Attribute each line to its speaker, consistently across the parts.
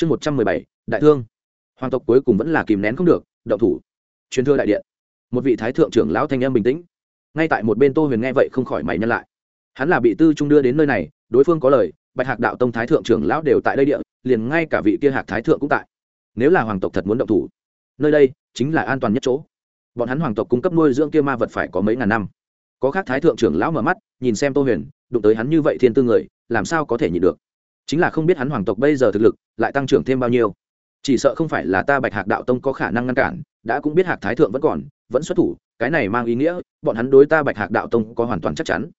Speaker 1: chương một trăm mười bảy, đại thương. Hoàng tộc cuối cùng vẫn là kìm nén không được, động thủ. Truyền thưa đại điện. Một vị thái thượng trưởng lão thanh em bình tĩnh. Ngay tại một bên tô huyền nghe vậy không khỏi mày nhân lại. Hắn là bị tư trung đưa đến nơi này, đối phương có lời, bạch hạc đạo tông thái thượng trưởng lão đều tại đây địa, liền ngay cả vị kia hạc thái thượng cũng tại. Nếu là hoàng tộc thật muốn động thủ, nơi đây chính là an toàn nhất chỗ. Bọn hắn hoàng tộc cung cấp nuôi dưỡng kia ma vật phải có mấy ngàn năm. Có khác thái thượng trưởng lão mở mắt, nhìn xem tô huyền, đụng tới hắn như vậy thiên tư người, làm sao có thể nhịn được? Chính là không biết hắn hoàng tộc bây giờ thực lực lại tăng trưởng thêm bao nhiêu. Chỉ sợ không phải là ta bạch hạc đạo tông có khả năng ngăn cản, đã cũng biết hạc thái thượng vẫn còn, vẫn xuất thủ, cái này mang ý nghĩa bọn hắn đối ta bạch hạc đạo tông có hoàn toàn chắc chắn.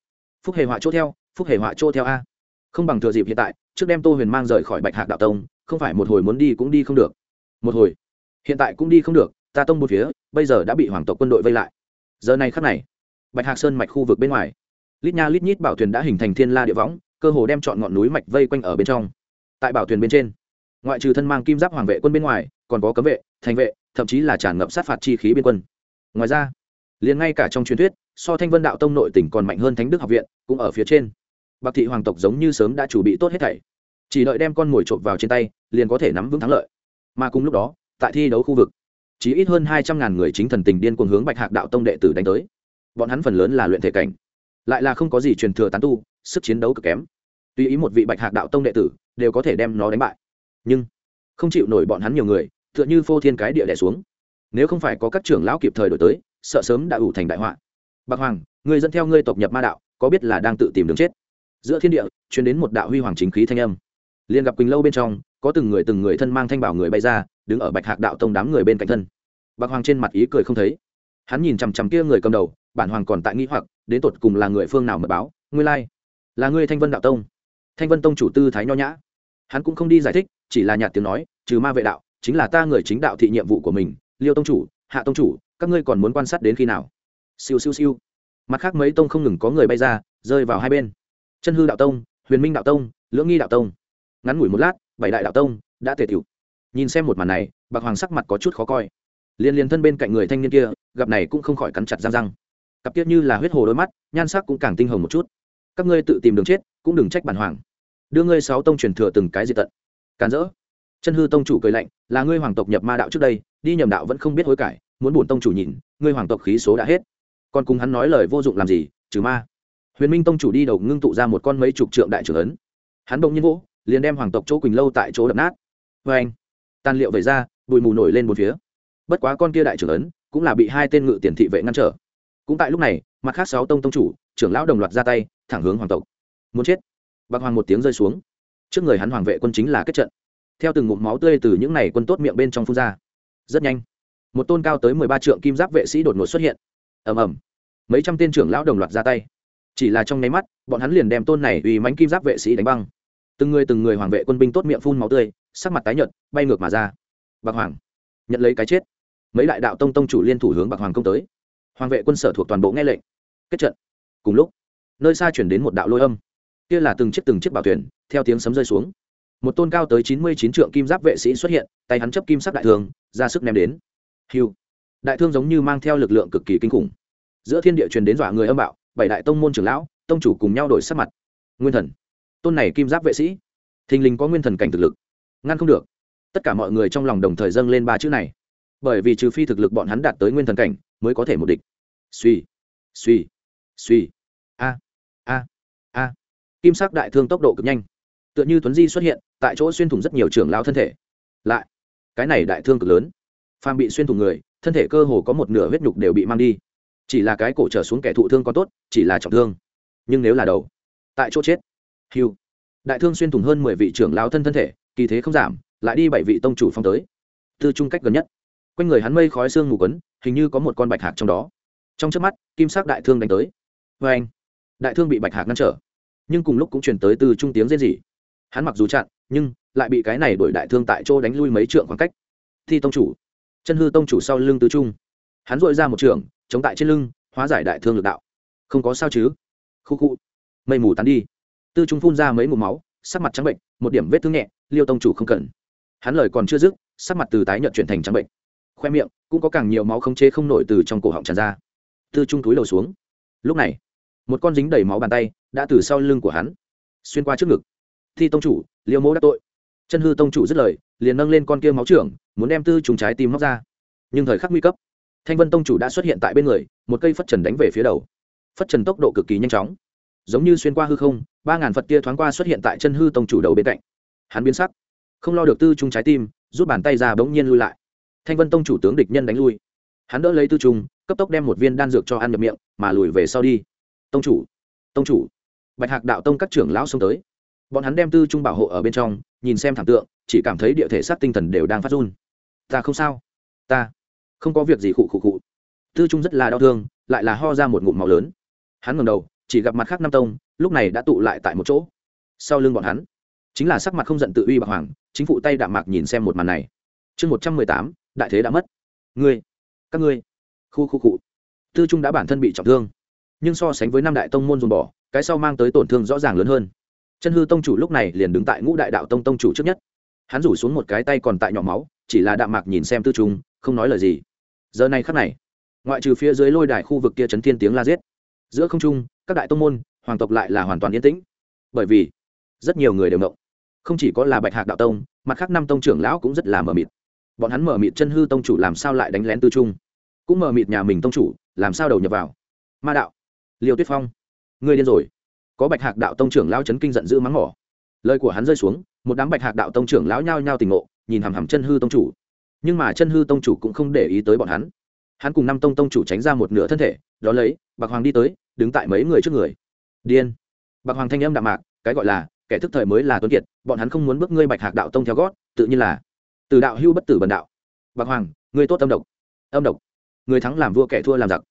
Speaker 1: Phúc hề họa chỗ theo, phúc hề họa chỗ theo a. Không bằng thừa dịp hiện tại, trước đem tô huyền mang rời khỏi bạch hạc đạo tông, không phải một hồi muốn đi cũng đi không được. Một hồi. Hiện tại cũng đi không được, ta tông một phía, bây giờ đã bị hoàng tộc quân đội vây lại. Giờ này khắc này, bạch hạc sơn mạch khu vực bên ngoài. Lít nha lít nhít bảo thuyền đã hình thành thiên la địa võng cơ hồ đem chọn ngọn núi mạch vây quanh ở bên trong. Tại bảo thuyền bên trên, ngoại trừ thân mang kim giáp hoàng vệ quân bên ngoài, còn có cấm vệ, thành vệ, thậm chí là tràn ngập sát phạt chi khí biên quân. Ngoài ra, liền ngay cả trong truyền thuyết, so thanh vân đạo tông nội tỉnh còn mạnh hơn thánh đức học viện, cũng ở phía trên. Bạc thị hoàng tộc giống như sớm đã chuẩn bị tốt hết thảy. Chỉ đợi đem con mồi trộm vào trên tay, liền có thể nắm vững thắng lợi. Mà cùng lúc đó, tại thi đấu khu vực, chỉ ít hơn hai trăm ngàn người chính thần tình điên cuồng hướng bạch hạc đạo tông đệ tử đánh tới. Bọn hắn phần lớn là luyện thể cảnh lại là không có gì truyền thừa tán tu, sức chiến đấu cực kém. Tuy ý một vị bạch hạc đạo tông đệ tử đều có thể đem nó đánh bại, nhưng không chịu nổi bọn hắn nhiều người, tựa như phô thiên cái địa đẻ xuống. Nếu không phải có các trưởng lão kịp thời đổi tới, sợ sớm đã ủ thành đại họa. Bạc hoàng, người dẫn theo ngươi tộc nhập ma đạo, có biết là đang tự tìm đường chết? Giữa thiên địa chuyển đến một đạo huy hoàng chính khí thanh âm. Liền gặp quỳnh lâu bên trong, có từng người từng người thân mang thanh bảo người bay ra, đứng ở bạch hạc đạo tông đám người bên cạnh thân. Bạc hoàng trên mặt ý cười không thấy. Hắn nhìn chằm chằm kia người cầm đầu, bản hoàng còn tại nghĩ hoặc đến tột cùng là người phương nào mật báo, ngươi lai、like. là ngươi thanh vân đạo tông. Thanh vân tông chủ tư thái nho nhã. Hắn cũng không đi giải thích, chỉ là nhạt tiếng nói, trừ ma vệ đạo, chính là ta người chính đạo thị nhiệm vụ của mình, liêu tông chủ, hạ tông chủ, các ngươi còn muốn quan sát đến khi nào? Siêu siêu siêu. Mặt khác mấy tông không ngừng có người bay ra, rơi vào hai bên. Chân hư đạo tông, huyền minh đạo tông, lưỡng nghi đạo tông. Ngắn ngủi một lát, bảy đại đạo tông đã tề tiểu nhìn xem một màn này, bạc hoàng sắc mặt có chút khó coi. Liên liên thân bên cạnh người thanh niên kia, gặp này cũng không khỏi cắn chặt răng răng cặp tiết như là huyết hồ đôi mắt, nhan sắc cũng càng tinh hồng một chút. Các ngươi tự tìm đường chết, cũng đừng trách bản hoàng. Đưa ngươi sáu tông truyền thừa từng cái gì tận. Càn rỡ. Chân hư tông chủ cười lạnh, là ngươi hoàng tộc nhập ma đạo trước đây, đi nhầm đạo vẫn không biết hối cải, muốn bổn tông chủ nhìn, ngươi hoàng tộc khí số đã hết. Còn cùng hắn nói lời vô dụng làm gì, trừ ma. Huyền minh tông chủ đi đầu ngưng tụ ra một con mấy chục trượng đại trưởng ấn. Hắn bỗng nhiên vỗ, liền đem hoàng tộc chỗ quỳnh lâu tại chỗ đập nát. Vê anh, tàn liệu về ra, bụi mù nổi lên một phía. Bất quá con kia đại trưởng ấn, cũng là bị hai tên ngự tiền thị vệ ngăn trở cũng tại lúc này, mặt khác sáu tông tông chủ, trưởng lão đồng loạt ra tay, thẳng hướng hoàng tộc. Muốn chết. Bạc hoàng một tiếng rơi xuống. Trước người hắn hoàng vệ quân chính là kết trận. Theo từng ngụm máu tươi từ những n à y quân tốt miệng bên trong phun ra. Rất nhanh, một tôn cao tới mười ba trượng kim giáp vệ sĩ đột ngột xuất hiện. Ầm ầm. Mấy trăm tên trưởng lão đồng loạt ra tay. Chỉ là trong nháy mắt, bọn hắn liền đem tôn này uy mánh kim giáp vệ sĩ đánh băng. Từng người từng người hoàng vệ quân binh tốt miệng phun máu tươi, sắc mặt tái nhợt, bay ngược mà ra. Bạc hoàng, nhận lấy cái chết. Mấy đại đạo tông tông chủ liên thủ hướng bạc hoàng công tới hoàng vệ quân sở thuộc toàn bộ nghe lệnh. Kết trận. Cùng lúc, nơi xa chuyển đến một đạo lôi âm. Kia là từng chiếc từng chiếc bảo thuyền, theo tiếng sấm rơi xuống. Một tôn cao tới chín mươi chín trượng kim giáp vệ sĩ xuất hiện, tay hắn chấp kim sắc đại thương, ra sức ném đến. Hiu. Đại thương giống như mang theo lực lượng cực kỳ kinh khủng. Giữa thiên địa truyền đến dọa người âm bạo, bảy đại tông môn trưởng lão, tông chủ cùng nhau đổi sắc mặt. Nguyên thần. Tôn này kim giáp vệ sĩ. Thình lình có nguyên thần cảnh thực lực. Ngăn không được. Tất cả mọi người trong lòng đồng thời dâng lên ba chữ này bởi vì trừ phi thực lực bọn hắn đạt tới nguyên thần cảnh, mới có thể một địch. Suy suy suy. A a a. Kim sắc đại thương tốc độ cực nhanh. Tựa như tuấn di xuất hiện, tại chỗ xuyên thủng rất nhiều trưởng lao thân thể. Lại, cái này đại thương cực lớn. Phàm bị xuyên thủng người, thân thể cơ hồ có một nửa huyết nhục đều bị mang đi. Chỉ là cái cổ trở xuống kẻ thụ thương có tốt, chỉ là trọng thương. Nhưng nếu là đầu, tại chỗ chết. Hiu đại thương xuyên thủng hơn mười vị trưởng lao thân thân thể, kỳ thế không giảm, lại đi bảy vị tông chủ phong tới. Tư trung cách gần nhất quanh người hắn mây khói xương mù quấn, hình như có một con bạch hạc trong đó. Trong trước mắt, kim sắc đại thương đánh tới. Vê anh, đại thương bị bạch hạc ngăn trở. Nhưng cùng lúc cũng chuyển tới từ trung tiếng rên rỉ. Hắn mặc dù chặn, nhưng lại bị cái này đổi đại thương tại chỗ đánh lui mấy trượng khoảng cách. Thi tông chủ, chân hư tông chủ sau lưng tứ trung. Hắn dội ra một trường, chống tại trên lưng, hóa giải đại thương lực đạo. Không có sao chứ? Khu khu, mây mù tán đi. Tư trung phun ra mấy mù máu, sắc mặt trắng bệnh, một điểm vết thương nhẹ, liêu tông chủ không cần. Hắn lời còn chưa dứt, sắc mặt từ tái nhợt chuyển thành trắng bệnh khoe miệng, cũng có càng nhiều máu không chế không nổi từ trong cổ họng tràn ra. Tư trung túi đầu xuống. Lúc này, một con dính đầy máu bàn tay đã từ sau lưng của hắn xuyên qua trước ngực. Thi tông chủ, liêu mẫu đã tội. Chân hư tông chủ dứt lời, liền nâng lên con kia máu trưởng, muốn đem tư trùng trái tim móc ra. Nhưng thời khắc nguy cấp, thanh vân tông chủ đã xuất hiện tại bên người, một cây phất trần đánh về phía đầu. Phất trần tốc độ cực kỳ nhanh chóng. Giống như xuyên qua hư không, ba ngàn phật kia thoáng qua xuất hiện tại chân hư tông chủ đầu bên cạnh. Hắn biến sắc, không lo được tư trung trái tim, rút bàn tay ra bỗng nhiên lui lại thanh vân tông chủ tướng địch nhân đánh lui. Hắn đỡ lấy tư trung, cấp tốc đem một viên đan dược cho ăn nhập miệng, mà lùi về sau đi. Tông chủ tông chủ. Bạch hạc đạo tông các trưởng lão xông tới. Bọn hắn đem tư trung bảo hộ ở bên trong, nhìn xem thảm tượng, chỉ cảm thấy địa thể sát tinh thần đều đang phát run. Ta không sao. Ta không có việc gì khụ khụ khụ. Tư trung rất là đau thương, lại là ho ra một ngụm màu lớn. Hắn ngầm đầu, chỉ gặp mặt khác năm tông, lúc này đã tụ lại tại một chỗ. Sau lưng bọn hắn, chính là sắc mặt không giận tự uy bạc hoàng, chính phụ tay đạm mạc nhìn xem một màn này. Chương một trăm mười tám đại thế đã mất. Ngươi, các ngươi, khu khu cụ. Tư trung đã bản thân bị trọng thương, nhưng so sánh với năm đại tông môn dồn bỏ, cái sau mang tới tổn thương rõ ràng lớn hơn. Chân hư tông chủ lúc này liền đứng tại ngũ đại đạo tông tông chủ trước nhất. Hắn rủ xuống một cái tay còn tại nhỏ máu, chỉ là đạm mạc nhìn xem tư trung, không nói lời gì. Giờ này khắc này, ngoại trừ phía dưới lôi đài khu vực kia chấn thiên tiếng la giết, giữa không trung, các đại tông môn, hoàng tộc lại là hoàn toàn yên tĩnh. Bởi vì, rất nhiều người đều mộng không chỉ có là bạch hạc đạo tông, mặt khác năm tông trưởng lão cũng rất là mờ mịt bọn hắn mở mịt chân hư tông chủ làm sao lại đánh lén tư trung? Cũng mở mịt nhà mình tông chủ, làm sao đầu nhập vào? Ma đạo, liêu tuyết phong, ngươi điên rồi. Có bạch hạc đạo tông trưởng lão chấn kinh giận dữ mắng mỏ. Lời của hắn rơi xuống, một đám bạch hạc đạo tông trưởng lão nhao nhao tình ngộ, nhìn hằm hằm chân hư tông chủ. Nhưng mà chân hư tông chủ cũng không để ý tới bọn hắn. Hắn cùng năm tông tông chủ tránh ra một nửa thân thể đó lấy, bạc hoàng đi tới, đứng tại mấy người trước người. Điên. Bạc hoàng thanh âm đạm mạc, cái gọi là, kẻ thức thời mới là tuấn kiệt, bọn hắn không muốn bước ngươi bạch hạc đạo tông theo gót, tự nhiên là từ đạo hưu bất tử bần đạo. Bạc hoàng người tốt âm độc. Âm độc. Người thắng làm vua kẻ thua làm giặc.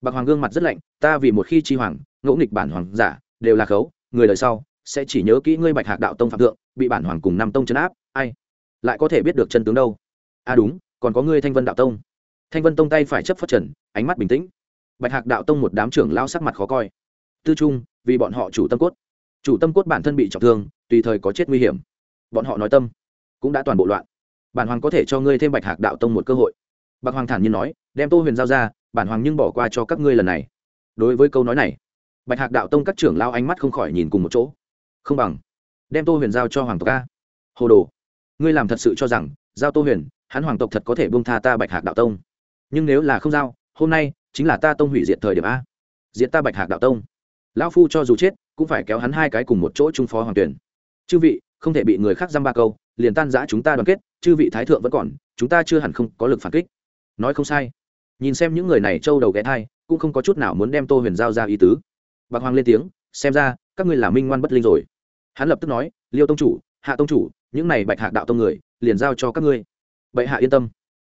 Speaker 1: Bạc hoàng gương mặt rất lạnh, ta vì một khi chi hoàng, ngỗ nghịch bản hoàng giả, đều là khấu, người đời sau sẽ chỉ nhớ kỹ ngươi bạch hạc đạo tông phạm thượng, bị bản hoàng cùng năm tông chấn áp, ai? Lại có thể biết được chân tướng đâu. À đúng, còn có ngươi thanh vân đạo tông. Thanh vân tông tay phải chấp phát trần, ánh mắt bình tĩnh. Bạch hạc đạo tông một đám trưởng lao sắc mặt khó coi. Tư trung, vì bọn họ chủ tâm cốt. Chủ tâm cốt bản thân bị trọng thương, tùy thời có chết nguy hiểm. Bọn họ nói tâm cũng đã toàn bộ loạn bản hoàng có thể cho ngươi thêm bạch hạc đạo tông một cơ hội bạc hoàng thản nhiên nói đem tô huyền giao ra bản hoàng nhưng bỏ qua cho các ngươi lần này đối với câu nói này bạch hạc đạo tông các trưởng lao ánh mắt không khỏi nhìn cùng một chỗ không bằng đem tô huyền giao cho hoàng tộc ca hồ đồ ngươi làm thật sự cho rằng giao tô huyền hắn hoàng tộc thật có thể bông tha ta bạch hạc đạo tông nhưng nếu là không giao hôm nay chính là ta tông hủy diệt thời điểm a diệt ta bạch hạc đạo tông lão phu cho dù chết cũng phải kéo hắn hai cái cùng một chỗ trung phó hoàng tuyển chư vị không thể bị người khác dăm ba câu liền tan giã chúng ta đoàn kết, chư vị thái thượng vẫn còn, chúng ta chưa hẳn không có lực phản kích. Nói không sai. Nhìn xem những người này trâu đầu ghé thai, cũng không có chút nào muốn đem tô huyền giao ra ý tứ. Bạc hoàng lên tiếng, xem ra, các ngươi là minh ngoan bất linh rồi. Hắn lập tức nói, liêu tông chủ, hạ tông chủ, những này bạch hạc đạo tông người, liền giao cho các ngươi. Bệ hạ yên tâm.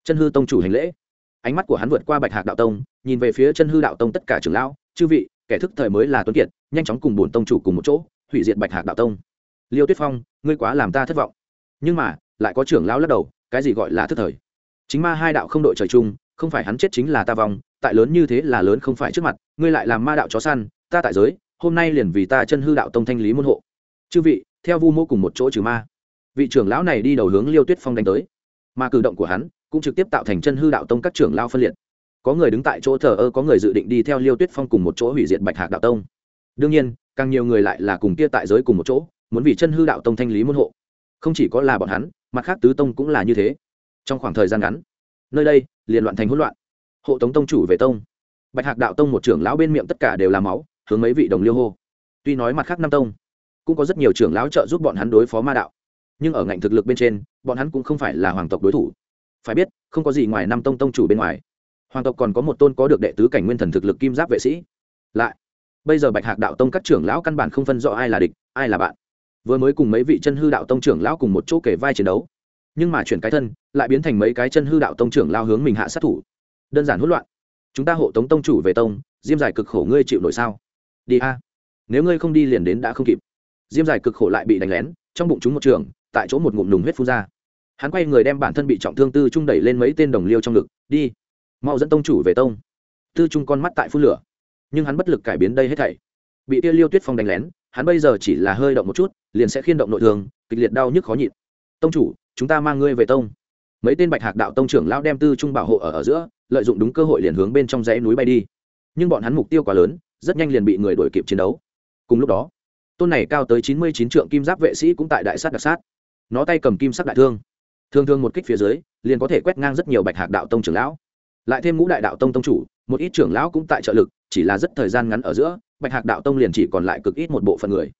Speaker 1: Chân hư tông chủ hành lễ. Ánh mắt của hắn vượt qua bạch hạc đạo tông, nhìn về phía chân hư đạo tông tất cả trưởng lão, chư vị, kẻ thức thời mới là tuấn kiệt, nhanh chóng cùng bổn tông chủ cùng một chỗ, hủy diệt bạch hạc đạo tông. Liêu tuyết phong, ngươi quá làm ta thất vọng nhưng mà, lại có trưởng lão lắc đầu, cái gì gọi là thức thời? Chính ma hai đạo không đội trời chung, không phải hắn chết chính là ta vong, tại lớn như thế là lớn không phải trước mặt, ngươi lại làm ma đạo chó săn, ta tại giới, hôm nay liền vì ta chân hư đạo tông thanh lý môn hộ. Chư vị, theo vu mô cùng một chỗ trừ ma. Vị trưởng lão này đi đầu hướng liêu tuyết phong đánh tới. Mà cử động của hắn cũng trực tiếp tạo thành chân hư đạo tông các trưởng lao phân liệt. Có người đứng tại chỗ thờ ơ, có người dự định đi theo liêu tuyết phong cùng một chỗ hủy diệt bạch hạc đạo tông. Đương nhiên, càng nhiều người lại là cùng kia tại giới cùng một chỗ, muốn vì chân hư đạo tông thanh lý môn hộ không chỉ có là bọn hắn, mặt khác tứ tông cũng là như thế. Trong khoảng thời gian ngắn, nơi đây liền loạn thành hỗn loạn. Hộ tống tông chủ về tông. Bạch hạc đạo tông một trưởng lão bên miệng tất cả đều là máu, hướng mấy vị đồng liêu hô. Tuy nói mặt khác năm tông, cũng có rất nhiều trưởng lão trợ giúp bọn hắn đối phó ma đạo. Nhưng ở ngạnh thực lực bên trên, bọn hắn cũng không phải là hoàng tộc đối thủ. Phải biết, không có gì ngoài năm tông tông chủ bên ngoài. Hoàng tộc còn có một tôn có được đệ tứ cảnh nguyên thần thực lực kim giáp vệ sĩ. Lại, bây giờ bạch hạc đạo tông các trưởng lão căn bản không phân rõ ai là địch, ai là bạn vừa mới cùng mấy vị chân hư đạo tông trưởng lão cùng một chỗ kể vai chiến đấu. Nhưng mà chuyển cái thân, lại biến thành mấy cái chân hư đạo tông trưởng lao hướng mình hạ sát thủ. Đơn giản hỗn loạn. Chúng ta hộ tống tông chủ về tông, diêm giải cực khổ ngươi chịu nổi sao? Đi a. Nếu ngươi không đi liền đến đã không kịp. Diêm giải cực khổ lại bị đánh lén, trong bụng chúng một trường, tại chỗ một ngụm nùng huyết phun ra. Hắn quay người đem bản thân bị trọng thương tư trung đẩy lên mấy tên đồng liêu trong ngực, đi, mau dẫn tông chủ về tông. Tư trung con mắt tại phun lửa. Nhưng hắn bất lực cải biến đây hết thảy. Bị tia liêu tuyết phong đánh lén hắn bây giờ chỉ là hơi động một chút, liền sẽ khiên động nội thương, kịch liệt đau nhức khó nhịn. Tông chủ, chúng ta mang ngươi về tông. Mấy tên bạch hạc đạo tông trưởng lão đem tư trung bảo hộ ở ở giữa, lợi dụng đúng cơ hội liền hướng bên trong dãy núi bay đi. Nhưng bọn hắn mục tiêu quá lớn, rất nhanh liền bị người đuổi kịp chiến đấu. Cùng lúc đó, tôn này cao tới chín mươi chín trượng kim giáp vệ sĩ cũng tại đại sát đặc sát. Nó tay cầm kim sắc đại thương. Thường thường một kích phía dưới, liền có thể quét ngang rất nhiều bạch hạc đạo tông trưởng lão. Lại thêm ngũ đại đạo tông tông chủ một ít trưởng lão cũng tại trợ lực, chỉ là rất thời gian ngắn ở giữa, bạch hạc đạo tông liền chỉ còn lại cực ít một bộ phận người.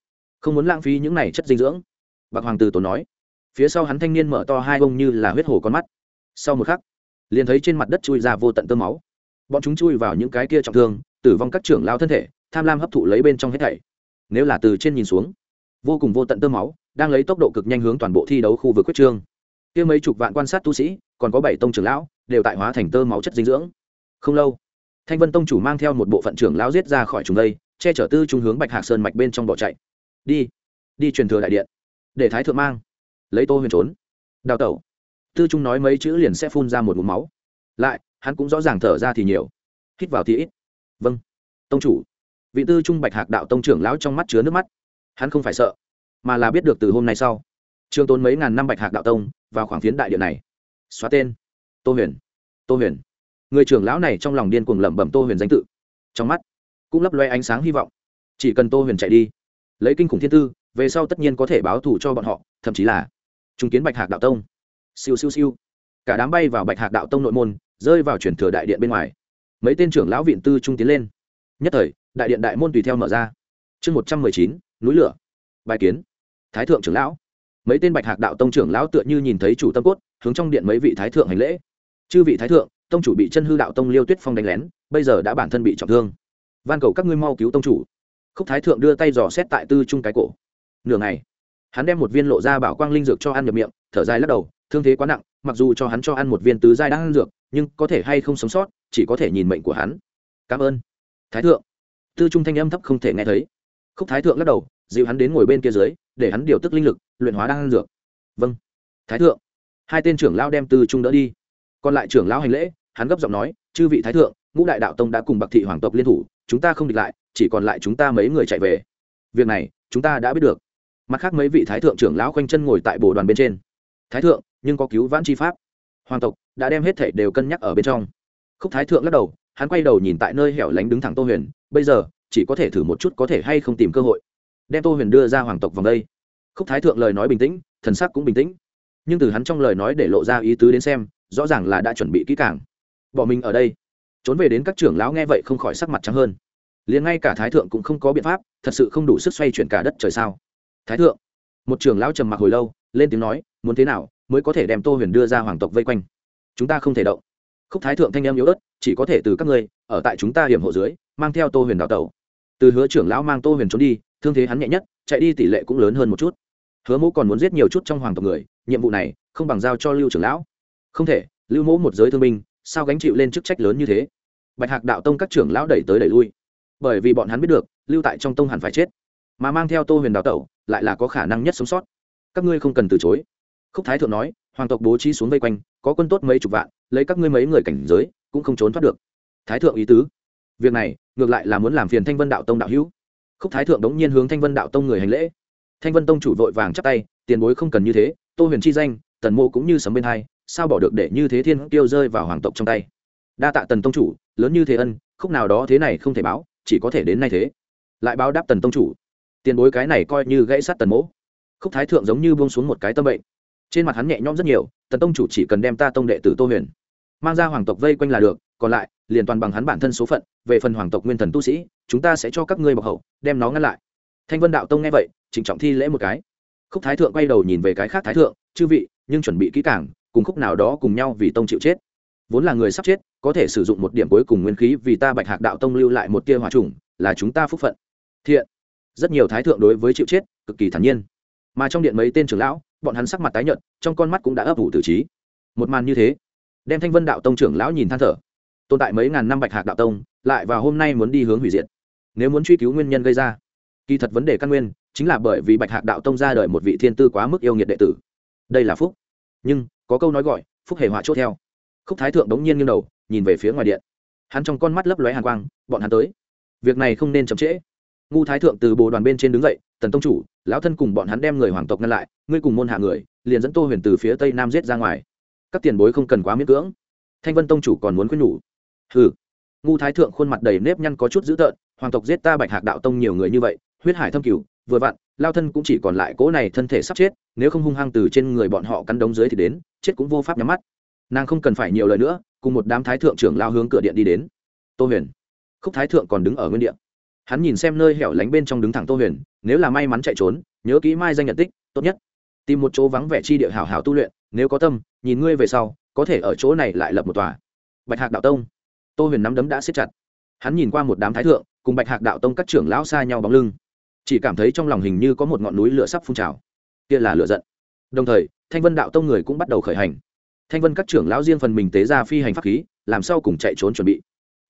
Speaker 1: Không muốn lãng phí những này chất dinh dưỡng. Bạc hoàng tử tổ nói. Phía sau hắn thanh niên mở to hai bông như là huyết hồ con mắt. Sau một khắc, liền thấy trên mặt đất chui ra vô tận tơ máu. Bọn chúng chui vào những cái kia trọng thương, tử vong các trưởng lao thân thể, tham lam hấp thụ lấy bên trong hết thảy. Nếu là từ trên nhìn xuống, vô cùng vô tận tơ máu, đang lấy tốc độ cực nhanh hướng toàn bộ thi đấu khu vực quyết trương. Kia mấy chục vạn quan sát tu sĩ, còn có bảy tông trưởng lão, đều tại hóa thành tơ máu chất dinh dưỡng. Không lâu thanh vân tông chủ mang theo một bộ phận trưởng lão giết ra khỏi chúng đây, che chở tư trung hướng bạch hạc sơn mạch bên trong bỏ chạy. Đi đi truyền thừa đại điện, để thái thượng mang, lấy tô huyền trốn. Đào tẩu. Tư trung nói mấy chữ liền sẽ phun ra một mũ máu. Lại, hắn cũng rõ ràng thở ra thì nhiều. Hít vào thì ít. Vâng. Tông chủ. Vị tư trung bạch hạc đạo tông trưởng lão trong mắt chứa nước mắt. Hắn không phải sợ, mà là biết được từ hôm nay sau, trường tốn mấy ngàn năm bạch hạc đạo tông vào khoảng phiến đại điện này. Xóa tên. Tô huyền. Tô huyền người trưởng lão này trong lòng điên cuồng lẩm bẩm tô huyền danh tự. Trong mắt cũng lấp loe ánh sáng hy vọng. Chỉ cần tô huyền chạy đi, lấy kinh khủng thiên tư, về sau tất nhiên có thể báo thù cho bọn họ, thậm chí là chứng kiến bạch hạc đạo tông. Siêu siêu siêu. Cả đám bay vào bạch hạc đạo tông nội môn, rơi vào chuyển thừa đại điện bên ngoài. Mấy tên trưởng lão viện tư trung tiến lên. Nhất thời, đại điện đại môn tùy theo mở ra. Chương một trăm mười chín, núi lửa. Bài kiến. Thái thượng trưởng lão. Mấy tên bạch hạc đạo tông trưởng lão tựa như nhìn thấy chủ tâm cốt, hướng trong điện mấy vị thái thượng hành lễ. Chư vị thái thượng tông chủ bị chân hư đạo tông liêu tuyết phong đánh lén, bây giờ đã bản thân bị trọng thương. Van cầu các ngươi mau cứu tông chủ. Khúc thái thượng đưa tay dò xét tại tư trung cái cổ. Nửa ngày, hắn đem một viên lộ ra bảo quang linh dược cho ăn nhập miệng, thở dài lắc đầu, thương thế quá nặng, mặc dù cho hắn cho ăn một viên tứ giai đang ăn dược, nhưng có thể hay không sống sót, chỉ có thể nhìn mệnh của hắn. Cảm ơn. Thái thượng. Tư trung thanh âm thấp không thể nghe thấy. Khúc thái thượng lắc đầu dịu hắn đến ngồi bên kia dưới, để hắn điều tức linh lực, luyện hóa đang ăn dược. Vâng. Thái thượng. Hai tên trưởng lao đem tư trung đỡ đi. Còn lại trưởng lao hành lễ hắn gấp giọng nói, chư vị thái thượng, ngũ đại đạo tông đã cùng bạc thị hoàng tộc liên thủ, chúng ta không địch lại, chỉ còn lại chúng ta mấy người chạy về. Việc này, chúng ta đã biết được. Mặt khác mấy vị thái thượng trưởng lão khoanh chân ngồi tại bồ đoàn bên trên. Thái thượng, nhưng có cứu vãn chi pháp. Hoàng tộc đã đem hết thể đều cân nhắc ở bên trong. Khúc thái thượng lắc đầu, hắn quay đầu nhìn tại nơi hẻo lánh đứng thẳng tô huyền, bây giờ, chỉ có thể thử một chút có thể hay không tìm cơ hội. Đem tô huyền đưa ra hoàng tộc vòng đây. Khúc thái thượng lời nói bình tĩnh, thần sắc cũng bình tĩnh. Nhưng từ hắn trong lời nói để lộ ra ý tứ đến xem, rõ ràng là đã chuẩn bị kỹ càng bỏ mình ở đây. Trốn về đến các trưởng lão nghe vậy không khỏi sắc mặt trắng hơn. Liền ngay cả thái thượng cũng không có biện pháp, thật sự không đủ sức xoay chuyển cả đất trời sao? Thái thượng, một trưởng lão trầm mặc hồi lâu, lên tiếng nói, muốn thế nào mới có thể đem tô huyền đưa ra hoàng tộc vây quanh? Chúng ta không thể động. Khúc thái thượng thanh em yếu ớt, chỉ có thể từ các ngươi, ở tại chúng ta hiểm hộ dưới, mang theo tô huyền đào tẩu. Từ hứa trưởng lão mang tô huyền trốn đi, thương thế hắn nhẹ nhất, chạy đi tỷ lệ cũng lớn hơn một chút. Hứa mẫu còn muốn giết nhiều chút trong hoàng tộc người, nhiệm vụ này không bằng giao cho lưu trưởng lão. Không thể, lưu mẫu một giới thương binh sao gánh chịu lên chức trách lớn như thế? Bạch hạc đạo tông các trưởng lão đẩy tới đẩy lui. Bởi vì bọn hắn biết được, lưu tại trong tông hẳn phải chết. Mà mang theo tô huyền đào tẩu, lại là có khả năng nhất sống sót. Các ngươi không cần từ chối. Khúc thái thượng nói, hoàng tộc bố trí xuống vây quanh, có quân tốt mấy chục vạn, lấy các ngươi mấy người cảnh giới, cũng không trốn thoát được. Thái thượng ý tứ. Việc này, ngược lại là muốn làm phiền thanh vân đạo tông đạo hữu. Khúc thái thượng đống nhiên hướng thanh vân đạo tông người hành lễ. Thanh vân tông chủ vội vàng chắp tay, tiền bối không cần như thế, tô huyền chi danh, tần mô cũng như sấm bên hai sao bỏ được để như thế thiên tiêu rơi vào hoàng tộc trong tay? Đa tạ tần tông chủ, lớn như thế ân, khúc nào đó thế này không thể báo, chỉ có thể đến nay thế. Lại báo đáp tần tông chủ. Tiền bối cái này coi như gãy sát tần mỗ. Khúc thái thượng giống như buông xuống một cái tâm bệnh. Trên mặt hắn nhẹ nhõm rất nhiều, tần tông chủ chỉ cần đem ta tông đệ tử tô huyền mang ra hoàng tộc vây quanh là được, còn lại, liền toàn bằng hắn bản thân số phận, về phần hoàng tộc nguyên thần tu sĩ, chúng ta sẽ cho các ngươi bọc hậu, đem nó ngăn lại. Thanh vân đạo tông nghe vậy, trịnh trọng thi lễ một cái. Khúc thái thượng quay đầu nhìn về cái khác thái thượng, chư vị, nhưng chuẩn bị kỹ càng cùng khúc nào đó cùng nhau vì tông chịu chết. Vốn là người sắp chết, có thể sử dụng một điểm cuối cùng nguyên khí vì ta bạch hạc đạo tông lưu lại một tia hòa trùng, là chúng ta phúc phận. Thiện. Rất nhiều thái thượng đối với chịu chết, cực kỳ thản nhiên. Mà trong điện mấy tên trưởng lão, bọn hắn sắc mặt tái nhợt, trong con mắt cũng đã ấp ủ tử trí. Một màn như thế, đem thanh vân đạo tông trưởng lão nhìn than thở. Tồn tại mấy ngàn năm bạch hạc đạo tông, lại và hôm nay muốn đi hướng hủy diệt. Nếu muốn truy cứu nguyên nhân gây ra, kỳ thật vấn đề căn nguyên chính là bởi vì bạch hạc đạo tông ra đời một vị thiên tư quá mức yêu nghiệt đệ tử. Đây là phúc. Nhưng có câu nói gọi, phúc hề họa chốt theo. Khúc thái thượng đống nhiên nghiêng đầu, nhìn về phía ngoài điện. Hắn trong con mắt lấp lóe hàn quang, bọn hắn tới. Việc này không nên chậm trễ. Ngu thái thượng từ bồ đoàn bên trên đứng dậy, tần tông chủ, lão thân cùng bọn hắn đem người hoàng tộc ngăn lại, ngươi cùng môn hạ người, liền dẫn tô huyền từ phía tây nam giết ra ngoài. Các tiền bối không cần quá miễn cưỡng. Thanh vân tông chủ còn muốn khuyên nhủ. Hừ. Ngu thái thượng khuôn mặt đầy nếp nhăn có chút dữ tợn, hoàng tộc giết ta bạch hạc đạo tông nhiều người như vậy, huyết hải thâm cửu, vừa vặn lao thân cũng chỉ còn lại cỗ này thân thể sắp chết, nếu không hung hăng từ trên người bọn họ cắn đống dưới thì đến, chết cũng vô pháp nhắm mắt. Nàng không cần phải nhiều lời nữa, cùng một đám thái thượng trưởng lao hướng cửa điện đi đến. Tô huyền. Khúc thái thượng còn đứng ở nguyên điện hắn nhìn xem nơi hẻo lánh bên trong đứng thẳng tô huyền, nếu là may mắn chạy trốn, nhớ kỹ mai danh nhận tích, tốt nhất. Tìm một chỗ vắng vẻ chi địa hảo hảo tu luyện, nếu có tâm, nhìn ngươi về sau, có thể ở chỗ này lại lập một tòa. Bạch hạc đạo tông. Tô huyền nắm đấm đã xếp chặt. Hắn nhìn qua một đám thái thượng, cùng bạch hạc đạo tông các trưởng lão xa nhau bóng lưng chỉ cảm thấy trong lòng hình như có một ngọn núi lửa sắp phun trào. Kia là lửa giận. Đồng thời, thanh vân đạo tông người cũng bắt đầu khởi hành. Thanh vân các trưởng lão riêng phần mình tế ra phi hành pháp khí, làm sao cùng chạy trốn chuẩn bị.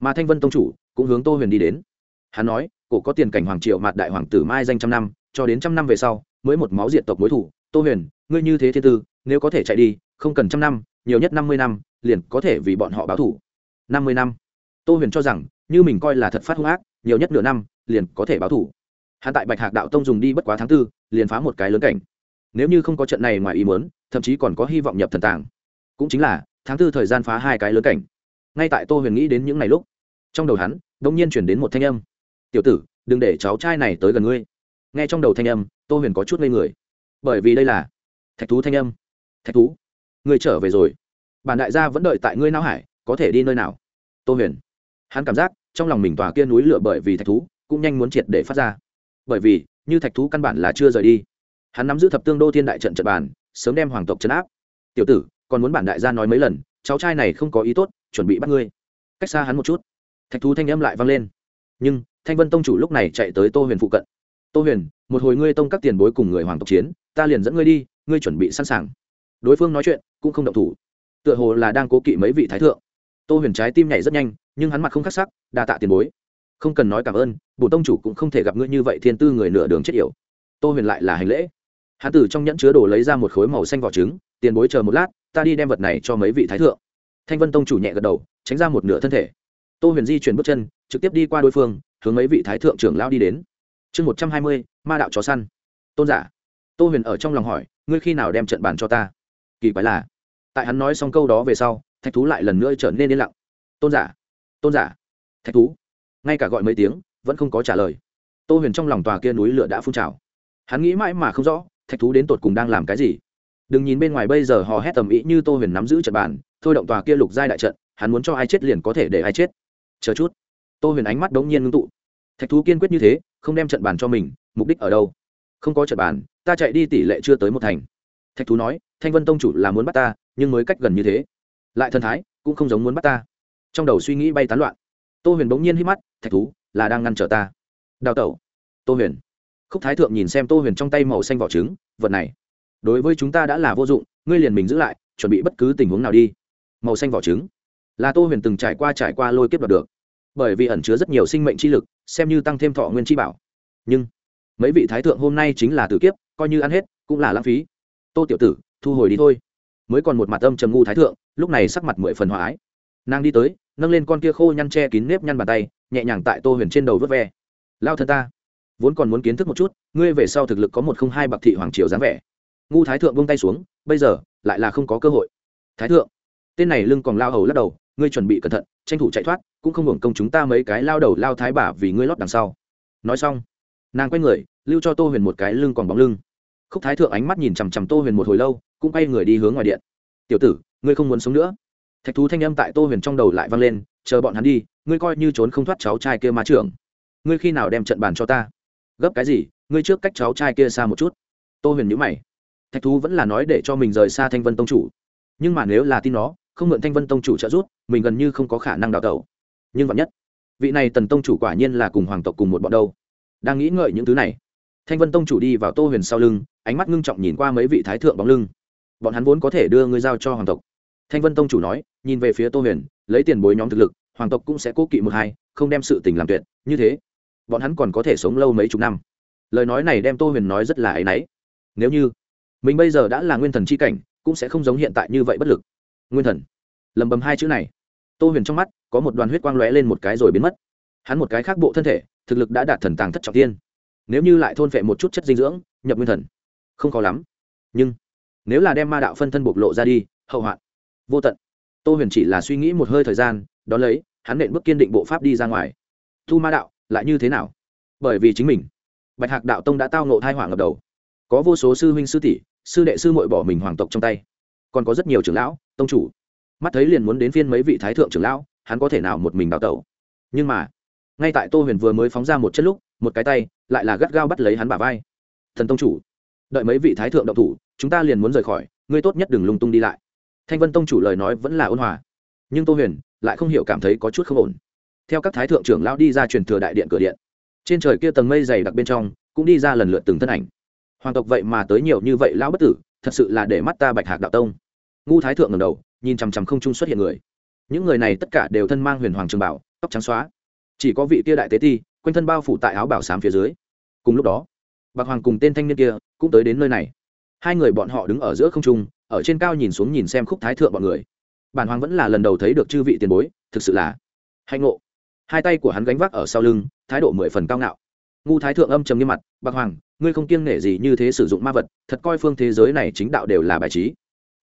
Speaker 1: Mà thanh vân tông chủ cũng hướng tô huyền đi đến. Hắn nói, cổ có tiền cảnh hoàng triệu mạt đại hoàng tử mai danh trăm năm, cho đến trăm năm về sau, mới một máu diện tộc mối thủ. Tô huyền, ngươi như thế thiên tư, nếu có thể chạy đi, không cần trăm năm, nhiều nhất năm mươi năm, liền có thể vì bọn họ báo thủ. Năm mươi năm. Tô huyền cho rằng, như mình coi là thật phát hung ác, nhiều nhất nửa năm, liền có thể báo thủ hắn tại bạch hạc đạo tông dùng đi bất quá tháng tư, liền phá một cái lớn cảnh. Nếu như không có trận này ngoài ý muốn, thậm chí còn có hy vọng nhập thần tàng. Cũng chính là, tháng tư thời gian phá hai cái lớn cảnh. Ngay tại tô huyền nghĩ đến những ngày lúc, trong đầu hắn đ ỗ n g nhiên chuyển đến một thanh âm. Tiểu tử, đừng để cháu trai này tới gần ngươi. Nghe trong đầu thanh âm, tô huyền có chút ngây người. Bởi vì đây là thạch thú thanh âm. Thạch thú, ngươi trở về rồi. Bản đại gia vẫn đợi tại ngươi não hải, có thể đi nơi nào? Tô huyền. Hắn cảm giác, trong lòng mình tòa kia núi lửa bởi vì thạch thú, cũng nhanh muốn triệt để phát ra bởi vì, như thạch thú căn bản là chưa rời đi. Hắn nắm giữ thập tương đô thiên đại trận trận bàn, sớm đem hoàng tộc chấn áp. Tiểu tử, còn muốn bản đại gia nói mấy lần, cháu trai này không có ý tốt, chuẩn bị bắt ngươi. Cách xa hắn một chút, thạch thú thanh âm lại vang lên. Nhưng, thanh vân tông chủ lúc này chạy tới tô huyền phụ cận. Tô huyền, một hồi ngươi tông các tiền bối cùng người hoàng tộc chiến, ta liền dẫn ngươi đi, ngươi chuẩn bị sẵn sàng. Đối phương nói chuyện, cũng không động thủ. Tựa hồ là đang cố kỵ mấy vị thái thượng. Tô huyền trái tim nhảy rất nhanh, nhưng hắn mặt không khắc sắc, đa tạ tiền bối không cần nói cảm ơn bổn tông chủ cũng không thể gặp ngươi như vậy thiên tư người nửa đường chết yểu. Tô huyền lại là hành lễ. Hắn từ trong nhẫn chứa đồ lấy ra một khối màu xanh vỏ trứng, tiền bối chờ một lát, ta đi đem vật này cho mấy vị thái thượng. Thanh vân tông chủ nhẹ gật đầu, tránh ra một nửa thân thể. Tô huyền di chuyển bước chân, trực tiếp đi qua đối phương, hướng mấy vị thái thượng trưởng lao đi đến. Chương một trăm hai mươi, ma đạo chó săn. Tôn giả. Tô huyền ở trong lòng hỏi, ngươi khi nào đem trận bàn cho ta? Kỳ quái là, tại hắn nói xong câu đó về sau, thạch thú lại lần nữa trở nên yên lặng. Tôn giả. Tôn giả. Thạch thú ngay cả gọi mấy tiếng, vẫn không có trả lời. Tô huyền trong lòng tòa kia núi lửa đã phun trào. Hắn nghĩ mãi mà không rõ, thạch thú đến tột cùng đang làm cái gì. Đừng nhìn bên ngoài bây giờ hò hét tầm ý như tô huyền nắm giữ trận bàn, thôi động tòa kia lục giai đại trận, hắn muốn cho ai chết liền có thể để ai chết. Chờ chút. Tô huyền ánh mắt đống nhiên ngưng tụ. Thạch thú kiên quyết như thế, không đem trận bàn cho mình, mục đích ở đâu? Không có trận bàn, ta chạy đi tỷ lệ chưa tới một thành. Thạch thú nói, thanh vân tông chủ là muốn bắt ta, nhưng mới cách gần như thế. Lại thần thái, cũng không giống muốn bắt ta. Trong đầu suy nghĩ bay tán loạn. Tô huyền bỗng nhiên hít mắt thạch thú, là đang ngăn trở ta. Đào tẩu, tô huyền. Khúc thái thượng nhìn xem tô huyền trong tay màu xanh vỏ trứng, vật này. Đối với chúng ta đã là vô dụng, ngươi liền mình giữ lại, chuẩn bị bất cứ tình huống nào đi. Màu xanh vỏ trứng. Là tô huyền từng trải qua trải qua lôi kiếp đoạt được. Bởi vì ẩn chứa rất nhiều sinh mệnh chi lực, xem như tăng thêm thọ nguyên chi bảo. Nhưng, mấy vị thái thượng hôm nay chính là tử kiếp, coi như ăn hết, cũng là lãng phí. Tô tiểu tử, thu hồi đi thôi. Mới còn một mặt âm trầm ngu thái thượng, lúc này sắc mặt mười phần hòa ái. Nàng đi tới nâng lên con kia khô nhăn che kín nếp nhăn bàn tay, nhẹ nhàng tại tô huyền trên đầu vớt ve. Lao thân ta, vốn còn muốn kiến thức một chút, ngươi về sau thực lực có một không hai bậc thị hoàng triều dáng vẻ. Ngu thái thượng bông tay xuống, bây giờ, lại là không có cơ hội. Thái thượng. Tên này lưng còn lao hầu lắc đầu, ngươi chuẩn bị cẩn thận, tranh thủ chạy thoát, cũng không hưởng công chúng ta mấy cái lao đầu lao thái bả vì ngươi lót đằng sau. Nói xong, nàng quay người, lưu cho tô huyền một cái lưng còn bóng lưng. Khúc thái thượng ánh mắt nhìn chằm chằm tô huyền một hồi lâu, cũng quay người đi hướng ngoài điện. Tiểu tử, ngươi không muốn sống nữa thạch thú thanh âm tại tô huyền trong đầu lại vang lên, chờ bọn hắn đi, ngươi coi như trốn không thoát cháu trai kia má trưởng. Ngươi khi nào đem trận bàn cho ta? Gấp cái gì? Ngươi trước cách cháu trai kia xa một chút. Tô huyền nhữ mày. Thạch thú vẫn là nói để cho mình rời xa thanh vân tông chủ. Nhưng mà nếu là tin nó, không mượn thanh vân tông chủ trợ giúp, mình gần như không có khả năng đào tẩu. Nhưng vạn nhất, vị này tần tông chủ quả nhiên là cùng hoàng tộc cùng một bọn đâu. Đang nghĩ ngợi những thứ này, thanh vân tông chủ đi vào tô huyền sau lưng, ánh mắt ngưng trọng nhìn qua mấy vị thái thượng bóng lưng. Bọn hắn vốn có thể đưa ngươi giao cho hoàng tộc thanh vân tông chủ nói, nhìn về phía tô huyền, lấy tiền bối nhóm thực lực, hoàng tộc cũng sẽ cố kỵ một hai, không đem sự tình làm tuyệt, như thế, bọn hắn còn có thể sống lâu mấy chục năm. Lời nói này đem tô huyền nói rất là áy náy. Nếu như mình bây giờ đã là nguyên thần c h i cảnh, cũng sẽ không giống hiện tại như vậy bất lực. Nguyên thần. Lầm bầm hai chữ này. Tô huyền trong mắt, có một đoàn huyết quang lóe lên một cái rồi biến mất. Hắn một cái khác bộ thân thể, thực lực đã đạt thần tàng thất trọng tiên nếu như lại thôn phệ một chút chất dinh dưỡng, nhập nguyên thần, không khó lắm. Nhưng, nếu là đem ma đạo phân thân bộc lộ ra đi, hậu hoạn vô tận. Tô huyền chỉ là suy nghĩ một hơi thời gian đ ó lấy, hắn nện bước kiên định bộ pháp đi ra ngoài. Thu ma đạo, lại như thế nào? Bởi vì chính mình. Bạch hạc đạo tông đã tao nộ thai hỏa ngập đầu. Có vô số sư huynh sư tỷ, sư đệ sư mội bỏ mình hoàng tộc trong tay. Còn có rất nhiều trưởng lão, tông chủ. Mắt thấy liền muốn đến phiên mấy vị thái thượng trưởng lão, hắn có thể nào một mình đào tẩu? Nhưng mà, ngay tại tô huyền vừa mới phóng ra một chất lúc, một cái tay, lại là gắt gao bắt lấy hắn bả vai. Thần tông chủ, đợi mấy vị thái thượng động thủ, chúng ta liền muốn rời khỏi, ngươi tốt nhất đừng lung tung đi lại thanh vân tông chủ lời nói vẫn là ôn hòa. Nhưng tô huyền lại không hiểu cảm thấy có chút không ổn. Theo các thái thượng trưởng lão đi ra truyền thừa đại điện cửa điện, trên trời kia tầng mây dày đặc bên trong cũng đi ra lần lượt từng thân ảnh. Hoàng tộc vậy mà tới nhiều như vậy lão bất tử, thật sự là để mắt ta bạch hạc đạo tông. Ngu thái thượng ngầm đầu, nhìn chằm chằm không trung xuất hiện người. Những người này tất cả đều thân mang huyền hoàng trường bảo, tóc trắng xóa. Chỉ có vị kia đại tế ti, quanh thân bao phủ tại áo bảo sám phía dưới. Cùng lúc đó, bạc hoàng cùng tên thanh niên kia cũng tới đến nơi này. Hai người bọn họ đứng ở giữa không trung ở trên cao nhìn xuống nhìn xem khúc thái thượng bọn người. Bản hoàng vẫn là lần đầu thấy được chư vị tiền bối, thực sự là hạnh ngộ. Hai tay của hắn gánh vác ở sau lưng, thái độ mười phần cao ngạo. Ngu thái thượng âm trầm nghiêm mặt, bạc hoàng, ngươi không kiêng nể gì như thế sử dụng ma vật, thật coi phương thế giới này chính đạo đều là bài trí.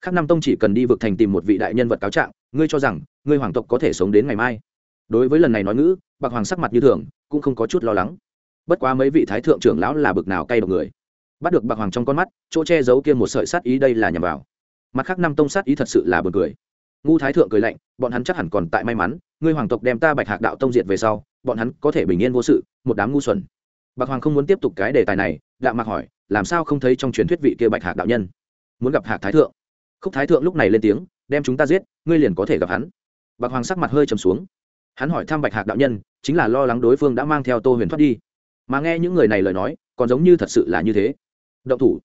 Speaker 1: Khác năm tông chỉ cần đi vực thành tìm một vị đại nhân vật cáo trạng, ngươi cho rằng ngươi hoàng tộc có thể sống đến ngày mai. Đối với lần này nói ngữ, bạc hoàng sắc mặt như thường, cũng không có chút lo lắng. Bất quá mấy vị thái thượng trưởng lão là bực nào cay độc người. Bắt được bạc hoàng trong con mắt, chỗ che giấu kia một sợi sát ý đây là nhằm vào mặt khác năm tông sát ý thật sự là buồn cười. Ngu thái thượng cười lạnh, bọn hắn chắc hẳn còn tại may mắn, ngươi hoàng tộc đem ta bạch hạc đạo tông diệt về sau, bọn hắn có thể bình yên vô sự, một đám ngu xuẩn. Bạc hoàng không muốn tiếp tục cái đề tài này, đạm mạc hỏi, làm sao không thấy trong truyền thuyết vị kia bạch hạc đạo nhân? Muốn gặp hạc thái thượng. Khúc thái thượng lúc này lên tiếng, đem chúng ta giết, ngươi liền có thể gặp hắn. Bạc hoàng sắc mặt hơi trầm xuống. Hắn hỏi thăm bạch hạc đạo nhân, chính là lo lắng đối phương đã mang theo tô huyền thoát đi. Mà nghe những người này lời nói, còn giống như thật sự là như thế. Động thủ.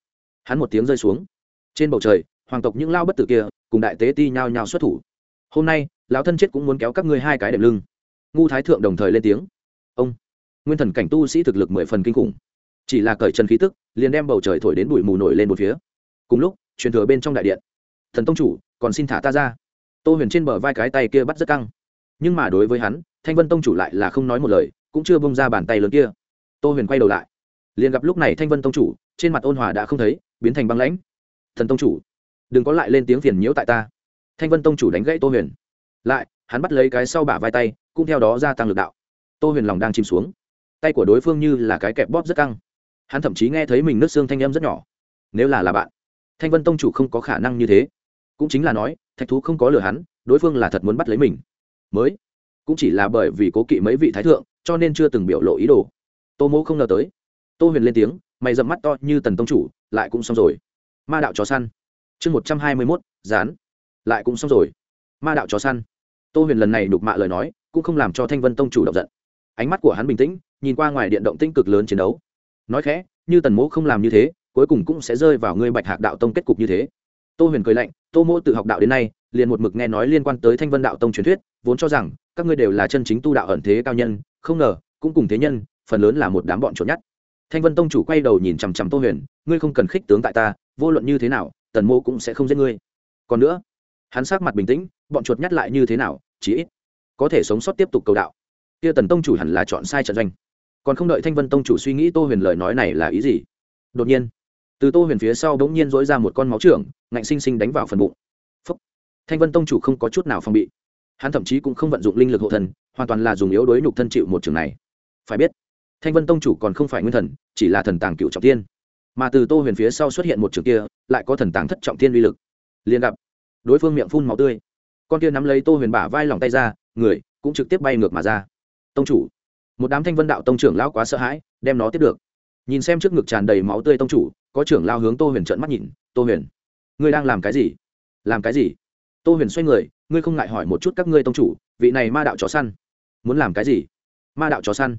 Speaker 1: Hắn một tiếng rơi xuống. Trên bầu trời hoàng tộc những lao bất tử kia, cùng đại tế ti nhao nhao xuất thủ. Hôm nay, lão thân chết cũng muốn kéo các ngươi hai cái đệm lưng. Ngu thái thượng đồng thời lên tiếng. Ông, nguyên thần cảnh tu sĩ thực lực mười phần kinh khủng. Chỉ là cởi chân khí tức, liền đem bầu trời thổi đến bụi mù nổi lên một phía. Cùng lúc, truyền thừa bên trong đại điện. Thần tông chủ, còn xin thả ta ra. Tô huyền trên bờ vai cái tay kia bắt rất căng. Nhưng mà đối với hắn, thanh vân tông chủ lại là không nói một lời, cũng chưa bông ra bàn tay lớn kia. Tô huyền quay đầu lại. Liền gặp lúc này thanh vân tông chủ, trên mặt ôn hòa đã không thấy, biến thành băng lãnh. Thần tông chủ đừng có lại lên tiếng phiền nhiễu tại ta. Thanh vân tông chủ đánh gãy tô huyền. Lại, hắn bắt lấy cái sau bả vai tay, cũng theo đó gia tăng lực đạo. Tô huyền lòng đang chìm xuống. Tay của đối phương như là cái kẹp bóp rất căng. Hắn thậm chí nghe thấy mình nước xương thanh âm rất nhỏ. Nếu là là bạn, thanh vân tông chủ không có khả năng như thế. Cũng chính là nói, thạch thú không có lừa hắn, đối phương là thật muốn bắt lấy mình. Mới, cũng chỉ là bởi vì cố kỵ mấy vị thái thượng, cho nên chưa từng biểu lộ ý đồ. Tô mỗ không ngờ tới. Tô huyền lên tiếng, mày dậm mắt to như tần tông chủ, lại cũng xong rồi. Ma đạo chó săn chương một trăm hai mươi mốt, dán. Lại cũng xong rồi. Ma đạo chó săn. Tô huyền lần này đục mạ lời nói, cũng không làm cho thanh vân tông chủ động giận. Ánh mắt của hắn bình tĩnh, nhìn qua ngoài điện động tinh cực lớn chiến đấu. Nói khẽ, như tần mỗ không làm như thế, cuối cùng cũng sẽ rơi vào ngươi bạch hạc đạo tông kết cục như thế. Tô huyền cười lạnh, tô mỗ tự học đạo đến nay, liền một mực nghe nói liên quan tới thanh vân đạo tông truyền thuyết, vốn cho rằng, các ngươi đều là chân chính tu đạo ẩn thế cao nhân, không ngờ, cũng cùng thế nhân, phần lớn là một đám bọn trộn nhất. Thanh vân tông chủ quay đầu nhìn chằm chằm tô huyền, ngươi không cần khích tướng tại ta, vô luận như thế nào tần mô cũng sẽ không giết ngươi. Còn nữa, hắn sát mặt bình tĩnh, bọn chuột nhắt lại như thế nào, chỉ ít có thể sống sót tiếp tục cầu đạo. Kia tần tông chủ hẳn là chọn sai trận doanh. Còn không đợi thanh vân tông chủ suy nghĩ tô huyền lời nói này là ý gì? Đột nhiên, từ tô huyền phía sau bỗng nhiên dỗi ra một con máu trưởng, ngạnh xinh xinh đánh vào phần bụng. Phúc. thanh vân tông chủ không có chút nào phòng bị. Hắn thậm chí cũng không vận dụng linh lực hộ thân hoàn toàn là dùng yếu đối nhục thân chịu một trường này. Phải biết, thanh vân tông chủ còn không phải nguyên thần, chỉ là thần tàng cựu trọng tiên mà từ tô huyền phía sau xuất hiện một trường kia, lại có thần tàng thất trọng thiên uy lực. Liền gặp, đối phương miệng phun máu tươi. Con kia nắm lấy tô huyền bả vai lòng tay ra, người cũng trực tiếp bay ngược mà ra. Tông chủ, một đám thanh vân đạo tông trưởng lão quá sợ hãi, đem nó tiếp được. Nhìn xem trước ngực tràn đầy máu tươi tông chủ, có trưởng lao hướng tô huyền trợn mắt nhìn, tô huyền, ngươi đang làm cái gì? Làm cái gì? Tô huyền xoay người, ngươi không ngại hỏi một chút các ngươi tông chủ, vị này ma đạo chó săn, muốn làm cái gì? Ma đạo chó săn.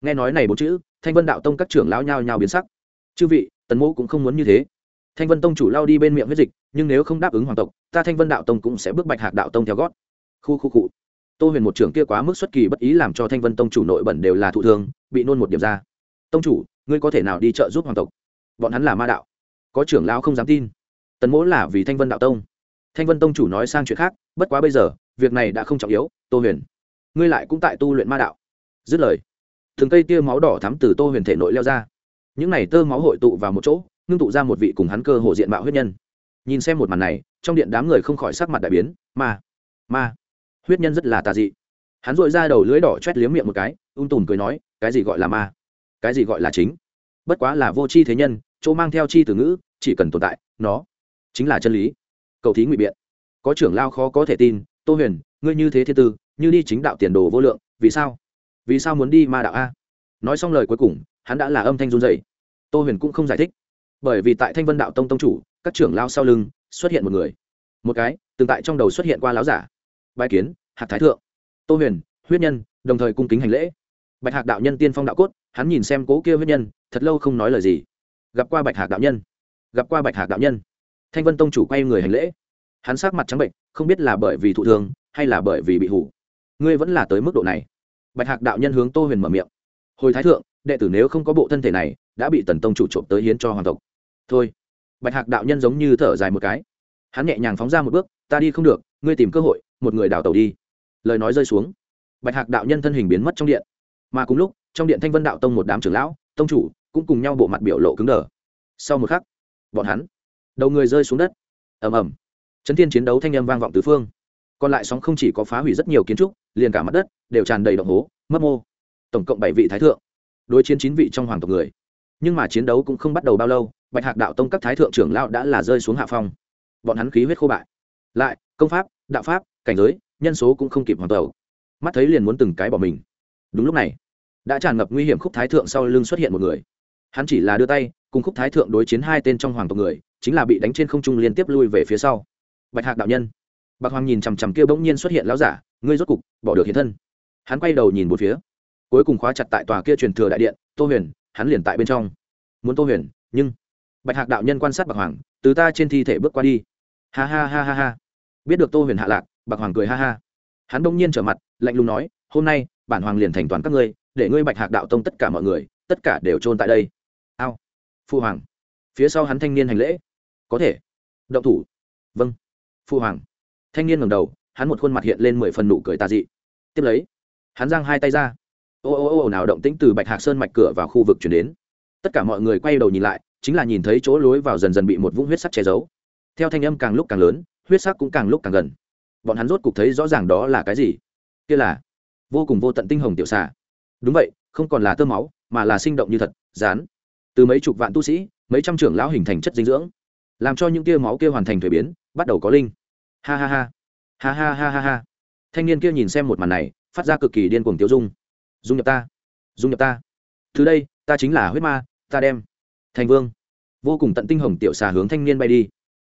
Speaker 1: Nghe nói này bốn chữ, thanh vân đạo tông các trưởng lão nhao nhao biến sắc. Chư vị tần mô cũng không muốn như thế. Thanh vân tông chủ lao đi bên miệng huyết dịch, nhưng nếu không đáp ứng hoàng tộc, ta thanh vân đạo tông cũng sẽ bước bạch hạc đạo tông theo gót. Khu khu cụ tô huyền một trưởng kia quá mức xuất kỳ bất ý làm cho thanh vân tông chủ nội bẩn đều là thụ thương, bị nôn một điểm ra. Tông chủ, ngươi có thể nào đi trợ giúp hoàng tộc? Bọn hắn là ma đạo. Có trưởng lão không dám tin. Tần mỗ là vì thanh vân đạo tông. Thanh vân tông chủ nói sang chuyện khác, bất quá bây giờ, việc này đã không trọng yếu, tô huyền. Ngươi lại cũng tại tu luyện ma đạo. Dứt lời thường cây tia máu đỏ thắm từ tô huyền thể nội leo ra những này tơ máu hội tụ vào một chỗ, ngưng tụ ra một vị cùng hắn cơ hồ diện mạo huyết nhân. Nhìn xem một màn này, trong điện đám người không khỏi sắc mặt đại biến, ma ma, huyết nhân rất là tà dị. Hắn dội ra đầu lưới đỏ chét liếm miệng một cái, ung tùm cười nói, cái gì gọi là ma? Cái gì gọi là chính? Bất quá là vô c h i thế nhân, chỗ mang theo chi từ ngữ, chỉ cần tồn tại, nó chính là chân lý. Cầu thí ngụy biện. Có trưởng lao khó có thể tin, tô huyền, ngươi như thế thiên tư, như đi chính đạo tiền đồ vô lượng, vì sao? Vì sao muốn đi ma đạo a? Nói xong lời cuối cùng hắn đã là âm thanh run dày tô huyền cũng không giải thích, bởi vì tại thanh vân đạo tông tông chủ, các trưởng lao sau lưng xuất hiện một người. Một cái, từng tại trong đầu xuất hiện qua láo giả. Bài kiến, hạc thái thượng. Tô huyền, huyết nhân, đồng thời cung kính hành lễ. Bạch hạc đạo nhân tiên phong đạo cốt, hắn nhìn xem cố kia huyết nhân, thật lâu không nói lời gì. Gặp qua bạch hạc đạo nhân. Gặp qua bạch hạc đạo nhân. Thanh vân tông chủ quay người hành lễ. Hắn sát mặt trắng bệnh, không biết là bởi vì thụ thương, hay là bởi vì bị hủ. Ngươi vẫn là tới mức độ này. Bạch hạc đạo nhân hướng tô huyền mở miệng. Hồi thái thượng đệ tử nếu không có bộ thân thể này, đã bị tần tông chủ trộm tới hiến cho hoàng tộc. Thôi, bạch hạc đạo nhân giống như thở dài một cái. Hắn nhẹ nhàng phóng ra một bước, ta đi không được, ngươi tìm cơ hội, một người đào tàu đi. Lời nói rơi xuống. Bạch hạc đạo nhân thân hình biến mất trong điện. Mà cùng lúc, trong điện thanh vân đạo tông một đám trưởng lão, tông chủ cũng cùng nhau bộ mặt biểu lộ cứng đờ. Sau một khắc, bọn hắn, đầu người rơi xuống đất. Ầm ầm. Chấn thiên chiến đấu thanh âm vang vọng tứ phương. Còn lại sóng không chỉ có phá hủy rất nhiều kiến trúc, liền cả mặt đất đều tràn đầy động hố mất mô. Tổng cộng bảy vị thái thượng đối chiến chín vị trong hoàng tộc người. Nhưng mà chiến đấu cũng không bắt đầu bao lâu, bạch hạc đạo tông các thái thượng trưởng lao đã là rơi xuống hạ phong. Bọn hắn khí huyết khô bại. Lại, công pháp, đạo pháp, cảnh giới, nhân số cũng không kịp hoàn tàu mắt thấy liền muốn từng cái bỏ mình. Đúng lúc này, đã tràn ngập nguy hiểm khúc thái thượng sau lưng xuất hiện một người. Hắn chỉ là đưa tay, cùng khúc thái thượng đối chiến hai tên trong hoàng tộc người, chính là bị đánh trên không trung liên tiếp lui về phía sau. Bạch hạc đạo nhân. Bạc hoàng nhìn chằm chằm kia bỗng nhiên xuất hiện lão giả, ngươi rốt cục bỏ được hiện thân. Hắn quay đầu nhìn một phía cuối cùng khóa chặt tại tòa kia truyền thừa đại điện, tô huyền, hắn liền tại bên trong. Muốn tô huyền, nhưng bạch hạc đạo nhân quan sát bạc hoàng, từ ta trên thi thể bước qua đi. Ha ha ha ha ha. Biết được tô huyền hạ lạc, bạc hoàng cười ha ha. Hắn đông nhiên trở mặt, lạnh lùng nói, hôm nay, bản hoàng liền thành toàn các ngươi, để ngươi bạch hạc đạo tông tất cả mọi người, tất cả đều trôn tại đây. Ao. Phu hoàng. Phía sau hắn thanh niên hành lễ. Có thể. Động thủ. Vâng. Phu hoàng. Thanh niên ngầm đầu, hắn một khuôn mặt hiện lên mười phần nụ cười tà dị. Tiếp lấy, hắn giang hai tay ra ô ô ô nào động tĩnh từ bạch hạc sơn mạch cửa vào khu vực chuyển đến. Tất cả mọi người quay đầu nhìn lại, chính là nhìn thấy chỗ lối vào dần dần bị một vũng huyết sắc che giấu. Theo thanh âm càng lúc càng lớn, huyết sắc cũng càng lúc càng gần. Bọn hắn rốt cục thấy rõ ràng đó là cái gì. Kia là vô cùng vô tận tinh hồng tiểu xà. Đúng vậy, không còn là tơ máu, mà là sinh động như thật, rán. Từ mấy chục vạn tu sĩ, mấy trăm trưởng lão hình thành chất dinh dưỡng, làm cho những tia máu kia hoàn thành thuế biến, bắt đầu có linh. Ha ha ha. Ha ha ha ha ha. Thanh niên kia nhìn xem một màn này, phát ra cực kỳ điên cuồng tiêu dung dung nhập ta, dung nhập ta. Từ đây, ta chính là huyết ma, ta đem thành vương. Vô cùng tận tinh hồng tiểu xà hướng thanh niên bay đi.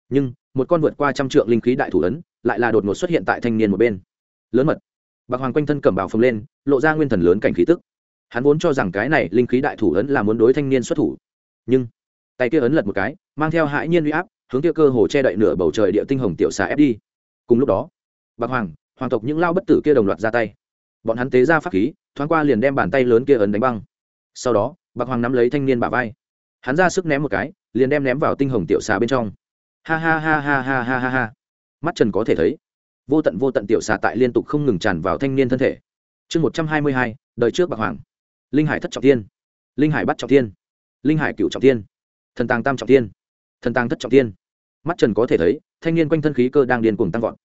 Speaker 1: Nhưng, một con vượt qua trăm trượng linh khí đại thủ ấn, lại là đột ngột xuất hiện tại thanh niên một bên. Lớn mật. Bạc hoàng quanh thân cầm bào phồng lên, lộ ra nguyên thần lớn cảnh khí tức. Hắn vốn cho rằng cái này linh khí đại thủ ấn là muốn đối thanh niên xuất thủ. Nhưng, tay kia ấn lật một cái, mang theo hãi nhiên uy áp, hướng kia cơ hồ che đậy nửa bầu trời địa tinh hồng tiểu xà ép đi. Cùng lúc đó, bạc hoàng hoàng tộc những lao bất tử kia đồng loạt ra tay. Bọn hắn tế ra pháp khí thoáng qua liền đem bàn tay lớn kia ấn đánh băng. Sau đó, bạc hoàng nắm lấy thanh niên bả vai. Hắn ra sức ném một cái, liền đem ném vào tinh hồng tiểu xà bên trong. Ha ha ha ha ha ha ha ha. Mắt trần có thể thấy, vô tận vô tận tiểu xà tại liên tục không ngừng tràn vào thanh niên thân thể. Chương một trăm hai mươi hai, đời trước bạc hoàng. Linh hải thất trọng thiên. Linh hải bắt trọng thiên. Linh hải cựu trọng thiên. Thần tàng tam trọng thiên. Thần tàng thất trọng thiên. Mắt trần có thể thấy, thanh niên quanh thân khí cơ đang điên cuồng tăng vọt.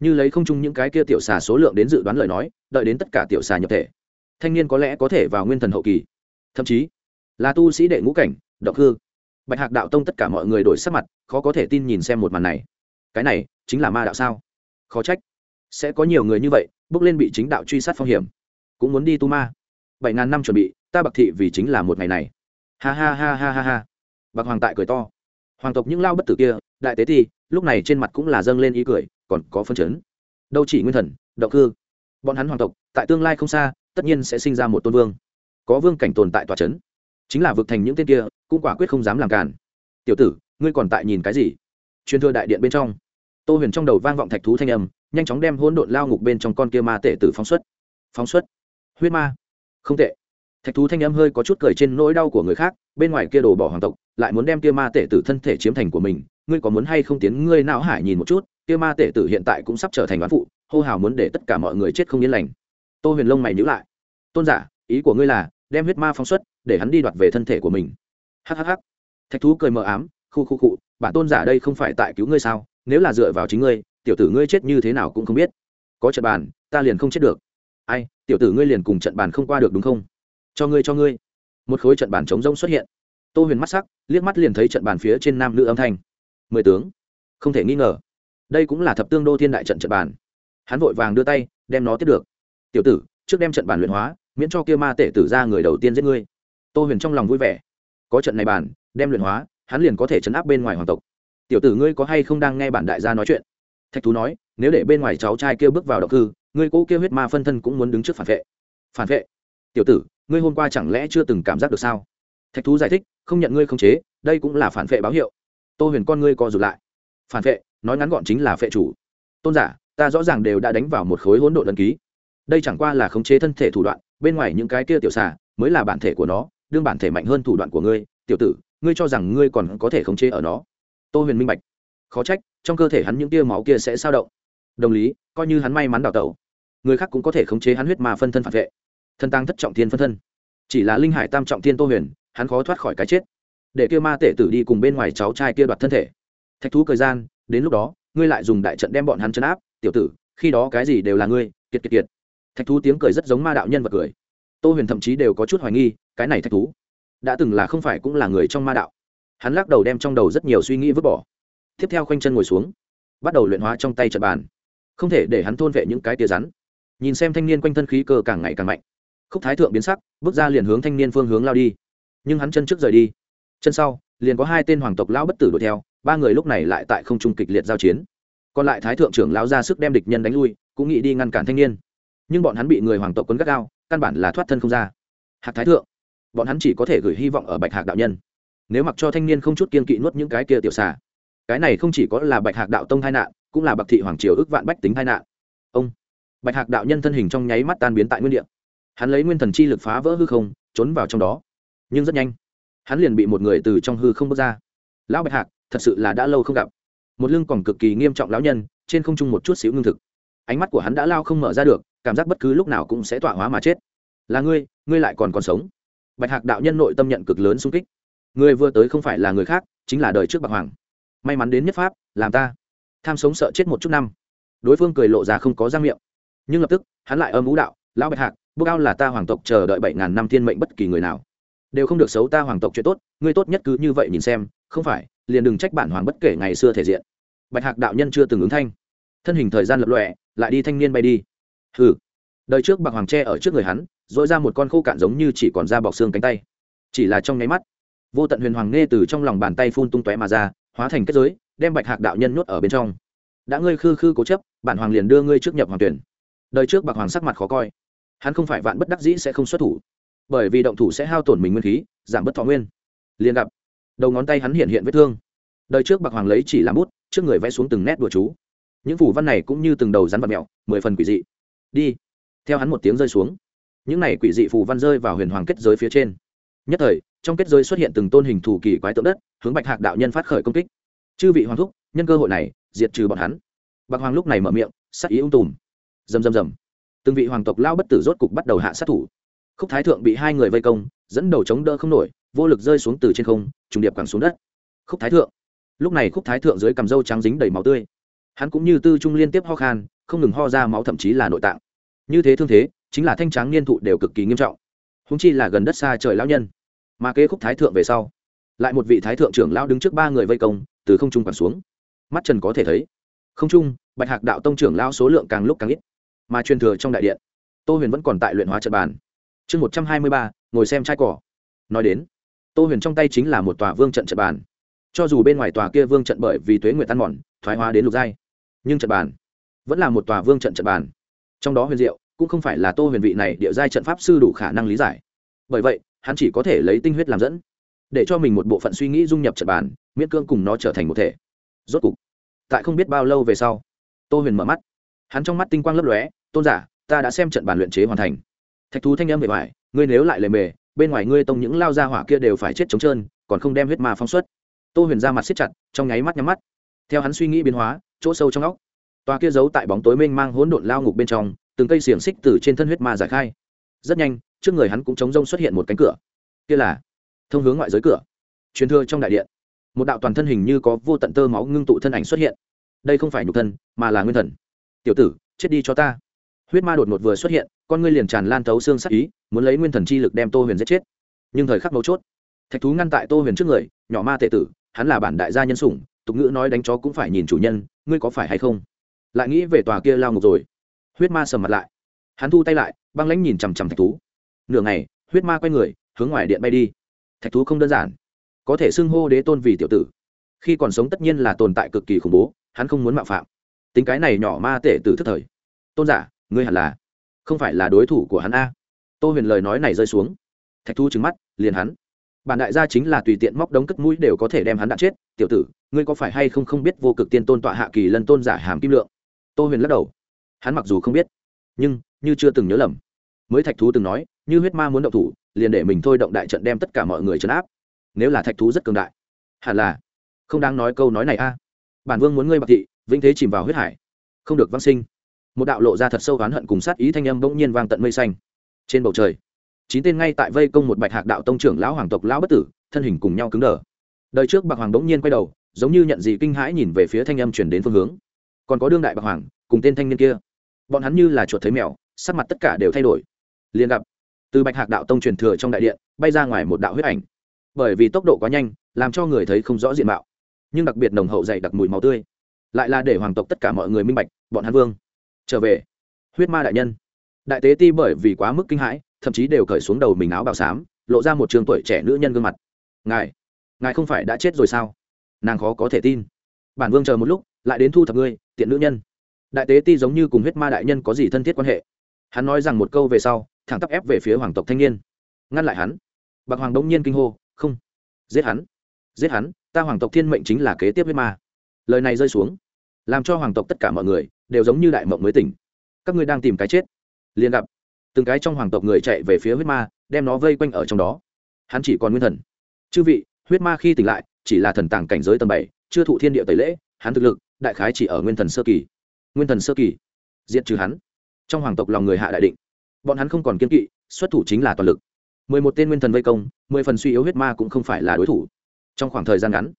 Speaker 1: Như lấy không chung những cái kia tiểu xà số lượng đến dự đoán lời nói, đợi đến tất cả tiểu xà nhập thể thanh niên có lẽ có thể vào nguyên thần hậu kỳ. Thậm chí, là tu sĩ đệ ngũ cảnh, độc hư, bạch hạc đạo tông tất cả mọi người đổi sắc mặt, khó có thể tin nhìn xem một màn này. Cái này, chính là ma đạo sao? Khó trách. Sẽ có nhiều người như vậy, bước lên bị chính đạo truy sát phong hiểm. Cũng muốn đi tu ma. Bảy ngàn năm chuẩn bị, ta bạc thị vì chính là một ngày này. Ha ha ha ha ha ha. Bạc hoàng tại cười to. Hoàng tộc những lao bất tử kia, đại tế thi lúc này trên mặt cũng là dâng lên ý cười, còn có phân chấn. Đâu chỉ nguyên thần động cư bọn hắn hoàng tộc, tại tương lai không xa tất nhiên sẽ sinh ra một tôn vương. Có vương cảnh tồn tại tòa c h ấ n chính là vực thành những tên kia, cũng quả quyết không dám làm cản tiểu tử, ngươi còn tại nhìn cái gì? Truyền thừa đại điện bên trong. Tô huyền trong đầu vang vọng thạch thú thanh âm, nhanh chóng đem hỗn độn lao ngục bên trong con kia ma tể tử phóng xuất. Phóng xuất. Huyết ma. Không tệ. Thạch thú thanh âm hơi có chút cười trên nỗi đau của người khác, bên ngoài kia đồ bỏ hoàng tộc, lại muốn đem kia ma tể tử thân thể chiếm thành của mình. Ngươi có muốn hay không tiến ngươi não hải nhìn một chút? Kia ma tể tử hiện tại cũng sắp trở thành bán phụ, hô hào muốn để tất cả mọi người chết không yên lành tô huyền lông mày nhữ lại. Tôn giả, ý của ngươi là đem huyết ma phóng xuất, để hắn đi đoạt về thân thể của mình. Hhh thạch thú cười mờ ám, khu khu cụ bản tôn giả đây không phải tại cứu ngươi sao? Nếu là dựa vào chính ngươi, tiểu tử ngươi chết như thế nào cũng không biết. Có trận bàn, ta liền không chết được. Ai, tiểu tử ngươi liền cùng trận bàn không qua được đúng không? Cho ngươi cho ngươi. Một khối trận bàn chống rông xuất hiện. Tô huyền mắt sắc, liếc mắt liền thấy trận bàn phía trên nam nữ âm thanh. Mười tướng. Không thể nghi ngờ. Đây cũng là thập tương đô thiên đại trận trận bàn. Hắn vội vàng đưa tay, đem nó tiếp được tiểu tử, trước đem trận bản luyện hóa, miễn cho kia ma tể tử ra người đầu tiên giết ngươi. Tô huyền trong lòng vui vẻ. Có trận này bàn đem luyện hóa, hắn liền có thể chấn áp bên ngoài hoàng tộc. Tiểu tử, ngươi có hay không đang nghe bản đại gia nói chuyện? Thạch thú nói, nếu để bên ngoài cháu trai kia bước vào động cư, ngươi cũ kêu huyết ma phân thân cũng muốn đứng trước phản vệ. Phản vệ? Tiểu tử, ngươi hôm qua chẳng lẽ chưa từng cảm giác được sao? Thạch thú giải thích, không nhận ngươi không chế, đây cũng là phản vệ báo hiệu. Tô huyền con ngươi co rụt lại. Phản vệ, nói ngắn gọn chính là phệ chủ. Tôn giả, ta rõ ràng đều đã đánh vào một khối hỗn độn ấn ký đây chẳng qua là khống chế thân thể thủ đoạn, bên ngoài những cái kia tiểu xà mới là bản thể của nó, đương bản thể mạnh hơn thủ đoạn của ngươi, tiểu tử, ngươi cho rằng ngươi còn có thể khống chế ở nó. Tô huyền minh bạch. Khó trách, trong cơ thể hắn những tia máu kia sẽ sao động. Đồng lý, coi như hắn may mắn đào tẩu, người khác cũng có thể khống chế hắn huyết mà phân thân phản vệ. Thân tăng thất trọng thiên phân thân. Chỉ là linh hải tam trọng thiên tô huyền, hắn khó thoát khỏi cái chết. Để kêu ma tể tử đi cùng bên ngoài cháu trai kia đoạt thân thể. Thạch thú thời gian, đến lúc đó, ngươi lại dùng đại trận đem bọn hắn chấn áp, tiểu tử, khi đó cái gì đều là ngươi, kiệt kiệt kiệt thạch thú tiếng cười rất giống ma đạo nhân vật cười. Tô huyền thậm chí đều có chút hoài nghi, cái này thạch thú đã từng là không phải cũng là người trong ma đạo. Hắn lắc đầu đem trong đầu rất nhiều suy nghĩ vứt bỏ. Tiếp theo khoanh chân ngồi xuống, bắt đầu luyện hóa trong tay trận bàn. Không thể để hắn thôn vệ những cái tia rắn. Nhìn xem thanh niên quanh thân khí cơ càng ngày càng mạnh. Khúc thái thượng biến sắc, bước ra liền hướng thanh niên phương hướng lao đi. Nhưng hắn chân trước rời đi. Chân sau, liền có hai tên hoàng tộc lão bất tử đuổi theo, ba người lúc này lại tại không trung kịch liệt giao chiến. Còn lại thái thượng trưởng lão ra sức đem địch nhân đánh lui, cũng nghĩ đi ngăn cản thanh niên nhưng bọn hắn bị người hoàng tộc quân gắt gao, căn bản là thoát thân không ra. Hạc thái thượng, bọn hắn chỉ có thể gửi hy vọng ở bạch hạc đạo nhân. Nếu mặc cho thanh niên không chút kiên kỵ nuốt những cái kia tiểu xà, cái này không chỉ có là bạch hạc đạo tông tai nạn, cũng là bạc thị hoàng triều ước vạn bách tính tai nạn. Ông, bạch hạc đạo nhân thân hình trong nháy mắt tan biến tại nguyên địa. Hắn lấy nguyên thần chi lực phá vỡ hư không, trốn vào trong đó. Nhưng rất nhanh, hắn liền bị một người từ trong hư không bước ra. Lão bạch hạc, thật sự là đã lâu không gặp. Một lưng còn cực kỳ nghiêm trọng lão nhân, trên không trung một chút xíu ngưng thực. Ánh mắt của hắn đã lao không mở ra được cảm giác bất cứ lúc nào cũng sẽ tọa hóa mà chết. Là ngươi ngươi lại còn còn sống. Bạch hạc đạo nhân nội tâm nhận cực lớn sung kích. Người vừa tới không phải là người khác, chính là đời trước bạc hoàng. May mắn đến nhất pháp, làm ta. Tham sống sợ chết một chút năm. Đối phương cười lộ ra không có răng miệng. Nhưng lập tức, hắn lại âm ú đạo, lão bạch hạc bốc ao là ta hoàng tộc chờ đợi bảy ngàn năm thiên mệnh bất kỳ người nào. Đều không được xấu ta hoàng tộc chuyện tốt, ngươi tốt nhất cứ như vậy nhìn xem, không phải, liền đừng trách bản hoàng bất kể ngày xưa thể diện. Bạch hạc đạo nhân chưa từng ứng thanh. Thân hình thời gian lập lọe lại đi thanh niên bay đi hừ. Đời trước bạc hoàng tre ở trước người hắn dội ra một con khô cạn giống như chỉ còn da bọc xương cánh tay. Chỉ là trong nháy mắt, vô tận huyền hoàng nghe từ trong lòng bàn tay phun tung tóe mà ra, hóa thành kết giới, đem bạch hạc đạo nhân nhốt ở bên trong. Đã ngươi khư khư cố chấp, bản hoàng liền đưa ngươi trước nhập hoàng tuyển. Đời trước bạc hoàng sắc mặt khó coi. Hắn không phải vạn bất đắc dĩ sẽ không xuất thủ. Bởi vì động thủ sẽ hao tổn mình nguyên khí, giảm bất thọ nguyên. Liền gặp, đầu ngón tay hắn hiện hiện vết thương. Đời trước bạc hoàng lấy chỉ làm bút, trước người vẽ xuống từng nét đùa chú. Những phủ văn này cũng như từng đầu rắn vật mẹo mười phần quỷ dị đi. Theo hắn một tiếng rơi xuống, những này quỷ dị phù văn rơi vào huyền hoàng kết giới phía trên. Nhất thời, trong kết giới xuất hiện từng tôn hình thủ kỳ quái tượng đất, hướng bạch hạc đạo nhân phát khởi công kích. Chư vị hoàng thúc, nhân cơ hội này, diệt trừ bọn hắn. Bạc hoàng lúc này mở miệng, sắc ý ung tùm. Rầm rầm rầm. Từng vị hoàng tộc lao bất tử rốt cục bắt đầu hạ sát thủ. Khúc thái thượng bị hai người vây công, dẫn đầu chống đỡ không nổi, vô lực rơi xuống từ trên không, trùng điệp càng xuống đất. Khúc thái thượng. Lúc này khúc thái thượng dưới cằm râu trắng dính đầy máu tươi. Hắn cũng như tư trung liên tiếp ho khan không ngừng ho ra máu thậm chí là nội tạng. Như thế thương thế, chính là thanh tráng niên thụ đều cực kỳ nghiêm trọng. Húng chi là gần đất xa trời lão nhân. Mà kế khúc thái thượng về sau, lại một vị thái thượng trưởng lão đứng trước ba người vây công, từ không trung quẳng xuống. Mắt trần có thể thấy, không trung, bạch hạc đạo tông trưởng lão số lượng càng lúc càng ít, mà truyền thừa trong đại điện, tô huyền vẫn còn tại luyện hóa trận bàn. Chương một trăm hai mươi ba, ngồi xem trai cỏ. Nói đến, tô huyền trong tay chính là một tòa vương trận trận bàn. Cho dù bên ngoài tòa kia vương trận bởi vì tuế nguyệt tan mòn, thoái hóa đến lục giai, nhưng trận bàn vẫn là một tòa vương trận trận bàn. Trong đó huyền diệu, cũng không phải là tô huyền vị này địa giai trận pháp sư đủ khả năng lý giải. Bởi vậy, hắn chỉ có thể lấy tinh huyết làm dẫn, để cho mình một bộ phận suy nghĩ dung nhập trận bàn, miễn cương cùng nó trở thành một thể. Rốt cục, tại không biết bao lâu về sau, tô huyền mở mắt. Hắn trong mắt tinh quang lấp lóe, tôn giả, ta đã xem trận bàn luyện chế hoàn thành. Thạch thú thanh âm bề ngoài, ngươi nếu lại lề mề, bên ngoài ngươi tông những lao ra hỏa kia đều phải chết trống trơn, còn không đem huyết ma phóng xuất. Tô huyền ra mặt siết chặt, trong nháy mắt nhắm mắt. Theo hắn suy nghĩ biến hóa, chỗ sâu trong óc tòa kia giấu tại bóng tối mênh mang hỗn độn lao ngục bên trong, từng cây xiềng xích từ trên thân huyết ma giải khai. Rất nhanh, trước người hắn cũng chống rông xuất hiện một cánh cửa. Kia là thông hướng ngoại giới cửa. Truyền thừa trong đại điện, một đạo toàn thân hình như có vô tận tơ máu ngưng tụ thân ảnh xuất hiện. Đây không phải nhục thân, mà là nguyên thần. Tiểu tử, chết đi cho ta. Huyết ma đột ngột vừa xuất hiện, con ngươi liền tràn lan thấu xương sắc ý, muốn lấy nguyên thần chi lực đem tô huyền giết chết. Nhưng thời khắc mấu chốt, thạch thú ngăn tại tô huyền trước người, nhỏ ma tệ tử, hắn là bản đại gia nhân sủng, tục ngữ nói đánh chó cũng phải nhìn chủ nhân, ngươi có phải hay không? Lại nghĩ về tòa kia lao ngục rồi. Huyết ma sầm mặt lại. Hắn thu tay lại, băng lãnh nhìn chằm chằm thạch thú. Nửa ngày, huyết ma quay người, hướng ngoài điện bay đi. Thạch thú không đơn giản. Có thể xưng hô đế tôn vì tiểu tử. Khi còn sống tất nhiên là tồn tại cực kỳ khủng bố, hắn không muốn mạo phạm. Tính cái này nhỏ ma tể tử thức thời. Tôn giả, ngươi hẳn là, không phải là đối thủ của hắn a. Tô huyền lời nói này rơi xuống. Thạch thu trứng mắt, liền hắn. Bản đại gia chính là tùy tiện móc đống cất mũi đều có thể đem hắn đạn chết. Tiểu tử, ngươi có phải hay không không biết vô cực tiên tôn tọa hạ kỳ lân tôn giả hàm kim lượng? Tô huyền lắc đầu. Hắn mặc dù không biết, nhưng như chưa từng nhớ lầm. Mới thạch thú từng nói, như huyết ma muốn động thủ, liền để mình thôi động đại trận đem tất cả mọi người trấn áp. Nếu là thạch thú rất cường đại, hẳn là không đáng nói câu nói này a. Bản vương muốn ngươi bạc thị, vĩnh thế chìm vào huyết hải. Không được vang sinh. Một đạo lộ ra thật sâu oán hận cùng sát ý thanh âm bỗng nhiên vang tận mây xanh. Trên bầu trời, chín tên ngay tại vây công một bạch hạc đạo tông trưởng lão hoàng tộc lão bất tử, thân hình cùng nhau cứng đờ. Đời trước bạc hoàng bỗng nhiên quay đầu, giống như nhận gì kinh hãi nhìn về phía thanh âm chuyển đến phương hướng còn có đương đại bạc hoàng, cùng tên thanh niên kia. Bọn hắn như là chuột thấy mèo, sắc mặt tất cả đều thay đổi. Liền gặp, từ bạch hạc đạo tông truyền thừa trong đại điện, bay ra ngoài một đạo huyết ảnh. Bởi vì tốc độ quá nhanh, làm cho người thấy không rõ diện mạo. Nhưng đặc biệt nồng hậu dày đặc mùi máu tươi. Lại là để hoàng tộc tất cả mọi người minh bạch, bọn hắn vương. Trở về. Huyết ma đại nhân. Đại tế ti bởi vì quá mức kinh hãi, thậm chí đều cởi xuống đầu mình áo bào xám, lộ ra một trường tuổi trẻ nữ nhân gương mặt. Ngài ngài không phải đã chết rồi sao? Nàng khó có thể tin. Bản vương chờ một lúc lại đến thu thập ngươi, tiện nữ nhân. Đại tế ti giống như cùng huyết ma đại nhân có gì thân thiết quan hệ? Hắn nói rằng một câu về sau, thẳng tắp ép về phía hoàng tộc thanh niên. Ngăn lại hắn. Bạc hoàng đông nhiên kinh hô, không, giết hắn giết hắn, ta hoàng tộc thiên mệnh chính là kế tiếp huyết ma. Lời này rơi xuống, làm cho hoàng tộc tất cả mọi người đều giống như đại mộng mới tỉnh. Các ngươi đang tìm cái chết. Liền gặp, từng cái trong hoàng tộc người chạy về phía huyết ma, đem nó vây quanh ở trong đó. Hắn chỉ còn nguyên thần. Chư vị, huyết ma khi tỉnh lại, chỉ là thần tàng cảnh giới tầm bảy, chưa thụ thiên địa tẩy lễ, hắn thực lực đại khái chỉ ở nguyên thần sơ kỳ. Nguyên thần sơ kỳ. Diện trừ hắn. Trong hoàng tộc lòng người hạ đại định. Bọn hắn không còn kiên kỵ, xuất thủ chính là toàn lực. Mười một tên nguyên thần vây công, mười phần suy yếu huyết ma cũng không phải là đối thủ. Trong khoảng thời gian ngắn,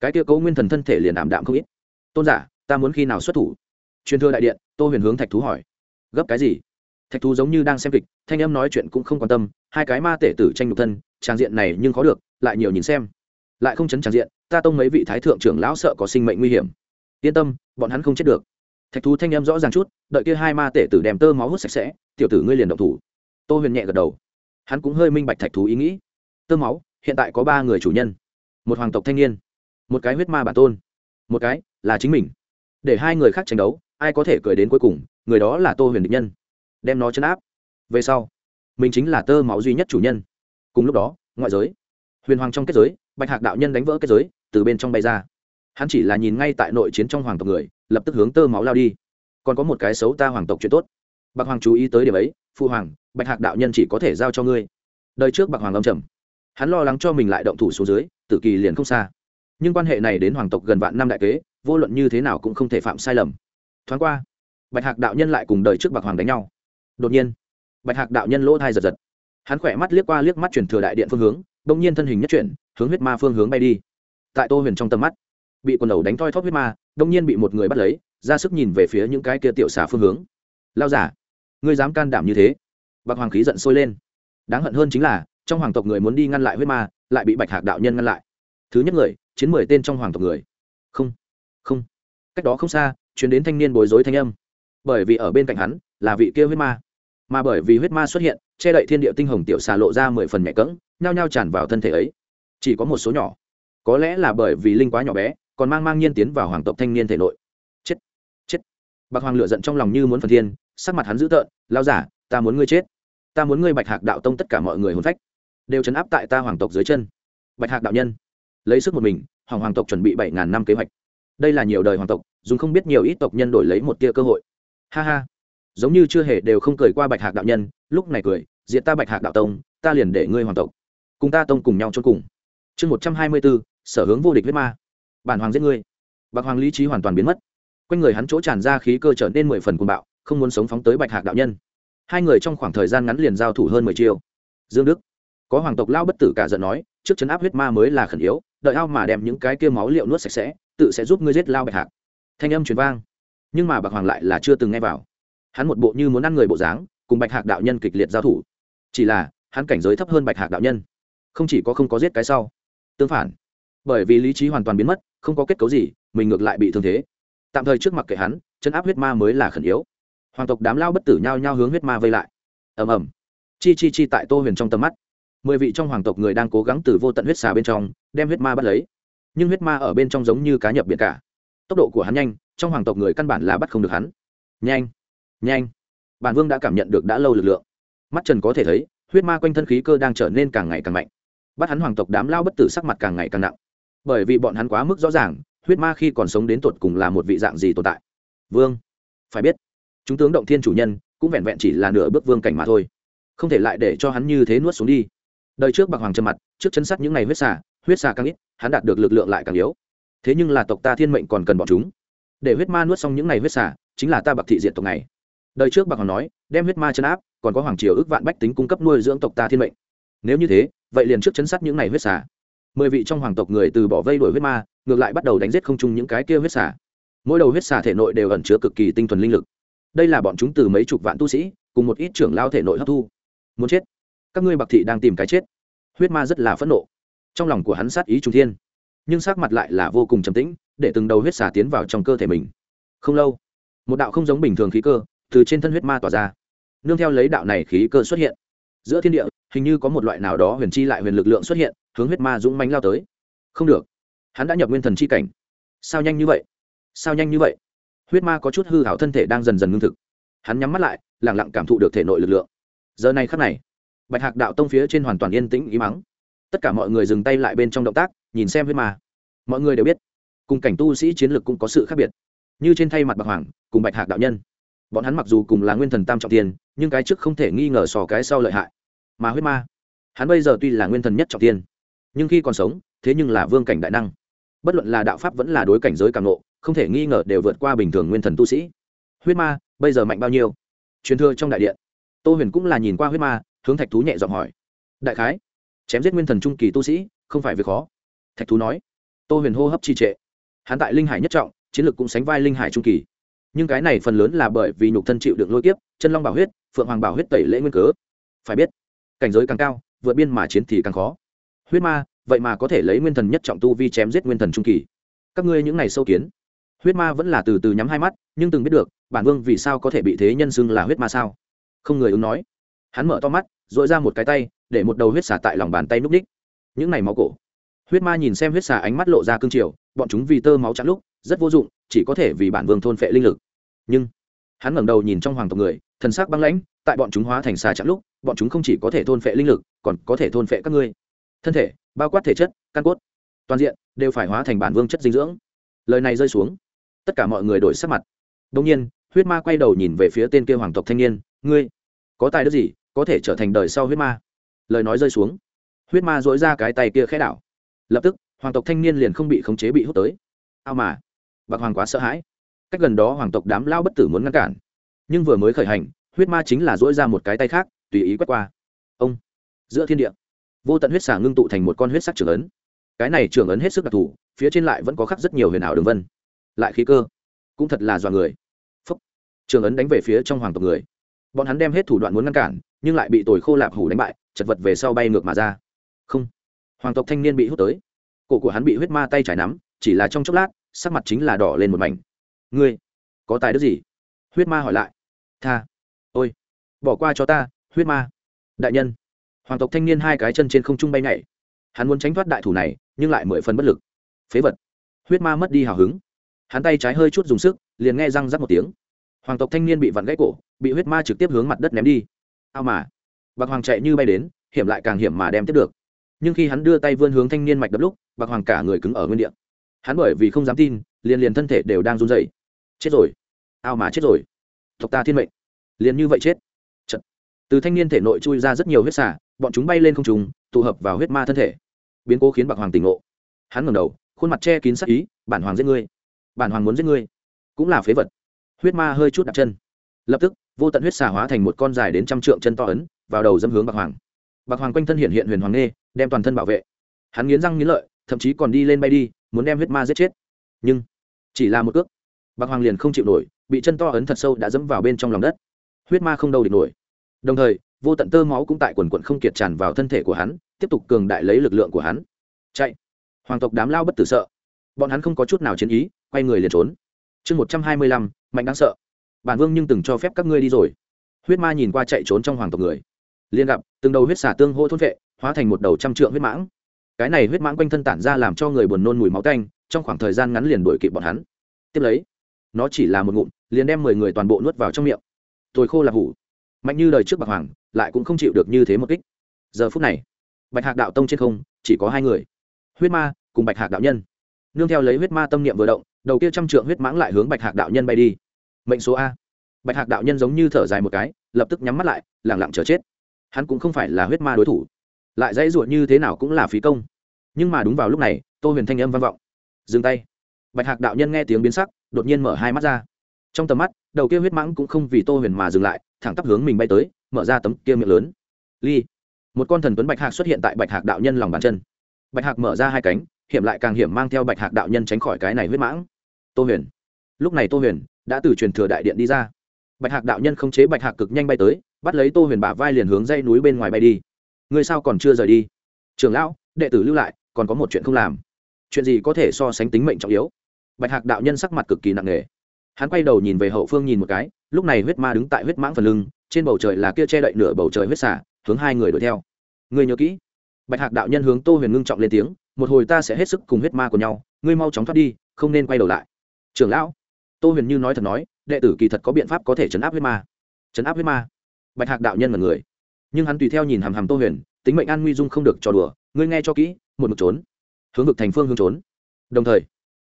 Speaker 1: cái kia cấu nguyên thần thân thể liền ảm đạm không ít. Tôn giả, ta muốn khi nào xuất thủ? Truyền thừa đại điện, tô huyền hướng thạch thú hỏi. Gấp cái gì? Thạch thú giống như đang xem kịch, thanh âm nói chuyện cũng không quan tâm, hai cái ma tể tử tranh nhục thân trang diện này nhưng khó được, lại nhiều nhìn xem. Lại không chấn trang diện, ta tông mấy vị thái thượng trưởng lão sợ có sinh mệnh nguy hiểm yên tâm, bọn hắn không chết được. Thạch thú thanh âm rõ ràng chút, đợi kia hai ma tể tử đem tơ máu hút sạch sẽ, tiểu tử ngươi liền động thủ. Tô huyền nhẹ gật đầu. Hắn cũng hơi minh bạch thạch thú ý nghĩ. Tơ máu, hiện tại có ba người chủ nhân. Một hoàng tộc thanh niên, một cái huyết ma bản tôn. Một cái là chính mình. Để hai người khác tranh đấu, ai có thể cười đến cuối cùng, người đó là tô huyền địch nhân. Đem nó chấn áp. Về sau, mình chính là tơ máu duy nhất chủ nhân. Cùng lúc đó, ngoại giới, huyền hoàng trong kết giới, bạch hạc đạo nhân đánh vỡ kết giới, từ bên trong bay ra hắn chỉ là nhìn ngay tại nội chiến trong hoàng tộc người, lập tức hướng tơ máu lao đi. Còn có một cái xấu ta hoàng tộc chuyện tốt. Bạc hoàng chú ý tới điểm ấy phụ hoàng, bạch hạc đạo nhân chỉ có thể giao cho ngươi. Đời trước bạc hoàng âm trầm. Hắn lo lắng cho mình lại động thủ xuống dưới, tử kỳ liền không xa. Nhưng quan hệ này đến hoàng tộc gần vạn năm đại kế, vô luận như thế nào cũng không thể phạm sai lầm. Thoáng qua, bạch hạc đạo nhân lại cùng đời trước bạc hoàng đánh nhau. Đột nhiên, bạch hạc đạo nhân lỗ thai giật giật. Hắn khỏe mắt liếc qua liếc mắt chuyển thừa đại điện phương hướng đ ỗ n g nhiên thân hình nhất chuyển, hướng huyết ma phương hướng bay đi. Tại tô huyền trong tầm mắt bị quần đầu đánh thoi thóp huyết ma, đông nhiên bị một người bắt lấy, ra sức nhìn về phía những cái kia tiểu xà phương hướng. Lao giả ngươi dám can đảm như thế? Bạc hoàng khí giận sôi lên. Đáng hận hơn chính là, trong hoàng tộc người muốn đi ngăn lại huyết ma, lại bị bạch hạc đạo nhân ngăn lại. Thứ nhất người, chiến mười tên trong hoàng tộc người. Không không. Cách đó không xa chuyển đến thanh niên bối rối thanh âm. Bởi vì ở bên cạnh hắn, là vị kia huyết ma. Mà bởi vì huyết ma xuất hiện, che đậy thiên địa tinh hồng tiểu xà lộ ra mười phần nhẹ cỡng nhao nhao tràn vào thân thể ấy. Chỉ có một số nhỏ. Có lẽ là bởi vì linh quá nhỏ bé còn mang mang nhiên tiến vào hoàng tộc thanh niên thể nội. Chết chết. Bạc hoàng lựa giận trong lòng như muốn phần thiên, sắc mặt hắn dữ tợn lao giả, ta muốn ngươi chết. Ta muốn ngươi bạch hạc đạo tông tất cả mọi người hôn phách, đều chấn áp tại ta hoàng tộc dưới chân. Bạch hạc đạo nhân, lấy sức một mình, hoàng hoàng tộc chuẩn bị bảy ngàn năm kế hoạch. Đây là nhiều đời hoàng tộc, dùng không biết nhiều ít tộc nhân đổi lấy một tia cơ hội. Ha ha. Giống như chưa hề đều không cười qua bạch hạc đạo nhân, lúc này cười diện ta bạch hạc đạo tông, ta liền để ngươi hoàng tộc, cùng ta tông cùng nhau cho cùng. Chương một trăm hai mươi bốn, sở hướng vô địch huyết ma bản hoàng giết ngươi. Bạc hoàng lý trí hoàn toàn biến mất. Quanh người hắn chỗ tràn ra khí cơ trở nên mười phần cuồng bạo, không muốn sống phóng tới bạch hạc đạo nhân. Hai người trong khoảng thời gian ngắn liền giao thủ hơn mười chiêu. Dương đức, có hoàng tộc lao bất tử cả giận nói, trước chấn áp huyết ma mới là khẩn yếu, đợi ao mà đem những cái kia máu liệu nuốt sạch sẽ, tự sẽ giúp ngươi giết lao bạch hạc. Thanh âm truyền vang, nhưng mà bạc hoàng lại là chưa từng nghe vào. Hắn một bộ như muốn ăn người bộ dáng, cùng bạch hạc đạo nhân kịch liệt giao thủ. Chỉ là, hắn cảnh giới thấp hơn bạch hạc đạo nhân. Không chỉ có không có giết cái sau, tương phản bởi vì lý trí hoàn toàn biến mất, không có kết cấu gì, mình ngược lại bị thương thế. Tạm thời trước mặt kệ hắn, chân áp huyết ma mới là khẩn yếu. Hoàng tộc đám lao bất tử nhao nhao hướng huyết ma vây lại. Ầm ầm. Chi chi chi tại tô huyền trong tầm mắt. Mười vị trong hoàng tộc người đang cố gắng từ vô tận huyết xà bên trong, đem huyết ma bắt lấy. Nhưng huyết ma ở bên trong giống như cá nhập biển cả. Tốc độ của hắn nhanh, trong hoàng tộc người căn bản là bắt không được hắn. Nhanh. Nhanh. Bản vương đã cảm nhận được đã lâu lực lượng. Mắt trần có thể thấy, huyết ma quanh thân khí cơ đang trở nên càng ngày càng mạnh. Bắt hắn hoàng tộc đám lao bất tử sắc mặt càng ngày càng nặng bởi vì bọn hắn quá mức rõ ràng, huyết ma khi còn sống đến tột cùng là một vị dạng gì tồn tại. Vương, phải biết, chúng tướng động thiên chủ nhân cũng vẹn vẹn chỉ là nửa bước vương cảnh mà thôi. Không thể lại để cho hắn như thế nuốt xuống đi. Đời trước bạc hoàng trầm mặt, trước chân sắt những ngày huyết xà huyết xà càng ít, hắn đạt được lực lượng lại càng yếu. Thế nhưng là tộc ta thiên mệnh còn cần bọn chúng. Để huyết ma nuốt xong những ngày huyết xà, chính là ta bạc thị diện tộc này. Đời trước bạc hoàng nói, đem huyết ma chân áp, còn có hoàng triều ước vạn bách tính cung cấp nuôi dưỡng tộc ta thiên mệnh. Nếu như thế, vậy liền trước chấn sát những ngày huyết xà mười vị trong hoàng tộc người từ bỏ vây đuổi huyết ma, ngược lại bắt đầu đánh giết không chung những cái kia huyết xà. Mỗi đầu huyết xà thể nội đều ẩn chứa cực kỳ tinh thuần linh lực. Đây là bọn chúng từ mấy chục vạn tu sĩ, cùng một ít trưởng lao thể nội hấp thu. Muốn chết? Các ngươi bạc thị đang tìm cái chết. Huyết ma rất là phẫn nộ. Trong lòng của hắn sát ý trung thiên. Nhưng sắc mặt lại là vô cùng trầm tĩnh, để từng đầu huyết xà tiến vào trong cơ thể mình. Không lâu, một đạo không giống bình thường khí cơ từ trên thân huyết ma tỏa ra. Nương theo lấy đạo này khí cơ xuất hiện. Giữa thiên địa hình như có một loại nào đó huyền chi lại huyền lực lượng xuất hiện, hướng huyết ma dũng mánh lao tới. Không được. Hắn đã nhập nguyên thần chi cảnh. Sao nhanh như vậy? Sao nhanh như vậy? Huyết ma có chút hư hảo thân thể đang dần dần ngưng thực. Hắn nhắm mắt lại lẳng lặng cảm thụ được thể nội lực lượng. Giờ này khắc này, bạch hạc đạo tông phía trên hoàn toàn yên tĩnh ý mắng tất cả mọi người dừng tay lại bên trong động tác, nhìn xem huyết ma. Mọi người đều biết, cùng cảnh tu sĩ chiến lược cũng có sự khác biệt. Như trên thay mặt bạc hoàng, cùng bạch hạc đạo nhân. Bọn hắn mặc dù cùng là nguyên thần tam trọng tiền nhưng cái trước không thể nghi ngờ sò cái sau lợi hại mà huyết ma. Hắn bây giờ tuy là nguyên thần nhất trọng tiên nhưng khi còn sống, thế nhưng là vương cảnh đại năng. Bất luận là đạo pháp vẫn là đối cảnh giới càng lộ, không thể nghi ngờ đều vượt qua bình thường nguyên thần tu sĩ. Huyết ma, bây giờ mạnh bao nhiêu? Truyền thừa trong đại điện, tô huyền cũng là nhìn qua huyết ma, hướng thạch thú nhẹ giọng hỏi. Đại khái, chém giết nguyên thần trung kỳ tu sĩ, không phải việc khó. Thạch thú nói. Tô huyền hô hấp trì trệ. Hắn tại linh hải nhất trọng, chiến lược cũng sánh vai linh hải trung kỳ. Nhưng cái này phần lớn là bởi vì nhục thân chịu đựng lôi kiếp, chân long bảo huyết, phượng hoàng bảo huyết tẩy lễ nguyên cớ. Phải biết cảnh giới càng cao, vượt biên mà chiến thì càng khó. Huyết ma, vậy mà có thể lấy nguyên thần nhất trọng tu vi chém giết nguyên thần trung kỳ. Các ngươi những ngày sâu kiến. Huyết ma vẫn là từ từ nhắm hai mắt, nhưng từng biết được, bản vương vì sao có thể bị thế nhân xưng là huyết ma sao? Không người ứng nói. Hắn mở to mắt dội ra một cái tay, để một đầu huyết xả tại lòng bàn tay núp ních những ngày máu cổ. Huyết ma nhìn xem huyết xả ánh mắt lộ ra cương triều, bọn chúng vì tơ máu chắn lúc, rất vô dụng, chỉ có thể vì bản vương thôn phệ linh lực. Nhưng, hắn ngẩng đầu nhìn trong hoàng tộc người, thần sắc băng lãnh, tại bọn chúng hóa thành xà chặn lúc bọn chúng không chỉ có thể thôn phệ linh lực, còn có thể thôn phệ các ngươi. Thân thể, bao quát thể chất, căn cốt, toàn diện, đều phải hóa thành bản vương chất dinh dưỡng. Lời này rơi xuống, tất cả mọi người đổi sắc mặt. Đông nhiên, huyết ma quay đầu nhìn về phía tên kia hoàng tộc thanh niên, ngươi, có tài đức gì, có thể trở thành đời sau huyết ma? Lời nói rơi xuống, huyết ma dối ra cái tay kia khẽ đảo. Lập tức, hoàng tộc thanh niên liền không bị khống chế bị hút tới. Ao mà, bạc hoàng quá sợ hãi. Cách gần đó hoàng tộc đám lao bất tử muốn ngăn cản. Nhưng vừa mới khởi hành, huyết ma chính là dỗi ra một cái tay khác tùy ý quét qua. Ông, giữa thiên địa, vô tận huyết xả ngưng tụ thành một con huyết sắc trưởng ấn. Cái này trưởng ấn hết sức đặc thù, phía trên lại vẫn có khắc rất nhiều huyền ảo đường vân. Lại khí cơ, cũng thật là dọa người. Phúc, trường ấn đánh về phía trong hoàng tộc người. Bọn hắn đem hết thủ đoạn muốn ngăn cản, nhưng lại bị tồi khô lạp hủ đánh bại, chật vật về sau bay ngược mà ra. Không, hoàng tộc thanh niên bị hút tới. Cổ của hắn bị huyết ma tay trải nắm, chỉ là trong chốc lát, sắc mặt chính là đỏ lên một mảnh. Ngươi, có tài đức gì? Huyết ma hỏi lại. Tha, ôi, bỏ qua cho ta huyết ma. Đại nhân. Hoàng tộc thanh niên hai cái chân trên không trung bay nhảy. Hắn muốn tránh thoát đại thủ này, nhưng lại mười phần bất lực. Phế vật. Huyết ma mất đi hào hứng. Hắn tay trái hơi chút dùng sức, liền nghe răng rắc một tiếng. Hoàng tộc thanh niên bị vặn gãy cổ, bị huyết ma trực tiếp hướng mặt đất ném đi. Ao mà. Bạc hoàng chạy như bay đến, hiểm lại càng hiểm mà đem tiếp được. Nhưng khi hắn đưa tay vươn hướng thanh niên mạch đập lúc, bạc hoàng cả người cứng ở nguyên địa. Hắn bởi vì không dám tin, liền liền thân thể đều đang run dày chết rồi. Ao mà chết rồi. Tộc ta thiên mệnh. Liền như vậy chết từ thanh niên thể nội chui ra rất nhiều huyết xả bọn chúng bay lên không trùng tụ hợp vào huyết ma thân thể. Biến cố khiến bạc hoàng tỉnh ngộ. Hắn ngẩng đầu khuôn mặt che kín sắc ý bản hoàng giết ngươi. Bản hoàng muốn giết ngươi. Cũng là phế vật. Huyết ma hơi chút đặt chân. Lập tức vô tận huyết xà hóa thành một con dài đến trăm trượng chân to ấn vào đầu dâm hướng bạc hoàng. Bạc hoàng quanh thân hiện hiện huyền hoàng nê, đem toàn thân bảo vệ. Hắn nghiến răng nghiến lợi thậm chí còn đi lên bay đi muốn đem huyết ma giết chết. Nhưng chỉ là một cước bạc hoàng liền không chịu nổi bị chân to ấn thật sâu đã dẫm vào bên trong lòng đất. Huyết ma không đâu địch nổi đồng thời, vô tận tơ máu cũng tại quần quận không kiệt tràn vào thân thể của hắn, tiếp tục cường đại lấy lực lượng của hắn. Chạy! Hoàng tộc đám lao bất tử sợ. Bọn hắn không có chút nào chiến ý, quay người liền trốn. Chương một trăm hai mươi lăm, mạnh đáng sợ. Bản vương nhưng từng cho phép các ngươi đi rồi. Huyết ma nhìn qua chạy trốn trong hoàng tộc người. Liên gặp, từng đầu huyết xả tương hô thôn vệ, hóa thành một đầu trăm trượng huyết mãng. Cái này huyết mãng quanh thân tản ra làm cho người buồn nôn mùi máu canh trong khoảng thời gian ngắn liền đuổi kịp bọn hắn. Tiếp lấy, nó chỉ là một ngụm, liền đem mười người toàn bộ nuốt vào trong miệng. Tôi khô là hủ mạnh như đời trước bạc hoàng, lại cũng không chịu được như thế một kích. Giờ phút này, bạch hạc đạo tông trên không, chỉ có hai người. Huyết ma cùng bạch hạc đạo nhân. Nương theo lấy huyết ma tâm niệm vừa động, đầu kia trăm trượng huyết mãng lại hướng bạch hạc đạo nhân bay đi. Mệnh số a. Bạch hạc đạo nhân giống như thở dài một cái, lập tức nhắm mắt lại, lẳng lặng chờ chết. Hắn cũng không phải là huyết ma đối thủ. Lại dãy ruột như thế nào cũng là phí công. Nhưng mà đúng vào lúc này, tô huyền thanh âm vang vọng. Dừng tay. Bạch hạc đạo nhân nghe tiếng biến sắc, đột nhiên mở hai mắt ra trong tầm mắt, đầu kia huyết mãng cũng không vì tô huyền mà dừng lại, thẳng tắp hướng mình bay tới, mở ra tấm kia miệng lớn. Ly. Một con thần tuấn bạch hạc xuất hiện tại bạch hạc đạo nhân lòng bàn chân. Bạch hạc mở ra hai cánh, hiểm lại càng hiểm mang theo bạch hạc đạo nhân tránh khỏi cái này huyết mãng. Tô huyền. Lúc này tô huyền đã từ truyền thừa đại điện đi ra. Bạch hạc đạo nhân không chế bạch hạc cực nhanh bay tới, bắt lấy tô huyền bả vai liền hướng dây núi bên ngoài bay đi. Người sao còn chưa rời đi? Trường lão, đệ tử lưu lại, còn có một chuyện không làm. Chuyện gì có thể so sánh tính mệnh trọng yếu? Bạch hạc đạo nhân sắc mặt cực kỳ nặng nề hắn quay đầu nhìn về hậu phương nhìn một cái, lúc này huyết ma đứng tại huyết mãng phần lưng, trên bầu trời là kia che đậy nửa bầu trời huyết xả hướng hai người đuổi theo. Người nhớ kỹ. Bạch hạc đạo nhân hướng tô huyền ngưng trọng lên tiếng, một hồi ta sẽ hết sức cùng huyết ma của nhau, ngươi mau chóng thoát đi, không nên quay đầu lại. Trưởng lão. Tô huyền như nói thật nói, đệ tử kỳ thật có biện pháp có thể chấn áp huyết ma. Chấn áp huyết ma? Bạch hạc đạo nhân là người. Nhưng hắn tùy theo nhìn hàm hàm tô huyền, tính mệnh an nguy dung không được trò đùa, ngươi nghe cho kỹ, một mực trốn. Hướng vực thành phương hướng trốn. Đồng thời,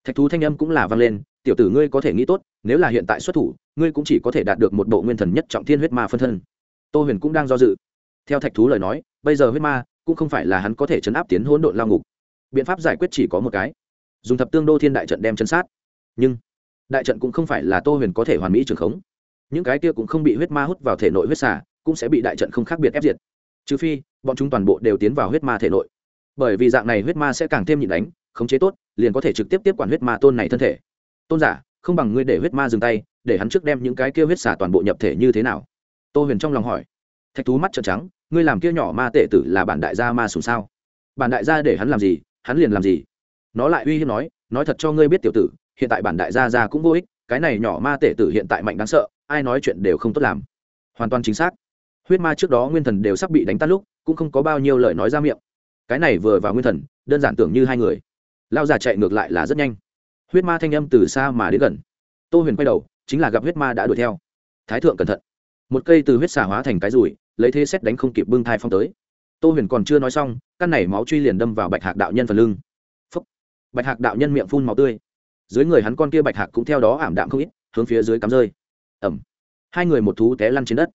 Speaker 1: thạch thú thanh âm cũng là vang lên tiểu tử ngươi có thể nghĩ tốt, nếu là hiện tại xuất thủ, ngươi cũng chỉ có thể đạt được một bộ nguyên thần nhất trọng thiên huyết ma phân thân. Tô huyền cũng đang do dự. Theo thạch thú lời nói, bây giờ huyết ma cũng không phải là hắn có thể chấn áp tiến hỗn độn lao ngục. Biện pháp giải quyết chỉ có một cái, dùng thập tương đô thiên đại trận đem chấn sát. Nhưng, đại trận cũng không phải là tô huyền có thể hoàn mỹ trường khống. Những cái kia cũng không bị huyết ma hút vào thể nội huyết xả cũng sẽ bị đại trận không khác biệt ép diệt. Trừ phi, bọn chúng toàn bộ đều tiến vào huyết ma thể nội. Bởi vì dạng này huyết ma sẽ càng thêm nhịn đánh, khống chế tốt, liền có thể trực tiếp tiếp quản huyết ma tôn này thân thể tôn giả, không bằng ngươi để huyết ma dừng tay, để hắn trước đem những cái kia huyết xả toàn bộ nhập thể như thế nào? Tô huyền trong lòng hỏi. Thạch thú mắt trợn trắng, ngươi làm kia nhỏ ma tệ tử là bản đại gia ma sùng sao? Bản đại gia để hắn làm gì, hắn liền làm gì? Nó lại uy hiếp nói nói thật cho ngươi biết tiểu tử, hiện tại bản đại gia gia cũng vô ích, cái này nhỏ ma tể tử hiện tại mạnh đáng sợ, ai nói chuyện đều không tốt làm. Hoàn toàn chính xác. Huyết ma trước đó nguyên thần đều sắp bị đánh tan lúc, cũng không có bao nhiêu lời nói ra miệng. Cái này vừa vào nguyên thần, đơn giản tưởng như hai người. Lao già chạy ngược lại là rất nhanh huyết ma thanh âm từ xa mà đến gần. Tô huyền quay đầu, chính là gặp huyết ma đã đuổi theo. Thái thượng cẩn thận. Một cây từ huyết xả hóa thành cái rùi, lấy thế xét đánh không kịp bưng thai phong tới. Tô huyền còn chưa nói xong, căn này máu truy liền đâm vào bạch hạc đạo nhân phần lưng. Phúc. bạch hạc đạo nhân miệng phun máu tươi. Dưới người hắn con kia bạch hạc cũng theo đó ảm đạm không ít, hướng phía dưới cắm rơi. Ẩm hai người một thú té lăn trên đất.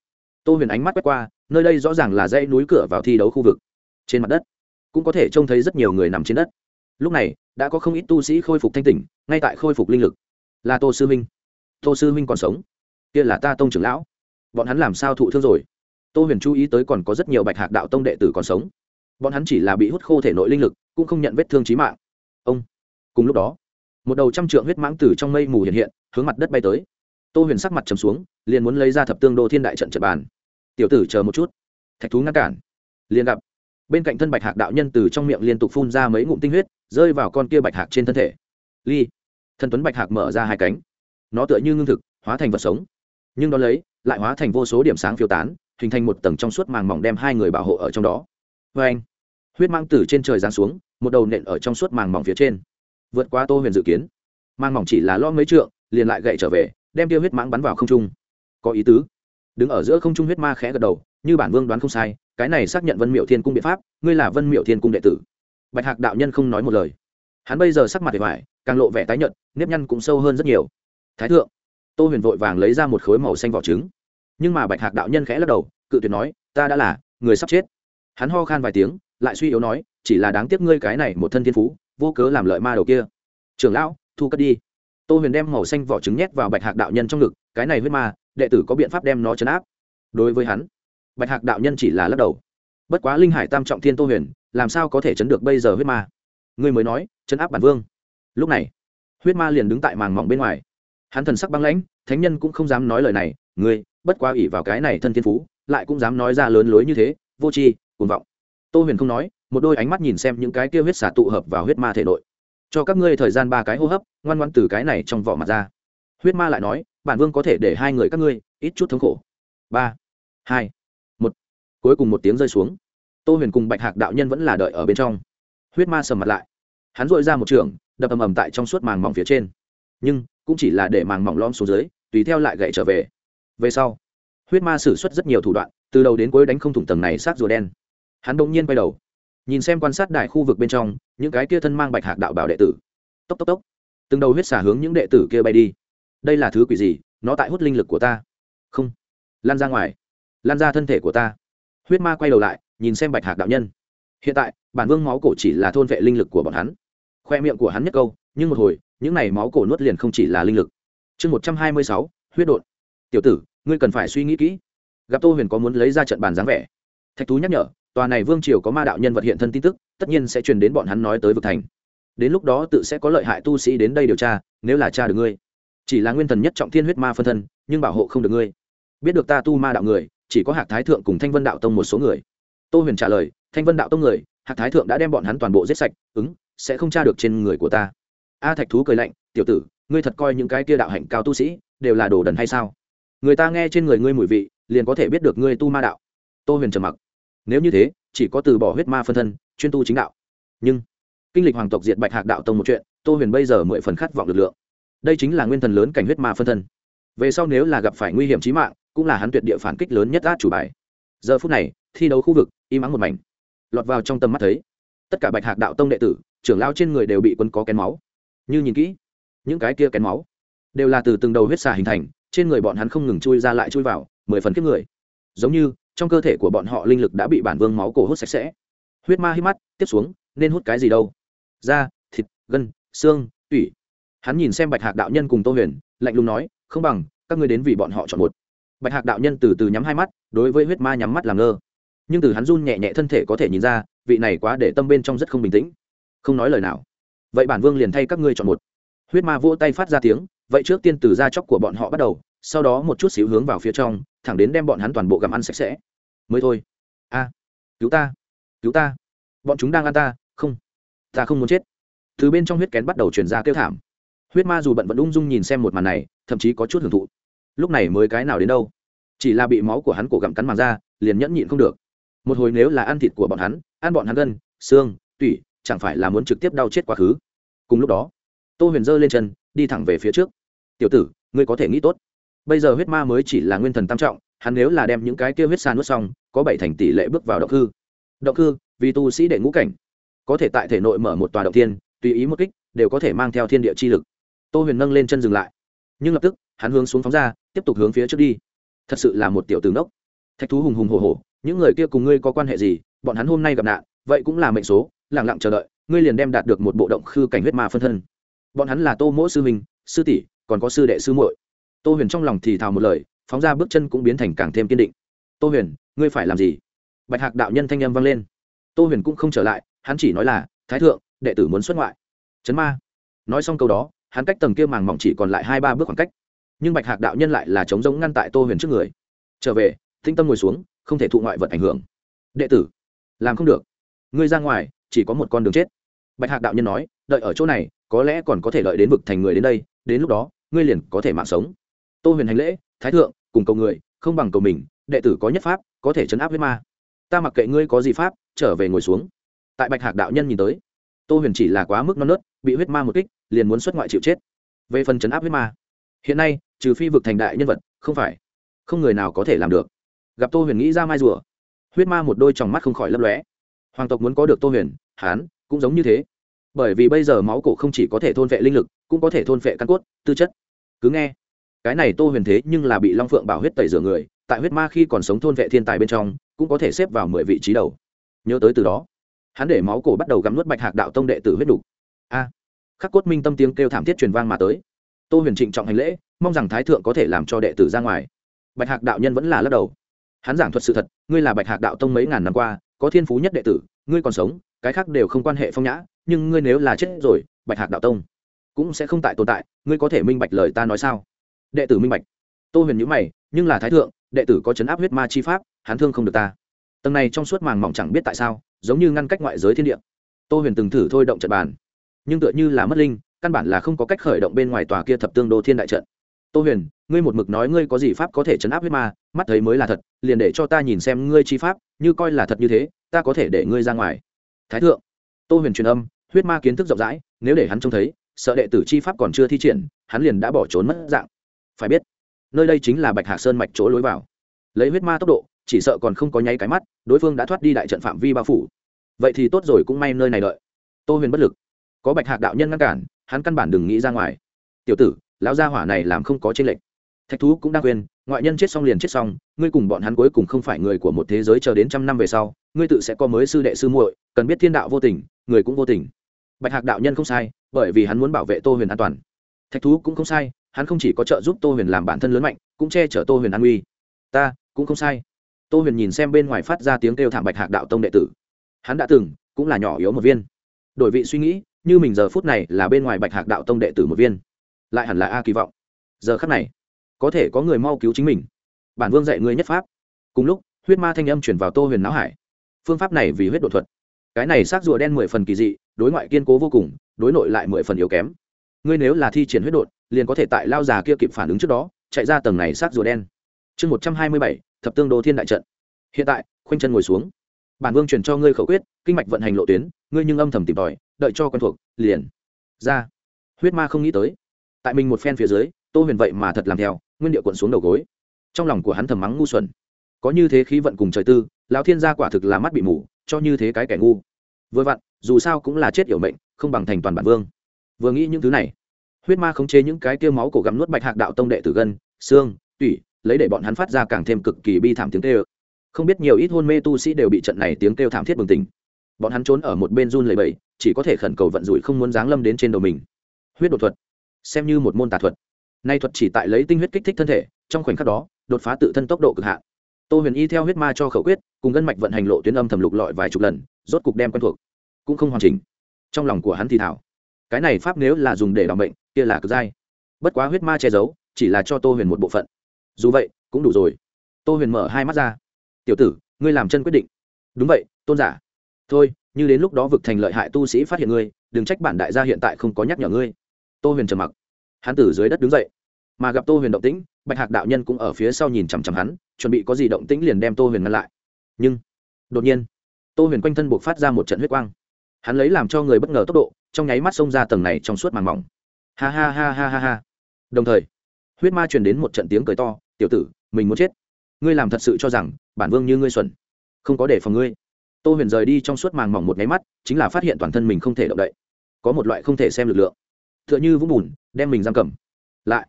Speaker 1: Tô huyền ánh mắt quét qua, nơi đây rõ ràng là dãy núi cửa vào thi đấu khu vực. Trên mặt đất cũng có thể trông thấy rất nhiều người nằm trên đất. Lúc này đã có không ít tu sĩ khôi phục thanh tỉnh, ngay tại khôi phục linh lực. Là tô sư minh. Tô sư minh còn sống. Kia là ta tông trưởng lão. Bọn hắn làm sao thụ thương rồi? Tô huyền chú ý tới còn có rất nhiều bạch hạc đạo tông đệ tử còn sống. Bọn hắn chỉ là bị hút khô thể nội linh lực, cũng không nhận vết thương trí mạng. Ông. Cùng lúc đó, một đầu trăm trượng huyết mãng tử trong mây mù hiện hiện, hướng mặt đất bay tới. Tô huyền sắc mặt trầm xuống, liền muốn lấy ra thập tương đô thiên đại trận trật bàn. Tiểu tử chờ một chút. Thạch thú ngăn cản. Liền gặp, bên cạnh thân bạch hạc đạo nhân từ trong miệng liên tục phun ra mấy ngụm tinh huyết rơi vào con kia bạch hạc trên thân thể. Ly thân tuấn bạch hạc mở ra hai cánh. Nó tựa như ngưng thực, hóa thành vật sống. Nhưng đ ó lấy, lại hóa thành vô số điểm sáng phiêu tán, hình thành một tầng trong suốt màng mỏng đem hai người bảo hộ ở trong đó. Vê anh, huyết mang từ trên trời giáng xuống, một đầu nện ở trong suốt màng mỏng phía trên. Vượt qua tô huyền dự kiến. Mang mỏng chỉ là lo mấy trượng, liền lại gậy trở về, đem tiêu huyết mãng bắn vào không trung. Có ý tứ. Đứng ở giữa không trung huyết ma khẽ gật đầu, như bản vương đoán không sai, cái này xác nhận vân miệu thiên cung biện pháp, ngươi là vân miệu thiên cung đệ tử bạch hạc đạo nhân không nói một lời. Hắn bây giờ sắc mặt để vải càng lộ vẻ tái nhợt, nếp nhăn cũng sâu hơn rất nhiều. Thái thượng, tô huyền vội vàng lấy ra một khối màu xanh vỏ trứng. Nhưng mà bạch hạc đạo nhân khẽ lắc đầu, cự tuyệt nói, ta đã là, người sắp chết. Hắn ho khan vài tiếng, lại suy yếu nói, chỉ là đáng tiếc ngươi cái này một thân thiên phú, vô cớ làm lợi ma đầu kia. Trưởng lão, thu cất đi. Tô huyền đem màu xanh vỏ trứng nhét vào bạch hạc đạo nhân trong ngực, cái này huyết ma, đệ tử có biện pháp đem nó chấn áp. Đối với hắn, bạch hạc đạo nhân chỉ là lắc đầu. Bất quá linh hải tam trọng thiên tô huyền làm sao có thể chấn được bây giờ huyết ma? Ngươi mới nói, chấn áp bản vương. Lúc này, huyết ma liền đứng tại màng mỏng bên ngoài. Hắn thần sắc băng lãnh, thánh nhân cũng không dám nói lời này. Ngươi, bất quá ủy vào cái này thân thiên phú, lại cũng dám nói ra lớn lối như thế, vô tri, cuồng vọng. Tô huyền không nói, một đôi ánh mắt nhìn xem những cái kia huyết xả tụ hợp vào huyết ma thể nội. Cho các ngươi thời gian ba cái hô hấp, ngoan ngoan từ cái này trong vỏ mặt ra. Huyết ma lại nói, bản vương có thể để hai người các ngươi, ít chút thống khổ. Ba, hai, một. Cuối cùng một tiếng rơi xuống tô huyền cùng bạch hạc đạo nhân vẫn là đợi ở bên trong. Huyết ma sầm mặt lại. Hắn dội ra một trường, đập ầm ầm tại trong suốt màng mỏng phía trên. Nhưng, cũng chỉ là để màng mỏng lom xuống dưới, tùy theo lại gậy trở về. Về sau, huyết ma xử suất rất nhiều thủ đoạn, từ đầu đến cuối đánh không thủng tầng này sát rùa đen. Hắn bỗng nhiên quay đầu, nhìn xem quan sát đại khu vực bên trong, những cái kia thân mang bạch hạc đạo bảo đệ tử. Tốc tốc tốc. Từng đầu huyết xả hướng những đệ tử kia bay đi. Đây là thứ quỷ gì? Nó tại hút linh lực của ta. Không. Lan ra ngoài. Lan ra thân thể của ta. Huyết ma quay đầu lại nhìn xem bạch hạc đạo nhân. Hiện tại, bản vương máu cổ chỉ là thôn vệ linh lực của bọn hắn. Khoe miệng của hắn nhất câu, nhưng một hồi, những n à y máu cổ nuốt liền không chỉ là linh lực. Chương một trăm hai mươi sáu, huyết đột tiểu tử, ngươi cần phải suy nghĩ kỹ. Gặp tô huyền có muốn lấy ra trận bàn dáng vẻ. Thạch thú nhắc nhở, tòa này vương triều có ma đạo nhân vật hiện thân tin tức, tất nhiên sẽ truyền đến bọn hắn nói tới vực thành. Đến lúc đó tự sẽ có lợi hại tu sĩ đến đây điều tra, nếu là cha được ngươi. Chỉ là nguyên thần nhất trọng thiên huyết ma phân thân, nhưng bảo hộ không được ngươi. Biết được ta tu ma đạo người, chỉ có hạc thái thượng cùng thanh vân đạo tông một số người tô huyền trả lời, thanh vân đạo tông người, hạc thái thượng đã đem bọn hắn toàn bộ giết sạch, ứng, sẽ không tra được trên người của ta. A thạch thú cười lạnh, tiểu tử, ngươi thật coi những cái kia đạo hạnh cao tu sĩ, đều là đồ đần hay sao? Người ta nghe trên người ngươi mùi vị, liền có thể biết được ngươi tu ma đạo. Tô huyền trầm mặc. Nếu như thế, chỉ có từ bỏ huyết ma phân thân, chuyên tu chính đạo. Nhưng, kinh lịch hoàng tộc diệt bạch hạc đạo tông một chuyện, tô huyền bây giờ mười phần khát vọng lực lượng. Đây chính là nguyên thần lớn cảnh huyết ma phân thân. Về sau nếu là gặp phải nguy hiểm trí mạng, cũng là hắn tuyệt địa phản kích lớn nhất át chủ bài. Giờ phút này thi đấu khu vực im ắng một mảnh. Lọt vào trong tầm mắt thấy, tất cả bạch hạc đạo tông đệ tử, trưởng lao trên người đều bị quân có kén máu. Như nhìn kỹ, những cái kia kén máu đều là từ từng đầu huyết xà hình thành, trên người bọn hắn không ngừng chui ra lại chui vào, mười phần kiếp người. Giống như, trong cơ thể của bọn họ linh lực đã bị bản vương máu cổ hút sạch sẽ. Huyết ma hít mắt, tiếp xuống, nên hút cái gì đâu? Da, thịt, gân, xương, tủy. Hắn nhìn xem bạch hạc đạo nhân cùng tô huyền, lạnh lùng nói, không bằng, các ngươi đến vì bọn họ chọn một. Bạch hạc đạo nhân từ từ nhắm hai mắt, đối với huyết ma nhắm mắt làm ngơ nhưng từ hắn run nhẹ nhẹ thân thể có thể nhìn ra, vị này quá để tâm bên trong rất không bình tĩnh. Không nói lời nào. Vậy bản vương liền thay các ngươi chọn một. Huyết ma vỗ tay phát ra tiếng, vậy trước tiên từ da chóc của bọn họ bắt đầu, sau đó một chút xíu hướng vào phía trong, thẳng đến đem bọn hắn toàn bộ gặm ăn sạch sẽ. Mới thôi. A, cứu ta cứu ta. Bọn chúng đang ăn ta, không. Ta không muốn chết. Từ bên trong huyết kén bắt đầu chuyển ra kêu thảm. Huyết ma dù bận vẫn ung dung nhìn xem một màn này, thậm chí có chút hưởng thụ. Lúc này mới cái nào đến đâu? Chỉ là bị máu của hắn cổ gặm cắn màng ra, liền nhẫn nhịn không được một hồi nếu là ăn thịt của bọn hắn, ăn bọn hắn gân, xương, tủy, chẳng phải là muốn trực tiếp đau chết quá khứ. Cùng lúc đó, tô huyền giơ lên chân, đi thẳng về phía trước. Tiểu tử, ngươi có thể nghĩ tốt. Bây giờ huyết ma mới chỉ là nguyên thần tam trọng, hắn nếu là đem những cái kia huyết xa nuốt xong, có bảy thành tỷ lệ bước vào động hư động hư vì tu sĩ đệ ngũ cảnh, có thể tại thể nội mở một tòa động tiên tùy ý một kích, đều có thể mang theo thiên địa chi lực. Tô huyền nâng lên chân dừng lại. Nhưng lập tức, hắn hướng xuống phóng ra, tiếp tục hướng phía trước đi. Thật sự là một tiểu tướng đốc thạch thú hùng hùng hồ hồ những người kia cùng ngươi có quan hệ gì? Bọn hắn hôm nay gặp nạn, vậy cũng là mệnh số lẳng lặng chờ đợi, ngươi liền đem đạt được một bộ động khư cảnh huyết ma phân thân. Bọn hắn là tô mỗ sư minh sư tỷ, còn có sư đệ sư muội. Tô huyền trong lòng thì thào một lời, phóng ra bước chân cũng biến thành càng thêm kiên định. Tô huyền, ngươi phải làm gì? Bạch hạc đạo nhân thanh â m vang lên. Tô huyền cũng không trở lại, hắn chỉ nói là, thái thượng, đệ tử muốn xuất ngoại. Chấn ma. Nói xong câu đó, hắn cách tầng kia màng mỏng chỉ còn lại hai ba bước khoảng cách. Nhưng bạch hạc đạo nhân lại là chống giống ngăn tại tô huyền trước người. Trở về Thinh tâm ngồi xuống không thể thụ ngoại vật ảnh hưởng. Đệ tử, làm không được. Ngươi ra ngoài, chỉ có một con đường chết. Bạch hạc đạo nhân nói, đợi ở chỗ này, có lẽ còn có thể đợi đến vực thành người đến đây, đến lúc đó, ngươi liền có thể mạng sống. Tô huyền hành lễ, thái thượng, cùng cầu người, không bằng cầu mình, đệ tử có nhất pháp, có thể chấn áp huyết ma. Ta mặc kệ ngươi có gì pháp, trở về ngồi xuống. Tại bạch hạc đạo nhân nhìn tới, tô huyền chỉ là quá mức non nớt, bị huyết ma một kích, liền muốn xuất ngoại chịu chết. Về phần chấn áp huyết ma, hiện nay, trừ phi vực thành đại nhân vật, không phải, không người nào có thể làm được gặp tô huyền nghĩ ra mai rùa. Huyết ma một đôi tròng mắt không khỏi lấp lóe. Hoàng tộc muốn có được tô huyền hán cũng giống như thế. Bởi vì bây giờ máu cổ không chỉ có thể thôn vệ linh lực, cũng có thể thôn vệ căn cốt, tư chất. Cứ nghe, cái này tô huyền thế nhưng là bị long phượng bảo huyết tẩy rửa người, tại huyết ma khi còn sống thôn vệ thiên tài bên trong, cũng có thể xếp vào mười vị trí đầu. Nhớ tới từ đó, hắn để máu cổ bắt đầu gắm nuốt bạch hạc đạo tông đệ tử huyết đục. A, khắc cốt minh tâm tiếng kêu thảm thiết truyền vang mà tới. Tô huyền trịnh trọng hành lễ, mong rằng thái thượng có thể làm cho đệ tử ra ngoài. Bạch hạc đạo nhân vẫn là lắc đầu hắn giảng thuật sự thật, ngươi là bạch hạc đạo tông mấy ngàn năm qua, có thiên phú nhất đệ tử, ngươi còn sống, cái khác đều không quan hệ phong nhã, nhưng ngươi nếu là chết rồi, bạch hạc đạo tông cũng sẽ không tại tồn tại, ngươi có thể minh bạch lời ta nói sao? Đệ tử minh bạch. Tô huyền nhữ mày, nhưng là thái thượng, đệ tử có chấn áp huyết ma chi pháp, hắn thương không được ta. Tầng này trong suốt màng mỏng chẳng biết tại sao, giống như ngăn cách ngoại giới thiên địa. Tô huyền từng thử thôi động trận bàn, nhưng tựa như là mất linh, căn bản là không có cách khởi động bên ngoài tòa kia thập tương đô thiên đại trận tô huyền, ngươi một mực nói ngươi có gì pháp có thể chấn áp huyết ma, mắt thấy mới là thật, liền để cho ta nhìn xem ngươi chi pháp, như coi là thật như thế, ta có thể để ngươi ra ngoài. Thái thượng. Tô huyền truyền âm, huyết ma kiến thức rộng rãi, nếu để hắn trông thấy, sợ đệ tử chi pháp còn chưa thi triển, hắn liền đã bỏ trốn mất dạng. Phải biết, nơi đây chính là bạch hạc sơn mạch chỗ lối vào. Lấy huyết ma tốc độ, chỉ sợ còn không có nháy cái mắt, đối phương đã thoát đi đại trận phạm vi bao phủ. Vậy thì tốt rồi cũng may nơi này đợi. Tô huyền bất lực. Có bạch hạc đạo nhân ngăn cản, hắn căn bản đừng nghĩ ra ngoài. Tiểu tử lão gia hỏa này làm không có chênh lệch. Thạch thú cũng đang quên ngoại nhân chết xong liền chết xong, ngươi cùng bọn hắn cuối cùng không phải người của một thế giới chờ đến trăm năm về sau, ngươi tự sẽ có mới sư đệ sư muội, cần biết thiên đạo vô tình, người cũng vô tình. Bạch hạc đạo nhân không sai, bởi vì hắn muốn bảo vệ tô huyền an toàn. Thạch thú cũng không sai, hắn không chỉ có trợ giúp tô huyền làm bản thân lớn mạnh, cũng che chở tô huyền an nguy. ta, cũng không sai. Tô huyền nhìn xem bên ngoài phát ra tiếng kêu thảm bạch hạc đạo tông đệ tử. Hắn đã từng, cũng là nhỏ yếu một viên. Đổi vị suy nghĩ, như mình giờ phút này là bên ngoài bạch hạc đạo tông đệ tử một viên lại hẳn là a kỳ vọng. Giờ khắc này, có thể có người mau cứu chính mình. Bản vương dạy ngươi nhất pháp. Cùng lúc, huyết ma thanh âm chuyển vào tô huyền não hải. Phương pháp này vì huyết độ thuật. Cái này xác rùa đen mười phần kỳ dị, đối ngoại kiên cố vô cùng, đối nội lại mười phần yếu kém. Ngươi nếu là thi triển huyết đột, liền có thể tại lao già kia kịp phản ứng trước đó, chạy ra tầng này xác rùa đen. Chương một trăm hai mươi bảy, thập tương đô thiên đại trận. Hiện tại, khoanh chân ngồi xuống. Bản vương truyền cho ngươi khẩu quyết, kinh mạch vận hành lộ tuyến, ngươi nhưng âm thầm tìm tòi, đợi cho quen thuộc, liền ra. Huyết ma không nghĩ tới tại mình một phen phía dưới, tô huyền vậy mà thật làm theo, nguyên địa quận xuống đầu gối. Trong lòng của hắn thầm mắng ngu xuẩn. Có như thế khí vận cùng trời tư, lão thiên gia quả thực là mắt bị mù, cho như thế cái kẻ ngu. Vừa vặn, dù sao cũng là chết yểu mệnh, không bằng thành toàn bản vương. Vừa nghĩ những thứ này, huyết ma khống chế những cái tiêu máu cổ gặm nuốt bạch hạc đạo tông đệ tử gân, xương, tủy, lấy để bọn hắn phát ra càng thêm cực kỳ bi thảm tiếng kêu. Không biết nhiều ít hôn mê tu sĩ đều bị trận này tiếng kêu thảm thiết bừng tỉnh. Bọn hắn trốn ở một bên run lầy bầy chỉ có thể khẩn cầu vận rủi không muốn giáng lâm đến trên đầu mình. Huyết đột thuật xem như một môn tà thuật. Nay thuật chỉ tại lấy tinh huyết kích thích thân thể, trong khoảnh khắc đó, đột phá tự thân tốc độ cực hạn. Tô huyền y theo huyết ma cho khẩu quyết, cùng gân mạch vận hành lộ tuyến âm thầm lục lọi vài chục lần, rốt cục đem quen thuộc. Cũng không hoàn chỉnh. Trong lòng của hắn thì thảo cái này pháp nếu là dùng để đ ỏ n bệnh, kia là cực dai. Bất quá huyết ma che giấu, chỉ là cho tô huyền một bộ phận. Dù vậy, cũng đủ rồi. Tô huyền mở hai mắt ra. Tiểu tử, ngươi làm chân quyết định. Đúng vậy, tôn giả. Thôi, như đến lúc đó vực thành lợi hại tu sĩ phát hiện ngươi, đừng trách bản đại gia hiện tại không có nhắc nhở ngươi tô huyền trầm mặc. Hắn từ dưới đất đứng dậy, mà gặp tô huyền động tĩnh, bạch hạc đạo nhân cũng ở phía sau nhìn chằm chằm hắn, chuẩn bị có gì động tĩnh liền đem tô huyền ngăn lại. Nhưng, đột nhiên, tô huyền quanh thân buộc phát ra một trận huyết quang. Hắn lấy làm cho người bất ngờ tốc độ, trong nháy mắt xông ra tầng này trong suốt màng mỏng. Ha ha ha ha ha ha. Đồng thời, huyết ma truyền đến một trận tiếng cười to, tiểu tử, mình muốn chết. Ngươi làm thật sự cho rằng, bản vương như ngươi xuẩn, không có để phòng ngươi. Tô huyền rời đi trong suốt màng mỏng một nháy mắt, chính là phát hiện toàn thân mình không thể động đậy. Có một loại không thể xem lực lượng t h ư ợ n h ư vũng bùn, đem mình giam cầm. Lại,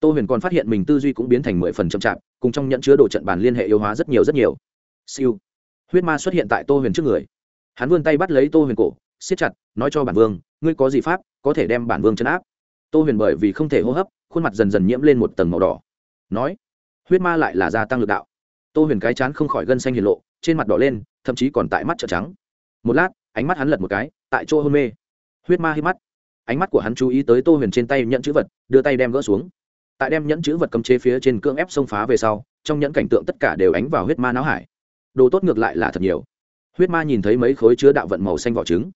Speaker 1: tô huyền còn phát hiện mình tư duy cũng biến thành mười phần chậm chạp, cùng trong nhận chứa đồ trận bàn liên hệ yếu hóa rất nhiều rất nhiều. Siêu. Huyết ma xuất hiện tại tô huyền trước người. Hắn vươn tay bắt lấy tô huyền cổ, siết chặt, nói cho bản vương, ngươi có gì pháp, có thể đem bản vương chấn áp? Tô huyền bởi vì không thể hô hấp, khuôn mặt dần dần nhiễm lên một tầng màu đỏ. Nói, huyết ma lại là gia tăng lực đạo. Tô huyền cái chán không khỏi gân xanh hiền lộ, trên mặt đỏ lên, thậm chí còn tại mắt trợ trắng. Một lát, ánh mắt hắn lật một cái, tại chỗ hôn mê. Huyết ma hít mắt ánh mắt của hắn chú ý tới tô huyền trên tay nhận chữ vật, đưa tay đem gỡ xuống. Tại đem nhẫn chữ vật cấm chế phía trên cưỡng ép xông phá về sau, trong nhẫn cảnh tượng tất cả đều ánh vào huyết ma não hải. Đồ tốt ngược lại là thật nhiều. Huyết ma nhìn thấy mấy khối chứa đạo vận màu xanh vỏ trứng.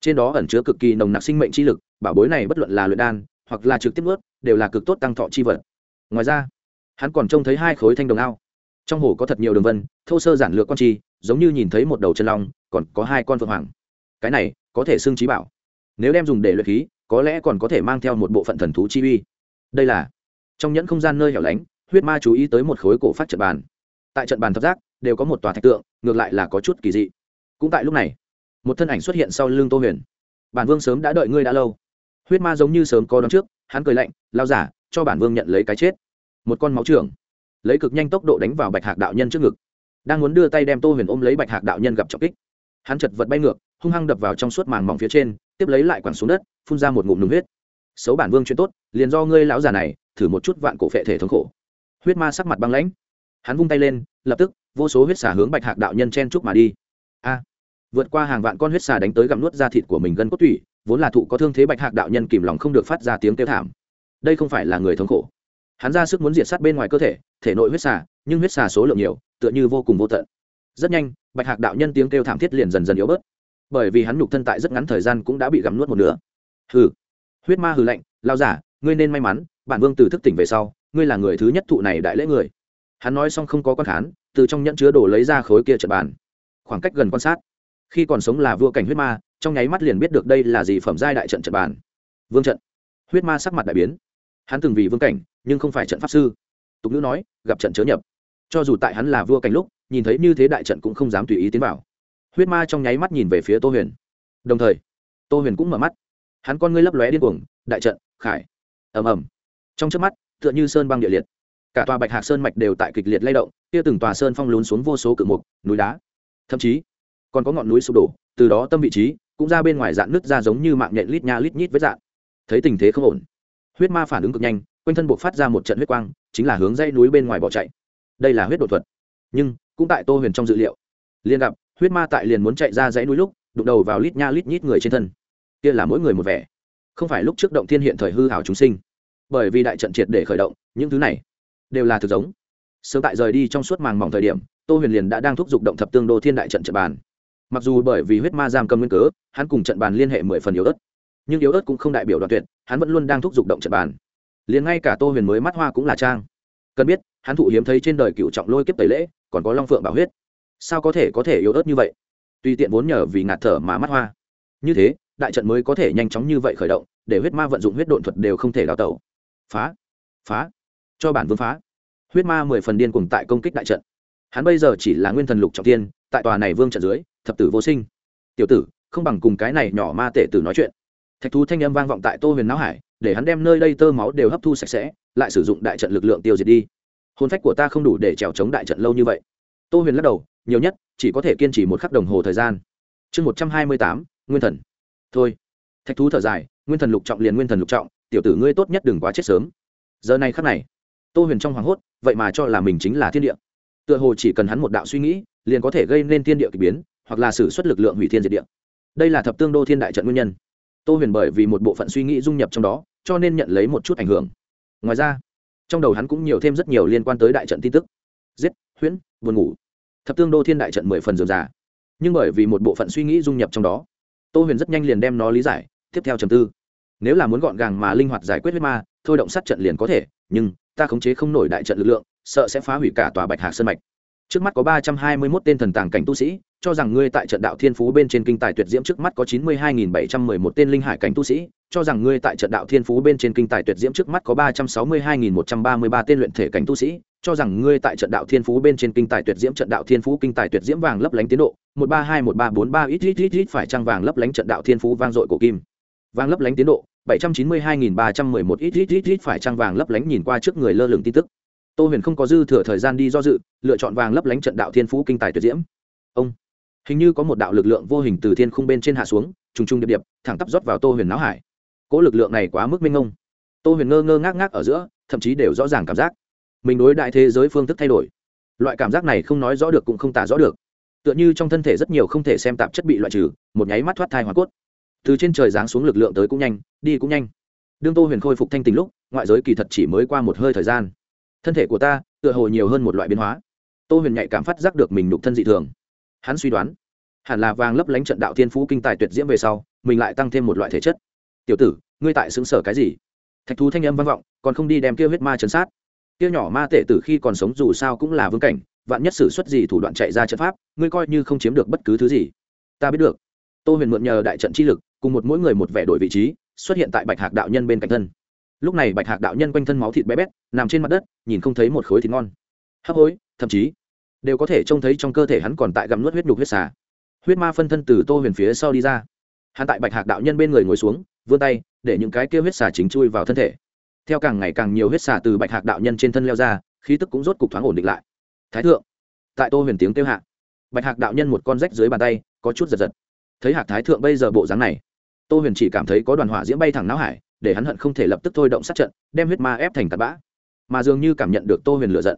Speaker 1: Trên đó ẩn chứa cực kỳ nồng nặc sinh mệnh chi lực, bảo bối này bất luận là luyện đan, hoặc là trực tiếp ướt đều là cực tốt tăng thọ chi vật. Ngoài ra, hắn còn trông thấy hai khối thanh đồng ao. Trong hồ có thật nhiều đường vân, thô sơ giản lược con chi giống như nhìn thấy một đầu chân long, còn có hai con phượng hoàng. Cái này có thể xưng trí bảo. Nếu đem dùng để luyện khí có lẽ còn có thể mang theo một bộ phận thần thú chi uy. Đây là, trong nhẫn không gian nơi hẻo lánh, huyết ma chú ý tới một khối cổ phát trận bàn. Tại trận bàn thập giác, đều có một tòa thạch tượng, ngược lại là có chút kỳ dị. Cũng tại lúc này, một thân ảnh xuất hiện sau lưng tô huyền. Bản vương sớm đã đợi ngươi đã lâu. Huyết ma giống như sớm có đón trước, hắn cười lạnh lao giả, cho bản vương nhận lấy cái chết. Một con máu trưởng, lấy cực nhanh tốc độ đánh vào bạch hạc đạo nhân trước ngực, đang muốn đưa tay đem tô huyền ôm lấy bạch hạc đạo nhân gặp trọng kích. Hắn chật vật bay ngược, hung hăng đập vào trong suốt màng mỏng phía trên tiếp lấy lại quẳng xuống đất, phun ra một ngụm nùng huyết. Xấu bản vương chuyện tốt, liền do ngươi lão già này, thử một chút vạn cổ phệ thể thống khổ. Huyết ma sắc mặt băng lãnh. Hắn vung tay lên, lập tức, vô số huyết xà hướng bạch hạc đạo nhân chen trúc mà đi. A! Vượt qua hàng vạn con huyết xà đánh tới gặm nuốt da thịt của mình gân cốt tủy, vốn là thụ có thương thế bạch hạc đạo nhân kìm lòng không được phát ra tiếng kêu thảm. Đây không phải là người thống khổ. Hắn ra sức muốn diệt sát bên ngoài cơ thể thể nội huyết xà, nhưng huyết xà số lượng nhiều, tựa như vô cùng vô tận. Rất nhanh, bạch hạc đạo nhân tiếng kêu thảm thiết liền dần dần yếu bớt bởi vì hắn nhục thân tại rất ngắn thời gian cũng đã bị gặm nuốt một nửa. Hừ. Huyết ma hừ lạnh lao giả, ngươi nên may mắn, bản vương từ thức tỉnh về sau, ngươi là người thứ nhất thụ này đại lễ người. Hắn nói xong không có quan khán, từ trong nhẫn chứa đồ lấy ra khối kia trận bàn. Khoảng cách gần quan sát. Khi còn sống là vua cảnh huyết ma, trong nháy mắt liền biết được đây là gì phẩm giai đại trận trận bàn. Vương trận. Huyết ma sắc mặt đại biến. Hắn từng vì vương cảnh, nhưng không phải trận pháp sư. Tục ngữ nói, gặp trận chớ nhập. Cho dù tại hắn là vua cảnh lúc, nhìn thấy như thế đại trận cũng không dám tùy ý tiến vào huyết ma trong nháy mắt nhìn về phía tô huyền. Đồng thời, tô huyền cũng mở mắt. Hắn con ngươi lấp lóe điên cuồng, đại trận, khải. Ầm ầm. Trong trước mắt, tựa như sơn băng địa liệt. Cả tòa bạch hạc sơn mạch đều tại kịch liệt lay động, kia từng tòa sơn phong lún xuống vô số cự mục, núi đá. Thậm chí, còn có ngọn núi sụp đổ, từ đó tâm vị trí cũng ra bên ngoài dạn nứt ra giống như mạng nhện lít nha lít nhít với dạn. Thấy tình thế không ổn, huyết ma phản ứng cực nhanh, quanh thân buộc phát ra một trận huyết quang, chính là hướng dây núi bên ngoài bỏ chạy. Đây là huyết đột thuật. Nhưng, cũng tại tô huyền trong dự liệu liền gặp huyết ma tại liền muốn chạy ra dãy núi lúc, đụng đầu vào lít nha lít nhít người trên thân. Kia là mỗi người một vẻ. Không phải lúc trước động thiên hiện thời hư hảo chúng sinh. Bởi vì đại trận triệt để khởi động, những thứ này đều là thực giống. Sớm tại rời đi trong suốt màng mỏng thời điểm, tô huyền liền đã đang thúc giục động thập tương đô thiên đại trận trận bàn. Mặc dù bởi vì huyết ma giam cầm nguyên cớ, hắn cùng trận bàn liên hệ mười phần yếu ớt, nhưng yếu ớt cũng không đại biểu đoạn tuyệt, hắn vẫn luôn đang thúc giục động trận bàn. Liền ngay cả tô huyền mới mắt hoa cũng là trang. Cần biết, hắn thụ hiếm thấy trên đời cựu trọng lôi kiếp tẩy lễ, còn có long phượng bảo huyết sao có thể có thể yếu ớt như vậy? Tùy tiện vốn nhờ vì ngạt thở mà mắt hoa. Như thế, đại trận mới có thể nhanh chóng như vậy khởi động, để huyết ma vận dụng huyết độn thuật đều không thể đào tẩu. Phá phá, cho bản vương phá. Huyết ma mười phần điên cùng tại công kích đại trận. Hắn bây giờ chỉ là nguyên thần lục trọng tiên, tại tòa này vương trận dưới, thập tử vô sinh. Tiểu tử, không bằng cùng cái này nhỏ ma tể tử nói chuyện. Thạch thú thanh âm vang vọng tại tô huyền não hải, để hắn đem nơi đây tơ máu đều hấp thu sạch sẽ, lại sử dụng đại trận lực lượng tiêu diệt đi. Hôn phách của ta không đủ để trèo chống đại trận lâu như vậy. Tô huyền lắc đầu nhiều nhất, chỉ có thể kiên trì một khắc đồng hồ thời gian. Chương một trăm hai mươi tám, nguyên thần. Thôi. Thạch thú thở dài, nguyên thần lục trọng liền nguyên thần lục trọng, tiểu tử ngươi tốt nhất đừng quá chết sớm. Giờ này khắc này, tô huyền trong hoảng hốt, vậy mà cho là mình chính là thiên địa. Tựa hồ chỉ cần hắn một đạo suy nghĩ, liền có thể gây nên thiên địa k ỳ biến, hoặc là xử suất lực lượng hủy thiên diệt địa. Đây là thập tương đô thiên đại trận nguyên nhân. Tô huyền bởi vì một bộ phận suy nghĩ dung nhập trong đó, cho nên nhận lấy một chút ảnh hưởng. Ngoài ra, trong đầu hắn cũng nhiều thêm rất nhiều liên quan tới đại trận tin tức. Giết, huyễn, buồn ngủ thập tương đô thiên đại trận mười phần dườm già. Nhưng bởi vì một bộ phận suy nghĩ dung nhập trong đó, tô huyền rất nhanh liền đem nó lý giải, tiếp theo trầm tư. Nếu là muốn gọn gàng mà linh hoạt giải quyết huyết ma, thôi động sát trận liền có thể, nhưng ta khống chế không nổi đại trận lực lượng, sợ sẽ phá hủy cả tòa bạch hạc sơn mạch trước mắt có ba trăm hai mươi mốt tên thần tàng cảnh tu sĩ, cho rằng ngươi tại trận đạo thiên phú bên trên kinh tài tuyệt diễm trước mắt có chín mươi hai nghìn bảy trăm mười một tên linh hải cảnh tu sĩ, cho rằng ngươi tại trận đạo thiên phú bên trên kinh tài tuyệt diễm trước mắt có ba trăm sáu mươi hai nghìn một trăm ba mươi ba tên luyện thể cảnh tu sĩ, cho rằng ngươi tại trận đạo thiên phú bên trên kinh tài tuyệt diễm trận đạo thiên phú kinh tài tuyệt diễm vàng lấp lánh tiến độ, một ba hai một ba bốn ba ít ít ít ít phải trăng vàng lấp lánh trận đạo thiên phú vang dội cổ kim. Vàng lấp lánh tiến độ, bảy trăm chín mươi hai nghìn ba trăm mười một ít ít ít ít phải trăng vàng lấp lánh nhìn qua trước người lơ lửng tin tức tô huyền không có dư thừa thời gian đi do dự, lựa chọn vàng lấp lánh trận đạo thiên phú kinh tài tuyệt diễm. Ông, hình như có một đạo lực lượng vô hình từ thiên khung bên trên hạ xuống, trùng trùng điệp điệp, thẳng tắp rót vào tô huyền não hải. Cỗ lực lượng này quá mức minh ông. tô huyền ngơ ngơ ngác ngác ở giữa, thậm chí đều rõ ràng cảm giác. Mình đối đại thế giới phương thức thay đổi. Loại cảm giác này không nói rõ được cũng không tả rõ được. Tựa như trong thân thể rất nhiều không thể xem tạp chất bị loại trừ, một nháy mắt thoát thai hoa cốt. Từ trên trời giáng xuống lực lượng tới cũng nhanh, đi cũng nhanh. Đương tô huyền khôi phục thanh tình lúc, ngoại giới kỳ thật chỉ mới qua một hơi thời gian thân thể của ta tựa hồ nhiều hơn một loại biến hóa. Tô huyền nhạy cảm phát giác được mình nhục thân dị thường. Hắn suy đoán, hẳn là vàng lấp lánh trận đạo thiên phú kinh tài tuyệt diễm về sau, mình lại tăng thêm một loại thể chất. Tiểu tử, ngươi tại xứng sở cái gì? Thạch thú thanh âm vang vọng, còn không đi đem kia huyết ma chấn sát. Kia nhỏ ma tệ tử khi còn sống dù sao cũng là vương cảnh, vạn nhất sử xuất gì thủ đoạn chạy ra trận pháp, ngươi coi như không chiếm được bất cứ thứ gì. Ta biết được. Tô huyền mượn nhờ đại trận chi lực, cùng một mỗi người một vẻ đổi vị trí, xuất hiện tại bạch hạc đạo nhân bên cạnh thân lúc này bạch hạc đạo nhân quanh thân máu thịt bé bét, nằm trên mặt đất, nhìn không thấy một khối thịt ngon. Hấp hối, thậm chí, đều có thể trông thấy trong cơ thể hắn còn tại gặm nuốt huyết nhục huyết xà. Huyết ma phân thân từ tô huyền phía sau đi ra. Hắn tại bạch hạc đạo nhân bên người ngồi xuống, vươn tay, để những cái kia huyết xà chính chui vào thân thể. Theo càng ngày càng nhiều huyết xà từ bạch hạc đạo nhân trên thân leo ra, khí tức cũng rốt cục thoáng ổn định lại. Thái thượng, tại tô huyền tiếng kêu hạ, bạch hạc đạo nhân một con rách dưới bàn tay, có chút giật giật. Thấy hạc thái thượng bây giờ bộ dáng này, tô huyền chỉ cảm thấy có đoàn hỏa diễm bay thẳng não hải để hắn hận không thể lập tức thôi động sát trận, đem huyết ma ép thành tạt bã. Mà dường như cảm nhận được tô huyền lựa giận.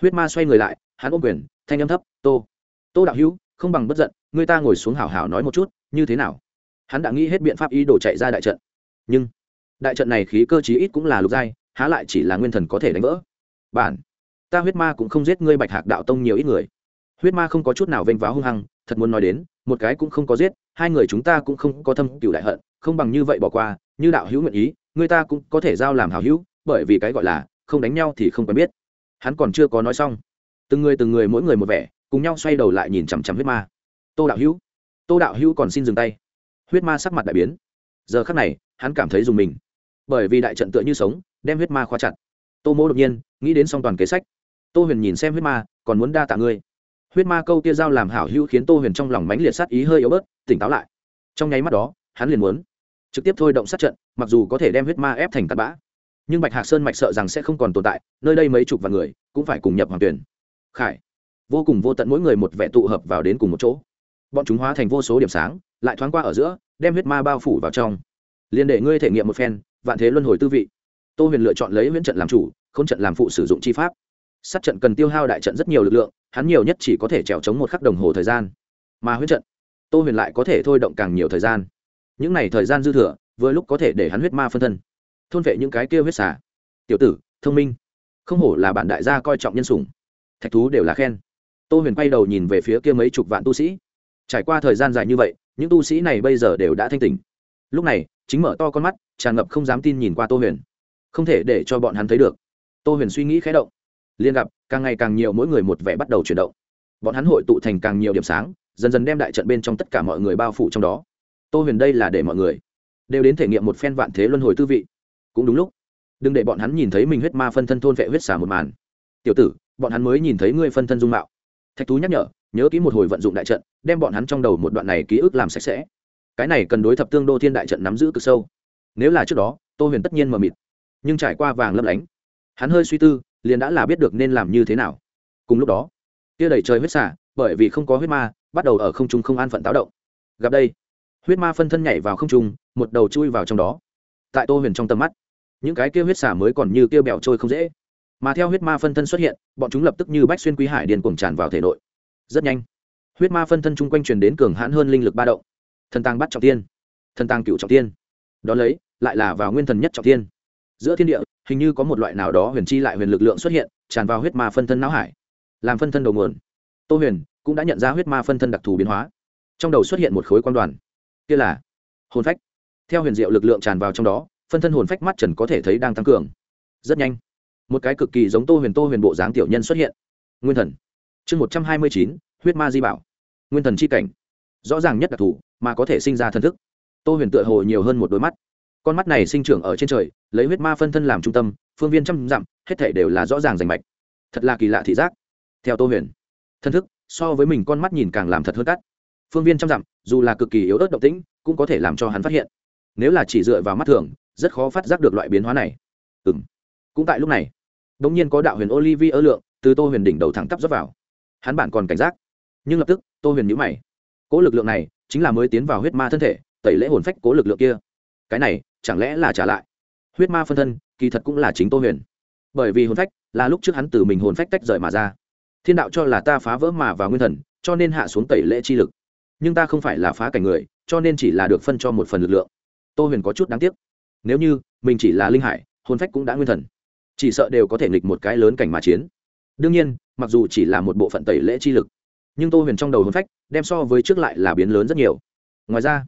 Speaker 1: Huyết ma xoay người lại, hắn ôm quyền, thanh âm thấp, tô tô đạo hữu, không bằng bất giận, người ta ngồi xuống hảo hảo nói một chút, như thế nào? Hắn đã nghĩ hết biện pháp ý đồ chạy ra đại trận. Nhưng, đại trận này khí cơ chí ít cũng là lục giai, há lại chỉ là nguyên thần có thể đánh vỡ. Bản, ta huyết ma cũng không giết ngươi bạch hạc đạo tông nhiều ít người. Huyết ma không có chút nào vênh váo hung hăng, thật muốn nói đến, một cái cũng không có giết, hai người chúng ta cũng không có thâm cựu đại hận, không bằng như vậy bỏ qua như đạo hữu nguyện ý, người ta cũng có thể giao làm hảo hữu, bởi vì cái gọi là, không đánh nhau thì không quen biết. Hắn còn chưa có nói xong. Từng người từng người mỗi người một vẻ, cùng nhau xoay đầu lại nhìn chằm chằm huyết ma. Tô đạo hữu, tô đạo hữu còn xin dừng tay. Huyết ma sắc mặt đại biến. Giờ khắc này, hắn cảm thấy dùng mình. Bởi vì đại trận tựa như sống, đem huyết ma khóa chặt. Tô mỗ đột nhiên, nghĩ đến song toàn kế sách. Tô huyền nhìn xem huyết ma, còn muốn đa tạ ngươi. Huyết ma câu kia giao làm hảo hữu khiến tô huyền trong lòng mãnh liệt sát ý hơi yếu bớt, tỉnh táo lại. Trong nháy mắt đó, hắn liền muốn trực tiếp thôi động sát trận, mặc dù có thể đem huyết ma ép thành tạt bã, nhưng bạch hạc sơn mạch sợ rằng sẽ không còn tồn tại, nơi đây mấy chục vạn người cũng phải cùng nhập hoàng tuyển. Khải, vô cùng vô tận mỗi người một vẻ tụ hợp vào đến cùng một chỗ. Bọn chúng hóa thành vô số điểm sáng, lại thoáng qua ở giữa, đem huyết ma bao phủ vào trong. Liền để ngươi thể nghiệm một phen, vạn thế luân hồi tư vị. Tô huyền lựa chọn lấy huyễn trận làm chủ k h ô n trận làm phụ sử dụng chi pháp. Sát trận cần tiêu hao đại trận rất nhiều lực lượng, hắn nhiều nhất chỉ có thể trèo chống một khắc đồng hồ thời gian. Mà huyễn trận, tô huyền lại có thể thôi động càng nhiều thời gian những n à y thời gian dư thừa, vừa lúc có thể để hắn huyết ma phân thân. Thôn vệ những cái kia huyết xả tiểu tử, thông minh. Không hổ là bạn đại gia coi trọng nhân sủng. Thạch thú đều là khen. Tô huyền quay đầu nhìn về phía kia mấy chục vạn tu sĩ. Trải qua thời gian dài như vậy, những tu sĩ này bây giờ đều đã thanh tỉnh. Lúc này, chính mở to con mắt, tràn ngập không dám tin nhìn qua tô huyền. Không thể để cho bọn hắn thấy được. Tô huyền suy nghĩ khé động. Liên gặp, càng ngày càng nhiều mỗi người một vẻ bắt đầu chuyển động. Bọn hắn hội tụ thành càng nhiều điểm sáng, dần dần đem đại trận bên trong tất cả mọi người bao phủ trong đó tô huyền đây là để mọi người đều đến thể nghiệm một phen vạn thế luân hồi tư vị. Cũng đúng lúc, đừng để bọn hắn nhìn thấy mình huyết ma phân thân thôn vệ huyết xả một màn. Tiểu tử, bọn hắn mới nhìn thấy ngươi phân thân dung mạo. Thạch thú nhắc nhở, nhớ kỹ một hồi vận dụng đại trận, đem bọn hắn trong đầu một đoạn này ký ức làm sạch sẽ. Cái này cần đối thập tương đô thiên đại trận nắm giữ cực sâu. Nếu là trước đó, tô huyền tất nhiên mờ mịt. Nhưng trải qua vàng lấp lánh, hắn hơi suy tư, liền đã là biết được nên làm như thế nào. Cùng lúc đó, kia đầy trời huyết xả bởi vì không có huyết ma, bắt đầu ở không trung không an phận táo động. Gặp đây huyết ma phân thân nhảy vào không trung, một đầu chui vào trong đó. Tại tô huyền trong tầm mắt, những cái kia huyết xả mới còn như kia bẻo trôi không dễ. Mà theo huyết ma phân thân xuất hiện, bọn chúng lập tức như bách xuyên quý hải điền cuồng tràn vào thể nội. Rất nhanh, huyết ma phân thân chung quanh truyền đến cường hãn hơn linh lực ba động. Thần tàng bắt trọng tiên, thần tàng cựu trọng tiên. Đ ó lấy, lại là vào nguyên thần nhất trọng tiên. Giữa thiên địa, hình như có một loại nào đó huyền chi lại huyền lực lượng xuất hiện, tràn vào huyết ma phân thân não hải, làm phân thân đầu nguồn. Tô huyền cũng đã nhận ra huyết ma phân thân đặc thù biến hóa. Trong đầu xuất hiện một khối quan đoàn kia là hồn phách. Theo huyền diệu lực lượng tràn vào trong đó, phân thân hồn phách mắt trần có thể thấy đang tăng cường. Rất nhanh, một cái cực kỳ giống tô huyền tô huyền bộ dáng tiểu nhân xuất hiện. Nguyên thần. Chương một trăm hai mươi chín, huyết ma di bảo. Nguyên thần c h i cảnh. Rõ ràng nhất đặc thù, mà có thể sinh ra thân thức. Tô huyền tựa hồ nhiều hơn một đôi mắt. Con mắt này sinh trưởng ở trên trời, lấy huyết ma phân thân làm trung tâm, phương viên trăm dặm, hết thể đều là rõ ràng rành mạch. Thật là kỳ lạ thị giác. Theo tô huyền thân thức so với mình con mắt nhìn càng làm thật hơn cắt. Phương viên trăm dặm dù là cực kỳ yếu ớt động tĩnh, cũng có thể làm cho hắn phát hiện. Nếu là chỉ dựa vào mắt thường, rất khó phát giác được loại biến hóa này. Ừ m cũng tại lúc này đ ỗ n g nhiên có đạo huyền olivier ơ lượng từ tô huyền đỉnh đầu thẳng tắp dốc vào. Hắn bản còn cảnh giác, nhưng lập tức, tô huyền nhữ mày. Cố lực lượng này chính là mới tiến vào huyết ma thân thể, tẩy lễ hồn phách cố lực lượng kia. Cái này, chẳng lẽ là trả lại? Huyết ma phân thân, kỳ thật cũng là chính tô huyền. Bởi vì hồn phách là lúc trước hắn từ mình hồn phách tách rời mà ra. Thiên đạo cho là ta phá vỡ mà vào nguyên thần, cho nên hạ xuống tẩy lễ chi lực nhưng ta không phải là phá cảnh người, cho nên chỉ là được phân cho một phần lực lượng. Tô huyền có chút đáng tiếc. Nếu như mình chỉ là linh hải, hồn phách cũng đã nguyên thần, chỉ sợ đều có thể nghịch một cái lớn cảnh mà chiến. Đương nhiên, mặc dù chỉ là một bộ phận tẩy lễ chi lực, nhưng tô huyền trong đầu hồn phách đem so với trước lại là biến lớn rất nhiều. Ngoài ra,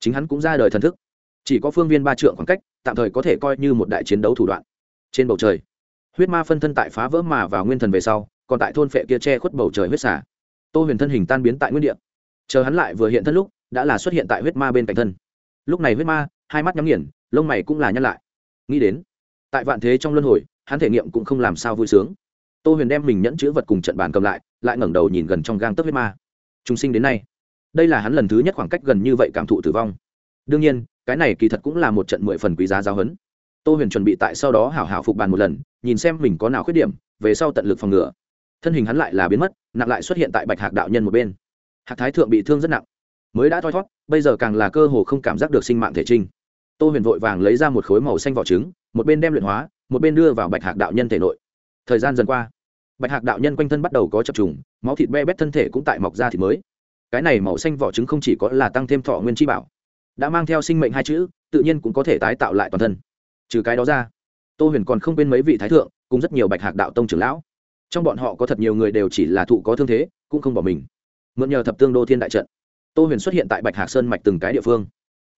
Speaker 1: chính hắn cũng ra đời thần thức. Chỉ có phương viên ba trượng khoảng cách, tạm thời có thể coi như một đại chiến đấu thủ đoạn. Trên bầu trời, huyết ma phân thân tại phá vỡ mà vào nguyên thần về sau, còn tại thôn phệ kia che khuất bầu trời huyết xả tô huyền thân hình tan biến tại nguyên địa chờ hắn lại vừa hiện thân lúc, đã là xuất hiện tại huyết ma bên cạnh thân. Lúc này huyết ma, hai mắt nhắm nghiền, lông mày cũng là nhăn lại. Nghĩ đến, tại vạn thế trong luân hồi, hắn thể nghiệm cũng không làm sao vui sướng. Tô huyền đem mình nhẫn chữ vật cùng trận bàn cầm lại lại ngẩng đầu nhìn gần trong gang tấc huyết ma. Chúng sinh đến nay, đây là hắn lần thứ nhất khoảng cách gần như vậy cảm thụ tử vong. Đương nhiên, cái này kỳ thật cũng là một trận mười phần quý giá giáo huấn. Tô huyền chuẩn bị tại sau đó hảo hảo phục bàn một lần, nhìn xem mình có nào khuyết điểm, về sau tận lực phòng ngừa. Thân hình hắn lại là biến mất, nặng lại xuất hiện tại bạch hạc đạo nhân một bên hạc thái thượng bị thương rất nặng. Mới đã thoi thót, bây giờ càng là cơ hồ không cảm giác được sinh mạng thể trinh. Tô huyền vội vàng lấy ra một khối màu xanh vỏ trứng, một bên đem luyện hóa, một bên đưa vào bạch hạc đạo nhân thể nội. Thời gian dần qua, bạch hạc đạo nhân quanh thân bắt đầu có chập trùng, máu thịt be bét thân thể cũng tại mọc ra thịt mới. Cái này màu xanh vỏ trứng không chỉ có là tăng thêm thọ nguyên chi bảo, đã mang theo sinh mệnh hai chữ, tự nhiên cũng có thể tái tạo lại toàn thân. Trừ cái đó ra, tô huyền còn không quên mấy vị thái thượng, cùng rất nhiều bạch hạc đạo tông trưởng lão. Trong bọn họ có thật nhiều người đều chỉ là thụ có thương thế, cũng không bỏ mình mượn nhờ thập tương đô thiên đại trận. Tô huyền xuất hiện tại bạch hạc sơn mạch từng cái địa phương.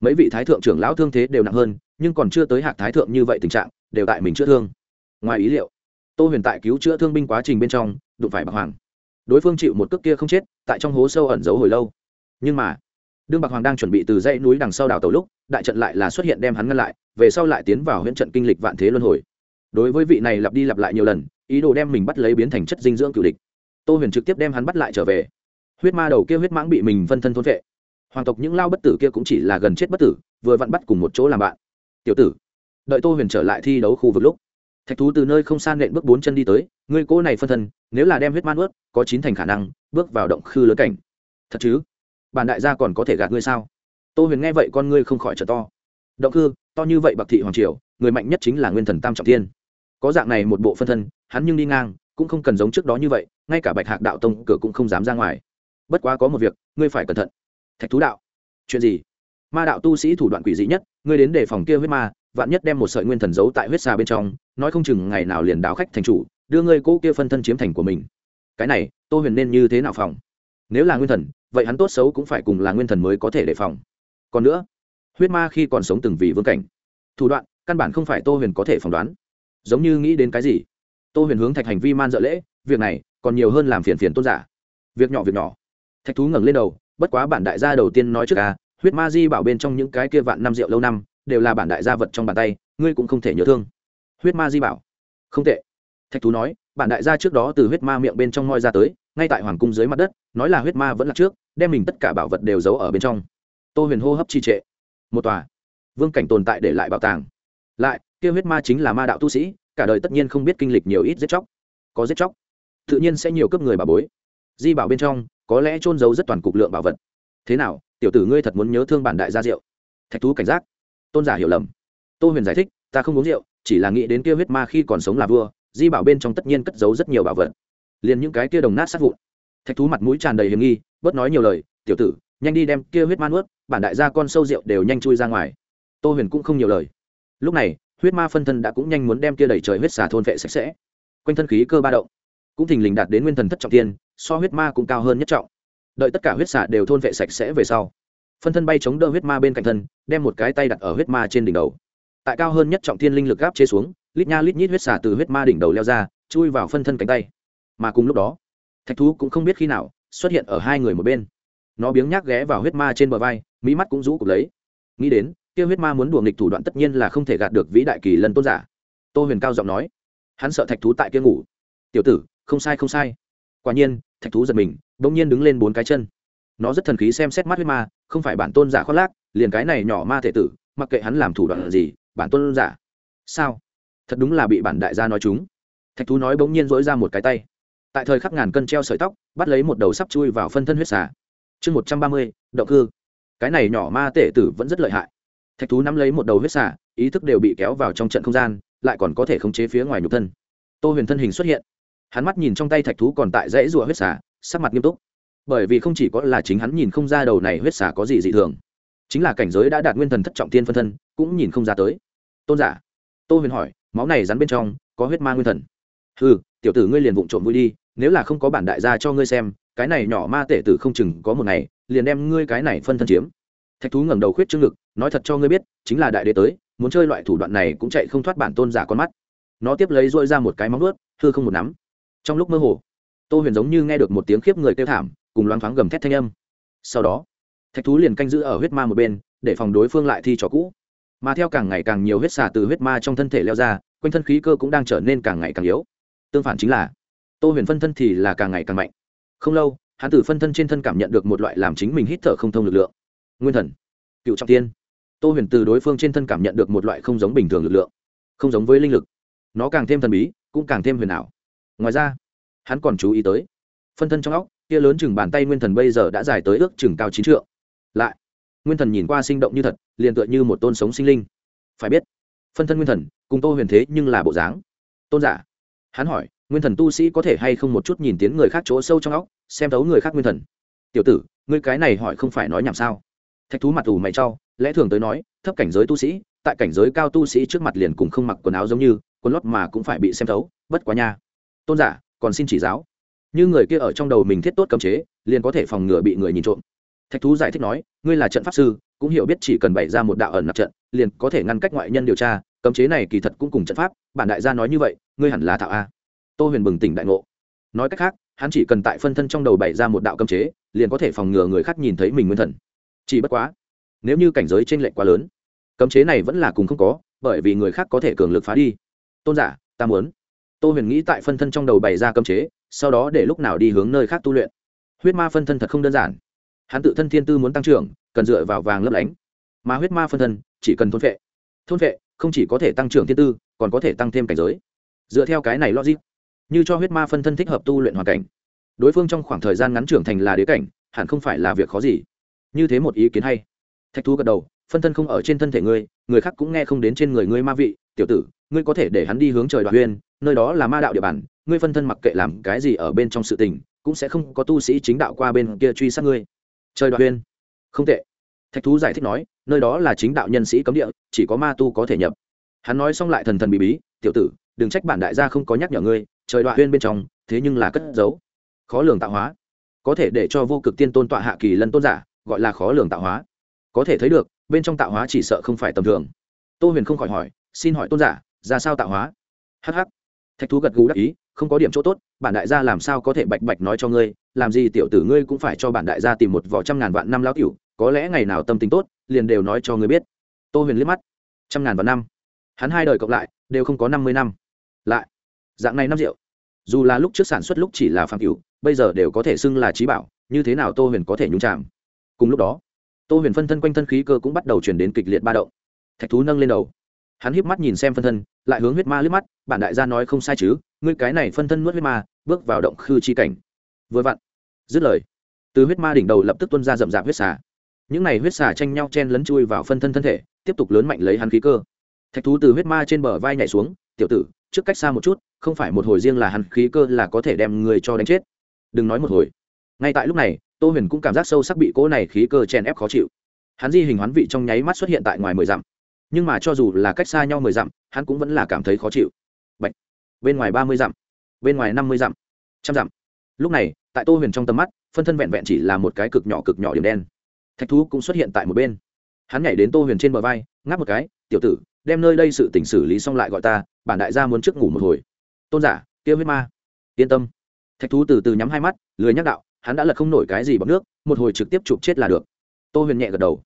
Speaker 1: Mấy vị thái thượng trưởng lão thương thế đều nặng hơn, nhưng còn chưa tới hạc thái thượng như vậy tình trạng, đều tại mình chữa thương. Ngoài ý liệu, tô huyền tại cứu chữa thương binh quá trình bên trong, đụng phải bạc hoàng. Đối phương chịu một cước kia không chết, tại trong hố sâu ẩn giấu hồi lâu. Nhưng mà, đương bạc hoàng đang chuẩn bị từ dãy núi đằng sau đảo tàu lúc, đại trận lại là xuất hiện đem hắn ngăn lại, về sau lại tiến vào huyện trận kinh lịch vạn thế luân hồi. Đối với vị này lặp đi lặp lại nhiều lần, ý đồ đem mình bắt lấy biến thành chất dinh dưỡng cựu địch. Tô huyền trực tiếp đem hắn bắt lại trở về huyết ma đầu kia huyết mãng bị mình phân thân thôn vệ. Hoàng tộc những lao bất tử kia cũng chỉ là gần chết bất tử, vừa vặn bắt cùng một chỗ làm bạn. Tiểu tử, đợi tô huyền trở lại thi đấu khu vực lúc. Thạch thú từ nơi không san nện bước bốn chân đi tới, ngươi cô này phân thân, nếu là đem huyết man ướt có chín thành khả năng, bước vào động khư lớn cảnh. Thật chứ? Bản đại gia còn có thể gạt ngươi sao? Tô huyền nghe vậy con ngươi không khỏi trở to. Động khư, to như vậy bạc thị hoàng triều, người mạnh nhất chính là nguyên thần tam trọng thiên. có dạng này một bộ phân thân, hắn nhưng đi ngang, cũng không cần giống trước đó như vậy, ngay cả bạch hạc đạo tông cửa cũng không dám ra ngoài bất quá có một việc, ngươi phải cẩn thận. Thạch thú đạo. Chuyện gì? Ma đạo tu sĩ thủ đoạn quỷ dị nhất, ngươi đến để phòng kia huyết ma, vạn nhất đem một sợi nguyên thần giấu tại huyết xa bên trong, nói không chừng ngày nào liền đáo khách thành chủ, đưa ngươi cỗ kia phân thân chiếm thành của mình. Cái này, tô huyền nên như thế nào phòng? Nếu là nguyên thần, vậy hắn tốt xấu cũng phải cùng là nguyên thần mới có thể đề phòng. Còn nữa, huyết ma khi còn sống từng vì vương cảnh. Thủ đoạn, căn bản không phải tô huyền có thể phỏng đoán. Giống như nghĩ đến cái gì? Tô huyền hướng thạch hành vi man dợ lễ, việc này còn nhiều hơn làm phiền phiền tôn giả. Việc nhỏ việc nhỏ thạch thú ngẩng lên đầu, bất quá bản đại gia đầu tiên nói trước à huyết ma di bảo bên trong những cái kia vạn năm rượu lâu năm, đều là bản đại gia vật trong bàn tay, ngươi cũng không thể nhớ thương. Huyết ma di bảo? Không tệ. Thạch thú nói, bản đại gia trước đó từ huyết ma miệng bên trong ngoi ra tới, ngay tại hoàng cung dưới mặt đất, nói là huyết ma vẫn là trước, đem mình tất cả bảo vật đều giấu ở bên trong. Tô huyền hô hấp trì trệ. Một tòa. Vương cảnh tồn tại để lại bảo tàng. Lại, kia huyết ma chính là ma đạo tu sĩ, cả đời tất nhiên không biết kinh lịch nhiều ít giết chóc. Có giết chóc, tự nhiên sẽ nhiều cấp người bà bối. Di bảo bên trong có lẽ trôn giấu rất toàn cục lượng bảo vật. Thế nào, tiểu tử ngươi thật muốn nhớ thương bản đại gia rượu? Thạch thú cảnh giác. Tôn giả hiểu lầm. Tô huyền giải thích, ta không uống rượu, chỉ là nghĩ đến kia huyết ma khi còn sống là vua, di bảo bên trong tất nhiên cất giấu rất nhiều bảo vật. Liền những cái kia đồng nát sát vụn. Thạch thú mặt mũi tràn đầy hiểm nghi, bớt nói nhiều lời, tiểu tử, nhanh đi đem kia huyết ma nuốt, bản đại gia con sâu rượu đều nhanh chui ra ngoài. Tô huyền cũng không nhiều lời. Lúc này, huyết ma phân thân đã cũng nhanh muốn đem kia đẩy trời huyết xà thôn vệ sạch sẽ. Quanh thân khí cơ ba động, cũng thình lình đạt đến nguyên thần thất trọng tiên so huyết ma cũng cao hơn nhất trọng. Đợi tất cả huyết xạ đều thôn vệ sạch sẽ về sau, phân thân bay chống đỡ huyết ma bên cạnh thân, đem một cái tay đặt ở huyết ma trên đỉnh đầu. Tại cao hơn nhất trọng thiên linh lực gáp chế xuống, lít nha lít nhít huyết xả từ huyết ma đỉnh đầu leo ra, chui vào phân thân cánh tay. Mà cùng lúc đó, thạch thú cũng không biết khi nào xuất hiện ở hai người một bên. Nó biếng nhác ghé vào huyết ma trên bờ vai mỹ mắt cũng rũ cục lấy. Nghĩ đến, kia huyết ma muốn đùa nghịch thủ đoạn tất nhiên là không thể gạt được vĩ đại kỳ lần tôn giả. Tô huyền cao giọng nói, hắn sợ thạch thú tại kia ngủ. Tiểu tử, không sai không sai quả nhiên thạch thú giật mình bỗng nhiên đứng lên bốn cái chân. Nó rất thần khí xem xét mắt huyết ma không phải bản tôn giả khoác lác liền cái này nhỏ ma thể tử mặc kệ hắn làm thủ đoạn gì bản tôn giả. Sao? Thật đúng là bị bản đại gia nói chúng. Thạch thú nói bỗng nhiên dỗi ra một cái tay. Tại thời khắc ngàn cân treo sợi tóc bắt lấy một đầu sắp chui vào phân thân huyết xà. Chương một trăm ba mươi động cơ, cái này nhỏ ma tể tử vẫn rất lợi hại. Thạch thú nắm lấy một đầu huyết xà ý thức đều bị kéo vào trong trận không gian lại còn có thể khống chế phía ngoài nhục thân. Tô huyền thân hình xuất hiện hắn mắt nhìn trong tay thạch thú còn tại dãy rùa huyết xà, sắc mặt nghiêm túc. Bởi vì không chỉ có là chính hắn nhìn không ra đầu này huyết xà có gì dị thường, chính là cảnh giới đã đạt nguyên thần thất trọng tiên phân thân, cũng nhìn không ra tới. Tôn giả, tô huyền hỏi, máu này rắn bên trong có huyết ma nguyên thần? Ừ tiểu tử ngươi liền vụng trộm vui đi, nếu là không có bản đại gia cho ngươi xem, cái này nhỏ ma tể tử không chừng có một ngày, liền đem ngươi cái này phân thân chiếm. Thạch thú ngẩng đầu khuyết trương ngực, nói thật cho ngươi biết, chính là đại đế tới, muốn chơi loại thủ đoạn này cũng chạy không thoát bản tôn giả con mắt. Nó tiếp lấy dội ra một cái móng ướt thưa không một nắm trong lúc mơ hồ, tô huyền giống như nghe được một tiếng khiếp người kêu thảm, cùng loáng thoáng gầm thét thanh âm. Sau đó, thạch thú liền canh giữ ở huyết ma một bên, để phòng đối phương lại thi trò cũ. Mà theo càng ngày càng nhiều huyết xả từ huyết ma trong thân thể leo ra, quanh thân khí cơ cũng đang trở nên càng ngày càng yếu. Tương phản chính là, tô huyền phân thân thì là càng ngày càng mạnh. Không lâu, hắn từ phân thân trên thân cảm nhận được một loại làm chính mình hít thở không thông lực lượng. Nguyên thần, cựu trọng tiên. Tô huyền từ đối phương trên thân cảm nhận được một loại không giống bình thường lực lượng. Không giống với linh lực. Nó càng thêm thần bí, cũng càng thêm huyền ảo ngoài ra, hắn còn chú ý tới, phân thân trong óc, kia lớn chừng bàn tay nguyên thần bây giờ đã dài tới ước chừng cao chín trượng. Lại, nguyên thần nhìn qua sinh động như thật, liền tựa như một tôn sống sinh linh. Phải biết, phân thân nguyên thần, cùng tô huyền thế nhưng là bộ dáng. Tôn giả, hắn hỏi, nguyên thần tu sĩ có thể hay không một chút nhìn tiếng người khác chỗ sâu trong óc, xem thấu người khác nguyên thần? Tiểu tử, ngươi cái này hỏi không phải nói nhảm sao? Thạch thú mặt ủ mày trau lẽ thường tới nói, thấp cảnh giới tu sĩ, tại cảnh giới cao tu sĩ trước mặt liền cùng không mặc quần áo giống như, quần lót mà cũng phải bị xem thấu, bất quá nha tôn giả, còn xin chỉ giáo. Như người kia ở trong đầu mình thiết tốt cấm chế, liền có thể phòng ngừa bị người nhìn trộm. Thạch thú giải thích nói, ngươi là trận pháp sư, cũng hiểu biết chỉ cần bày ra một đạo ẩn nạp trận, liền có thể ngăn cách ngoại nhân điều tra, cấm chế này kỳ thật cũng cùng trận pháp, bản đại gia nói như vậy, ngươi hẳn là thạo a. Tô huyền bừng tỉnh đại ngộ. Nói cách khác, hắn chỉ cần tại phân thân trong đầu bày ra một đạo cấm chế, liền có thể phòng ngừa người khác nhìn thấy mình nguyên thần. Chỉ bất quá, nếu như cảnh giới t r ê n lệch quá lớn, cấm chế này vẫn là cùng không có, bởi vì người khác có thể cường lực phá đi. Tôn giả, ta muốn tô huyền nghĩ tại phân thân trong đầu bày ra cấm chế, sau đó để lúc nào đi hướng nơi khác tu luyện. Huyết ma phân thân thật không đơn giản. Hắn tự thân thiên tư muốn tăng trưởng, cần dựa vào vàng lấp lánh. Mà huyết ma phân thân, chỉ cần thôn vệ thôn vệ không chỉ có thể tăng trưởng thiên tư, còn có thể tăng thêm cảnh giới. Dựa theo cái này logic, như cho huyết ma phân thân thích hợp tu luyện hoàn cảnh, đối phương trong khoảng thời gian ngắn trưởng thành là đế cảnh, hẳn không phải là việc khó gì. Như thế một ý kiến hay. Thạch thú gật đầu, phân thân không ở trên thân thể ngươi, người khác cũng nghe không đến trên người ngươi ma vị, tiểu tử ngươi có thể để hắn đi hướng trời đoạn huyên, nơi đó là ma đạo địa bàn, ngươi phân thân mặc kệ làm cái gì ở bên trong sự tình, cũng sẽ không có tu sĩ chính đạo qua bên kia truy sát ngươi. Trời đoạn huyên. Không tệ. Thạch thú giải thích nói, nơi đó là chính đạo nhân sĩ cấm địa, chỉ có ma tu có thể nhập. Hắn nói xong lại thần thần bí bí, tiểu tử, đừng trách bản đại gia không có nhắc nhở ngươi, trời đoạn huyên bên trong, thế nhưng là cất giấu. Khó lường tạo hóa. Có thể để cho vô cực tiên tôn tọa hạ kỳ lân tôn giả, gọi là khó lường tạo hóa. Có thể thấy được, bên trong tạo hóa chỉ sợ không phải tầm thường. Tô huyền không khỏi hỏi, xin hỏi tôn giả ra sao tạo hóa. Hh thạch thú gật gù đắc ý, không có điểm chỗ tốt, bản đại gia làm sao có thể bạch bạch nói cho ngươi, làm gì tiểu tử ngươi cũng phải cho bản đại gia tìm một vỏ trăm ngàn vạn năm lão tiểu, có lẽ ngày nào tâm tính tốt, liền đều nói cho ngươi biết. Tô huyền liếc mắt. Trăm ngàn vạn năm. Hắn hai đời cộng lại, đều không có năm mươi năm. Lại. Dạng này năm rượu. Dù là lúc trước sản xuất lúc chỉ là phạm cửu bây giờ đều có thể xưng là trí bảo, như thế nào tô huyền có thể nhúng chạm cùng lúc đó, tô huyền phân thân quanh thân khí cơ cũng bắt đầu chuyển đến kịch liệt ba động. Thạch thú nâng lên đầu hắn híp mắt nhìn xem phân thân, lại hướng huyết ma liếc mắt, bản đại gia nói không sai chứ, ngươi cái này phân thân nuốt huyết ma, bước vào động khư chi cảnh. Vừa vặn, dứt lời, từ huyết ma đỉnh đầu lập tức tuân ra rậm rạp huyết xà. Những này huyết xà tranh nhau chen lấn chui vào phân thân thân thể, tiếp tục lớn mạnh lấy hắn khí cơ. Thạch thú từ huyết ma trên bờ vai nhảy xuống, tiểu tử, trước cách xa một chút, không phải một hồi riêng là hắn khí cơ là có thể đem người cho đánh chết. Đừng nói một hồi. Ngay tại lúc này, tô huyền cũng cảm giác sâu sắc bị cỗ này khí cơ chèn ép khó chịu. Hắn di hình hoán vị trong nháy mắt xuất hiện tại ngoài mười dặm nhưng mà cho dù là cách xa nhau mười dặm, hắn cũng vẫn là cảm thấy khó chịu. Bạch. bên ngoài ba mươi dặm, bên ngoài năm mươi dặm, trăm dặm. Lúc này, tại tô huyền trong tầm mắt, phân thân vẹn vẹn chỉ là một cái cực nhỏ cực nhỏ điểm đen. Thạch thú cũng xuất hiện tại một bên. Hắn nhảy đến tô huyền trên bờ vai, ngáp một cái, tiểu tử, đem nơi đây sự tỉnh xử lý xong lại gọi ta, bản đại gia muốn trước ngủ một hồi. Tôn giả, kia huyết ma. Yên tâm. Thạch thú từ từ nhắm hai mắt, lười nhắc đạo, hắn đã lật không nổi cái gì bằng nước, một hồi trực tiếp chụp chết là được. Tô huyền nhẹ gật đầu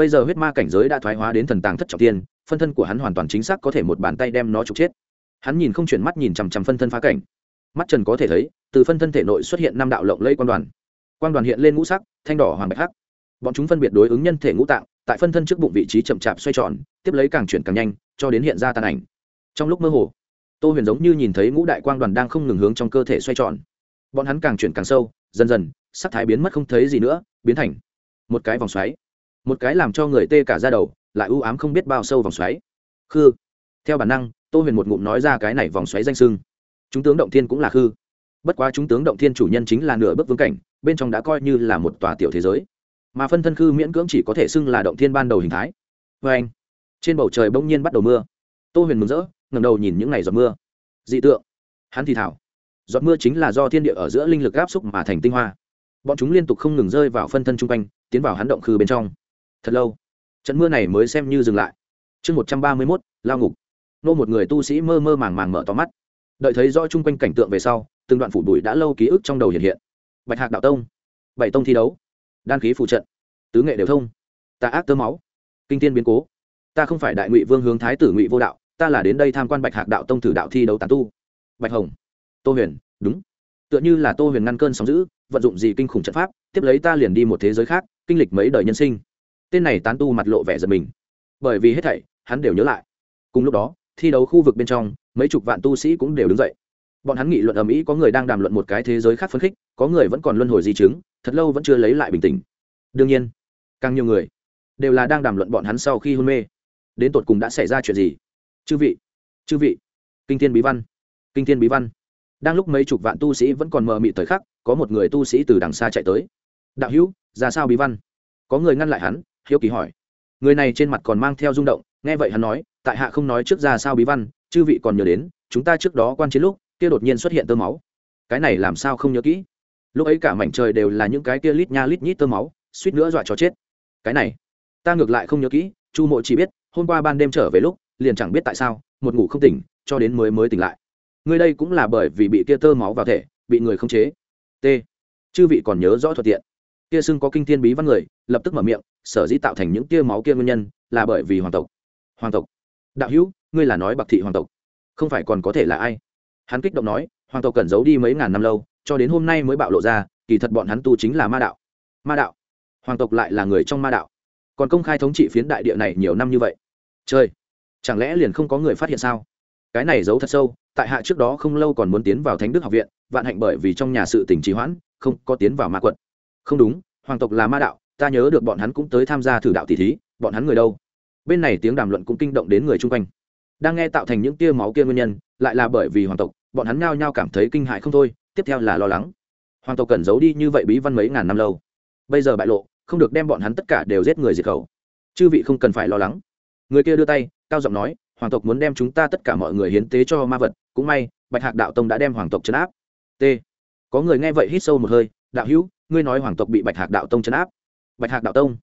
Speaker 1: bây giờ huyết ma cảnh giới đã thoái hóa đến thần tàng thất trọng tiên, phân thân của hắn hoàn toàn chính xác có thể một bàn tay đem nó trục chết. Hắn nhìn không chuyển mắt nhìn chằm chằm phân thân phá cảnh. Mắt trần có thể thấy, từ phân thân thể nội xuất hiện năm đạo lộng lây quan đoàn. Quan đoàn hiện lên ngũ sắc, thanh đỏ hoàng bạch hắc. Bọn chúng phân biệt đối ứng nhân thể ngũ tạng, tại phân thân trước bụng vị trí chậm chạp xoay tròn, tiếp lấy càng chuyển càng nhanh, cho đến hiện ra tàn ảnh. Trong lúc mơ hồ, tô huyền giống như nhìn thấy ngũ đại quang đoàn đang không ngừng hướng trong cơ thể xoay tròn. Bọn hắn càng chuyển càng sâu, dần dần, sắc thái biến mất không thấy gì nữa, biến thành một cái vòng xoáy một cái làm cho người tê cả ra đầu, lại ưu ám không biết bao sâu vòng xoáy. Khư. Theo bản năng, tô huyền một ngụm nói ra cái này vòng xoáy danh sưng chúng tướng động thiên cũng là khư. Bất quá chúng tướng động thiên chủ nhân chính là nửa bước vương cảnh, bên trong đã coi như là một tòa tiểu thế giới. Mà phân thân khư miễn cưỡng chỉ có thể xưng là động thiên ban đầu hình thái. Vê anh, trên bầu trời bỗng nhiên bắt đầu mưa. Tô huyền mừng rỡ ngầm đầu nhìn những ngày giọt mưa. Dị tượng. Hắn thì thảo. Giọt mưa chính là do thiên địa ở giữa linh lực áp xúc mà thành tinh hoa. Bọn chúng liên tục không ngừng rơi vào phân thân chung quanh, tiến vào hắn động khư bên trong thật lâu. Trận mưa này mới xem như dừng lại. Chương một trăm ba mươi mốt, lao ngục. Nô một người tu sĩ mơ mơ màng màng mở to mắt. Đợi thấy rõ chung quanh cảnh tượng về sau, từng đoạn phủ bụi đã lâu ký ức trong đầu hiện hiện. Bạch hạc đạo tông, bảy tông thi đấu, đan khí phụ trận, tứ nghệ đều thông. Ta ác tơ máu, kinh tiên biến cố. Ta không phải đại ngụy vương hướng thái tử ngụy vô đạo, ta là đến đây tham quan bạch hạc đạo tông thử đạo thi đấu tàn tu. Bạch hồng, tô huyền, đúng. Tựa như là tô huyền ngăn cơn sóng giữ vận dụng gì kinh khủng trận pháp, tiếp lấy ta liền đi một thế giới khác, kinh lịch mấy đời nhân sinh tên này tán tu mặt lộ vẻ giật mình. Bởi vì hết thảy, hắn đều nhớ lại. Cùng lúc đó, thi đấu khu vực bên trong, mấy chục vạn tu sĩ cũng đều đứng dậy. Bọn hắn nghị luận ầm ĩ có người đang đàm luận một cái thế giới khác phấn khích, có người vẫn còn luân hồi di chứng, thật lâu vẫn chưa lấy lại bình tĩnh. Đương nhiên, càng nhiều người đều là đang đàm luận bọn hắn sau khi hôn mê. Đến tột cùng đã xảy ra chuyện gì? Chư vị chư vị, kinh thiên bí văn, kinh thiên bí văn. Đang lúc mấy chục vạn tu sĩ vẫn còn mờ mịt thời khắc, có một người tu sĩ từ đằng xa chạy tới. Đạo hữu, ra sao bí văn? Có người ngăn lại hắn hiếu kỳ hỏi. Người này trên mặt còn mang theo rung động, nghe vậy hắn nói, tại hạ không nói trước ra sao bí văn, chư vị còn nhớ đến, chúng ta trước đó quan chiến lúc, kia đột nhiên xuất hiện tơ máu. Cái này làm sao không nhớ kỹ? Lúc ấy cả mảnh trời đều là những cái kia lít nha lít nhít tơ máu, suýt nữa dọa cho chết. Cái này, ta ngược lại không nhớ kỹ, chu mộ chỉ biết, hôm qua ban đêm trở về lúc, liền chẳng biết tại sao, một ngủ không tỉnh, cho đến mới mới tỉnh lại. Người đây cũng là bởi vì bị kia tơ máu vào thể, bị người khống chế. T. Chư vị còn nhớ rõ thuận tiện. Kia xưng có kinh thiên bí văn người, lập tức mở miệng sở dĩ tạo thành những tia máu kia nguyên nhân là bởi vì hoàng tộc. Hoàng tộc. Đạo hữu, ngươi là nói bạc thị hoàng tộc. Không phải còn có thể là ai? Hắn kích động nói, hoàng tộc cần giấu đi mấy ngàn năm lâu, cho đến hôm nay mới bạo lộ ra, kỳ thật bọn hắn tu chính là ma đạo. Ma đạo. Hoàng tộc lại là người trong ma đạo. Còn công khai thống trị phiến đại địa này nhiều năm như vậy. Chơi chẳng lẽ liền không có người phát hiện sao? Cái này giấu thật sâu, tại hạ trước đó không lâu còn muốn tiến vào thánh đức học viện, vạn hạnh bởi vì trong nhà sự tỉnh trì hoãn, không có tiến vào ma quận không đúng, hoàng tộc là ma đạo ta nhớ được bọn hắn cũng tới tham gia thử đạo tỷ thí, bọn hắn người đâu? Bên này tiếng đàm luận cũng kinh động đến người chung quanh. Đang nghe tạo thành những tia máu kia nguyên nhân, lại là bởi vì hoàng tộc, bọn hắn nhao nhao cảm thấy kinh hại không thôi, tiếp theo là lo lắng. Hoàng tộc cần giấu đi như vậy bí văn mấy ngàn năm lâu. Bây giờ bại lộ, không được đem bọn hắn tất cả đều giết người diệt khẩu. Chư vị không cần phải lo lắng. Người kia đưa tay, cao giọng nói, hoàng tộc muốn đem chúng ta tất cả mọi người hiến tế cho ma vật, cũng may, bạch hạc đạo tông đã đem hoàng tộc chấn áp. T. Có người nghe vậy hít sâu một hơi, đạo hữu, ngươi nói hoàng tộc bị bạch hạc đạo tông chấn áp bạch hạc đạo tông.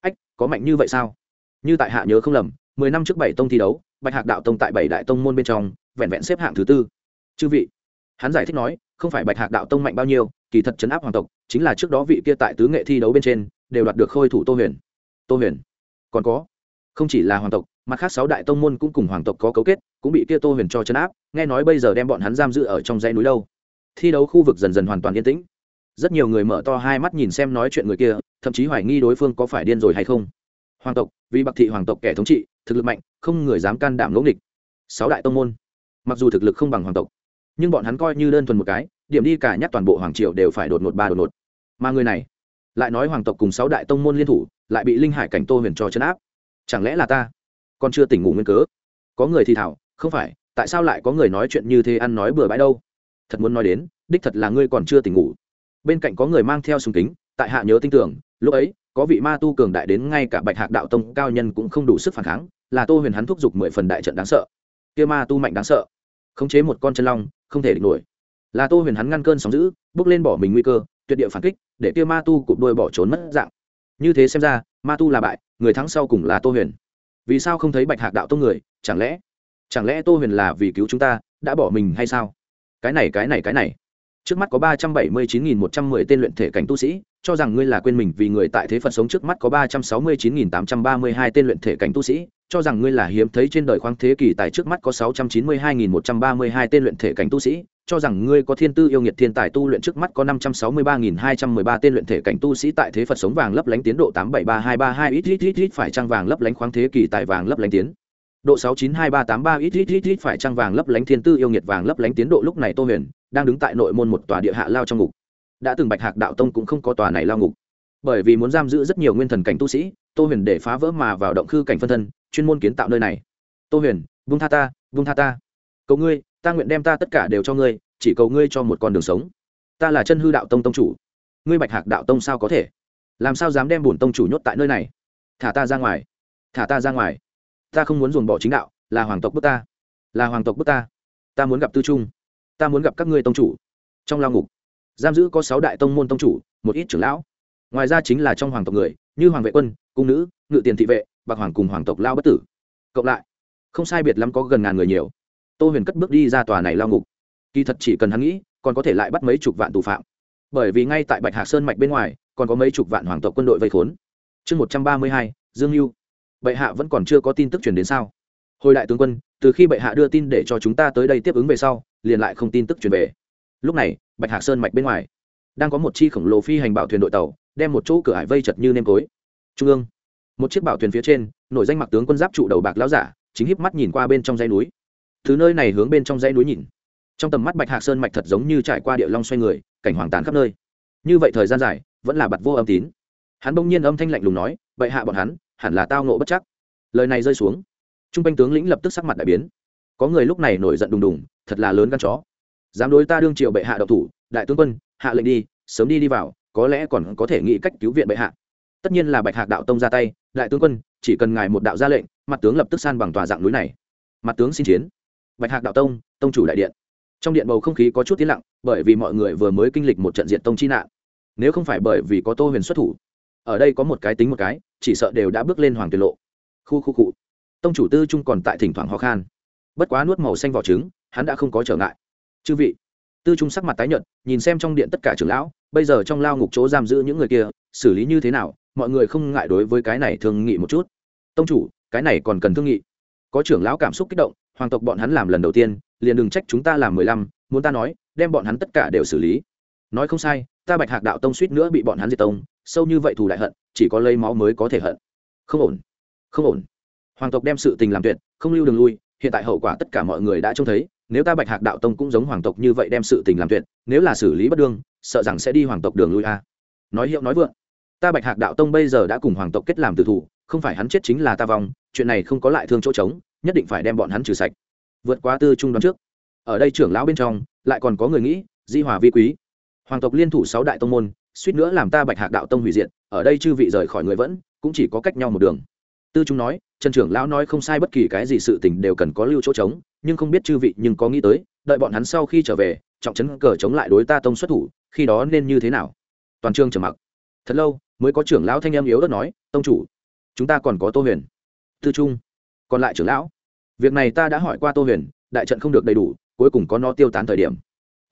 Speaker 1: Ách, có mạnh như vậy sao? Như tại hạ nhớ không lầm, mười năm trước bảy tông thi đấu, bạch hạc đạo tông tại bảy đại tông môn bên trong, vẹn vẹn xếp hạng thứ tư. Chư vị, hắn giải thích nói, không phải bạch hạc đạo tông mạnh bao nhiêu, kỳ thật chấn áp hoàng tộc, chính là trước đó vị kia tại tứ nghệ thi đấu bên trên, đều đoạt được khôi thủ tô huyền. Tô huyền, còn có, không chỉ là hoàng tộc, mặt khác sáu đại tông môn cũng cùng hoàng tộc có cấu kết, cũng bị kia tô huyền cho chấn áp, nghe nói bây giờ đem bọn hắn giam giữ ở trong dãy núi đâu. Thi đấu khu vực dần dần hoàn toàn yên tĩnh. Rất nhiều người mở to hai mắt nhìn xem nói chuyện người kia thậm chí hoài nghi đối phương có phải điên rồi hay không. Hoàng tộc, vì bạc thị hoàng tộc kẻ thống trị, thực lực mạnh, không người dám can đảm lỗ nghịch. Sáu đại tông môn, mặc dù thực lực không bằng hoàng tộc, nhưng bọn hắn coi như đơn thuần một cái, điểm đi cả nhắc toàn bộ hoàng triều đều phải đột ngột ba đột ngột. Mà người này, lại nói hoàng tộc cùng sáu đại tông môn liên thủ, lại bị linh hải cảnh tô huyền cho chấn áp. Chẳng lẽ là ta? Còn chưa tỉnh ngủ nguyên cớ. Có người thì thảo, không phải, tại sao lại có người nói chuyện như thế ăn nói bừa bãi đâu? Thật muốn nói đến, đích thật là ngươi còn chưa tỉnh ngủ. Bên cạnh có người mang theo súng kính, tại hạ nhớ tin tưởng lúc ấy, có vị ma tu cường đại đến ngay cả bạch hạc đạo tông cao nhân cũng không đủ sức phản kháng, là tô huyền hắn thúc giục mười phần đại trận đáng sợ. Kia ma tu mạnh đáng sợ. Khống chế một con chân long, không thể địch nổi. Là tô huyền hắn ngăn cơn sóng giữ bước lên bỏ mình nguy cơ, tuyệt địa phản kích, để kia ma tu cụp đôi bỏ trốn mất dạng. Như thế xem ra, ma tu là bại, người thắng sau cùng là tô huyền. Vì sao không thấy bạch hạc đạo tông người, chẳng lẽ chẳng lẽ tô huyền là vì cứu chúng ta, đã bỏ mình hay sao? Cái này cái này cái này. Trước mắt có ba trăm bảy mươi chín nghìn một trăm mười tên luyện thể cảnh tu sĩ cho rằng ngươi là quên mình vì người tại thế phật sống trước mắt có ba trăm sáu mươi chín nghìn tám trăm ba mươi hai tên luyện thể cảnh tu sĩ, cho rằng ngươi là hiếm thấy trên đời khoáng thế kỷ tại trước mắt có sáu trăm chín mươi hai nghìn một trăm ba mươi hai tên luyện thể cảnh tu sĩ, cho rằng ngươi có thiên tư yêu nghiệt thiên tài tu luyện trước mắt có năm trăm sáu mươi ba nghìn hai trăm mười ba tên luyện thể cảnh tu sĩ tại thế Phật sống vàng lấp lánh tiến độ tám bảy ba hai ba hai ít ít ít ít phải trang vàng lấp lánh khoáng thế kỷ tại vàng lấp lánh tiến độ sáu chín hai ba tám ba ít ít ít ít phải trang vàng lấp lánh thiên tư yêu nghiệt vàng lấp lánh tiến độ lúc này Tô Huyền đang đứng tại nội môn một tòa địa hạ lao trong ngục. Đã từng Bạch Hạc đạo tông cũng không có tòa này lao ngục. Bởi vì muốn giam giữ rất nhiều nguyên thần cảnh tu sĩ, Tô Huyền để phá vỡ mà vào động khư cảnh phân thân, chuyên môn kiến tạo nơi này. Tô Huyền, vung tha ta, vung tha ta. Cầu ngươi, ta nguyện đem ta tất cả đều cho ngươi, chỉ cầu ngươi cho một con đường sống. Ta là chân hư đạo tông tông chủ. Ngươi bạch hạc đạo tông sao có thể? Làm sao dám đem bổn tông chủ nhốt tại nơi này? Thả ta ra ngoài. Thả ta ra ngoài. Ta không muốn dồn bỏ chính đạo là hoàng tộc bức ta. Là hoàng tộc bức ta. Ta muốn gặp tư trung. Ta muốn gặp các ngươi tông chủ. Trong lao ngục giam giữ có sáu đại tông môn tông chủ, một ít trưởng lão. Ngoài ra chính là trong hoàng tộc người, như hoàng vệ quân, cung nữ, ngự tiền thị vệ, bạc hoàng cùng hoàng tộc lao bất tử. Cộng lại, không sai biệt lắm có gần ngàn người nhiều. Tô huyền cất bước đi ra tòa này lao ngục. Kỳ thật chỉ cần hắn nghĩ, còn có thể lại bắt mấy chục vạn tù phạm. Bởi vì ngay tại bạch hạc sơn mạch bên ngoài, còn có mấy chục vạn hoàng tộc quân đội vây khốn. Chương một trăm ba mươi hai, dương mưu bệ hạ vẫn còn chưa có tin tức truyền đến sao? Hồi đại tướng quân, từ khi bệ hạ đưa tin để cho chúng ta tới đây tiếp ứng về sau, liền lại không tin tức truyền về lúc này, bạch hạc sơn mạch bên ngoài, đang có một chi khổng lồ phi hành bảo thuyền đội tàu, đem một chỗ cửa hải vây chật như nêm tối. Trung ương, một chiếc bảo thuyền phía trên, nổi danh mặc tướng quân giáp trụ đầu bạc lão giả, chính híp mắt nhìn qua bên trong dãy núi. Thứ nơi này hướng bên trong dãy núi nhìn, trong tầm mắt bạch hạc sơn mạch thật giống như trải qua địa long xoay người, cảnh hoàng tàn khắp nơi. Như vậy thời gian dài, vẫn là bặt vô âm tín. Hắn bỗng nhiên âm thanh lạnh lùng nói vậy hạ bọn hắn, hẳn là tao nộ bất chắc. Lời này rơi xuống, trung quanh tướng lĩnh lập tức sắc mặt đại biến. Có người lúc này nổi giận đùng đùng, thật là lớn gan chó dám đối ta đương triệu bệ hạ độc thủ, đại tướng quân, hạ lệnh đi, sớm đi đi vào, có lẽ còn có thể nghĩ cách cứu viện bệ hạ. Tất nhiên là bạch hạc đạo tông ra tay, đại tướng quân, chỉ cần ngài một đạo ra lệnh, mặt tướng lập tức san bằng tòa dạng núi này. Mặt tướng xin chiến. Bạch hạc đạo tông tông chủ đại điện. Trong điện bầu không khí có chút tiến lặng, bởi vì mọi người vừa mới kinh lịch một trận diện tông chi nạn. Nếu không phải bởi vì có tô huyền xuất thủ, ở đây có một cái tính một cái, chỉ sợ đều đã bước lên hoàng tuyệt lộ. Khu khu cụ tông chủ tư trung còn tại thỉnh thoảng ho khan. Bất quá nuốt màu xanh vỏ trứng, hắn đã không có trở ngại chư vị. Tư trung sắc mặt tái nhợt, nhìn xem trong điện tất cả trưởng lão, bây giờ trong lao ngục chỗ giam giữ những người kia, xử lý như thế nào, mọi người không ngại đối với cái này thương nghị một chút. Tông chủ, cái này còn cần thương nghị. Có trưởng lão cảm xúc kích động, hoàng tộc bọn hắn làm lần đầu tiên, liền đừng trách chúng ta làm mười lăm, muốn ta nói, đem bọn hắn tất cả đều xử lý. Nói không sai, ta bạch hạc đạo tông suýt nữa bị bọn hắn diệt tông, sâu như vậy thù đại hận, chỉ có lấy máu mới có thể hận. Không ổn không ổn. Hoàng tộc đem sự tình làm tuyệt, không lưu đường lui, hiện tại hậu quả tất cả mọi người đã trông thấy nếu ta bạch hạc đạo tông cũng giống hoàng tộc như vậy đem sự tình làm tuyệt, nếu là xử lý bất đương, sợ rằng sẽ đi hoàng tộc đường lui a. Nói hiệu nói vượng, ta bạch hạc đạo tông bây giờ đã cùng hoàng tộc kết làm tử thủ, không phải hắn chết chính là ta vong, chuyện này không có lại thương chỗ trống, nhất định phải đem bọn hắn trừ sạch. Vượt qua tư trung đoán trước, ở đây trưởng lão bên trong, lại còn có người nghĩ, di hòa vi quý. Hoàng tộc liên thủ sáu đại tông môn, suýt nữa làm ta bạch hạc đạo tông hủy diệt, ở đây chư vị rời khỏi người vẫn, cũng chỉ có cách nhau một đường. Tư trung nói trần trưởng lão nói không sai bất kỳ cái gì sự tình đều cần có lưu chỗ trống, nhưng không biết chư vị nhưng có nghĩ tới, đợi bọn hắn sau khi trở về, trọng trấn cờ chống lại đối ta tông xuất thủ, khi đó nên như thế nào? Toàn trương trầm mặc. Thật lâu, mới có trưởng lão thanh em yếu đất nói, tông chủ, chúng ta còn có tô huyền. Tư trung, còn lại trưởng lão? Việc này ta đã hỏi qua tô huyền, đại trận không được đầy đủ, cuối cùng có nó tiêu tán thời điểm.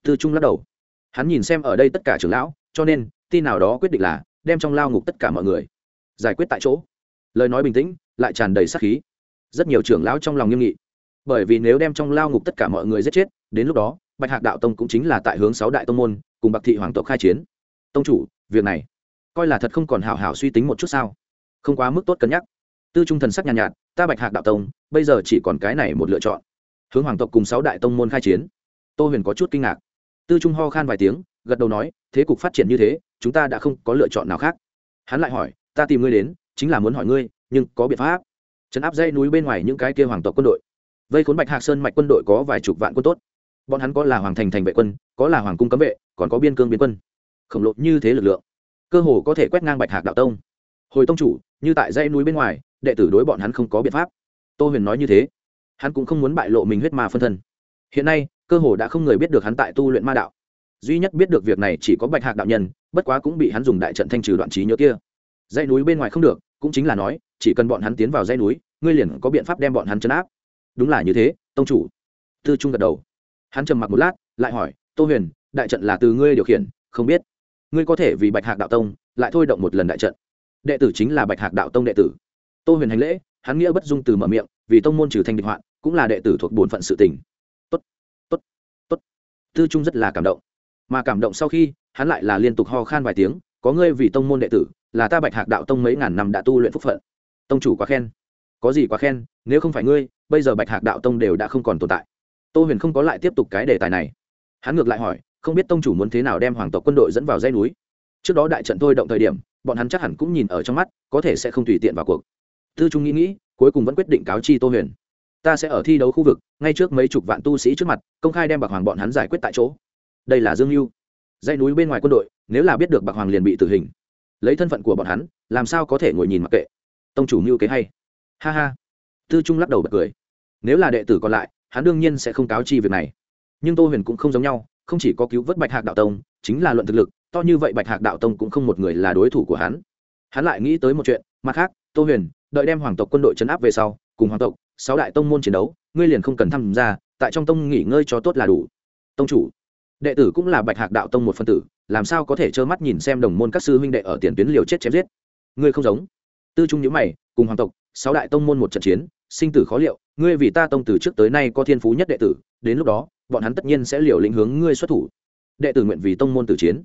Speaker 1: Tư trung lắc đầu. Hắn nhìn xem ở đây tất cả trưởng lão, cho nên, tin nào đó quyết định là, đem trong lao ngục tất cả mọi người giải quyết tại chỗ. Lời nói bình tĩnh lại tràn đầy sát khí. Rất nhiều trưởng lão trong lòng nghiêm nghị. Bởi vì nếu đem trong lao ngục tất cả mọi người giết chết đến lúc đó bạch hạc đạo tông cũng chính là tại hướng sáu đại tông môn cùng bạc thị hoàng tộc khai chiến. Tông chủ việc này coi là thật không còn hảo hảo suy tính một chút sao? Không quá mức tốt cân nhắc. Tư trung thần sắc nhàn nhạt, nhạt ta bạch hạc đạo tông bây giờ chỉ còn cái này một lựa chọn hướng hoàng tộc cùng sáu đại tông môn khai chiến. Tô huyền có chút kinh ngạc. Tư trung ho khan vài tiếng gật đầu nói thế cục phát triển như thế chúng ta đã không có lựa chọn nào khác. Hắn lại hỏi ta tìm ngươi đến chính là muốn hỏi ngươi nhưng có biện pháp. Chấn áp dây núi bên ngoài những cái kia hoàng tộc quân đội. Vây khốn bạch hạc sơn mạch quân đội có vài chục vạn quân tốt. Bọn hắn có là hoàng thành thành vệ quân, có là hoàng cung cấm vệ, còn có biên cương biên quân. Khổng lồ như thế lực lượng, cơ hồ có thể quét ngang bạch hạc đạo tông. Hồi tông chủ, như tại dãy núi bên ngoài, đệ tử đối bọn hắn không có biện pháp. Tô huyền nói như thế, hắn cũng không muốn bại lộ mình huyết ma phân thân. Hiện nay, cơ hồ đã không người biết được hắn tại tu luyện ma đạo. Duy nhất biết được việc này chỉ có bạch hạc đạo nhân, bất quá cũng bị hắn dùng đại trận thanh trừ đoạn trí nhớ kia. Dãy núi bên ngoài không được, cũng chính là nói chỉ cần bọn hắn tiến vào dãy núi, ngươi liền có biện pháp đem bọn hắn chấn áp. Đúng là như thế, tông chủ. Tư trung gật đầu. Hắn trầm mặc một lát, lại hỏi, tô huyền, đại trận là từ ngươi điều khiển, không biết. Ngươi có thể vì bạch hạc đạo tông, lại thôi động một lần đại trận. Đệ tử chính là bạch hạc đạo tông đệ tử. Tô huyền hành lễ, hắn nghĩa bất dung từ mở miệng, vì tông môn trừ thanh địch hoạn, cũng là đệ tử thuộc bổn phận sự tình. Tốt tốt tốt. Tư trung rất là cảm động. Mà cảm động sau khi, hắn lại là liên tục ho khan vài tiếng, có ngươi vì tông môn đệ tử, là ta bạch hạc đạo tông mấy ngàn năm đã tu luyện phúc phận tông chủ quá khen. Có gì quá khen, nếu không phải ngươi, bây giờ bạch hạc đạo tông đều đã không còn tồn tại. Tô huyền không có lại tiếp tục cái đề tài này. Hắn ngược lại hỏi, không biết tông chủ muốn thế nào đem hoàng tộc quân đội dẫn vào dây núi? Trước đó đại trận thôi động thời điểm, bọn hắn chắc hẳn cũng nhìn ở trong mắt, có thể sẽ không tùy tiện vào cuộc. Tư trung nghĩ nghĩ, cuối cùng vẫn quyết định cáo chi tô huyền. Ta sẽ ở thi đấu khu vực, ngay trước mấy chục vạn tu sĩ trước mặt, công khai đem bạc hoàng bọn hắn giải quyết tại chỗ. Đây là dương mưu dây núi bên ngoài quân đội, nếu là biết được bạc hoàng liền bị tử hình. Lấy thân phận của bọn hắn, làm sao có thể ngồi nhìn mặc kệ? Tông chủ mưu kế hay. Ha ha. Tư trung lắc đầu bật cười. Nếu là đệ tử còn lại, hắn đương nhiên sẽ không cáo chi việc này. Nhưng tô huyền cũng không giống nhau, không chỉ có cứu vớt bạch hạc đạo tông, chính là luận thực lực, to như vậy bạch hạc đạo tông cũng không một người là đối thủ của hắn. Hắn lại nghĩ tới một chuyện, mặt khác, tô huyền, đợi đem hoàng tộc quân đội chấn áp về sau, cùng hoàng tộc, sáu đại tông môn chiến đấu, ngươi liền không cần tham gia, tại trong tông nghỉ ngơi cho tốt là đủ. Tông chủ, đệ tử cũng là bạch hạc đạo tông một phân tử, làm sao có thể trơ mắt nhìn xem đồng môn các sư huynh đệ ở tiền tuyến liều chết chém giết? Ngươi không giống tư trung nhữ mày, cùng hoàng tộc, sáu đại tông môn một trận chiến, sinh tử khó liệu, ngươi vì ta tông từ trước tới nay có thiên phú nhất đệ tử, đến lúc đó, bọn hắn tất nhiên sẽ liều lĩnh hướng ngươi xuất thủ. Đệ tử nguyện vì tông môn tử chiến.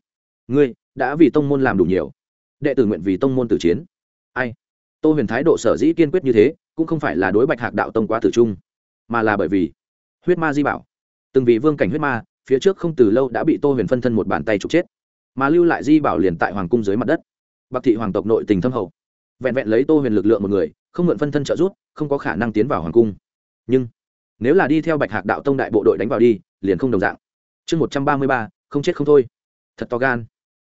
Speaker 1: Ngươi đã vì tông môn làm đủ nhiều. Đệ tử nguyện vì tông môn tử chiến. Ai? Tô huyền thái độ sở dĩ kiên quyết như thế, cũng không phải là đối bạch hạc đạo tông quá tử trung, mà là bởi vì huyết ma di bảo. Từng vị vương cảnh huyết ma, phía trước không từ lâu đã bị tô huyền phân thân một bàn tay trục chết, mà lưu lại di bảo liền tại hoàng cung dưới mặt đất. Bạc thị hoàng tộc nội tình thâm hậu vẹn vẹn lấy tô huyền lực lượng một người, không mượn phân thân trợ giúp, không có khả năng tiến vào hoàng cung. Nhưng, nếu là đi theo bạch hạc đạo tông đại bộ đội đánh vào đi, liền không đồng dạng. Chương một trăm ba mươi ba, không chết không thôi. Thật to gan.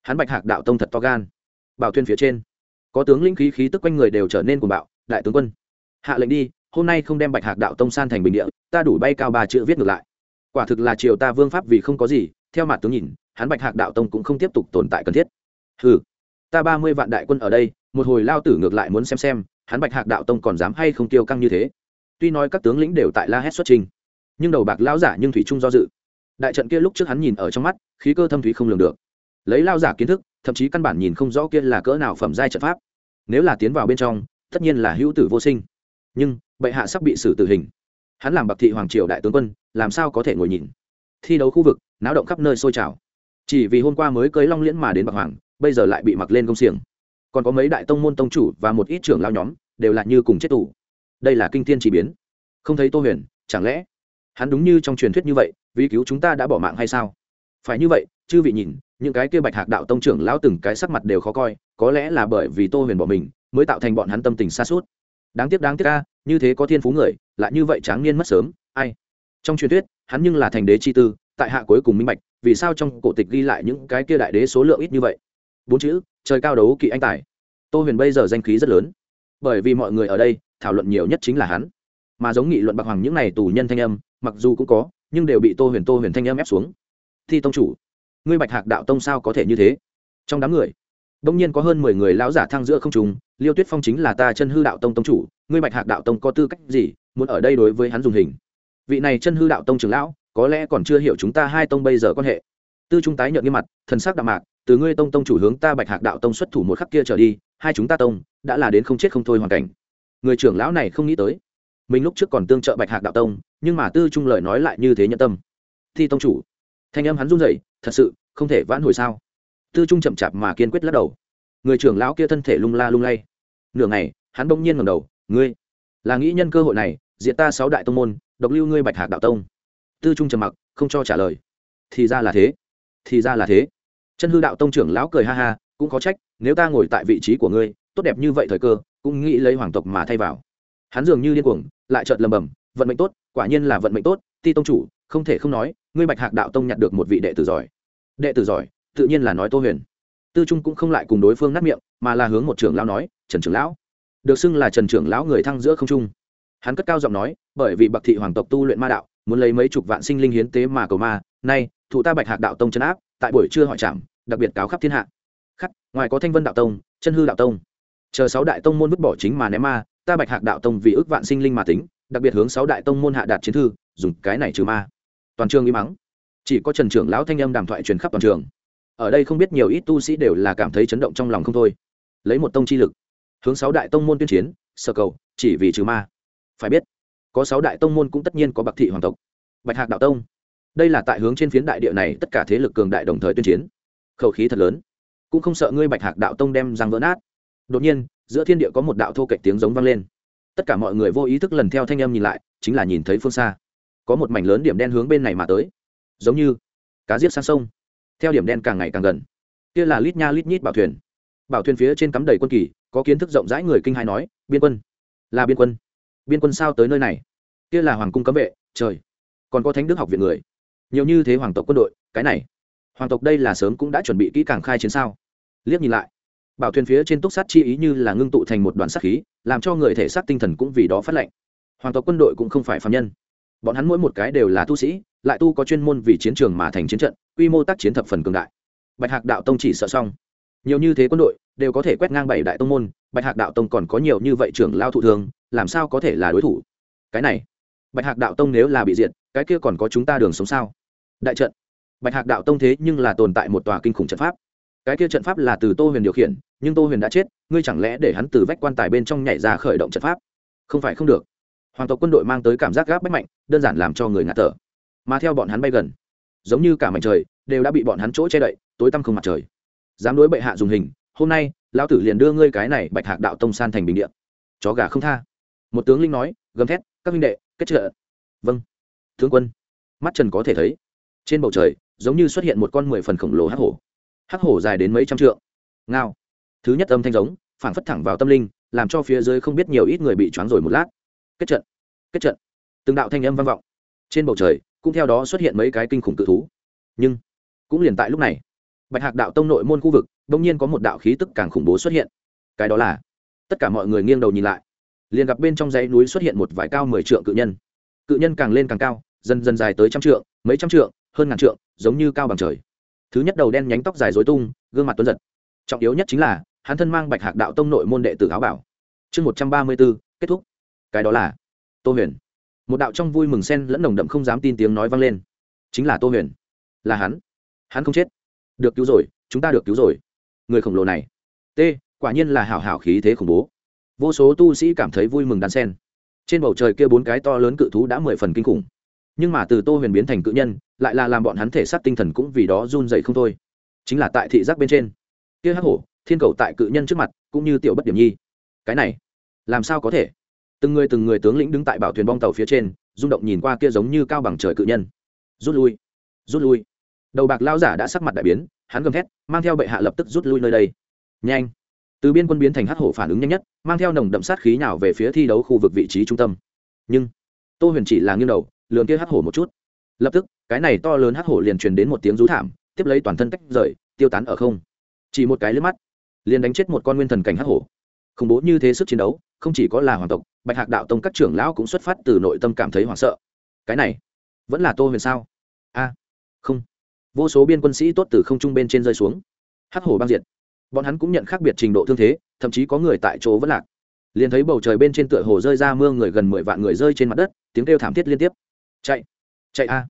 Speaker 1: Hắn bạch hạc đạo tông thật to gan. Bảo thuyên phía trên, có tướng lĩnh khí khí tức quanh người đều trở nên cuồng bạo, đại tướng quân. Hạ lệnh đi, hôm nay không đem bạch hạc đạo tông san thành bình địa, ta đủ bay cao ba chữ viết ngược lại. Quả thực là triều ta vương pháp vì không có gì, theo mặt tướng nhìn, hắn bạch hạc đạo tông cũng không tiếp tục tồn tại cần thiết. Ừ ta ba mươi vạn đại quân ở đây một hồi lao tử ngược lại muốn xem xem, hắn bạch hạc đạo tông còn dám hay không tiêu căng như thế. Tuy nói các tướng lĩnh đều tại la hét xuất trình, nhưng đầu bạc lao giả nhưng thủy trung do dự. Đại trận kia lúc trước hắn nhìn ở trong mắt, khí cơ thâm thúy không lường được. Lấy lao giả kiến thức, thậm chí căn bản nhìn không rõ kia là cỡ nào phẩm giai trận pháp. Nếu là tiến vào bên trong, tất nhiên là hữu tử vô sinh. Nhưng, bệ hạ sắp bị xử tử hình. Hắn làm bạc thị hoàng triều đại tướng quân, làm sao có thể ngồi nhìn? Thi đấu khu vực, náo động khắp nơi sôi trào. Chỉ vì hôm qua mới cưới long liễn mà đến bạc hoàng, bây giờ lại bị mặc lên công xiềng còn có mấy đại tông môn tông chủ và một ít trưởng lao nhóm đều là như cùng chết tù. Đây là kinh thiên chỉ biến. Không thấy tô huyền, chẳng lẽ hắn đúng như trong truyền thuyết như vậy, vì cứu chúng ta đã bỏ mạng hay sao? Phải như vậy, chư vị nhìn, những cái kia bạch hạc đạo tông trưởng lão từng cái sắc mặt đều khó coi, có lẽ là bởi vì tô huyền bỏ mình mới tạo thành bọn hắn tâm tình xa suốt. Đáng tiếc đáng tiếc ca như thế có thiên phú người, lại như vậy tráng niên mất sớm, ai? Trong truyền thuyết, hắn nhưng là thành đế chi tư, tại hạ cuối cùng minh bạch, vì sao trong cổ tịch ghi lại những cái kia đại đế số lượng ít như vậy? Bốn chữ trời cao đấu kỵ anh tài. Tô huyền bây giờ danh khí rất lớn. Bởi vì mọi người ở đây thảo luận nhiều nhất chính là hắn. Mà giống nghị luận bạc hoàng những n à y tù nhân thanh âm, mặc dù cũng có, nhưng đều bị tô huyền tô huyền thanh âm ép xuống. Thi tông chủ, ngươi bạch hạc đạo tông sao có thể như thế? Trong đám người, đông nhiên có hơn mười người lão giả thang giữa không trùng liêu tuyết phong chính là ta chân hư đạo tông tông chủ, ngươi bạch hạc đạo tông có tư cách gì, muốn ở đây đối với hắn dùng hình? Vị này chân hư đạo tông trưởng lão, có lẽ còn chưa hiểu chúng ta hai tông bây giờ quan hệ. Tư trung tái nhợt nghiêm mặt, thần sắc đạm mạc từ ngươi tông tông chủ hướng ta bạch hạc đạo tông xuất thủ một khắc kia trở đi, hai chúng ta tông đã là đến không chết không thôi hoàn cảnh. Người trưởng lão này không nghĩ tới. Mình lúc trước còn tương trợ bạch hạc đạo tông, nhưng mà tư trung lời nói lại như thế nhân tâm. Thi tông chủ, thanh âm hắn run rẩy, thật sự, không thể vãn hồi sao? Tư trung chậm chạp mà kiên quyết lắc đầu. Người trưởng lão kia thân thể lung la lung lay. Nửa ngày, hắn bỗng nhiên ngầm đầu, ngươi, là nghĩ nhân cơ hội này diện ta sáu đại tông môn, độc lưu ngươi bạch hạc đạo tông. Tư trung trầm mặc, không cho trả lời. Thì ra là thế, thì ra là thế chân hư đạo tông trưởng lão cười ha ha, cũng có trách, nếu ta ngồi tại vị trí của ngươi, tốt đẹp như vậy thời cơ, cũng nghĩ lấy hoàng tộc mà thay vào. Hắn dường như điên cuồng, lại chợt lầm bầm vận mệnh tốt, quả nhiên là vận mệnh tốt, ti tông chủ, không thể không nói, ngươi bạch hạc đạo tông nhặt được một vị đệ tử giỏi. Đệ tử giỏi, tự nhiên là nói tô huyền. Tư trung cũng không lại cùng đối phương nát miệng, mà là hướng một trưởng lão nói, trần trưởng lão. Được xưng là trần trưởng lão người thăng giữa không trung. Hắn cất cao giọng nói, bởi vì bậc thị hoàng tộc tu luyện ma đạo, muốn lấy mấy chục vạn sinh linh hiến tế mà cầu ma, nay, thụ ta bạch hạc đạo tông chấn áp tại buổi trưa hỏi trảm, đặc biệt cáo khắp thiên hạ. Khắc, ngoài có thanh vân đạo tông, chân hư đạo tông. Chờ sáu đại tông môn vứt bỏ chính mà ném ma, ta bạch hạc đạo tông vì ước vạn sinh linh mà tính, đặc biệt hướng sáu đại tông môn hạ đạt chiến thư, dùng cái này trừ ma. Toàn trường im mắng chỉ có trần trưởng lão thanh âm đàm thoại truyền khắp toàn trường. Ở đây không biết nhiều ít tu sĩ đều là cảm thấy chấn động trong lòng không thôi. Lấy một tông chi lực, hướng sáu đại tông môn tuyên chiến, sở cầu, chỉ vì trừ ma. Phải biết, có sáu đại tông môn cũng tất nhiên có bạc thị hoàng tộc. Bạch hạc đạo tông đây là tại hướng trên phiến đại địa này, tất cả thế lực cường đại đồng thời tuyên chiến. Khẩu khí thật lớn. Cũng không sợ ngươi bạch hạc đạo tông đem răng vỡ nát. Đột nhiên, giữa thiên địa có một đạo thô kệch tiếng giống vang lên. Tất cả mọi người vô ý thức lần theo thanh âm nhìn lại, chính là nhìn thấy phương xa. Có một mảnh lớn điểm đen hướng bên này mà tới. Giống như cá giết sang sông. Theo điểm đen càng ngày càng gần. Kia là lít nha lít nhít bảo thuyền. Bảo thuyền phía trên cắm đầy quân kỳ, có kiến thức rộng rãi người kinh hai nói, biên quân. Là biên quân. Biên quân sao tới nơi này? Kia là hoàng cung cấm vệ. Trời, còn có thánh đức học viện người nhiều như thế hoàng tộc quân đội, cái này, hoàng tộc đây là sớm cũng đã chuẩn bị kỹ càng khai chiến sao? Liếc nhìn lại, bảo thuyền phía trên túc sát chi ý như là ngưng tụ thành một đoàn sát khí, làm cho người thể xác tinh thần cũng vì đó phát lệnh hoàng tộc quân đội cũng không phải phạm nhân. Bọn hắn mỗi một cái đều là tu sĩ, lại tu có chuyên môn vì chiến trường mà thành chiến trận, quy mô tác chiến thập phần cường đại. Bạch hạc đạo tông chỉ sợ xong. Nhiều như thế quân đội, đều có thể quét ngang bảy đại tông môn, bạch hạc đạo tông còn có nhiều như vậy trưởng lao thụ thường, làm sao có thể là đối thủ? Cái này, bạch hạc đạo tông nếu là bị diệt, cái kia còn có chúng ta đường sống sao? Đại trận. Bạch hạc đạo tông thế nhưng là tồn tại một tòa kinh khủng trận pháp. Cái kia trận pháp là từ tô huyền điều khiển, nhưng tô huyền đã chết, ngươi chẳng lẽ để hắn từ vách quan tài bên trong nhảy ra khởi động trận pháp? Không phải không được. Hoàng tộc quân đội mang tới cảm giác gáp bách mạnh, đơn giản làm cho người ngạt thở. Mà theo bọn hắn bay gần, giống như cả mảnh trời, đều đã bị bọn hắn chỗ che đậy, tối tăm không mặt trời. Dám đối bệ hạ dùng hình, hôm nay, lão tử liền đưa ngươi cái này bạch hạc đạo tông san thành bình điện chó gà không tha. Một tướng linh nói, gầm thét, các minh đệ, kết trợ. Vâng. Tướng quân. Mắt trần có thể thấy trên bầu trời, giống như xuất hiện một con mười phần khổng lồ hắc hổ. Hắc hổ dài đến mấy trăm trượng. Ngao. Thứ nhất âm thanh giống, phảng phất thẳng vào tâm linh, làm cho phía dưới không biết nhiều ít người bị choáng rồi một lát. Kết trận. Kết trận. Từng đạo thanh âm vang vọng. Trên bầu trời, cũng theo đó xuất hiện mấy cái kinh khủng tự thú. Nhưng, cũng liền tại lúc này, bạch hạc đạo tông nội môn khu vực đ ỗ n g nhiên có một đạo khí tức càng khủng bố xuất hiện. Cái đó là, tất cả mọi người nghiêng đầu nhìn lại. Liền gặp bên trong dãy núi xuất hiện một vài cao mười trượng cự nhân. Cự nhân càng lên càng cao, dần dần dài tới trăm trượng, mấy trăm trượng hơn ngàn trượng, giống như cao bằng trời. Thứ nhất đầu đen nhánh tóc dài dối tung, gương mặt tuấn giật. Trọng yếu nhất chính là, hắn thân mang bạch hạc đạo tông nội môn đệ tử áo bảo. Chương một trăm ba mươi b ố kết thúc. Cái đó là tô huyền. Một đạo trong vui mừng sen lẫn nồng đậm không dám tin tiếng nói vang lên. Chính là tô huyền. Là hắn. Hắn không chết. Được cứu rồi, chúng ta được cứu rồi. Người khổng lồ này. T, quả nhiên là hảo hảo khí thế khủng bố. Vô số tu sĩ cảm thấy vui mừng đan sen trên bầu trời kia bốn cái to lớn cự thú đã mười phần kinh khủng nhưng mà từ tô huyền biến thành cự nhân, lại là làm bọn hắn thể xác tinh thần cũng vì đó run dậy không thôi. Chính là tại thị giác bên trên. Kia hắc hổ, thiên cầu tại cự nhân trước mặt, cũng như tiểu bất điểm nhi. Cái này, làm sao có thể? Từng người từng người tướng lĩnh đứng tại bảo thuyền bong tàu phía trên, rung động nhìn qua kia giống như cao bằng trời cự nhân. Rút lui rút lui. Đầu bạc lao giả đã sắc mặt đại biến, hắn gầm thét, mang theo bệ hạ lập tức rút lui nơi đây. Nhanh. Từ biên quân biến thành hắc hổ phản ứng nhanh nhất, mang theo nồng đậm sát khí nào về phía thi đấu khu vực vị trí trung tâm. Nhưng, tô huyền chỉ là nghiêng đầu lường kia hắc hổ một chút. Lập tức, cái này to lớn hắc hổ liền truyền đến một tiếng rú thảm, tiếp lấy toàn thân tách rời, tiêu tán ở không. Chỉ một cái lướt mắt, liền đánh chết một con nguyên thần cảnh hắc hổ. Khủng bố như thế sức chiến đấu, không chỉ có là hoàng tộc, bạch hạc đạo tông các trưởng lão cũng xuất phát từ nội tâm cảm thấy hoảng sợ. Cái này, vẫn là tô huyền sao? A, không. Vô số biên quân sĩ tốt từ không trung bên trên rơi xuống. Hắc hổ băng diệt. Bọn hắn cũng nhận khác biệt trình độ thương thế, thậm chí có người tại chỗ vẫn lạc. Liền thấy bầu trời bên trên tựa hồ rơi ra mưa người gần mười vạn người rơi trên mặt đất, tiếng kêu thảm thiết liên tiếp chạy chạy a.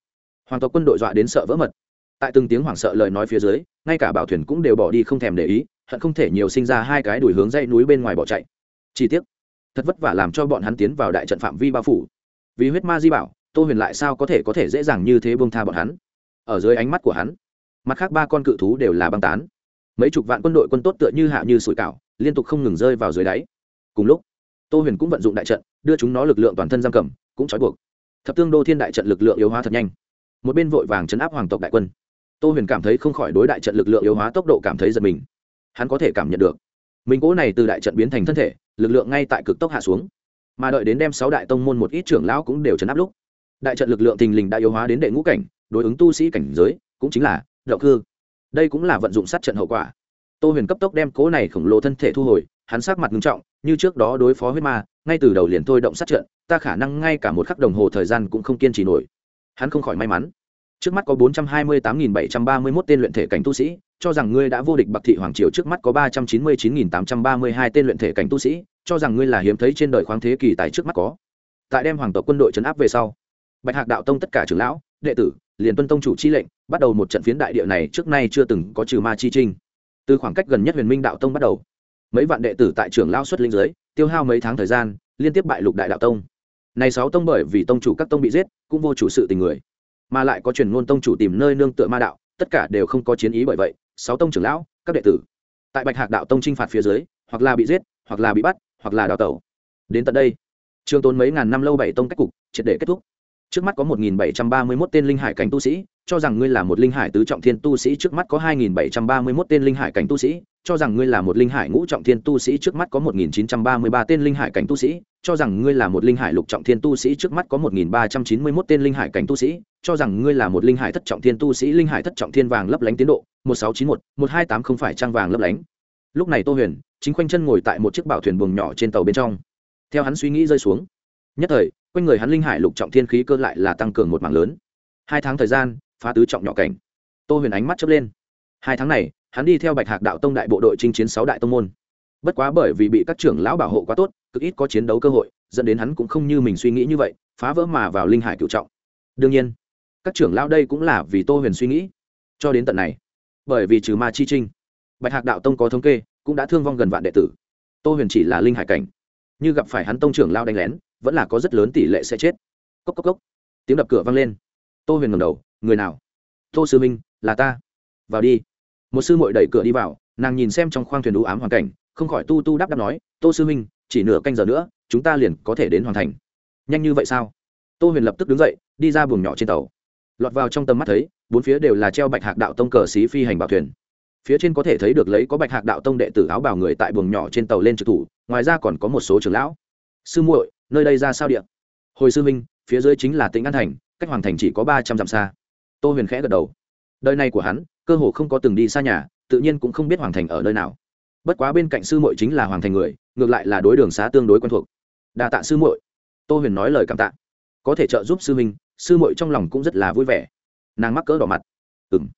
Speaker 1: Hoàng tộc quân đội dọa đến sợ vỡ mật. Tại từng tiếng hoảng sợ lời nói phía dưới, ngay cả bảo thuyền cũng đều bỏ đi không thèm để ý, hận không thể nhiều sinh ra hai cái đuổi hướng dãy núi bên ngoài bỏ chạy. Chi tiết thật vất vả làm cho bọn hắn tiến vào đại trận phạm vi bao phủ. Vì huyết ma di bảo, tô huyền lại sao có thể có thể dễ dàng như thế bông tha bọn hắn? Ở dưới ánh mắt của hắn, mặt khác ba con cự thú đều là băng tán. Mấy chục vạn quân đội quân tốt tựa như hạ như sủi cảo, liên tục không ngừng rơi vào dưới đáy. Cùng lúc, tô huyền cũng vận dụng đại trận, đưa chúng nó lực lượng toàn thân giam cầm, cũng trói buộc thập tương đô thiên đại trận lực lượng yếu hóa thật nhanh. Một bên vội vàng chấn áp hoàng tộc đại quân. Tô huyền cảm thấy không khỏi đối đại trận lực lượng yếu hóa tốc độ cảm thấy giật mình. Hắn có thể cảm nhận được, mình cỗ này từ đại trận biến thành thân thể, lực lượng ngay tại cực tốc hạ xuống. Mà đợi đến đem sáu đại tông môn một ít trưởng lão cũng đều chấn áp lúc, đại trận lực lượng thình lình đã yếu hóa đến đệ ngũ cảnh, đối ứng tu sĩ cảnh giới, cũng chính là đậu cư. Đây cũng là vận dụng sát trận hậu quả. Tô huyền cấp tốc đem cố này khổng lồ thân thể thu hồi, hắn sát mặt nghiêm trọng, như trước đó đối phó huyết ma, ngay từ đầu liền thôi động sát trận ta khả năng ngay cả một khắc đồng hồ thời gian cũng không kiên trì nổi. Hắn không khỏi may mắn. Trước mắt có bốn trăm hai mươi tám nghìn bảy trăm ba mươi mốt tên luyện thể cảnh tu sĩ, cho rằng ngươi đã vô địch bạc thị hoàng triều trước mắt có ba trăm chín mươi chín nghìn tám trăm ba mươi hai tên luyện thể cảnh tu sĩ, cho rằng ngươi là hiếm thấy trên đời khoáng thế kỳ tại trước mắt có. Tại đem hoàng tộc quân đội trấn áp về sau, bạch hạc đạo tông tất cả trưởng lão, đệ tử, liền tuân tông chủ chi lệnh, bắt đầu một trận phiến đại địa này trước nay chưa từng có trừ ma chi trinh. Từ khoảng cách gần nhất huyền minh đạo tông bắt đầu, mấy vạn đệ tử tại trường lao xuất linh giới tiêu hao mấy tháng thời gian, liên tiếp bại lục đại đạo tông này sáu tông bởi vì tông chủ các tông bị giết cũng vô chủ sự tình người. Mà lại có truyền ngôn tông chủ tìm nơi nương tựa ma đạo tất cả đều không có chiến ý bởi vậy sáu tông trưởng lão các đệ tử. Tại bạch hạc đạo tông chinh phạt phía dưới hoặc là bị giết hoặc là bị bắt hoặc là đào tẩu. Đến tận đây trường tốn mấy ngàn năm lâu bảy tông cách cục triệt để kết thúc. Trước mắt có một nghìn bảy trăm ba mươi 1731 tên linh hải cảnh tu sĩ, cho rằng ngươi là một linh hải tứ trọng thiên tu sĩ, trước mắt có hai nghìn bảy trăm ba mươi 2731 tên linh hải cảnh tu sĩ, cho rằng ngươi là một linh hải ngũ trọng thiên tu sĩ, trước mắt có một nghìn chín trăm ba mươi ba tên linh hải cảnh tu sĩ, cho rằng ngươi là một linh hải lục trọng thiên tu sĩ, trước mắt có một nghìn ba trăm chín mươi 1391 tên linh hải cảnh tu sĩ, cho rằng ngươi là một linh hải thất trọng thiên tu sĩ, linh hải thất trọng thiên vàng lấp lánh tiến độ, một sáu chín một một hai tám không phải trang vàng lấp lánh. Lúc này Tô Huyền, chính quanh chân ngồi tại một chiếc bảo thuyền buồng nhỏ trên tàu bên trong. Theo hắn suy nghĩ rơi xuống, nhất thời quanh người hắn linh hải lục trọng thiên khí cơ lại là tăng cường một mảng lớn hai tháng thời gian phá tứ trọng nhỏ cảnh tô huyền ánh mắt chớp lên hai tháng này hắn đi theo bạch hạc đạo tông đại bộ đội chinh chiến sáu đại tông môn. Bất quá bởi vì bị các trưởng lão bảo hộ quá tốt, cực ít có chiến đấu cơ hội, dẫn đến hắn cũng không như mình suy nghĩ như vậy, phá vỡ mà vào linh hải cựu trọng. Đương nhiên, các trưởng lão đây cũng là vì tô huyền suy nghĩ. Cho đến tận này, bởi vì trừ ma chi trinh, bạch hạc đạo tông có thống kê, cũng đã thương vong gần vạn đệ tử. Tô huyền chỉ là linh hải cảnh. Như gặp phải hắn tông trưởng lao đánh lén, vẫn là có rất lớn tỷ lệ sẽ chết. Cốc cốc cốc. Tiếng đập cửa vang lên. Tô huyền ngầm đầu. Người nào? Tô sư minh, là ta. Vào đi một sư mội đẩy cửa đi vào, nàng nhìn xem trong khoang thuyền đủ ám hoàn cảnh, không khỏi tu tu đáp đáp nói, tô sư minh chỉ nửa canh giờ nữa, chúng ta liền có thể đến hoàn thành. Nhanh như vậy sao? Tô huyền lập tức đứng dậy, đi ra buồng nhỏ trên tàu. Lọt vào trong tầm mắt thấy, bốn phía đều là treo bạch hạc đạo tông cờ xí phi hành bảo thuyền. Phía trên có thể thấy được lấy có bạch hạc đạo tông đệ tử áo bảo người tại buồng nhỏ trên tàu lên trực thủ, ngoài ra còn có một số trưởng lão. Sư muội, nơi đây ra sao điện hồi sư minh phía dưới chính là tỉnh an thành, cách hoàng thành chỉ có ba trăm dặm xa. Tô huyền khẽ gật đầu. Đời này của hắn cơ hồ không có từng đi xa nhà, tự nhiên cũng không biết hoàng thành ở nơi nào. Bất quá bên cạnh sư muội chính là hoàng thành người, ngược lại là đối đường xá tương đối quen thuộc. Đa tạ sư muội. Tô huyền nói lời cảm tạ. Có thể trợ giúp sư minh sư muội trong lòng cũng rất là vui vẻ. Nàng mắc cỡ đỏ mặt. Ừng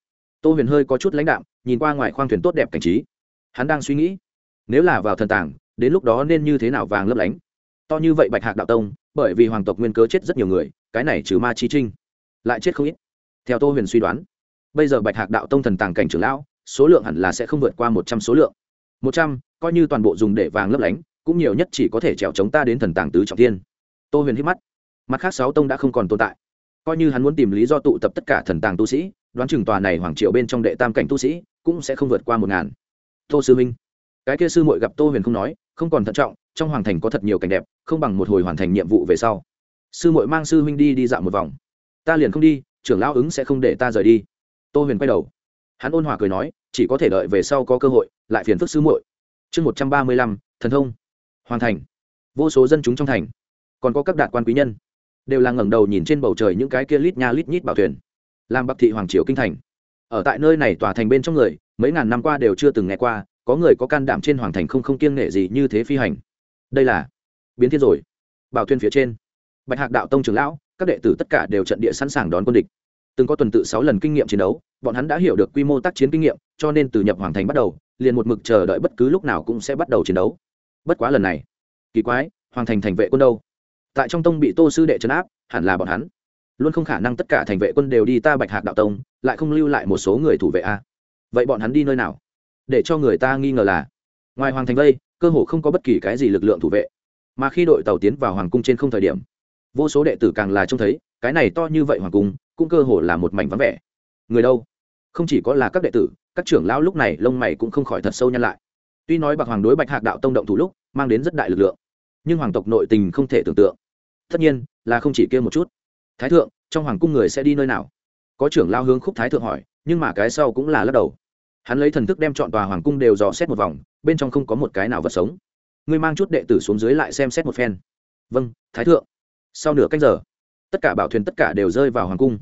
Speaker 1: tô huyền hơi có chút lãnh đạm, nhìn qua ngoài khoang thuyền tốt đẹp cảnh trí. Hắn đang suy nghĩ, nếu là vào thần tàng, đến lúc đó nên như thế nào vàng lấp lánh? To như vậy bạch hạc đạo tông, bởi vì hoàng tộc nguyên cớ chết rất nhiều người, cái này trừ ma chi trinh, lại chết không ít. Theo tô huyền suy đoán bây giờ bạch hạc đạo tông thần tàng cảnh trưởng lão, số lượng hẳn là sẽ không vượt qua một trăm số lượng. Một trăm, coi như toàn bộ dùng để vàng lấp lánh, cũng nhiều nhất chỉ có thể trèo chống ta đến thần tàng tứ trọng thiên. Tô huyền hít mắt. Mặt khác sáu tông đã không còn tồn tại. Coi như hắn muốn tìm lý do tụ tập tất cả thần tàng tu sĩ, đoán chừng tòa này hoàng triệu bên trong đệ tam cảnh tu sĩ cũng sẽ không vượt qua một ngàn. Tô sư minh. Cái kia sư muội gặp tô huyền không nói, không còn thận trọng, trong hoàng thành có thật nhiều cảnh đẹp, không bằng một hồi hoàn thành nhiệm vụ về sau. Sư muội mang sư huynh đi đi dạo một vòng. Ta liền không đi, trưởng lão ứng sẽ không để ta rời đi tô huyền quay đầu. Hắn ôn hòa cười nói, chỉ có thể đợi về sau có cơ hội, lại phiền phức sư muội. Chương một trăm ba mươi lăm, thần thông. Hoàn thành. Vô số dân chúng trong thành, còn có các đạt quan quý nhân, đều là ngẩng đầu nhìn trên bầu trời những cái kia lít nha lít nhít bảo thuyền. Làm bạc thị hoàng triều kinh thành. Ở tại nơi này tòa thành bên trong người, mấy ngàn năm qua đều chưa từng nghe qua, có người có can đảm trên hoàng thành không không kiêng nghệ gì như thế phi hành. Đây là biến thiên rồi. Bảo thuyền phía trên, bạch hạc đạo tông trưởng lão, các đệ tử tất cả đều trận địa sẵn sàng đón quân địch. Từng có tuần tự sáu lần kinh nghiệm chiến đấu bọn hắn đã hiểu được quy mô tác chiến kinh nghiệm, cho nên từ nhập hoàng thành bắt đầu, liền một mực chờ đợi bất cứ lúc nào cũng sẽ bắt đầu chiến đấu. Bất quá lần này, kỳ quái, hoàng thành thành vệ quân đâu? Tại trong tông bị tô sư đệ trấn áp, hẳn là bọn hắn. Luôn không khả năng tất cả thành vệ quân đều đi ta bạch hạc đạo tông, lại không lưu lại một số người thủ vệ a. Vậy bọn hắn đi nơi nào? Để cho người ta nghi ngờ là, ngoài hoàng thành vây, cơ hồ không có bất kỳ cái gì lực lượng thủ vệ. Mà khi đội tàu tiến vào hoàng cung trên không thời điểm, vô số đệ tử càng là trông thấy, cái này to như vậy hoàng cung, cũng cơ hồ là một mảnh vắng vẻ người đâu? Không chỉ có là các đệ tử, các trưởng lão lúc này lông mày cũng không khỏi thật sâu nhăn lại. Tuy nói bạc hoàng đối bạch hạc đạo tông động thủ lúc, mang đến rất đại lực lượng, nhưng hoàng tộc nội tình không thể tưởng tượng. Tất nhiên, là không chỉ kia một chút. Thái thượng, trong hoàng cung người sẽ đi nơi nào? Có trưởng lao hướng khúc thái thượng hỏi, nhưng mà cái sau cũng là lắc đầu. Hắn lấy thần thức đem chọn tòa hoàng cung đều dò xét một vòng, bên trong không có một cái nào vật sống. Ngươi mang chút đệ tử xuống dưới lại xem xét một phen. Vâng thái thượng. Sau nửa cách giờ, tất cả bảo thuyền tất cả đều rơi vào hoàng cung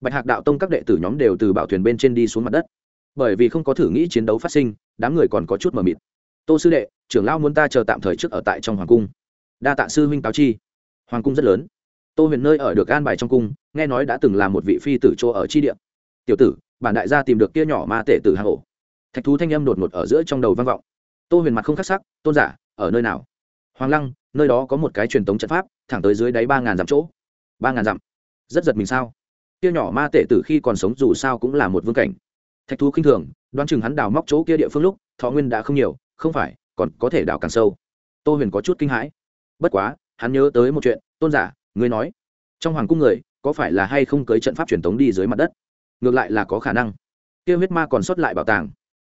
Speaker 1: bạch hạc đạo tông các đệ tử nhóm đều từ bảo thuyền bên trên đi xuống mặt đất. Bởi vì không có thử nghĩ chiến đấu phát sinh, đám người còn có chút mờ mịt. Tô sư đệ, trưởng lao muốn ta chờ tạm thời trước ở tại trong hoàng cung. Đa tạ sư huynh cáo chi. Hoàng cung rất lớn. Tô huyền nơi ở được an bài trong cung, nghe nói đã từng là một vị phi tử chỗ ở chi địa. Tiểu tử, bản đại gia tìm được kia nhỏ ma tể tử hà hổ thạch thú thanh âm đột ngột ở giữa trong đầu vang vọng. Tô huyền mặt không khắc sắc, tôn giả, ở nơi nào? Hoàng lăng, nơi đó có một cái truyền thống trận pháp, thẳng tới dưới đáy ba ngàn dặm chỗ. Ba ngàn dặm? Rất giật mình sao? Kia nhỏ ma tể tử khi còn sống dù sao cũng là một vương cảnh. Thạch thú khinh thường, đoán chừng hắn đào móc chỗ kia địa phương lúc, thọ nguyên đã không nhiều, không phải, còn có thể đào càng sâu. Tô huyền có chút kinh hãi. Bất quá, hắn nhớ tới một chuyện, tôn giả, ngươi nói, trong hoàng cung người, có phải là hay không cưới trận pháp truyền thống đi dưới mặt đất? Ngược lại là có khả năng. Kia huyết ma còn sót lại bảo tàng.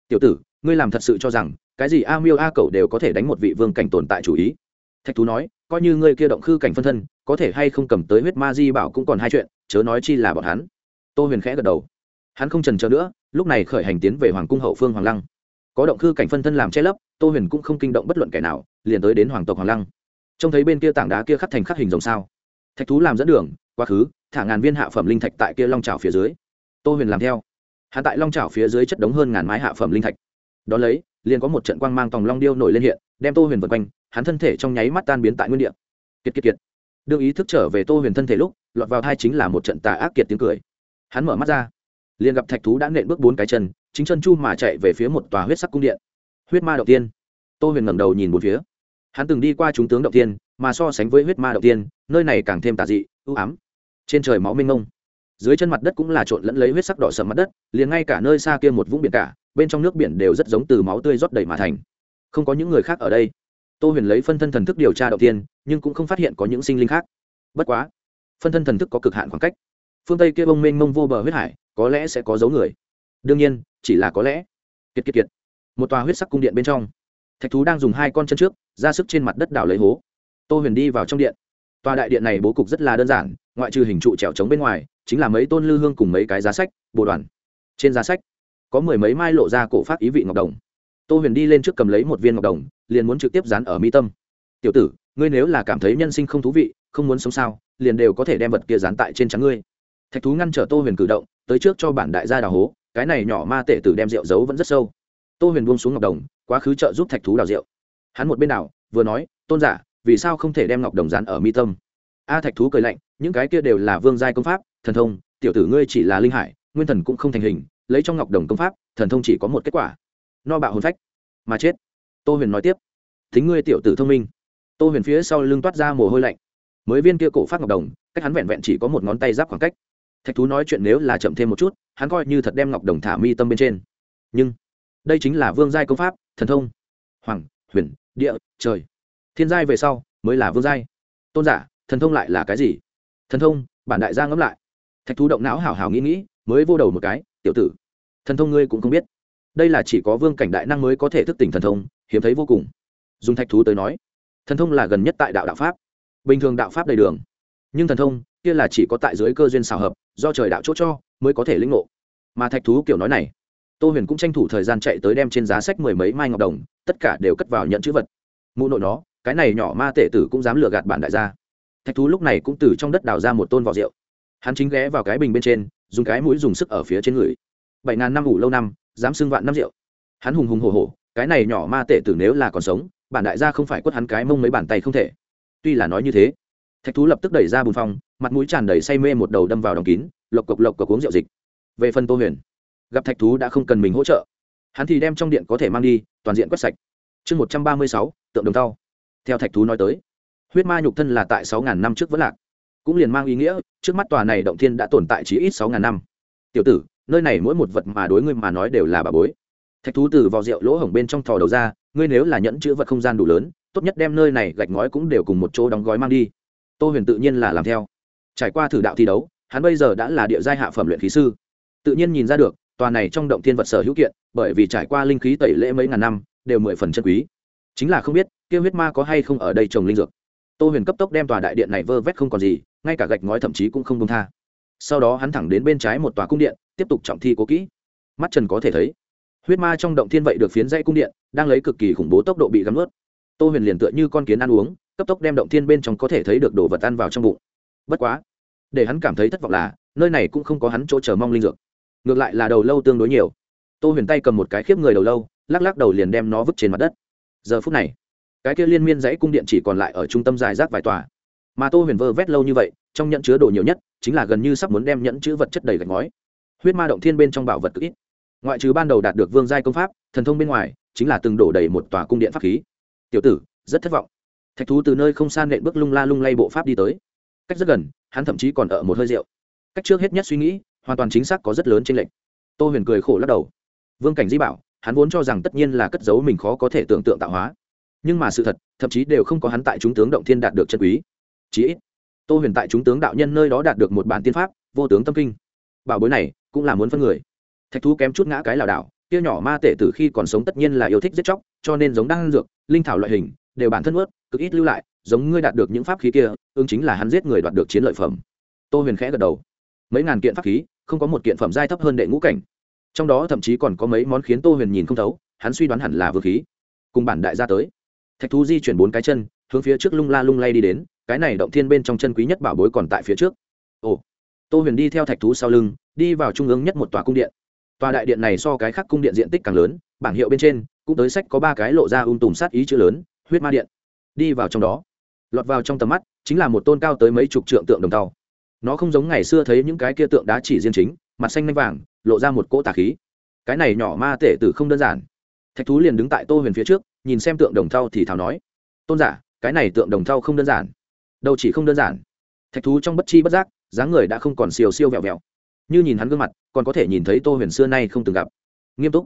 Speaker 1: Tiểu tử, ngươi làm thật sự cho rằng, cái gì a miêu a cậu đều có thể đánh một vị vương cảnh tồn tại chủ ý? Thạch thú nói, coi như ngươi kia động khư cảnh phân thân, có thể hay không cầm tới huyết ma di bảo cũng còn hai chuyện chớ nói chi là bọn hắn. Tô huyền khẽ gật đầu. Hắn không trần trờ nữa, lúc này khởi hành tiến về hoàng cung hậu phương hoàng lăng. Có động cư cảnh phân thân làm che lấp, tô huyền cũng không kinh động bất luận kẻ nào, liền tới đến hoàng tộc hoàng lăng. Trông thấy bên kia tảng đá kia khắc thành khắc hình rồng sao. Thạch thú làm dẫn đường, quá khứ, thả ngàn viên hạ phẩm linh thạch tại kia long trào phía dưới. Tô huyền làm theo. Hắn tại long trào phía dưới chất đống hơn ngàn mái hạ phẩm linh thạch. Đón lấy, liền có một trận quang mang tòng long điêu nổi lên hiện, đem tô huyền vượt quanh, hắn thân thể trong nháy mắt tan biến tại nguyên địa. Kiệt kiệt kiệt. Đương ý thức trở về tô huyền thân thể lúc lọt vào thai chính là một trận tà ác kiệt tiếng cười. Hắn mở mắt ra, liền gặp thạch thú đã nện bước bốn cái chân, chính chân chu mà chạy về phía một tòa huyết sắc cung điện. Huyết ma đầu tiên. Tô huyền ngẩng đầu nhìn một phía. Hắn từng đi qua chúng tướng đầu tiên, mà so sánh với huyết ma đầu tiên, nơi này càng thêm tà dị ưu ám. Trên trời máu mênh mông. Dưới chân mặt đất cũng là trộn lẫn lấy huyết sắc đỏ sầm mặt đất, liền ngay cả nơi xa kia một vũng biển cả, bên trong nước biển đều rất giống từ máu tươi rót đầy mà thành. Không có những người khác ở đây. Tô huyền lấy phân thân thần thức điều tra đầu tiên, nhưng cũng không phát hiện có những sinh linh khác. Bất quá phân thân thần thức có cực hạn khoảng cách. Phương tây kia bông mênh mông vô bờ huyết hải, có lẽ sẽ có dấu người. Đương nhiên, chỉ là có lẽ. Kiệt kiệt kiệt. Một tòa huyết sắc cung điện bên trong. Thạch thú đang dùng hai con chân trước, ra sức trên mặt đất đào lấy hố. Tô huyền đi vào trong điện. Tòa đại điện này bố cục rất là đơn giản, ngoại trừ hình trụ trèo trống bên ngoài, chính là mấy tôn lư hương cùng mấy cái giá sách, bồ đoàn. Trên giá sách, có mười mấy mai lộ ra cổ phát ý vị ngọc đồng. Tô huyền đi lên trước cầm lấy một viên ngọc đồng, liền muốn trực tiếp dán ở mi tâm. Tiểu tử, ngươi nếu là cảm thấy nhân sinh không thú vị, không muốn sống sao? Liền đều có thể đem vật kia dán tại trên trắng ngươi. Thạch thú ngăn trở tô huyền cử động, tới trước cho bản đại gia đào hố, cái này nhỏ ma tệ tử đem rượu giấu vẫn rất sâu. Tô huyền buông xuống ngọc đồng, quá khứ trợ giúp thạch thú đào rượu. Hắn một bên đào, vừa nói, tôn giả, vì sao không thể đem ngọc đồng dán ở mi tâm? A thạch thú cười lạnh, những cái kia đều là vương giai công pháp, thần thông, tiểu tử ngươi chỉ là linh hải, nguyên thần cũng không thành hình, lấy trong ngọc đồng công pháp, thần thông chỉ có một kết quả. No bạo hồn phách, mà chết. Tô huyền nói tiếp, thính ngươi tiểu tử thông minh. Tô huyền phía sau lưng toát ra mồ hôi lạnh mới viên kia cổ phát ngọc đồng, cách hắn vẹn vẹn chỉ có một ngón tay giáp khoảng cách. Thạch thú nói chuyện nếu là chậm thêm một chút, hắn coi như thật đem ngọc đồng thả mi tâm bên trên. Nhưng, đây chính là vương giai công pháp, thần thông. Hoàng, huyền, địa, trời. Thiên giai về sau, mới là vương giai. Tôn giả, thần thông lại là cái gì? Thần thông, bản đại gia ngẫm lại. Thạch thú động não hảo hảo nghĩ nghĩ, mới vô đầu một cái, tiểu tử, thần thông ngươi cũng không biết. Đây là chỉ có vương cảnh đại năng mới có thể thức tỉnh thần thông, hiếm thấy vô cùng. Dùng thạch thú tới nói, thần thông là gần nhất tại đạo đạo pháp bình thường đạo pháp đầy đường. Nhưng thần thông, kia là chỉ có tại dưới cơ duyên xào hợp, do trời đạo chốt cho, mới có thể lĩnh ngộ. Mà thạch thú kiểu nói này, tô huyền cũng tranh thủ thời gian chạy tới đem trên giá sách mười mấy mai ngọc đồng, tất cả đều cất vào nhận chữ vật. Mụ nội nó, cái này nhỏ ma tể tử cũng dám lừa gạt bản đại gia. Thạch thú lúc này cũng từ trong đất đào ra một tôn vỏ rượu. Hắn chính ghé vào cái bình bên trên, dùng cái mũi dùng sức ở phía trên người. Bảy ngàn năm ủ lâu năm, dám xưng vạn năm rượu. Hắn hùng hùng hồ hồ cái này nhỏ ma tể tử nếu là còn sống, bản đại gia không phải quất hắn cái mông mấy bàn tay không thể tuy là nói như thế. Thạch thú lập tức đẩy ra bùn phong mặt mũi tràn đầy say mê một đầu đâm vào đóng kín, lộc cộc lộc cộc uống rượu dịch. Về phần tô huyền, gặp thạch thú đã không cần mình hỗ trợ. Hắn thì đem trong điện có thể mang đi, toàn diện quét sạch. Chương một trăm ba mươi sáu, tượng đồng tao theo thạch thú nói tới, huyết ma nhục thân là tại sáu ngàn năm trước vẫn lạc. Cũng liền mang ý nghĩa, trước mắt tòa này động thiên đã tồn tại chỉ ít sáu ngàn năm. Tiểu tử, nơi này mỗi một vật mà đối ngươi mà nói đều là bà bối thạch thú từ vào rượu lỗ hổng bên trong thò đầu ra, ngươi nếu là nhẫn chữ vật không gian đủ lớn, tốt nhất đem nơi này gạch ngói cũng đều cùng một chỗ đóng gói mang đi. Tô huyền tự nhiên là làm theo. Trải qua thử đạo thi đấu, hắn bây giờ đã là địa giai hạ phẩm luyện khí sư. Tự nhiên nhìn ra được, tòa này trong động thiên vật sở hữu kiện, bởi vì trải qua linh khí tẩy lễ mấy ngàn năm, đều mười phần chân quý. Chính là không biết kêu huyết ma có hay không ở đây trồng linh dược. Tô huyền cấp tốc đem tòa đại điện này vơ vét không còn gì, ngay cả gạch ngói thậm chí cũng không công tha. Sau đó hắn thẳng đến bên trái một tòa cung điện, tiếp tục trọng thi cố kỹ. Mắt trần có thể thấy huyết ma trong động thiên vậy được phiến dây cung điện, đang lấy cực kỳ khủng bố tốc độ bị gắn ướt tô huyền liền tựa như con kiến ăn uống, cấp tốc đem động thiên bên trong có thể thấy được đồ vật ăn vào trong bụng. Bất quá, để hắn cảm thấy thất vọng là, nơi này cũng không có hắn chỗ chờ mong linh dược. Ngược lại là đầu lâu tương đối nhiều. Tô huyền tay cầm một cái khiếp người đầu lâu, lắc lắc đầu liền đem nó vứt trên mặt đất. Giờ phút này, cái kia liên miên dãy cung điện chỉ còn lại ở trung tâm dài rác vài tòa. Mà tô huyền vơ vét lâu như vậy, trong nhận chứa đồ nhiều nhất, chính là gần như sắp muốn đem nhẫn chữ vật chất đầy gạch ngói. Huyết ma động thiên bên trong bảo vật cực ít ngoại trừ ban đầu đạt được vương giai công pháp, thần thông bên ngoài, chính là từng đổ đầy một tòa cung điện pháp khí. Tiểu tử, rất thất vọng. Thạch thú từ nơi không san nện bước lung la lung lay bộ pháp đi tới. Cách rất gần, hắn thậm chí còn ở một hơi rượu. Cách trước hết nhất suy nghĩ, hoàn toàn chính xác có rất lớn trên lệnh tô huyền cười khổ lắc đầu. Vương cảnh di bảo, hắn vốn cho rằng tất nhiên là cất giấu mình khó có thể tưởng tượng tạo hóa. Nhưng mà sự thật, thậm chí đều không có hắn tại chúng tướng động thiên đạt được chân quý. Chí ít, tô huyền tại chúng tướng đạo nhân nơi đó đạt được một bản tiên pháp, vô tướng tâm kinh. Bảo bối này, cũng là muốn phân người thạch thú kém chút ngã cái lảo đảo, kia nhỏ ma tể từ khi còn sống tất nhiên là yêu thích giết chóc, cho nên giống đan dược, linh thảo loại hình, đều bản thân ướt, cực ít lưu lại, giống ngươi đạt được những pháp khí kia, ứng chính là hắn giết người đoạt được chiến lợi phẩm. Tô huyền khẽ gật đầu. Mấy ngàn kiện pháp khí, không có một kiện phẩm giai thấp hơn đệ ngũ cảnh. Trong đó thậm chí còn có mấy món khiến tô huyền nhìn không thấu, hắn suy đoán hẳn là vương khí. Cùng bản đại gia tới. Thạch thú di chuyển bốn cái chân, hướng phía trước lung la lung lay đi đến, cái này động thiên bên trong chân quý nhất bảo bối còn tại phía trước. Ồ. Tô huyền đi theo thạch thú sau lưng, đi vào trung ương nhất một tòa cung điện tòa đại điện này so cái khác cung điện diện tích càng lớn, bảng hiệu bên trên cũng tới sách có ba cái lộ ra ung tùm sát ý chữ lớn, huyết ma điện. Đi vào trong đó, lọt vào trong tầm mắt chính là một tôn cao tới mấy chục trượng tượng đồng tàu nó không giống ngày xưa thấy những cái kia tượng đá chỉ riêng chính, mặt xanh nanh vàng, lộ ra một cỗ tà khí. Cái này nhỏ ma tể tử không đơn giản. Thạch thú liền đứng tại tô huyền phía trước, nhìn xem tượng đồng thau thì thảo nói, tôn giả, cái này tượng đồng thau không đơn giản. Đâu chỉ không đơn giản. Thạch thú trong bất chi bất giác, dáng người đã không còn siêu siêu vẹo vẹo như nhìn hắn gương mặt, còn có thể nhìn thấy tô huyền xưa nay không từng gặp. Nghiêm túc.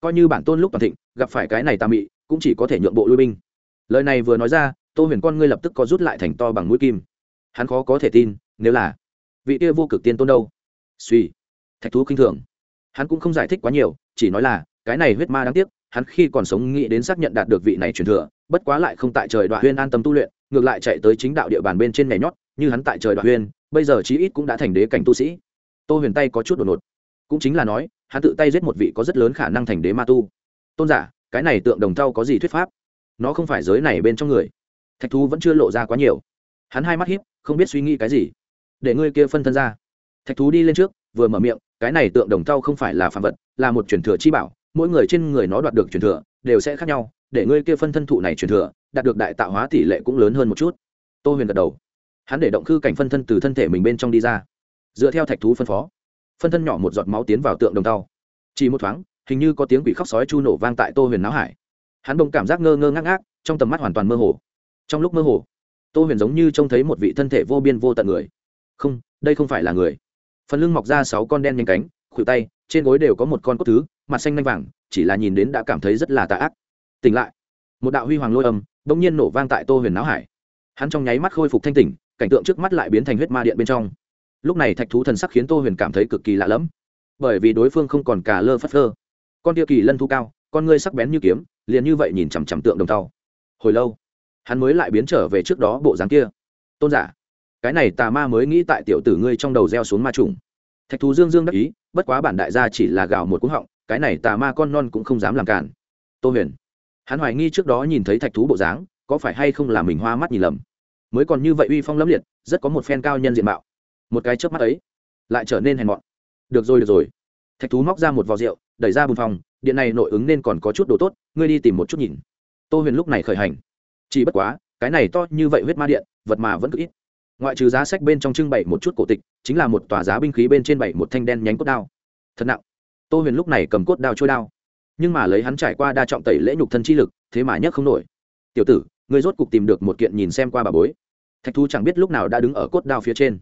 Speaker 1: Coi như bản tôn lúc toàn thịnh, gặp phải cái này tà mị, cũng chỉ có thể nhượng bộ lui binh. Lời này vừa nói ra, tô huyền con ngươi lập tức có rút lại thành to bằng mũi kim. Hắn khó có thể tin, nếu là vị kia vô cực tiên tôn đâu? Suy. Thạch thú khinh thường. Hắn cũng không giải thích quá nhiều, chỉ nói là, cái này huyết ma đáng tiếc, hắn khi còn sống nghĩ đến xác nhận đạt được vị này truyền thừa, bất quá lại không tại trời đoạn huyên an tâm tu luyện, ngược lại chạy tới chính đạo địa bàn bên trên nhảy nhót, như hắn tại trời đoạn huyên, bây giờ chí ít cũng đã thành đế cảnh tu sĩ tô huyền tay có chút đột ngột. Cũng chính là nói, hắn tự tay giết một vị có rất lớn khả năng thành đế ma tu. Tôn giả, cái này tượng đồng thau có gì thuyết pháp? Nó không phải giới này bên trong người. Thạch thú vẫn chưa lộ ra quá nhiều. Hắn hai mắt hiếp không biết suy nghĩ cái gì. Để ngươi kia phân thân ra. Thạch thú đi lên trước, vừa mở miệng, cái này tượng đồng thau không phải là phạm vật, là một truyền thừa chi bảo. Mỗi người trên người nó đoạt được truyền thừa, đều sẽ khác nhau. Để ngươi kia phân thân thụ này truyền thừa, đạt được đại tạo hóa tỷ lệ cũng lớn hơn một chút. Tô huyền gật đầu. Hắn để động khư cảnh phân thân từ thân thể mình bên trong đi ra dựa theo thạch thú phân phó, phân thân nhỏ một giọt máu tiến vào tượng đồng tàu. Chỉ một thoáng, hình như có tiếng quỷ khóc sói chu nổ vang tại tô huyền náo hải. Hắn bỗng cảm giác ngơ ngơ ngác ngác, trong tầm mắt hoàn toàn mơ hồ. Trong lúc mơ hồ, tô huyền giống như trông thấy một vị thân thể vô biên vô tận người. Không, đây không phải là người. Phần lưng mọc ra sáu con đen nhanh cánh, khuỷu tay, trên gối đều có một con cốt thứ, mặt xanh lanh vàng, chỉ là nhìn đến đã cảm thấy rất là tà ác. Tỉnh lại. Một đạo huy hoàng lôi âm đ ỗ n g nhiên nổ vang tại tô huyền náo hải. Hắn trong nháy mắt khôi phục thanh tỉnh, cảnh tượng trước mắt lại biến thành huyết ma điện bên trong lúc này thạch thú thần sắc khiến tô huyền cảm thấy cực kỳ lạ lẫm, bởi vì đối phương không còn cả lơ phất lơ con tia kỳ lân thu cao, con ngươi sắc bén như kiếm, liền như vậy nhìn chằm chằm tượng đồng tàu hồi lâu, hắn mới lại biến trở về trước đó bộ dáng kia. Tôn giả, cái này tà ma mới nghĩ tại tiểu tử ngươi trong đầu gieo xuống ma trùng. Thạch thú dương dương đắc ý, bất quá bản đại gia chỉ là gào một cúng họng, cái này tà ma con non cũng không dám làm cản. Tô huyền. Hắn hoài nghi trước đó nhìn thấy thạch thú bộ dáng, có phải hay không là mình hoa mắt nhìn lầm. Mới còn như vậy uy phong lẫm liệt, rất có một phen cao nhân diện mạo một cái chớp mắt ấy, lại trở nên hèn mọn. Được rồi được rồi. Thạch thú móc ra một vò rượu, đẩy ra bùn phòng, điện này nội ứng nên còn có chút đồ tốt, ngươi đi tìm một chút nhìn. Tô huyền lúc này khởi hành. Chỉ bất quá, cái này to như vậy huyết ma điện, vật mà vẫn cứ ít. Ngoại trừ giá sách bên trong trưng bày một chút cổ tịch, chính là một tòa giá binh khí bên trên bảy một thanh đen nhánh cốt đao. Thật nặng. Tô huyền lúc này cầm cốt đao trôi đao. Nhưng mà lấy hắn trải qua đa trọng tẩy lễ nhục thân chi lực, thế mà nhấc không nổi. Tiểu tử, ngươi rốt cục tìm được một kiện nhìn xem qua bà bối. Thạch thú chẳng biết lúc nào đã đứng ở cốt đao phía trên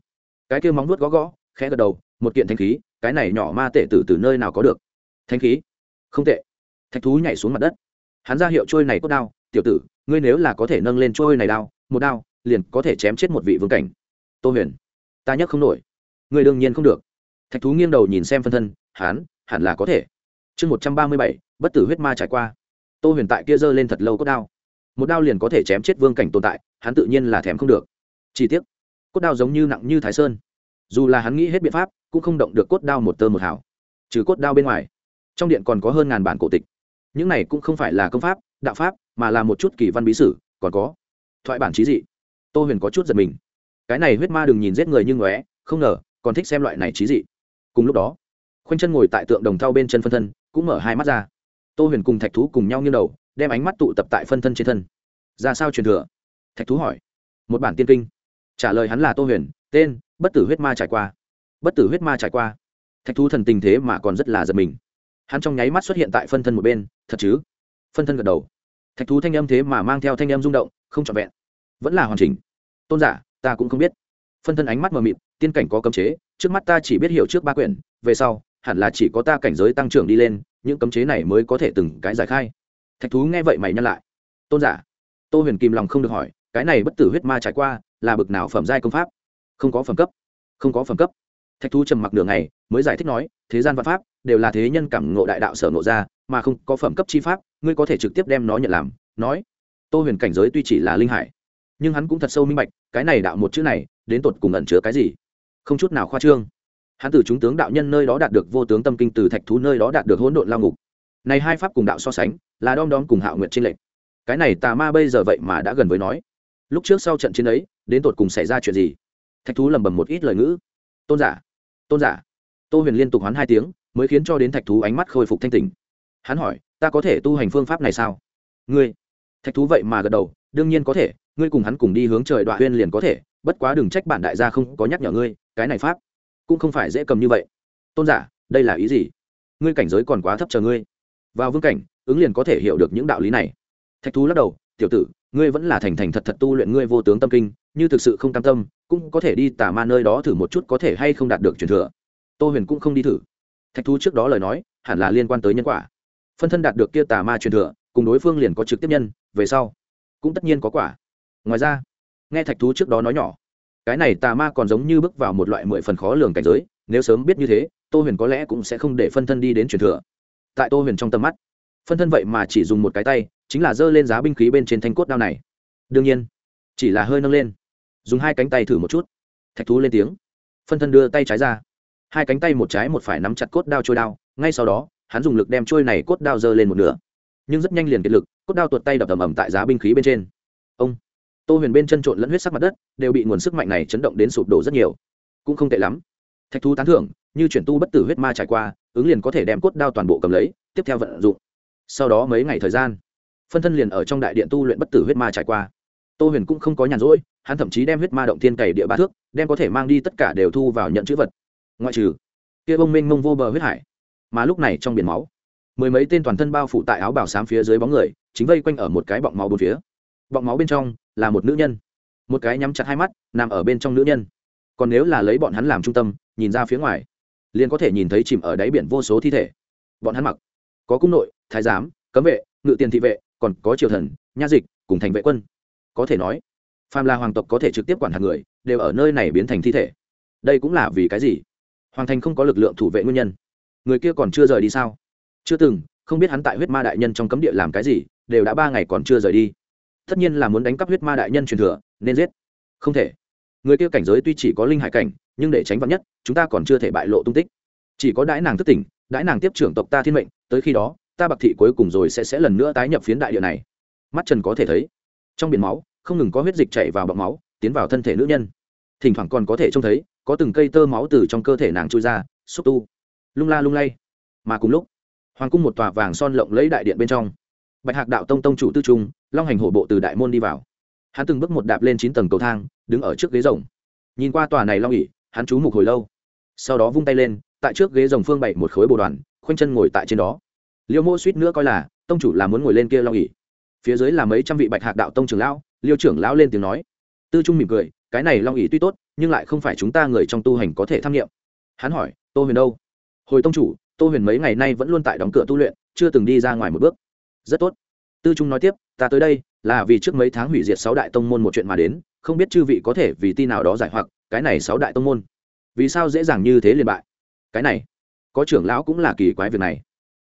Speaker 1: cái kia móng nuốt gõ gõ, khẽ gật đầu, một kiện thanh khí, cái này nhỏ ma tệ tử từ nơi nào có được? Thanh khí? Không tệ. Thạch thú nhảy xuống mặt đất. Hắn ra hiệu trôi này cốt đao, tiểu tử, ngươi nếu là có thể nâng lên trôi này đao, một đao, liền có thể chém chết một vị vương cảnh. Tô huyền, ta nhấc không nổi. Ngươi đương nhiên không được. Thạch thú nghiêng đầu nhìn xem phân thân, hán, hẳn là có thể. Chương một trăm ba mươi bảy, bất tử huyết ma trải qua. Tô huyền tại kia giơ lên thật lâu cốt đao. Một đao liền có thể chém chết vương cảnh tồn tại, hắn tự nhiên là thèm không được. Chi tiết cốt đao giống như nặng như thái sơn. Dù là hắn nghĩ hết biện pháp, cũng không động được cốt đao một tơ một hảo trừ cốt đao bên ngoài, trong điện còn có hơn ngàn bản cổ tịch. Những này cũng không phải là công pháp, đạo pháp, mà là một chút kỳ văn bí sử, còn có thoại bản trí dị. Tô huyền có chút giật mình. Cái này huyết ma đừng nhìn giết người như ngóe, không ngờ, còn thích xem loại này trí dị. Cùng lúc đó, khoanh chân ngồi tại tượng đồng thau bên chân phân thân, cũng mở hai mắt ra. Tô huyền cùng thạch thú cùng nhau như đầu, đem ánh mắt tụ tập tại phân thân trên thân. Ra sao truyền thừa? Thạch thú hỏi. Một bản tiên kinh trả lời hắn là tô huyền, tên, bất tử huyết ma trải qua. Bất tử huyết ma trải qua. Thạch thú thần tình thế mà còn rất là giật mình. Hắn trong nháy mắt xuất hiện tại phân thân một bên, thật chứ? Phân thân gật đầu. Thạch thú thanh âm thế mà mang theo thanh âm rung động, không trọn vẹn. Vẫn là hoàn chỉnh. Tôn giả, ta cũng không biết. Phân thân ánh mắt mờ mịt, tiên cảnh có cấm chế, trước mắt ta chỉ biết hiểu trước ba quyển, về sau, hẳn là chỉ có ta cảnh giới tăng trưởng đi lên, những cấm chế này mới có thể từng cái giải khai. Thạch thú nghe vậy mày nhăn lại. Tôn giả, tô huyền kìm lòng không được hỏi cái này bất tử huyết ma trải qua, là bực nào phẩm giai công pháp? Không có phẩm cấp, không có phẩm cấp. Thạch thú trầm mặc đường này mới giải thích nói, thế gian văn pháp, đều là thế nhân cảm ngộ đại đạo sở ngộ ra, mà không có phẩm cấp chi pháp, ngươi có thể trực tiếp đem nó nhận làm. Nói, tô huyền cảnh giới tuy chỉ là linh hải, nhưng hắn cũng thật sâu minh bạch, cái này đạo một chữ này, đến tột cùng ẩn chứa cái gì? Không chút nào khoa trương. Hắn từ chúng tướng đạo nhân nơi đó đạt được vô tướng tâm kinh, từ thạch thú nơi đó đạt được hỗn độn lao ngục. Này hai pháp cùng đạo so sánh, là đom đóm cùng hạo nguyện trên lệnh cái này tà ma bây giờ vậy mà đã gần với nói lúc trước sau trận chiến ấy, đến tột cùng xảy ra chuyện gì? Thạch thú lầm bầm một ít lời ngữ. Tôn giả tôn giả. Tô huyền liên tục hoán hai tiếng, mới khiến cho đến thạch thú ánh mắt khôi phục thanh tình hắn hỏi, ta có thể tu hành phương pháp này sao? Ngươi. Thạch thú vậy mà gật đầu, đương nhiên có thể, ngươi cùng hắn cùng đi hướng trời đoạn huyên liền có thể, bất quá đừng trách bản đại gia không có nhắc nhở ngươi, cái này pháp cũng không phải dễ cầm như vậy. Tôn giả, đây là ý gì? Ngươi cảnh giới còn quá thấp chờ ngươi. Vào vương cảnh, ứng liền có thể hiểu được những đạo lý này. Thạch thú lắc đầu tiểu tử, ngươi vẫn là thành thành thật thật tu luyện ngươi vô tướng tâm kinh, như thực sự không cam tâm, cũng có thể đi tà ma nơi đó thử một chút có thể hay không đạt được truyền thừa. Tô huyền cũng không đi thử. Thạch thú trước đó lời nói, hẳn là liên quan tới nhân quả. Phân thân đạt được kia tà ma truyền thừa, cùng đối phương liền có trực tiếp nhân, về sau, cũng tất nhiên có quả. Ngoài ra, nghe thạch thú trước đó nói nhỏ, cái này tà ma còn giống như bước vào một loại mười phần khó lường cảnh giới, nếu sớm biết như thế, tô huyền có lẽ cũng sẽ không để phân thân đi đến truyền thừa. Tại tô huyền trong tầm mắt, phân thân vậy mà chỉ dùng một cái tay chính là giơ lên giá binh khí bên trên thanh cốt đao này. Đương nhiên, chỉ là hơi nâng lên. Dùng hai cánh tay thử một chút. Thạch thú lên tiếng. Phân thân đưa tay trái ra. Hai cánh tay một trái một phải nắm chặt cốt đao trôi đao. Ngay sau đó, hắn dùng lực đem trôi này cốt đao giơ lên một nửa. Nhưng rất nhanh liền kiệt lực, cốt đao tuột tay đập ầm ầm tại giá binh khí bên trên. Ông, tô huyền bên chân trộn lẫn huyết sắc mặt đất, đều bị nguồn sức mạnh này chấn động đến sụp đổ rất nhiều. Cũng không tệ lắm. Thạch thú tán thưởng, như chuyển tu bất tử huyết ma trải qua, ứng liền có thể đem cốt đao toàn bộ cầm lấy, tiếp theo vận dụng. Sau đó mấy ngày thời gian phân thân liền ở trong đại điện tu luyện bất tử huyết ma trải qua. Tô huyền cũng không có nhàn rỗi, hắn thậm chí đem huyết ma động thiên cày địa ba thước, đem có thể mang đi tất cả đều thu vào nhận chữ vật. Ngoại trừ, kia bông mênh mông vô bờ huyết hải, mà lúc này trong biển máu, mười mấy tên toàn thân bao phủ tại áo bảo xám phía dưới bóng người, chính vây quanh ở một cái bọng máu bốn phía. Bọng máu bên trong là một nữ nhân, một cái nhắm chặt hai mắt, nằm ở bên trong nữ nhân. Còn nếu là lấy bọn hắn làm trung tâm, nhìn ra phía ngoài, liền có thể nhìn thấy chìm ở đáy biển vô số thi thể. Bọn hắn mặc, có cung nội, thái giám, cấm vệ, ngự tiền thị vệ còn có triều thần, nha dịch, cùng thành vệ quân. Có thể nói, phàm là hoàng tộc có thể trực tiếp quản hạt người, đều ở nơi này biến thành thi thể. Đây cũng là vì cái gì? Hoàng thành không có lực lượng thủ vệ nguyên nhân. Người kia còn chưa rời đi sao? Chưa từng, không biết hắn tại huyết ma đại nhân trong cấm địa làm cái gì, đều đã ba ngày còn chưa rời đi. Tất nhiên là muốn đánh cắp huyết ma đại nhân truyền thừa, nên giết. Không thể. Người kia cảnh giới tuy chỉ có linh hải cảnh, nhưng để tránh vắn nhất, chúng ta còn chưa thể bại lộ tung tích. Chỉ có đãi nàng thức tỉnh, đãi nàng tiếp trưởng tộc ta thiên mệnh, tới khi đó ta bạc thị cuối cùng rồi sẽ sẽ lần nữa tái nhập phiến đại địa này. Mắt trần có thể thấy, trong biển máu, không ngừng có huyết dịch chảy vào bọc máu, tiến vào thân thể nữ nhân. Thỉnh thoảng còn có thể trông thấy, có từng cây tơ máu từ trong cơ thể nàng trôi ra, xúc tu. Lung la lung lay. Mà cùng lúc, hoàng cung một tòa vàng son lộng lấy đại điện bên trong, bạch hạc đạo tông tông chủ tư trung, long hành hổ bộ từ đại môn đi vào. Hắn từng bước một đạp lên chín tầng cầu thang, đứng ở trước ghế rồng. Nhìn qua tòa này long ỉ hắn chú mục hồi lâu. Sau đó vung tay lên, tại trước ghế rồng phương bảy một khối bồ đoàn, khoanh chân ngồi tại trên đó liêu mô suýt nữa coi là, tông chủ là muốn ngồi lên kia long nghỉ. Phía dưới là mấy trăm vị bạch hạc đạo tông trưởng lão, liêu trưởng lão lên tiếng nói. Tư trung mỉm cười, cái này long ỉ tuy tốt, nhưng lại không phải chúng ta người trong tu hành có thể tham nghiệm. Hắn hỏi, tô huyền đâu? Hồi tông chủ, tô huyền mấy ngày nay vẫn luôn tại đóng cửa tu luyện, chưa từng đi ra ngoài một bước. Rất tốt. Tư trung nói tiếp, ta tới đây, là vì trước mấy tháng hủy diệt sáu đại tông môn một chuyện mà đến, không biết chư vị có thể vì tin nào đó giải hoặc, cái này sáu đại tông môn. Vì sao dễ dàng như thế liền bại? Cái này, có trưởng lão cũng là kỳ quái việc này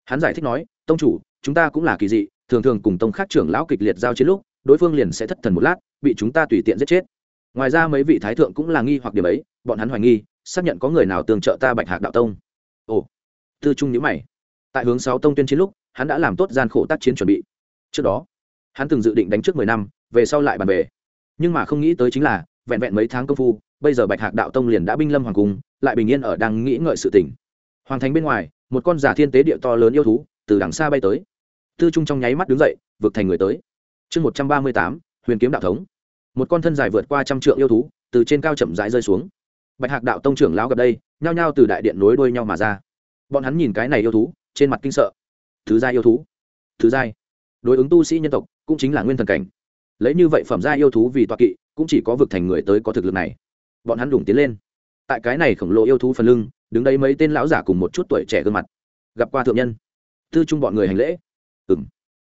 Speaker 1: hắn giải thích nói, tông chủ, chúng ta cũng là kỳ dị, thường thường cùng tông khác trưởng lão kịch liệt giao chiến lúc, đối phương liền sẽ thất thần một lát, bị chúng ta tùy tiện giết chết. Ngoài ra mấy vị thái thượng cũng là nghi hoặc điểm ấy, bọn hắn hoài nghi, xác nhận có người nào tương trợ ta bạch hạc đạo tông. Ồ, tư trung nhữ mày. Tại hướng sáu tông tuyên chiến lúc, hắn đã làm tốt gian khổ tác chiến chuẩn bị. Trước đó, hắn từng dự định đánh trước mười năm, về sau lại bàn về. Nhưng mà không nghĩ tới chính là, vẹn vẹn mấy tháng công phu, bây giờ bạch hạc đạo tông liền đã binh lâm hoàng cung, lại bình yên ở đang nghĩ ngợi sự tỉnh hoàng thành bên ngoài một con giả thiên tế địa to lớn yêu thú từ đằng xa bay tới. Tư trung trong nháy mắt đứng dậy vượt thành người tới. Chương một trăm ba mươi tám, huyền kiếm đạo thống. Một con thân dài vượt qua trăm trượng yêu thú, từ trên cao chậm rãi rơi xuống. Bạch hạc đạo tông trưởng lão gặp đây, nhao nhao từ đại điện nối đuôi nhau mà ra. Bọn hắn nhìn cái này yêu thú, trên mặt kinh sợ. Thứ gia yêu thú. Thứ giai. Đối ứng tu sĩ nhân tộc, cũng chính là nguyên thần cảnh. Lấy như vậy phẩm gia yêu thú vì toa kỵ, cũng chỉ có vực thành người tới có thực lực này. Bọn hắn đủng tiến lên. Tại cái này khổng lồ yêu thú phần lưng đứng đây mấy tên lão giả cùng một chút tuổi trẻ gương mặt. Gặp qua thượng nhân. Tư trung bọn người hành lễ. Ừ m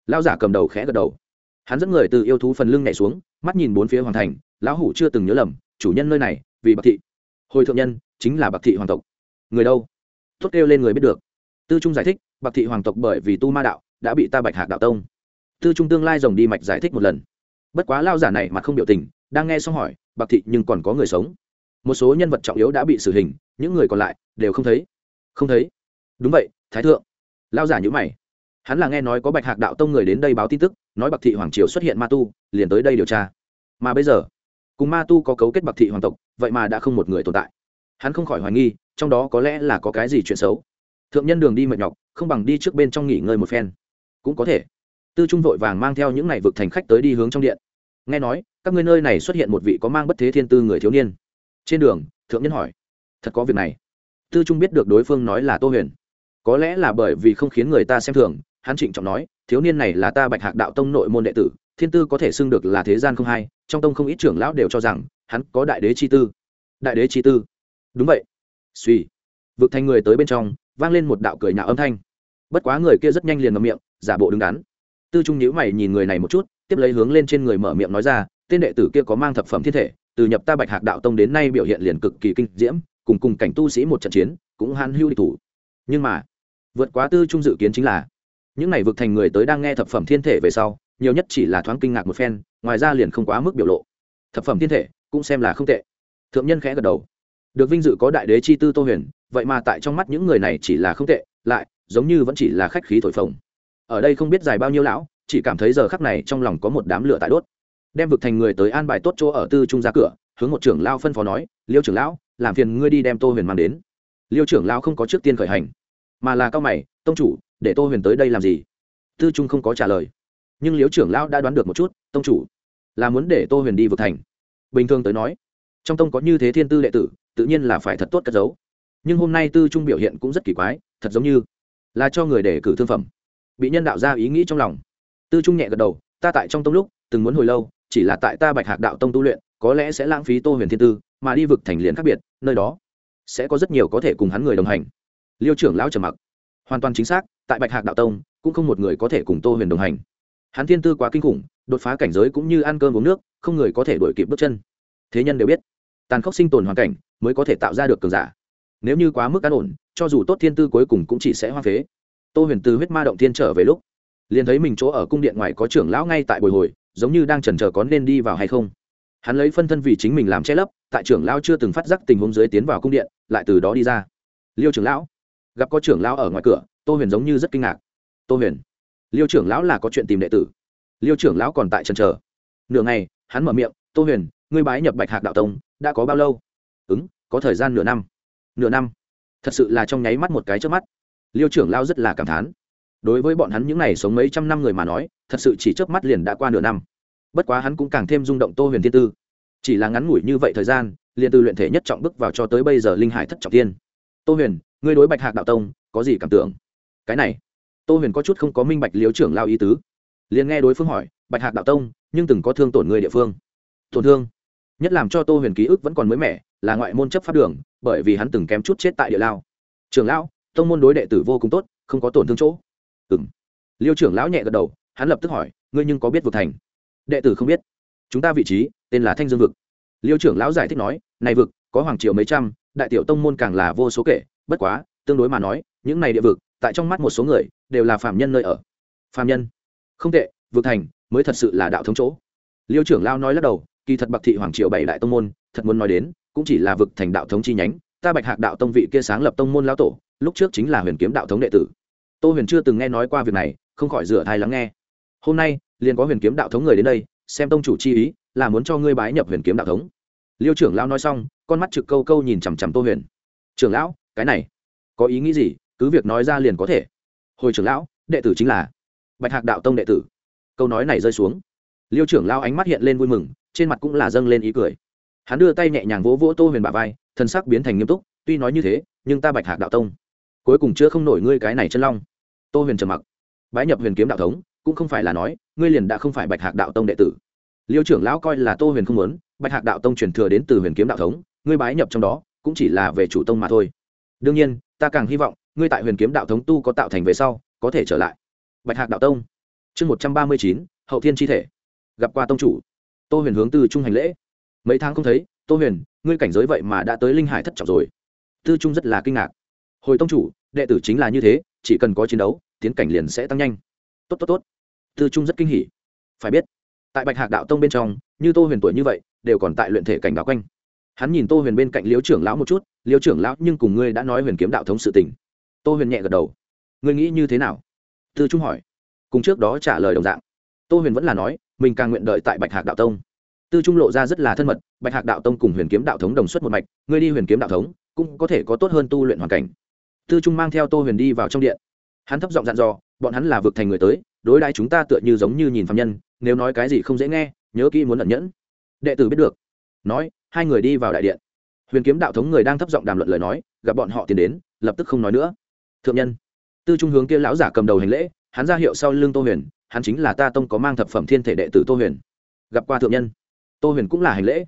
Speaker 1: lão giả cầm đầu khẽ gật đầu. Hắn dẫn người từ yêu thú phần lưng nhảy xuống, mắt nhìn bốn phía hoàng thành, lão hủ chưa từng nhớ lầm, chủ nhân nơi này, vì bạc thị. Hồi thượng nhân, chính là bạc thị hoàng tộc. Người đâu? Tốt kêu lên người biết được. Tư trung giải thích, bạc thị hoàng tộc bởi vì tu ma đạo, đã bị ta bạch hạc đạo tông. Tư trung tương lai rồng đi mạch giải thích một lần. Bất quá lao giả này mà không biểu tình, đang nghe xong hỏi, bạc thị nhưng còn có người sống. Một số nhân vật trọng yếu đã bị xử hình những người còn lại đều không thấy. Không thấy? Đúng vậy, thái thượng. Lao giả nhữ mày. Hắn là nghe nói có bạch hạc đạo tông người đến đây báo tin tức, nói bạc thị hoàng triều xuất hiện ma tu, liền tới đây điều tra. Mà bây giờ, cùng ma tu có cấu kết bạc thị hoàng tộc, vậy mà đã không một người tồn tại. Hắn không khỏi hoài nghi, trong đó có lẽ là có cái gì chuyện xấu. Thượng nhân đường đi mệt nhọc, không bằng đi trước bên trong nghỉ ngơi một phen. Cũng có thể. Tư trung vội vàng mang theo những n à y vực thành khách tới đi hướng trong điện. Nghe nói, các ngươi nơi này xuất hiện một vị có mang bất thế thiên tư người thiếu niên. Trên đường, thượng nhân hỏi thật có việc này. Tư trung biết được đối phương nói là tô huyền. Có lẽ là bởi vì không khiến người ta xem thường, hắn trịnh trọng nói, thiếu niên này là ta bạch hạc đạo tông nội môn đệ tử, thiên tư có thể xưng được là thế gian không hai, trong tông không ít trưởng lão đều cho rằng, hắn có đại đế chi tư. Đại đế chi tư. Đúng vậy. Suy vực thành người tới bên trong, vang lên một đạo cười nhạo âm thanh. Bất quá người kia rất nhanh liền ngậm miệng, giả bộ đứng đắn. Tư trung nhíu mày nhìn người này một chút, tiếp lấy hướng lên trên người mở miệng nói ra, tên đệ tử kia có mang thập phẩm thiên thể, từ nhập ta bạch hạc đạo tông đến nay biểu hiện liền cực kỳ kinh diễm cùng cùng cảnh tu sĩ một trận chiến, cũng han hưu địch thủ. Nhưng mà, vượt quá tư trung dự kiến chính là, những này vực thành người tới đang nghe thập phẩm thiên thể về sau, nhiều nhất chỉ là thoáng kinh ngạc một phen, ngoài ra liền không quá mức biểu lộ. Thập phẩm thiên thể, cũng xem là không tệ. Thượng nhân khẽ gật đầu. Được vinh dự có đại đế chi tư tô huyền, vậy mà tại trong mắt những người này chỉ là không tệ, lại, giống như vẫn chỉ là khách khí thổi phồng. Ở đây không biết dài bao nhiêu lão, chỉ cảm thấy giờ khắc này trong lòng có một đám lửa tại đốt. Đem vực thành người tới an bài tốt chỗ ở tư trung ra cửa, hướng một trưởng lao phân phó nói, liêu trưởng lão làm phiền ngươi đi đem tô huyền mang đến. Liêu trưởng lão không có trước tiên khởi hành, mà là cao mày, tông chủ, để tô huyền tới đây làm gì? Tư trung không có trả lời. Nhưng liêu trưởng lão đã đoán được một chút, tông chủ, là muốn để tô huyền đi vượt thành. Bình thường tới nói, trong tông có như thế thiên tư đệ tử, tự nhiên là phải thật tốt cất giấu. Nhưng hôm nay tư trung biểu hiện cũng rất kỳ quái, thật giống như là cho người để cử thương phẩm. Bị nhân đạo ra ý nghĩ trong lòng. Tư trung nhẹ gật đầu, ta tại trong tông lúc, từng muốn hồi lâu, chỉ là tại ta bạch hạc đạo tông tu luyện, có lẽ sẽ lãng phí tô huyền thiên tư mà đi vực thành liền khác biệt, nơi đó sẽ có rất nhiều có thể cùng hắn người đồng hành. Liêu trưởng lão trầm mặc. Hoàn toàn chính xác, tại bạch hạc đạo tông, cũng không một người có thể cùng tô huyền đồng hành. Hắn thiên tư quá kinh khủng, đột phá cảnh giới cũng như ăn cơm uống nước, không người có thể đuổi kịp bước chân. Thế nhân đều biết, tàn khốc sinh tồn hoàn cảnh mới có thể tạo ra được cường giả. Nếu như quá mức an ổn, cho dù tốt thiên tư cuối cùng cũng chỉ sẽ hoa phế. Tô huyền từ huyết ma động thiên trở về lúc, liền thấy mình chỗ ở cung điện ngoài có trưởng lão ngay tại bồi hồi, giống như đang chần chờ có nên đi vào hay không. Hắn lấy phân thân vì chính mình làm che lấp tại trưởng lão chưa từng phát giác tình huống dưới tiến vào cung điện, lại từ đó đi ra. Liêu trưởng lão, gặp có trưởng lão ở ngoài cửa, tô huyền giống như rất kinh ngạc. Tô huyền, liêu trưởng lão là có chuyện tìm đệ tử. Liêu trưởng lão còn tại chân chờ. Nửa ngày, hắn mở miệng, tô huyền, ngươi bái nhập bạch hạc đạo tông, đã có bao lâu? Ứng có thời gian nửa năm. Nửa năm? Thật sự là trong nháy mắt một cái trước mắt. Liêu trưởng lão rất là cảm thán. Đối với bọn hắn những n à y sống mấy trăm năm người mà nói, thật sự chỉ chớp mắt liền đã qua nửa năm. Bất quá hắn cũng càng thêm rung động tô huyền thiên tư chỉ là ngắn ngủi như vậy thời gian, liền từ luyện thể nhất trọng bước vào cho tới bây giờ linh hải thất trọng tiên. Tô huyền, ngươi đối bạch hạc đạo tông có gì cảm tưởng? Cái này, tô huyền có chút không có minh bạch liếu trưởng lao ý tứ. Liền nghe đối phương hỏi, bạch hạc đạo tông, nhưng từng có thương tổn người địa phương? Tổn thương? Nhất làm cho tô huyền ký ức vẫn còn mới mẻ, là ngoại môn chấp pháp đường, bởi vì hắn từng kém chút chết tại địa lao. Trưởng lão, tông môn đối đệ tử vô cùng tốt, không có tổn thương chỗ. Ừ m liêu trưởng lão nhẹ gật đầu, hắn lập tức hỏi, ngươi nhưng có biết vực thành? Đệ tử không biết chúng ta vị trí, tên là thanh dương vực. Liêu trưởng lão giải thích nói, này vực, có hoàng triều mấy trăm, đại tiểu tông môn càng là vô số kể, bất quá, tương đối mà nói, những này địa vực, tại trong mắt một số người, đều là phạm nhân nơi ở. Phạm nhân? Không tệ, vực thành, mới thật sự là đạo thống chỗ. Liêu trưởng lao nói lắc đầu, kỳ thật bạc thị hoàng triều bảy đại tông môn, thật muốn nói đến, cũng chỉ là vực thành đạo thống chi nhánh, ta bạch hạc đạo tông vị kia sáng lập tông môn lao tổ, lúc trước chính là huyền kiếm đạo thống đệ tử. Tô huyền chưa từng nghe nói qua việc này, không khỏi rửa thai lắng nghe. Hôm nay, liền có huyền kiếm đạo thống người đến đây xem tông chủ chi ý, là muốn cho ngươi bái nhập huyền kiếm đạo thống. Liêu trưởng lão nói xong, con mắt trực câu câu nhìn chằm chằm tô huyền. Trưởng lão, cái này, có ý nghĩ gì? Cứ việc nói ra liền có thể. Hồi trưởng lão, đệ tử chính là bạch hạc đạo tông đệ tử. Câu nói này rơi xuống. Liêu trưởng lão ánh mắt hiện lên vui mừng, trên mặt cũng là dâng lên ý cười. Hắn đưa tay nhẹ nhàng vỗ vỗ tô huyền bà vai thân sắc biến thành nghiêm túc, tuy nói như thế, nhưng ta bạch hạc đạo tông, cuối cùng chưa không nổi ngươi cái này chân long. Tô huyền trầm mặc. Bái nhập huyền kiếm đạo thống cũng không phải là nói, ngươi liền đã không phải bạch hạc đạo tông đệ tử. Liêu trưởng lão coi là tô huyền không muốn, bạch hạc đạo tông truyền thừa đến từ huyền kiếm đạo thống, ngươi bái nhập trong đó, cũng chỉ là về chủ tông mà thôi. Đương nhiên, ta càng hy vọng, ngươi tại huyền kiếm đạo thống tu có tạo thành về sau, có thể trở lại. Bạch hạc đạo tông. Chương một trăm ba mươi chín, hậu thiên chi thể. Gặp qua tông chủ. Tô huyền hướng từ trung hành lễ. Mấy tháng không thấy, tô huyền, ngươi cảnh giới vậy mà đã tới linh hải thất trọng rồi. Tư trung rất là kinh ngạc. Hồi tông chủ, đệ tử chính là như thế, chỉ cần có chiến đấu, tiến cảnh liền sẽ tăng nhanh tốt tốt tốt. Tư trung rất kinh hỉ. Phải biết, tại bạch hạc đạo tông bên trong, như tô huyền tuổi như vậy, đều còn tại luyện thể cảnh đạo quanh. Hắn nhìn tô huyền bên cạnh liêu trưởng lão một chút, liêu trưởng lão, nhưng cùng ngươi đã nói huyền kiếm đạo thống sự tình. Tô huyền nhẹ gật đầu. Ngươi nghĩ như thế nào? Tư trung hỏi. Cùng trước đó trả lời đồng dạng. Tô huyền vẫn là nói, mình càng nguyện đợi tại bạch hạc đạo tông. Tư trung lộ ra rất là thân mật, bạch hạc đạo tông cùng huyền kiếm đạo thống đồng xuất một mạch, ngươi đi huyền kiếm đạo thống, cũng có thể có tốt hơn tu luyện hoàn cảnh. Tư trung mang theo tô huyền đi vào trong điện. Hắn thấp giọng dặn dò bọn hắn là vực thành người tới, đối đãi chúng ta tựa như giống như nhìn phạm nhân, nếu nói cái gì không dễ nghe, nhớ kỹ muốn lẩn nhẫn. Đệ tử biết được. Nói, hai người đi vào đại điện. Huyền kiếm đạo thống người đang thấp giọng đàm luận lời nói, gặp bọn họ tiến đến, lập tức không nói nữa. Thượng nhân, tư trung hướng kia lão giả cầm đầu hành lễ, hắn ra hiệu sau lưng tô huyền, hắn chính là ta tông có mang thập phẩm thiên thể đệ tử tô huyền. Gặp qua thượng nhân, tô huyền cũng là hành lễ.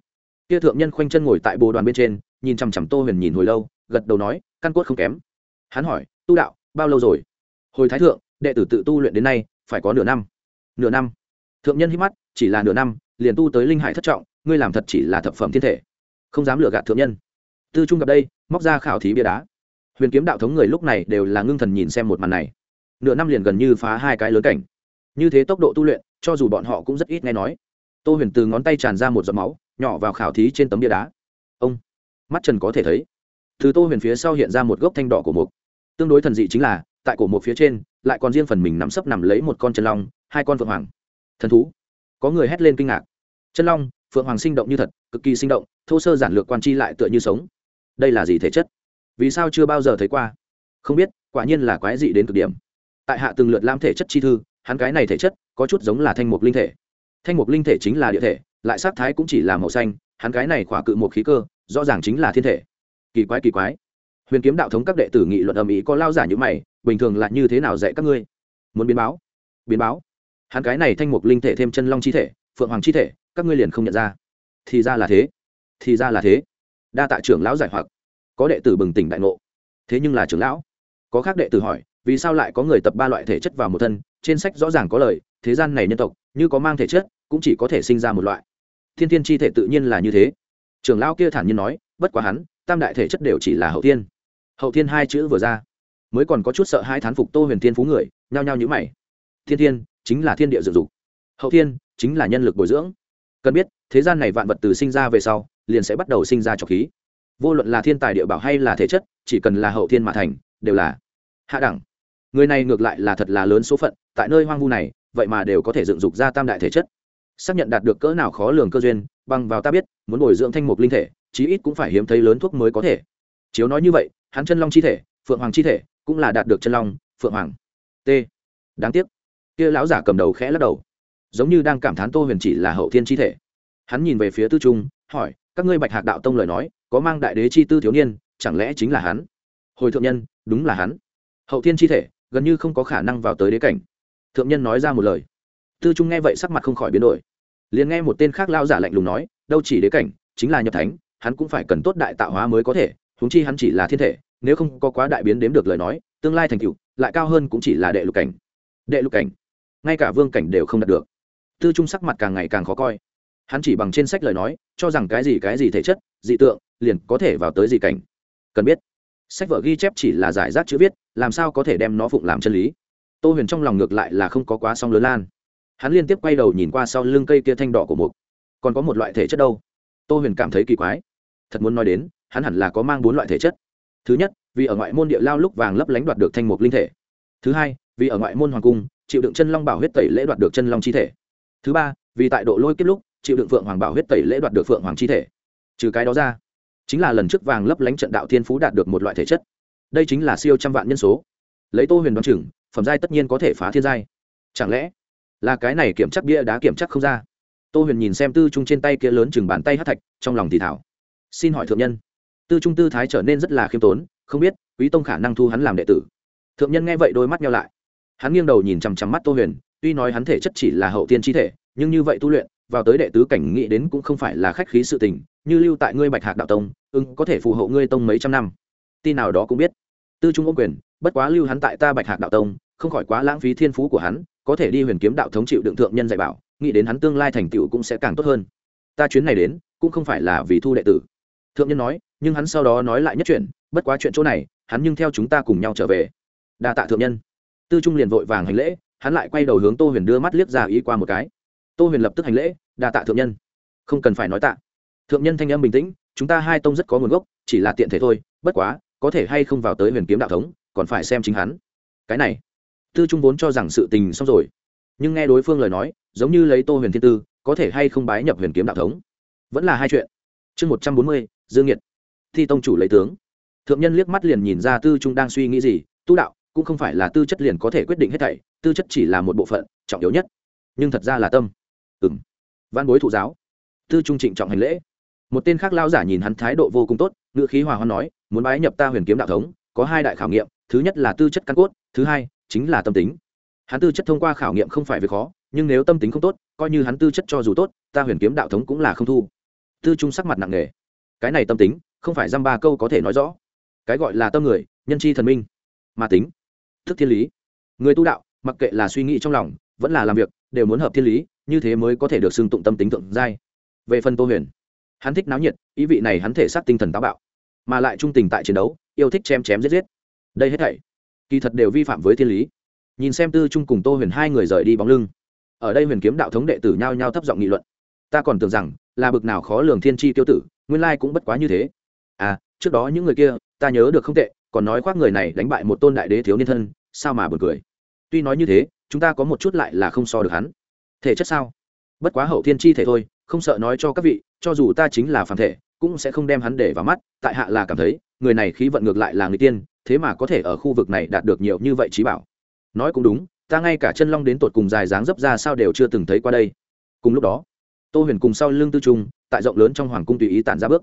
Speaker 1: Kia thượng nhân khoanh chân ngồi tại bồ đoàn bên trên, nhìn chằm chằm tô huyền nhìn hồi lâu, gật đầu nói, căn cốt không kém. Hắn hỏi, tu đạo, bao lâu rồi? Hồi thái thượng đệ tử tự tu luyện đến nay, phải có nửa năm. Nửa năm. Thượng nhân hít mắt, chỉ là nửa năm, liền tu tới linh hải thất trọng, ngươi làm thật chỉ là thập phẩm thiên thể. Không dám lừa gạt thượng nhân. Tư trung gặp đây, móc ra khảo thí bia đá. Huyền kiếm đạo thống người lúc này đều là ngưng thần nhìn xem một màn này. Nửa năm liền gần như phá hai cái lớn cảnh. Như thế tốc độ tu luyện, cho dù bọn họ cũng rất ít nghe nói. Tô huyền từ ngón tay tràn ra một giọt máu, nhỏ vào khảo thí trên tấm bia đá. Ông, mắt trần có thể thấy. Từ tô huyền phía sau hiện ra một gốc thanh đỏ của mục. Tương đối thần dị chính là tại cổ một phía trên, lại còn riêng phần mình nắm sấp nằm lấy một con chân long, hai con phượng hoàng. Thần thú. Có người hét lên kinh ngạc. Chân long, phượng hoàng sinh động như thật, cực kỳ sinh động, thô sơ giản lược quan chi lại tựa như sống. Đây là gì thể chất? Vì sao chưa bao giờ thấy qua? Không biết, quả nhiên là quái dị đến cực điểm. Tại hạ từng lượt lam thể chất chi thư, hắn cái này thể chất có chút giống là thanh mục linh thể. Thanh mục linh thể chính là địa thể, lại sát thái cũng chỉ là màu xanh, hắn cái này khỏa cự một khí cơ, rõ ràng chính là thiên thể. Kỳ quái kỳ quái. Huyền kiếm đạo thống các đệ tử nghị luận ầm ĩ có lao giả như mày bình thường là như thế nào dạy các ngươi? Muốn biến báo? Biến báo? Hắn cái này thanh mục linh thể thêm chân long chi thể, phượng hoàng chi thể, các ngươi liền không nhận ra. Thì ra là thế. Thì ra là thế. Đa tạ trưởng lão giải hoặc. Có đệ tử bừng tỉnh đại ngộ. Thế nhưng là trưởng lão. Có khác đệ tử hỏi, vì sao lại có người tập ba loại thể chất vào một thân? Trên sách rõ ràng có lời, thế gian này nhân tộc, như có mang thể chất, cũng chỉ có thể sinh ra một loại. Thiên thiên chi thể tự nhiên là như thế. Trưởng lão kia thản nhiên nói, bất quá hắn, tam đại thể chất đều chỉ là hậu thiên. Hậu thiên hai chữ vừa ra mới còn có chút sợ hai thán phục tô huyền thiên phú người, nhao nhao nhữ mày. Thiên thiên, chính là thiên địa dựng dục. Hậu thiên, chính là nhân lực bồi dưỡng. Cần biết, thế gian này vạn vật từ sinh ra về sau, liền sẽ bắt đầu sinh ra trọc khí. Vô luận là thiên tài địa bảo hay là thể chất, chỉ cần là hậu thiên mà thành, đều là hạ đẳng. Người này ngược lại là thật là lớn số phận, tại nơi hoang vu này, vậy mà đều có thể dựng dục ra tam đại thể chất. Xác nhận đạt được cỡ nào khó lường cơ duyên, bằng vào ta biết, muốn bồi dưỡng thanh mục linh thể, chí ít cũng phải hiếm thấy lớn thuốc mới có thể. Chiếu nói như vậy, hắn chân long chi thể, phượng hoàng chi thể cũng là đạt được chân long, phượng hoàng. T. Đáng tiếc. Kia lão giả cầm đầu khẽ lắc đầu. Giống như đang cảm thán tô huyền chỉ là hậu thiên chi thể. Hắn nhìn về phía tư trung, hỏi, các ngươi bạch hạc đạo tông lời nói, có mang đại đế chi tư thiếu niên, chẳng lẽ chính là hắn? Hồi thượng nhân, đúng là hắn. Hậu thiên chi thể, gần như không có khả năng vào tới đế cảnh. Thượng nhân nói ra một lời. Tư trung nghe vậy sắc mặt không khỏi biến đổi. Liền nghe một tên khác lao giả lạnh lùng nói, đâu chỉ đế cảnh, chính là nhập thánh, hắn cũng phải cần tốt đại tạo hóa mới có thể húng chi hắn chỉ là thiên thể nếu không có quá đại biến đếm được lời nói, tương lai thành tựu, lại cao hơn cũng chỉ là đệ lục cảnh. Đệ lục cảnh? Ngay cả vương cảnh đều không đạt được. Tư trung sắc mặt càng ngày càng khó coi. Hắn chỉ bằng trên sách lời nói, cho rằng cái gì cái gì thể chất, dị tượng, liền có thể vào tới dị cảnh. Cần biết, sách vở ghi chép chỉ là giải rác chữ viết, làm sao có thể đem nó phụng làm chân lý? Tô huyền trong lòng ngược lại là không có quá song lớn lan. Hắn liên tiếp quay đầu nhìn qua sau lưng cây kia thanh đỏ của mục. Còn có một loại thể chất đâu? Tô huyền cảm thấy kỳ quái. Thật muốn nói đến, hắn hẳn là có mang bốn loại thể chất thứ nhất, vì ở ngoại môn địa lao lúc vàng lấp lánh đoạt được thanh mục linh thể. Thứ hai, vì ở ngoại môn hoàng cung, chịu đựng chân long bảo huyết tẩy lễ đoạt được chân long chi thể. Thứ ba, vì tại độ lôi kết lúc, chịu đựng phượng hoàng bảo huyết tẩy lễ đoạt được phượng hoàng chi thể. Trừ cái đó ra, chính là lần trước vàng lấp lánh trận đạo thiên phú đạt được một loại thể chất. Đây chính là siêu trăm vạn nhân số. Lấy tô huyền đoán chừng, phẩm giai tất nhiên có thể phá thiên giai. Chẳng lẽ là cái này kiểm chắc bia đá kiểm chắc không ra? Tô huyền nhìn xem tư trung trên tay kia lớn chừng bàn tay hát thạch, trong lòng thì thảo. Xin hỏi thượng nhân tư trung tư thái trở nên rất là khiêm tốn, không biết, quý tông khả năng thu hắn làm đệ tử. Thượng nhân nghe vậy đôi mắt nhau lại. Hắn nghiêng đầu nhìn chằm chằm mắt tô huyền, tuy nói hắn thể chất chỉ là hậu tiên chi thể, nhưng như vậy tu luyện, vào tới đệ tứ cảnh nghĩ đến cũng không phải là khách khí sự tình, như lưu tại ngươi bạch hạc đạo tông, ưng, có thể phù hộ ngươi tông mấy trăm năm. Tin nào đó cũng biết. Tư trung ôm quyền, bất quá lưu hắn tại ta bạch hạc đạo tông, không khỏi quá lãng phí thiên phú của hắn, có thể đi huyền kiếm đạo thống chịu đựng thượng nhân dạy bảo, nghĩ đến hắn tương lai thành tựu cũng sẽ càng tốt hơn. Ta chuyến này đến, cũng không phải là vì thu đệ tử. Thượng nhân nói nhưng hắn sau đó nói lại nhất chuyện, bất quá chuyện chỗ này, hắn nhưng theo chúng ta cùng nhau trở về. Đa tạ thượng nhân. Tư trung liền vội vàng hành lễ, hắn lại quay đầu hướng tô huyền đưa mắt liếc ra ý qua một cái. Tô huyền lập tức hành lễ, đa tạ thượng nhân. Không cần phải nói tạ. Thượng nhân thanh âm bình tĩnh, chúng ta hai tông rất có nguồn gốc, chỉ là tiện thể thôi, bất quá, có thể hay không vào tới huyền kiếm đạo thống, còn phải xem chính hắn. Cái này, tư trung vốn cho rằng sự tình xong rồi. Nhưng nghe đối phương lời nói, giống như lấy tô huyền thiên tư, có thể hay không bái nhập huyền kiếm đạo thống. Vẫn là hai chuyện. Chương một trăm bốn mươi, dương nhiệt thi tông chủ lấy tướng. Thượng nhân liếc mắt liền nhìn ra tư trung đang suy nghĩ gì, tu đạo, cũng không phải là tư chất liền có thể quyết định hết thảy, tư chất chỉ là một bộ phận, trọng yếu nhất. Nhưng thật ra là tâm. Ừng văn bối thụ giáo. Tư trung trịnh trọng hành lễ. Một tên khác lao giả nhìn hắn thái độ vô cùng tốt ngựa khí hòa hoan nói, muốn bái nhập ta huyền kiếm đạo thống, có hai đại khảo nghiệm, thứ nhất là tư chất căn cốt, thứ hai chính là tâm tính. Hắn tư chất thông qua khảo nghiệm không phải việc khó, nhưng nếu tâm tính không tốt, coi như hắn tư chất cho dù tốt, ta huyền kiếm đạo thống cũng là không thu. Tư trung sắc mặt nặng nề. Cái này tâm tính không phải dăm ba câu có thể nói rõ. Cái gọi là tâm người, nhân chi thần minh. Mà tính, thức thiên lý. Người tu đạo, mặc kệ là suy nghĩ trong lòng, vẫn là làm việc, đều muốn hợp thiên lý, như thế mới có thể được xưng tụng tâm tính thượng giai. Về phần tô huyền, hắn thích náo nhiệt, ý vị này hắn thể xác tinh thần táo bạo, mà lại trung tình tại chiến đấu, yêu thích chém chém giết giết. Đây hết thảy, kỳ thật đều vi phạm với thiên lý. Nhìn xem tư trung cùng tô huyền hai người rời đi bóng lưng, ở đây huyền kiếm đạo thống đệ tử nhao nhao thấp giọng nghị luận. Ta còn tưởng rằng là bực nào khó lường thiên tri tiêu tử, nguyên lai cũng bất quá như thế à trước đó những người kia, ta nhớ được không tệ, còn nói khoác người này đánh bại một tôn đại đế thiếu niên thân, sao mà buồn cười. Tuy nói như thế, chúng ta có một chút lại là không so được hắn. Thể chất sao? Bất quá hậu thiên chi thể thôi, không sợ nói cho các vị, cho dù ta chính là phàm thể, cũng sẽ không đem hắn để vào mắt, tại hạ là cảm thấy, người này khí vận ngược lại là người tiên, thế mà có thể ở khu vực này đạt được nhiều như vậy trí bảo. Nói cũng đúng, ta ngay cả chân long đến tột cùng dài dáng dấp ra sao đều chưa từng thấy qua đây. Cùng lúc đó, tô huyền cùng sau lưng tư trung, tại rộng lớn trong hoàng cung tùy ý tản ra bước.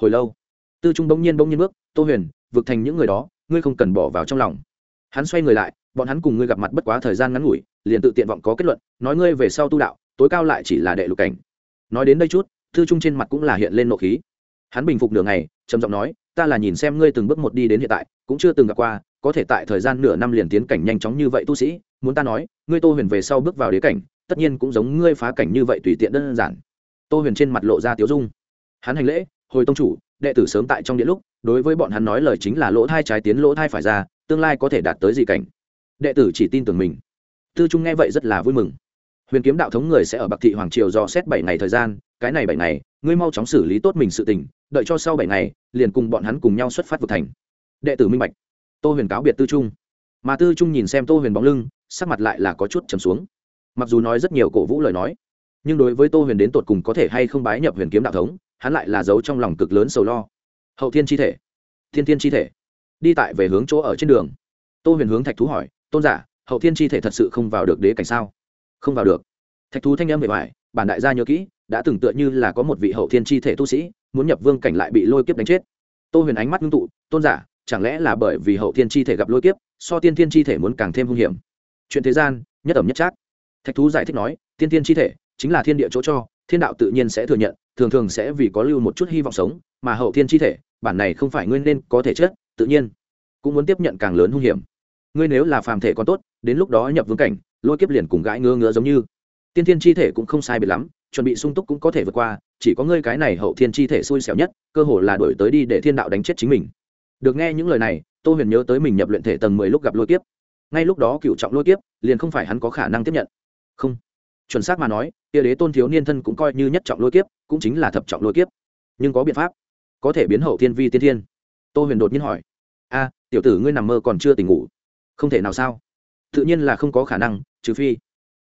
Speaker 1: Hồi lâu tư trung bỗng nhiên bỗng nhiên bước, tô huyền vực thành những người đó, ngươi không cần bỏ vào trong lòng. Hắn xoay người lại, bọn hắn cùng ngươi gặp mặt bất quá thời gian ngắn ngủi, liền tự tiện vọng có kết luận, nói ngươi về sau tu đạo, tối cao lại chỉ là đệ lục cảnh. Nói đến đây chút, tư trung trên mặt cũng là hiện lên nộ khí. Hắn bình phục nửa ngày, trầm giọng nói, ta là nhìn xem ngươi từng bước một đi đến hiện tại, cũng chưa từng gặp qua, có thể tại thời gian nửa năm liền tiến cảnh nhanh chóng như vậy tu sĩ, muốn ta nói, ngươi tô huyền về sau bước vào đế cảnh, tất nhiên cũng giống ngươi phá cảnh như vậy tùy tiện đơn giản. Tô huyền trên mặt lộ ra tiếu dung. Hắn hành lễ, hồi tông chủ đệ tử sớm tại trong điện lúc, đối với bọn hắn nói lời chính là lỗ thai trái tiến lỗ thai phải ra, tương lai có thể đạt tới gì cảnh. Đệ tử chỉ tin tưởng mình. Tư trung nghe vậy rất là vui mừng. Huyền kiếm đạo thống người sẽ ở bạc thị hoàng triều do xét bảy ngày thời gian, cái này bảy ngày, ngươi mau chóng xử lý tốt mình sự tình, đợi cho sau bảy ngày, liền cùng bọn hắn cùng nhau xuất phát vực thành. Đệ tử minh bạch. Tô huyền cáo biệt tư trung. Mà tư trung nhìn xem tô huyền bóng lưng, sắc mặt lại là có chút trầm xuống. Mặc dù nói rất nhiều cổ vũ lời nói, nhưng đối với tô huyền đến tột cùng có thể hay không bái nhập huyền kiếm đạo thống hắn lại là giấu trong lòng cực lớn sầu lo. Hậu thiên chi thể, thiên thiên chi thể. Đi tại về hướng chỗ ở trên đường. Tô huyền hướng thạch thú hỏi, tôn giả, hậu thiên chi thể thật sự không vào được đế cảnh sao? Không vào được. Thạch thú thanh âm bề ngoài, bản đại gia nhớ kỹ, đã từng tựa như là có một vị hậu thiên chi thể tu sĩ, muốn nhập vương cảnh lại bị lôi kiếp đánh chết. Tô huyền ánh mắt ngưng tụ, tôn giả, chẳng lẽ là bởi vì hậu thiên chi thể gặp lôi kiếp, so tiên thiên chi thể muốn càng thêm hung hiểm? Chuyện thế gian, nhất ẩm nhất trác. Thạch thú giải thích nói, tiên thiên chi thể chính là thiên địa chỗ cho, thiên đạo tự nhiên sẽ thừa nhận thường thường sẽ vì có lưu một chút hy vọng sống, mà hậu thiên chi thể, bản này không phải ngươi nên có thể chết, tự nhiên, cũng muốn tiếp nhận càng lớn hung hiểm. Ngươi nếu là phàm thể còn tốt, đến lúc đó nhập vương cảnh, lôi kiếp liền cùng gãi ngơ ngứa giống như. Tiên thiên chi thể cũng không sai biệt lắm, chuẩn bị sung túc cũng có thể vượt qua, chỉ có ngươi cái này hậu thiên chi thể xui xẻo nhất, cơ hồ là đổi tới đi để thiên đạo đánh chết chính mình. Được nghe những lời này, tô huyền nhớ tới mình nhập luyện thể tầng mười lúc gặp lôi kiếp. Ngay lúc đó cựu trọng lôi kiếp, liền không phải hắn có khả năng tiếp nhận. Không chuẩn xác mà nói tia đế tôn thiếu niên thân cũng coi như nhất trọng lôi kiếp, cũng chính là thập trọng lôi kiếp. Nhưng có biện pháp, có thể biến hậu thiên vi tiên thiên. Tô huyền đột nhiên hỏi, a, tiểu tử ngươi nằm mơ còn chưa tỉnh ngủ? Không thể nào sao? Tự nhiên là không có khả năng, trừ phi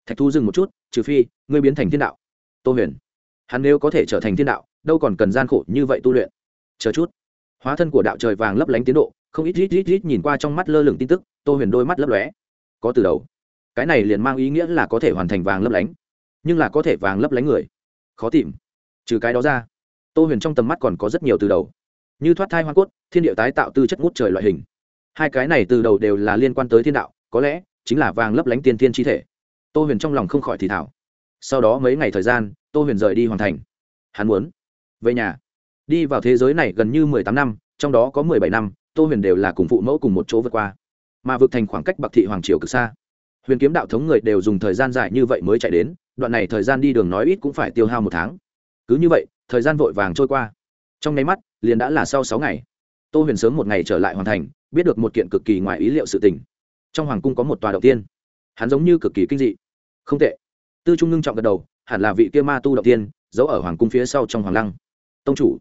Speaker 1: thạch thu dừng một chút, trừ phi ngươi biến thành thiên đạo. Tô huyền, hắn nếu có thể trở thành thiên đạo, đâu còn cần gian khổ như vậy tu luyện. Chờ chút. Hóa thân của đạo trời vàng lấp lánh tiến độ, không ít ít ít ít nhìn qua trong mắt lơ lửng tin tức, tô huyền đôi mắt lấp lóe. Có từ đầu cái này liền mang ý nghĩa là có thể hoàn thành vàng lấp lánh, nhưng là có thể vàng lấp lánh người, khó tìm, trừ cái đó ra, tô huyền trong tầm mắt còn có rất nhiều từ đầu, như thoát thai hoa cốt, thiên địa tái tạo tư chất ngút trời loại hình. Hai cái này từ đầu đều là liên quan tới thiên đạo, có lẽ chính là vàng lấp lánh tiên thiên chi thể. Tô huyền trong lòng không khỏi thì thảo sau đó mấy ngày thời gian, tô huyền rời đi hoàn thành. Hắn muốn về nhà. Đi vào thế giới này gần như mười tám năm, trong đó có mười bảy năm, tô huyền đều là cùng phụ mẫu cùng một chỗ vượt qua. Mà vượt thành khoảng cách bạc thị hoàng triều cực xa huyền kiếm đạo thống người đều dùng thời gian dài như vậy mới chạy đến, đoạn này thời gian đi đường nói ít cũng phải tiêu hao một tháng. Cứ như vậy, thời gian vội vàng trôi qua. Trong nháy mắt, liền đã là sau sáu ngày. Tô huyền sớm một ngày trở lại hoàn thành, biết được một kiện cực kỳ ngoài ý liệu sự tình. Trong hoàng cung có một tòa đầu tiên. Hắn giống như cực kỳ kinh dị. Không tệ. Tư trung ngưng trọng gật đầu, hẳn là vị kia ma tu đầu tiên, giấu ở hoàng cung phía sau trong hoàng lăng. Tông chủ,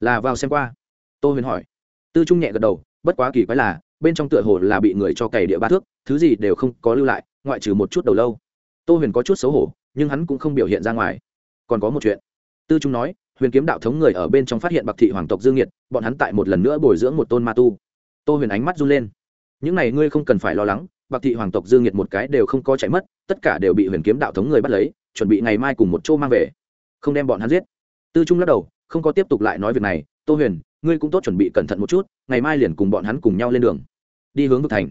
Speaker 1: là vào xem qua. Tô huyền hỏi. Tư trung nhẹ gật đầu, bất quá kỳ quái là bên trong tựa hồ là bị người cho cày địa ba thước, thứ gì đều không có lưu lại, ngoại trừ một chút đầu lâu. Tô huyền có chút xấu hổ, nhưng hắn cũng không biểu hiện ra ngoài. Còn có một chuyện. Tư trung nói, huyền kiếm đạo thống người ở bên trong phát hiện bạc thị hoàng tộc dương nhiệt bọn hắn tại một lần nữa bồi dưỡng một tôn ma tu. Tô huyền ánh mắt run lên. Những này ngươi không cần phải lo lắng, bạc thị hoàng tộc dương nhiệt một cái đều không có chạy mất, tất cả đều bị huyền kiếm đạo thống người bắt lấy, chuẩn bị ngày mai cùng một chỗ mang về. Không đem bọn hắn giết. Tư trung lắc đầu, không có tiếp tục lại nói việc này. Tô huyền ngươi cũng tốt chuẩn bị cẩn thận một chút, ngày mai liền cùng bọn hắn cùng nhau lên đường. Đi hướng vực thành.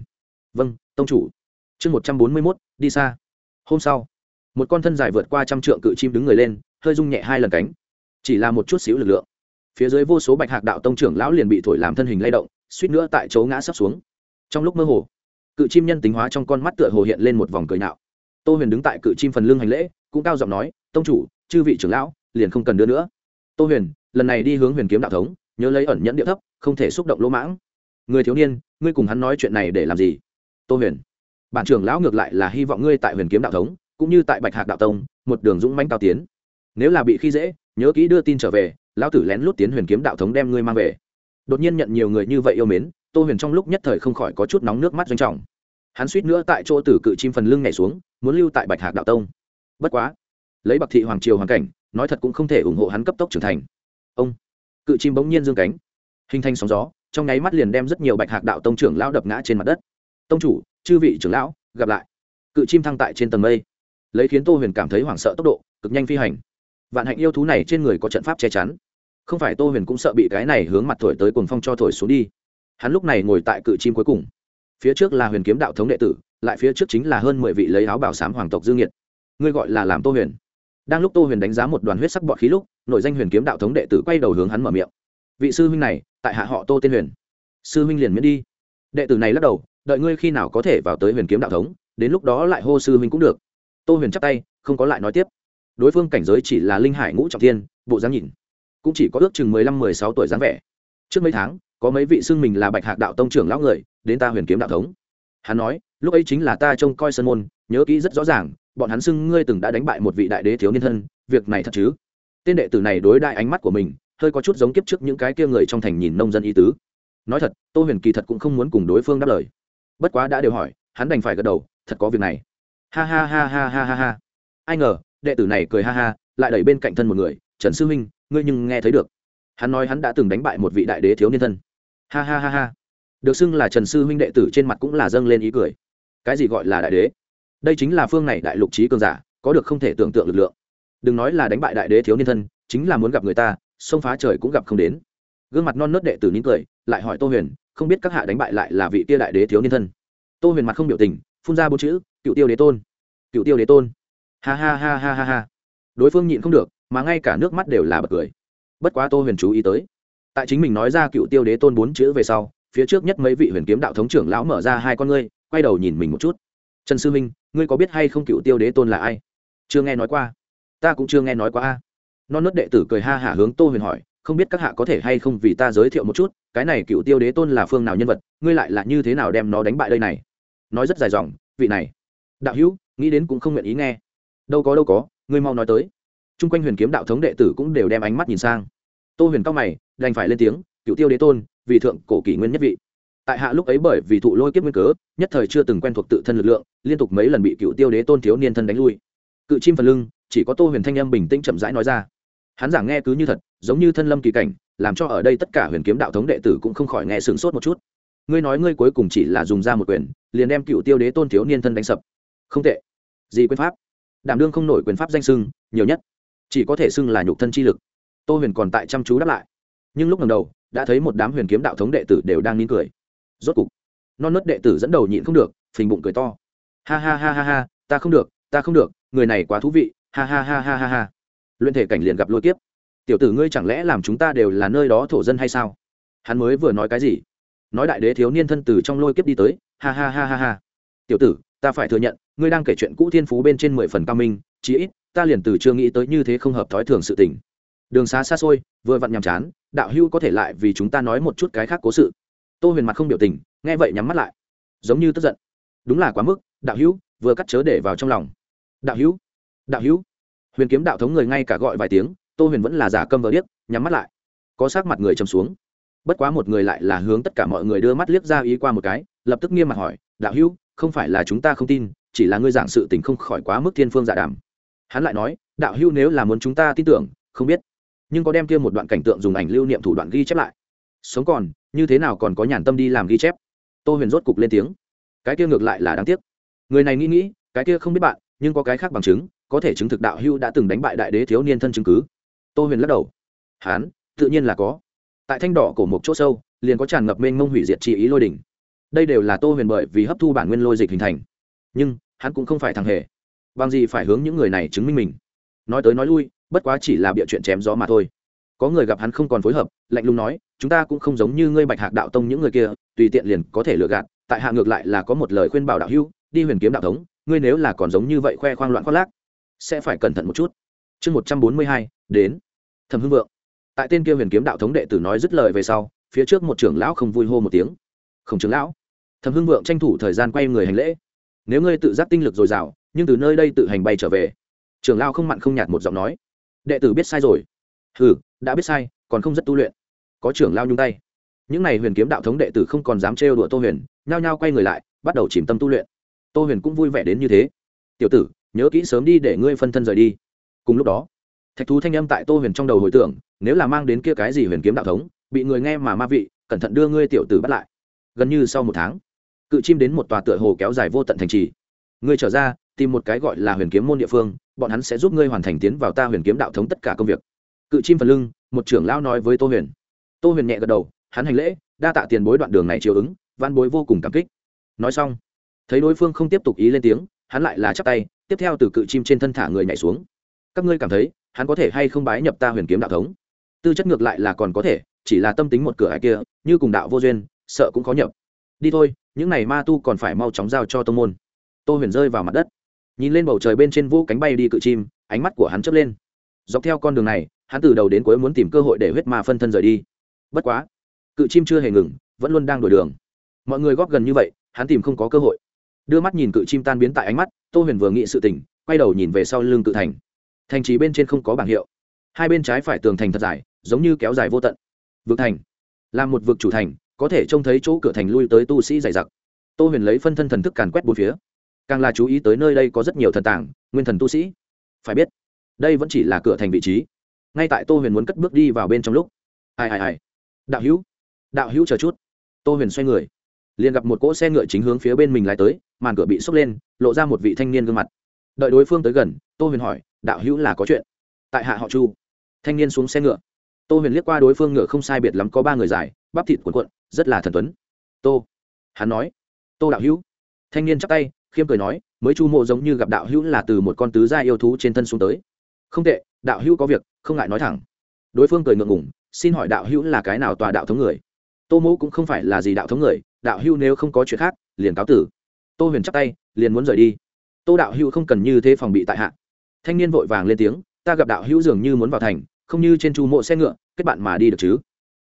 Speaker 1: Vâng tông chủ. Chương một trăm bốn mươi mốt, đi xa. Hôm sau, một con thân dài vượt qua trăm trượng cự chim đứng người lên, hơi rung nhẹ hai lần cánh. Chỉ là một chút xíu lực lượng. Phía dưới vô số bạch hạc đạo tông trưởng lão liền bị thổi làm thân hình lay động, suýt nữa tại chỗ ngã sắp xuống. Trong lúc mơ hồ, cự chim nhân tính hóa trong con mắt tựa hồ hiện lên một vòng cười nạo tô huyền đứng tại cự chim phần lưng hành lễ, cũng cao giọng nói, tông chủ, chư vị trưởng lão, liền không cần đưa nữa. Tô huyền, lần này đi hướng huyền kiếm đạo thống nhớ lấy ẩn nhẫn địa thấp, không thể xúc động lỗ mãng. Người thiếu niên, ngươi cùng hắn nói chuyện này để làm gì? Tô huyền. Bản trưởng lão ngược lại là hy vọng ngươi tại huyền kiếm đạo thống, cũng như tại bạch hạc đạo tông, một đường dũng manh cao tiến. Nếu là bị khi dễ, nhớ kỹ đưa tin trở về, lão tử lén lút tiến huyền kiếm đạo thống đem ngươi mang về. Đột nhiên nhận nhiều người như vậy yêu mến, tô huyền trong lúc nhất thời không khỏi có chút nóng nước mắt doanh trọng. Hắn suýt nữa tại chỗ tử cự chim phần lưng nhảy xuống, muốn lưu tại bạch hạc đạo tông. Bất quá, lấy bạc thị hoàng triều hoàn cảnh, nói thật cũng không thể ủng hộ hắn cấp tốc trưởng thành. Ông cự chim bỗng nhiên dương cánh, hình thành sóng gió, trong nháy mắt liền đem rất nhiều bạch hạc đạo tông trưởng lão đập ngã trên mặt đất. Tông chủ, chư vị trưởng lão, gặp lại. Cự chim thăng tại trên tầng mây, lấy khiến tô huyền cảm thấy hoảng sợ tốc độ, cực nhanh phi hành. Vạn hạnh yêu thú này trên người có trận pháp che chắn. Không phải tô huyền cũng sợ bị cái này hướng mặt thổi tới cuồng phong cho thổi xuống đi. Hắn lúc này ngồi tại cự chim cuối cùng. Phía trước là huyền kiếm đạo thống đệ tử, lại phía trước chính là hơn mười vị lấy áo bảo sám hoàng tộc dương nhiệt. Ngươi gọi là làm tô huyền. Đang lúc tô huyền đánh giá một đoàn huyết sắc bọt khí lúc nội danh huyền kiếm đạo thống đệ tử quay đầu hướng hắn mở miệng. Vị sư huynh này, tại hạ họ tô tên huyền. Sư huynh liền miễn đi. Đệ tử này lắc đầu, đợi ngươi khi nào có thể vào tới huyền kiếm đạo thống, đến lúc đó lại hô sư huynh cũng được. Tô huyền chắp tay, không có lại nói tiếp. Đối phương cảnh giới chỉ là linh hải ngũ trọng thiên, bộ dáng nhìn, cũng chỉ có ước chừng mười lăm, mười sáu tuổi dáng vẻ. Trước mấy tháng, có mấy vị xưng mình là bạch hạc đạo tông trưởng lão người, đến ta huyền kiếm đạo thống. Hắn nói, lúc ấy chính là ta trông coi sân môn, nhớ kỹ rất rõ ràng, bọn hắn xưng ngươi từng đã đánh bại một vị đại đế thiếu niên thân, việc này thật chứ? Tên đệ tử này đối đại ánh mắt của mình, hơi có chút giống kiếp trước những cái kia người trong thành nhìn nông dân y tứ. Nói thật, tô huyền kỳ thật cũng không muốn cùng đối phương đáp lời. Bất quá đã đều hỏi, hắn đành phải gật đầu, thật có việc này. Ha ha ha ha ha ha ha. Ai ngờ, đệ tử này cười ha ha, lại đẩy bên cạnh thân một người, trần sư huynh, ngươi nhưng nghe thấy được. Hắn nói hắn đã từng đánh bại một vị đại đế thiếu niên thân. Ha ha ha ha. Được xưng là trần sư huynh đệ tử trên mặt cũng là dâng lên ý cười. Cái gì gọi là đại đế? Đây chính là phương này đại lục trí cường giả, có được không thể tưởng tượng lực lượng đừng nói là đánh bại đại đế thiếu niên thân, chính là muốn gặp người ta, sông phá trời cũng gặp không đến. Gương mặt non nớt đệ tử nín cười, lại hỏi tô huyền, không biết các hạ đánh bại lại là vị tia đại đế thiếu niên thân. Tô huyền mặt không biểu tình, phun ra bốn chữ, cựu tiêu đế tôn, cựu tiêu đế tôn. Ha ha ha ha ha ha. Đối phương nhịn không được, mà ngay cả nước mắt đều là bật cười. Bất quá tô huyền chú ý tới, tại chính mình nói ra cựu tiêu đế tôn bốn chữ về sau, phía trước nhất mấy vị huyền kiếm đạo thống trưởng lão mở ra hai con ngươi, quay đầu nhìn mình một chút. Trần sư minh, ngươi có biết hay không cựu tiêu đế tôn là ai? Chưa nghe nói qua ta cũng chưa nghe nói quá a. Non nớt đệ tử cười ha hả hướng tô huyền hỏi, không biết các hạ có thể hay không vì ta giới thiệu một chút, cái này cựu tiêu đế tôn là phương nào nhân vật, ngươi lại là như thế nào đem nó đánh bại đây này? Nói rất dài dòng, vị này, đạo hữu, nghĩ đến cũng không nguyện ý nghe. Đâu có đâu có, ngươi mau nói tới. T r u n g quanh huyền kiếm đạo thống đệ tử cũng đều đem ánh mắt nhìn sang. Tô huyền cao mày, đành phải lên tiếng, cựu tiêu đế tôn, vì thượng cổ kỷ nguyên nhất vị. Tại hạ lúc ấy bởi vì thụ lôi kiếp nguyên cớ, nhất thời chưa từng quen thuộc tự thân lực lượng, liên tục mấy lần bị cựu tiêu đế tôn thiếu niên thân đánh lui. Cự chim phần lưng chỉ có tô huyền thanh âm bình tĩnh chậm rãi nói ra. Hắn giảng nghe cứ như thật, giống như thân lâm kỳ cảnh, làm cho ở đây tất cả huyền kiếm đạo thống đệ tử cũng không khỏi nghe sửng sốt một chút. Ngươi nói ngươi cuối cùng chỉ là dùng ra một quyền, liền đem cựu tiêu đế tôn thiếu niên thân đánh sập. Không tệ. Gì quyền pháp? Đảm đương không nổi quyền pháp danh sưng, nhiều nhất. Chỉ có thể xưng là nhục thân chi lực. Tô huyền còn tại chăm chú đáp lại. Nhưng lúc lần đầu, đã thấy một đám huyền kiếm đạo thống đệ tử đều đang nín cười. Rốt cục, non nớt đệ tử dẫn đầu nhịn không được, phình bụng cười to. Ha ha ha ha ha, ta không được, ta không được, người này quá thú vị ha ha ha ha ha ha. Luyện thể cảnh liền gặp lôi kiếp. Tiểu tử ngươi chẳng lẽ làm chúng ta đều là nơi đó thổ dân hay sao? Hắn mới vừa nói cái gì? Nói đại đế thiếu niên thân từ trong lôi kiếp đi tới, ha ha ha ha ha. Tiểu tử, ta phải thừa nhận, ngươi đang kể chuyện cũ thiên phú bên trên mười phần cao minh, chí ít, ta liền từ chưa nghĩ tới như thế không hợp thói thường sự tình. Đường xá xa xôi, vừa vặn nhàm chán, đạo hưu có thể lại vì chúng ta nói một chút cái khác cố sự. Tô huyền mặt không biểu tình, nghe vậy nhắm mắt lại. Giống như tức giận. Đúng là quá mức, đạo hữu, vừa cắt chớ để vào trong lòng. Đạo hữu đạo hữu. Huyền kiếm đạo thống người ngay cả gọi vài tiếng, tô huyền vẫn là giả câm vờ điếc, nhắm mắt lại. Có sát mặt người chầm xuống. Bất quá một người lại là hướng tất cả mọi người đưa mắt liếc ra ý qua một cái, lập tức nghiêm mặt hỏi, đạo hữu, không phải là chúng ta không tin, chỉ là ngươi giảng sự tình không khỏi quá mức thiên phương giả đàm. Hắn lại nói, đạo hữu nếu là muốn chúng ta tin tưởng, không biết. Nhưng có đem kia một đoạn cảnh tượng dùng ảnh lưu niệm thủ đoạn ghi chép lại. Sống còn, như thế nào còn có nhàn tâm đi làm ghi chép? Tô huyền rốt cục lên tiếng. Cái kia ngược lại là đáng tiếc. Người này nghĩ nghĩ, cái kia không biết bạn, nhưng có cái khác bằng chứng có thể chứng thực đạo hưu đã từng đánh bại đại đế thiếu niên thân chứng cứ. Tô huyền lắc đầu. Hán, tự nhiên là có. Tại thanh đỏ cổ một chỗ sâu, liền có tràn ngập mênh mông hủy diệt chi ý lôi đỉnh. Đây đều là tô huyền bởi vì hấp thu bản nguyên lôi dịch hình thành. Nhưng, hắn cũng không phải thằng hề. Bằng gì phải hướng những người này chứng minh mình? Nói tới nói lui, bất quá chỉ là bịa chuyện chém gió mà thôi. Có người gặp hắn không còn phối hợp, lạnh lùng nói, chúng ta cũng không giống như ngươi bạch hạc đạo tông những người kia, tùy tiện liền có thể lừa gạt, tại hạ ngược lại là có một lời khuyên bảo đạo hưu đi huyền kiếm đạo thống, ngươi nếu là còn giống như vậy khoe khoang loạn khoác lác sẽ phải cẩn thận một chút. Chương một trăm bốn mươi hai, đến. Thẩm hưng vượng. Tại tên kia huyền kiếm đạo thống đệ tử nói dứt lời về sau, phía trước một trưởng lão không vui hô một tiếng. Không trưởng lão. Thẩm hưng vượng tranh thủ thời gian quay người hành lễ. Nếu ngươi tự giác tinh lực dồi dào, nhưng từ nơi đây tự hành bay trở về. Trưởng lão không mặn không nhạt một giọng nói. Đệ tử biết sai rồi. Hừ, đã biết sai, còn không rất tu luyện. Có trưởng lao nhung tay. Những n à y huyền kiếm đạo thống đệ tử không còn dám trêu đùa tô huyền, nhao nhao quay người lại, bắt đầu chìm tâm tu luyện. Tô huyền cũng vui vẻ đến như thế. Tiểu tử nhớ kỹ sớm đi để ngươi phân thân rời đi. Cùng lúc đó, thạch thú thanh âm tại tô huyền trong đầu hồi tưởng, nếu là mang đến kia cái gì huyền kiếm đạo thống, bị người nghe mà ma vị, cẩn thận đưa ngươi tiểu tử bắt lại. Gần như sau một tháng, cự chim đến một tòa tựa hồ kéo dài vô tận thành trì. Ngươi trở ra, tìm một cái gọi là huyền kiếm môn địa phương, bọn hắn sẽ giúp ngươi hoàn thành tiến vào ta huyền kiếm đạo thống tất cả công việc. Cự chim phần lưng, một trưởng lão nói với tô huyền. Tô huyền nhẹ gật đầu, hắn hành lễ, đa tạ tiền bối đoạn đường này chiều ứng, văn bối vô cùng cảm kích. Nói xong, thấy đối phương không tiếp tục ý lên tiếng, hắn lại là chắp tay tiếp theo từ cự chim trên thân thả người nhảy xuống. Các ngươi cảm thấy, hắn có thể hay không bái nhập ta huyền kiếm đạo thống? Tư chất ngược lại là còn có thể, chỉ là tâm tính một cửa hải kia, như cùng đạo vô duyên, sợ cũng khó nhập. Đi thôi, những này ma tu còn phải mau chóng giao cho tông môn. Tô huyền rơi vào mặt đất. Nhìn lên bầu trời bên trên vũ cánh bay đi cự chim, ánh mắt của hắn chớp lên. Dọc theo con đường này, hắn từ đầu đến cuối muốn tìm cơ hội để huyết ma phân thân rời đi. Bất quá, cự chim chưa hề ngừng, vẫn luôn đang đổi đường. Mọi người góp gần như vậy, hắn tìm không có cơ hội. Đưa mắt nhìn cự chim tan biến tại ánh mắt tô huyền vừa nghĩ sự tỉnh quay đầu nhìn về sau lưng cự thành. Thành trì bên trên không có bảng hiệu. Hai bên trái phải tường thành thật dài, giống như kéo dài vô tận. Vực thành. Là một vực chủ thành, có thể trông thấy chỗ cửa thành lui tới tu sĩ dày dặc. Tô huyền lấy phân thân thần thức càn quét bốn phía. Càng là chú ý tới nơi đây có rất nhiều thần tàng, nguyên thần tu sĩ. Phải biết, đây vẫn chỉ là cửa thành vị trí. Ngay tại tô huyền muốn cất bước đi vào bên trong lúc. Ai ai ai. Đạo hữu. Đạo hữu chờ chút. Tô huyền xoay người liền gặp một cỗ xe ngựa chính hướng phía bên mình lái tới, màn cửa bị xốc lên, lộ ra một vị thanh niên gương mặt. Đợi đối phương tới gần, tô huyền hỏi, đạo hữu là có chuyện? Tại hạ họ chu. Thanh niên xuống xe ngựa. Tô huyền liếc qua đối phương ngựa không sai biệt lắm có ba người dài, bắp thịt cuộn cuộn, rất là thần tuấn. Tô. Hắn nói. Tô đạo hữu. Thanh niên chắp tay, khiêm cười nói, mới chu mộ giống như gặp đạo hữu là từ một con tứ gia yêu thú trên thân xuống tới. Không tệ, đạo hữu có việc, không ngại nói thẳng. Đối phương cười ngượng ngủng xin hỏi đạo hữu là cái nào tòa đạo thống người? Tô mỗ cũng không phải là gì đạo thống người, đạo Hưu nếu không có chuyện khác, liền cáo tử. Tô huyền chắp tay, liền muốn rời đi. Tô đạo Hưu không cần như thế phòng bị tại hạ. Thanh niên vội vàng lên tiếng, ta gặp đạo hữu dường như muốn vào thành, không như trên chu mộ xe ngựa, kết bạn mà đi được chứ?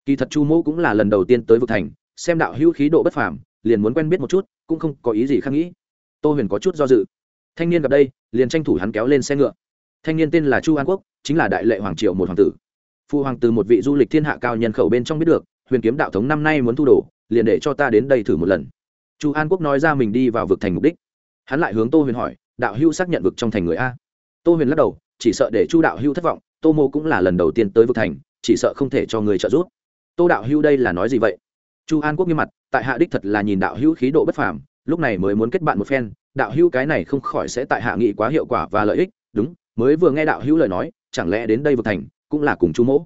Speaker 1: Kỳ thật chu mộ cũng là lần đầu tiên tới vực thành, xem đạo hữu khí độ bất phàm, liền muốn quen biết một chút, cũng không có ý gì khác nghĩ. Tô huyền có chút do dự. Thanh niên gặp đây, liền tranh thủ hắn kéo lên xe ngựa. Thanh niên tên là chu an quốc, chính là đại lệ hoàng triệu một hoàng tử. Phụ hoàng từ một vị du lịch thiên hạ cao nhân khẩu bên trong biết được huyền kiếm đạo thống năm nay muốn thu đồ, liền để cho ta đến đây thử một lần. Chu an quốc nói ra mình đi vào vực thành mục đích. Hắn lại hướng tô huyền hỏi, đạo hưu xác nhận vực trong thành người a. Tô huyền lắc đầu, chỉ sợ để chu đạo hưu thất vọng, tô mô cũng là lần đầu tiên tới vực thành, chỉ sợ không thể cho người trợ giúp. Tô đạo hưu đây là nói gì vậy? Chu an quốc nghiêm mặt, tại hạ đích thật là nhìn đạo hưu khí độ bất phàm, lúc này mới muốn kết bạn một phen, đạo hưu cái này không khỏi sẽ tại hạ nghị quá hiệu quả và lợi ích, đúng, mới vừa nghe đạo Hưu lời nói, chẳng lẽ đến đây vực thành cũng là cùng chu mỗ?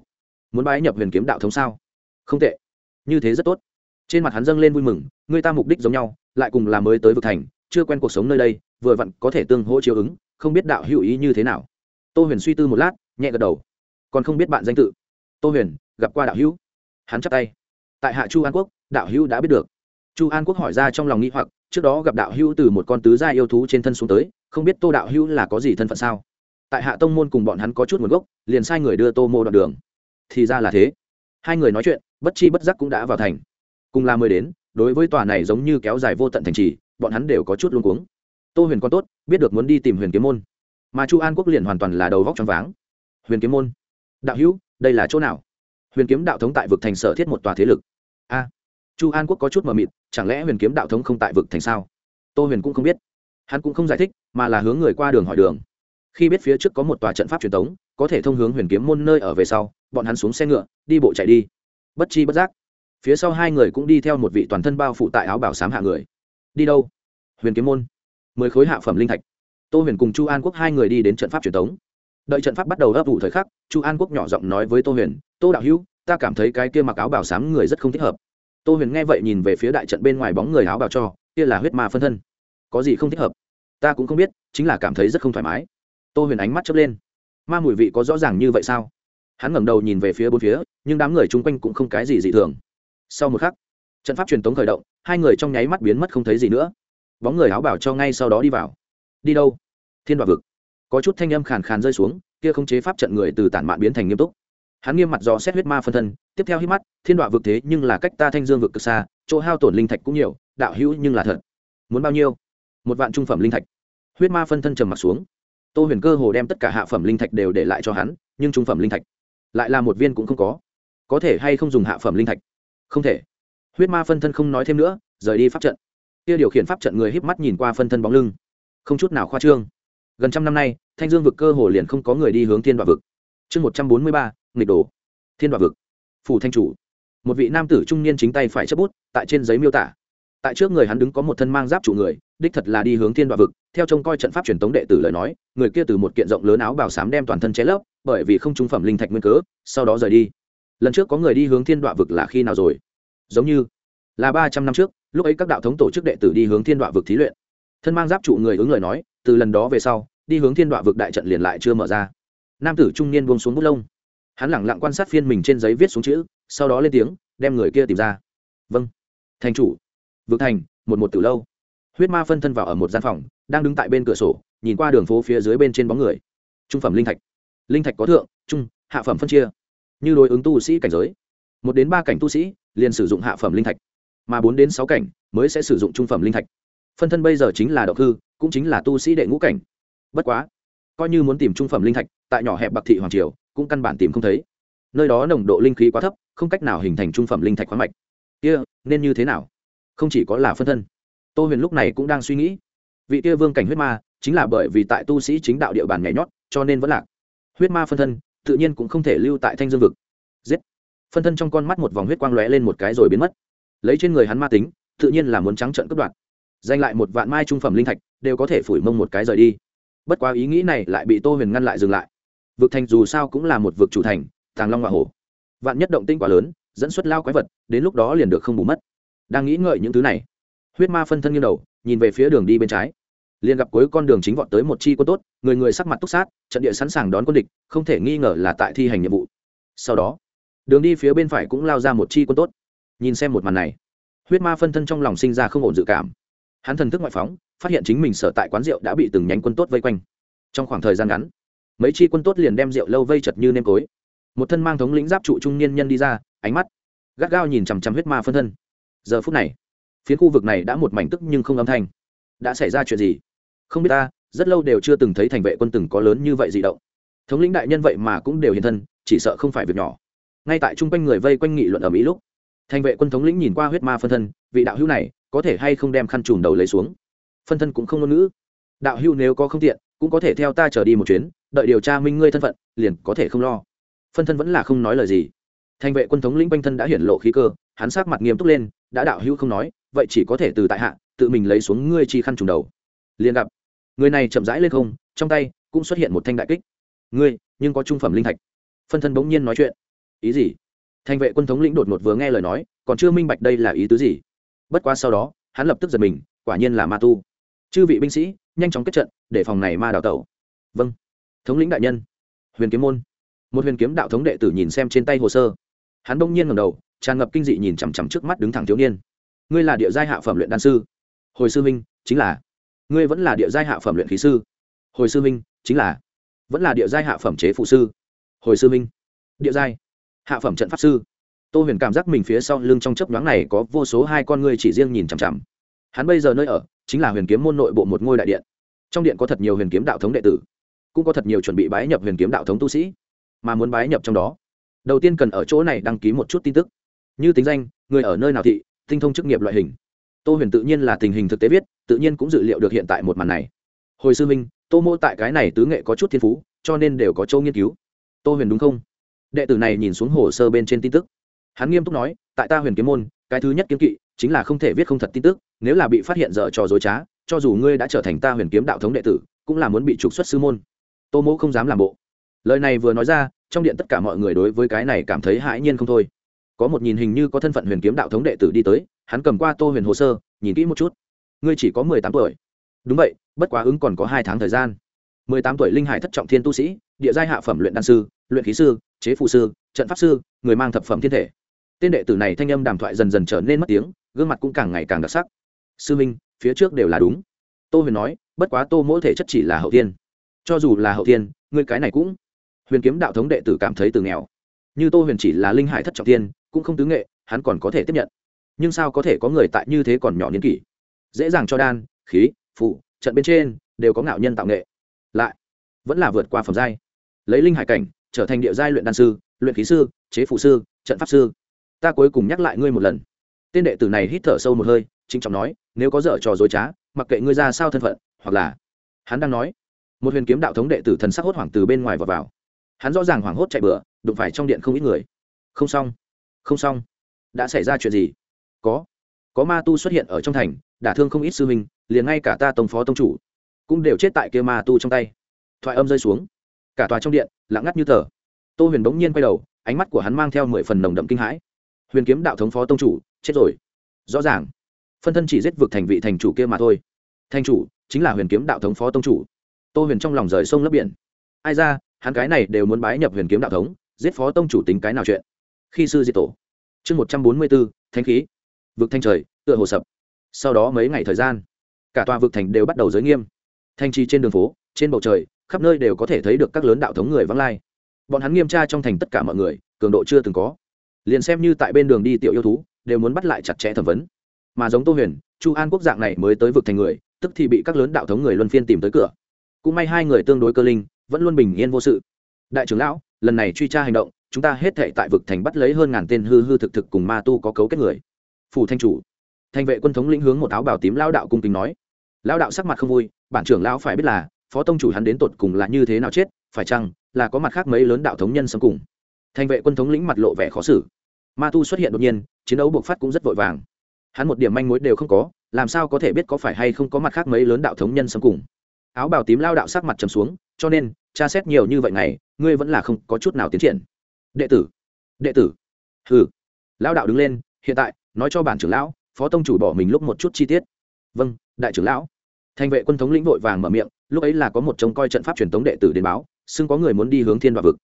Speaker 1: Muốn bái nhập huyền kiếm đạo thống sao? Không tệ. Như thế rất tốt. Trên mặt hắn dâng lên vui mừng, người ta mục đích giống nhau, lại cùng là mới tới vực thành, chưa quen cuộc sống nơi đây, vừa vặn có thể tương hỗ chiếu ứng, không biết đạo hữu ý như thế nào. Tô huyền suy tư một lát, nhẹ gật đầu. Còn không biết bạn danh tự. Tô huyền, gặp qua đạo hữu. Hắn chắp tay. Tại hạ chu an quốc, đạo hữu đã biết được. Chu an quốc hỏi ra trong lòng nghĩ hoặc, trước đó gặp đạo hữu từ một con tứ gia yêu thú trên thân xuống tới, không biết tô đạo hữu là có gì thân phận sao? Tại hạ tông môn cùng bọn hắn có chút nguồn gốc, liền sai người đưa tô mô đoạn đường. Thì ra là thế. Hai người nói chuyện bất chi bất giác cũng đã vào thành. Cùng là mới đến, đối với tòa này giống như kéo dài vô tận thành trì, bọn hắn đều có chút luống cuống. Tô huyền còn tốt, biết được muốn đi tìm huyền kiếm môn. Mà chu an quốc liền hoàn toàn là đầu vóc t r váng. Huyền kiếm môn. Đạo hữu, đây là chỗ nào? Huyền kiếm đạo thống tại vực thành sở thiết một tòa thế lực. A. Chu an quốc có chút mờ mịt, chẳng lẽ huyền kiếm đạo thống không tại vực thành sao? Tô huyền cũng không biết. Hắn cũng không giải thích, mà là hướng người qua đường hỏi đường. Khi biết phía trước có một tòa trận pháp truyền thống có thể thông hướng huyền kiếm môn nơi ở về sau, bọn hắn xuống xe ngựa, đi bộ chạy đi bất chi bất giác. Phía sau hai người cũng đi theo một vị toàn thân bao phụ tại áo bảo sám hạ người. Đi đâu? Huyền kiếm môn. Mười khối hạ phẩm linh thạch. Tô huyền cùng chu an quốc hai người đi đến trận pháp truyền thống đợi trận pháp bắt đầu ấp ủ thời khắc, chu an quốc nhỏ giọng nói với tô huyền, tô đạo hữu, ta cảm thấy cái kia mặc áo bảo sám người rất không thích hợp. Tô huyền nghe vậy nhìn về phía đại trận bên ngoài bóng người áo bảo cho, kia là huyết ma phân thân. Có gì không thích hợp? Ta cũng không biết, chính là cảm thấy rất không thoải mái. Tô huyền ánh mắt chớp lên. Ma mùi vị có rõ ràng như vậy sao? Hắn ngẩng đầu nhìn về phía bốn phía, nhưng đám người chung quanh cũng không cái gì dị thường. Sau một khắc, trận pháp truyền tống khởi động, hai người trong nháy mắt biến mất không thấy gì nữa. Bóng người áo bảo cho ngay sau đó đi vào. Đi đâu? Thiên đoạt vực. Có chút thanh âm khàn khàn rơi xuống, kia không chế pháp trận người từ tản mạn biến thành nghiêm túc. Hắn nghiêm mặt dò xét huyết ma phân thân, tiếp theo hít mắt, thiên đoạt vực thế nhưng là cách ta thanh dương vực cực xa, chỗ hao tổn linh thạch cũng nhiều, đạo hữu nhưng là thật. Muốn bao nhiêu? Một vạn trung phẩm linh thạch. Huyết ma phân thân trầm mặt xuống. Tô huyền cơ hồ đem tất cả hạ phẩm linh thạch đều để lại cho hắn, nhưng trung phẩm linh thạch lại là một viên cũng không có. Có thể hay không dùng hạ phẩm linh thạch? Không thể. Huyết ma phân thân không nói thêm nữa, rời đi pháp trận. Kia điều khiển pháp trận người híp mắt nhìn qua phân thân bóng lưng. Không chút nào khoa trương. Gần trăm năm nay, thanh dương vực cơ hồ liền không có người đi hướng thiên đoạn vực. Chương một trăm bốn mươi ba, nghịch đồ. Thiên đoạn vực. Phủ thanh chủ. Một vị nam tử trung niên chính tay phải chấp bút, tại trên giấy miêu tả. Tại trước người hắn đứng có một thân mang giáp trụ người, đích thật là đi hướng thiên đoạn vực. Theo trông coi trận pháp truyền tống đệ tử lời nói, người kia từ một kiện rộng lớn áo bào xám đem toàn thân che lấp bởi vì không trung phẩm linh thạch nguyên cớ, sau đó rời đi. Lần trước có người đi hướng thiên đoạn vực là khi nào rồi? Giống như là ba trăm năm trước, lúc ấy các đạo thống tổ chức đệ tử đi hướng thiên đoạn vực thí luyện. Thân mang giáp trụ người ứng lời nói, từ lần đó về sau, đi hướng thiên đoạn vực đại trận liền lại chưa mở ra. Nam tử trung niên buông xuống bút lông. Hắn lẳng lặng quan sát phiên mình trên giấy viết xuống chữ, sau đó lên tiếng, đem người kia tìm ra. Vâng. Thành chủ. Vực thành, một một từ lâu. Huyết ma phân thân vào ở một gian phòng, đang đứng tại bên cửa sổ, nhìn qua đường phố phía dưới bên trên bóng người. Trung phẩm linh thạch linh thạch có thượng trung hạ phẩm phân chia. Như đối ứng tu sĩ cảnh giới. Một đến ba cảnh tu sĩ liền sử dụng hạ phẩm linh thạch. Mà bốn đến sáu cảnh mới sẽ sử dụng trung phẩm linh thạch. Phân thân bây giờ chính là độc hư cũng chính là tu sĩ đệ ngũ cảnh. Bất quá coi như muốn tìm trung phẩm linh thạch tại nhỏ hẹp bạc thị hoàng triều cũng căn bản tìm không thấy. Nơi đó nồng độ linh khí quá thấp không cách nào hình thành trung phẩm linh thạch khoáng mạch. Kia、yeah, nên như thế nào? Không chỉ có là phân thân. Tô huyền lúc này cũng đang suy nghĩ. Vị kia vương cảnh huyết ma chính là bởi vì tại tu sĩ chính đạo địa bàn nhảy nhót cho nên vẫn lạc huyết ma phân thân, tự nhiên cũng không thể lưu tại thanh dương vực. Giết! Phân thân trong con mắt một vòng huyết quang lóe lên một cái rồi biến mất. Lấy trên người hắn ma tính, tự nhiên là muốn trắng trận cướp đoạt. Giành lại một vạn mai trung phẩm linh thạch, đều có thể phủi mông một cái rời đi. Bất quá ý nghĩ này lại bị tô huyền ngăn lại dừng lại. Vực thành dù sao cũng là một vực chủ thành, tàng long hoa hổ. Vạn nhất động tinh quá lớn, dẫn xuất lao quái vật, đến lúc đó liền được không bù mất. Đang nghĩ ngợi những thứ này, huyết ma phân thân như đầu, nhìn về phía đường đi bên trái liền gặp cuối con đường chính vọt tới một chi quân tốt, người người sắc mặt túc sát, trận địa sẵn sàng đón quân địch, không thể nghi ngờ là tại thi hành nhiệm vụ. Sau đó, đường đi phía bên phải cũng lao ra một chi quân tốt. Nhìn xem một màn này, huyết ma phân thân trong lòng sinh ra không ổn dự cảm. Hắn thần thức ngoại phóng, phát hiện chính mình sở tại quán rượu đã bị từng nhánh quân tốt vây quanh. Trong khoảng thời gian ngắn, mấy chi quân tốt liền đem rượu lâu vây chật như nêm cối. Một thân mang thống lĩnh giáp trụ trung niên nhân đi ra, ánh mắt gắt gao nhìn chằm chằm huyết ma phân thân. Giờ phút này, phía khu vực này đã một mảnh tức nhưng không âm thanh. Đã xảy ra chuyện gì? Không biết ta, rất lâu đều chưa từng thấy thành vệ quân từng có lớn như vậy dị động. Thống lĩnh đại nhân vậy mà cũng đều hiện thân, chỉ sợ không phải việc nhỏ. Ngay tại chung quanh người vây quanh nghị luận ở mỹ lúc, thành vệ quân thống lĩnh nhìn qua huyết ma phân thân, vị đạo hữu này có thể hay không đem khăn trùm đầu lấy xuống? Phân thân cũng không ngôn ngữ. Đạo hữu nếu có không tiện, cũng có thể theo ta trở đi một chuyến, đợi điều tra minh ngươi thân phận, liền có thể không lo. Phân thân vẫn là không nói lời gì. Thành vệ quân thống lĩnh quanh thân đã hiển lộ khí cơ, hắn sát mặt nghiêm túc lên, đã đạo hữu không nói, vậy chỉ có thể từ tại hạ, tự mình lấy xuống ngươi chi khăn trùng đầu liền gặp. Người này chậm rãi lên không, trong tay cũng xuất hiện một thanh đại kích. Ngươi, nhưng có trung phẩm linh thạch. Phân thân bỗng nhiên nói chuyện. Ý gì? Thành vệ quân thống lĩnh đột ngột vừa nghe lời nói, còn chưa minh bạch đây là ý tứ gì. Bất quá sau đó, hắn lập tức giật mình, quả nhiên là ma tu. Chư vị binh sĩ, nhanh chóng kết trận, để phòng này ma đào tẩu. Vâng. Thống lĩnh đại nhân. Huyền kiếm môn. Một huyền kiếm đạo thống đệ tử nhìn xem trên tay hồ sơ. Hắn bỗng nhiên ngầm đầu, tràn ngập kinh dị nhìn chằm chằm trước mắt đứng thẳng thiếu niên. Ngươi là địa giai hạ phẩm luyện đan sư. Hồi sư minh chính là ngươi vẫn là địa giai hạ phẩm luyện khí sư. Hồi sư minh chính là, vẫn là địa giai hạ phẩm chế phụ sư. Hồi sư minh địa giai, hạ phẩm trận pháp sư. Tô huyền cảm giác mình phía sau lưng trong chấp nhoáng này có vô số hai con ngươi chỉ riêng nhìn chằm chằm. Hắn bây giờ nơi ở, chính là huyền kiếm môn nội bộ một ngôi đại điện. Trong điện có thật nhiều huyền kiếm đạo thống đệ tử, cũng có thật nhiều chuẩn bị bái nhập huyền kiếm đạo thống tu sĩ, mà muốn bái nhập trong đó, đầu tiên cần ở chỗ này đăng ký một chút tin tức. Như tính danh, người ở nơi nào thị, tinh thông chức nghiệp loại hình tô huyền tự nhiên là tình hình thực tế viết, tự nhiên cũng dự liệu được hiện tại một màn này. Hồi sư minh tô mô tại cái này tứ nghệ có chút thiên phú, cho nên đều có châu nghiên cứu. Tô huyền đúng không? Đệ tử này nhìn xuống hồ sơ bên trên tin tức. Hắn nghiêm túc nói, tại ta huyền kiếm môn, cái thứ nhất kiếm kỵ chính là không thể viết không thật tin tức, nếu là bị phát hiện dở trò dối trá, cho dù ngươi đã trở thành ta huyền kiếm đạo thống đệ tử, cũng là muốn bị trục xuất sư môn. Tô mô không dám làm bộ. Lời này vừa nói ra, trong điện tất cả mọi người đối với cái này cảm thấy hãi nhiên không thôi. Có một nhìn hình như có thân phận huyền kiếm đạo thống đệ tử đi tới hắn cầm qua tô huyền hồ sơ, nhìn kỹ một chút. Ngươi chỉ có mười tám tuổi. Đúng vậy, bất quá ứng còn có hai tháng thời gian. Mười tám tuổi linh hải thất trọng thiên tu sĩ, địa giai hạ phẩm luyện đan sư, luyện khí sư, chế phụ sư, trận pháp sư, người mang thập phẩm thiên thể. Tên đệ tử này thanh âm đàm thoại dần dần trở nên mất tiếng, gương mặt cũng càng ngày càng đặc sắc. Sư minh, phía trước đều là đúng. Tô huyền nói, bất quá tô mỗi thể chất chỉ là hậu tiên cho dù là hậu tiên ngươi cái này cũng. Huyền kiếm đạo thống đệ tử cảm thấy từ nghèo. Như tô huyền chỉ là linh hải thất trọng tiên cũng không tứ nghệ, hắn còn có thể tiếp nhận nhưng sao có thể có người tại như thế còn nhỏ niên kỷ? Dễ dàng cho đan khí phụ trận bên trên đều có ngạo nhân tạo nghệ. Lại vẫn là vượt qua phẩm giai. Lấy linh hải cảnh trở thành địa giai luyện đan sư luyện khí sư chế phụ sư trận pháp sư. Ta cuối cùng nhắc lại ngươi một lần. Tên đệ tử này hít thở sâu một hơi chính trọng nói nếu có dở trò dối trá mặc kệ ngươi ra sao thân phận hoặc là hắn đang nói một huyền kiếm đạo thống đệ tử thần sắc hốt hoảng từ bên ngoài vào, vào. hắn rõ ràng hoảng hốt chạy bựa đụng phải trong điện không ít người. Không xong không xong. Đã xảy ra chuyện gì? Có. Có ma tu xuất hiện ở trong thành, đả thương không ít sư huynh, liền ngay cả ta tông phó tông chủ cũng đều chết tại kia ma tu trong tay. Thoại âm rơi xuống. Cả tòa trong điện, lặng ngắt như tờ. Tô huyền bỗng nhiên quay đầu, ánh mắt của hắn mang theo mười phần nồng đậm kinh hãi. Huyền kiếm đạo thống phó tông chủ, chết rồi. Rõ ràng, phân thân chỉ giết vực thành vị thành chủ kia mà thôi. Thành chủ chính là huyền kiếm đạo thống phó tông chủ. Tô huyền trong lòng rời sông lấp biển. Ai ra, hắn cái này đều muốn bái nhập huyền kiếm đạo thống, giết phó tông chủ tính cái nào chuyện? Khi sư diệt tổ. Chương một trăm bốn mươi bốn thanh khí vực thanh trời, tựa hồ sập. Sau đó mấy ngày thời gian, cả tòa vực thành đều bắt đầu giới nghiêm. Thanh trì trên đường phố, trên bầu trời, khắp nơi đều có thể thấy được các lớn đạo thống người vắng lai. Bọn hắn nghiêm tra trong thành tất cả mọi người, cường độ chưa từng có. Liền xem như tại bên đường đi tiểu yêu thú, đều muốn bắt lại chặt chẽ thẩm vấn. Mà giống tô huyền, chu an quốc dạng này mới tới vực thành người, tức thì bị các lớn đạo thống người luân phiên tìm tới cửa. Cũng may hai người tương đối cơ linh, vẫn luôn bình yên vô sự. Đại trưởng lão, lần này truy tra hành động, chúng ta hết thể tại vực thành bắt lấy hơn ngàn tên hư hư thực thực cùng ma tu có cấu kết người phủ thanh chủ. Thanh vệ quân thống lĩnh hướng một áo bào tím lao đạo cung kính nói. Lao đạo sắc mặt không vui, bản trưởng lão phải biết là, phó tông chủ hắn đến tột cùng là như thế nào chết, phải chăng, là có mặt khác mấy lớn đạo thống nhân sống cùng. Thanh vệ quân thống lĩnh mặt lộ vẻ khó xử. Ma tu xuất hiện đột nhiên, chiến đấu buộc phát cũng rất vội vàng. Hắn một điểm manh mối đều không có, làm sao có thể biết có phải hay không có mặt khác mấy lớn đạo thống nhân sống cùng. Áo bào tím lao đạo sắc mặt trầm xuống, cho nên, tra xét nhiều như vậy này ngươi vẫn là không có chút nào tiến triển. Đệ tử đệ tử. Hừ. Lao đạo đứng lên, hiện tại nói cho bản trưởng lão, phó tông chủ bỏ mình lúc một chút chi tiết. Vâng đại trưởng lão. Thành vệ quân thống lĩnh vội vàng mở miệng, lúc ấy là có một trông coi trận pháp truyền thống đệ tử đến báo, xưng có người muốn đi hướng thiên đoạ vực.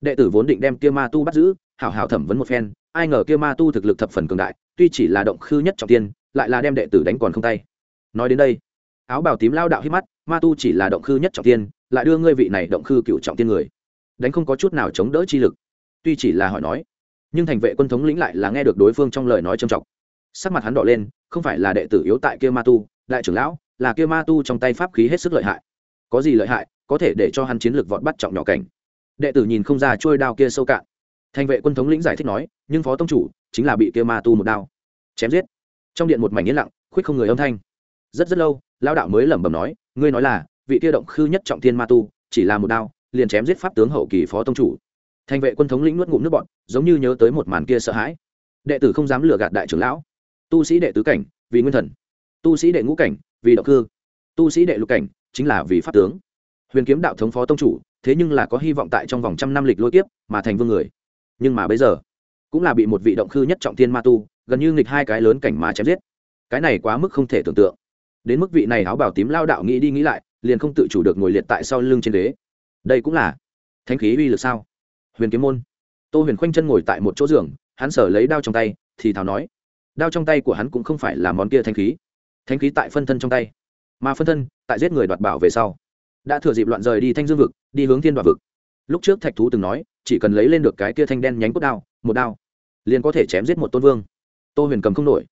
Speaker 1: Đệ tử vốn định đem kia ma tu bắt giữ, hảo hảo thẩm vấn một phen, ai ngờ kia ma tu thực lực thập phần cường đại, tuy chỉ là động khư nhất trọng tiên, lại là đem đệ tử đánh còn không tay. Nói đến đây, áo bào tím lao đạo hít mắt, ma tu chỉ là động khư nhất trọng tiên, lại đưa ngươi vị này động khư cựu trọng tiên người. Đánh không có chút nào chống đỡ chi lực. Tuy chỉ là hỏi nói nhưng thành vệ quân thống lĩnh lại là nghe được đối phương trong lời nói trầm trọng. Sắc mặt hắn đỏ lên, không phải là đệ tử yếu tại kia ma tu, đại trưởng lão, là kia ma tu trong tay pháp khí hết sức lợi hại. Có gì lợi hại, có thể để cho hắn chiến lược vọt bắt trọng nhỏ cảnh. Đệ tử nhìn không ra trôi đao kia sâu cạn. Thành vệ quân thống lĩnh giải thích nói, nhưng phó tông chủ chính là bị kia ma tu một đao chém giết. Trong điện một mảnh yên lặng, khuyết không người âm thanh. Rất rất lâu lao đạo mới lẩm bẩm nói, ngươi nói là, vị kia động khư nhất trọng thiên ma tu, chỉ là một đao, liền chém giết pháp tướng hậu kỳ phó tông chủ thành vệ quân thống lĩnh nuốt ngụm nước bọn giống như nhớ tới một màn kia sợ hãi. Đệ tử không dám lừa gạt đại trưởng lão. Tu sĩ đệ tứ cảnh, vì nguyên thần. Tu sĩ đệ ngũ cảnh, vì động cư tu sĩ đệ lục cảnh, chính là vì pháp tướng. Huyền kiếm đạo thống phó tông chủ, thế nhưng là có hy vọng tại trong vòng trăm năm lịch lôi tiếp mà thành vương người. Nhưng mà bây giờ, cũng là bị một vị động khư nhất trọng thiên ma tu, gần như nghịch hai cái lớn cảnh mà chém giết. Cái này quá mức không thể tưởng tượng. Đến mức vị này áo bảo tím lao đạo nghĩ đi nghĩ lại, liền không tự chủ được ngồi liệt tại sau lưng trên đế. đây cũng là thanh khí uy lực sao? Huyền kiếm môn. Tô huyền khoanh chân ngồi tại một chỗ giường, hắn sở lấy đao trong tay, thì thào nói, đao trong tay của hắn cũng không phải là món kia thanh khí. Thanh khí tại phân thân trong tay, mà phân thân tại giết người đoạt bảo về sau. Đã thừa dịp loạn rời đi thanh dương vực, đi hướng thiên đoạt vực. Lúc trước thạch thú từng nói, chỉ cần lấy lên được cái kia thanh đen nhánh cốt đao, một đao, liền có thể chém giết một tôn vương. Tô huyền cầm không nổi.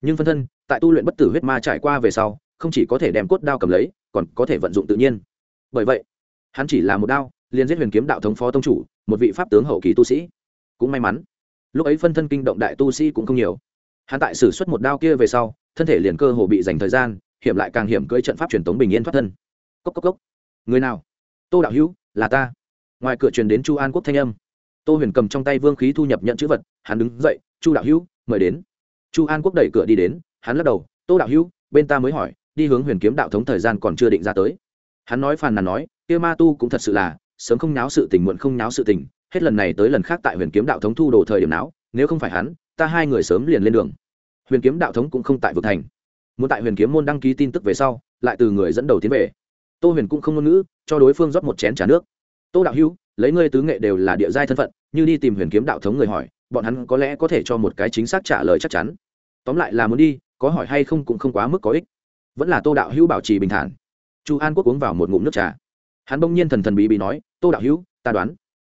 Speaker 1: Nhưng phân thân, tại tu luyện bất tử huyết ma trải qua về sau, không chỉ có thể đem cốt đao cầm lấy, còn có thể vận dụng tự nhiên. Bởi vậy, hắn chỉ là một đao liền giết huyền kiếm đạo thống phó tông chủ, một vị pháp tướng hậu kỳ tu sĩ. Cũng may mắn, lúc ấy phân thân kinh động đại tu sĩ cũng không nhiều. Hắn tại xử suất một đao kia về sau, thân thể liền cơ hồ bị dành thời gian, hiểm lại càng hiểm cưỡi trận pháp truyền thống bình yên thoát thân. Cốc cốc cốc. Người nào? Tô đạo hữu, là ta. Ngoài cửa truyền đến chu an quốc thanh âm. Tô huyền cầm trong tay vương khí thu nhập nhận chữ vật, hắn đứng dậy, chu đạo hữu, mời đến. Chu an quốc đẩy cửa đi đến, hắn lắc đầu, tô đạo hữu, bên ta mới hỏi, đi hướng huyền kiếm đạo thống thời gian còn chưa định ra tới. Hắn nói phàn nàn nói, kia ma tu cũng thật sự là sớm không náo sự tình, muộn không náo sự tình, hết lần này tới lần khác tại huyền kiếm đạo thống thu đồ thời điểm não nếu không phải hắn, ta hai người sớm liền lên đường. Huyền kiếm đạo thống cũng không tại vực thành. Muốn tại huyền kiếm môn đăng ký tin tức về sau, lại từ người dẫn đầu tiến về. Tô huyền cũng không ngôn ngữ, cho đối phương rót một chén t nước. Tô đạo hữu, lấy ngươi tứ nghệ đều là địa giai thân phận, như đi tìm huyền kiếm đạo thống người hỏi, bọn hắn có lẽ có thể cho một cái chính xác trả lời chắc chắn. Tóm lại là muốn đi, có hỏi hay không cũng không quá mức có ích. Vẫn là tô đạo hữu bảo trì bình thản. Chu an quốc uống vào một ngụm nước trà. Hắn bỗng nhiên thần thần bí bí nói tô đạo hữu, ta đoán,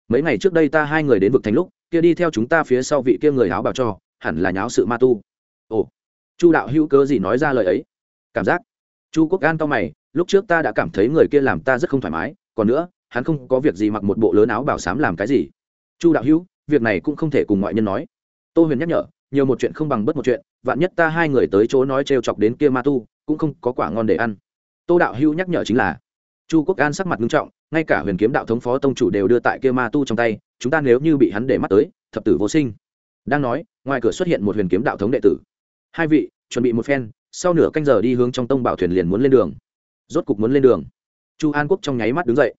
Speaker 1: mấy ngày trước đây ta hai người đến vực thành lúc, kia đi theo chúng ta phía sau vị kia người áo bảo cho, hẳn là nháo sự ma tu. Ồ, chu đạo hữu cớ gì nói ra lời ấy? Cảm giác, chu quốc an to mày, lúc trước ta đã cảm thấy người kia làm ta rất không thoải mái, còn nữa, hắn không có việc gì mặc một bộ lớn áo bảo sám làm cái gì. Chu đạo hữu, việc này cũng không thể cùng ngoại nhân nói. Tô huyền nhắc nhở, nhiều một chuyện không bằng bất một chuyện, vạn nhất ta hai người tới chỗ nói t chọc đến kia ma tu, cũng không có quả ngon để ăn. Tô đạo hữu nhắc nhở chính là, chu quốc an sắc mặt nghiêm trọng ngay cả huyền kiếm đạo thống phó tông chủ đều đưa tại kia ma tu trong tay, chúng ta nếu như bị hắn để mắt tới, thập tử vô sinh. Đang nói, ngoài cửa xuất hiện một huyền kiếm đạo thống đệ tử. Hai vị, chuẩn bị một phen, sau nửa canh giờ đi hướng trong tông bảo thuyền liền muốn lên đường. Rốt cục muốn lên đường. Chu an quốc trong nháy mắt đứng dậy.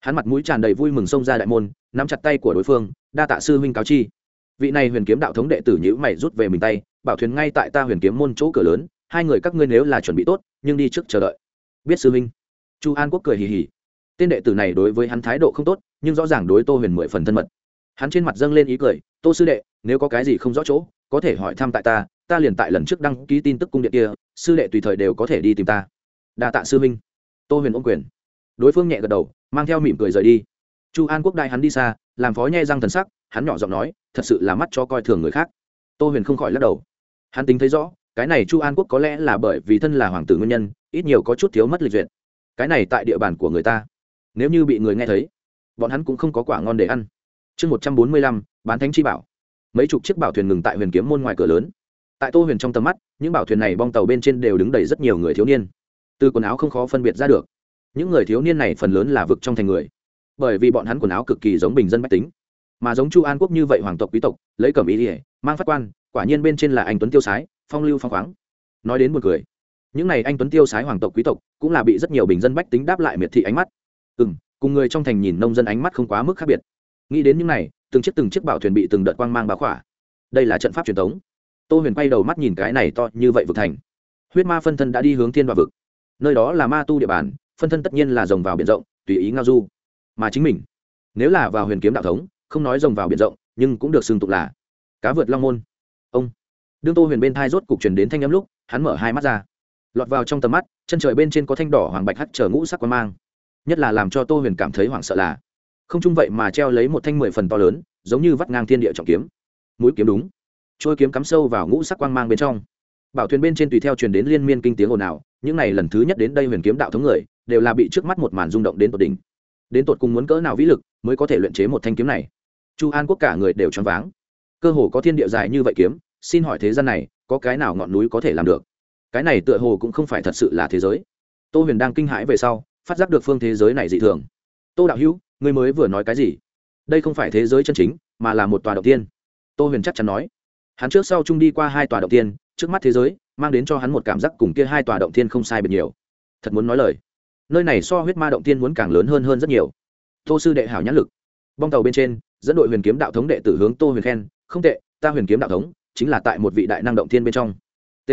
Speaker 1: Hắn mặt mũi tràn đầy vui mừng xông ra đại môn, nắm chặt tay của đối phương, đa tạ sư huynh cáo chi. Vị này huyền kiếm đạo thống đệ tử nhữ mày rút về mình tay, bảo thuyền ngay tại ta huyền kiếm môn chỗ cửa lớn, hai người các ngươi nếu là chuẩn bị tốt, nhưng đi trước chờ đợi. Biết sư huynh. Chu an quốc cười hì hì tên đệ tử này đối với hắn thái độ không tốt nhưng rõ ràng đối tô huyền mười phần thân mật. Hắn trên mặt dâng lên ý cười tô sư đệ nếu có cái gì không rõ chỗ có thể hỏi thăm tại ta ta liền tại lần trước đăng ký tin tức cung điện kia sư đệ tùy thời đều có thể đi tìm ta. Đa tạ sư Minh, tô huyền ôm quyền. Đối phương nhẹ gật đầu mang theo mỉm cười rời đi. Chu an quốc đại hắn đi xa làm phó nhai răng thần sắc hắn nhỏ giọng nói thật sự là mắt cho coi thường người khác. Tô huyền không khỏi lắc đầu. Hắn tính thấy rõ cái này chu an quốc có lẽ là bởi vì thân là hoàng tử nguyên nhân ít nhiều có chút thiếu mất lịch duyệt. Cái này tại địa bàn của người ta nếu như bị người nghe thấy, bọn hắn cũng không có quả ngon để ăn. Chương một trăm bốn mươi lăm, bán thánh chi bảo. Mấy chục chiếc bảo thuyền ngừng tại huyền kiếm môn ngoài cửa lớn. Tại tô huyền trong tầm mắt, những bảo thuyền này bong tàu bên trên đều đứng đầy rất nhiều người thiếu niên. Từ quần áo không khó phân biệt ra được, những người thiếu niên này phần lớn là vực trong thành người. Bởi vì bọn hắn quần áo cực kỳ giống bình dân bách tính, mà giống chu an quốc như vậy hoàng tộc quý tộc, lấy cẩm ý ỉa mang phát quan, quả nhiên bên trên là anh tuấn tiêu sái, phong lưu phong khoáng. Nói đến một người những này anh tuấn tiêu sái hoàng tộc quý tộc cũng là bị rất nhiều bình dân bách tính đáp lại miệt thị ánh mắt ừ m cùng người trong thành nhìn nông dân ánh mắt không quá mức khác biệt. Nghĩ đến những này, từng chiếc từng chiếc bảo thuyền bị từng đợt quang mang bá khỏa. Đây là trận pháp truyền thống. Tô huyền quay đầu mắt nhìn cái này to như vậy vực thành. Huyết ma phân thân đã đi hướng thiên và vực. Nơi đó là ma tu địa bàn, phân thân tất nhiên là rồng vào biển rộng, tùy ý ngao du. Mà chính mình, nếu là vào huyền kiếm đạo thống, không nói rồng vào biển rộng, nhưng cũng được xưng tục là cá vượt long môn. Ông, đương tô huyền bên thai rốt cục truyền đến thanh âm lúc, hắn mở hai mắt ra. Lọt vào trong tầm mắt, chân trời bên trên có thanh đỏ hoàng bạch hắt chờ ngũ sắc quang mang nhất là làm cho tô huyền cảm thấy hoảng sợ là, không chung vậy mà treo lấy một thanh mười phần to lớn, giống như vắt ngang thiên địa trọng kiếm. Mũi kiếm đúng. Trôi kiếm cắm sâu vào ngũ sắc quang mang bên trong. Bảo thuyền bên trên tùy theo truyền đến liên miên kinh tiếng ồn ào, những này lần thứ nhất đến đây huyền kiếm đạo thống người, đều là bị trước mắt một màn rung động đến tột đỉnh. Đến tột cùng muốn cỡ nào vĩ lực mới có thể luyện chế một thanh kiếm này? Chu an quốc cả người đều choáng váng. Cơ hồ có thiên địa dài như vậy kiếm, xin hỏi thế gian này, có cái nào ngọn núi có thể làm được? Cái này tựa hồ cũng không phải thật sự là thế giới. Tô huyền đang kinh hãi về sau phát giác được phương thế giới này dị thường. Tô đạo hữu, ngươi mới vừa nói cái gì? Đây không phải thế giới chân chính, mà là một tòa động tiên. Tô huyền chắc chắn nói. Hắn trước sau chung đi qua hai tòa động tiên, trước mắt thế giới, mang đến cho hắn một cảm giác cùng kia hai tòa động tiên không sai biệt nhiều. Thật muốn nói lời, nơi này so huyết ma động tiên muốn càng lớn hơn hơn rất nhiều. Tô sư đệ hảo nhãn lực. Bong tàu bên trên, dẫn đội huyền kiếm đạo thống đệ tử hướng tô huyền khen, không tệ, ta huyền kiếm đạo thống chính là tại một vị đại năng động tiên bên trong. T.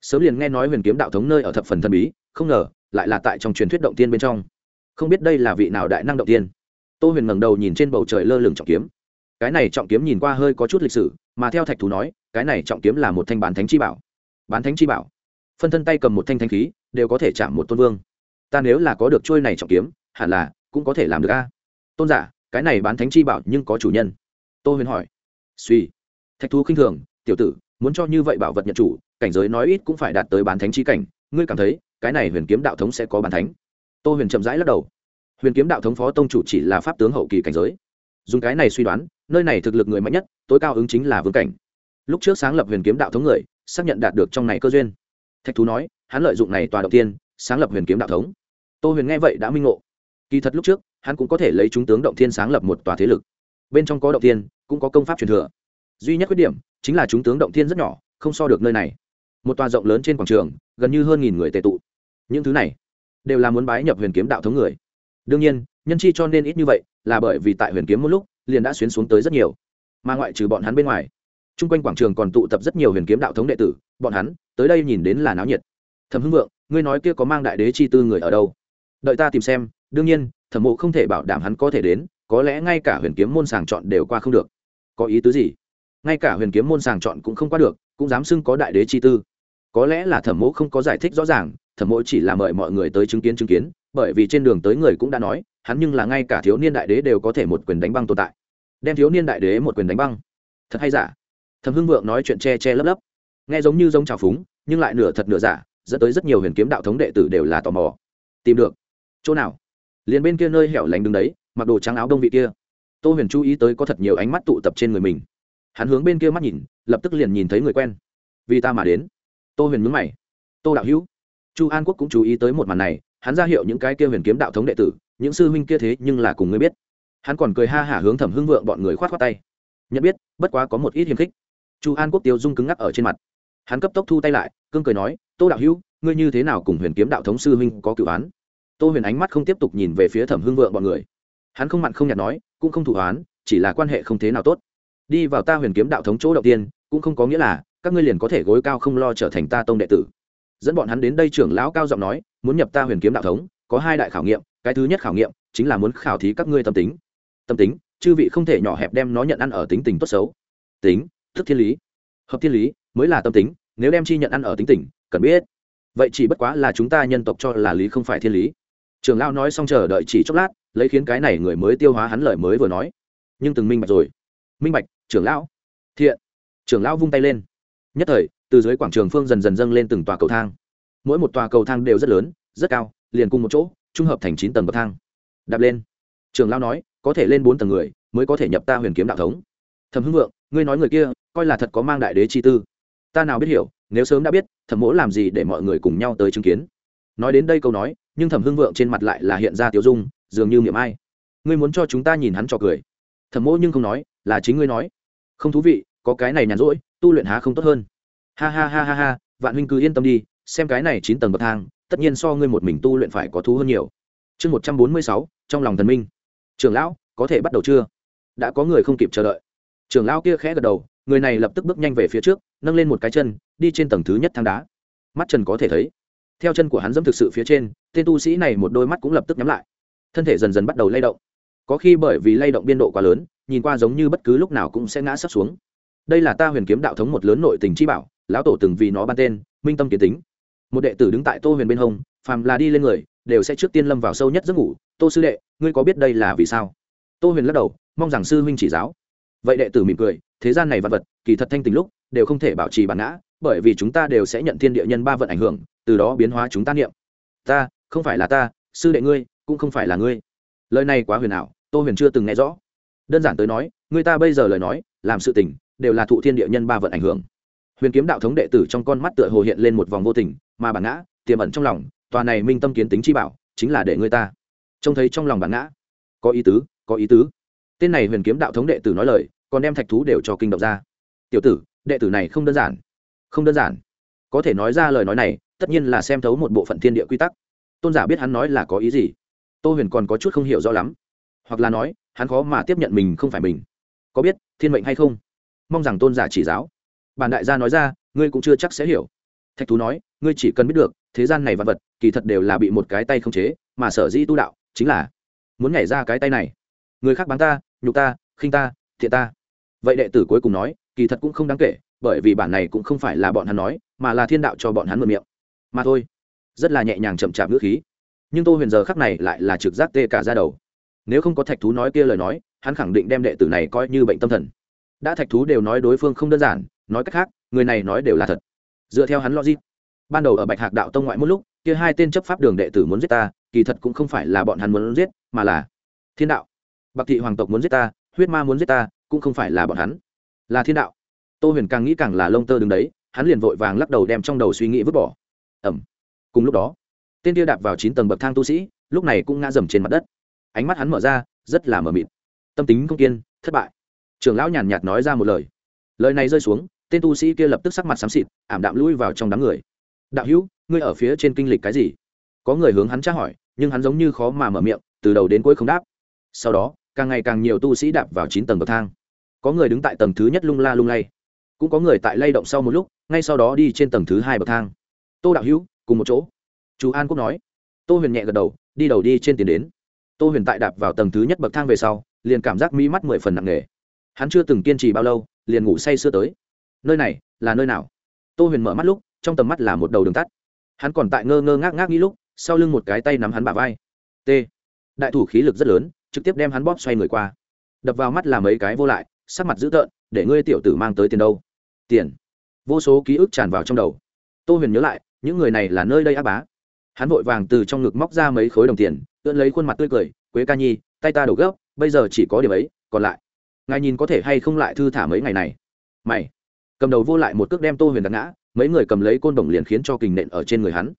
Speaker 1: Sớm liền nghe nói huyền kiếm đạo thống nơi ở thập phần thần bí, không ngờ lại là tại trong truyền thuyết động tiên bên trong. Không biết đây là vị nào đại năng động tiên. Tô huyền ngẩng đầu nhìn trên bầu trời lơ lửng trọng kiếm. Cái này trọng kiếm nhìn qua hơi có chút lịch sử, mà theo thạch thú nói, cái này trọng kiếm là một thanh bán thánh chi bảo. Bán thánh chi bảo. Phân thân tay cầm một thanh thanh khí, đều có thể chạm một tôn vương. Ta nếu là có được trôi này trọng kiếm, hẳn là cũng có thể làm được a. Tôn giả, cái này bán thánh chi bảo nhưng có chủ nhân. Tô huyền hỏi. Suy. Thạch thú khinh thường, tiểu tử, muốn cho như vậy bảo vật nhận chủ, cảnh giới nói ít cũng phải đạt tới bán thánh chi cảnh, ngươi cảm thấy cái này huyền kiếm đạo thống sẽ có bàn thánh. Tô huyền chậm rãi lắc đầu. Huyền kiếm đạo thống phó tông chủ chỉ là pháp tướng hậu kỳ cảnh giới. Dùng cái này suy đoán, nơi này thực lực người mạnh nhất, tối cao ứng chính là vương cảnh. Lúc trước sáng lập huyền kiếm đạo thống người, xác nhận đạt được trong này cơ duyên. Thạch thú nói, hắn lợi dụng này tòa đầu tiên sáng lập huyền kiếm đạo thống. Tô huyền nghe vậy đã minh ngộ. Kỳ thật lúc trước, hắn cũng có thể lấy chúng tướng động thiên sáng lập một tòa thế lực. Bên trong có động thiên, cũng có công pháp truyền thừa. Duy nhất khuyết điểm, chính là chúng tướng động thiên rất nhỏ, không so được nơi này. Một tòa rộng lớn trên quảng trường, gần như hơn nghìn người tệ tụ những thứ này đều là muốn bái nhập huyền kiếm đạo thống người. Đương nhiên, nhân chi cho nên ít như vậy là bởi vì tại huyền kiếm một lúc liền đã xuyến xuống tới rất nhiều. Mà ngoại trừ bọn hắn bên ngoài, chung quanh quảng trường còn tụ tập rất nhiều huyền kiếm đạo thống đệ tử, bọn hắn tới đây nhìn đến là náo nhiệt. Thẩm hưng vượng, ngươi nói kia có mang đại đế chi tư người ở đâu? Đợi ta tìm xem, đương nhiên, thẩm mộ không thể bảo đảm hắn có thể đến, có lẽ ngay cả huyền kiếm môn sàng chọn đều qua không được. Có ý tứ gì? Ngay cả huyền kiếm môn sàng chọn cũng không qua được, cũng dám xưng có đại đế chi tư. Có lẽ là thẩm mộ không có giải thích rõ ràng thẩm mỗi chỉ là mời mọi người tới chứng kiến chứng kiến, bởi vì trên đường tới người cũng đã nói, hắn nhưng là ngay cả thiếu niên đại đế đều có thể một quyền đánh băng tồn tại. Đem thiếu niên đại đế một quyền đánh băng. Thật hay giả? Thẩm hưng vượng nói chuyện che che lấp lấp. Nghe giống như giống trào phúng, nhưng lại nửa thật nửa giả, dẫn tới rất nhiều huyền kiếm đạo thống đệ tử đều là tò mò. Tìm được. Chỗ nào? Liền bên kia nơi hẻo lánh đứng đấy, mặc đồ trắng áo đông vị kia. Tô huyền chú ý tới có thật nhiều ánh mắt tụ tập trên người mình. Hắn hướng bên kia mắt nhìn, lập tức liền nhìn thấy người quen. Vì ta mà đến. Tô huyền mướn mày. Tô đạo hữu chu an quốc cũng chú ý tới một màn này, hắn ra hiệu những cái kia huyền kiếm đạo thống đệ tử, những sư huynh kia thế nhưng là cùng ngươi biết. Hắn còn cười ha hả hướng thẩm hưng vượng bọn người khoát khoát tay. Nhận biết, bất quá có một ít hiềm khích. Chu an quốc tiêu dung cứng ngắc ở trên mặt. Hắn cấp tốc thu tay lại, cương cười nói, tô đạo hữu, ngươi như thế nào cùng huyền kiếm đạo thống sư huynh có cựu án tô huyền ánh mắt không tiếp tục nhìn về phía thẩm hưng vượng bọn người. Hắn không mặn không nhạt nói, cũng không thủ hoán chỉ là quan hệ không thế nào tốt. Đi vào ta huyền kiếm đạo thống chỗ đầu tiên, cũng không có nghĩa là các ngươi liền có thể gối cao không lo trở thành ta tông đệ tử dẫn bọn hắn đến đây trưởng lão cao giọng nói, muốn nhập ta huyền kiếm đạo thống, có hai đại khảo nghiệm, cái thứ nhất khảo nghiệm chính là muốn khảo thí các ngươi tâm tính. Tâm tính, chư vị không thể nhỏ hẹp đem nó nhận ăn ở tính tình tốt xấu. Tính, thức thiên lý. Hợp thiên lý mới là tâm tính, nếu đem chi nhận ăn ở tính tình, cần biết. Vậy chỉ bất quá là chúng ta nhân tộc cho là lý không phải thiên lý. Trường lao nói xong chờ đợi chỉ chốc lát, lấy khiến cái này người mới tiêu hóa hắn lời mới vừa nói. Nhưng từng minh bạch rồi. Minh bạch, trưởng lão. Thiện. Trưởng lão vung tay lên. Nhất thời từ dưới quảng trường phương dần dần dâng lên từng tòa cầu thang. Mỗi một tòa cầu thang đều rất lớn, rất cao, liền cùng một chỗ, trung hợp thành chín tầng bậc thang. Đạp lên. Trường lao nói, có thể lên bốn tầng người, mới có thể nhập ta huyền kiếm đạo thống. Thẩm hưng vượng, ngươi nói người kia, coi là thật có mang đại đế chi tư. Ta nào biết hiểu, nếu sớm đã biết, thẩm mỗ làm gì để mọi người cùng nhau tới chứng kiến. Nói đến đây câu nói, nhưng thẩm hưng vượng trên mặt lại là hiện ra tiểu dung, dường như miệng ai. Ngươi muốn cho chúng ta nhìn hắn cho cười. Thẩm mỗ nhưng không nói, là chính ngươi nói. Không thú vị, có cái này nhàn rỗi, tu luyện há không tốt hơn ha ha ha ha ha, vạn huynh cứ yên tâm đi, xem cái này chín tầng bậc thang, tất nhiên so ngươi một mình tu luyện phải có thú hơn nhiều. Chương một trăm bốn mươi sáu, trong lòng thần minh. Trưởng lão, có thể bắt đầu chưa? Đã có người không kịp chờ đợi. Trưởng lão kia khẽ gật đầu, người này lập tức bước nhanh về phía trước, nâng lên một cái chân, đi trên tầng thứ nhất thang đá. Mắt trần có thể thấy, theo chân của hắn dẫm thực sự phía trên, tên tu sĩ này một đôi mắt cũng lập tức nhắm lại. Thân thể dần dần bắt đầu lay động. Có khi bởi vì lay động biên độ quá lớn, nhìn qua giống như bất cứ lúc nào cũng sẽ ngã sắp xuống. Đây là ta huyền kiếm đạo thống một lớn nội tình chi bảo lão tổ từng vì nó ban tên, minh tâm kiến tính. Một đệ tử đứng tại tô huyền bên hông, phàm là đi lên người, đều sẽ trước tiên lâm vào sâu nhất giấc ngủ. Tô sư đệ, ngươi có biết đây là vì sao? Tô huyền lắc đầu, mong rằng sư huynh chỉ giáo. Vậy đệ tử mỉm cười, thế gian này vật vật, kỳ thật thanh tình lúc, đều không thể bảo trì bản ngã, bởi vì chúng ta đều sẽ nhận thiên địa nhân ba vận ảnh hưởng, từ đó biến hóa chúng ta niệm. Ta, không phải là ta, sư đệ ngươi, cũng không phải là ngươi. Lời này quá huyền ảo, tô huyền chưa từng nghe rõ. Đơn giản tới nói, người ta bây giờ lời nói, làm sự tình, đều là thụ thiên địa nhân ba vận ảnh hưởng huyền kiếm đạo thống đệ tử trong con mắt tựa hồ hiện lên một vòng vô tình, mà bản ngã, tiềm ẩn trong lòng, tòa này minh tâm kiến tính chi bảo, chính là để người ta trông thấy trong lòng bản ngã. Có ý tứ, có ý tứ. Tên này huyền kiếm đạo thống đệ tử nói lời, còn đem thạch thú đều cho kinh động ra. Tiểu tử, đệ tử này không đơn giản. Không đơn giản. Có thể nói ra lời nói này, tất nhiên là xem thấu một bộ phận thiên địa quy tắc. Tôn giả biết hắn nói là có ý gì. Tô huyền còn có chút không hiểu rõ lắm. Hoặc là nói, hắn khó mà tiếp nhận mình không phải mình. Có biết, thiên mệnh hay không? Mong rằng tôn giả chỉ giáo bản đại gia nói ra, ngươi cũng chưa chắc sẽ hiểu. Thạch thú nói, ngươi chỉ cần biết được, thế gian này vật vật, kỳ thật đều là bị một cái tay không chế, mà sở dĩ tu đạo, chính là muốn nhảy ra cái tay này. Người khác bán ta, nhục ta, khinh ta, thiện ta. Vậy đệ tử cuối cùng nói, kỳ thật cũng không đáng kể, bởi vì bản này cũng không phải là bọn hắn nói, mà là thiên đạo cho bọn hắn mượn miệng. Mà thôi, rất là nhẹ nhàng chậm chạp ngữ khí. Nhưng tô huyền giờ khắc này lại là trực giác tê cả ra đầu. Nếu không có thạch thú nói kia lời nói, hắn khẳng định đem đệ tử này coi như bệnh tâm thần. Đã thạch thú đều nói đối phương không đơn giản nói cách khác, người này nói đều là thật. Dựa theo hắn logic, ban đầu ở bạch hạc đạo tông ngoại một lúc, kia hai tên chấp pháp đường đệ tử muốn giết ta, kỳ thật cũng không phải là bọn hắn muốn giết, mà là thiên đạo. Bạc thị hoàng tộc muốn giết ta, huyết ma muốn giết ta, cũng không phải là bọn hắn. Là thiên đạo. Tô huyền càng nghĩ càng là lông tơ đứng đấy, hắn liền vội vàng lắc đầu đem trong đầu suy nghĩ vứt bỏ. Ẩm cùng lúc đó, tên kia đạp vào chín tầng bậc thang tu sĩ, lúc này cũng ngã dầm trên mặt đất. Ánh mắt hắn mở ra, rất là mờ mịt. Tâm tính không kiên, thất bại. Trưởng lão nhàn nhạt nói ra một lời. Lời này rơi xuống tên tu sĩ kia lập tức sắc mặt xám xịt, ảm đạm lui vào trong đám người. Đạo hữu, ngươi ở phía trên kinh lịch cái gì? Có người hướng hắn tra hỏi, nhưng hắn giống như khó mà mở miệng, từ đầu đến cuối không đáp. Sau đó, càng ngày càng nhiều tu sĩ đạp vào chín tầng bậc thang. Có người đứng tại tầng thứ nhất lung la lung lay. Cũng có người tại lay động sau một lúc, ngay sau đó đi trên tầng thứ hai bậc thang. Tô đạo hữu, cùng một chỗ. Chú an quốc nói. Tô huyền nhẹ gật đầu, đi đầu đi trên tiền đến. Tô huyền tại đạp vào tầng thứ nhất bậc thang về sau, liền cảm giác mỹ mắt mười phần nặng nề. Hắn chưa từng kiên trì bao lâu, liền ngủ say sưa tới nơi này là nơi nào? Tô huyền mở mắt lúc, trong tầm mắt là một đầu đường tắt. Hắn còn tại ngơ ngơ ngác ngác nghĩ lúc, sau lưng một cái tay nắm hắn bả vai. T. Đại thủ khí lực rất lớn, trực tiếp đem hắn bóp xoay người qua. Đập vào mắt là mấy cái vô lại, sắc mặt dữ tợn, để ngươi tiểu tử mang tới tiền đâu? Tiền. Vô số ký ức tràn vào trong đầu. Tô huyền nhớ lại, những người này là nơi đây á bá. Hắn vội vàng từ trong ngực móc ra mấy khối đồng tiền, ưỡn lấy khuôn mặt tươi cười, quế ca nhi, tay ta đổ gấp bây giờ chỉ có điểm ấy, còn lại. Ngài nhìn có thể hay không lại thư thả mấy ngày này? Mày cầm đầu vô lại một cước đem tô huyền đặt ngã, mấy người cầm lấy côn đồng liền khiến cho kình nện ở trên người hắn.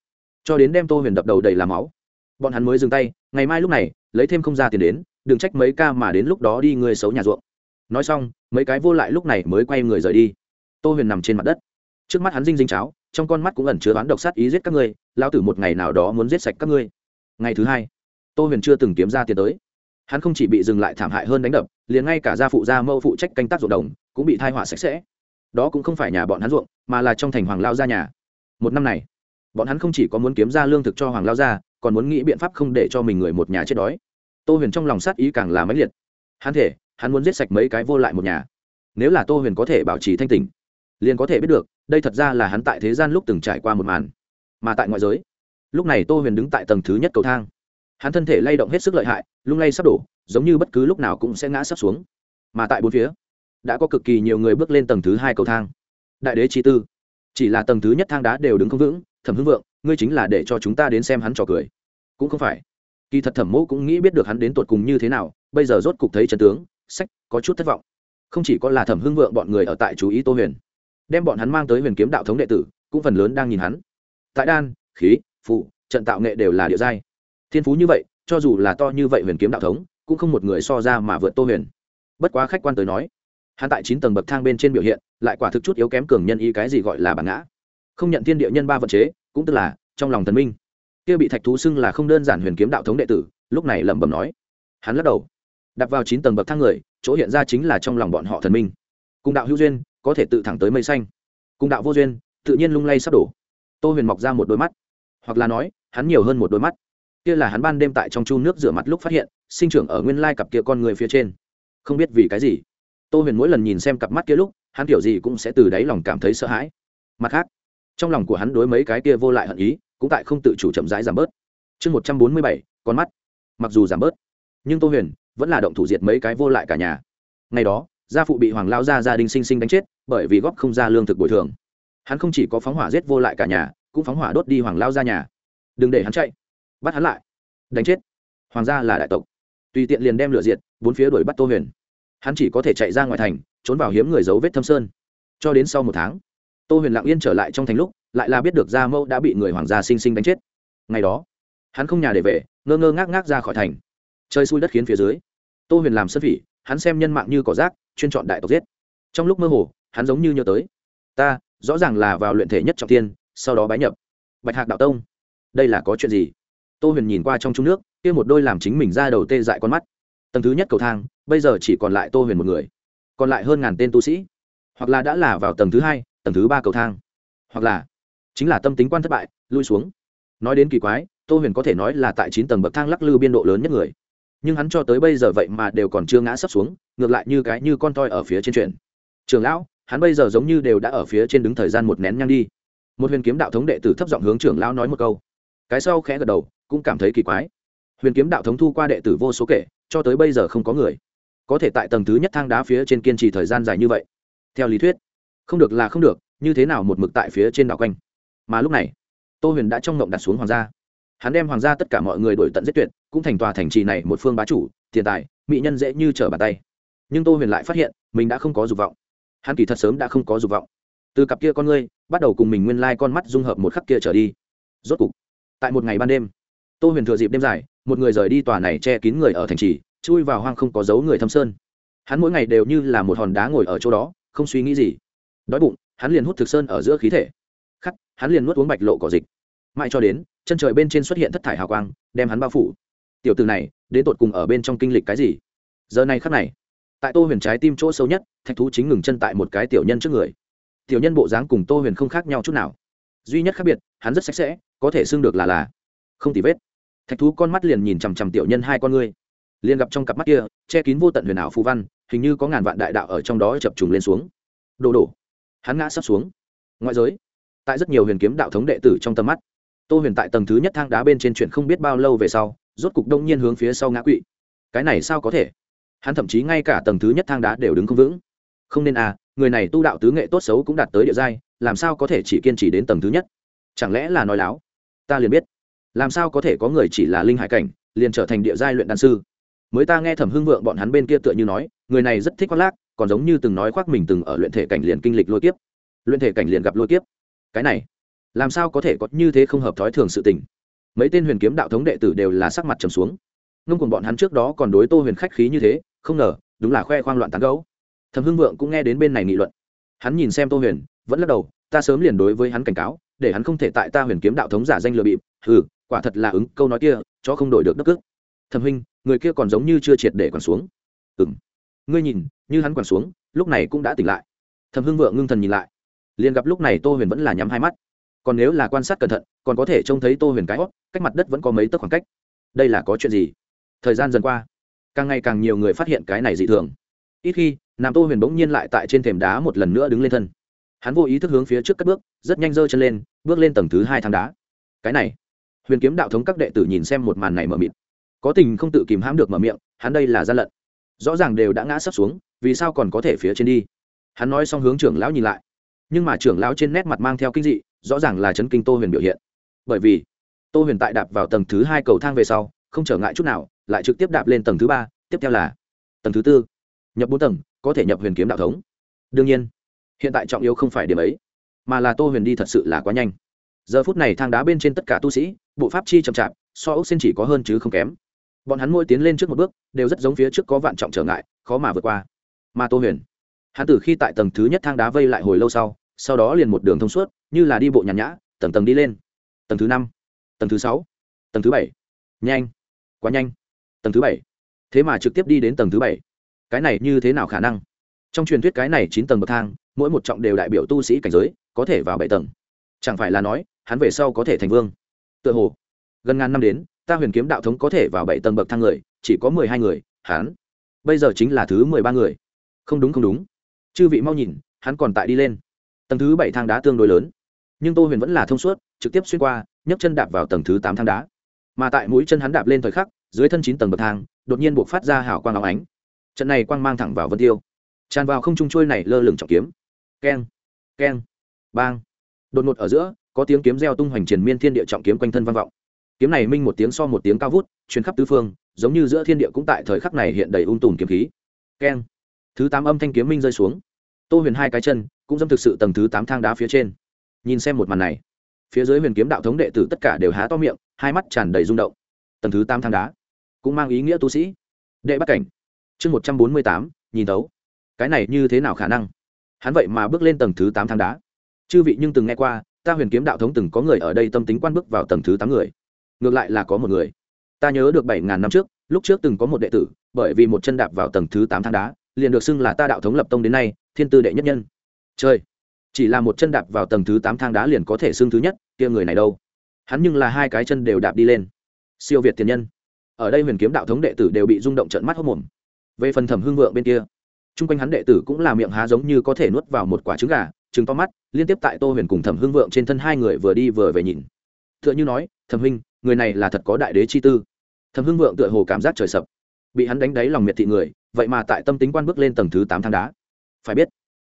Speaker 1: Cho đến đem tô huyền đập đầu đầy làm máu. Bọn hắn mới dừng tay, ngày mai lúc này, lấy thêm không ra tiền đến, đừng trách mấy ca mà đến lúc đó đi người xấu nhà ruộng. Nói xong, mấy cái vô lại lúc này mới quay người rời đi. Tô huyền nằm trên mặt đất. Trước mắt hắn dinh dinh cháo, trong con mắt cũng ẩn chứa đoán độc sát ý giết các ngươi lao tử một ngày nào đó muốn giết sạch các ngươi. Ngày thứ hai, tô huyền chưa từng kiếm ra tiền tới. Hắn không chỉ bị dừng lại thảm hại hơn đánh đập, liền ngay cả gia phụ gia mẫu phụ trách canh tác ruộng đồng, cũng bị thai họa sạch sẽ đó cũng không phải nhà bọn hắn ruộng, mà là trong thành hoàng lao gia nhà. Một năm này, bọn hắn không chỉ có muốn kiếm ra lương thực cho hoàng lao gia, còn muốn nghĩ biện pháp không để cho mình người một nhà chết đói. Tô huyền trong lòng sát ý càng là mãnh liệt. Hắn thể, hắn muốn giết sạch mấy cái vô lại một nhà. Nếu là tô huyền có thể bảo trì thanh tỉnh, liền có thể biết được, đây thật ra là hắn tại thế gian lúc từng trải qua một màn. Mà tại ngoại giới, lúc này tô huyền đứng tại tầng thứ nhất cầu thang. Hắn thân thể lay động hết sức lợi hại, lung lay sắp đổ, giống như bất cứ lúc nào cũng sẽ ngã sắp xuống. Mà tại bốn phía đã có cực kỳ nhiều người bước lên tầng thứ hai cầu thang. Đại đế chi tư. Chỉ là tầng thứ nhất thang đá đều đứng không vững, thẩm hưng vượng, ngươi chính là để cho chúng ta đến xem hắn trò cười. Cũng không phải. Kỳ thật thẩm mẫu cũng nghĩ biết được hắn đến tột cùng như thế nào, bây giờ rốt cục thấy trần tướng, sách, có chút thất vọng. Không chỉ có là thẩm hưng vượng bọn người ở tại chú ý tô huyền, đem bọn hắn mang tới huyền kiếm đạo thống đệ tử, cũng phần lớn đang nhìn hắn. Tại đan, khí, phụ, trận tạo nghệ đều là địa giai. Thiên phú như vậy, cho dù là to như vậy huyền kiếm đạo thống, cũng không một người so ra mà vượt tô huyền. Bất quá khách quan tới nói hắn tại chín tầng bậc thang bên trên biểu hiện, lại quả thực chút yếu kém cường nhân ý cái gì gọi là bản ngã. Không nhận thiên địa nhân ba vận chế, cũng tức là, trong lòng thần minh. Kia bị thạch thú xưng là không đơn giản huyền kiếm đạo thống đệ tử, lúc này lẩm bẩm nói. Hắn lắc đầu. Đặt vào chín tầng bậc thang người, chỗ hiện ra chính là trong lòng bọn họ thần minh. Cùng đạo hữu duyên, có thể tự thẳng tới mây xanh. Cùng đạo vô duyên, tự nhiên lung lay sắp đổ. Tô huyền mọc ra một đôi mắt. Hoặc là nói, hắn nhiều hơn một đôi mắt. Kia là hắn ban đêm tại trong chu nước rửa mặt lúc phát hiện, sinh trưởng ở nguyên lai cặp kia con người phía trên. Không biết vì cái gì tô huyền mỗi lần nhìn xem cặp mắt kia lúc, hắn kiểu gì cũng sẽ từ đáy lòng cảm thấy sợ hãi. Mặt khác, trong lòng của hắn đối mấy cái kia vô lại hận ý, cũng tại không tự chủ chậm rãi giảm bớt. Chương một trăm bốn mươi bảy, con mắt. Mặc dù giảm bớt, nhưng tô huyền vẫn là động thủ diệt mấy cái vô lại cả nhà. Ngày đó, gia phụ bị hoàng lao gia gia đình sinh sinh đánh chết, bởi vì góp không ra lương thực bồi thường. Hắn không chỉ có phóng hỏa giết vô lại cả nhà, cũng phóng hỏa đốt đi hoàng lao ra nhà. Đừng để hắn chạy. Bắt hắn lại. Đánh chết. Hoàng gia là đại tộc. Tùy tiện liền đem lửa diệt, bốn phía đuổi bắt tô huyền hắn chỉ có thể chạy ra ngoài thành, trốn vào hiếm người dấu vết thâm sơn. Cho đến sau một tháng, tô huyền lặng yên trở lại trong thành lúc, lại là biết được gia mẫu đã bị người hoàng gia sinh sinh đánh chết. Ngày đó, hắn không nhà để về, ngơ ngơ ngác ngác ra khỏi thành. Chơi xui đất khiến phía dưới, tô huyền làm sân phỉ, hắn xem nhân mạng như cỏ rác, chuyên chọn đại tộc giết. Trong lúc mơ hồ, hắn giống như nhớ tới, ta, rõ ràng là vào luyện thể nhất trọng tiên sau đó bái nhập bạch hạc đạo tông. Đây là có chuyện gì? Tô huyền nhìn qua trong trung nước, kia một đôi làm chính mình ra đầu tê dại con mắt. Tầng thứ nhất cầu thang bây giờ chỉ còn lại tô huyền một người, còn lại hơn ngàn tên tu sĩ, hoặc là đã là vào tầng thứ hai, tầng thứ ba cầu thang, hoặc là chính là tâm tính quan thất bại, lui xuống. Nói đến kỳ quái, tô huyền có thể nói là tại chín tầng bậc thang lắc lư biên độ lớn nhất người, nhưng hắn cho tới bây giờ vậy mà đều còn chưa ngã sấp xuống, ngược lại như cái như con toi ở phía trên chuyện. Trường lão, hắn bây giờ giống như đều đã ở phía trên đứng thời gian một nén nhang đi. Một huyền kiếm đạo thống đệ tử thấp giọng hướng trưởng lão nói một câu. Cái sau khẽ gật đầu, cũng cảm thấy kỳ quái. Huyền kiếm đạo thống thu qua đệ tử vô số kể, cho tới bây giờ không có người có thể tại tầng thứ nhất thang đá phía trên kiên trì thời gian dài như vậy. Theo lý thuyết, không được là không được, như thế nào một mực tại phía trên đảo quanh. Mà lúc này, tô huyền đã trong ngộng đặt xuống hoàng gia. Hắn đem hoàng gia tất cả mọi người đổi tận giết tuyệt, cũng thành tòa thành trì này một phương bá chủ, tiền tài, mỹ nhân dễ như trở bàn tay. Nhưng tô huyền lại phát hiện, mình đã không có dục vọng. Hắn kỳ thật sớm đã không có dục vọng. Từ cặp kia con ngươi, bắt đầu cùng mình nguyên lai con mắt dung hợp một khắc kia trở đi. Rốt cục, tại một ngày ban đêm, tô huyền thừa dịp đêm dài, một người rời đi tòa này che kín người ở thành trì chui vào hoang không có dấu người thâm sơn. Hắn mỗi ngày đều như là một hòn đá ngồi ở chỗ đó, không suy nghĩ gì. Đói bụng, hắn liền hút thực sơn ở giữa khí thể. Khắc, hắn liền nuốt uống bạch lộ cỏ dịch. Mãi cho đến, chân trời bên trên xuất hiện thất thải hào quang, đem hắn bao phủ. Tiểu từ này, đến tột cùng ở bên trong kinh lịch cái gì? Giờ này khắc này, tại tô huyền trái tim chỗ sâu nhất, thạch thú chính ngừng chân tại một cái tiểu nhân trước người. Tiểu nhân bộ dáng cùng tô huyền không khác nhau chút nào. Duy nhất khác biệt, hắn rất sạch sẽ, có thể xưng được là là không tì vết. Thạch thú con mắt liền nhìn chằm chằm tiểu nhân hai con ngươi liền gặp trong cặp mắt kia, che kín vô tận huyền ảo phù văn, hình như có ngàn vạn đại đạo ở trong đó chập trùng lên xuống. Đổ đổ hắn ngã sắp xuống. Ngoại giới. Tại rất nhiều huyền kiếm đạo thống đệ tử trong tầm mắt, tô huyền tại tầng thứ nhất thang đá bên trên chuyện không biết bao lâu về sau, rốt cục đông nhiên hướng phía sau ngã quỵ. Cái này sao có thể? Hắn thậm chí ngay cả tầng thứ nhất thang đá đều đứng không vững. Không nên à người này tu đạo tứ nghệ tốt xấu cũng đạt tới địa giai, làm sao có thể chỉ kiên trì đến tầng thứ nhất? Chẳng lẽ là nói láo? Ta liền biết. Làm sao có thể có người chỉ là linh hải cảnh, liền trở thành địa giai luyện đan sư? Mới ta nghe thẩm hưng vượng bọn hắn bên kia tựa như nói, người này rất thích khoác lác, còn giống như từng nói khoác mình từng ở luyện thể cảnh liền kinh lịch lôi kiếp. Luyện thể cảnh liền gặp lôi kiếp. Cái này, làm sao có thể có như thế không hợp thói thường sự tình? Mấy tên huyền kiếm đạo thống đệ tử đều là sắc mặt trầm xuống. Ngông cùng bọn hắn trước đó còn đối tô huyền khách khí như thế, không ngờ, đúng là khoe khoang loạn tán gấu thẩm hưng vượng cũng nghe đến bên này nghị luận. Hắn nhìn xem tô huyền, vẫn lắc đầu, ta sớm liền đối với hắn cảnh cáo, để hắn không thể tại ta huyền kiếm đạo thống giả danh lừa bịp. Ừ quả thật là ứng câu nói kia cho không đổi được đất cước. Thẩm huynh người kia còn giống như chưa triệt để còn xuống. Ừng ngươi nhìn, như hắn còn xuống, lúc này cũng đã tỉnh lại. Thẩm hưng vượng ngưng thần nhìn lại. Liền gặp lúc này tô huyền vẫn là nhắm hai mắt. Còn nếu là quan sát cẩn thận, còn có thể trông thấy tô huyền cái hót, cách mặt đất vẫn có mấy tấc khoảng cách. Đây là có chuyện gì? Thời gian dần qua, càng ngày càng nhiều người phát hiện cái này dị thường. Ít khi, nam tô huyền bỗng nhiên lại tại trên thềm đá một lần nữa đứng lên thân. Hắn vô ý thức hướng phía trước cất bước, rất nhanh giơ chân lên, bước lên tầng thứ hai thang đá. Cái này, huyền kiếm đạo thống các đệ tử nhìn xem một màn này mở mịt có tình không tự kìm hãm được mở miệng, hắn đây là gian lận. Rõ ràng đều đã ngã sấp xuống, vì sao còn có thể phía trên đi? Hắn nói xong hướng trưởng lão nhìn lại. Nhưng mà trưởng lão trên nét mặt mang theo kinh dị, rõ ràng là chấn kinh tô huyền biểu hiện. Bởi vì, tô huyền tại đạp vào tầng thứ hai cầu thang về sau, không trở ngại chút nào, lại trực tiếp đạp lên tầng thứ ba, tiếp theo là tầng thứ tư. Nhập bốn tầng, có thể nhập huyền kiếm đạo thống. Đương nhiên, hiện tại trọng yếu không phải điểm ấy, mà là tô huyền đi thật sự là quá nhanh. Giờ phút này thang đá bên trên tất cả tu sĩ, bộ pháp chi chậm chạp, so ốc xin chỉ có hơn chứ không kém bọn hắn mỗi tiến lên trước một bước, đều rất giống phía trước có vạn trọng trở ngại, khó mà vượt qua. Mà tô huyền, hắn từ khi tại tầng thứ nhất thang đá vây lại hồi lâu sau sau đó liền một đường thông suốt, như là đi bộ nhàn nhã, tầng tầng đi lên. Tầng thứ năm, tầng thứ sáu, tầng thứ bảy. Nhanh, quá nhanh. Tầng thứ bảy. Thế mà trực tiếp đi đến tầng thứ bảy. Cái này như thế nào khả năng? Trong truyền thuyết cái này chín tầng bậc thang, mỗi một trọng đều đại biểu tu sĩ cảnh giới, có thể vào bảy tầng. Chẳng phải là nói, hắn về sau có thể thành vương. Tựa hồ, gần ngàn năm đến ta huyền kiếm đạo thống có thể vào bảy tầng bậc thang người, chỉ có mười hai người, hắn. Bây giờ chính là thứ mười ba người. Không đúng không đúng. Chư vị mau nhìn, hắn còn tại đi lên. Tầng thứ bảy thang đá tương đối lớn. Nhưng tô huyền vẫn là thông suốt, trực tiếp xuyên qua, nhấc chân đạp vào tầng thứ tám thang đá. Mà tại mũi chân hắn đạp lên thời khắc, dưới thân chín tầng bậc thang, đột nhiên buộc phát ra hảo quang áo ánh. Trận này quang mang thẳng vào vân tiêu. Tràn vào không trung trôi này lơ lửng trọng kiếm. Keng keng, bang. Đột ngột ở giữa, có tiếng kiếm reo tung hoành triền miên thiên địa trọng kiếm quanh thân vang vọng kiếm này minh một tiếng so một tiếng cao vút chuyến khắp tứ phương, giống như giữa thiên địa cũng tại thời khắc này hiện đầy ung tùm kiếm khí. Keng. Thứ tám âm thanh kiếm minh rơi xuống. Tô huyền hai cái chân, cũng dâm thực sự tầng thứ tám thang đá phía trên. Nhìn xem một màn này, phía dưới huyền kiếm đạo thống đệ tử tất cả đều há to miệng, hai mắt tràn đầy rung động. Tầng thứ tám thang đá, cũng mang ý nghĩa tu sĩ. Đệ bắt cảnh. Chương một trăm bốn mươi tám, nhìn tấu cái này như thế nào khả năng? Hắn vậy mà bước lên tầng thứ tám thang đá. Chư vị nhưng từng nghe qua, ta huyền kiếm đạo thống từng có người ở đây tâm tính quan bước vào tầng thứ tám người ngược lại là có một người. Ta nhớ được bảy ngàn năm trước, lúc trước từng có một đệ tử, bởi vì một chân đạp vào tầng thứ tám thang đá, liền được xưng là ta đạo thống lập tông đến nay, thiên tư đệ nhất nhân. Chơi chỉ là một chân đạp vào tầng thứ tám thang đá liền có thể xưng thứ nhất, kia người này đâu? Hắn nhưng là hai cái chân đều đạp đi lên. Siêu việt tiền nhân. Ở đây huyền kiếm đạo thống đệ tử đều bị rung động trận mắt hốc mồm. Về phần thẩm hương vượng bên kia, chung quanh hắn đệ tử cũng là miệng há giống như có thể nuốt vào một quả trứng gà trứng to mắt, liên tiếp tại tô huyền cùng thẩm hương vượng trên thân hai người vừa đi vừa về nhìn. T h ư ợ n h ư nói, thẩm huynh người này là thật có đại đế chi tư. Thầm hưng vượng tựa hồ cảm giác trời sập. Bị hắn đánh đáy lòng miệt thị người, vậy mà tại tâm tính quan bước lên tầng thứ tám thang đá. Phải biết,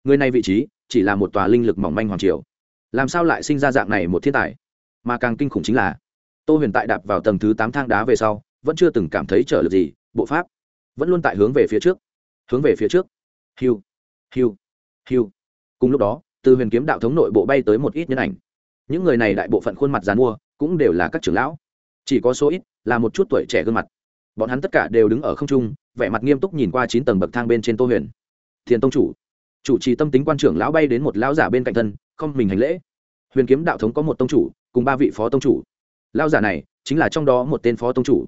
Speaker 1: người này vị trí chỉ là một tòa linh lực mỏng manh hoàng triều. Làm sao lại sinh ra dạng này một thiên tài? Mà càng kinh khủng chính là, tô huyền tại đạp vào tầng thứ tám thang đá về sau, vẫn chưa từng cảm thấy trở lực gì, bộ pháp vẫn luôn tại hướng về phía trước, hướng về phía trước. Hiu hiu hiu. Cùng lúc đó, từ huyền kiếm đạo thống nội bộ bay tới một ít nhân ảnh. Những người này đại bộ phận khuôn mặt dàn mua cũng đều là các trưởng lão. Chỉ có số ít là một chút tuổi trẻ gương mặt. Bọn hắn tất cả đều đứng ở không trung, vẻ mặt nghiêm túc nhìn qua chín tầng bậc thang bên trên tô huyền. Thiền tông chủ chủ trì tâm tính quan trưởng lão bay đến một lão giả bên cạnh thân, không mình hành lễ. Huyền kiếm đạo thống có một tông chủ, cùng ba vị phó tông chủ. Lão giả này chính là trong đó một tên phó tông chủ.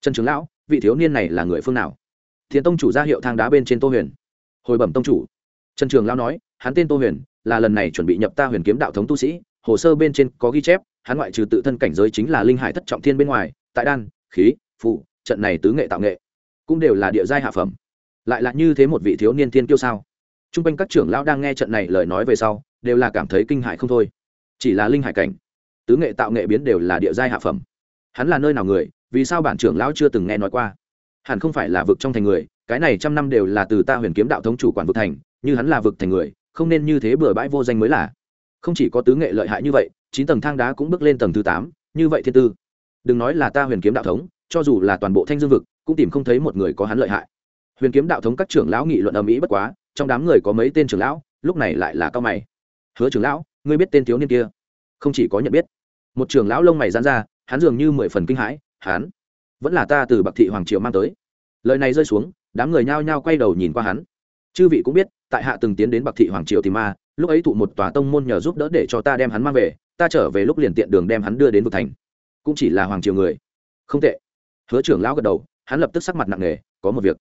Speaker 1: Trần trưởng lão, vị thiếu niên này là người phương nào? Thiền tông chủ ra hiệu thang đá bên trên tô huyền. Hồi bẩm tông chủ. Trần trường lão nói, hắn tên tô huyền, là lần này chuẩn bị nhập ta huyền kiếm đạo thống tu sĩ, hồ sơ bên trên có ghi chép hắn ngoại trừ tự thân cảnh giới chính là linh hải thất trọng thiên bên ngoài, tại đan, khí, phụ, trận này tứ nghệ tạo nghệ, cũng đều là địa giai hạ phẩm. Lại là như thế một vị thiếu niên thiên kiêu sao? T r u n g quanh các trưởng lão đang nghe trận này lời nói về sau, đều là cảm thấy kinh hại không thôi. Chỉ là linh hải cảnh, tứ nghệ tạo nghệ biến đều là địa giai hạ phẩm. Hắn là nơi nào người, vì sao bản trưởng lão chưa từng nghe nói qua? Hẳn không phải là vực trong thành người, cái này trăm năm đều là từ ta huyền kiếm đạo thống chủ quản vực thành, như hắn là vực thành người, không nên như thế bừa bãi vô danh mới là. Không chỉ có tứ nghệ lợi hại như vậy chín tầng thang đá cũng bước lên tầng thứ tám, như vậy thiên tư. Đừng nói là ta huyền kiếm đạo thống, cho dù là toàn bộ thanh dương vực, cũng tìm không thấy một người có hắn lợi hại. Huyền kiếm đạo thống các trưởng lão nghị luận ở mỹ bất quá, trong đám người có mấy tên trưởng lão, lúc này lại là cao mày. Hứa trưởng lão, ngươi biết tên thiếu niên kia? Không chỉ có nhận biết. Một trưởng lão lông mày dán ra, hắn dường như mười phần kinh hãi, hắn? Vẫn là ta từ bạc thị hoàng triều mang tới. Lời này rơi xuống, đám người nhao nhao quay đầu nhìn qua hắn. Chư vị cũng biết, tại hạ từng tiến đến bạc thị hoàng triều tìm ma, lúc ấy thụ một tòa tông môn nhờ giúp đỡ để cho ta đem hắn mang về ta trở về lúc liền tiện đường đem hắn đưa đến vực thành. Cũng chỉ là hoàng triều người. Không tệ. Hứa trưởng lão gật đầu, hắn lập tức sắc mặt nặng nề, có một việc.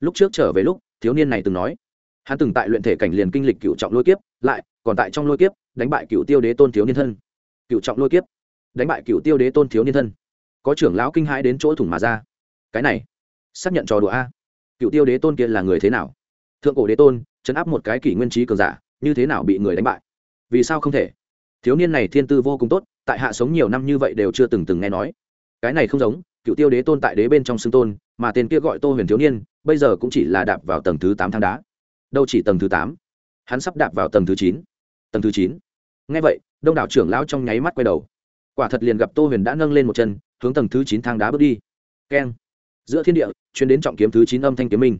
Speaker 1: Lúc trước trở về lúc, thiếu niên này từng nói. Hắn từng tại luyện thể cảnh liền kinh lịch cựu trọng lôi kiếp, lại, còn tại trong lôi kiếp, đánh bại cựu tiêu đế tôn thiếu niên thân. Cựu trọng lôi kiếp. Đánh bại cựu tiêu đế tôn thiếu niên thân. Có trưởng lão kinh hãi đến chỗ thủng mà ra. Cái này, xác nhận trò đùa a. Cựu tiêu đế tôn kia là người thế nào? Thượng cổ đế tôn, chấn áp một cái kỷ nguyên trí cường giả, như thế nào bị người đánh bại? Vì sao không thể? Thiếu niên này thiên tư vô cùng tốt, tại hạ sống nhiều năm như vậy đều chưa từng từng nghe nói. Cái này không giống, cựu tiêu đế tôn tại đế bên trong xưng tôn, mà tên kia gọi tô huyền thiếu niên, bây giờ cũng chỉ là đạp vào tầng thứ tám thang đá. Đâu chỉ tầng thứ tám? Hắn sắp đạp vào tầng thứ chín. Tầng thứ chín. Ngay vậy, đông đảo trưởng lão trong nháy mắt quay đầu. Quả thật liền gặp tô huyền đã nâng lên một chân, hướng tầng thứ chín thang đá bước đi. Keng. Giữa thiên địa chuyến đến trọng kiếm thứ chín âm thanh kiếm minh.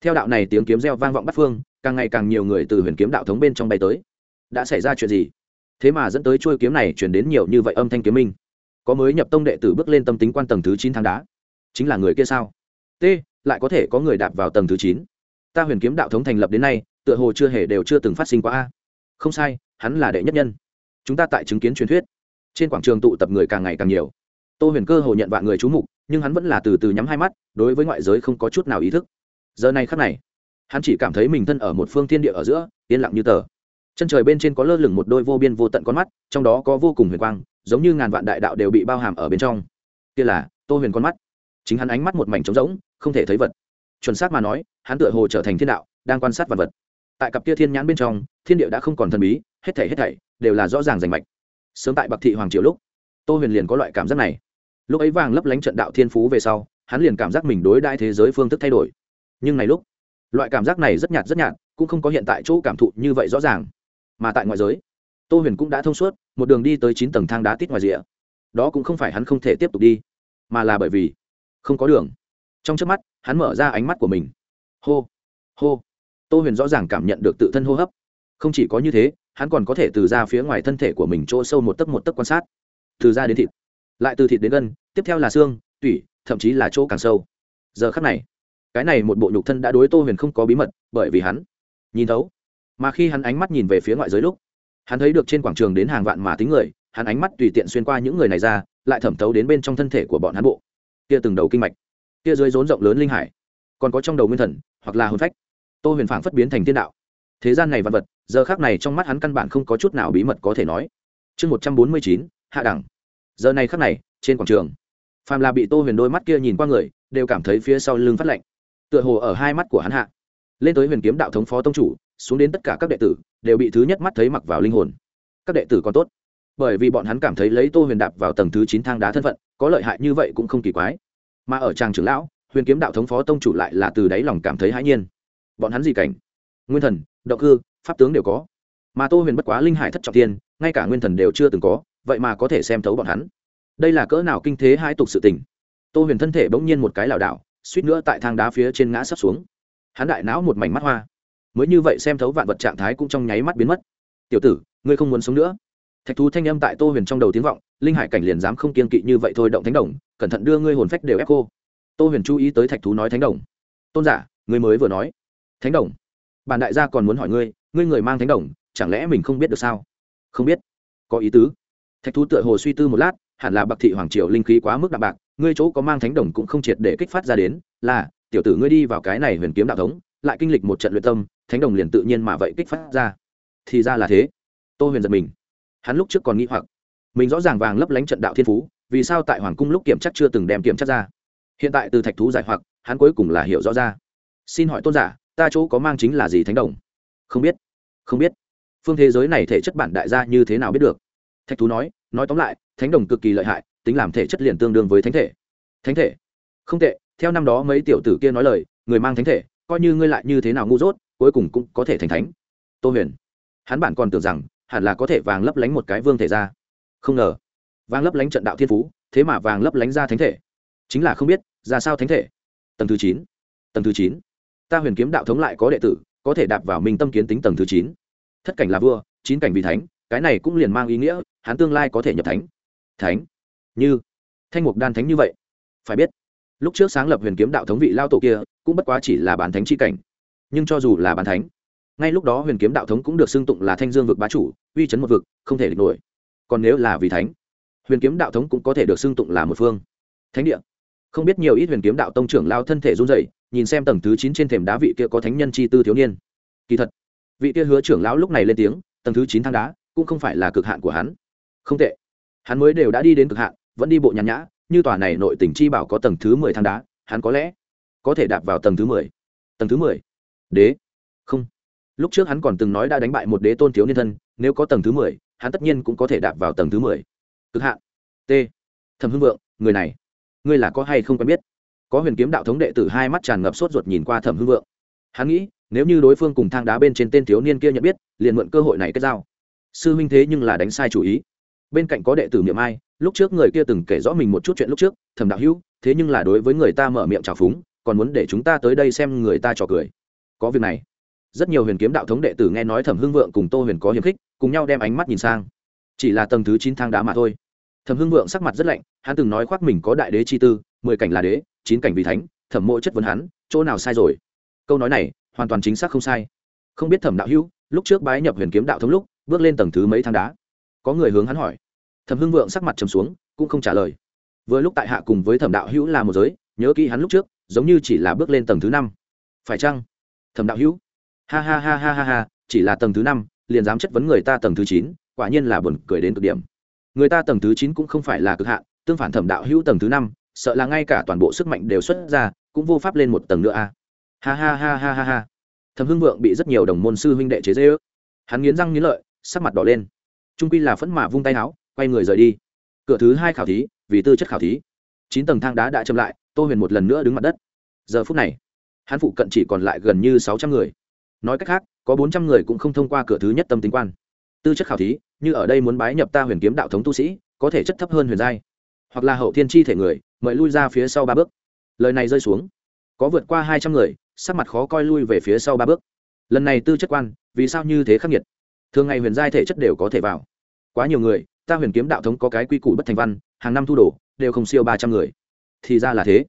Speaker 1: Theo đạo này tiếng kiếm reo vang vọng bắt phương, càng ngày càng nhiều người từ huyền kiếm đạo thống bên trong bay tới. Đã xảy ra chuyện gì? Thế mà dẫn tới chuôi kiếm này chuyển đến nhiều như vậy âm thanh kiếm minh. Có mới nhập tông đệ tử bước lên tâm tính quan tầng thứ chín tháng đá. Chính là người kia sao? T, lại có thể có người đạp vào tầng thứ chín. Ta huyền kiếm đạo thống thành lập đến nay, tựa hồ chưa hề đều chưa từng phát sinh qua a. Không sai, hắn là đệ nhất nhân. Chúng ta tại chứng kiến truyền thuyết. Trên quảng trường tụ tập người càng ngày càng nhiều. Tô huyền cơ hồ nhận vạn người c h mục, nhưng hắn vẫn là từ từ nhắm hai mắt, đối với ngoại giới không có chút nào ý thức. Giờ này khắc này, hắn chỉ cảm thấy mình thân ở một phương thiên địa ở giữa, yên lặng như tờ chân trời bên trên có lơ lửng một đôi vô biên vô tận con mắt, trong đó có vô cùng huyền quang, giống như ngàn vạn đại đạo đều bị bao hàm ở bên trong. Kia là, tô huyền con mắt. Chính hắn ánh mắt một mảnh trống rỗng, không thể thấy vật. Chuẩn xác mà nói, hắn tựa hồ trở thành thiên đạo, đang quan sát vật vật. Tại cặp kia thiên nhãn bên trong, thiên địa đã không còn thần bí, hết thảy hết thảy đều là rõ ràng rành mạch. Sớm tại bạc thị hoàng triều lúc, tô huyền liền có loại cảm giác này. Lúc ấy vàng lấp lánh trận đạo thiên phú về sau, hắn liền cảm giác mình đối đại thế giới phương thức thay đổi. Nhưng này lúc, loại cảm giác này rất nhạt rất nhạt, cũng không có hiện tại chỗ cảm thụ như vậy rõ ràng mà tại ngoại giới, tô huyền cũng đã thông suốt, một đường đi tới chín tầng thang đá tít ngoài rìa. Đó cũng không phải hắn không thể tiếp tục đi, mà là bởi vì không có đường. Trong trước mắt, hắn mở ra ánh mắt của mình. Hô hô. Tô huyền rõ ràng cảm nhận được tự thân hô hấp. Không chỉ có như thế, hắn còn có thể từ ra phía ngoài thân thể của mình chỗ sâu một tấc một tấc quan sát. Từ da đến thịt, lại từ thịt đến gân, tiếp theo là xương, tủy, thậm chí là chỗ càng sâu. Giờ khắc này, cái này một bộ nhục thân đã đối tô huyền không có bí mật, bởi vì hắn nhìn thấu mà khi hắn ánh mắt nhìn về phía ngoại giới lúc, hắn thấy được trên quảng trường đến hàng vạn mà tính người, hắn ánh mắt tùy tiện xuyên qua những người này ra, lại thẩm thấu đến bên trong thân thể của bọn hắn bộ. Kia từng đầu kinh mạch, kia dưới rốn rộng lớn linh hải, còn có trong đầu nguyên thần, hoặc là hồn phách. Tô huyền phảng phất biến thành thiên đạo. Thế gian này vật vật, giờ khác này trong mắt hắn căn bản không có chút nào bí mật có thể nói. Chương một trăm bốn mươi chín, hạ đẳng. Giờ này khắc này, trên quảng trường, phàm là bị tô huyền đôi mắt kia nhìn qua người, đều cảm thấy phía sau lưng phát lạnh. Tựa hồ ở hai mắt của hắn hạ. Lên tới huyền kiếm đạo thống phó tông chủ xuống đến tất cả các đệ tử, đều bị thứ nhất mắt thấy mặc vào linh hồn. Các đệ tử còn tốt, bởi vì bọn hắn cảm thấy lấy tô huyền đạp vào tầng thứ chín thang đá thân phận, có lợi hại như vậy cũng không kỳ quái. Mà ở tràng trưởng lão, huyền kiếm đạo thống phó tông chủ lại là từ đáy lòng cảm thấy hãi nhiên. Bọn hắn gì cảnh? Nguyên thần, động cư pháp tướng đều có. Mà tô huyền bất quá linh hải thất trọng tiên ngay cả nguyên thần đều chưa từng có, vậy mà có thể xem thấu bọn hắn. Đây là cỡ nào kinh thế hai tục sự tình. Tô huyền thân thể bỗng nhiên một cái lảo đảo, suýt nữa tại thang đá phía trên ngã sắp xuống. Hắn đại não một mảnh mắt hoa mới như vậy xem thấu vạn vật trạng thái cũng trong nháy mắt biến mất. Tiểu tử, ngươi không muốn sống nữa. Thạch thú thanh âm tại tô huyền trong đầu tiếng vọng, linh hải cảnh liền dám không kiên kỵ như vậy thôi động thánh đồng, cẩn thận đưa ngươi hồn phách đều ép cô. Tô huyền chú ý tới thạch thú nói thánh đồng. Tôn giả, ngươi mới vừa nói. Thánh đồng. Bản đại gia còn muốn hỏi ngươi ngươi người mang thánh đồng, chẳng lẽ mình không biết được sao? Không biết. Có ý tứ. Thạch thú tựa hồ suy tư một lát, hẳn là bạc thị hoàng triều linh khí quá mức đạm bạc, ngươi chỗ có mang thánh đồng cũng không triệt để kích phát ra đến, là, tiểu tử ngươi đi vào cái này huyền kiếm đạo thống, lại kinh lịch một trận luyện tâm thánh đồng liền tự nhiên mà vậy kích phát ra. Thì ra là thế. Tô huyền giật mình. Hắn lúc trước còn nghĩ hoặc. Mình rõ ràng vàng lấp lánh trận đạo thiên phú, vì sao tại hoàng cung lúc kiểm chắc chưa từng đem kiểm chắc ra. Hiện tại từ thạch thú giải hoặc, hắn cuối cùng là hiểu rõ ra. Xin hỏi tôn giả, ta chỗ có mang chính là gì thánh đồng? Không biết. Không biết. Phương thế giới này thể chất bản đại gia như thế nào biết được? Thạch thú nói nói tóm lại, thánh đồng cực kỳ lợi hại, tính làm thể chất liền tương đương với thánh thể. Thánh thể? Không tệ, theo năm đó mấy tiểu tử kia nói lời, người mang thánh thể, coi như ngươi lại như thế nào ngu dốt cuối cùng cũng có thể thành thánh. Tô huyền, hắn bản còn tưởng rằng hẳn là có thể vàng lấp lánh một cái vương thể ra. Không ngờ, vàng lấp lánh trận đạo thiên phú, thế mà vàng lấp lánh ra thánh thể. Chính là không biết, ra sao thánh thể? Tầng thứ chín, tầng thứ chín. Ta huyền kiếm đạo thống lại có đệ tử, có thể đạp vào minh tâm kiến tính tầng thứ chín. Thất cảnh là vua, chín cảnh vì thánh, cái này cũng liền mang ý nghĩa, hắn tương lai có thể nhập thánh. Thánh? Như, thanh mục đan thánh như vậy. Phải biết, lúc trước sáng lập huyền kiếm đạo thống vị lao tổ kia, cũng bất quá chỉ là bản thánh chi cảnh nhưng cho dù là bàn thánh, ngay lúc đó huyền kiếm đạo thống cũng được xưng tụng là thanh dương vực bá chủ, uy chấn một vực, không thể địch nổi. Còn nếu là vì thánh, huyền kiếm đạo thống cũng có thể được xưng tụng là một phương. Thánh địa. Không biết nhiều ít huyền kiếm đạo tông trưởng lao thân thể run dậy nhìn xem tầng thứ chín trên thềm đá vị kia có thánh nhân chi tư thiếu niên. Kỳ thật, vị kia hứa trưởng lão lúc này lên tiếng, tầng thứ chín thang đá cũng không phải là cực hạn của hắn. Không tệ. Hắn mới đều đã đi đến cực hạn, vẫn đi bộ nhàn nhã, như tòa này nội tỉnh chi bảo có tầng thứ mười thang đá, hắn có lẽ có thể đạp vào tầng thứ mười. Tầng thứ mười đế. Không. Lúc trước hắn còn từng nói đã đánh bại một đế tôn thiếu niên thân, nếu có tầng thứ mười, hắn tất nhiên cũng có thể đạp vào tầng thứ mười. Cực hạn. T. Thẩm hưng vượng, người này, ngươi là có hay không quen biết? Có huyền kiếm đạo thống đệ tử hai mắt tràn ngập sốt ruột nhìn qua thẩm hưng vượng. Hắn nghĩ, nếu như đối phương cùng thang đá bên trên tên thiếu niên kia nhận biết, liền mượn cơ hội này kết giao. Sư huynh thế nhưng là đánh sai chủ ý. Bên cạnh có đệ tử miệng ai, lúc trước người kia từng kể rõ mình một chút chuyện lúc trước, thẩm đạo hữu, thế nhưng là đối với người ta mở miệng trào phúng, còn muốn để chúng ta tới đây xem người ta trò cười có việc này. Rất nhiều huyền kiếm đạo thống đệ tử nghe nói thẩm hưng vượng cùng tô huyền có hiềm khích, cùng nhau đem ánh mắt nhìn sang. Chỉ là tầng thứ chín thang đá mà thôi. Thẩm hưng vượng sắc mặt rất lạnh, hắn từng nói khoác mình có đại đế chi tư, mười cảnh là đế, chín cảnh vì thánh, thẩm mộ chất vấn hắn, chỗ nào sai rồi? Câu nói này, hoàn toàn chính xác không sai. Không biết thẩm đạo hữu, lúc trước bái nhập huyền kiếm đạo thống lúc, bước lên tầng thứ mấy thang đá? Có người hướng hắn hỏi. Thẩm hưng vượng sắc mặt trầm xuống, cũng không trả lời. Vừa lúc tại hạ cùng với thẩm đạo hữu là một giới, nhớ kỹ hắn lúc trước, giống như chỉ là bước lên tầng thứ năm. Phải chăng? Thẩm đạo hữu. Ha ha ha ha ha ha, chỉ là tầng thứ năm, liền dám chất vấn người ta tầng thứ chín, quả nhiên là buồn cười đến cực điểm. Người ta tầng thứ chín cũng không phải là cực hạn, tương phản thẩm đạo hữu tầng thứ năm, sợ là ngay cả toàn bộ sức mạnh đều xuất ra, cũng vô pháp lên một tầng nữa a à. ha ha ha ha ha ha. Thẩm hưng vượng bị rất nhiều đồng môn sư huynh đệ chế dễ ước hắn nghiến răng nghiến lợi, sắc mặt đỏ lên. Trung pi là phẫn mạ vung tay áo, quay người rời đi. Cửa thứ hai khảo thí, vì tư chất khảo thí. Chín tầng thang đá đã chậm lại, tô huyền một lần nữa đứng mặt đất. Giờ phút này hắn phụ cận chỉ còn lại gần như sáu trăm người. Nói cách khác, có bốn trăm người cũng không thông qua cửa thứ nhất tâm tính quan. Tư chất khảo thí, như ở đây muốn bái nhập ta huyền kiếm đạo thống tu sĩ, có thể chất thấp hơn huyền giai. Hoặc là hậu thiên chi thể người, mời lui ra phía sau ba bước. Lời này rơi xuống. Có vượt qua hai trăm người, sắc mặt khó coi lui về phía sau ba bước. Lần này tư chất quan, vì sao như thế khắc nghiệt? Thường ngày huyền giai thể chất đều có thể vào. Quá nhiều người, ta huyền kiếm đạo thống có cái quy củ bất thành văn, hàng năm thu đổ đều không siêu ba trăm người. Thì ra là thế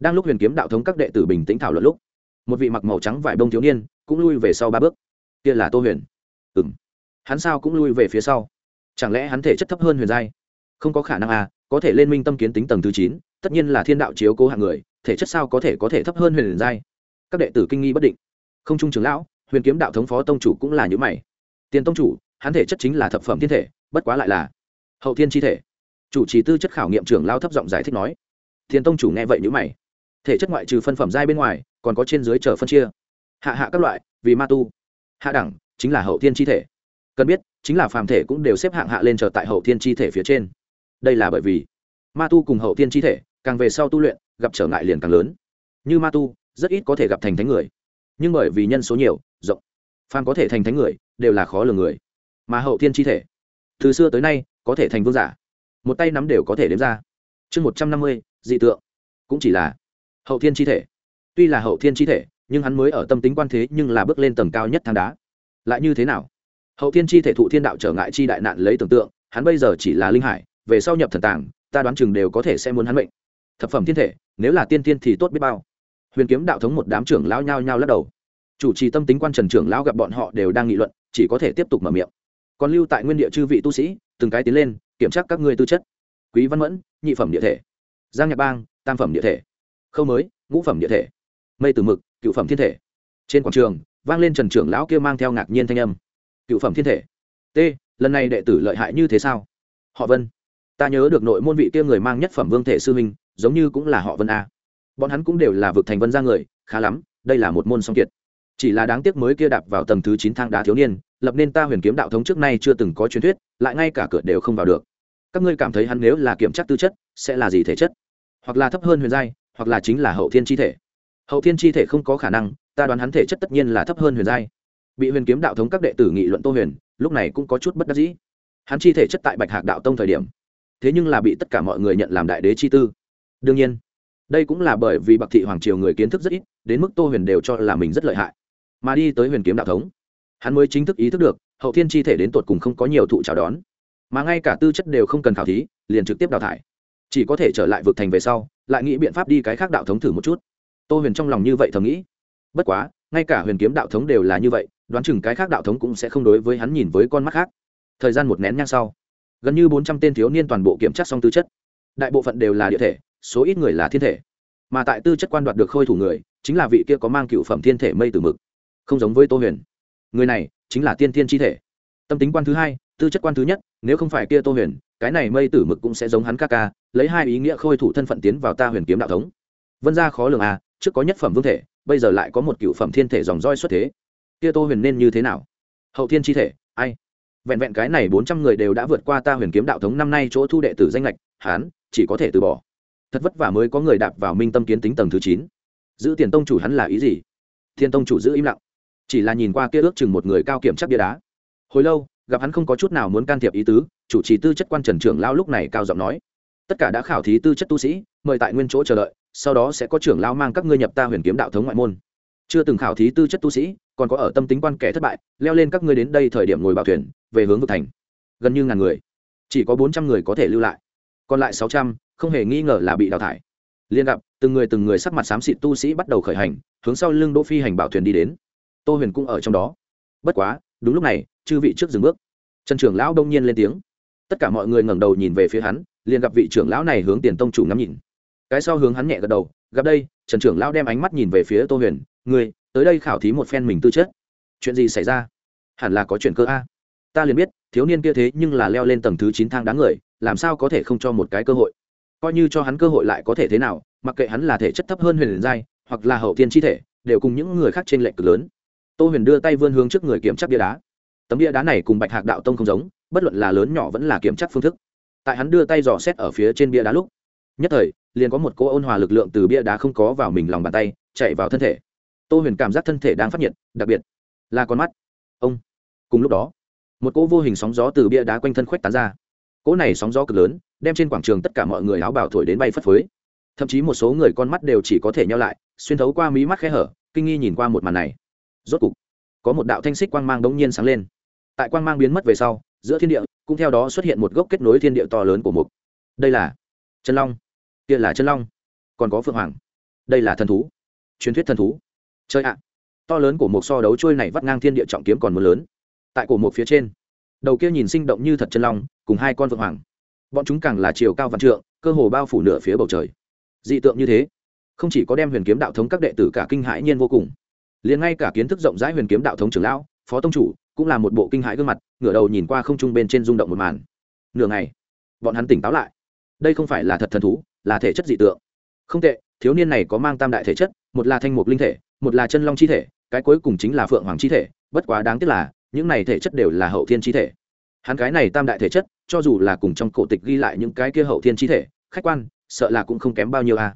Speaker 1: đang lúc huyền kiếm đạo thống các đệ tử bình tĩnh thảo luận lúc, một vị mặc màu trắng vải bông thiếu niên cũng lui về sau ba bước. Kia là tô huyền. Ừ m hắn sao cũng lui về phía sau. Chẳng lẽ hắn thể chất thấp hơn huyền giai? Không có khả năng à có thể lên minh tâm kiến tính tầng thứ chín, tất nhiên là thiên đạo chiếu cố hạng người, thể chất sao có thể có thể thấp hơn huyền giai? Các đệ tử kinh nghi bất định. Không trung trưởng lão, huyền kiếm đạo thống phó tông chủ cũng là những mày. Tiền tông chủ, hắn thể chất chính là thập phẩm thiên thể, bất quá lại là hậu thiên chi thể. Chủ trì tư chất khảo nghiệm trưởng lao thấp giọng giải thích nói. Tiền tông chủ nghe vậy nhữ mày thể chất ngoại trừ phân phẩm giai bên ngoài, còn có trên dưới chờ phân chia. Hạ hạ các loại, vì ma tu. Hạ đẳng, chính là hậu thiên chi thể. Cần biết, chính là phàm thể cũng đều xếp hạng hạ lên chờ tại hậu thiên chi thể phía trên. Đây là bởi vì, ma tu cùng hậu thiên chi thể, càng về sau tu luyện, gặp trở ngại liền càng lớn. Như ma tu, rất ít có thể gặp thành thánh người. Nhưng bởi vì nhân số nhiều, rộng, phàm có thể thành thánh người, đều là khó lường người. Mà hậu thiên chi thể, từ xưa tới nay, có thể thành vương giả. Một tay nắm đều có thể đếm ra. Chương một trăm năm mươi, dị tượng. Cũng chỉ là hậu thiên chi thể. Tuy là hậu thiên chi thể, nhưng hắn mới ở tâm tính quan thế nhưng là bước lên tầng cao nhất thang đá. Lại như thế nào? Hậu thiên chi thể thụ thiên đạo trở ngại chi đại nạn lấy tưởng tượng, hắn bây giờ chỉ là linh hải, về sau nhập thần tàng, ta đoán chừng đều có thể sẽ muốn hắn mệnh. Thập phẩm thiên thể, nếu là tiên tiên thì tốt biết bao. Huyền kiếm đạo thống một đám trưởng lão nhao nhao lắc đầu. Chủ trì tâm tính quan trần trưởng lão gặp bọn họ đều đang nghị luận, chỉ có thể tiếp tục mở miệng. Còn lưu tại nguyên địa chư vị tu sĩ, từng cái tiến lên, kiểm tra các ngươi tư chất. Quý văn mẫn, nhị phẩm địa thể. Giang nhạc bang, tam phẩm địa thể khâu mới, ngũ phẩm địa thể, mây từ mực, cựu phẩm thiên thể. Trên quảng trường, vang lên trần trưởng lão kia mang theo ngạc nhiên thanh âm. Cựu phẩm thiên thể. T, lần này đệ tử lợi hại như thế sao? Họ vân. Ta nhớ được nội môn vị kia người mang nhất phẩm vương thể sư minh giống như cũng là họ vân a. Bọn hắn cũng đều là vực thành vân ra người, khá lắm, đây là một môn song kiệt. Chỉ là đáng tiếc mới kia đạp vào tầng thứ chín thang đá thiếu niên, lập nên ta huyền kiếm đạo thống trước nay chưa từng có truyền thuyết, lại ngay cả cửa đều không vào được. Các ngươi cảm thấy hắn nếu là kiểm tra tư chất, sẽ là gì thể chất? Hoặc là thấp hơn huyền giai hoặc là chính là hậu thiên chi thể. Hậu thiên chi thể không có khả năng, ta đoán hắn thể chất tất nhiên là thấp hơn huyền giai. Bị huyền kiếm đạo thống các đệ tử nghị luận tô huyền, lúc này cũng có chút bất đắc dĩ. Hắn chi thể chất tại bạch hạc đạo tông thời điểm, thế nhưng là bị tất cả mọi người nhận làm đại đế chi tư. Đương nhiên, đây cũng là bởi vì bạc thị hoàng triều người kiến thức rất ít, đến mức tô huyền đều cho là mình rất lợi hại. Mà đi tới huyền kiếm đạo thống, hắn mới chính thức ý thức được, hậu thiên chi thể đến tột cùng không có nhiều thụ chào đón. Mà ngay cả tư chất đều không cần khảo thí, liền trực tiếp đào thải. Chỉ có thể trở lại vực thành về sau lại nghĩ biện pháp đi cái khác đạo thống thử một chút. Tô huyền trong lòng như vậy thầm nghĩ. Bất quá, ngay cả huyền kiếm đạo thống đều là như vậy, đoán chừng cái khác đạo thống cũng sẽ không đối với hắn nhìn với con mắt khác. Thời gian một nén nhang sau, gần như bốn trăm tên thiếu niên toàn bộ kiểm tra xong tư chất. Đại bộ phận đều là địa thể, số ít người là thiên thể. Mà tại tư chất quan đoạt được khôi thủ người, chính là vị kia có mang cựu phẩm thiên thể mây tử mực. Không giống với tô huyền. Người này chính là tiên thiên chi thể. Tâm tính quan thứ hai, tư chất quan thứ nhất, nếu không phải kia tô huyền cái này mây tử mực cũng sẽ giống hắn ca ca, lấy hai ý nghĩa khôi thủ thân phận tiến vào ta huyền kiếm đạo thống. Vân gia khó lường à trước có nhất phẩm vương thể, bây giờ lại có một cựu phẩm thiên thể dòng roi xuất thế. Kia tô huyền nên như thế nào? Hậu thiên chi thể, ai? Vẹn vẹn cái này bốn trăm người đều đã vượt qua ta huyền kiếm đạo thống năm nay chỗ thu đệ tử danh lệch hán chỉ có thể từ bỏ. Thật vất vả mới có người đạp vào minh tâm kiến tính tầng thứ chín. Giữ tiền tông chủ hắn là ý gì? Thiên tông chủ giữ im lặng. Chỉ là nhìn qua kia ước chừng một người cao kiểm chắc bia đá. Hồi lâu, gặp hắn không có chút nào muốn can thiệp ý tứ chủ trì tư chất quan trần trưởng lao lúc này cao giọng nói. Tất cả đã khảo thí tư chất tu sĩ, mời tại nguyên chỗ chờ đợi, sau đó sẽ có trưởng lao mang các ngươi nhập ta huyền kiếm đạo thống ngoại môn. Chưa từng khảo thí tư chất tu sĩ, còn có ở tâm tính quan kẻ thất bại, leo lên các ngươi đến đây thời điểm ngồi bảo thuyền, về hướng vực thành. Gần như ngàn người. Chỉ có bốn trăm người có thể lưu lại. Còn lại sáu trăm, không hề nghi ngờ là bị đào thải. Liên gặp, từng người từng người sắc mặt xám xịt tu sĩ bắt đầu khởi hành, hướng sau lưng đỗ phi hành bảo thuyền đi đến. Tô huyền cũng ở trong đó. Bất quá, đúng lúc này, chư vị trước dừng bước. Trần trưởng lão đông nhiên lên tiếng tất cả mọi người ngẩng đầu nhìn về phía hắn, liền gặp vị trưởng lão này hướng tiền tông chủ ngắm nhìn. Cái sau hướng hắn nhẹ gật đầu, gặp đây, trần trưởng lão đem ánh mắt nhìn về phía tô huyền người tới đây khảo thí một phen mình tư chất. Chuyện gì xảy ra? Hẳn là có chuyện cơ a. Ta liền biết, thiếu niên kia thế nhưng là leo lên tầng thứ chín thang đáng người, làm sao có thể không cho một cái cơ hội? Coi như cho hắn cơ hội lại có thể thế nào, mặc kệ hắn là thể chất thấp hơn huyền giai, hoặc là hậu tiên chi thể, đều cùng những người khác trên lệnh cực lớn. Tô huyền đưa tay vươn hướng trước người kiểm tra bia đá. Tấm bia đá này cùng bạch hạc đạo tông không giống bất luận là lớn nhỏ vẫn là kiểm chắc phương thức. Tại hắn đưa tay dò xét ở phía trên bia đá lúc, nhất thời, liền có một cô ôn hòa lực lượng từ bia đá không có vào mình lòng bàn tay, chạy vào thân thể. Tô huyền cảm giác thân thể đang phát nhiệt, đặc biệt là con mắt. Ông. Cùng lúc đó, một cỗ vô hình sóng gió từ bia đá quanh thân khuếch tán ra. Cỗ này sóng gió cực lớn, đem trên quảng trường tất cả mọi người áo bảo thổi đến bay phất phới. Thậm chí một số người con mắt đều chỉ có thể nhau lại, xuyên thấu qua mí mắt khe hở, kinh nghi nhìn qua một màn này. Rốt cục, có một đạo thanh xích quang mang đống nhiên sáng lên. Tại quang mang biến mất về sau giữa thiên địa, cũng theo đó xuất hiện một gốc kết nối thiên địa to lớn của mục. Đây là chân long. Kia là chân long. Còn có phượng hoàng. Đây là thần thú. Truyền thuyết thần thú. Chơi ạ. To lớn của một so đấu trôi này vắt ngang thiên địa trọng kiếm còn một lớn. Tại cổ một phía trên, đầu kia nhìn sinh động như thật chân long, cùng hai con phượng hoàng. Bọn chúng càng là chiều cao vạn trượng, cơ hồ bao phủ nửa phía bầu trời. Dị tượng như thế, không chỉ có đem huyền kiếm đạo thống các đệ tử cả kinh hãi nhiên vô cùng, liền ngay cả kiến thức rộng rãi huyền kiếm đạo thống trưởng lão, phó tông chủ cũng là một bộ kinh hãi gương mặt, ngửa đầu nhìn qua không trung bên trên rung động một màn. Nửa ngày, bọn hắn tỉnh táo lại. Đây không phải là thật thần thú, là thể chất dị tượng. Không tệ, thiếu niên này có mang tam đại thể chất, một là thanh mục linh thể, một là chân long chi thể, cái cuối cùng chính là phượng hoàng chi thể, bất quá đáng tiếc là, những này thể chất đều là hậu thiên chi thể. Hắn cái này tam đại thể chất, cho dù là cùng trong cổ tịch ghi lại những cái kia hậu thiên chi thể, khách quan, sợ là cũng không kém bao nhiêu a. À.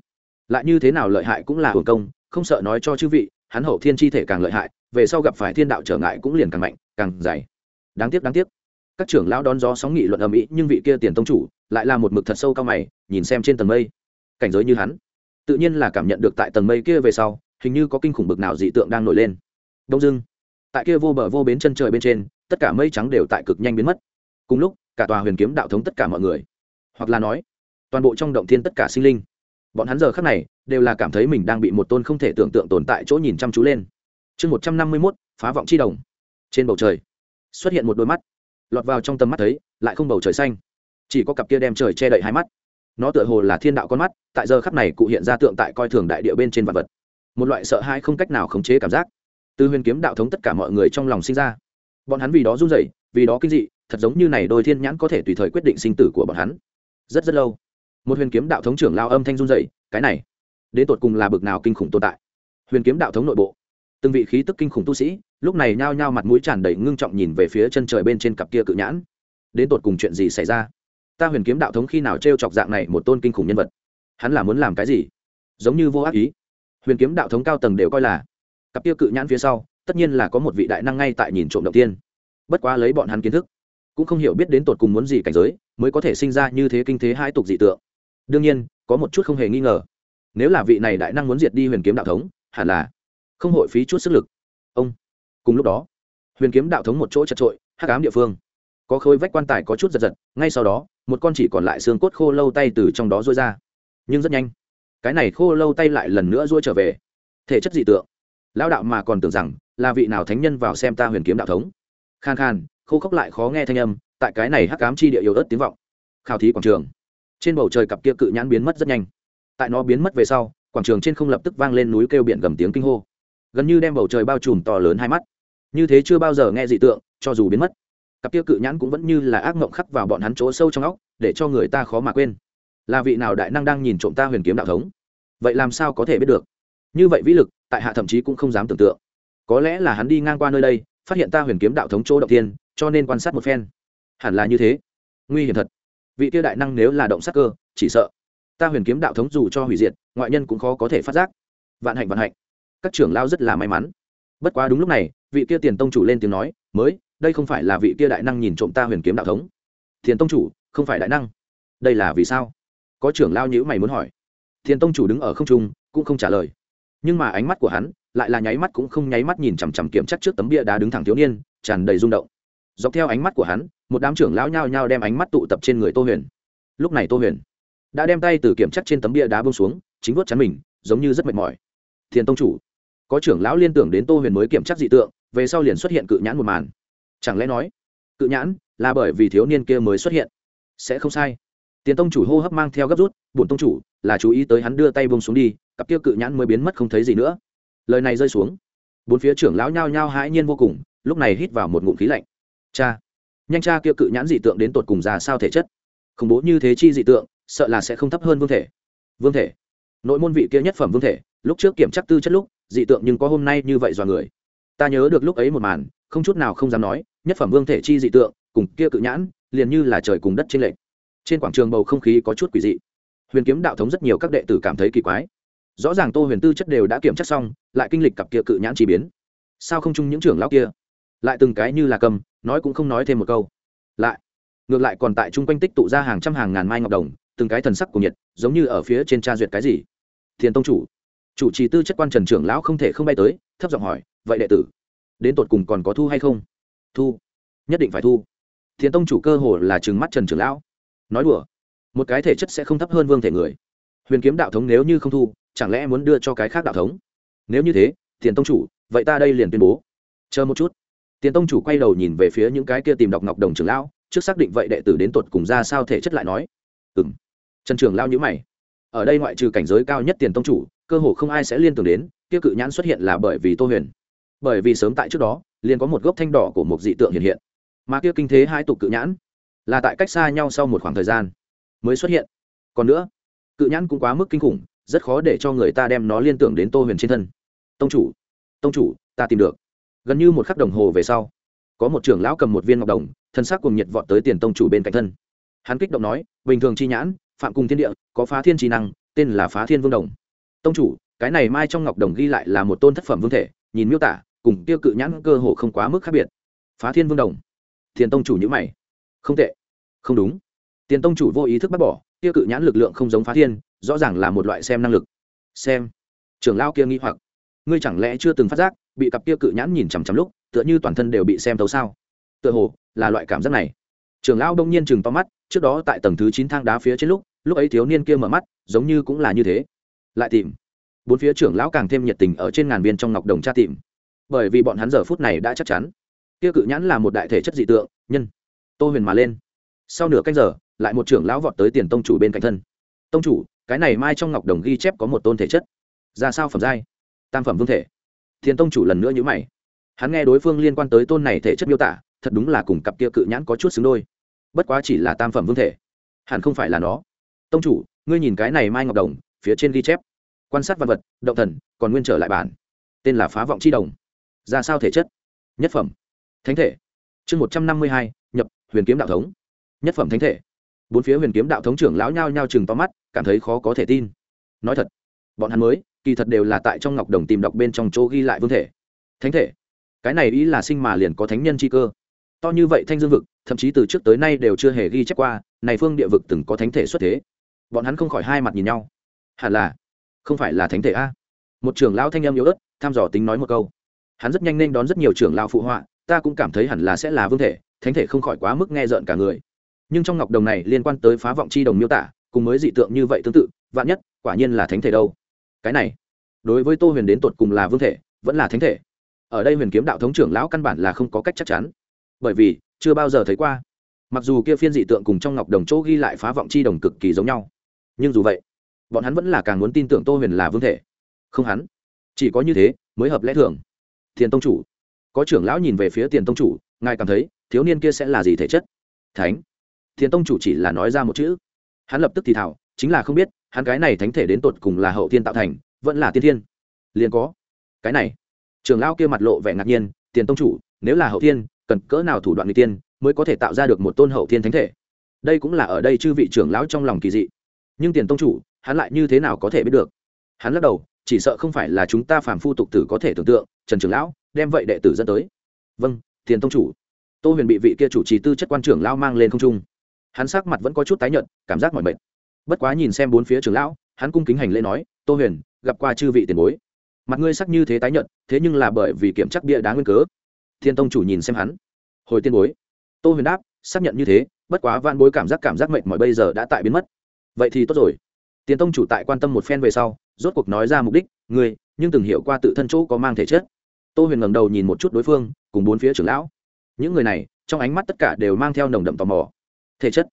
Speaker 1: lại như thế nào lợi hại cũng là hưởng công, không sợ nói cho chư vị, hắn hậu thiên chi thể càng lợi hại về sau gặp phải thiên đạo trở ngại cũng liền càng mạnh, càng dày. Đáng tiếc đáng tiếc. Các trưởng lão đón gió sóng nghị luận ầm ĩ, nhưng vị kia tiền tông chủ lại là một mực thật sâu cao mày, nhìn xem trên tầng mây. Cảnh giới như hắn, tự nhiên là cảm nhận được tại tầng mây kia về sau, hình như có kinh khủng bực nào dị tượng đang nổi lên. Đông dưng tại kia vô bờ vô bến chân trời bên trên, tất cả mây trắng đều tại cực nhanh biến mất. Cùng lúc, cả tòa huyền kiếm đạo thống tất cả mọi người, hoặc là nói, toàn bộ trong động thiên tất cả sinh linh, bọn hắn giờ khác này đều là cảm thấy mình đang bị một tôn không thể tưởng tượng tồn tại chỗ nhìn chăm chú lên chương một trăm năm mươi mốt, phá vọng chi đồng. Trên bầu trời, xuất hiện một đôi mắt. Lọt vào trong tầm mắt thấy, lại không bầu trời xanh. Chỉ có cặp kia đem trời che đậy hai mắt. Nó tựa hồ là thiên đạo con mắt, tại giờ khắp này cụ hiện ra tượng tại coi thường đại địa bên trên vật vật. Một loại sợ hãi không cách nào khống chế cảm giác. Từ huyền kiếm đạo thống tất cả mọi người trong lòng sinh ra. Bọn hắn vì đó run rẩy, vì đó kinh dị, thật giống như này đôi thiên nhãn có thể tùy thời quyết định sinh tử của bọn hắn. Rất rất lâu, một huyền kiếm đạo thống trưởng lao âm thanh run rẩy, cái này, đến tột cùng là bực nào kinh khủng tồn tại? Huyền kiếm đạo thống nội bộ từng vị khí tức kinh khủng tu sĩ, lúc này nhao nhao mặt mũi tràn đầy ngưng trọng nhìn về phía chân trời bên trên cặp kia cự nhãn. Đến tột cùng chuyện gì xảy ra? Ta huyền kiếm đạo thống khi nào t r e o chọc dạng này một tôn kinh khủng nhân vật? Hắn là muốn làm cái gì? Giống như vô ác ý. Huyền kiếm đạo thống cao tầng đều coi là. Cặp kia cự nhãn phía sau, tất nhiên là có một vị đại năng ngay tại nhìn trộm đầu tiên. Bất quá lấy bọn hắn kiến thức, cũng không hiểu biết đến tột cùng muốn gì cảnh giới, mới có thể sinh ra như thế kinh thế hai tục dị tượng. Đương nhiên, có một chút không hề nghi ngờ. Nếu là vị này đại năng muốn diệt đi huyền kiếm đạo thống, hẳn là không hội phí chút sức lực. Ông, cùng lúc đó, huyền kiếm đạo thống một chỗ chật trội hát cám địa phương. Có khối vách quan tài có chút giật giật, ngay sau đó, một con chỉ còn lại xương cốt khô lâu tay từ trong đó rối ra. Nhưng rất nhanh, cái này khô lâu tay lại lần nữa rối trở về. Thể chất dị tượng. Lao đạo mà còn tưởng rằng là vị nào thánh nhân vào xem ta huyền kiếm đạo thống. Khan khan, khô khốc lại khó nghe thanh âm, tại cái này hắc cám chi địa yếu ớt tiếng vọng. Khảo thí quảng trường. Trên bầu trời cặp kia cự nhãn biến mất rất nhanh. Tại nó biến mất về sau, quảng trường trên không lập tức vang lên núi kêu biển gầm tiếng kinh hô gần như đem bầu trời bao trùm to lớn hai mắt. Như thế chưa bao giờ nghe dị tượng, cho dù biến mất, cặp kia cự nhãn cũng vẫn như là ác mộng khắc vào bọn hắn chỗ sâu trong óc, để cho người ta khó mà quên. Là vị nào đại năng đang nhìn trộm ta huyền kiếm đạo thống? Vậy làm sao có thể biết được? Như vậy vĩ lực, tại hạ thậm chí cũng không dám tưởng tượng. Có lẽ là hắn đi ngang qua nơi đây, phát hiện ta huyền kiếm đạo thống chỗ động tiên cho nên quan sát một phen. Hẳn là như thế. Nguy hiểm thật. Vị kia đại năng nếu là động sắc cơ, chỉ sợ. Ta huyền kiếm đạo thống dù cho hủy diệt, ngoại nhân cũng khó có thể phát giác. Vạn hạnh vạn hạnh các trưởng lao rất là may mắn. Bất quá đúng lúc này, vị kia tiền tông chủ lên tiếng nói, mới, đây không phải là vị kia đại năng nhìn trộm ta huyền kiếm đạo thống. Tiền tông chủ, không phải đại năng. Đây là vì sao? Có trưởng lao nhữ mày muốn hỏi. Tiền tông chủ đứng ở không trung, cũng không trả lời. Nhưng mà ánh mắt của hắn lại là nháy mắt cũng không nháy mắt nhìn chằm chằm kiểm chắc trước tấm bia đá đứng thẳng thiếu niên, tràn đầy rung động. Dọc theo ánh mắt của hắn, một đám trưởng lão nhao nhao đem ánh mắt tụ tập trên người tô huyền. Lúc này tô huyền đã đem tay từ kiểm chắc trên tấm bia đá bông xuống, chính vuốt chắn mình, giống như rất mệt mỏi. Thiền tông chủ có trưởng lão liên tưởng đến tô huyền mới kiểm tra dị tượng, về sau liền xuất hiện cự nhãn một màn. Chẳng lẽ nói, cự nhãn là bởi vì thiếu niên kia mới xuất hiện? Sẽ không sai. Tiền tông chủ hô hấp mang theo gấp rút, bổn tông chủ, là chú ý tới hắn đưa tay bông xuống đi, cặp kia cự nhãn mới biến mất không thấy gì nữa. Lời này rơi xuống. Bốn phía trưởng lão nhao nhao hãi nhiên vô cùng, lúc này hít vào một ngụm khí lạnh. Cha, nhanh cha kia cự nhãn dị tượng đến tột cùng ra sao thể chất? Khủng bố như thế chi dị tượng, sợ là sẽ không thấp hơn vương thể. Vương thể? Nội môn vị kia nhất phẩm vương thể, lúc trước kiểm tra tư chất lúc dị tượng nhưng có hôm nay như vậy do người. Ta nhớ được lúc ấy một màn, không chút nào không dám nói, nhất phẩm vương thể chi dị tượng, cùng kia cự nhãn, liền như là trời cùng đất trên lệch. Trên quảng trường bầu không khí có chút quỷ dị. Huyền kiếm đạo thống rất nhiều các đệ tử cảm thấy kỳ quái. Rõ ràng tô huyền tư chất đều đã kiểm chất xong, lại kinh lịch cặp kia cự nhãn chỉ biến. Sao không chung những trưởng lão kia? Lại từng cái như là cầm, nói cũng không nói thêm một câu. Lại, ngược lại còn tại chung quanh tích tụ ra hàng trăm hàng ngàn mai ngọc đồng, từng cái thần sắc của nhiệt, giống như ở phía trên tra duyệt cái gì. Thiền tông chủ chủ trì tư chất quan trần trưởng lão không thể không bay tới, thấp giọng hỏi, vậy đệ tử, đến tột cùng còn có thu hay không? Thu, nhất định phải thu. Thiền tông chủ cơ hồ là trừng mắt trần trưởng lão. Nói đùa, một cái thể chất sẽ không thấp hơn vương thể người. Huyền kiếm đạo thống nếu như không thu, chẳng lẽ muốn đưa cho cái khác đạo thống? Nếu như thế thiền tông chủ, vậy ta đây liền tuyên bố. Chờ một chút. Tiền tông chủ quay đầu nhìn về phía những cái kia tìm đọc ngọc đồng trưởng lão, trước xác định vậy đệ tử đến tột cùng ra sao thể chất lại nói. Ừ m trần trường lao nhữ mày. Ở đây ngoại trừ cảnh giới cao nhất tiền tông chủ cơ hồ không ai sẽ liên tưởng đến, kia cự nhãn xuất hiện là bởi vì tô huyền. Bởi vì sớm tại trước đó, liền có một gốc thanh đỏ của một dị tượng hiện hiện. Mà kia kinh thế hai tục cự nhãn, là tại cách xa nhau sau một khoảng thời gian, mới xuất hiện. Còn nữa, cự nhãn cũng quá mức kinh khủng, rất khó để cho người ta đem nó liên tưởng đến tô huyền trên thân. Tông chủ tông chủ, ta tìm được. Gần như một khắc đồng hồ về sau, có một trưởng lão cầm một viên ngọc đồng, thân xác cùng nhiệt vọt tới tiền tông chủ bên cạnh thân. Hắn kích động nói, bình thường chi nhãn, phạm cùng thiên địa, có phá thiên trí năng, tên là phá thiên vương đồng tông chủ, cái này mai trong ngọc đồng ghi lại là một tôn thất phẩm vương thể, nhìn miêu tả, cùng tiêu cự nhãn cơ hồ không quá mức khác biệt. Phá thiên vương đồng. Thiền tông chủ nhữ mày. Không tệ. Không đúng. Tiền tông chủ vô ý thức bắt bỏ tiêu cự nhãn lực lượng không giống phá thiên, rõ ràng là một loại xem năng lực. Xem. Trưởng lao kia nghi hoặc. Ngươi chẳng lẽ chưa từng phát giác, bị cặp kia cự nhãn nhìn chằm chằm lúc, tựa như toàn thân đều bị xem thấu sao? Tựa hồ, là loại cảm giác này. Trưởng lão đông nhiên chừng to mắt, trước đó tại tầng thứ chín thang đá phía trên lúc lúc ấy thiếu niên kia mở mắt, giống như cũng là như thế lại tìm. Bốn phía trưởng lão càng thêm nhiệt tình ở trên ngàn viên trong ngọc đồng tra tìm. Bởi vì bọn hắn giờ phút này đã chắc chắn. Kia cự nhãn là một đại thể chất dị tượng, nhân. Tô huyền mà lên. Sau nửa canh giờ, lại một trưởng lão vọt tới tiền tông chủ bên cạnh thân. Tông chủ, cái này mai trong ngọc đồng ghi chép có một tôn thể chất. Ra sao phẩm giai? Tam phẩm vương thể. Thiền tông chủ lần nữa nhữ mày. Hắn nghe đối phương liên quan tới tôn này thể chất miêu tả, thật đúng là cùng cặp kia cự nhãn có chút xứng đôi. Bất quá chỉ là tam phẩm vương thể. Hẳn không phải là nó. Tông chủ, ngươi nhìn cái này mai ngọc đồng phía trên ghi chép. Quan sát vật vật, động thần, còn nguyên trở lại bản. Tên là phá vọng c h i đồng. Ra sao thể chất? Nhất phẩm. Thánh thể. Chương một trăm năm mươi hai, nhập, huyền kiếm đạo thống. Nhất phẩm thánh thể. Bốn phía huyền kiếm đạo thống trưởng lão nhao nhao chừng to mắt, cảm thấy khó có thể tin. Nói thật, bọn hắn mới, kỳ thật đều là tại trong ngọc đồng tìm đọc bên trong chỗ ghi lại vương thể. Thánh thể. Cái này ý là sinh mà liền có thánh nhân chi cơ. To như vậy thanh dương vực, thậm chí từ trước tới nay đều chưa hề ghi chép qua, này phương địa vực từng có thánh thể xuất thế. Bọn hắn không khỏi hai mặt nhìn nhau hẳn là không phải là thánh thể a. Một trưởng lão thanh âm yếu ớt, tham dò tính nói một câu. Hắn rất nhanh nên đón rất nhiều trưởng lão phụ họa, ta cũng cảm thấy hẳn là sẽ là vương thể, thánh thể không khỏi quá mức nghe rợn cả người. Nhưng trong ngọc đồng này liên quan tới phá vọng chi đồng miêu tả, cùng mới dị tượng như vậy tương tự, vạn nhất, quả nhiên là thánh thể đâu. Cái này, đối với tô huyền đến tột cùng là vương thể, vẫn là thánh thể. Ở đây huyền kiếm đạo thống trưởng lão căn bản là không có cách chắc chắn. Bởi vì, chưa bao giờ thấy qua. Mặc dù kia phiên dị tượng cùng trong ngọc đồng chỗ ghi lại phá vọng chi đồng cực kỳ giống nhau. Nhưng dù vậy bọn hắn vẫn là càng muốn tin tưởng tô huyền là vương thể. Không hắn. Chỉ có như thế, mới hợp lẽ thường. Tiền tông chủ. Có trưởng lão nhìn về phía tiền tông chủ, ngài cảm thấy, thiếu niên kia sẽ là gì thể chất? Thánh. Tiền tông chủ chỉ là nói ra một chữ. Hắn lập tức thì thảo, chính là không biết, hắn cái này thánh thể đến tột cùng là hậu thiên tạo thành, vẫn là tiên thiên. Liền có. Cái này. Trưởng lão kia mặt lộ vẻ ngạc nhiên, tiền tông chủ, nếu là hậu thiên, cần cỡ nào thủ đoạn người tiên mới có thể tạo ra được một tôn hậu thiên thánh thể? Đây cũng là ở đây chư vị trưởng lão trong lòng kỳ dị. Nhưng tiền tông chủ hắn lại như thế nào có thể biết được? Hắn lắc đầu, chỉ sợ không phải là chúng ta phàm phu tục tử có thể tưởng tượng, trần trưởng lão, đem vậy đệ tử dẫn tới. Vâng tiền tông chủ. Tô huyền bị vị kia chủ trì tư chất quan trưởng lão mang lên không trung. Hắn sắc mặt vẫn có chút tái nhợt, cảm giác mỏi mệt. Bất quá nhìn xem bốn phía trưởng lão, hắn cung kính hành lễ nói, tô huyền, gặp qua chư vị tiền bối. Mặt ngươi sắc như thế tái nhợt, thế nhưng là bởi vì kiểm chắc bia đá nguyên cớ. Thiên tông chủ nhìn xem hắn. Hồi tiên bối. Tô huyền đáp, xác nhận như thế, bất quá van bối cảm giác cảm giác mệt mỏi bây giờ đã tại biến mất. Vậy thì tốt rồi tiền tông chủ tại quan tâm một phen về sau, rốt cuộc nói ra mục đích, ngươi, nhưng từng hiểu qua tự thân chỗ có mang thể chất. Tô huyền ngẩng đầu nhìn một chút đối phương, cùng bốn phía trưởng lão. Những người này, trong ánh mắt tất cả đều mang theo nồng đậm tò mò. Thể chất?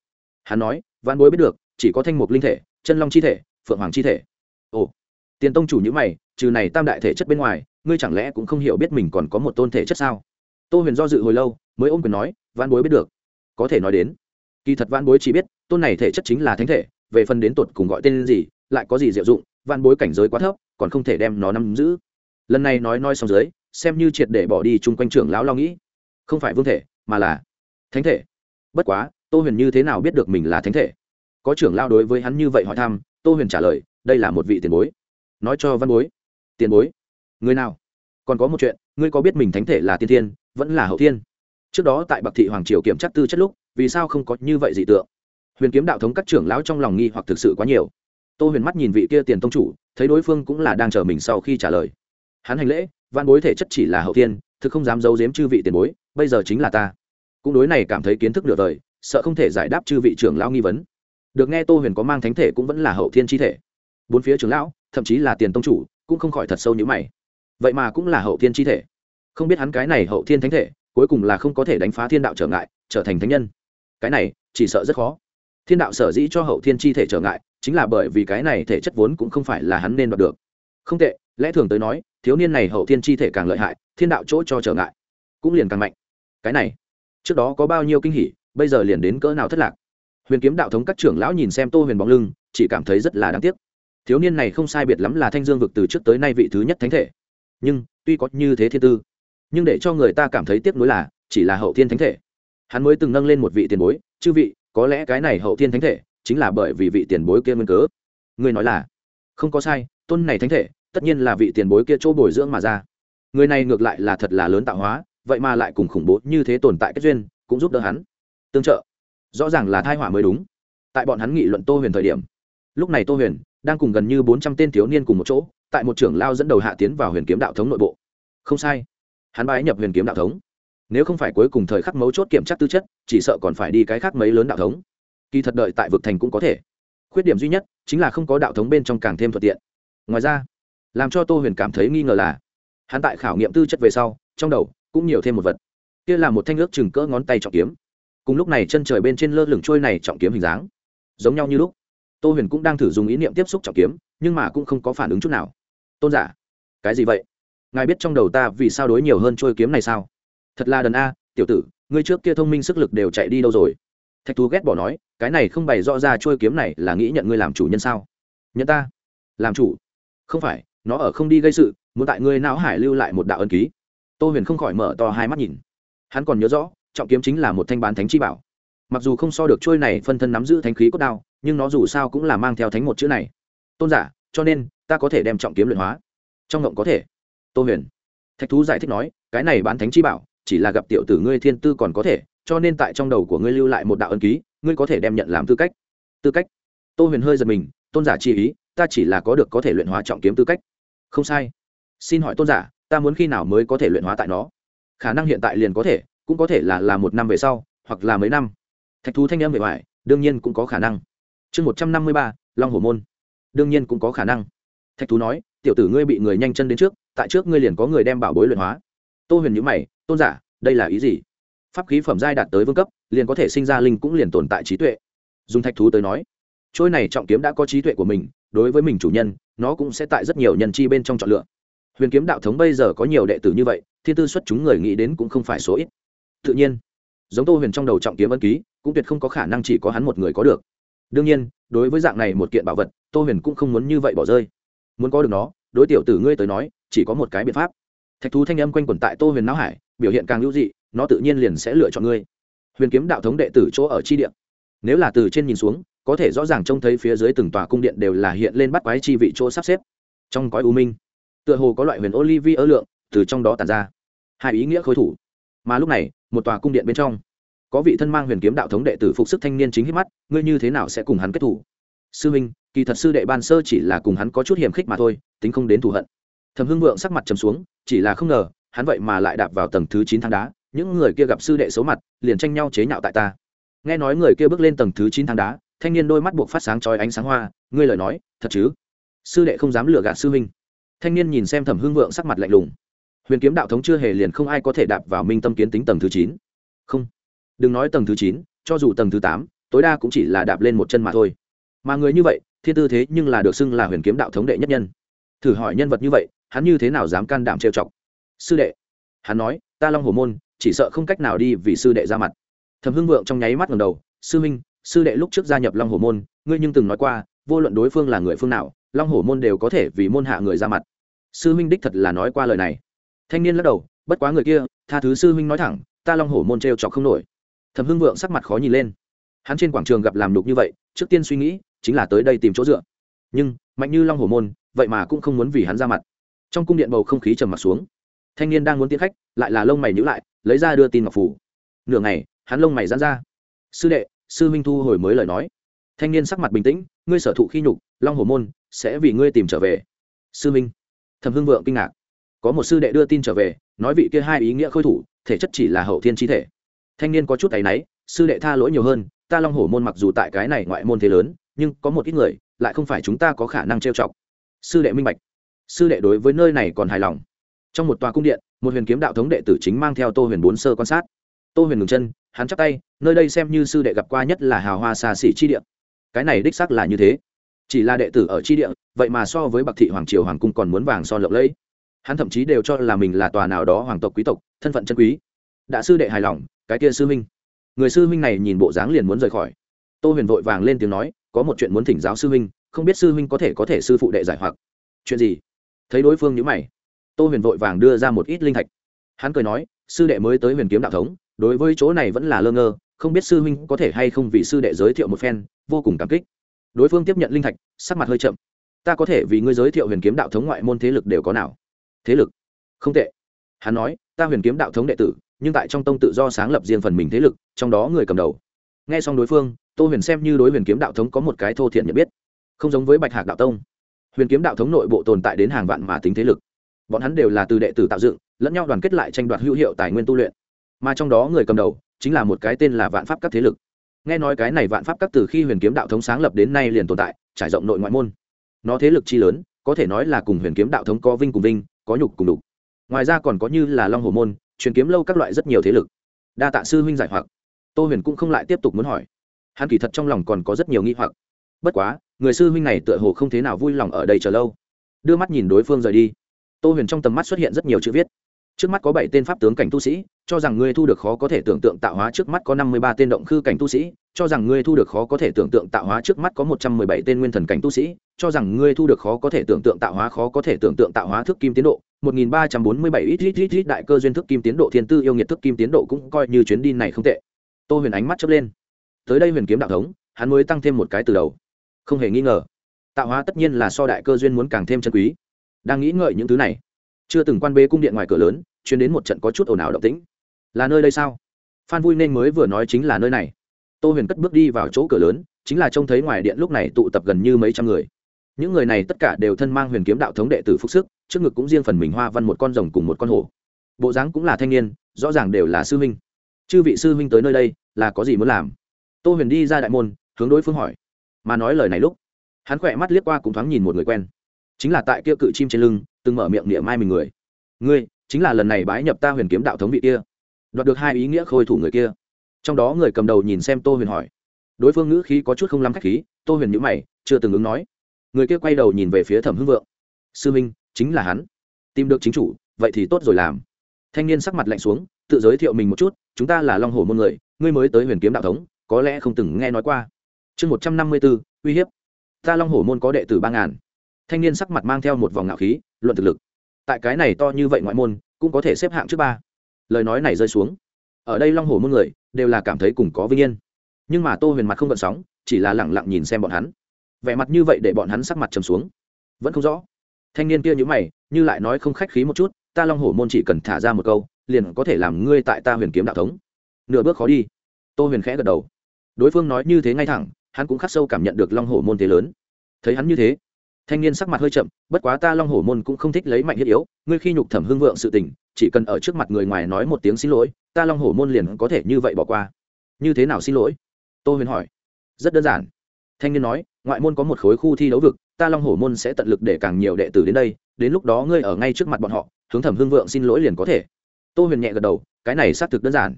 Speaker 1: Hắn nói, Vạn bối biết được, chỉ có thanh mục linh thể, chân long chi thể, phượng hoàng chi thể. Ồ. Tiền tông chủ như mày, trừ này tam đại thể chất bên ngoài, ngươi chẳng lẽ cũng không hiểu biết mình còn có một tôn thể chất sao? Tô huyền do dự hồi lâu, mới ôm quyền nói, Vạn bối biết được. Có thể nói đến. Kỳ thật Vạn bối chỉ biết, tôn này thể chất chính là thánh thể về phần đến tột cùng gọi tên gì, lại có gì diệu dụng, văn bối cảnh giới quá thấp, còn không thể đem nó nắm giữ. Lần này nói nói xong dưới, xem như triệt để bỏ đi chung quanh trưởng lão lo nghĩ. Không phải vương thể, mà là thánh thể. Bất quá, tô huyền như thế nào biết được mình là thánh thể? Có trưởng lao đối với hắn như vậy hỏi thăm, tô huyền trả lời, đây là một vị tiền bối. Nói cho văn bối. Tiền bối? Người nào? Còn có một chuyện, ngươi có biết mình thánh thể là tiên thiên, vẫn là hậu thiên? Trước đó tại bạc thị hoàng triều kiểm tra tư chất lúc, vì sao không có như vậy dị tượng? Huyền kiếm đạo thống các trưởng lão trong lòng nghi hoặc thực sự quá nhiều. Tô huyền mắt nhìn vị kia tiền tông chủ, thấy đối phương cũng là đang chờ mình sau khi trả lời. Hắn hành lễ, văn bối thể chất chỉ là hậu thiên, thực không dám giấu giếm chư vị tiền bối, bây giờ chính là ta. Cũng đối này cảm thấy kiến thức nửa đời sợ không thể giải đáp chư vị trưởng lão nghi vấn. Được nghe tô huyền có mang thánh thể cũng vẫn là hậu thiên chi thể. Bốn phía trưởng lão, thậm chí là tiền tông chủ, cũng không khỏi thật sâu như mày. Vậy mà cũng là hậu thiên chi thể. Không biết hắn cái này hậu thiên thánh thể, cuối cùng là không có thể đánh phá thiên đạo trở ngại, trở thành thánh nhân. Cái này, chỉ sợ rất khó thiên đạo sở dĩ cho hậu thiên chi thể trở ngại, chính là bởi vì cái này thể chất vốn cũng không phải là hắn nên đoạt được. Không tệ, lẽ thường tới nói, thiếu niên này hậu thiên chi thể càng lợi hại, thiên đạo chỗ cho trở ngại cũng liền càng mạnh. Cái này, trước đó có bao nhiêu kinh hỉ, bây giờ liền đến cỡ nào thất lạc. Huyền kiếm đạo thống các trưởng lão nhìn xem tô huyền bóng lưng, chỉ cảm thấy rất là đáng tiếc. Thiếu niên này không sai biệt lắm là thanh dương vực từ trước tới nay vị thứ nhất thánh thể. Nhưng, tuy có như thế thiên tư, nhưng để cho người ta cảm thấy tiếc nuối là, chỉ là hậu thiên thánh thể. Hắn mới từng nâng lên một vị tiền bối, chư vị có lẽ cái này hậu thiên thánh thể chính là bởi vì vị tiền bối kia nguyên cớ. Người nói là, không có sai, tôn này thánh thể, tất nhiên là vị tiền bối kia chỗ bồi dưỡng mà ra. Người này ngược lại là thật là lớn tạo hóa, vậy mà lại cùng khủng bố như thế tồn tại kết duyên, cũng giúp đỡ hắn. Tương trợ, rõ ràng là thai họa mới đúng. Tại bọn hắn nghị luận tô huyền thời điểm, lúc này tô huyền đang cùng gần như bốn trăm tên thiếu niên cùng một chỗ, tại một trưởng lao dẫn đầu hạ tiến vào huyền kiếm đạo thống nội bộ. Không sai, hắn bái nhập huyền kiếm đạo thống nếu không phải cuối cùng thời khắc mấu chốt kiểm tra tư chất, chỉ sợ còn phải đi cái khác mấy lớn đạo thống. Kỳ thật đợi tại vực thành cũng có thể. Khuyết điểm duy nhất chính là không có đạo thống bên trong càng thêm thuận tiện. Ngoài ra, làm cho tô huyền cảm thấy nghi ngờ là, hắn tại khảo nghiệm tư chất về sau, trong đầu cũng nhiều thêm một vật. Kia là một thanh ước chừng cỡ ngón tay trọng kiếm. Cùng lúc này chân trời bên trên lơ lửng trôi này trọng kiếm hình dáng. Giống nhau như lúc, tô huyền cũng đang thử dùng ý niệm tiếp xúc trọng kiếm, nhưng mà cũng không có phản ứng chút nào. Tôn giả, cái gì vậy? Ngài biết trong đầu ta vì sao đối nhiều hơn trôi kiếm này sao? Thật là đần a, tiểu tử, ngươi trước kia thông minh sức lực đều chạy đi đâu rồi? Thạch thú ghét bỏ nói, cái này không bày rõ ra trôi kiếm này là nghĩ nhận ngươi làm chủ nhân sao? Nhận ta? Làm chủ? Không phải, nó ở không đi gây sự, muốn tại ngươi não hải lưu lại một đạo ân ký. Tô huyền không khỏi mở to hai mắt nhìn. Hắn còn nhớ rõ, trọng kiếm chính là một thanh bán thánh chi bảo. Mặc dù không so được trôi này phân thân nắm giữ thánh khí cốt đao, nhưng nó dù sao cũng là mang theo thánh một chữ này. Tôn giả, cho nên, ta có thể đem trọng kiếm luyện hóa. Trong ngộng có thể. Tô huyền. Thạch thú giải thích nói, cái này bán thánh chi bảo chỉ là gặp tiểu tử ngươi thiên tư còn có thể, cho nên tại trong đầu của ngươi lưu lại một đạo ân ký, ngươi có thể đem nhận làm tư cách. Tư cách? Tô huyền hơi giật mình, tôn giả chi ý, ta chỉ là có được có thể luyện hóa trọng kiếm tư cách. Không sai. Xin hỏi tôn giả, ta muốn khi nào mới có thể luyện hóa tại nó? Khả năng hiện tại liền có thể, cũng có thể là là một năm về sau, hoặc là mấy năm. Thạch thú thanh âm về ngoài, đương nhiên cũng có khả năng. Chương một trăm năm mươi ba, long hổ môn. Đương nhiên cũng có khả năng. Thạch thú nói, tiểu tử ngươi bị người nhanh chân đến trước, tại trước ngươi liền có người đem bảo bối luyện hóa tô huyền nhữ mày, tôn giả, đây là ý gì? Pháp khí phẩm giai đạt tới vương cấp, liền có thể sinh ra linh cũng liền tồn tại trí tuệ. Dùng thạch thú tới nói, trôi này trọng kiếm đã có trí tuệ của mình, đối với mình chủ nhân, nó cũng sẽ tại rất nhiều nhân chi bên trong chọn lựa. Huyền kiếm đạo thống bây giờ có nhiều đệ tử như vậy, thiên tư xuất chúng người nghĩ đến cũng không phải số ít. Tự nhiên, giống tô huyền trong đầu trọng kiếm ân ký, cũng tuyệt không có khả năng chỉ có hắn một người có được. Đương nhiên, đối với dạng này một kiện bảo vật, tô huyền cũng không muốn như vậy bỏ rơi. Muốn có được nó, đối tiểu tử ngươi tới nói, chỉ có một cái biện pháp thạch thú thanh âm quanh quẩn tại tô huyền não hải, biểu hiện càng hữu dị, nó tự nhiên liền sẽ lựa chọn ngươi. Huyền kiếm đạo thống đệ tử chỗ ở chi điện nếu là từ trên nhìn xuống, có thể rõ ràng trông thấy phía dưới từng tòa cung điện đều là hiện lên bắt quái chi vị chỗ sắp xếp. Trong cõi u minh, tựa hồ có loại huyền olivier lượng từ trong đó tàn ra. Hai ý nghĩa khối thủ. Mà lúc này, một tòa cung điện bên trong, có vị thân mang huyền kiếm đạo thống đệ tử phục sức thanh niên chính hít mắt, ngươi như thế nào sẽ cùng hắn kết thủ? Sư huynh kỳ thật sư đệ ban sơ chỉ là cùng hắn có chút hiểm khích mà thôi, tính không đến thù hận. Thầm hưng vượng sắc mặt trầm xuống chỉ là không ngờ, hắn vậy mà lại đạp vào tầng thứ chín thang đá, những người kia gặp sư đệ xấu mặt, liền tranh nhau chế nhạo tại ta. Nghe nói người kia bước lên tầng thứ chín thang đá, thanh niên đôi mắt buộc phát sáng trói ánh sáng hoa, ngươi lời nói, thật chứ? Sư đệ không dám lừa gạt sư huynh. Thanh niên nhìn xem thẩm hưng vượng sắc mặt lạnh lùng. Huyền kiếm đạo thống chưa hề liền không ai có thể đạp vào minh tâm kiến tính tầng thứ chín. Không. Đừng nói tầng thứ chín, cho dù tầng thứ tám, tối đa cũng chỉ là đạp lên một chân mà thôi. Mà người như vậy, thiên tư thế nhưng là được xưng là huyền kiếm đạo thống đệ nhất nhân. Thử hỏi nhân vật như vậy hắn như thế nào dám can đảm trêu chọc? Sư đệ, hắn nói, ta long hồ môn, chỉ sợ không cách nào đi vì sư đệ ra mặt. Thẩm hưng vượng trong nháy mắt ngầm đầu, sư minh sư đệ lúc trước gia nhập long hồ môn, ngươi nhưng từng nói qua, vô luận đối phương là người phương nào, long hồ môn đều có thể vì môn hạ người ra mặt. Sư minh đích thật là nói qua lời này. Thanh niên lắc đầu, bất quá người kia, tha thứ sư minh nói thẳng, ta long hổ môn t r chọc không nổi. Thẩm hưng vượng sắc mặt khó nhìn lên. Hắn trên quảng trường gặp làm đục như vậy, trước tiên suy nghĩ, chính là tới đây tìm chỗ dựa. Nhưng, mạnh như long hổ môn, vậy mà cũng không muốn vì hắn ra mặt trong cung điện bầu không khí trầm m ặ t xuống. Thanh niên đang muốn tiến khách, lại là lông mày nhữ lại, lấy ra đưa tin ngọc phủ. Nửa ngày, hắn lông mày dán ra. Sư đệ, sư minh thu hồi mới lời nói. Thanh niên sắc mặt bình tĩnh, ngươi sở thụ khi nhục, long hổ môn, sẽ vì ngươi tìm trở về. Sư minh thẩm hưng vượng kinh ngạc. Có một sư đệ đưa tin trở về, nói vị kia hai ý nghĩa khôi thủ, thể chất chỉ là hậu thiên chi thể. Thanh niên có chút tay náy, sư đệ tha lỗi nhiều hơn, ta long hổ môn mặc dù tại cái này ngoại môn thế lớn, nhưng có một ít người, lại không phải chúng ta có khả năng trêu chọc. Sư đệ minh bạch sư đệ đối với nơi này còn hài lòng. Trong một tòa cung điện một huyền kiếm đạo thống đệ tử chính mang theo tô huyền bốn sơ quan sát. Tô huyền ngừng chân hắn chắc tay nơi đây xem như sư đệ gặp qua nhất là hào hoa xa xỉ chi điện, cái này đích xác là như thế. Chỉ là đệ tử ở chi điện, vậy mà so với bậc thị hoàng triều hoàng cung còn muốn vàng son lộng lẫy. Hắn thậm chí đều cho là mình là tòa nào đó hoàng tộc quý tộc thân phận chân quý. Đã sư đệ hài lòng cái kia sư huynh. Người sư huynh này nhìn bộ dáng liền muốn rời khỏi. Tô huyền vội vàng lên tiếng nói có một chuyện muốn thỉnh giáo sư huynh không biết sư huynh có thể có thể sư phụ đệ giải hoặc. Chuyện gì? Thấy đối phương nhữ mày, tô huyền vội vàng đưa ra một ít linh thạch. Hắn cười nói, sư đệ mới tới huyền kiếm đạo thống, đối với chỗ này vẫn là lơ ngơ, không biết sư huynh có thể hay không vì sư đệ giới thiệu một phen, vô cùng cảm kích. Đối phương tiếp nhận linh thạch, sắc mặt hơi chậm. Ta có thể vì ngươi giới thiệu huyền kiếm đạo thống ngoại môn thế lực đều có nào? Thế lực? Không tệ. Hắn nói, ta huyền kiếm đạo thống đệ tử, nhưng tại trong tông tự do sáng lập riêng phần mình thế lực, trong đó người cầm đầu. Nghe xong đối phương, tô huyền xem như đối huyền kiếm đạo thống có một cái thô thiện nhận biết. Không giống với bạch hạc đạo tông huyền kiếm đạo thống nội bộ tồn tại đến hàng vạn mà tính thế lực. Bọn hắn đều là từ đệ tử tạo dựng, lẫn nhau đoàn kết lại tranh đoạt hữu hiệu tài nguyên tu luyện. Mà trong đó người cầm đầu, chính là một cái tên là vạn pháp các thế lực. Nghe nói cái này vạn pháp các từ khi huyền kiếm đạo thống sáng lập đến nay liền tồn tại, trải rộng nội ngoại môn. Nó thế lực chi lớn, có thể nói là cùng huyền kiếm đạo thống có vinh cùng vinh, có nhục cùng đục ngoài ra còn có như là long hồ môn, truyền kiếm lâu các loại rất nhiều thế lực. Đa tạ sư huynh giải hoặc. Tô huyền cũng không lại tiếp tục muốn hỏi. Hắn kỳ thật trong lòng còn có rất nhiều nghi hoặc. Bất quá người sư huynh này tựa hồ không thế nào vui lòng ở đây chờ lâu. Đưa mắt nhìn đối phương rời đi. Tô huyền trong tầm mắt xuất hiện rất nhiều chữ viết. Trước mắt có bảy tên pháp tướng cảnh tu sĩ, cho rằng ngươi thu được khó có thể tưởng tượng tạo hóa, trước mắt có năm mươi ba tên động khư cảnh tu sĩ, cho rằng ngươi thu được khó có thể tưởng tượng tạo hóa, trước mắt có một trăm mười bảy tên nguyên thần cảnh tu sĩ, cho rằng ngươi thu được khó có thể tưởng tượng tạo hóa, khó có thể tưởng tượng tạo hóa thức kim tiến độ. một nghìn ba trăm bốn mươi bảy ít ít ít ít đại cơ duyên thức kim tiến độ, thiên tư yêu nghiệt thức kim tiến độ cũng coi như chuyến đi này không tệ. Tô huyền ánh mắt chớp lên. Tới đây huyền kiếm đạo thống, hắn mới tăng thêm một cái từ đầu không hề nghi ngờ. Tạo hóa tất nhiên là so đại cơ duyên muốn càng thêm chân quý. Đang nghĩ ngợi những thứ này, chưa từng quan bế cung điện ngoài cửa lớn chuyến đến một trận có chút ồn ào động tĩnh. Là nơi đây sao? Phan vui nên mới vừa nói chính là nơi này. Tô huyền cất bước đi vào chỗ cửa lớn, chính là trông thấy ngoài điện lúc này tụ tập gần như mấy trăm người. Những người này tất cả đều thân mang huyền kiếm đạo thống đệ tử phúc sức, trước ngực cũng riêng phần mình hoa văn một con rồng cùng một con hổ. Bộ dáng cũng là thanh niên, rõ ràng đều là sư huynh. Chư vị sư huynh tới nơi đây, là có gì muốn làm? Tô huyền đi ra đại môn, hướng đối phương hỏi mà nói lời này lúc, hắn khỏe mắt liếc qua cũng thoáng nhìn một người quen. Chính là tại kia cự chim trên lưng, từng mở miệng niệm mai mình người. Ngươi, chính là lần này bái nhập ta huyền kiếm đạo thống vị kia. Đoạt được hai ý nghĩa khôi thủ người kia. Trong đó người cầm đầu nhìn xem tô huyền hỏi. Đối phương ngữ khí có chút không lắm khách khí, tô huyền nhữ mày, chưa từng ứng nói. Người kia quay đầu nhìn về phía thẩm hưng vượng. Sư minh, chính là hắn. Tìm được chính chủ, vậy thì tốt rồi làm. Thanh niên sắc mặt lạnh xuống, tự giới thiệu mình một chút, chúng ta là long hồ môn người, ngươi mới tới huyền kiếm đạo thống, có lẽ không từng nghe nói qua chương một trăm năm mươi bốn, uy hiếp. Ta long Hổ môn có đệ tử ba ngàn. Thanh niên sắc mặt mang theo một vòng ngạo khí luận thực lực. Tại cái này to như vậy ngoại môn cũng có thể xếp hạng trước ba. Lời nói này rơi xuống. Ở đây long Hổ môn người đều là cảm thấy cùng có vinh yên. Nhưng mà tô huyền mặt không gợn sóng chỉ là lẳng lặng nhìn xem bọn hắn. Vẻ mặt như vậy để bọn hắn sắc mặt trầm xuống. Vẫn không rõ. Thanh niên kia nhữ mày như lại nói không khách khí một chút ta long hổ môn chỉ cần thả ra một câu liền có thể làm ngươi tại ta huyền kiếm đạo thống. Nửa bước khó đi. Tô huyền khẽ gật đầu. Đối phương nói như thế ngay thẳng hắn cũng khắc sâu cảm nhận được long hổ môn thế lớn. Thấy hắn như thế, thanh niên sắc mặt hơi chậm, bất quá ta long hổ môn cũng không thích lấy mạnh thiết yếu, ngươi khi nhục thẩm hương vượng sự tình, chỉ cần ở trước mặt người ngoài nói một tiếng xin lỗi, ta long hổ môn liền có thể như vậy bỏ qua. Như thế nào xin lỗi? Tô huyền hỏi. Rất đơn giản. Thanh niên nói, ngoại môn có một khối khu thi đấu vực, ta long hổ môn sẽ tận lực để càng nhiều đệ tử đến đây, đến lúc đó ngươi ở ngay trước mặt bọn họ, hướng thẩm hương vượng xin lỗi liền có thể. Tô huyền nhẹ gật đầu, cái này xác thực đơn giản.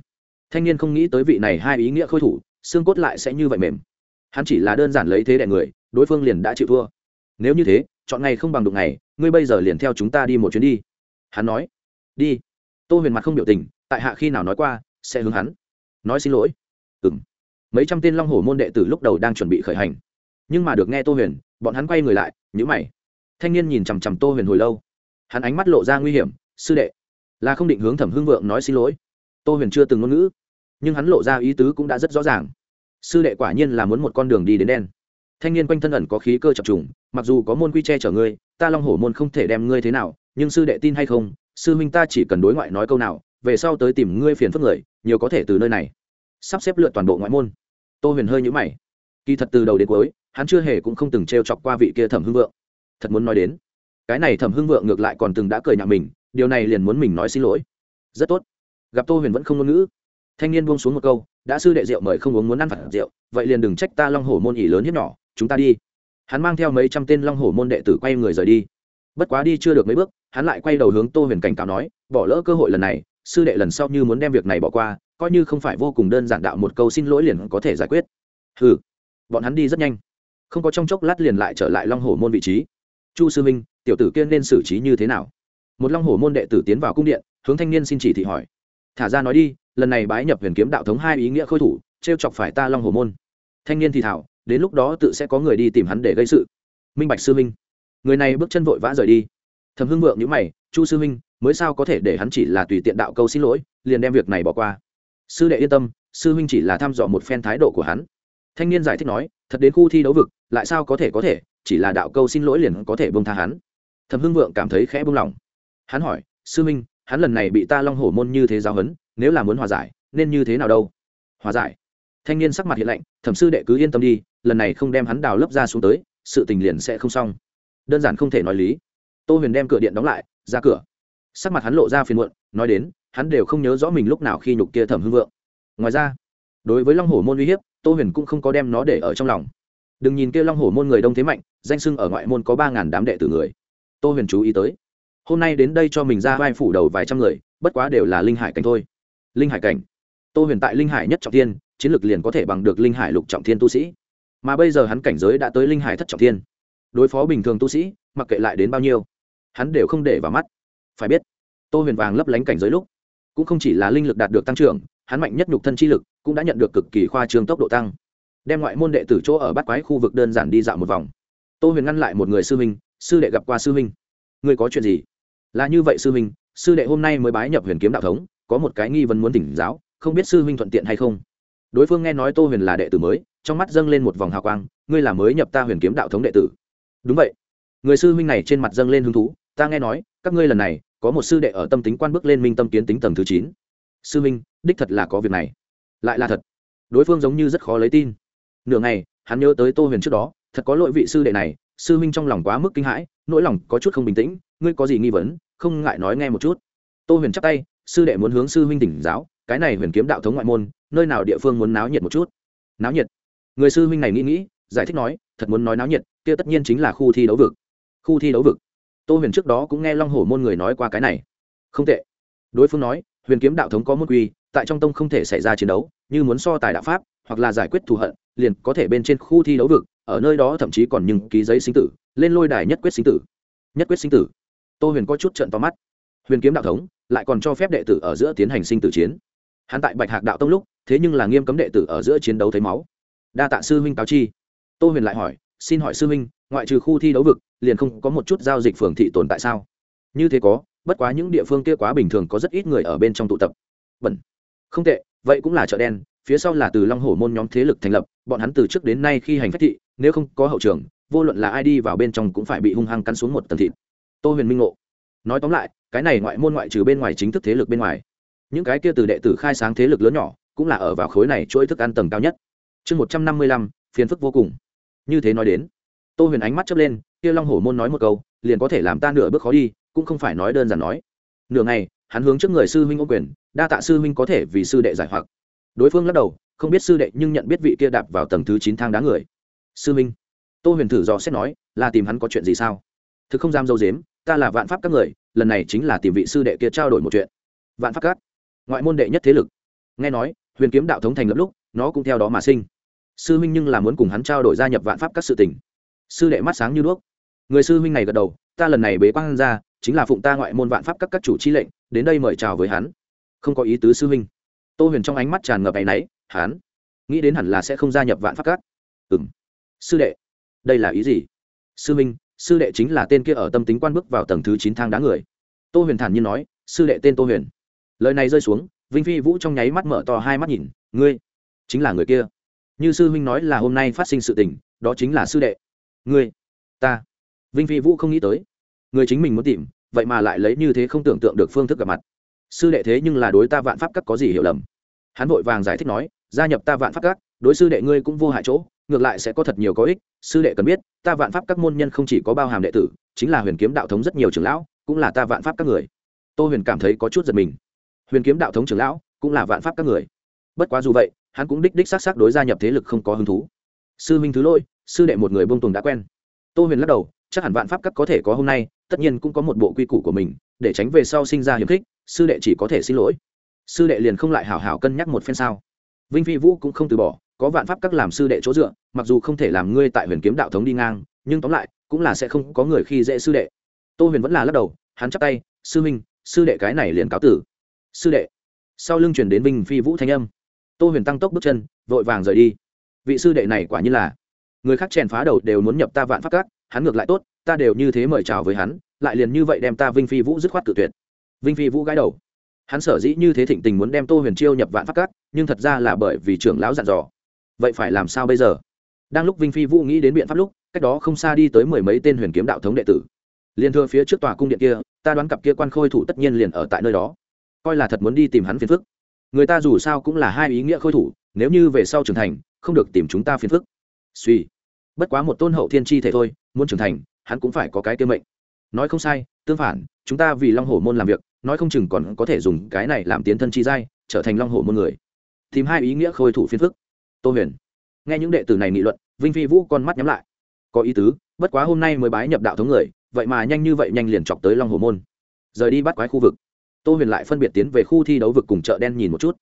Speaker 1: Thanh niên không nghĩ tới vị này hai ý nghĩa khôi thủ, xương cốt lại sẽ như vậy mềm hắn chỉ là đơn giản lấy thế đ người, đối phương liền đã chịu thua. Nếu như thế, chọn ngày không bằng đụng ngày, ngươi bây giờ liền theo chúng ta đi một chuyến đi. Hắn nói. Đi. Tô huyền mặt không biểu tình, tại hạ khi nào nói qua, sẽ hướng hắn. Nói xin lỗi. Ừ m mấy trăm tên long hổ môn đệ tử lúc đầu đang chuẩn bị khởi hành. Nhưng mà được nghe tô huyền, bọn hắn quay người lại nhữ mày. Thanh niên nhìn chằm chằm tô huyền hồi lâu. Hắn ánh mắt lộ ra nguy hiểm, sư đệ, là không định hướng thẩm hưng vượng nói xin lỗi. Tô huyền chưa từng ngôn ngữ, nhưng hắn lộ ra ý tứ cũng đã rất rõ ràng sư đệ quả nhiên là muốn một con đường đi đến đen. Thanh niên quanh thân ẩn có khí cơ chập trùng, mặc dù có môn quy che chở ngươi, ta long hổ môn không thể đem ngươi thế nào, nhưng sư đệ tin hay không, sư huynh ta chỉ cần đối ngoại nói câu nào, về sau tới tìm ngươi phiền phức người, nhiều có thể từ nơi này. Sắp xếp lượt toàn bộ ngoại môn. Tô huyền hơi nhũ mày. Kỳ thật từ đầu đến cuối, hắn chưa hề cũng không từng t r e o chọc qua vị kia thẩm hưng vượng. Thật muốn nói đến, cái này thẩm hưng vượng ngược lại còn từng đã cười nhạo mình, điều này liền muốn mình nói xin lỗi. Rất tốt. Gặp tô huyền vẫn không ngôn ngữ. Thanh niên buông xuống một câu đã sư đệ rượu mời không uống muốn ăn phạt rượu, vậy liền đừng trách ta long hổ môn ỉ lớn hiếp nhỏ, chúng ta đi. Hắn mang theo mấy trăm tên long hổ môn đệ tử quay người rời đi. Bất quá đi chưa được mấy bước, hắn lại quay đầu hướng tô huyền cảnh cáo nói, bỏ lỡ cơ hội lần này, sư đệ lần sau như muốn đem việc này bỏ qua, coi như không phải vô cùng đơn giản đạo một câu xin lỗi liền có thể giải quyết. Ừ bọn hắn đi rất nhanh. Không có trong chốc lát liền lại trở lại long hồ môn vị trí. Chu sư minh, tiểu tử kia nên xử trí như thế nào? Một long hồ môn đệ tử tiến vào cung điện, hướng thanh niên xin chỉ thị hỏi. Thả ra nói đi lần này bái nhập huyền kiếm đạo thống hai ý nghĩa khôi thủ t r e o chọc phải ta long hồ môn. Thanh niên thì thảo, đến lúc đó tự sẽ có người đi tìm hắn để gây sự. Minh bạch sư minh, người này bước chân vội vã rời đi. Thầm hưng vượng nhữ mày, chu sư minh, mới sao có thể để hắn chỉ là tùy tiện đạo câu xin lỗi, liền đem việc này bỏ qua? Sư đệ yên tâm, sư huynh chỉ là thăm dò một phen thái độ của hắn. Thanh niên giải thích nói, thật đến khu thi đấu vực, lại sao có thể có thể, chỉ là đạo câu xin lỗi liền có thể bông tha hắn. Thầm hưng vượng cảm thấy khẽ bông lòng. Hắn hỏi, sư huynh hắn lần này bị ta long hổ môn như thế giáo hấn nếu là muốn hòa giải, nên như thế nào đâu? Hòa giải? Thanh niên sắc mặt hiện lạnh, thẩm sư đệ cứ yên tâm đi, lần này không đem hắn đào lấp ra xuống tới, sự tình liền sẽ không xong. Đơn giản không thể nói lý. Tô huyền đem cửa điện đóng lại, ra cửa. Sắc mặt hắn lộ ra phiền muộn, nói đến, hắn đều không nhớ rõ mình lúc nào khi nhục kia thẩm hưng vượng. Ngoài ra, đối với long hổ môn uy hiếp, tô huyền cũng không có đem nó để ở trong lòng. Đừng nhìn kia long hổ môn người đông thế mạnh, danh sưng ở ngoại môn có ba ngàn đám đệ tử người. Tô huyền chú ý tới, hôm nay đến đây cho mình ra vai phủ đầu vài trăm người, bất quá đều là linh hải cảnh thôi linh hải cảnh. Tô huyền tại linh hải nhất trọng thiên, chiến lược liền có thể bằng được linh hải lục trọng thiên tu sĩ. Mà bây giờ hắn cảnh giới đã tới linh hải thất trọng thiên. Đối phó bình thường tu sĩ, mặc kệ lại đến bao nhiêu, hắn đều không để vào mắt. Phải biết, tô huyền vàng lấp lánh cảnh giới lúc, cũng không chỉ là linh lực đạt được tăng trưởng, hắn mạnh nhất nhục thân chi lực cũng đã nhận được cực kỳ khoa trương tốc độ tăng. Đem ngoại môn đệ tử chỗ ở bắt quái khu vực đơn giản đi dạo một vòng. Tô huyền ngăn lại một người sư huynh, sư đệ gặp qua sư huynh. Người có chuyện gì? Là như vậy sư huynh, sư đệ hôm nay mới bái nhập huyền kiếm đạo thống có một cái nghi vấn muốn tỉnh giáo, không biết sư huynh thuận tiện hay không. Đối phương nghe nói tô huyền là đệ tử mới, trong mắt dâng lên một vòng hào quang, ngươi là mới nhập ta huyền kiếm đạo thống đệ tử. Đúng vậy. Người sư huynh này trên mặt dâng lên hứng thú, ta nghe nói, các ngươi lần này, có một sư đệ ở tâm tính quan bước lên minh tâm kiến tính tầng thứ chín. Sư huynh, đích thật là có việc này. Lại là thật. Đối phương giống như rất khó lấy tin. Nửa ngày, hắn nhớ tới tô huyền trước đó, thật có lỗi vị sư đệ này, sư huynh trong lòng quá mức kinh hãi, nỗi lòng có chút không bình tĩnh, ngươi có gì nghi vấn, không ngại nói nghe một chút. Tô huyền chắp tay sư đệ muốn hướng sư huynh tỉnh giáo, cái này huyền kiếm đạo thống ngoại môn, nơi nào địa phương muốn náo nhiệt một chút? Náo nhiệt? Người sư huynh này nghĩ nghĩ, giải thích nói, thật muốn nói náo nhiệt, kia tất nhiên chính là khu thi đấu vực. Khu thi đấu vực? Tô huyền trước đó cũng nghe long hổ môn người nói qua cái này. Không tệ. Đối phương nói, huyền kiếm đạo thống có môn quy, tại trong tông không thể xảy ra chiến đấu, như muốn so tài đạo pháp, hoặc là giải quyết thù hận, liền có thể bên trên khu thi đấu vực, ở nơi đó thậm chí còn những ký giấy sinh tử, lên lôi đài nhất quyết sinh tử. Nhất quyết sinh tử. Tô huyền có chút trận to mắt. Huyền kiếm đạo thống lại còn cho phép đệ tử ở giữa tiến hành sinh tử chiến. Hắn tại bạch hạc đạo tông lúc, thế nhưng là nghiêm cấm đệ tử ở giữa chiến đấu thấy máu. Đa tạ sư huynh cáo chi. Tô huyền lại hỏi, xin hỏi sư huynh, ngoại trừ khu thi đấu vực, liền không có một chút giao dịch phường thị tồn tại sao? Như thế có, bất quá những địa phương kia quá bình thường có rất ít người ở bên trong tụ tập. Bẩn. Không tệ, vậy cũng là chợ đen, phía sau là từ long hổ môn nhóm thế lực thành lập, bọn hắn từ trước đến nay khi hành phách thị, nếu không có hậu trường, vô luận là ai đi vào bên trong cũng phải bị hung hăng cắn xuống một tầng thịt. Tô huyền minh ngộ. Nói tóm lại cái này ngoại môn ngoại trừ bên ngoài chính thức thế lực bên ngoài. Những cái kia từ đệ tử khai sáng thế lực lớn nhỏ, cũng là ở vào khối này chuỗi thức ăn tầng cao nhất. Chương một trăm năm mươi lăm, phiền phức vô cùng. Như thế nói đến, tô huyền ánh mắt chớp lên, kia long hổ môn nói một câu, liền có thể làm ta nửa bước khó đi, cũng không phải nói đơn giản nói. Nửa ngày, hắn hướng trước người sư huynh ô quyền, đa tạ sư huynh có thể vì sư đệ giải hoặc. Đối phương lắc đầu, không biết sư đệ nhưng nhận biết vị kia đạp vào tầng thứ chín thang đá người. Sư huynh, tô huyền thử dò xét nói, là tìm hắn có chuyện gì sao? Thực không dám dâu dếm, ta là vạn pháp các người lần này chính là tìm vị sư đệ kia trao đổi một chuyện. Vạn pháp cát, ngoại môn đệ nhất thế lực. Nghe nói, huyền kiếm đạo thống thành lập lúc, nó cũng theo đó mà sinh. Sư huynh nhưng là muốn cùng hắn trao đổi gia nhập vạn pháp các sự tình. Sư đệ mắt sáng như đuốc. Người sư huynh này gật đầu, ta lần này bế quang ra, chính là phụng ta ngoại môn vạn pháp các các chủ chi lệnh, đến đây mời chào với hắn. Không có ý tứ sư huynh. Tô huyền trong ánh mắt tràn ngập áy náy, hắn nghĩ đến hẳn là sẽ không gia nhập vạn pháp các ừ m sư đệ, đây là ý gì? Sư huynh sư đệ chính là tên kia ở tâm tính quan bước vào tầng thứ chín thang đá người. Tô huyền thản nhiên nói, sư đệ tên tô huyền. Lời này rơi xuống, vinh phi vũ trong nháy mắt mở to hai mắt nhìn, ngươi chính là người kia. Như sư huynh nói là hôm nay phát sinh sự tình, đó chính là sư đệ. Ngươi, ta. Vinh phi vũ không nghĩ tới. Người chính mình muốn tìm, vậy mà lại lấy như thế không tưởng tượng được phương thức gặp mặt. Sư đệ thế nhưng là đối ta vạn pháp các có gì hiểu lầm? Hắn vội vàng giải thích nói, gia nhập ta vạn pháp các, đối sư đệ ngươi cũng vô hại chỗ ngược lại sẽ có thật nhiều có ích, sư đệ cần biết, ta vạn pháp các môn nhân không chỉ có bao hàm đệ tử, chính là huyền kiếm đạo thống rất nhiều trưởng lão, cũng là ta vạn pháp các người. Tô huyền cảm thấy có chút giật mình. Huyền kiếm đạo thống trưởng lão, cũng là vạn pháp các người. Bất quá dù vậy, hắn cũng đích đích xác xác đối gia nhập thế lực không có hứng thú. Sư minh thứ lỗi, sư đệ một người bông tùng đã quen. Tô huyền lắc đầu, chắc hẳn vạn pháp các có thể có hôm nay, tất nhiên cũng có một bộ quy củ của mình, để tránh về sau sinh ra hiềm khích, sư đệ chỉ có thể xin lỗi. Sư đệ liền không lại hảo hảo cân nhắc một phen sao. Vinh phi vũ cũng không từ bỏ có vạn pháp các làm sư đệ chỗ dựa, mặc dù không thể làm ngươi tại huyền kiếm đạo thống đi ngang, nhưng tóm lại, cũng là sẽ không có người khi dễ sư đệ. Tô huyền vẫn là lắc đầu, hắn chắp tay, sư minh sư đệ cái này liền cáo tử. Sư đệ. Sau lưng chuyển đến vinh phi vũ thanh âm. Tô huyền tăng tốc bước chân, vội vàng rời đi. Vị sư đệ này quả như là người khác chèn phá đầu đều muốn nhập ta vạn pháp các, hắn ngược lại tốt, ta đều như thế mời chào với hắn, lại liền như vậy đem ta vinh phi vũ dứt khoát tự tuyệt. Vinh phi vũ gái đầu. Hắn sở dĩ như thế thịnh tình muốn đem tô huyền chiêu nhập vạn pháp các, nhưng thật ra là bởi vì trưởng lão dặn dò vậy phải làm sao bây giờ? Đang lúc vinh phi vũ nghĩ đến biện pháp lúc, cách đó không xa đi tới mười mấy tên huyền kiếm đạo thống đệ tử. Liền thưa phía trước tòa cung điện kia, ta đoán cặp kia quan khôi thủ tất nhiên liền ở tại nơi đó. Coi là thật muốn đi tìm hắn phiền phức. Người ta dù sao cũng là hai ý nghĩa khôi thủ, nếu như về sau trưởng thành, không được tìm chúng ta phiền phức. Suy. Bất quá một tôn hậu thiên chi thể thôi, muốn trưởng thành, hắn cũng phải có cái kia mệnh. Nói không sai, tương phản, chúng ta vì long hổ môn làm việc, nói không chừng còn có thể dùng cái này làm tiến thân chi giai, trở thành long hổ môn người. Tìm hai ý nghĩa khôi thủ phiền phức tô huyền. Nghe những đệ tử này nghị luận, vinh phi vũ con mắt nhắm lại. Có ý tứ, bất quá hôm nay mới bái nhập đạo thống người, vậy mà nhanh như vậy nhanh liền chọc tới long hồ môn. Rời đi bắt quái khu vực. Tô huyền lại phân biệt tiến về khu thi đấu vực cùng chợ đen nhìn một chút.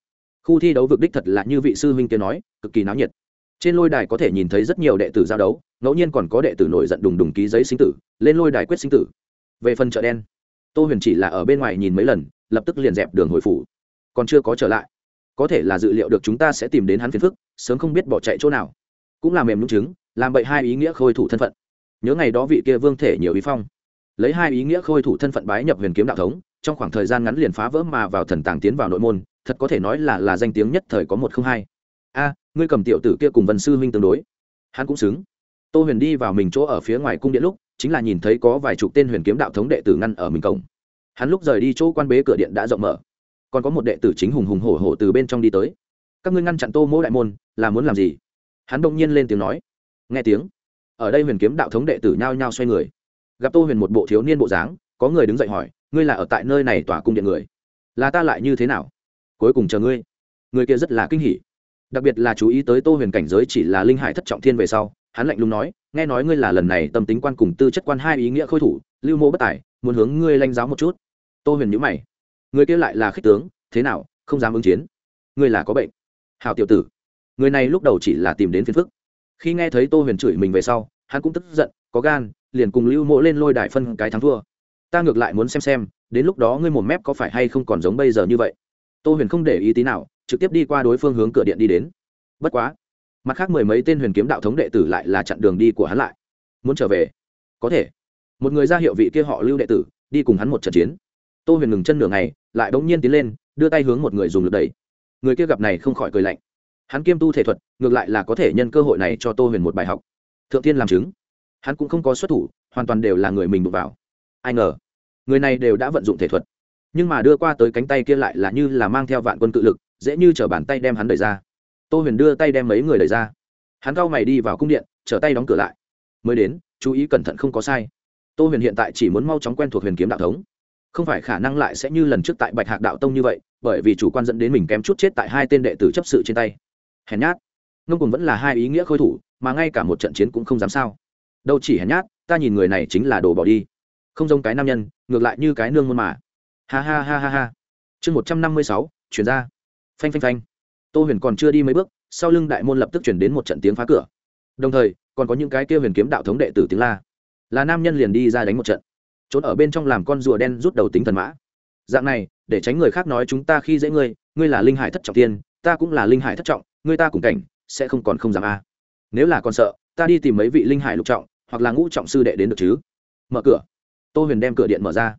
Speaker 1: Khu thi đấu vực đích thật là như vị sư huynh kia nói, cực kỳ náo nhiệt. Trên lôi đài có thể nhìn thấy rất nhiều đệ tử giao đấu, ngẫu nhiên còn có đệ tử nổi giận đùng đùng ký giấy sinh tử, lên lôi đài quyết sinh tử. Về phần chợ đen, tô huyền chỉ là ở bên ngoài nhìn mấy lần, lập tức liền dẹp đường hồi phủ. Còn chưa có trở lại có thể là dự liệu được chúng ta sẽ tìm đến hắn phiền phức, sớm không biết bỏ chạy chỗ nào. Cũng là mềm nhung chứng, làm bậy hai ý nghĩa khôi thủ thân phận. Nhớ ngày đó vị kia vương thể nhiều ý phong. Lấy hai ý nghĩa khôi thủ thân phận bái nhập huyền kiếm đạo thống, trong khoảng thời gian ngắn liền phá vỡ mà vào thần tàng tiến vào nội môn, thật có thể nói là là danh tiếng nhất thời có một không hai. A, ngươi cầm tiểu tử kia cùng vân sư huynh tương đối. Hắn cũng xứng. Tô huyền đi vào mình chỗ ở phía ngoài cung điện lúc, chính là nhìn thấy có vài chục tên huyền kiếm đạo thống đệ tử ngăn ở mình cổng. Hắn lúc rời đi chỗ quan bế cửa điện đã rộng mở còn có một đệ tử chính hùng hùng hổ hổ từ bên trong đi tới. Các ngươi ngăn chặn tô mỗ đại môn, là muốn làm gì? Hắn đông nhiên lên tiếng nói. Nghe tiếng, ở đây huyền kiếm đạo thống đệ tử nhao nhao xoay người. Gặp tô huyền một bộ thiếu niên bộ dáng, có người đứng dậy hỏi, ngươi là ở tại nơi này tỏa cung điện người? Là ta lại như thế nào? Cuối cùng chờ ngươi. Người kia rất là kinh hỉ. Đặc biệt là chú ý tới tô huyền cảnh giới chỉ là linh hải thất trọng thiên về sau, hắn lạnh lùng nói, nghe nói ngươi là lần này tâm tính quan cùng tư chất quan hai ý nghĩa khôi thủ, lưu mô bất tài, muốn hướng ngươi lanh giáo một chút. Tô huyền nhữ mày người kia lại là khích tướng, thế nào, không dám ứng chiến. Người là có bệnh. Hào tiểu tử, người này lúc đầu chỉ là tìm đến phiền phức. Khi nghe thấy tô huyền chửi mình về sau, hắn cũng tức giận, có gan, liền cùng lưu mộ lên lôi đài phân cái thắng thua. Ta ngược lại muốn xem xem, đến lúc đó ngươi một mép có phải hay không còn giống bây giờ như vậy. Tô huyền không để ý tí nào, trực tiếp đi qua đối phương hướng cửa điện đi đến. Bất quá, mặt khác mười mấy tên huyền kiếm đạo thống đệ tử lại là chặn đường đi của hắn lại. Muốn trở về? Có thể. Một người ra hiệu vị kia họ lưu đệ tử, đi cùng hắn một trận chiến tô huyền ngừng chân nửa ngày, lại bỗng nhiên tiến lên, đưa tay hướng một người dùng lực đẩy. Người kia gặp này không khỏi cười lạnh. Hắn kiêm tu thể thuật, ngược lại là có thể nhân cơ hội này cho tô huyền một bài học. Thượng Thiên làm chứng. Hắn cũng không có xuất thủ, hoàn toàn đều là người mình đụng vào. Ai ngờ, người này đều đã vận dụng thể thuật. Nhưng mà đưa qua tới cánh tay kia lại là như là mang theo vạn quân cự lực, dễ như t r ở bàn tay đem hắn đẩy ra. Tô huyền đưa tay đem mấy người đẩy ra. Hắn cau mày đi vào cung điện, trở tay đóng cửa lại. Mới đến, chú ý cẩn thận không có sai. Tô huyền hiện tại chỉ muốn mau chóng quen thuộc huyền kiếm đạo thống không phải khả năng lại sẽ như lần trước tại bạch hạc đạo tông như vậy, bởi vì chủ quan dẫn đến mình kém chút chết tại hai tên đệ tử chấp sự trên tay. Hèn nhát. Ngông cùng vẫn là hai ý nghĩa khôi thủ, mà ngay cả một trận chiến cũng không dám sao. Đâu chỉ hèn nhát, ta nhìn người này chính là đồ bỏ đi. Không giống cái nam nhân, ngược lại như cái nương môn mà. Ha ha ha ha ha. Chương một trăm năm mươi sáu, chuyển ra. Phanh phanh phanh. Tô huyền còn chưa đi mấy bước, sau lưng đại môn lập tức chuyển đến một trận tiếng phá cửa. Đồng thời, còn có những cái kia huyền kiếm đạo thống đệ tử tiếng la. Là nam nhân liền đi ra đánh một trận trốn ở bên trong làm con rùa đen rút đầu tính thần mã. Dạng này, để tránh người khác nói chúng ta khi dễ ngươi ngươi là linh hải thất trọng tiên, ta cũng là linh hải thất trọng, ngươi ta cùng cảnh, sẽ không còn không dám a. Nếu là còn sợ, ta đi tìm mấy vị linh hải lục trọng, hoặc là ngũ trọng sư đệ đến được chứ. Mở cửa. Tô huyền đem cửa điện mở ra.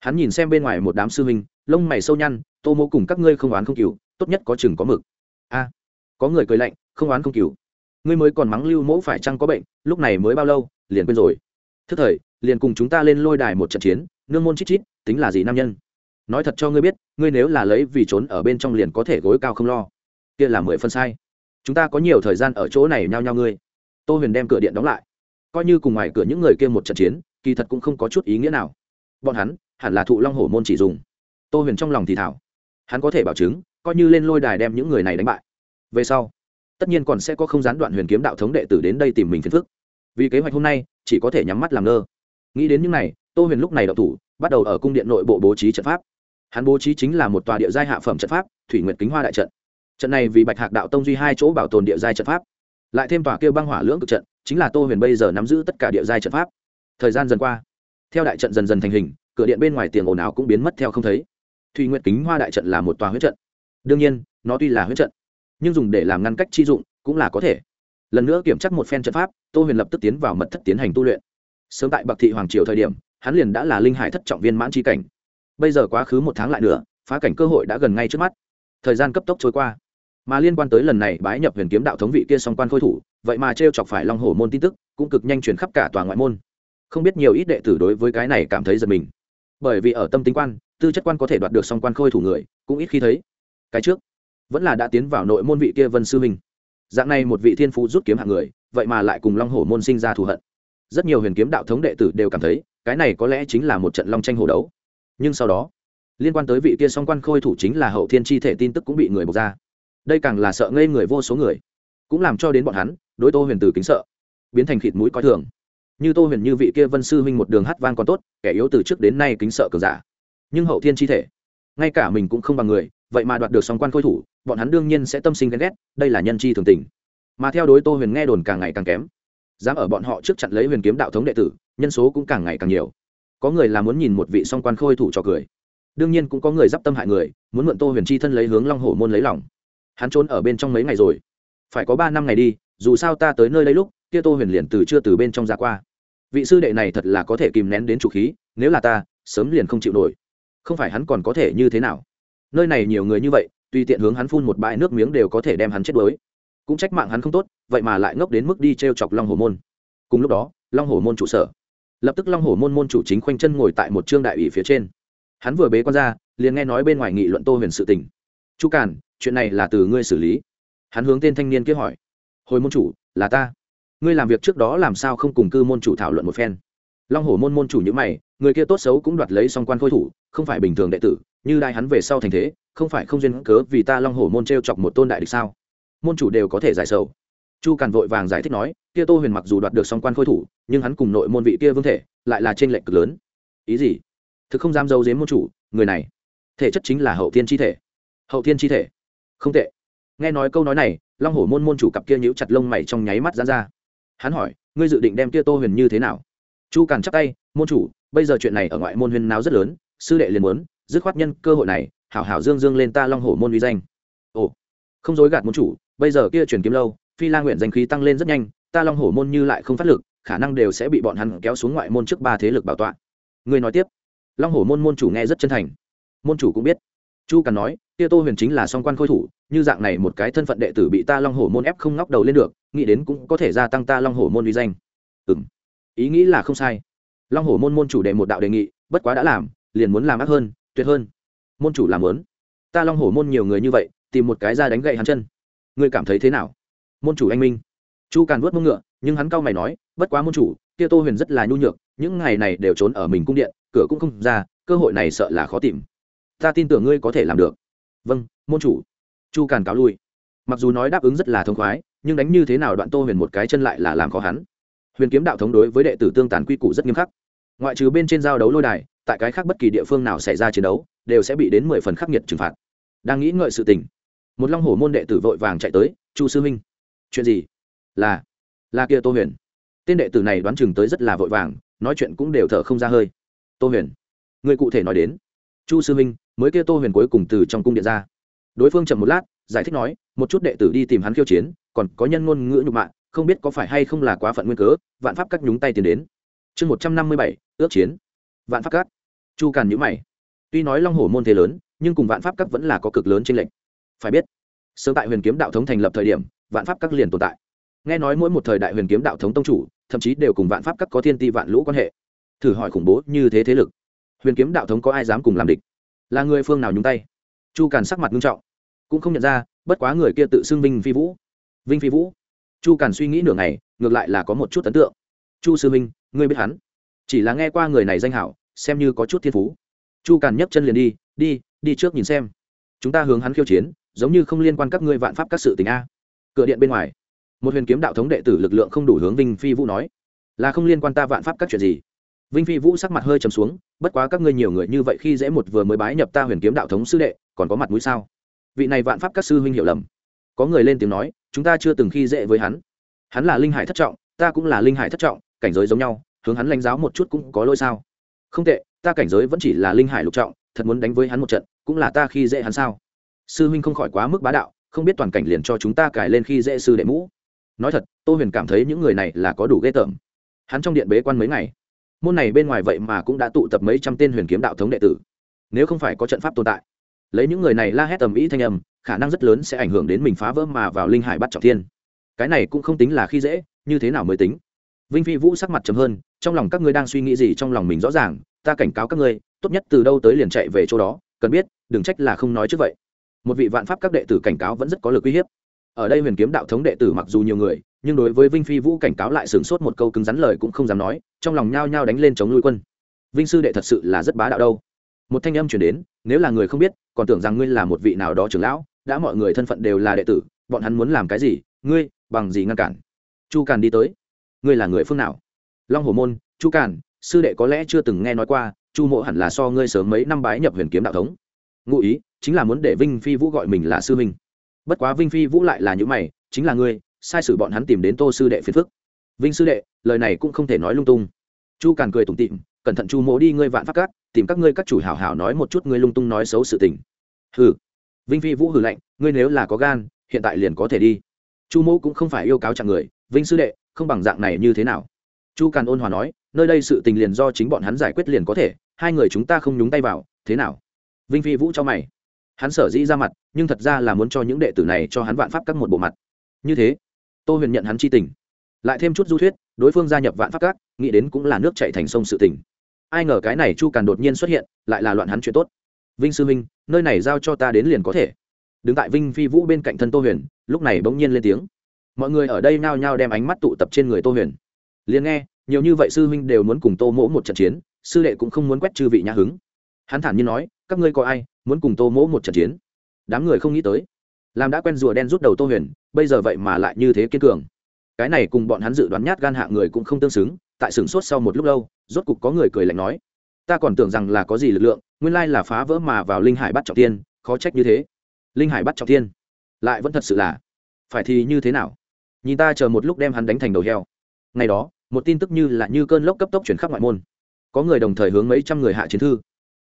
Speaker 1: Hắn nhìn xem bên ngoài một đám sư huynh, lông mày sâu nhăn, tô mô cùng các ngươi không oán không cừu, tốt nhất có chừng có mực. A. Có người cười lạnh, không oán không cừu. Ngươi mới còn mắng lưu mẫu phải chăng có bệnh, lúc này mới bao lâu, liền quên rồi. Thức thời liền cùng chúng ta lên lôi đài một trận chiến, nương môn chít chít, tính là gì nam nhân? Nói thật cho ngươi biết, ngươi nếu là lấy vì trốn ở bên trong liền có thể gối cao không lo. Kia là mười phân sai. Chúng ta có nhiều thời gian ở chỗ này nhao nhao ngươi. Tô huyền đem cửa điện đóng lại. Coi như cùng ngoài cửa những người kia một trận chiến, kỳ thật cũng không có chút ý nghĩa nào. Bọn hắn, hẳn là thụ long hổ môn chỉ dùng. Tô huyền trong lòng thì thảo. Hắn có thể bảo chứng, coi như lên lôi đài đem những người này đánh bại. Về sau, tất nhiên còn sẽ có không gián đoạn huyền kiếm đạo thống đệ tử đến đây tìm mình phiền phức. Vì kế hoạch hôm nay, chỉ có thể nhắm mắt làm ngơ nghĩ đến những này, tô huyền lúc này đậu thủ, bắt đầu ở cung điện nội bộ bố trí trận pháp. Hắn bố trí chính là một tòa địa giai hạ phẩm trận pháp, thủy nguyện kính hoa đại trận. Trận này vì bạch hạc đạo tông duy hai chỗ bảo tồn địa giai trận pháp. Lại thêm tòa kêu băng hỏa lưỡng cực trận, chính là tô huyền bây giờ nắm giữ tất cả địa giai trận pháp. Thời gian dần qua, theo đại trận dần dần thành hình, cửa điện bên ngoài tiền ồn ào cũng biến mất theo không thấy. Thùy nguyện kính hoa đại trận là một tòa huyết trận. Đương nhiên, nó tuy là huyết trận, nhưng dùng để làm ngăn cách chi dụng cũng là có thể. Lần nữa kiểm tra một phen trận pháp, tô huyền lập tức tiến vào mật thất tiến hành tu luyện sớm tại bạc thị hoàng triều thời điểm, hắn liền đã là linh hải thất trọng viên mãn tri cảnh. Bây giờ quá khứ một tháng lại nữa, phá cảnh cơ hội đã gần ngay trước mắt. Thời gian cấp tốc trôi qua. Mà liên quan tới lần này bái nhập huyền kiếm đạo thống vị kia song quan khôi thủ, vậy mà t r e o chọc phải long hổ môn tin tức, cũng cực nhanh chuyển khắp cả tòa ngoại môn. Không biết nhiều ít đệ tử đối với cái này cảm thấy giật mình. Bởi vì ở tâm tính quan, tư chất quan có thể đoạt được song quan khôi thủ người, cũng ít khi thấy. Cái trước, vẫn là đã tiến vào nội môn vị kia vân sư minh. Dạng này một vị thiên phú rút kiếm hạng người, vậy mà lại cùng long hổ môn sinh ra thù hận rất nhiều huyền kiếm đạo thống đệ tử đều cảm thấy, cái này có lẽ chính là một trận long tranh hồ đấu. Nhưng sau đó, liên quan tới vị kia song quan khôi thủ chính là hậu thiên chi thể tin tức cũng bị người bộc ra. Đây càng là sợ ngây người vô số người. Cũng làm cho đến bọn hắn, đối tô huyền từ kính sợ, biến thành khịt mũi coi thường. Như tô huyền như vị kia vân sư huynh một đường hát vang còn tốt, kẻ yếu từ trước đến nay kính sợ cờ giả. Nhưng hậu thiên chi thể, ngay cả mình cũng không bằng người, vậy mà đoạt được song quan khôi thủ, bọn hắn đương nhiên sẽ tâm sinh ghen ghét, đây là nhân chi thường tình. Mà theo đối tô huyền nghe đồn càng ngày càng kém dám ở bọn họ trước chặn lấy huyền kiếm đạo thống đệ tử, nhân số cũng càng ngày càng nhiều. Có người là muốn nhìn một vị song quan khôi thủ cho cười. Đương nhiên cũng có người d i p tâm hại người, muốn mượn tô huyền chi thân lấy hướng long hổ môn lấy lòng. Hắn trốn ở bên trong mấy ngày rồi. Phải có ba năm ngày đi, dù sao ta tới nơi lấy lúc, kia tô huyền liền từ chưa từ bên trong ra qua. Vị sư đệ này thật là có thể kìm nén đến chủ khí, nếu là ta, sớm liền không chịu nổi. Không phải hắn còn có thể như thế nào? Nơi này nhiều người như vậy, tùy tiện hướng hắn phun một bãi nước miếng đều có thể đem hắn chết đuối cũng trách mạng hắn không tốt, vậy mà lại ngốc đến mức đi t r e o chọc long hồ môn. Cùng lúc đó, long hồ môn trụ sở. Lập tức long hồ môn môn chủ chính khoanh chân ngồi tại một trương đại ủy phía trên. Hắn vừa bế con ra, liền nghe nói bên ngoài nghị luận tô huyền sự tình. Chu càn, chuyện này là từ ngươi xử lý. Hắn hướng tên thanh niên kia hỏi. Hồi môn chủ, là ta. Ngươi làm việc trước đó làm sao không cùng cư môn chủ thảo luận một phen? Long hổ môn môn chủ như mày, người kia tốt xấu cũng đoạt lấy song quan khôi thủ, không phải bình thường đệ tử, như đai hắn về sau thành thế, không phải không duyên cớ vì ta long hổ môn t r e o chọc một tôn đại địch sao? Môn chủ đều có thể giải sầu. Chu càn vội vàng giải thích nói, kia tô huyền mặc dù đoạt được song quan khôi thủ, nhưng hắn cùng nội môn vị kia vương thể lại là t r ê n lệch cực lớn. Ý gì? Thực không dám giấu dếm môn chủ, người này, thể chất chính là hậu thiên chi thể. Hậu thiên chi thể? Không tệ. Nghe nói câu nói này, long hổ môn môn chủ cặp kia nhíu chặt lông mày trong nháy mắt ra ra. Hắn hỏi, ngươi dự định đem kia tô huyền như thế nào? Chu càn chắc tay, môn chủ, bây giờ chuyện này ở ngoại môn huyền náo rất lớn, sư đệ liền muốn dứt khoát nhân cơ hội này, hảo hảo dương dương lên ta long hổ môn uy danh. Ồ, không dối gạt môn chủ bây giờ kia truyền kiếm lâu, phi la nguyện danh khí tăng lên rất nhanh, ta long hổ môn như lại không phát lực, khả năng đều sẽ bị bọn hắn kéo xuống ngoại môn trước ba thế lực bảo tọa. Người nói tiếp, long hổ môn môn chủ nghe rất chân thành. Môn chủ cũng biết. Chu càn nói, kia tô huyền chính là song quan khôi thủ, như dạng này một cái thân phận đệ tử bị ta long hổ môn ép không ngóc đầu lên được, nghĩ đến cũng có thể gia tăng ta long hổ môn uy danh. Ừ m ý nghĩ là không sai. Long hổ môn môn chủ đệ một đạo đề nghị, bất quá đã làm, liền muốn làm ác hơn, tuyệt hơn. Môn chủ làm lớn ta long hổ môn nhiều người như vậy, tìm một cái ra đánh gậy hắn chân ngươi cảm thấy thế nào? Môn chủ anh minh. Chu càn vớt mông ngựa, nhưng hắn cau mày nói, bất quá môn chủ, kia tô huyền rất là nhu nhược, những ngày này đều trốn ở mình cung điện, cửa cũng không ra, cơ hội này sợ là khó tìm. Ta tin tưởng ngươi có thể làm được. Vâng môn chủ. Chu càn cáo lui. Mặc dù nói đáp ứng rất là thông khoái, nhưng đánh như thế nào đoạn tô huyền một cái chân lại là làm khó hắn. Huyền kiếm đạo thống đối với đệ tử tương tàn quy củ rất nghiêm khắc. Ngoại trừ bên trên giao đấu lôi đài, tại cái khác bất kỳ địa phương nào xảy ra chiến đấu, đều sẽ bị đến mười phần khắc nghiệt trừng phạt. Đang nghĩ ngợi sự tình một long hổ môn đệ tử vội vàng chạy tới, chu sư minh chuyện gì? Là là kia tô huyền. Tên đệ tử này đoán chừng tới rất là vội vàng, nói chuyện cũng đều thở không ra hơi. Tô huyền, người cụ thể nói đến. Chu sư minh mới kia tô huyền cuối cùng từ trong cung điện ra. Đối phương chậm một lát, giải thích nói, một chút đệ tử đi tìm hắn khiêu chiến, còn có nhân ngôn ngữ nhục mạ, không biết có phải hay không là quá phận nguyên cớ, vạn pháp cắt nhúng tay tiến đến. Chương một trăm năm mươi bảy, ước chiến. Vạn pháp cắt chu càn nhữ mày. Tuy nói long hổ môn thế lớn, nhưng cùng vạn pháp cắt vẫn là có cực lớn trên lệnh phải biết, sớm tại huyền kiếm đạo thống thành lập thời điểm, vạn pháp các liền tồn tại. Nghe nói mỗi một thời đại huyền kiếm đạo thống tông chủ, thậm chí đều cùng vạn pháp các có thiên ti vạn lũ quan hệ. Thử hỏi khủng bố như thế thế lực, huyền kiếm đạo thống có ai dám cùng làm địch? Là người phương nào nhúng tay? Chu càn sắc mặt nghiêm trọng, cũng không nhận ra, bất quá người kia tự xưng vinh phi vũ. Vinh phi vũ? Chu càn suy nghĩ nửa ngày, ngược lại là có một chút ấn tượng. Chu sư minh, ngươi biết hắn? Chỉ là nghe qua người này danh hảo, xem như có chút thiên phú. Chu càn nhấc chân liền đi đi đi trước nhìn xem. Chúng ta hướng hắn khiêu chiến giống như không liên quan các ngươi vạn pháp các sự tình a. Cửa điện bên ngoài, một huyền kiếm đạo thống đệ tử lực lượng không đủ hướng vinh phi vũ nói, là không liên quan ta vạn pháp các chuyện gì? Vinh phi vũ sắc mặt hơi trầm xuống, bất quá các ngươi nhiều người như vậy khi dễ một vừa mới bái nhập ta huyền kiếm đạo thống sư đệ, còn có mặt mũi sao? Vị này vạn pháp các sư huynh hiểu lầm. Có người lên tiếng nói, chúng ta chưa từng khi dễ với hắn. Hắn là linh hải thất trọng, ta cũng là linh hải thất trọng, cảnh giới giống nhau, hướng hắn lãnh giáo một chút cũng có lỗi sao? Không tệ, ta cảnh giới vẫn chỉ là linh hải lục trọng, thật muốn đánh với hắn một trận, cũng là ta khi dễ hắn sao? Sư huynh không khỏi quá mức bá đạo, không biết toàn cảnh liền cho chúng ta cải lên khi dễ sư đệ mũ. Nói thật, tô huyền cảm thấy những người này là có đủ ghê tởm. Hắn trong điện bế quan mấy ngày. Môn này bên ngoài vậy mà cũng đã tụ tập mấy trăm tên huyền kiếm đạo thống đệ tử. Nếu không phải có trận pháp tồn tại, lấy những người này la hét tầm ý thanh âm, khả năng rất lớn sẽ ảnh hưởng đến mình phá vỡ mà vào linh hải bắt trọng thiên. Cái này cũng không tính là khi dễ, như thế nào mới tính? Vinh phi vũ sắc mặt chấm hơn, trong lòng các ngươi đang suy nghĩ gì trong lòng mình rõ ràng, ta cảnh cáo các ngươi, tốt nhất từ đâu tới liền chạy về chỗ đó, cần biết, đừng trách là không nói trước vậy một vị vạn pháp các đệ tử cảnh cáo vẫn rất có lực uy hiếp. Ở đây huyền kiếm đạo thống đệ tử mặc dù nhiều người, nhưng đối với vinh phi vũ cảnh cáo lại sửng sốt một câu cứng rắn lời cũng không dám nói, trong lòng nhao nhao đánh lên chống nuôi quân. Vinh sư đệ thật sự là rất bá đạo đâu. Một thanh âm chuyển đến, nếu là người không biết, còn tưởng rằng ngươi là một vị nào đó trưởng lão, đã mọi người thân phận đều là đệ tử, bọn hắn muốn làm cái gì, ngươi, bằng gì ngăn cản? Chu càn đi tới. Ngươi là người phương nào? Long hồ môn, chu càn, sư đệ có lẽ chưa từng nghe nói qua, chu mộ hẳn là so ngươi sớm mấy năm bái nhập huyền kiếm đạo thống. Ngụ ý chính là muốn để vinh phi vũ gọi mình là sư huynh. Bất quá vinh phi vũ lại là những mày, chính là ngươi, sai sử bọn hắn tìm đến tô sư đệ phiền phức. Vinh sư đệ, lời này cũng không thể nói lung tung. Chu càn cười tủm tịm cẩn thận chu mỗ đi, ngươi vạn pháp cát tìm các ngươi các chủ hảo hảo nói một chút, ngươi lung tung nói xấu sự tình. Hừ. Vinh phi vũ hừ lạnh, ngươi nếu là có gan, hiện tại liền có thể đi. Chu mỗ cũng không phải yêu cáo chẳng người, vinh sư đệ, không bằng dạng này như thế nào? Chu càn ôn hòa nói, nơi đây sự tình liền do chính bọn hắn giải quyết liền có thể, hai người chúng ta không nhúng tay vào, thế nào? Vinh phi vũ cho mày hắn sở dĩ ra mặt, nhưng thật ra là muốn cho những đệ tử này cho hắn vạn pháp các một bộ mặt. Như thế, tô huyền nhận hắn chi tình. Lại thêm chút du thuyết, đối phương gia nhập vạn pháp các, nghĩ đến cũng là nước chạy thành sông sự tình. Ai ngờ cái này chu càn đột nhiên xuất hiện, lại là loạn hắn chuyện tốt. Vinh sư minh nơi này giao cho ta đến liền có thể. Đứng tại vinh phi vũ bên cạnh thân tô huyền, lúc này bỗng nhiên lên tiếng. Mọi người ở đây nao nhao đem ánh mắt tụ tập trên người tô huyền. Liền nghe, nhiều như vậy sư huynh đều muốn cùng tô mỗ một trận chiến, sư đệ cũng không muốn quét chư vị nhã hứng hắn thản nhiên nói, các ngươi có ai muốn cùng tô mỗ một trận chiến? Đám người không nghĩ tới. Làm đã quen rùa đen rút đầu tô huyền, bây giờ vậy mà lại như thế kiên cường. Cái này cùng bọn hắn dự đoán nhát gan hạ người cũng không tương xứng, tại sửng sốt sau một lúc lâu, rốt cục có người cười lạnh nói, ta còn tưởng rằng là có gì lực lượng, nguyên lai là phá vỡ mà vào linh hải bắt trọng tiên khó trách như thế. Linh hải bắt trọng tiên lại vẫn thật sự là, phải thì như thế nào? Nhìn ta chờ một lúc đem hắn đánh thành đầu heo. Ngày đó, một tin tức như là như cơn lốc cấp tốc chuyển khắp ngoại môn. Có người đồng thời hướng mấy trăm người hạ chiến thư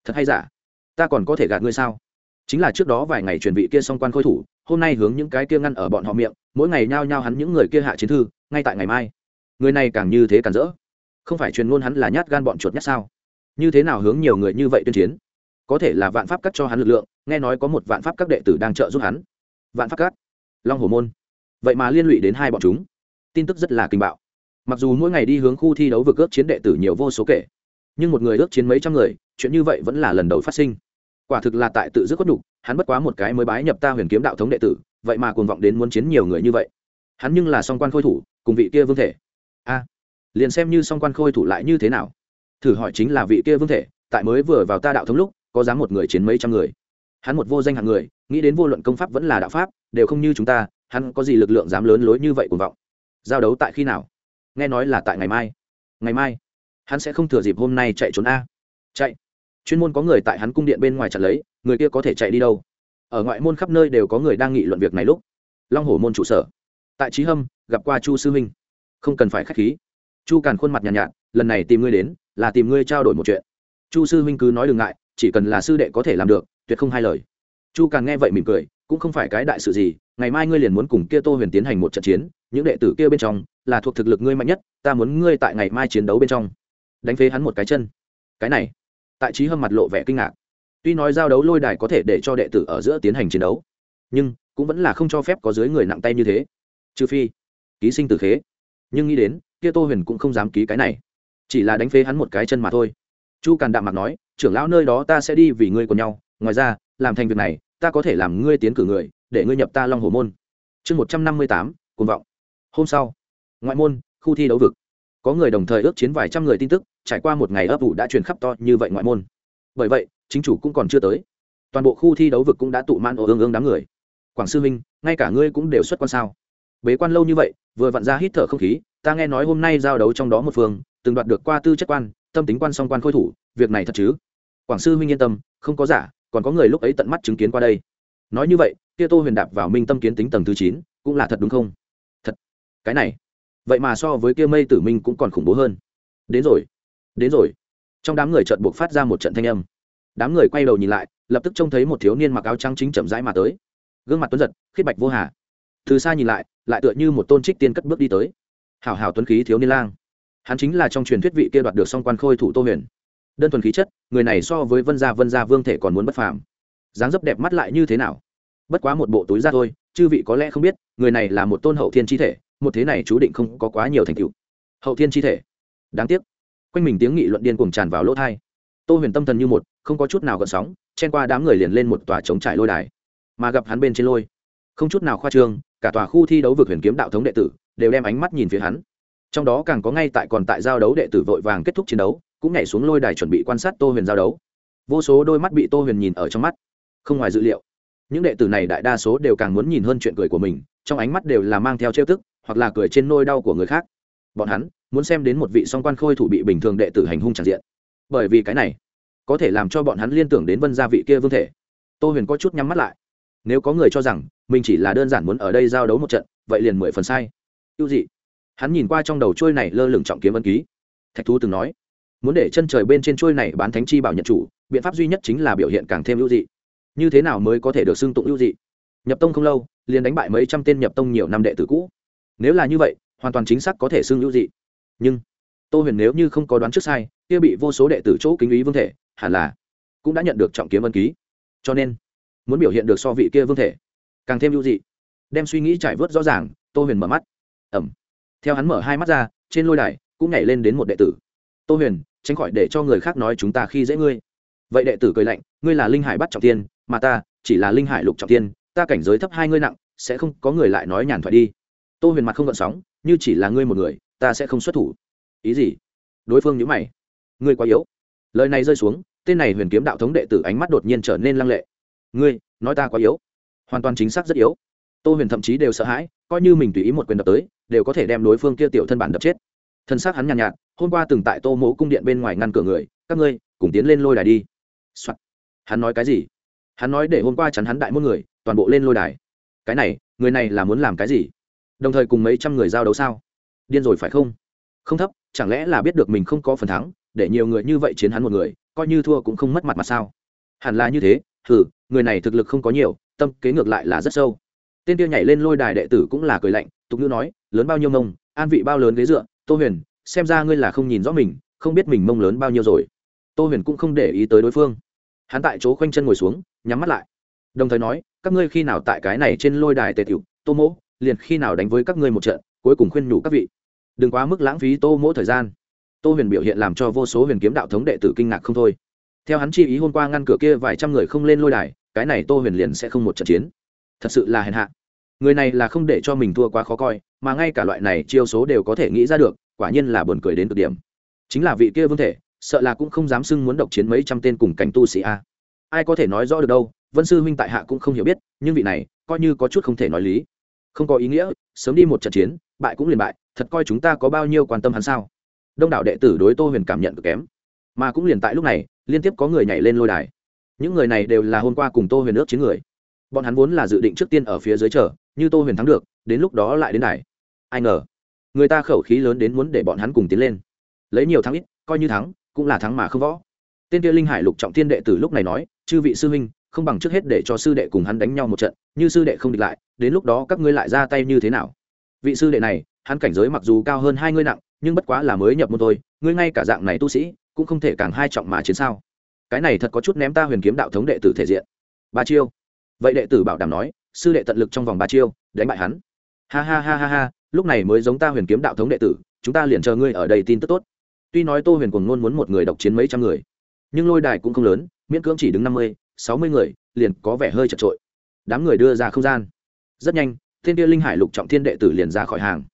Speaker 1: thật hay giả? Ta còn có thể gạt ngươi sao? Chính là trước đó vài ngày truyền vị kia song quan khôi thủ, hôm nay hướng những cái kia ngăn ở bọn họ miệng, mỗi ngày nhao nhao hắn những người kia hạ chiến thư, ngay tại ngày mai. Người này càng như thế càng rỡ. Không phải truyền ngôn hắn là nhát gan bọn chuột nhát sao? Như thế nào hướng nhiều người như vậy tuyên chiến? Có thể là vạn pháp cắt cho hắn lực lượng, nghe nói có một vạn pháp các đệ tử đang trợ giúp hắn. Vạn pháp cắt? Long hồ môn. Vậy mà liên lụy đến hai bọn chúng. Tin tức rất là kinh bạo. Mặc dù mỗi ngày đi hướng khu thi đấu vực ước chiến đệ tử nhiều vô số kể, nhưng một người ước chiến mấy trăm người chuyện như vậy vẫn là lần đầu phát sinh. Quả thực là tại tự dứt khuất nhục, hắn bất quá một cái mới bái nhập ta huyền kiếm đạo thống đệ tử, vậy mà cuồng vọng đến muốn chiến nhiều người như vậy. Hắn nhưng là song quan khôi thủ, cùng vị kia vương thể. A, liền xem như song quan khôi thủ lại như thế nào? Thử hỏi chính là vị kia vương thể, tại mới vừa vào ta đạo thống lúc, có dám một người chiến mấy trăm người? Hắn một vô danh hạng người, nghĩ đến vô luận công pháp vẫn là đạo pháp, đều không như chúng ta, hắn có gì lực lượng dám lớn lối như vậy cuồng vọng? Giao đấu tại khi nào? Nghe nói là tại ngày mai. Ngày mai, hắn sẽ không thừa dịp hôm nay chạy trốn a. Chạy chuyên môn có người tại hắn cung điện bên ngoài chặt lấy người kia có thể chạy đi đâu? Ở ngoại môn khắp nơi đều có người đang nghị luận việc này lúc. Long hổ môn trụ sở. Tại trí hâm gặp qua chu sư huynh. Không cần phải k h á c h khí. Chu càn khuôn mặt nhàn nhạt, nhạt lần này tìm ngươi đến là tìm ngươi trao đổi một chuyện. Chu sư huynh cứ nói đừng ngại chỉ cần là sư đệ có thể làm được tuyệt không hai lời. Chu càn nghe vậy mỉm cười cũng không phải cái đại sự gì ngày mai ngươi liền muốn cùng kia tô huyền tiến hành một trận chiến những đệ tử kia bên trong là thuộc thực lực ngươi mạnh nhất ta muốn ngươi tại ngày mai chiến đấu bên trong. Đánh phế hắn một cái chân. Cái này tại trí hâm mặt lộ vẻ kinh ngạc. Tuy nói giao đấu lôi đài có thể để cho đệ tử ở giữa tiến hành chiến đấu, nhưng cũng vẫn là không cho phép có dưới người nặng tay như thế. Trừ phi, ký sinh tử khế. Nhưng nghĩ đến, kia tô huyền cũng không dám ký cái này. Chỉ là đánh phế hắn một cái chân mà thôi. Chu càn đạm mặt nói, trưởng lão nơi đó ta sẽ đi vì ngươi còn nhau. Ngoài ra, làm thành việc này, ta có thể làm ngươi tiến cử người, để ngươi nhập ta long hồ môn. Chương một trăm năm mươi tám côn vọng. Hôm sau, ngoại môn, khu thi đấu vực có người đồng thời ước chiến vài trăm người tin tức, trải qua một ngày ấp ủ đã truyền khắp to như vậy ngoại môn. Bởi vậy, chính chủ cũng còn chưa tới. Toàn bộ khu thi đấu vực cũng đã tụ man ồ ương ương đám người. Quảng sư minh ngay cả ngươi cũng đều xuất quan sao? Bế quan lâu như vậy, vừa vặn ra hít thở không khí, ta nghe nói hôm nay giao đấu trong đó một phương, từng đoạt được qua tư chất quan, tâm tính quan song quan khôi thủ, việc này thật chứ? Quảng sư minh yên tâm, không có giả, còn có người lúc ấy tận mắt chứng kiến qua đây. Nói như vậy, kia tô huyền đạp vào minh tâm kiến tính tầng thứ chín, cũng là thật đúng không? Thật. Cái này vậy mà so với kia mây tử minh cũng còn khủng bố hơn. Đến rồi đến rồi. Trong đám người chợt buộc phát ra một trận thanh âm. Đám người quay đầu nhìn lại, lập tức trông thấy một thiếu niên mặc áo trắng chính chậm rãi mà tới. Gương mặt tuấn giật khiết bạch vô hà. Từ xa nhìn lại lại tựa như một tôn trích tiên cất bước đi tới. Hảo hảo tuấn khí thiếu niên lang. Hắn chính là trong truyền thuyết vị kia đoạt được song quan khôi thủ tô huyền. Đơn thuần khí chất, người này so với vân gia vân gia vương thể còn muốn bất phàm. Dáng dấp đẹp mắt lại như thế nào? Bất quá một bộ túi ra thôi, chư vị có lẽ không biết, người này là một tôn hậu thiên chi thể một thế này chú định không có quá nhiều thành tựu. Hậu thiên chi thể. Đáng tiếc. Quanh mình tiếng nghị luận điên cuồng tràn vào lỗ thai tô huyền tâm thần như một, không có chút nào gợn sóng, chen qua đám người liền lên một tòa chống trải lôi đài. Mà gặp hắn bên trên lôi. Không chút nào khoa trương, cả tòa khu thi đấu vượt huyền kiếm đạo thống đệ tử đều đem ánh mắt nhìn phía hắn. Trong đó càng có ngay tại còn tại giao đấu đệ tử vội vàng kết thúc chiến đấu, cũng nhảy xuống lôi đài chuẩn bị quan sát tô huyền giao đấu. Vô số đôi mắt bị tô huyền nhìn ở trong mắt. Không ngoài dự liệu, những đệ tử này đại đa số đều càng muốn nhìn hơn chuyện cười của mình, trong ánh mắt đều là mang theo trêu tức hoặc là cười trên nôi đau của người khác. Bọn hắn muốn xem đến một vị song quan khôi thủ bị bình thường đệ tử hành hung tràn diện. Bởi vì cái này có thể làm cho bọn hắn liên tưởng đến vân gia vị kia vương thể. Tô huyền có chút nhắm mắt lại. Nếu có người cho rằng mình chỉ là đơn giản muốn ở đây giao đấu một trận, vậy liền mười phần sai. Ưu dị. Hắn nhìn qua trong đầu trôi này lơ lửng trọng kiếm ân ký. Thạch thú từng nói, muốn để chân trời bên trên trôi này bán thánh chi bảo nhận chủ, biện pháp duy nhất chính là biểu hiện càng thêm ưu dị. Như thế nào mới có thể được xưng tụng ưu dị? Nhập tông không lâu, liền đánh bại mấy trăm tên nhập tông nhiều năm đệ tử cũ nếu là như vậy, hoàn toàn chính xác có thể xưng hữu dị. Nhưng, tô huyền nếu như không có đoán trước sai, kia bị vô số đệ tử chỗ kính ý vương thể, hẳn là cũng đã nhận được trọng kiếm ân ký. Cho nên, muốn biểu hiện được so vị kia vương thể càng thêm hữu dị. Đem suy nghĩ trải vớt rõ ràng, tô huyền mở mắt. Ẩm. Theo hắn mở hai mắt ra, trên lôi đài cũng nhảy lên đến một đệ tử. Tô huyền, tránh khỏi để cho người khác nói chúng ta khi dễ ngươi. Vậy đệ tử cười lạnh, ngươi là linh hải bắt trọng tiên mà ta chỉ là linh hải lục trọng tiên ta cảnh giới thấp hai ngươi nặng, sẽ không có người lại nói nhàn thoại đi tô huyền mặt không gợn sóng như chỉ là ngươi một người ta sẽ không xuất thủ. Ý gì? Đối phương nhữ mày. Ngươi quá yếu. Lời này rơi xuống tên này huyền kiếm đạo thống đệ tử ánh mắt đột nhiên trở nên lăng lệ. Ngươi nói ta quá yếu. Hoàn toàn chính xác rất yếu. Tô huyền thậm chí đều sợ hãi coi như mình tùy ý một quyền đập tới đều có thể đem đối phương kia tiểu thân bản đập chết. Thân xác hắn nhàn nhạt, nhạt hôm qua từng tại tô mỗ cung điện bên ngoài ngăn cửa người các ngươi cùng tiến lên lôi đài đi、Soạn. hắn nói cái gì? Hắn nói để hôm qua chắn hắn đại môn người toàn bộ lên lôi đài. Cái này người này là muốn làm cái gì? Đồng thời cùng mấy trăm người giao đấu sao? Điên rồi phải không? Không thấp, chẳng lẽ là biết được mình không có phần thắng, để nhiều người như vậy chiến hắn một người, coi như thua cũng không mất mặt mà sao? Hẳn là như thế thử người này thực lực không có nhiều, tâm kế ngược lại là rất sâu. Tên tiêu nhảy lên lôi đài đệ tử cũng là cười lạnh, tục ngữ nói, lớn bao nhiêu mông, an vị bao lớn ghế dựa, tô huyền, xem ra ngươi là không nhìn rõ mình, không biết mình mông lớn bao nhiêu rồi. Tô huyền cũng không để ý tới đối phương. Hắn tại chỗ khoanh chân ngồi xuống, nhắm mắt lại. Đồng thời nói, các ngươi khi nào tại cái này trên lôi đài tề tiểu, tô mỗ liền khi nào đánh với các ngươi một trận, cuối cùng khuyên nhủ các vị. Đừng quá mức lãng phí tô mỗ thời gian. Tô huyền biểu hiện làm cho vô số huyền kiếm đạo thống đệ tử kinh ngạc không thôi. Theo hắn chi ý hôm qua ngăn cửa kia vài trăm người không lên lôi đài, cái này tô huyền liền sẽ không một trận chiến. Thật sự là hèn hạ. Người này là không để cho mình thua quá khó coi, mà ngay cả loại này chiêu số đều có thể nghĩ ra được, quả nhiên là buồn cười đến cực điểm. Chính là vị kia vương thể, sợ là cũng không dám xưng muốn độc chiến mấy trăm tên cùng cảnh tu sĩ a. Ai có thể nói rõ được đâu, vân sư huynh tại hạ cũng không hiểu biết, nhưng vị này, coi như có chút không thể nói lý không có ý nghĩa, sớm đi một trận chiến, bại cũng liền bại, thật coi chúng ta có bao nhiêu quan tâm hắn sao? Đông đảo đệ tử đối tô huyền cảm nhận cực kém. Mà cũng liền tại lúc này, liên tiếp có người nhảy lên lôi đài. Những người này đều là hôm qua cùng tô huyền ước chiến người. Bọn hắn vốn là dự định trước tiên ở phía dưới chờ, như tô huyền thắng được, đến lúc đó lại đến đài. Ai ngờ, người ta khẩu khí lớn đến muốn để bọn hắn cùng tiến lên. Lấy nhiều thắng ít, coi như thắng, cũng là thắng mà không võ. Tên kia linh hải lục trọng thiên đệ tử lúc này nói, chư vị sư huynh, không bằng trước hết để cho sư đệ cùng hắn đánh nhau một trận, như sư đệ không địch lại đến lúc đó các ngươi lại ra tay như thế nào? Vị sư đệ này, hắn cảnh giới mặc dù cao hơn hai ngươi nặng, nhưng bất quá là mới nhập môn thôi, ngươi ngay cả dạng này tu sĩ, cũng không thể càng hai trọng mà chiến sao? Cái này thật có chút ném ta huyền kiếm đạo thống đệ tử thể diện. Ba chiêu. Vậy đệ tử bảo đảm nói, sư đệ tận lực trong vòng ba chiêu, đánh bại hắn. Ha ha ha ha ha, lúc này mới giống ta huyền kiếm đạo thống đệ tử, chúng ta liền chờ ngươi ở đây tin tức tốt. Tuy nói tô huyền cùng ngôn muốn một người độc chiến mấy trăm người, nhưng lôi đài cũng không lớn, miễn cưỡng chỉ đứng năm mươi, sáu mươi người, liền có vẻ hơi chật trội. Đám người đưa ra không gian rất nhanh, tên kia linh hải lục trọng thiên đệ tử liền ra khỏi hàng.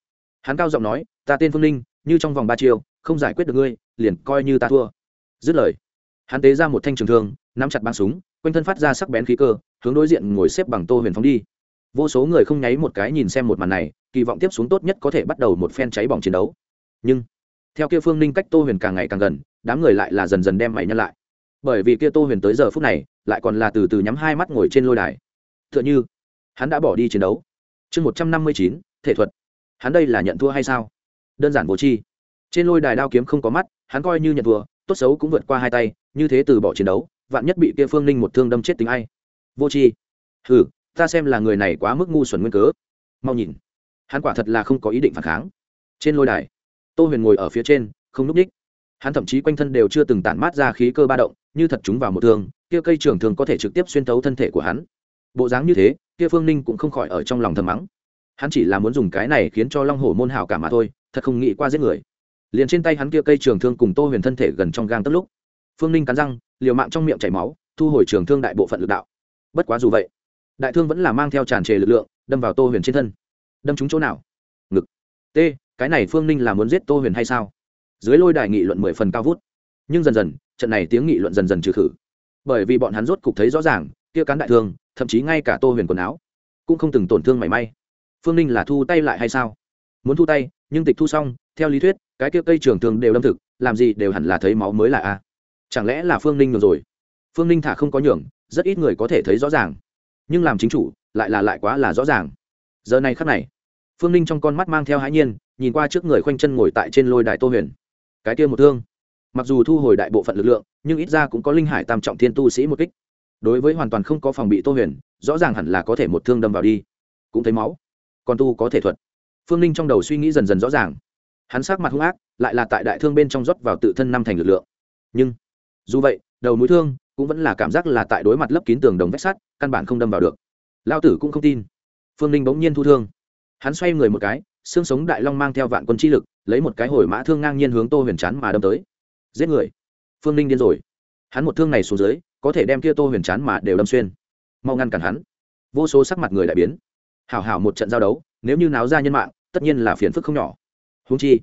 Speaker 1: Hắn cao giọng nói, ta tên phương linh, như trong vòng ba chiều không giải quyết được ngươi, liền coi như ta thua. Dứt lời, hắn tế ra một thanh trường thương, nắm chặt băng súng, quanh thân phát ra sắc bén khí cơ, hướng đối diện ngồi xếp bằng tô huyền phóng đi. Vô số người không nháy một cái nhìn xem một màn này, kỳ vọng tiếp xuống tốt nhất có thể bắt đầu một phen cháy bỏng chiến đấu. Nhưng, theo kia phương ninh cách tô huyền càng ngày càng gần, đám người lại là dần dần đem mày nhân lại. Bởi vì kia tô huyền tới giờ phút này, lại còn là từ từ nhắm hai mắt ngồi trên lôi đài. T h ư ợ n h ư hắn đã bỏ đi chiến đấu. Chương một trăm năm mươi chín, thể thuật. Hắn đây là nhận thua hay sao? Đơn giản vô chi trên lôi đài đao kiếm không có mắt, hắn coi như nhận thua, tốt xấu cũng vượt qua hai tay, như thế từ bỏ chiến đấu, vạn nhất bị kia phương ninh một thương đâm chết tính ai? Vô chi hừ, ta xem là người này quá mức ngu xuẩn nguyên cớ. Mau nhìn. Hắn quả thật là không có ý định phản kháng. Trên lôi đài, tô huyền ngồi ở phía trên, không núp ních. Hắn thậm chí quanh thân đều chưa từng tản mát ra khí cơ ba động, như thật chúng vào một thương, kia cây trưởng thường có thể trực tiếp xuyên thấu thân thể của hắn bộ dáng như thế, kia phương ninh cũng không khỏi ở trong lòng thầm mắng. Hắn chỉ là muốn dùng cái này khiến cho long hổ môn hảo cả mà thôi, thật không nghĩ qua giết người. Liền trên tay hắn kia cây trường thương cùng tô huyền thân thể gần trong gang tất lúc, phương ninh cắn răng, liều mạng trong miệng chảy máu, thu hồi trường thương đại bộ phận lực đạo. Bất quá dù vậy, đại thương vẫn là mang theo tràn trề lực lượng, đâm vào tô huyền trên thân. Đâm trúng chỗ nào? Ngực. T, cái này phương ninh là muốn giết tô huyền hay sao? Dưới lôi đài nghị luận mười phần cao vút. Nhưng dần dần, trận này tiếng nghị luận dần dần trừ khử. Bởi vì bọn hắn rốt cục thấy rõ ràng kia cán đại thương, thậm chí ngay cả tô huyền quần áo, cũng không từng tổn thương mảy may. Phương ninh là thu tay lại hay sao? Muốn thu tay, nhưng tịch thu xong, theo lý thuyết, cái kia cây trường thường đều đâm thực, làm gì đều hẳn là thấy máu mới là a. Chẳng lẽ là phương ninh nhường rồi? Phương ninh thả không có nhường, rất ít người có thể thấy rõ ràng. Nhưng làm chính chủ, lại là lại quá là rõ ràng. Giờ này khắc này, phương ninh trong con mắt mang theo hãi nhiên, nhìn qua trước người khoanh chân ngồi tại trên lôi đài tô huyền. Cái kia một thương, mặc dù thu hồi đại bộ phận lực lượng, nhưng ít ra cũng có linh hải tam trọng thiên tu sĩ một kích đối với hoàn toàn không có phòng bị tô huyền, rõ ràng hẳn là có thể một thương đâm vào đi. Cũng thấy máu. Còn tu có thể thuật. Phương ninh trong đầu suy nghĩ dần dần rõ ràng. Hắn sát mặt hung ác, lại là tại đại thương bên trong rót vào tự thân năm thành lực lượng. Nhưng, dù vậy, đầu mũi thương cũng vẫn là cảm giác là tại đối mặt lấp kín tường đồng vách sắt, căn bản không đâm vào được. Lao tử cũng không tin. Phương ninh bỗng nhiên thu thương. Hắn xoay người một cái, xương sống đại long mang theo vạn quân chi lực, lấy một cái hồi mã thương ngang nhiên hướng tô huyền chán mà đâm tới. Giết người. Phương ninh điên rồi. Hắn một thương này xuống dưới có thể đem kia tô huyền chán mà đều đâm xuyên. Mau ngăn cản hắn. Vô số sắc mặt người đại biến. Hảo hảo một trận giao đấu, nếu như náo ra nhân mạng, tất nhiên là phiền phức không nhỏ. Húng chi,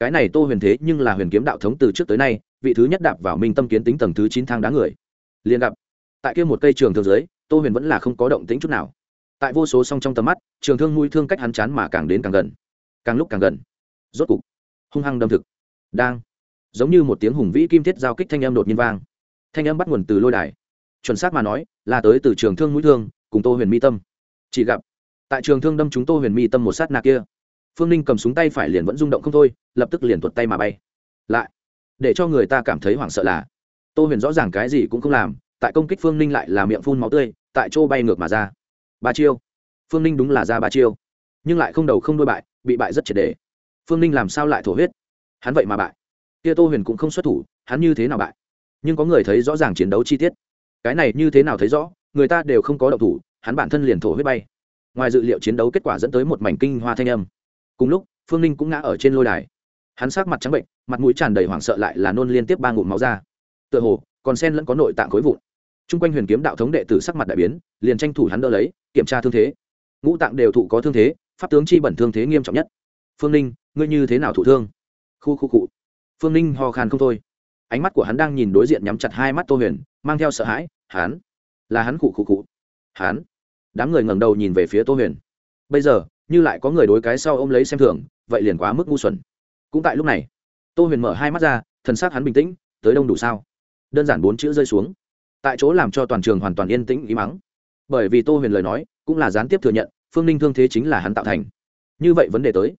Speaker 1: cái này tô huyền thế nhưng là huyền kiếm đạo thống từ trước tới nay, vị thứ nhất đạp vào minh tâm kiến tính tầng thứ chín thang đá người. Liền gặp, tại kia một cây trường thương dưới, tô huyền vẫn là không có động tính chút nào. Tại vô số song trong tầm mắt, trường thương mũi thương cách hắn chán mà càng đến càng gần. Càng lúc càng gần. Rốt cục, hung hăng đâm thực. Đang, giống như một tiếng hùng vĩ kim thiết giao kích thanh âm đột nhiên vang thanh âm bắt nguồn từ lôi đài. Chuẩn xác mà nói, là tới từ trường thương mũi thương, cùng tô huyền mi tâm. Chỉ gặp, tại trường thương đâm chúng tô huyền mi tâm một sát nạ kia, phương ninh cầm súng tay phải liền vẫn rung động không thôi, lập tức liền tuột tay mà bay. Lại, để cho người ta cảm thấy hoảng sợ là, tô huyền rõ ràng cái gì cũng không làm, tại công kích phương ninh lại là miệng phun máu tươi, tại chỗ bay ngược mà ra. Ba chiêu. Phương ninh đúng là ra ba chiêu. Nhưng lại không đầu không đôi bại, bị bại rất triệt đề phương ninh làm sao lại thổ huyết? Hắn vậy mà bại. Kia tô huyền cũng không xuất thủ, hắn như thế nào bại? Nhưng có người thấy rõ ràng chiến đấu chi tiết. Cái này như thế nào thấy rõ, người ta đều không có động thủ, hắn bản thân liền thổ huyết bay. Ngoài dự liệu chiến đấu kết quả dẫn tới một mảnh kinh hoa thanh âm. Cùng lúc, phương ninh cũng ngã ở trên lôi đài. Hắn sắc mặt trắng bệnh, mặt mũi tràn đầy hoảng sợ lại là nôn liên tiếp ba ngụm máu ra. Tựa hồ, còn sen lẫn có nội tạng khối vụn. T r u n g quanh huyền kiếm đạo thống đệ tử sắc mặt đại biến, liền tranh thủ hắn đỡ lấy, kiểm tra thương thế. Ngũ tạng đều thụ có thương thế, pháp tướng chi bẩn thương thế nghiêm trọng nhất. Phương ninh, ngươi như thế nào thụ thương? Khu khu cụ phương ninh ho khan không thôi ánh mắt của hắn đang nhìn đối diện nhắm chặt hai mắt tô huyền, mang theo sợ hãi, hắn? Là hắn cụ khụ cụ hắn? Đám người ngẩng đầu nhìn về phía tô huyền. Bây giờ, như lại có người đối cái sau ôm lấy xem thường, vậy liền quá mức ngu xuẩn. Cũng tại lúc này, tô huyền mở hai mắt ra, thần s á c hắn bình tĩnh, tới đông đủ sao? Đơn giản bốn chữ rơi xuống. Tại chỗ làm cho toàn trường hoàn toàn yên tĩnh ý mắng. Bởi vì tô huyền lời nói cũng là gián tiếp thừa nhận, phương ninh thương thế chính là hắn tạo thành. Như vậy vấn đề tới.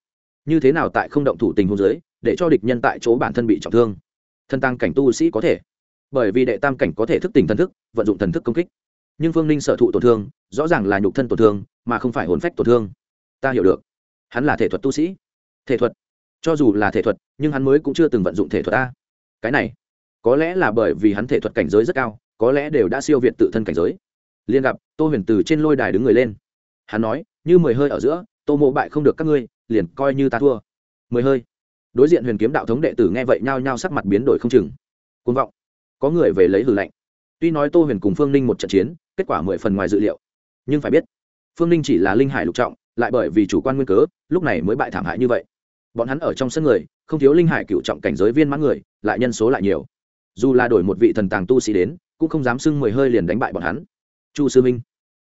Speaker 1: Như thế nào tại không động thủ tình hôn giới để cho địch nhân tại chỗ bản thân bị trọng thương? Thân tăng cảnh tu sĩ có thể. Bởi vì đệ tam cảnh có thể thức tỉnh thần thức, vận dụng thần thức công kích. Nhưng phương ninh sở thụ tổn thương, rõ ràng là nhục thân tổn thương, mà không phải hồn phách tổn thương. Ta hiểu được. Hắn là thể thuật tu sĩ. Thể thuật. Cho dù là thể thuật, nhưng hắn mới cũng chưa từng vận dụng thể thuật a. Cái này, có lẽ là bởi vì hắn thể thuật cảnh giới rất cao, có lẽ đều đã siêu việt tự thân cảnh giới. Liên gặp, tô huyền từ trên lôi đài đứng người lên. Hắn nói, như mười hơi ở giữa, tô mộ bại không được các ngươi, liền coi như ta thua. Mười hơi đối diện huyền kiếm đạo thống đệ tử nghe vậy nhao nhao sắc mặt biến đổi không chừng. Côn vọng. Có người về lấy hử lạnh tuy nói tô huyền cùng phương ninh một trận chiến, kết quả mười phần ngoài dự liệu. Nhưng phải biết, phương ninh chỉ là linh hải lục trọng, lại bởi vì chủ quan nguyên cớ, lúc này mới bại thảm hại như vậy. Bọn hắn ở trong sân người, không thiếu linh hải cựu trọng cảnh giới viên mãn người, lại nhân số lại nhiều. Dù là đổi một vị thần tàng tu sĩ đến, cũng không dám sưng mười hơi liền đánh bại bọn hắn. Chu sư minh,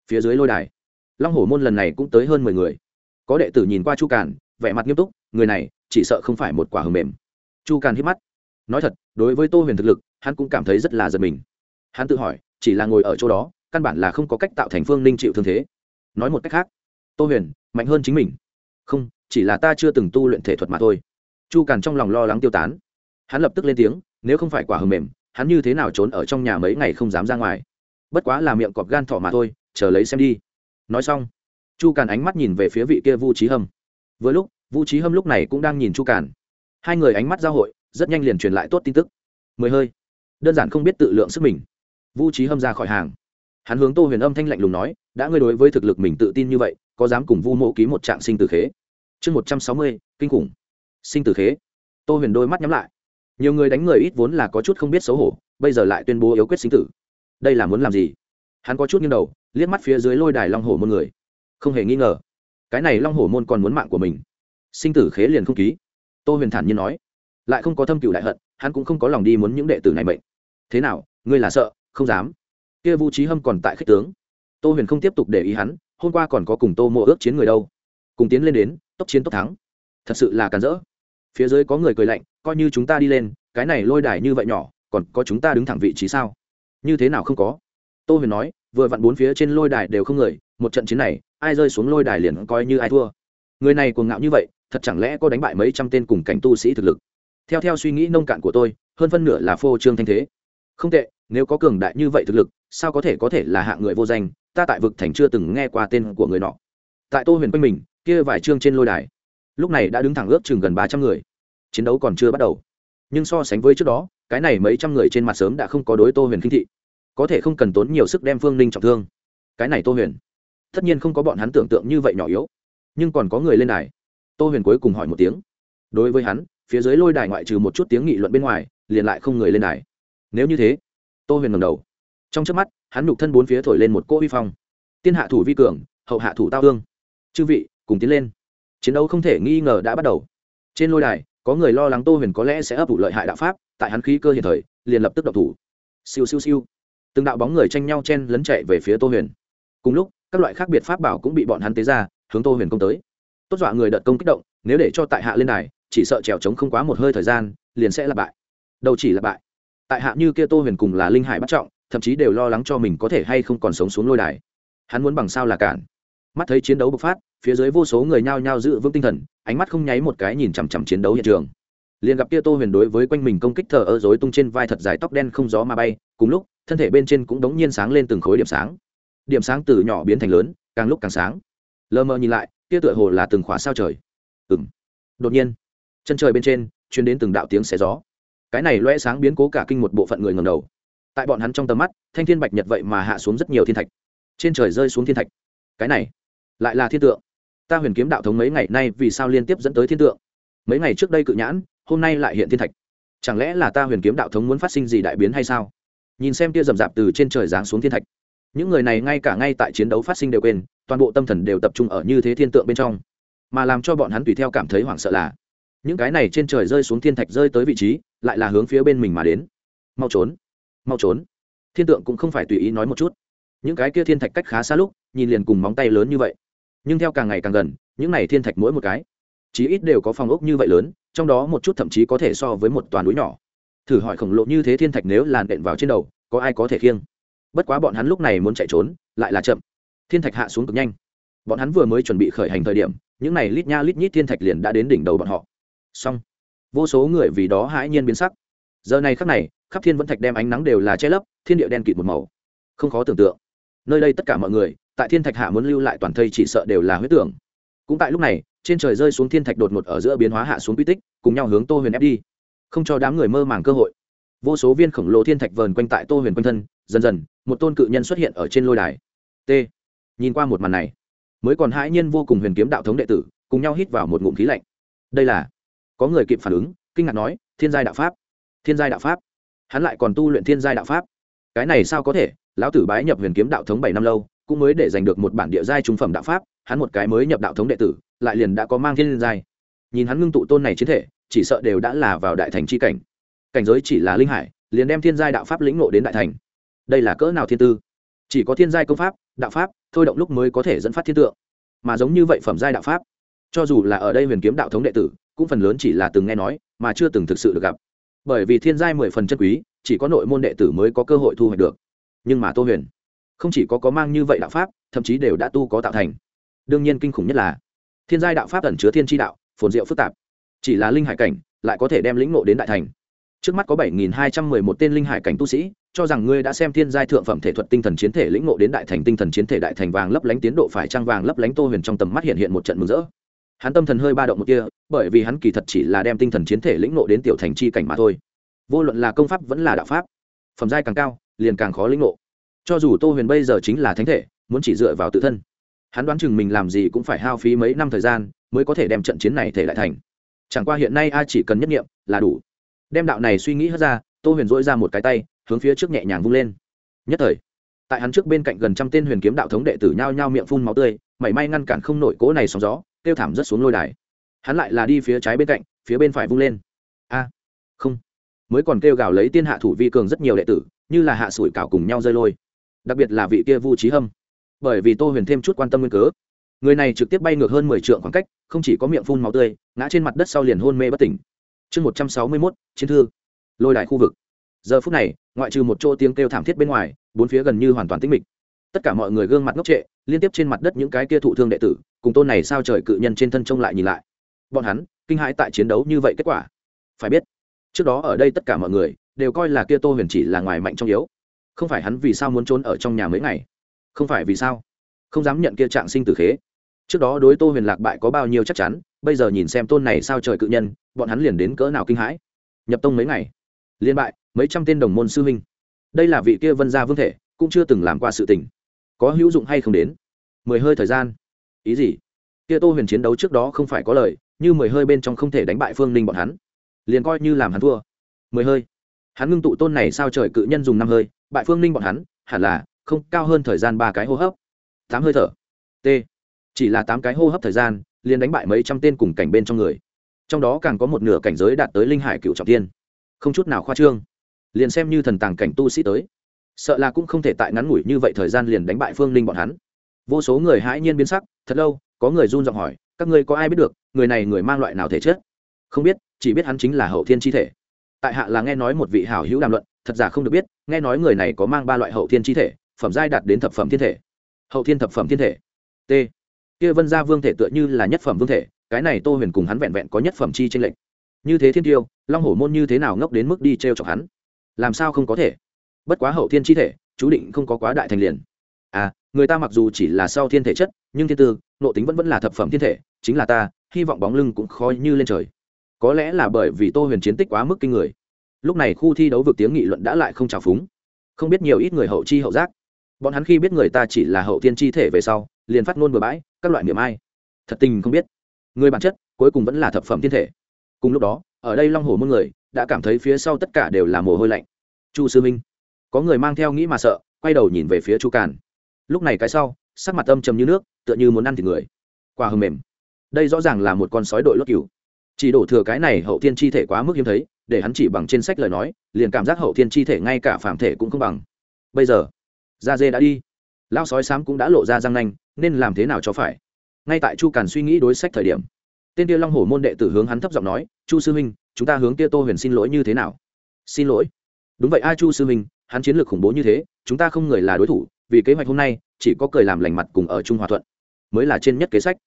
Speaker 1: phía dưới lôi đài. Long hổ môn lần này cũng tới hơn mười người. Có đệ tử nhìn qua chu càn, vẻ mặt nghiêm túc, người này chỉ sợ không phải một quả hầm mềm. Chu càn hít mắt. Nói thật, đối với tô huyền thực lực, hắn cũng cảm thấy rất là giật mình. Hắn tự hỏi, chỉ là ngồi ở chỗ đó, căn bản là không có cách tạo thành phương ninh chịu thương thế. Nói một cách khác, tô huyền, mạnh hơn chính mình. Không, chỉ là ta chưa từng tu luyện thể thuật mà thôi. Chu càn trong lòng lo lắng tiêu tán. Hắn lập tức lên tiếng, nếu không phải quả hầm mềm, hắn như thế nào trốn ở trong nhà mấy ngày không dám ra ngoài? Bất quá là miệng cọp gan thỏ mà thôi, chờ lấy xem đi. Nói xong, chu càn ánh mắt nhìn về phía vị kia vu trí hâm. Với lúc vu trí hâm lúc này cũng đang nhìn chu càn. Hai người ánh mắt giao hội, rất nhanh liền truyền lại tốt tin tức. Mười hơi. Đơn giản không biết tự lượng sức mình. Vu trí hâm ra khỏi hàng. Hắn hướng tô huyền âm thanh lạnh lùng nói, đã ngươi đối với thực lực mình tự tin như vậy, có dám cùng vu mộ ký một trạng sinh tử khế? Chương một trăm sáu mươi, kinh khủng. Sinh tử khế. Tô huyền đôi mắt nhắm lại. Nhiều người đánh người ít vốn là có chút không biết xấu hổ, bây giờ lại tuyên bố yếu quyết sinh tử. Đây là muốn làm gì? Hắn có chút nghiêng đầu, liếc mắt phía dưới lôi đài long hổ môn người. Không hề nghi ngờ. Cái này long hổ môn còn muốn mạng của mình sinh tử khế liền không ký. Tô huyền thản nhiên nói, lại không có thâm cựu đại hận, hắn cũng không có lòng đi muốn những đệ tử này mệnh. Thế nào, ngươi là sợ, không dám? Kia vũ trí hâm còn tại khích tướng. Tô huyền không tiếp tục để ý hắn, hôm qua còn có cùng tô mộ ước chiến người đâu. Cùng tiến lên đến, tốc chiến tốc thắng. Thật sự là càn rỡ. Phía dưới có người cười lạnh, coi như chúng ta đi lên, cái này lôi đài như vậy nhỏ, còn có chúng ta đứng thẳng vị trí sao? Như thế nào không có? Tô huyền nói, vừa vặn bốn phía trên lôi đài đều không người, một trận chiến này, ai rơi xuống lôi đài liền coi như ai thua. Người này cuồng ngạo như vậy thật chẳng lẽ có đánh bại mấy trăm tên cùng cảnh tu sĩ thực lực? Theo theo suy nghĩ nông cạn của tôi, hơn phân nửa là phô trương thanh thế. Không tệ, nếu có cường đại như vậy thực lực, sao có thể có thể là hạng người vô danh? Ta tại vực thành chưa từng nghe qua tên của người nọ. Tại tô huyền quanh mình, kia vài chương trên lôi đài. Lúc này đã đứng thẳng ước chừng gần ba trăm người. Chiến đấu còn chưa bắt đầu. Nhưng so sánh với trước đó, cái này mấy trăm người trên mặt sớm đã không có đối tô huyền kinh thị. Có thể không cần tốn nhiều sức đem phương ninh trọng thương. Cái này tô huyền, tất nhiên không có bọn hắn tưởng tượng như vậy nhỏ yếu. Nhưng còn có người lên đài tô huyền cuối cùng hỏi một tiếng. Đối với hắn, phía dưới lôi đài ngoại trừ một chút tiếng nghị luận bên ngoài, liền lại không người lên đài. Nếu như thế, tô huyền ngầm đầu. Trong trước mắt, hắn nhục thân bốn phía thổi lên một cỗ vi phong. Tiên hạ thủ vi cường, hậu hạ thủ tao hương chư vị, cùng tiến lên. Chiến đấu không thể nghi ngờ đã bắt đầu. Trên lôi đài, có người lo lắng tô huyền có lẽ sẽ ấp ủ lợi hại đạo pháp, tại hắn khí cơ hiện thời, liền lập tức độc thủ. Siêu siêu siêu. Từng đạo bóng người tranh nhau chen lấn chạy về phía tô huyền. Cùng lúc, các loại khác biệt pháp bảo cũng bị bọn hắn tế ra, hướng tô huyền công tới tốt dọa người đợt công kích động, nếu để cho tại hạ lên đài, chỉ sợ trèo trống không quá một hơi thời gian, liền sẽ là bại. Đâu chỉ là bại. Tại hạ như kia tô huyền cùng là linh hải bắt trọng, thậm chí đều lo lắng cho mình có thể hay không còn sống xuống lôi đài. Hắn muốn bằng sao là cản. Mắt thấy chiến đấu bộc phát, phía dưới vô số người nhao nhao giữ vững tinh thần, ánh mắt không nháy một cái nhìn chằm chằm chiến đấu hiện trường. Liền gặp kia tô huyền đối với quanh mình công kích thờ ơ dối tung trên vai thật dài tóc đen không gió mà bay, cùng lúc, thân thể bên trên cũng đống nhiên sáng lên từng khối điểm sáng. Điểm sáng từ nhỏ biến thành lớn, càng lúc càng sáng. Lờ mờ nhìn lại kia tựa hồ là từng khóa sao trời. Ừ m đột nhiên, chân trời bên trên chuyến đến từng đạo tiếng xé gió. Cái này loe sáng biến cố cả kinh một bộ phận người ngầm đầu. Tại bọn hắn trong tầm mắt, thanh thiên bạch nhật vậy mà hạ xuống rất nhiều thiên thạch. Trên trời rơi xuống thiên thạch. Cái này lại là thiên tượng. Ta huyền kiếm đạo thống mấy ngày nay vì sao liên tiếp dẫn tới thiên tượng? Mấy ngày trước đây cự nhãn, hôm nay lại hiện thiên thạch. Chẳng lẽ là ta huyền kiếm đạo thống muốn phát sinh gì đại biến hay sao? Nhìn xem tia rầm rạp từ trên trời giáng xuống thiên thạch. Những người này ngay cả ngay tại chiến đấu phát sinh đều quên toàn bộ tâm thần đều tập trung ở như thế thiên tượng bên trong, mà làm cho bọn hắn tùy theo cảm thấy hoảng sợ là, những cái này trên trời rơi xuống thiên thạch rơi tới vị trí, lại là hướng phía bên mình mà đến. Mau trốn mau trốn. Thiên tượng cũng không phải tùy ý nói một chút. Những cái kia thiên thạch cách khá xa lúc, nhìn liền cùng móng tay lớn như vậy. Nhưng theo càng ngày càng gần, những này thiên thạch mỗi một cái, chí ít đều có phòng ốc như vậy lớn, trong đó một chút thậm chí có thể so với một toàn núi nhỏ. Thử hỏi khổng lồ như thế thiên thạch nếu làn đện vào trên đầu, có ai có thể khiêng? Bất quá bọn hắn lúc này muốn chạy trốn, lại là chậm thiên thạch hạ xuống cực nhanh. Bọn hắn vừa mới chuẩn bị khởi hành thời điểm, những này lít nha lít nhít thiên thạch liền đã đến đỉnh đầu bọn họ. Xong. Vô số người vì đó hãi nhiên biến sắc. Giờ này khắc này, khắp thiên vẫn thạch đem ánh nắng đều là che lấp, thiên địa đen kịt một màu. Không khó tưởng tượng. Nơi đây tất cả mọi người, tại thiên thạch hạ muốn lưu lại toàn thây chỉ sợ đều là huyết tưởng. Cũng tại lúc này, trên trời rơi xuống thiên thạch đột ngột ở giữa biến hóa hạ xuống quy tích, cùng nhau hướng tô huyền ép đi. Không cho đám người mơ màng cơ hội. Vô số viên khổng lồ thiên thạch vờn quanh tại tô huyền quanh thân, dần dần, một tôn cự nhân xuất hiện ở trên lôi đài. T nhìn qua một màn này, mới còn hãi nhiên vô cùng huyền kiếm đạo thống đệ tử cùng nhau hít vào một ngụm khí lạnh. Đây là, có người kịp phản ứng, kinh ngạc nói, thiên giai đạo pháp, thiên giai đạo pháp. Hắn lại còn tu luyện thiên giai đạo pháp. Cái này sao có thể? Lão tử bái nhập huyền kiếm đạo thống bảy năm lâu, cũng mới để giành được một bản địa giai trung phẩm đạo pháp, hắn một cái mới nhập đạo thống đệ tử, lại liền đã có mang thiên giai. Nhìn hắn ngưng tụ tôn này chiến thể, chỉ sợ đều đã là vào đại thành c h i cảnh. Cảnh giới chỉ là linh hải, liền đem thiên giai đạo pháp lĩnh ngộ đến đại thành. Đây là cỡ nào thiên tư? Chỉ có thiên giai công pháp, đạo pháp thôi động lúc mới có thể dẫn phát thiên tượng. Mà giống như vậy phẩm giai đạo pháp, cho dù là ở đây huyền kiếm đạo thống đệ tử, cũng phần lớn chỉ là từng nghe nói, mà chưa từng thực sự được gặp. Bởi vì thiên giai mười phần chân quý, chỉ có nội môn đệ tử mới có cơ hội thu hoạch được. Nhưng mà tô huyền, không chỉ có có mang như vậy đạo pháp, thậm chí đều đã tu có tạo thành. Đương nhiên kinh khủng nhất là, thiên giai đạo pháp ẩn chứa thiên tri đạo, phồn diệu phức tạp. Chỉ là linh hải cảnh, lại có thể đem lĩnh ngộ đến đại thành trước mắt có bảy nghìn hai trăm mười một tên linh hải cảnh tu sĩ, cho rằng ngươi đã xem thiên giai thượng phẩm thể thuật tinh thần chiến thể lĩnh ngộ đến đại thành tinh thần chiến thể đại thành vàng lấp lánh tiến độ phải trang vàng lấp lánh tô huyền trong tầm mắt hiện hiện một trận mừng rỡ. Hắn tâm thần hơi ba động một kia bởi vì hắn kỳ thật chỉ là đem tinh thần chiến thể lĩnh ngộ đến tiểu thành chi cảnh mà thôi. Vô luận là công pháp vẫn là đạo pháp, phẩm giai càng cao, liền càng khó lĩnh ngộ. Cho dù tô huyền bây giờ chính là thánh thể, muốn chỉ dựa vào tự thân, hắn đoán chừng mình làm gì cũng phải hao phí mấy năm thời gian mới có thể đem trận chiến này thể lại thành. Chẳng qua hiện nay ai chỉ cần nhất nghiệm là đủ đem đạo này suy nghĩ hất ra, tô huyền dỗi ra một cái tay, hướng phía trước nhẹ nhàng vung lên. Nhất thời, tại hắn trước bên cạnh gần trăm tên huyền kiếm đạo thống đệ tử nhao nhao miệng phun máu tươi, mảy may ngăn cản không nổi cỗ này sóng gió, kêu thảm rất xuống lôi đài. Hắn lại là đi phía trái bên cạnh, phía bên phải vung lên. A, không. Mới còn kêu gào lấy tiên hạ thủ vi cường rất nhiều đệ tử, như là hạ sủi cảo cùng nhau rơi lôi. Đặc biệt là vị kia vu trí hâm. Bởi vì tô huyền thêm chút quan tâm nguyên cớ. Người này trực tiếp bay ngược hơn mười t khoảng cách, không chỉ có miệng phun máu tươi, ngã trên mặt đất sau liền hôn mê bất tỉnh chương một trăm sáu mươi mốt, chiến thư. Lôi đài khu vực. Giờ phút này, ngoại trừ một chỗ tiếng kêu thảm thiết bên ngoài, bốn phía gần như hoàn toàn tĩnh mịch. Tất cả mọi người gương mặt ngốc trệ, liên tiếp trên mặt đất những cái kia thụ thương đệ tử, cùng tôn này sao trời cự nhân trên thân trông lại nhìn lại. Bọn hắn, kinh hãi tại chiến đấu như vậy kết quả. Phải biết, trước đó ở đây tất cả mọi người, đều coi là kia tô huyền chỉ là ngoài mạnh trong yếu. Không phải hắn vì sao muốn trốn ở trong nhà mấy ngày? Không phải vì sao? Không dám nhận kia trạng sinh tử khế. Trước đó đối tô huyền lạc bại có bao nhiêu chắc chắn bây giờ nhìn xem tôn này sao trời cự nhân, bọn hắn liền đến cỡ nào kinh hãi. Nhập tông mấy ngày, liên bại mấy trăm tên đồng môn sư huynh. Đây là vị kia vân gia vương thể, cũng chưa từng làm qua sự tình. Có hữu dụng hay không đến? Mười hơi thời gian. Ý gì? Kia tô huyền chiến đấu trước đó không phải có lời, như mười hơi bên trong không thể đánh bại phương ninh bọn hắn. Liền coi như làm hắn thua. Mười hơi. Hắn ngưng tụ tôn này sao trời cự nhân dùng năm hơi, bại phương ninh bọn hắn, hẳn là không cao hơn thời gian ba cái hô hấp. Tám hơi thở. T. Chỉ là tám cái hô hấp thời gian liền đánh bại mấy trăm tên cùng cảnh bên trong người. Trong đó càng có một nửa cảnh giới đạt tới linh hải cựu trọng tiên. Không chút nào khoa trương. Liền xem như thần tàng cảnh tu sĩ tới, sợ là cũng không thể tại ngắn ngủi như vậy thời gian liền đánh bại phương linh bọn hắn. Vô số người hãi nhiên biến sắc, thật lâu, có người run giọng hỏi, các ngươi có ai biết được, người này người mang loại nào thể chết không biết, chỉ biết hắn chính là hậu thiên chi thể. Tại hạ là nghe nói một vị hảo hữu đàm luận, thật giả không được biết, nghe nói người này có mang ba loại hậu thiên chi thể, phẩm giai đạt đến thập phẩm thiên thể. Hậu thiên thập phẩm thiên thể. T kia vân gia vương thể tựa như là nhất phẩm vương thể, cái này tô huyền cùng hắn vẹn vẹn có nhất phẩm chi tranh lệch. Như thế thiên tiêu, long hổ môn như thế nào ngốc đến mức đi t r e o chọc hắn? Làm sao không có thể? Bất quá hậu thiên chi thể, chú định không có quá đại thành liền. À người ta mặc dù chỉ là sau thiên thể chất, nhưng thiên tư nộ tính vẫn vẫn là thập phẩm thiên thể, chính là ta, hy vọng bóng lưng cũng khó như lên trời. Có lẽ là bởi vì tô huyền chiến tích quá mức kinh người. Lúc này khu thi đấu vực tiếng nghị luận đã lại không trào phúng. Không biết nhiều ít người hậu chi hậu giác. Bọn hắn khi biết người ta chỉ là hậu thiên chi thể về sau liền phát ngôn bừa bãi, các loại miệng ai. Thật tình không biết. Người bản chất, cuối cùng vẫn là thập phẩm thiên thể. Cùng lúc đó, ở đây long hồ môn người, đã cảm thấy phía sau tất cả đều là mồ hôi lạnh. Chu sư minh. Có người mang theo nghĩ mà sợ, quay đầu nhìn về phía chu càn. Lúc này cái sau, sắc mặt âm trầm như nước, tựa như muốn ăn thịt người. Quả hầm mềm. Đây rõ ràng là một con sói đội lốt cừu. Chỉ đổ thừa cái này hậu thiên chi thể quá mức hiếm thấy, để hắn chỉ bằng trên sách lời nói, liền cảm giác hậu thiên chi thể ngay cả phạm thể cũng không bằng. Bây giờ, da dê đã đi. Lao sói sám cũng đã lộ ra răng nanh nên làm thế nào cho phải? Ngay tại chu càn suy nghĩ đối sách thời điểm, tên kia long hổ môn đệ tử hướng hắn thấp giọng nói, chu sư minh chúng ta hướng kia tô huyền xin lỗi như thế nào? Xin lỗi. Đúng vậy a, chu sư minh hắn chiến lược khủng bố như thế, chúng ta không người là đối thủ, vì kế hoạch hôm nay, chỉ có cười làm lành mặt cùng ở trung hòa thuận. Mới là trên nhất kế sách.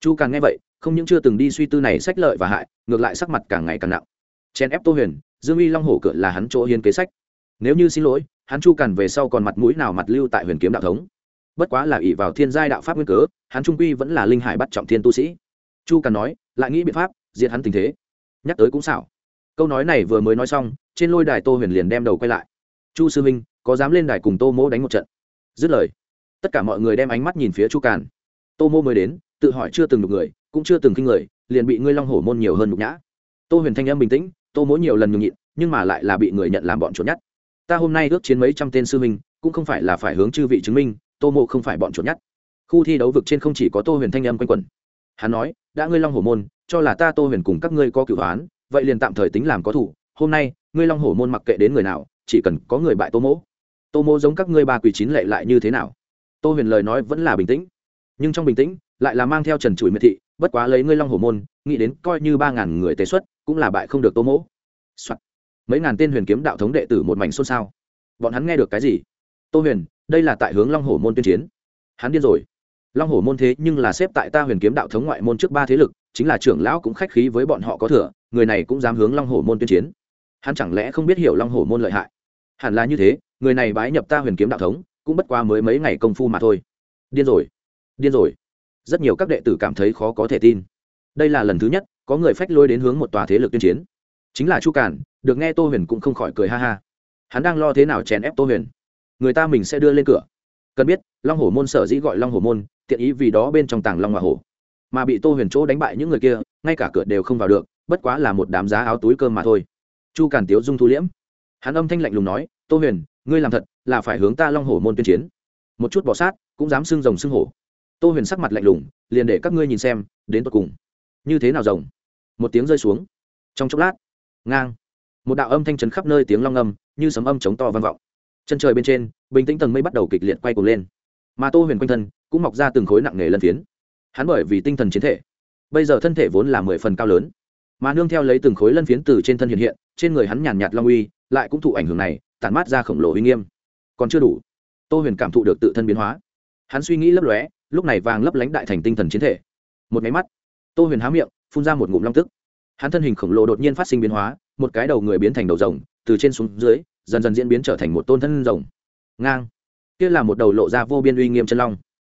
Speaker 1: Chu càng nghe vậy, không những chưa từng đi suy tư này sách lợi và hại, ngược lại sắc mặt càng ngày càng nặng. Chen ép tô huyền, dương uy long hổ cựa là hắn chỗ hiến kế sách. Nếu như xin lỗi, hắn chu càn về sau còn mặt mũi nào mặt lưu tại huyền kiếm đạo thống? Bất quá là ỷ vào thiên giai đạo pháp nguyên cớ, hắn trung quy vẫn là linh hải bắt trọng thiên tu sĩ. Chu càn nói, lại nghĩ biện pháp, diệt hắn tình thế. Nhắc tới cũng xảo. Câu nói này vừa mới nói xong, trên lôi đài tô huyền liền đem đầu quay lại. Chu sư minh, có dám lên đài cùng tô mỗ đánh một trận? Dứt lời, tất cả mọi người đem ánh mắt nhìn phía chu càn. Tô mô mới đến, tự hỏi chưa từng được người, cũng chưa từng kinh người, liền bị ngươi long hổ môn nhiều hơn nhục nhã. Tô huyền thanh em bình tĩnh, tô mỗ nhiều lần nhường nhịn, nhưng mà lại là bị người nhận làm bọn trốn nhất ta hôm nay ước chiến mấy trăm tên sư minh cũng không phải là phải hướng chư vị chứng minh tô mộ không phải bọn chuột nhất khu thi đấu vực trên không chỉ có tô huyền thanh âm quanh quẩn. Hắn nói, đã ngươi long hổ môn, cho là ta tô huyền cùng các ngươi có cựu hoán, vậy liền tạm thời tính làm có thủ. Hôm nay, ngươi long hổ môn mặc kệ đến người nào, chỉ cần có người bại tô mỗ tô mỗ giống các ngươi ba quỷ chín lệ lại như thế nào? Tô huyền lời nói vẫn là bình tĩnh. Nhưng trong bình tĩnh, lại là mang theo trần trụi miệt thị, bất quá lấy ngươi long hổ môn, nghĩ đến coi như ba ngàn người tế xuất, cũng là bại không được tô mỗ mấy ngàn tên huyền kiếm đạo thống đệ tử một mảnh xôn xao. Bọn hắn nghe được cái gì? Tô huyền đây là tại hướng long hổ môn tuyên chiến. Hắn điên rồi. Long hổ môn thế nhưng là xếp tại ta huyền kiếm đạo thống ngoại môn trước ba thế lực, chính là trưởng lão cũng khách khí với bọn họ có thừa, người này cũng dám hướng long hổ môn tuyên chiến. Hắn chẳng lẽ không biết hiểu long hổ môn lợi hại? Hẳn là như thế, người này bái nhập ta huyền kiếm đạo thống, cũng bất qua mới mấy ngày công phu mà thôi. Điên rồi. Điên rồi. Rất nhiều các đệ tử cảm thấy khó có thể tin. Đây là lần thứ nhất, có người phách lôi đến hướng một tòa thế lực tuyên chiến. Chính là chu cản được nghe tô huyền cũng không khỏi cười ha ha. Hắn đang lo thế nào chèn ép tô huyền? Người ta mình sẽ đưa lên cửa. Cần biết, long hổ môn sở dĩ gọi long hổ môn, tiện ý vì đó bên trong tàng long hòa hổ. Mà bị tô huyền chỗ đánh bại những người kia, ngay cả cửa đều không vào được, bất quá là một đám giá áo túi cơm mà thôi. Chu càn tiếu dung thu liễm. Hắn âm thanh lạnh lùng nói, tô huyền, ngươi làm thật, là phải hướng ta long hổ môn tuyên chiến. Một chút bỏ sát, cũng dám xưng rồng xưng hổ. Tô huyền sắc mặt lạnh lùng, liền để các ngươi nhìn xem, đến tột cùng. Như thế nào rồng? Một tiếng rơi xuống. Trong chốc lát, ngang. Một đạo âm thanh trấn khắp nơi tiếng long âm, như sấm âm chống to vang vọng chân trời bên trên, bình tĩnh tầng mây bắt đầu kịch liệt quay cuồng lên. Mà tô huyền quanh thân cũng mọc ra từng khối nặng nề lân phiến. Hắn bởi vì tinh thần chiến thể, bây giờ thân thể vốn là mười phần cao lớn, mà nương theo lấy từng khối lân phiến từ trên thân hiện hiện, trên người hắn nhàn nhạt long uy lại cũng thụ ảnh hưởng này, tản mát ra khổng lồ uy nghiêm. Còn chưa đủ, tô huyền cảm thụ được tự thân biến hóa. Hắn suy nghĩ lấp lóe, lúc này vàng lấp lánh đại thành tinh thần chiến thể. Một máy mắt, tô huyền há miệng, phun ra một ngụm long tức. Hắn thân hình khổng lồ đột nhiên phát sinh biến hóa, một cái đầu người biến thành đầu rồng, từ trên xuống dưới dần dần diễn biến trở thành một tôn thân rồng. Ngang. Kia là một đầu lộ ra vô biên uy nghiêm chân long.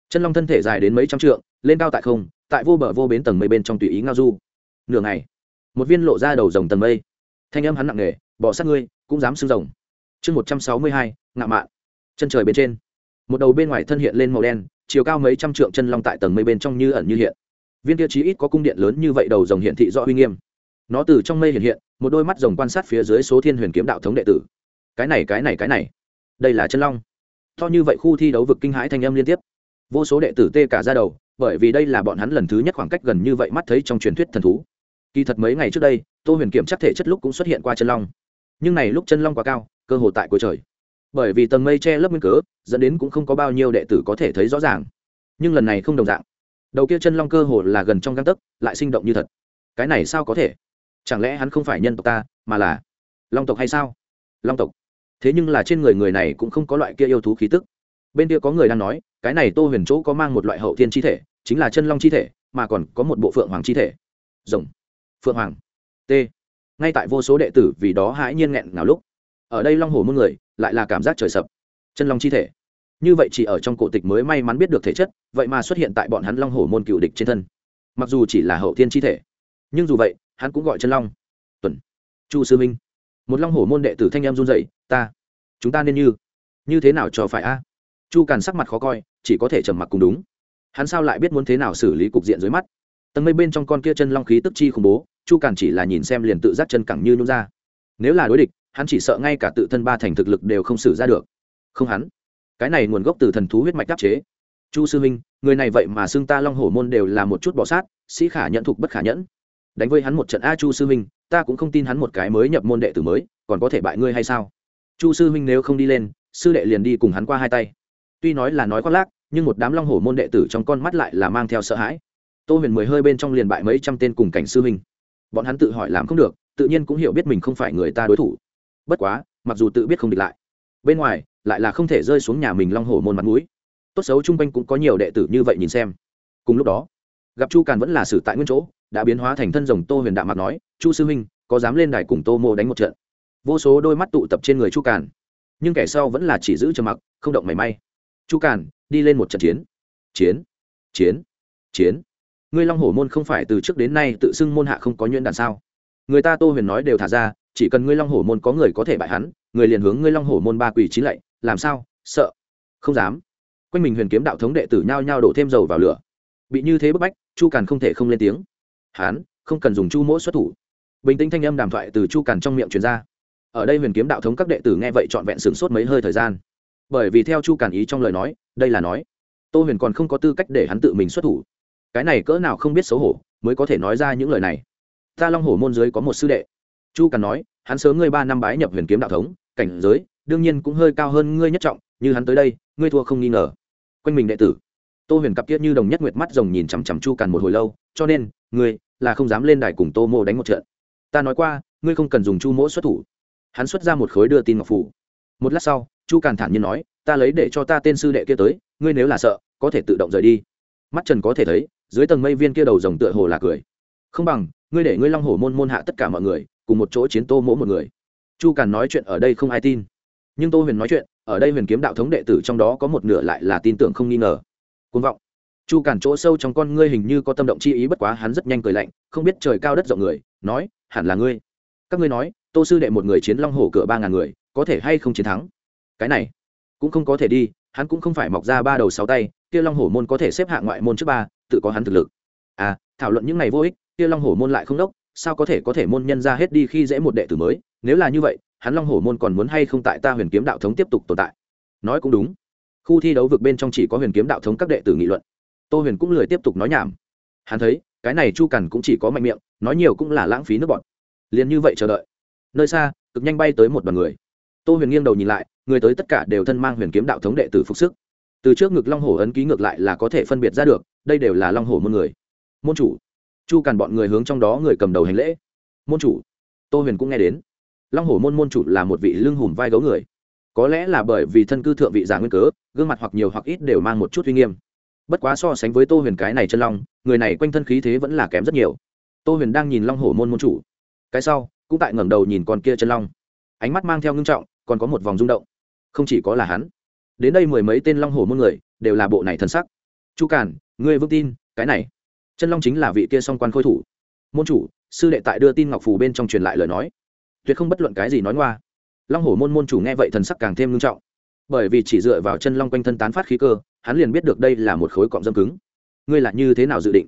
Speaker 1: Chân long thân thể dài đến mấy trăm trượng, lên cao tại không, tại vô bờ vô bến tầng mây bên trong tùy ý ngao du. Nửa ngày, một viên lộ ra đầu rồng tầng mây. Thanh âm hắn nặng nề, bỏ sát ngươi, cũng dám xưng rồng. Chương một trăm sáu mươi hai, ngạ mạn. Chân trời bên trên, một đầu bên ngoài thân hiện lên màu đen, chiều cao mấy trăm trượng chân long tại tầng mây bên trong như ẩn như hiện. Viên tiêu chí ít có cung điện lớn như vậy đầu rồng hiện thị rõ uy nghiêm. Nó từ trong mây hiện hiện, một đôi mắt rồng quan sát phía dưới số thiên huyền kiếm đạo thống đệ tử cái này cái này cái này. Đây là chân long. To như vậy khu thi đấu vực kinh hãi thanh âm liên tiếp. Vô số đệ tử tê cả ra đầu, bởi vì đây là bọn hắn lần thứ nhất khoảng cách gần như vậy mắt thấy trong truyền thuyết thần thú. Kỳ thật mấy ngày trước đây, tô huyền kiểm chắc thể chất lúc cũng xuất hiện qua chân long. Nhưng này lúc chân long quá cao, cơ hồ tại cuối trời. Bởi vì tầng mây che lấp nguyên cớ, dẫn đến cũng không có bao nhiêu đệ tử có thể thấy rõ ràng. Nhưng lần này không đồng dạng. Đầu kia chân long cơ hồ là gần trong găng tấc, lại sinh động như thật. Cái này sao có thể? Chẳng lẽ hắn không phải nhân tộc ta, mà là long tộc hay sao? Long tộc thế nhưng là trên người người này cũng không có loại kia yêu thú khí tức. Bên kia có người đang nói, cái này tô huyền chỗ có mang một loại hậu thiên chi thể, chính là chân long chi thể, mà còn có một bộ phượng hoàng chi thể. Rồng. Phượng hoàng. T. Ngay tại vô số đệ tử vì đó hãi nhiên nghẹn nào lúc, ở đây long hồ muôn người lại là cảm giác trời sập. Chân long chi thể. Như vậy chỉ ở trong cổ tịch mới may mắn biết được thể chất, vậy mà xuất hiện tại bọn hắn long hồ môn cựu địch trên thân. Mặc dù chỉ là hậu thiên chi thể, nhưng dù vậy, hắn cũng gọi chân long. Tuần. Chu sư minh một long hổ môn đệ tử thanh em run dậy ta, chúng ta nên như như thế nào cho phải a? Chu càn sắc mặt khó coi, chỉ có thể trầm mặc cùng đúng. Hắn sao lại biết muốn thế nào xử lý cục diện dưới mắt? Tầng mây bên trong con kia chân long khí tức chi khủng bố, chu càn chỉ là nhìn xem liền tự giác chân cẳng như nhún ra. Nếu là đối địch, hắn chỉ sợ ngay cả tự thân ba thành thực lực đều không xử ra được. Không hắn, cái này nguồn gốc từ thần thú huyết mạch đắc chế. Chu sư minh người này vậy mà xưng ta long hổ môn đều là một chút bỏ sát, sĩ khả nhận thục bất khả nhẫn. Đánh với hắn một trận a chu sư minh ta cũng không tin hắn một cái mới nhập môn đệ tử mới, còn có thể bại ngươi hay sao? Chu sư huynh nếu không đi lên, sư đệ liền đi cùng hắn qua hai tay. Tuy nói là nói khoác lác, nhưng một đám long hổ môn đệ tử trong con mắt lại là mang theo sợ hãi. Tô huyền mười hơi bên trong liền bại mấy trăm tên cùng cảnh sư huynh. bọn hắn tự hỏi làm không được, tự nhiên cũng hiểu biết mình không phải người ta đối thủ. Bất quá, mặc dù tự biết không địch lại, bên ngoài lại là không thể rơi xuống nhà mình long hổ môn mặt mũi. Tốt xấu chung quanh cũng có nhiều đệ tử như vậy nhìn xem. Cùng lúc đó, gặp chu càn vẫn là xử tại nguyên chỗ đã biến hóa thành thân rồng tô huyền đạm mặt nói, chu sư huynh, có dám lên đài cùng tô mô đánh một trận? Vô số đôi mắt tụ tập trên người chu càn. Nhưng kẻ sau vẫn là chỉ giữ trầm mặc, không động mảy may. Chu càn, đi lên một trận chiến. Chiến chiến chiến. Ngươi long hổ môn không phải từ trước đến nay tự xưng môn hạ không có nhuyễn đàn sao? Người ta tô huyền nói đều thả ra, chỉ cần ngươi long hổ môn có người có thể bại hắn, người liền hướng ngươi long hổ môn ba quỷ chín lạy, làm sao? Sợ. Không dám. Quanh mình huyền kiếm đạo thống đệ tử nhao nhao đổ thêm dầu vào lửa. Bị như thế bức bách, chu càn không thể không lên tiếng hán, không cần dùng chu mỗ xuất thủ. Bình tĩnh thanh âm đàm thoại từ chu càn trong miệng truyền ra. Ở đây huyền kiếm đạo thống các đệ tử nghe vậy trọn vẹn sửng sốt mấy hơi thời gian. Bởi vì theo chu càn ý trong lời nói, đây là nói, tô huyền còn không có tư cách để hắn tự mình xuất thủ. Cái này cỡ nào không biết xấu hổ, mới có thể nói ra những lời này. Ta long hổ môn giới có một sư đệ. Chu càn nói, hắn sớm ngươi ba năm bái nhập huyền kiếm đạo thống, cảnh giới, đương nhiên cũng hơi cao hơn ngươi nhất trọng, như hắn tới đây, ngươi thua không nghi ngờ. Quanh mình đệ tử tô huyền cặp tiết như đồng nhất nguyệt mắt rồng nhìn chằm chằm chu càn một hồi lâu, cho nên, ngươi, là không dám lên đài cùng tô mô đánh một trận. Ta nói qua, ngươi không cần dùng chu mỗ xuất thủ. Hắn xuất ra một khối đưa tin ngọc phủ. Một lát sau, chu càn thản nhiên nói, ta lấy để cho ta tên sư đệ kia tới, ngươi nếu là sợ, có thể tự động rời đi. Mắt trần có thể thấy, dưới tầng mây viên kia đầu rồng tựa hồ là cười. Không bằng, ngươi để ngươi long hổ môn môn hạ tất cả mọi người, cùng một chỗ chiến tô mỗ một người. Chu càn nói chuyện ở đây không ai tin. Nhưng tô huyền nói chuyện, ở đây huyền kiếm đạo thống đệ tử trong đó có một nửa lại là tin tưởng không nghi ngờ côn vọng. Chu cản chỗ sâu trong con ngươi hình như có tâm động chi ý, bất quá hắn rất nhanh cười lạnh, không biết trời cao đất rộng người, nói, hẳn là ngươi. Các ngươi nói, tô sư đệ một người chiến long hổ cửa ba ngàn người, có thể hay không chiến thắng? Cái này, cũng không có thể đi, hắn cũng không phải mọc ra ba đầu sáu tay, kia long hổ môn có thể xếp hạng ngoại môn trước ba, tự có hắn thực lực. À thảo luận những này vô ích, kia long hổ môn lại không đốc, sao có thể có thể môn nhân ra hết đi khi dễ một đệ tử mới? Nếu là như vậy, hắn long hổ môn còn muốn hay không tại ta huyền kiếm đạo thống tiếp tục tồn tại? Nói cũng đúng khu thi đấu vực bên trong chỉ có huyền kiếm đạo thống các đệ tử nghị luận. Tô huyền cũng lười tiếp tục nói nhảm. Hắn thấy, cái này chu cằn cũng chỉ có mạnh miệng, nói nhiều cũng là lãng phí nước bọn. Liền như vậy chờ đợi. Nơi xa, cực nhanh bay tới một đoàn người. Tô huyền nghiêng đầu nhìn lại, người tới tất cả đều thân mang huyền kiếm đạo thống đệ tử phục sức. Từ trước ngực long hổ ấn ký ngược lại là có thể phân biệt ra được, đây đều là long hổ môn người. Môn chủ. Chu càn bọn người hướng trong đó người cầm đầu hành lễ. Môn chủ. Tô huyền cũng nghe đến. Long hổ môn môn chủ là một vị lưng hùm vai gấu người có lẽ là bởi vì thân cư thượng vị giả nguyên cớ, gương mặt hoặc nhiều hoặc ít đều mang một chút uy nghiêm. Bất quá so sánh với tô huyền cái này chân long, người này quanh thân khí thế vẫn là kém rất nhiều. Tô huyền đang nhìn long hổ môn môn chủ. Cái sau, cũng tại ngẩng đầu nhìn con kia chân long. Ánh mắt mang theo ngưng trọng, còn có một vòng rung động. Không chỉ có là hắn, đến đây mười mấy tên long hổ môn người, đều là bộ này thân sắc. Chu cản ngươi vững tin, cái này. Chân long chính là vị kia song quan khôi thủ. Môn chủ, sư đệ tại đưa tin ngọc phù bên trong truyền lại lời nói. Tuyệt không bất luận cái gì nói ngoa long hổ môn môn chủ nghe vậy thần sắc càng thêm ngưng trọng. Bởi vì chỉ dựa vào chân long quanh thân tán phát khí cơ, hắn liền biết được đây là một khối cọng dâm cứng. Ngươi là như thế nào dự định?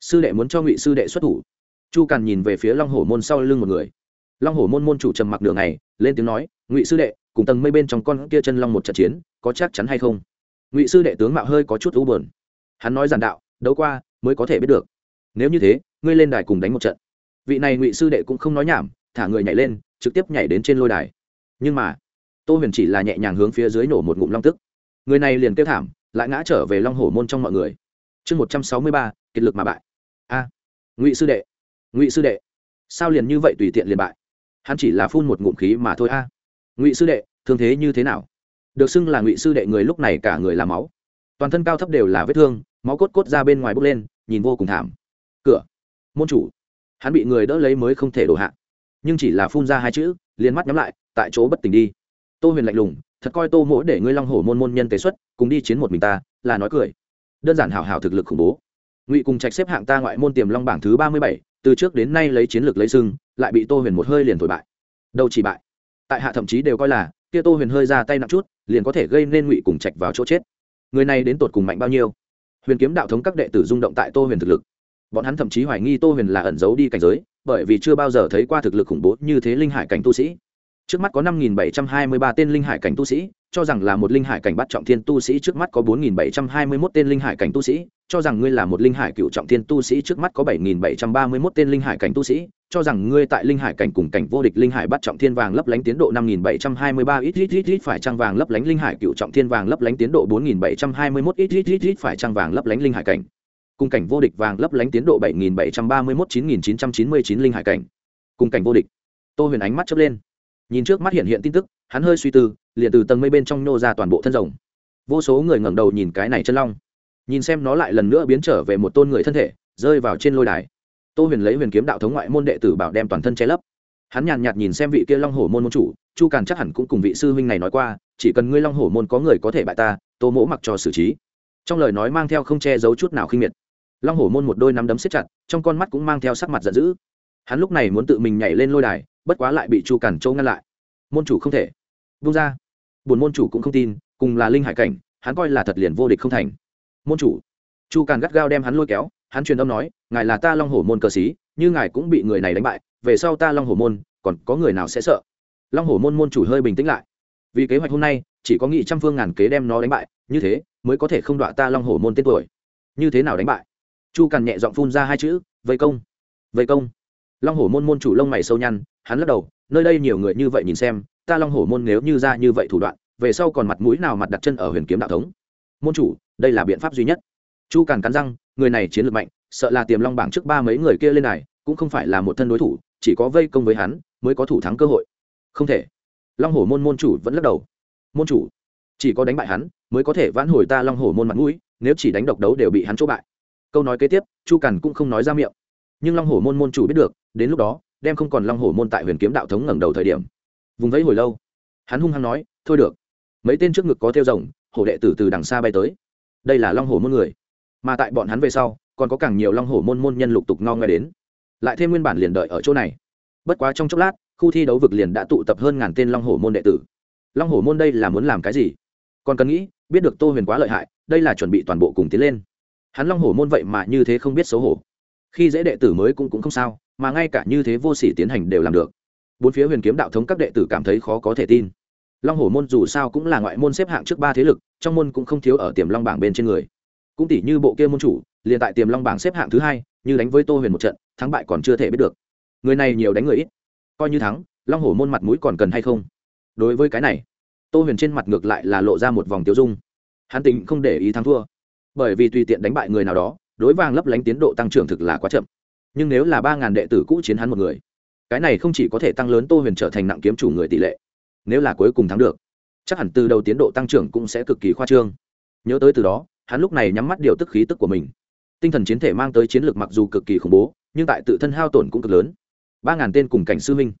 Speaker 1: Sư đệ muốn cho ngụy sư đệ xuất thủ. Chu càn nhìn về phía long hổ môn sau lưng một người. Long hổ môn môn chủ trầm mặc đường này lên tiếng nói, ngụy sư đệ, cùng tầng mây bên trong con kia chân long một trận chiến, có chắc chắn hay không? Ngụy sư đệ tướng mạo hơi có chút u bờn hắn nói giản đạo, đấu qua, mới có thể biết được. Nếu như thế, ngươi lên đài cùng đánh một trận. Vị này ngụy sư đệ cũng không nói nhảm, thả người nhảy lên, trực tiếp nhảy đến trên lôi đài nhưng mà, tô huyền chỉ là nhẹ nhàng hướng phía dưới nổ một ngụm long tức. Người này liền kêu thảm, lại ngã trở về long hổ môn trong mọi người. Chương một trăm sáu mươi ba, kiệt lực mà bại. A, ngụy sư đệ, ngụy sư đệ, sao liền như vậy tùy tiện liền bại? Hắn chỉ là phun một ngụm khí mà thôi a. Ngụy sư đệ, thương thế như thế nào? Được xưng là ngụy sư đệ người lúc này cả người là máu. Toàn thân cao thấp đều là vết thương, máu cốt cốt ra bên ngoài bốc lên, nhìn vô cùng thảm. Cửa, môn chủ. Hắn bị người đỡ lấy mới không thể đổ hạ. Nhưng chỉ là phun ra hai chữ liền mắt nhắm lại, tại chỗ bất tỉnh đi. Tô huyền lạnh lùng, thật coi tô mỗ để ngươi long hổ môn môn nhân tế xuất, cùng đi chiến một mình ta, là nói cười. Đơn giản hảo hảo thực lực khủng bố. Ngụy cùng trạch xếp hạng ta ngoại môn tiềm long bảng thứ ba mươi bảy, từ trước đến nay lấy chiến lược lấy sưng lại bị tô huyền một hơi liền thổi bại. Đâu chỉ bại. Tại hạ thậm chí đều coi là, kia tô huyền hơi ra tay nặng chút, liền có thể gây nên ngụy cùng trạch vào chỗ chết. Người này đến tột cùng mạnh bao nhiêu? Huyền kiếm đạo thống các đệ tử rung động tại tô huyền thực lực. Bọn hắn thậm chí hoài nghi tô huyền là ẩn giấu đi cảnh giới bởi vì chưa bao giờ thấy qua thực lực khủng bố như thế linh hải cảnh tu sĩ trước mắt có năm nghìn bảy trăm hai mươi ba tên linh hải cảnh tu sĩ cho rằng là một linh hải cảnh bắt trọng thiên tu sĩ trước mắt có bốn nghìn bảy trăm hai mươi mốt tên linh hải cảnh tu sĩ cho rằng ngươi là một linh hải cựu trọng thiên tu sĩ trước mắt có bảy nghìn bảy trăm ba mươi mốt tên linh hải cảnh tu sĩ cho rằng ngươi tại linh hải cảnh cùng cảnh vô địch linh hải bắt trọng thiên vàng lấp lánh tiến độ năm nghìn bảy trăm hai mươi ba ít ít ít ít phải trang vàng lấp lánh linh hải cựu trọng thiên vàng lấp lánh tiến độ bốn nghìn bảy trăm hai mươi mốt ít ít ít ít phải trang vàng lấp lánh linh hải cảnh cùng cảnh vô địch vàng lấp lánh tiến độ bảy nghìn bảy trăm ba mươi mốt chín nghìn chín trăm chín mươi chín linh hải cảnh. Cùng cảnh vô địch. Tô huyền ánh mắt chớp lên. Nhìn trước mắt hiện hiện tin tức, hắn hơi suy tư, liền từ tầng mây bên trong nô ra toàn bộ thân rồng. Vô số người ngẩng đầu nhìn cái này chân long. Nhìn xem nó lại lần nữa biến trở về một tôn người thân thể, rơi vào trên lôi đài. Tô huyền lấy huyền kiếm đạo thống ngoại môn đệ tử bảo đem toàn thân che lấp. Hắn nhàn nhạt nhìn xem vị kia long hổ môn môn chủ, chu càn chắc hẳn cũng cùng vị sư huynh này nói qua, chỉ cần ngươi long hổ môn có người có thể bại ta, tô mỗ mặc cho xử trí. Trong lời nói mang theo không che giấu chút nào khinh miệt long hổ môn một đôi nắm đấm xếp chặt, trong con mắt cũng mang theo sắc mặt giận dữ. Hắn lúc này muốn tự mình nhảy lên lôi đài, bất quá lại bị chu Cản châu ngăn lại. Môn chủ không thể. Vung ra. Buồn môn chủ cũng không tin, cùng là linh hải cảnh, hắn coi là thật liền vô địch không thành. Môn chủ. Chu càn gắt gao đem hắn lôi kéo, hắn truyền âm nói, ngài là ta long hổ môn cờ xí như ngài cũng bị người này đánh bại, về sau ta long hổ môn, còn có người nào sẽ sợ? Long hổ môn môn chủ hơi bình tĩnh lại. Vì kế hoạch hôm nay, chỉ có nghị trăm phương ngàn kế đem nó đánh bại, như thế, mới có thể không đọa ta long hổ môn tên tuổi. Như thế nào đánh bại? Chu càn nhẹ giọng phun ra hai chữ, vây công vây công. Long hổ môn môn chủ lông mày sâu nhăn, hắn lắc đầu, nơi đây nhiều người như vậy nhìn xem, ta long hổ môn nếu như ra như vậy thủ đoạn, về sau còn mặt mũi nào mặt đặt chân ở huyền kiếm đạo thống? Môn chủ, đây là biện pháp duy nhất. Chu càn cắn răng, người này chiến lược mạnh, sợ là tiềm long bảng trước ba mấy người kia lên này, cũng không phải là một thân đối thủ, chỉ có vây công với hắn mới có thủ thắng cơ hội. Không thể. Long hổ môn môn chủ vẫn lắc đầu. Môn chủ, chỉ có đánh bại hắn mới có thể vãn hồi ta long hổ môn mặt mũi, nếu chỉ đánh độc đấu đều bị hắn chỗ bại câu nói kế tiếp, chu cằn cũng không nói ra miệng. Nhưng long hổ môn môn chủ biết được, đến lúc đó, đem không còn long hổ môn tại huyền kiếm đạo thống ngẩng đầu thời điểm. Vùng vẫy hồi lâu, hắn hung hăng nói, thôi được, mấy tên trước ngực có theo rồng, hổ đệ tử từ đằng xa bay tới. Đây là long hổ môn người. Mà tại bọn hắn về sau, còn có càng nhiều long hổ môn môn nhân lục tục no nghe đến. Lại thêm nguyên bản liền đợi ở chỗ này. Bất quá trong chốc lát, khu thi đấu vực liền đã tụ tập hơn ngàn tên long hổ môn đệ tử. Long hổ môn đây là muốn làm cái gì? Còn cần nghĩ, biết được tô huyền quá lợi hại, đây là chuẩn bị toàn bộ cùng tiến lên hắn long hổ môn vậy mà như thế không biết xấu hổ. Khi dễ đệ tử mới cũng cũng không sao, mà ngay cả như thế vô sỉ tiến hành đều làm được. Bốn phía huyền kiếm đạo thống các đệ tử cảm thấy khó có thể tin. Long hổ môn dù sao cũng là ngoại môn xếp hạng trước ba thế lực, trong môn cũng không thiếu ở tiềm long bảng bên trên người. Cũng tỷ như bộ kia môn chủ, liền tại tiềm long bảng xếp hạng thứ hai, như đánh với tô huyền một trận, thắng bại còn chưa thể biết được. Người này nhiều đánh người ít. Coi như thắng, long hổ môn mặt mũi còn cần hay không? Đối với cái này, tô huyền trên mặt ngược lại là lộ ra một vòng tiêu dung. Hắn tính không để ý thắng thua bởi vì tùy tiện đánh bại người nào đó, đối vàng lấp lánh tiến độ tăng trưởng thực là quá chậm. Nhưng nếu là ba ngàn đệ tử cũ chiến hắn một người, cái này không chỉ có thể tăng lớn tô huyền trở thành nặng kiếm chủ người tỷ lệ, nếu là cuối cùng thắng được, chắc hẳn từ đầu tiến độ tăng trưởng cũng sẽ cực kỳ khoa trương. Nhớ tới từ đó, hắn lúc này nhắm mắt điều tức khí tức của mình. Tinh thần chiến thể mang tới chiến lược mặc dù cực kỳ khủng bố, nhưng tại tự thân hao tổn cũng cực lớn. Ba ngàn tên cùng cảnh sư minh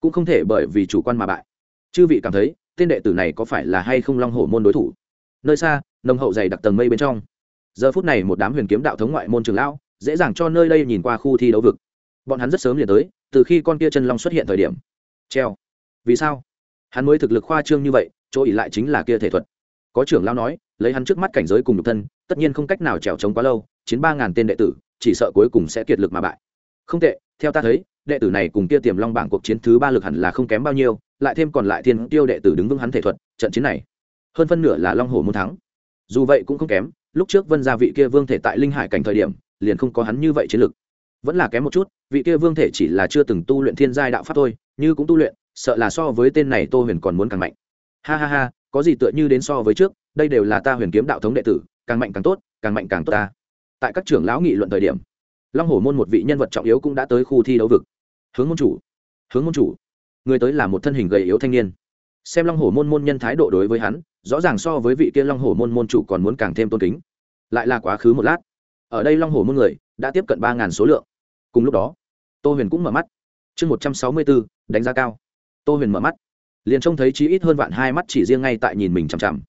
Speaker 1: cũng không thể bởi vì chủ quan mà bại. Chư vị cảm thấy, tên đệ tử này có phải là hay không long hổ môn đối thủ? Nơi xa, nồng hậu dày đặc tầng mây bên trong giờ phút này một đám huyền kiếm đạo thống ngoại môn trường lão, dễ dàng cho nơi đây nhìn qua khu thi đấu vực. Bọn hắn rất sớm liền tới, từ khi con kia chân long xuất hiện thời điểm. Treo. Vì sao? Hắn mới thực lực khoa trương như vậy, chỗ ỉ lại chính là kia thể thuật. Có trưởng lao nói, lấy hắn trước mắt cảnh giới cùng nhục thân, tất nhiên không cách nào trèo trống quá lâu, chiến ba ngàn tên đệ tử, chỉ sợ cuối cùng sẽ kiệt lực mà bại. Không tệ, theo ta thấy, đệ tử này cùng kia tiềm long bảng cuộc chiến thứ ba lực hẳn là không kém bao nhiêu, lại thêm còn lại thiên tiêu đệ tử đứng vững hắn thể thuật, trận chiến này, hơn phân nửa là long hồ muốn thắng. Dù vậy cũng không kém lúc trước vân gia vị kia vương thể tại linh hải cảnh thời điểm, liền không có hắn như vậy chiến lực. Vẫn là kém một chút, vị kia vương thể chỉ là chưa từng tu luyện thiên giai đạo pháp thôi, như cũng tu luyện, sợ là so với tên này tô huyền còn muốn càng mạnh. Ha ha ha, có gì tựa như đến so với trước, đây đều là ta huyền kiếm đạo thống đệ tử, càng mạnh càng tốt, càng mạnh càng tốt ta. Tại các trưởng lão nghị luận thời điểm, long hổ môn một vị nhân vật trọng yếu cũng đã tới khu thi đấu vực. Hướng môn chủ, hướng môn chủ. Người tới là một thân hình gầy yếu thanh niên. Xem long hổ môn môn nhân thái độ đối với hắn, rõ ràng so với vị kia long hổ môn môn chủ còn muốn càng thêm tôn kính lại là quá khứ một lát. Ở đây long hổ môn người đã tiếp cận ba ngàn số lượng. Cùng lúc đó, tô huyền cũng mở mắt. Chương một trăm sáu mươi bốn, đánh giá cao. Tô huyền mở mắt. Liền trông thấy chí ít hơn vạn hai mắt chỉ riêng ngay tại nhìn mình chằm chằm.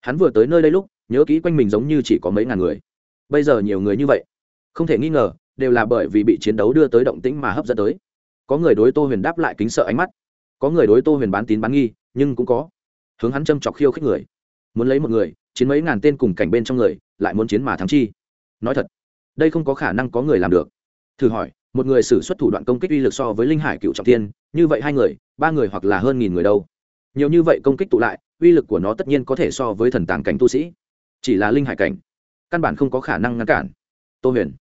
Speaker 1: Hắn vừa tới nơi đây lúc, nhớ kỹ quanh mình giống như chỉ có mấy ngàn người. Bây giờ nhiều người như vậy, không thể nghi ngờ, đều là bởi vì bị chiến đấu đưa tới động tĩnh mà hấp dẫn tới. Có người đối tô huyền đáp lại kính sợ ánh mắt, có người đối tô huyền bán tín bán nghi, nhưng cũng có. Hướng hắn châm chọc khiêu khích người muốn lấy một người, chiến mấy ngàn tên cùng cảnh bên trong người, lại muốn chiến mà thắng chi? Nói thật, đây không có khả năng có người làm được. Thử hỏi, một người xử xuất thủ đoạn công kích uy lực so với linh hải cựu trọng tiên như vậy hai người, ba người hoặc là hơn nghìn người đâu? Nhiều như vậy công kích tụ lại, uy lực của nó tất nhiên có thể so với thần tàng cảnh tu sĩ. Chỉ là linh hải cảnh, căn bản không có khả năng ngăn cản. Tô huyền,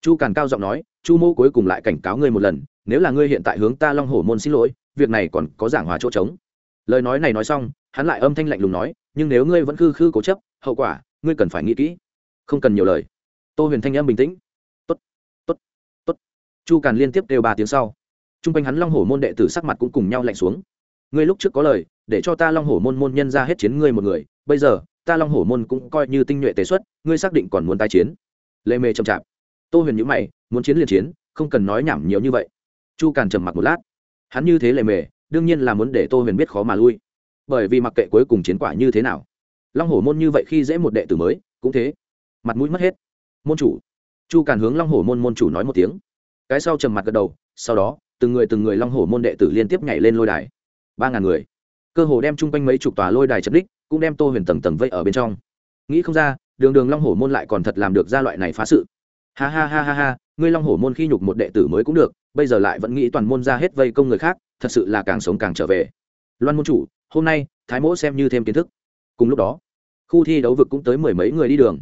Speaker 1: chu càn cao giọng nói, chu mô cuối cùng lại cảnh cáo ngươi một lần, nếu là ngươi hiện tại hướng ta long hổ môn xin lỗi, việc này còn có giảng hòa chỗ trống lời nói này nói xong, hắn lại âm thanh lạnh lùng nói, nhưng nếu ngươi vẫn khư khư cố chấp, hậu quả, ngươi cần phải nghĩ kỹ. Không cần nhiều lời. Tô huyền thanh âm bình tĩnh. Tốt tốt tốt. Chu càn liên tiếp đều ba tiếng sau. T r u n g quanh hắn long hổ môn đệ tử sắc mặt cũng cùng nhau lạnh xuống. Ngươi lúc trước có lời, để cho ta long hổ môn môn nhân ra hết chiến ngươi một người, bây giờ, ta long hổ môn cũng coi như tinh nhuệ tế xuất, ngươi xác định còn muốn tái chiến. Lê mê chậm chạp. Tô huyền nhữ mày, muốn chiến liền chiến, không cần nói nhảm nhiều như vậy. Chu càn trầm mặc một lát. Hắn như thế lề mề đương nhiên là muốn để tô huyền biết khó mà lui. Bởi vì mặc kệ cuối cùng chiến quả như thế nào, long hổ môn như vậy khi dễ một đệ tử mới, cũng thế. Mặt mũi mất hết. Môn chủ. Chu càn hướng long hổ môn môn chủ nói một tiếng. Cái sau trầm mặt gật đầu, sau đó, từng người từng người long hổ môn đệ tử liên tiếp nhảy lên lôi đài. Ba ngàn người. Cơ hồ đem chung quanh mấy chục tòa lôi đài chật đích cũng đem tô huyền tầng tầng vây ở bên trong. Nghĩ không ra, đường đường long hổ môn lại còn thật làm được ra loại này phá sự. Ha ha ha ha ha, ngươi long hổ môn khi nhục một đệ tử mới cũng được, bây giờ lại vẫn nghĩ toàn môn ra hết vây công người khác thật sự là càng sống càng trở về. Loan môn chủ, hôm nay, thái mỗ xem như thêm kiến thức. Cùng lúc đó, khu thi đấu vực cũng tới mười mấy người đi đường.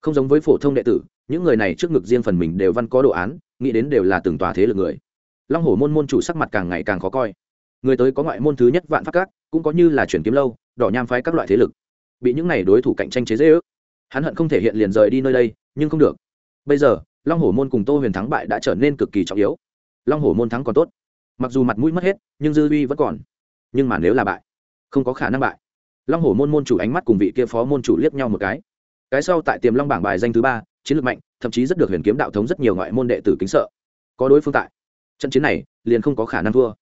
Speaker 1: Không giống với phổ thông đệ tử, những người này trước ngực riêng phần mình đều văn có đồ án, nghĩ đến đều là từng tòa thế lực người. Long hổ môn môn chủ sắc mặt càng ngày càng khó coi. Người tới có ngoại môn thứ nhất vạn pháp các, cũng có như là chuyển kiếm lâu, đỏ nham phái các loại thế lực. Bị những này đối thủ cạnh tranh chế dễ ước hắn hận không thể hiện liền rời đi nơi đây, nhưng không được. Bây giờ, long hổ môn cùng tô huyền thắng bại đã trở nên cực kỳ trọng yếu. Long hổ môn thắng còn tốt mặc dù mặt mũi mất hết, nhưng dư uy vẫn còn. Nhưng mà nếu là bại, không có khả năng bại. Long hổ môn môn chủ ánh mắt cùng vị kia phó môn chủ liếc nhau một cái. Cái sau tại tiềm long bảng bài danh thứ ba, chiến lược mạnh, thậm chí rất được huyền kiếm đạo thống rất nhiều ngoại môn đệ tử kính sợ. Có đối phương tại, trận chiến này liền không có khả năng thua.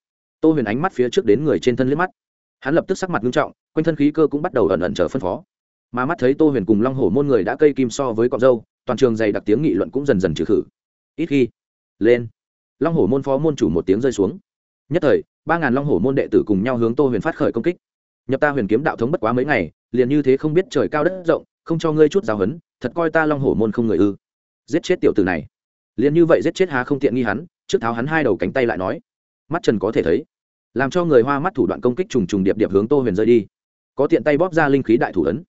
Speaker 1: Tô huyền ánh mắt phía trước đến người trên thân liếc mắt. Hắn lập tức sắc mặt nghiêm trọng, quanh thân khí cơ cũng bắt đầu ẩn ẩn trở phân phó. Mà mắt thấy tô huyền cùng long hổ môn người đã cây kim so với cọc dâu, toàn trường dày đặc tiếng nghị luận cũng dần dần trừ khử. Ít khi, lên, long hổ môn phó môn chủ một tiếng rơi xuống nhất thời, ba ngàn long hổ môn đệ tử cùng nhau hướng tô huyền phát khởi công kích. Nhập ta huyền kiếm đạo thống bất quá mấy ngày, liền như thế không biết trời cao đất rộng, không cho ngươi chút giáo hấn thật coi ta long hổ môn không người ư. Giết chết tiểu tử này. Liền như vậy giết chết há không tiện nghi hắn, trước tháo hắn hai đầu cánh tay lại nói. Mắt trần có thể thấy, làm cho người hoa mắt thủ đoạn công kích trùng trùng điệp điệp hướng tô huyền rơi đi. Có tiện tay bóp ra linh khí đại thủ ấn,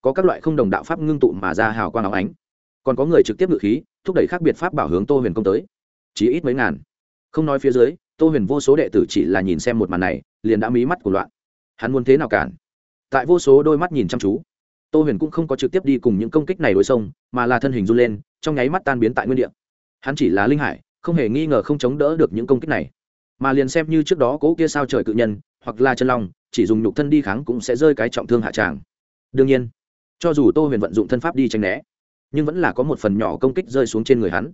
Speaker 1: có các loại không đồng đạo pháp ngưng tụ mà ra hào quang áo ánh. Còn có người trực tiếp ngự khí, thúc đẩy khác biệt pháp bảo hướng tô huyền công tới. Chỉ ít mấy ngàn. Không nói phía dưới tô huyền vô số đệ tử chỉ là nhìn xem một màn này, liền đã mí mắt của loạn. Hắn muốn thế nào cản? Tại vô số đôi mắt nhìn chăm chú, tô huyền cũng không có trực tiếp đi cùng những công kích này đối sông mà là thân hình run lên, trong nháy mắt tan biến tại nguyên đ ị a hắn chỉ là linh hải, không hề nghi ngờ không chống đỡ được những công kích này. Mà liền xem như trước đó cố kia sao trời cự nhân, hoặc là chân long, chỉ dùng nhục thân đi kháng cũng sẽ rơi cái trọng thương hạ tràng. Đương nhiên, cho dù tô huyền vận dụng thân pháp đi tranh né, nhưng vẫn là có một phần nhỏ công kích rơi xuống trên người hắn.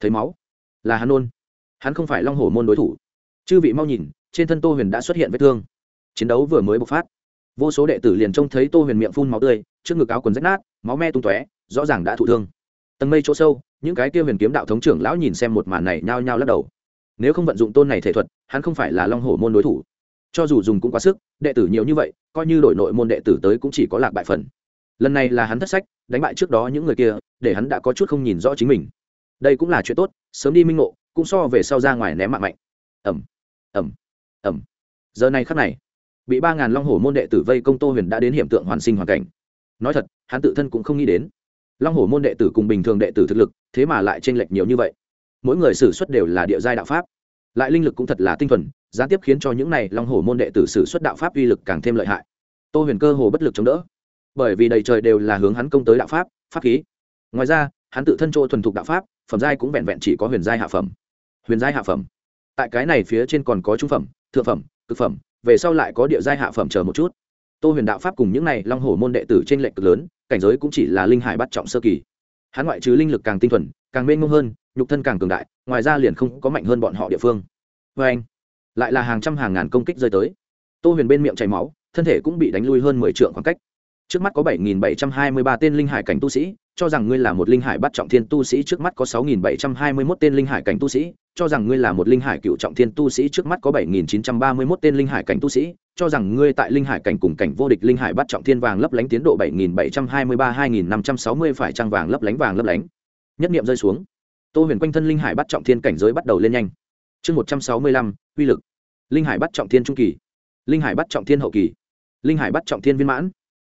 Speaker 1: Thấy máu, là hắn ôn hắn không phải long hổ môn đối thủ chư vị mau nhìn, trên thân tô huyền đã xuất hiện vết thương. Chiến đấu vừa mới bộc phát. Vô số đệ tử liền trông thấy tô huyền miệng phun máu tươi, trước ngực áo quần rách nát, máu me tung tóe, rõ ràng đã thụ thương. Tầng mây chỗ sâu, những cái kia huyền kiếm đạo thống trưởng lão nhìn xem một màn này nhao nhao lắc đầu. Nếu không vận dụng tôn này thể thuật, hắn không phải là long hổ môn đối thủ. Cho dù dùng cũng quá sức, đệ tử nhiều như vậy, coi như đổi nội môn đệ tử tới cũng chỉ có lạc bại phần. Lần này là hắn thất sách, đánh bại trước đó những người kia, để hắn đã có chút không nhìn rõ chính mình. Đây cũng là chuyện tốt, sớm đi minh ngộ, cũng so về sau ra ngoài ném mạng mạnh. Ẩm ẩm. Ẩm. Giờ này khắc này, bị ba ngàn long hổ môn đệ tử vây công tô huyền đã đến hiện tượng hoàn sinh hoàn cảnh. Nói thật, hắn tự thân cũng không nghĩ đến. Long hổ môn đệ tử cùng bình thường đệ tử thực lực, thế mà lại tranh lệch nhiều như vậy. Mỗi người xử suất đều là địa giai đạo pháp. Lại linh lực cũng thật là tinh thuần, gián tiếp khiến cho những này long hổ môn đệ tử xử suất đạo pháp uy lực càng thêm lợi hại. Tô huyền cơ hồ bất lực chống đỡ. Bởi vì đầy trời đều là hướng hắn công tới đạo pháp pháp khí. Ngoài ra, hắn tự thân chỗ thuần thục đạo pháp, phẩm giai cũng vẹn vẹn chỉ có huyền giai hạ phẩm. Huyền giai hạ phẩm tại cái này phía trên còn có trung phẩm, thượng phẩm, cực phẩm, về sau lại có địa giai hạ phẩm chờ một chút. Tô huyền đạo pháp cùng những này long hổ môn đệ tử trên lệnh cực lớn, cảnh giới cũng chỉ là linh hải bắt trọng sơ kỳ. Hắn ngoại trừ linh lực càng tinh thuần, càng mênh mông hơn, nhục thân càng cường đại, ngoài ra liền không có mạnh hơn bọn họ địa phương. Vê anh, lại là hàng trăm hàng ngàn công kích rơi tới. Tô huyền bên miệng chảy máu, thân thể cũng bị đánh lui hơn mười trượng khoảng cách. Trước mắt có bảy nghìn bảy trăm hai mươi ba tên linh hải cảnh tu sĩ, cho rằng ngươi là một linh hải bắt trọng thiên tu sĩ, trước mắt có sáu nghìn bảy trăm hai mươi mốt tên linh hải cảnh tu sĩ cho rằng ngươi là một linh hải cựu trọng thiên tu sĩ, trước mắt có bảy nghìn chín trăm ba mươi mốt tên linh hải cảnh tu sĩ, cho rằng ngươi tại linh hải cảnh cùng cảnh vô địch linh hải bắt trọng thiên vàng lấp lánh tiến độ bảy nghìn bảy trăm hai mươi ba, hai nghìn năm trăm sáu mươi phải trang vàng lấp lánh, vàng lấp lánh. Nhất niệm rơi xuống. Tô huyền quanh thân linh hải bắt trọng thiên cảnh giới bắt đầu lên nhanh. Chương một trăm sáu mươi lăm, uy lực. Linh hải bắt trọng thiên trung kỳ. Linh hải bắt trọng thiên hậu kỳ. Linh hải bắt trọng thiên viên mãn.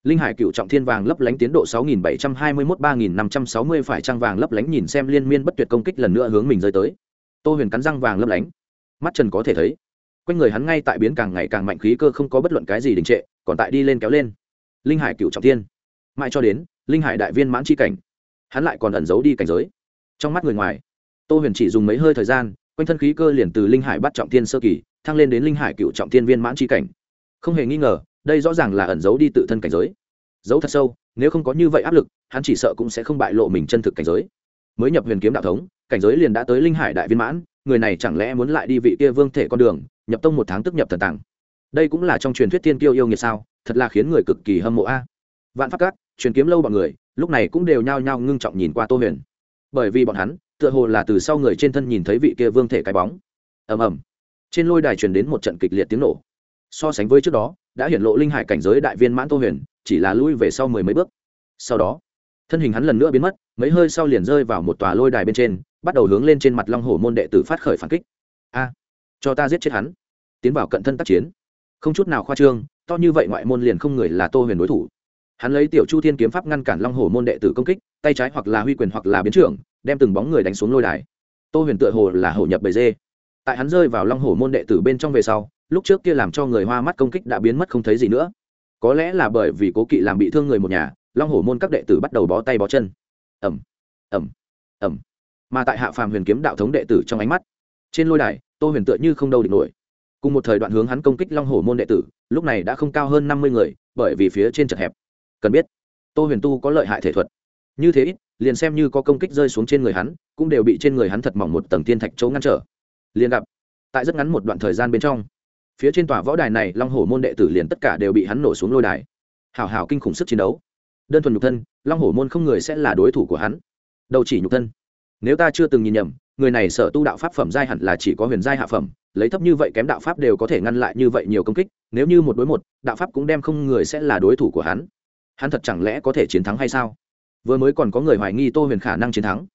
Speaker 1: Linh hải cựu trọng thiên vàng lấp lánh tiến độ sáu nghìn bảy trăm hai mươi mốt, ba nghìn năm trăm sáu mươi phải trang vàng lấp lánh, nhìn xem liên miên bất tuyệt công kích lần nữa hướng mình rơi tới tô huyền cắn răng vàng lấp lánh. Mắt trần có thể thấy, quanh người hắn ngay tại biến càng ngày càng mạnh khí cơ không có bất luận cái gì đình trệ, còn tại đi lên kéo lên. Linh hải cựu trọng thiên. Mãi cho đến, linh hải đại viên mãn c h i cảnh, hắn lại còn ẩn giấu đi cảnh giới. Trong mắt người ngoài, tô huyền chỉ dùng mấy hơi thời gian, quanh thân khí cơ liền từ linh hải bắt trọng thiên sơ kỳ, thăng lên đến linh hải cựu trọng thiên viên mãn c h i cảnh. Không hề nghi ngờ, đây rõ ràng là ẩn giấu đi tự thân cảnh giới. Giấu thật sâu, nếu không có như vậy áp lực, hắn chỉ sợ cũng sẽ không bại lộ mình chân thực cảnh giới mới nhập huyền kiếm đạo thống, cảnh giới liền đã tới linh hải đại viên mãn, người này chẳng lẽ muốn lại đi vị kia vương thể con đường, nhập tông một tháng tức nhập thần tàng? Đây cũng là trong truyền thuyết tiên kiêu yêu nghiệt sao, thật là khiến người cực kỳ hâm mộ a. Vạn pháp các, truyền kiếm lâu bọn người, lúc này cũng đều nhao nhao ngưng trọng nhìn qua tô huyền. Bởi vì bọn hắn, tựa hồ là từ sau người trên thân nhìn thấy vị kia vương thể cái bóng. Ầm ầm. Trên lôi đài truyền đến một trận kịch liệt tiếng nổ. So sánh với trước đó, đã hiển lộ linh hải cảnh giới đại viên mãn tô huyền, chỉ là lui về sau mười mấy bước. Sau đó thân hình hắn lần nữa biến mất, mấy hơi sau liền rơi vào một tòa lôi đài bên trên, bắt đầu hướng lên trên mặt long hồ môn đệ tử phát khởi phản kích. A, cho ta giết chết hắn. Tiến vào cận thân tác chiến. Không chút nào khoa trương, to như vậy ngoại môn liền không người là tô huyền đối thủ. Hắn lấy tiểu chu thiên kiếm pháp ngăn cản long hồ môn đệ tử công kích, tay trái hoặc là huy quyền hoặc là biến trưởng, đem từng bóng người đánh xuống lôi đài. Tô huyền tựa hồ là hổ nhập bầy dê. Tại hắn rơi vào long hồ môn đệ tử bên trong về sau, lúc trước kia làm cho người hoa mắt công kích đã biến mất không thấy gì nữa. Có lẽ là bởi vì cố kỵ làm bị thương người một nhà long hổ môn các đệ tử bắt đầu bó tay bó chân. Ẩm ẩm ẩm mà tại hạ phàm huyền kiếm đạo thống đệ tử trong ánh mắt, trên lôi đài, tô huyền tựa như không đâu địch nổi. Cùng một thời đoạn hướng hắn công kích long hổ môn đệ tử, lúc này đã không cao hơn năm mươi người, bởi vì phía trên chật hẹp. Cần biết, tô huyền tu có lợi hại thể thuật. Như thế ít, liền xem như có công kích rơi xuống trên người hắn, cũng đều bị trên người hắn thật mỏng một tầng thiên thạch chỗ ngăn trở. Liền gặp, tại rất ngắn một đoạn thời gian bên trong, phía trên tòa võ đài này long hổ môn đệ tử liền tất cả đều bị hắn nổ xuống lôi đài. Hào hào kinh khủng sức chiến đấu đơn thuần nhục thân, long hổ môn không người sẽ là đối thủ của hắn. Đầu chỉ nhục thân. Nếu ta chưa từng nhìn nhầm, người này sở tu đạo pháp phẩm giai hẳn là chỉ có huyền giai hạ phẩm, lấy thấp như vậy kém đạo pháp đều có thể ngăn lại như vậy nhiều công kích, nếu như một đối một, đạo pháp cũng đem không người sẽ là đối thủ của hắn. Hắn thật chẳng lẽ có thể chiến thắng hay sao? Vừa mới còn có người hoài nghi tô huyền khả năng chiến thắng.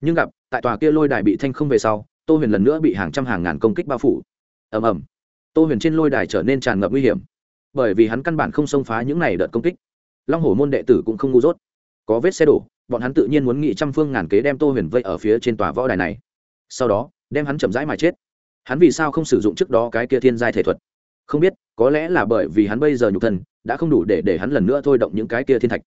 Speaker 1: Nhưng gặp, tại tòa kia lôi đài bị thanh không về sau, tô huyền lần nữa bị hàng trăm hàng ngàn công kích bao phủ. Ầm ầm. Tô huyền trên lôi đài trở nên tràn ngập nguy hiểm. Bởi vì hắn căn bản không xông phá những này đợt công kích long hổ môn đệ tử cũng không ngu dốt. Có vết xe đổ, bọn hắn tự nhiên muốn nghị trăm phương ngàn kế đem tô huyền vây ở phía trên tòa võ đài này. Sau đó, đem hắn chậm rãi mà chết. Hắn vì sao không sử dụng trước đó cái kia thiên giai thể thuật? Không biết, có lẽ là bởi vì hắn bây giờ nhục thân, đã không đủ để để hắn lần nữa thôi động những cái kia thiên thạch.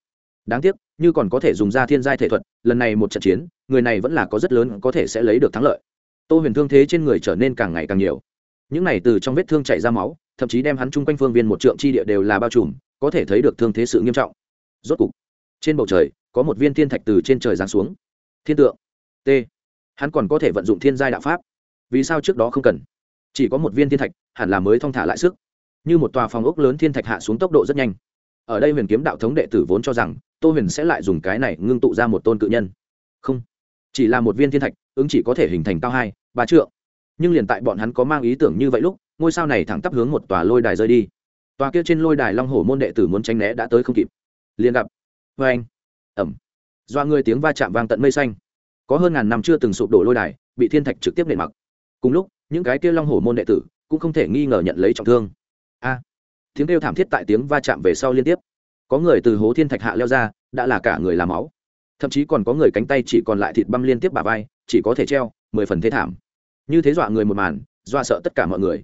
Speaker 1: Đáng tiếc, như còn có thể dùng ra thiên giai thể thuật, lần này một trận chiến, người này vẫn là có rất lớn có thể sẽ lấy được thắng lợi. Tô huyền thương thế trên người trở nên càng ngày càng nhiều. Những này từ trong vết thương chảy ra máu thậm chí đem hắn chung quanh phương viên một trượng chi địa đều là bao trùm, có thể thấy được thương thế sự nghiêm trọng. Rốt cục, trên bầu trời, có một viên thiên thạch từ trên trời giáng xuống. Thiên tượng. T. Hắn còn có thể vận dụng thiên giai đạo pháp. Vì sao trước đó không cần? Chỉ có một viên thiên thạch, hẳn là mới thong thả lại sức. Như một tòa phòng ốc lớn thiên thạch hạ xuống tốc độ rất nhanh. Ở đây huyền kiếm đạo thống đệ tử vốn cho rằng, tô huyền sẽ lại dùng cái này ngưng tụ ra một tôn cự nhân. Không. Chỉ là một viên thiên thạch, ứng chỉ có thể hình thành cao hai, ba trượng. Nhưng liền tại bọn hắn có mang ý tưởng như vậy lúc ngôi sao này thẳng tắp hướng một tòa lôi đài rơi đi. Tòa kia trên lôi đài long hổ môn đệ tử muốn tránh né đã tới không kịp. Liền gặp vê anh, ẩm, do người tiếng va chạm vang tận mây xanh. Có hơn ngàn năm chưa từng sụp đổ lôi đài, bị thiên thạch trực tiếp nệ mặc. Cùng lúc, những cái kia long hổ môn đệ tử cũng không thể nghi ngờ nhận lấy trọng thương. A, tiếng kêu thảm thiết tại tiếng va chạm về sau liên tiếp. Có người từ hố thiên thạch hạ leo ra, đã là cả người làm máu. Thậm chí còn có người cánh tay chỉ còn lại thịt băm liên tiếp bà vai, chỉ có thể treo, mười phần thế thảm. Như thế dọa người một màn, dọa sợ tất cả mọi người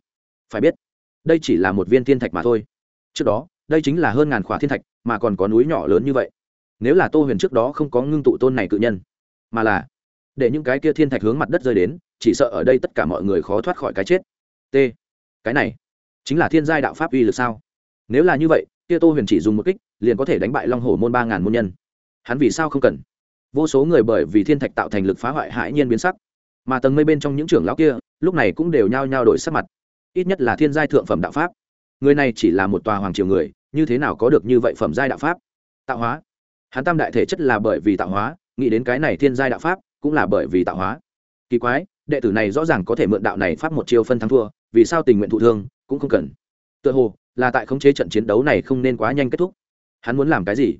Speaker 1: phải biết, đây chỉ là một viên thiên thạch mà thôi. Trước đó, đây chính là hơn ngàn khỏa thiên thạch, mà còn có núi nhỏ lớn như vậy. Nếu là tô huyền trước đó không có ngưng tụ tôn này cự nhân, mà là để những cái kia thiên thạch hướng mặt đất rơi đến, chỉ sợ ở đây tất cả mọi người khó thoát khỏi cái chết. T, cái này chính là thiên giai đạo pháp uy lực sao? Nếu là như vậy, kia tô huyền chỉ dùng một kích, liền có thể đánh bại long hổ môn ba ngàn môn nhân. Hắn vì sao không cần? Vô số người bởi vì thiên thạch tạo thành lực phá hoại hãi nhiên biến sắc. Mà tầng mây bên trong những trưởng lão kia, lúc này cũng đều nhao nhao đổi sắc mặt ít nhất là thiên giai thượng phẩm đạo pháp. Người này chỉ là một tòa hoàng triều người, như thế nào có được như vậy phẩm giai đạo pháp? Tạo hóa. Hắn tam đại thể chất là bởi vì tạo hóa, nghĩ đến cái này thiên giai đạo pháp, cũng là bởi vì tạo hóa. Kỳ quái, đệ tử này rõ ràng có thể mượn đạo này pháp một chiêu phân thắng thua, vì sao tình nguyện thụ thương, cũng không cần. Tựa hồ, là tại khống chế trận chiến đấu này không nên quá nhanh kết thúc. Hắn muốn làm cái gì?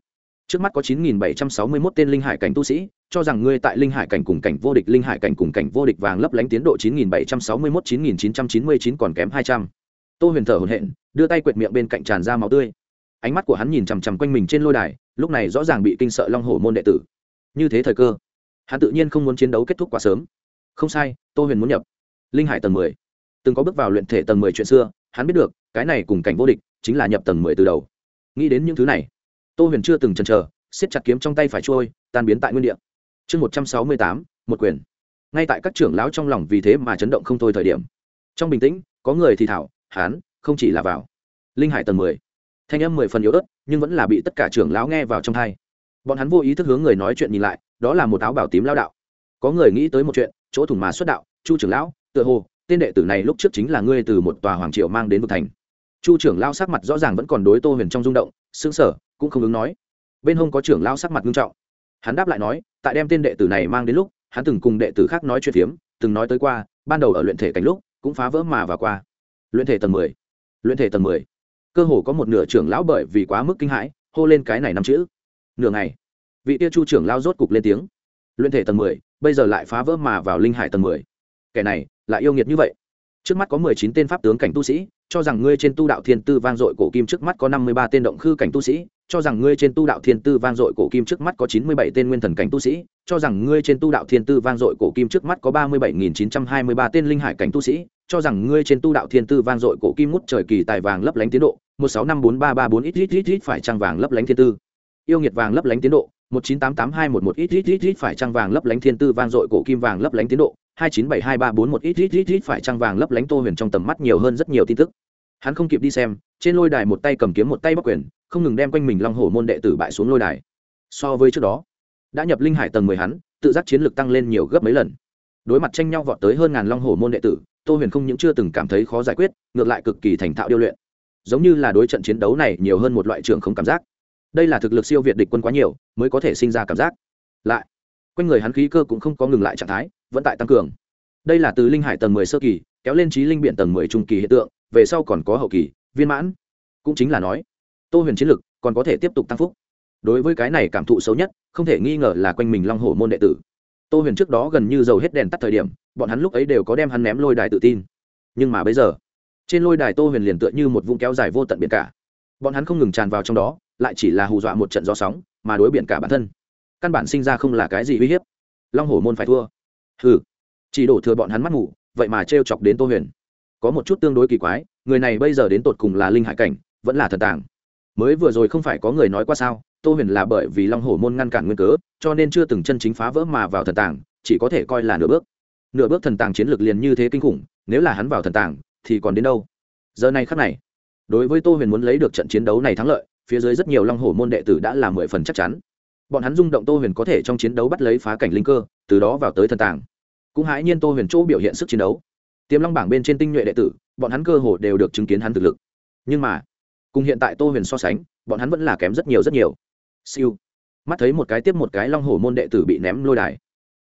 Speaker 1: Trước mắt có 9.761 tên linh hải cảnh tu sĩ, cho rằng ngươi tại linh hải cảnh cùng cảnh vô địch, linh hải cảnh cùng cảnh vô địch vàng lấp lánh tiến độ 9.761 9.999 còn kém 200. tô huyền thở hổn hển, đưa tay quệt miệng bên cạnh tràn ra máu tươi. Ánh mắt của hắn nhìn chằm chằm quanh mình trên lôi đài, lúc này rõ ràng bị kinh sợ long hổ môn đệ tử. Như thế thời cơ, hắn tự nhiên không muốn chiến đấu kết thúc quá sớm. Không sai, tô huyền muốn nhập linh hải tầng mười. Từng có bước vào luyện thể tầng mười chuyện xưa, hắn biết được, cái này cùng cảnh vô địch chính là nhập tầng mười từ đầu. Nghĩ đến những thứ này tô huyền chưa từng chần chờ, siết chặt kiếm trong tay phải trôi, tan biến tại nguyên địa. Chương một trăm sáu mươi tám, một quyền. Ngay tại các trưởng lão trong lòng vì thế mà chấn động không thôi thời điểm. Trong bình tĩnh, có người thì thảo, hán, không chỉ là vào. Linh hải tầng mười. Thanh âm mười phần yếu ớt, nhưng vẫn là bị tất cả trưởng lão nghe vào trong thai bọn hắn vô ý thức hướng người nói chuyện nhìn lại, đó là một áo bảo tím lao đạo. Có người nghĩ tới một chuyện, chỗ thủng mà xuất đạo, chu trưởng lão, tựa hồ, tên đệ tử này lúc trước chính là ngươi từ một tòa hoàng triều mang đến vực thành. Chu trưởng lao sắc mặt rõ ràng vẫn còn đối tô huyền trong rung động xương sở cũng không ứng nói. Bên hông có trưởng lao sắc mặt nghiêm trọng. Hắn đáp lại nói, tại đem tên đệ tử này mang đến lúc, hắn từng cùng đệ tử khác nói chuyện phiếm, từng nói tới qua, ban đầu ở luyện thể cảnh lúc, cũng phá vỡ mà và qua. Luyện thể tầng mười. Luyện thể tầng mười. Cơ hồ có một nửa trưởng lão bởi vì quá mức kinh hãi, hô lên cái này năm chữ. Nửa ngày, vị tia chu trưởng lao rốt cục lên tiếng. Luyện thể tầng mười, bây giờ lại phá vỡ mà vào linh hải tầng mười. Kẻ này, lại yêu nghiệt như vậy. Trước mắt có mười chín tên pháp tướng cảnh tu sĩ cho rằng ngươi trên tu đạo thiên tư vang dội cổ kim trước mắt có năm mươi ba tên động khư cảnh tu sĩ, cho rằng ngươi trên tu đạo thiên tư vang dội cổ kim trước mắt có chín mươi bảy tên nguyên thần cảnh tu sĩ, cho rằng ngươi trên tu đạo thiên tư vang dội cổ kim trước mắt có ba mươi bảy nghìn chín trăm hai mươi ba tên linh hải cảnh tu sĩ, cho rằng ngươi trên tu đạo thiên tư vang dội cổ kim ngút trời kỳ tài vàng lấp lánh tiến độ, một sáu năm bốn ba ba bốn ít ít ít ít phải trăng vàng lấp lánh thiên tư. Yêu nghiệt vàng lấp lánh tiến độ, một chín tám tám hai một một ít ít ít ít phải trăng vàng lấp lánh thiên tư vang dội cổ kim vàng lấp lánh tiến độ hai chín bảy hai ba bốn một ít ít ít ít phải trăng vàng lấp lánh tô huyền trong tầm mắt nhiều hơn rất nhiều tin tức. Hắn không kịp đi xem, trên lôi đài một tay cầm kiếm một tay bắc quyền, không ngừng đem quanh mình long hổ môn đệ tử bại xuống lôi đài. So với trước đó, đã nhập linh hải tầng mười hắn, tự giác chiến lược tăng lên nhiều gấp mấy lần. Đối mặt tranh nhau vọt tới hơn ngàn long hổ môn đệ tử, tô huyền không những chưa từng cảm thấy khó giải quyết, ngược lại cực kỳ thành thạo điêu luyện. Giống như là đối trận chiến đấu này nhiều hơn một loại trường không cảm giác. Đây là thực lực siêu việt địch quân quá nhiều, mới có thể sinh ra cảm giác. Lại, quanh người hắn khí cơ cũng không có ngừng lại trạng thái vẫn tại tăng cường. Đây là từ linh hải tầng mười sơ kỳ, kéo lên trí linh biện tầng mười trung kỳ hiện tượng, về sau còn có hậu kỳ, viên mãn. Cũng chính là nói, tô huyền chiến lực còn có thể tiếp tục tăng phúc. Đối với cái này cảm thụ xấu nhất, không thể nghi ngờ là quanh mình long hổ môn đệ tử. Tô huyền trước đó gần như dầu hết đèn tắt thời điểm, bọn hắn lúc ấy đều có đem hắn ném lôi đài tự tin. Nhưng mà bây giờ, trên lôi đài tô huyền liền tựa như một vũng kéo dài vô tận biển cả. Bọn hắn không ngừng tràn vào trong đó, lại chỉ là hù dọa một trận gió sóng, mà đối biển cả bản thân, căn bản sinh ra không là cái gì uy hiếp. Long hổ môn phải thua hừ. Chỉ đổ thừa bọn hắn mắt ngủ, vậy mà t chọc đến tô huyền. Có một chút tương đối kỳ quái, người này bây giờ đến tột cùng là linh hải cảnh, vẫn là thần tàng. Mới vừa rồi không phải có người nói qua sao, tô huyền là bởi vì long hổ môn ngăn cản nguyên cớ, cho nên chưa từng chân chính phá vỡ mà vào thần tàng, chỉ có thể coi là nửa bước. Nửa bước thần tàng chiến lược liền như thế kinh khủng, nếu là hắn vào thần tàng, thì còn đến đâu? Giờ này khắc này, đối với tô huyền muốn lấy được trận chiến đấu này thắng lợi, phía dưới rất nhiều long hổ môn đệ tử đã là mười phần chắc chắn bọn hắn rung động tô huyền có thể trong chiến đấu bắt lấy phá cảnh linh cơ, từ đó vào tới thần tàng. Cũng hãi nhiên tô huyền chỗ biểu hiện sức chiến đấu. Tiềm long bảng bên trên tinh nhuệ đệ tử, bọn hắn cơ hồ đều được chứng kiến hắn thực lực. Nhưng mà, cùng hiện tại tô huyền so sánh, bọn hắn vẫn là kém rất nhiều rất nhiều. Siêu. Mắt thấy một cái tiếp một cái long hổ môn đệ tử bị ném lôi đài.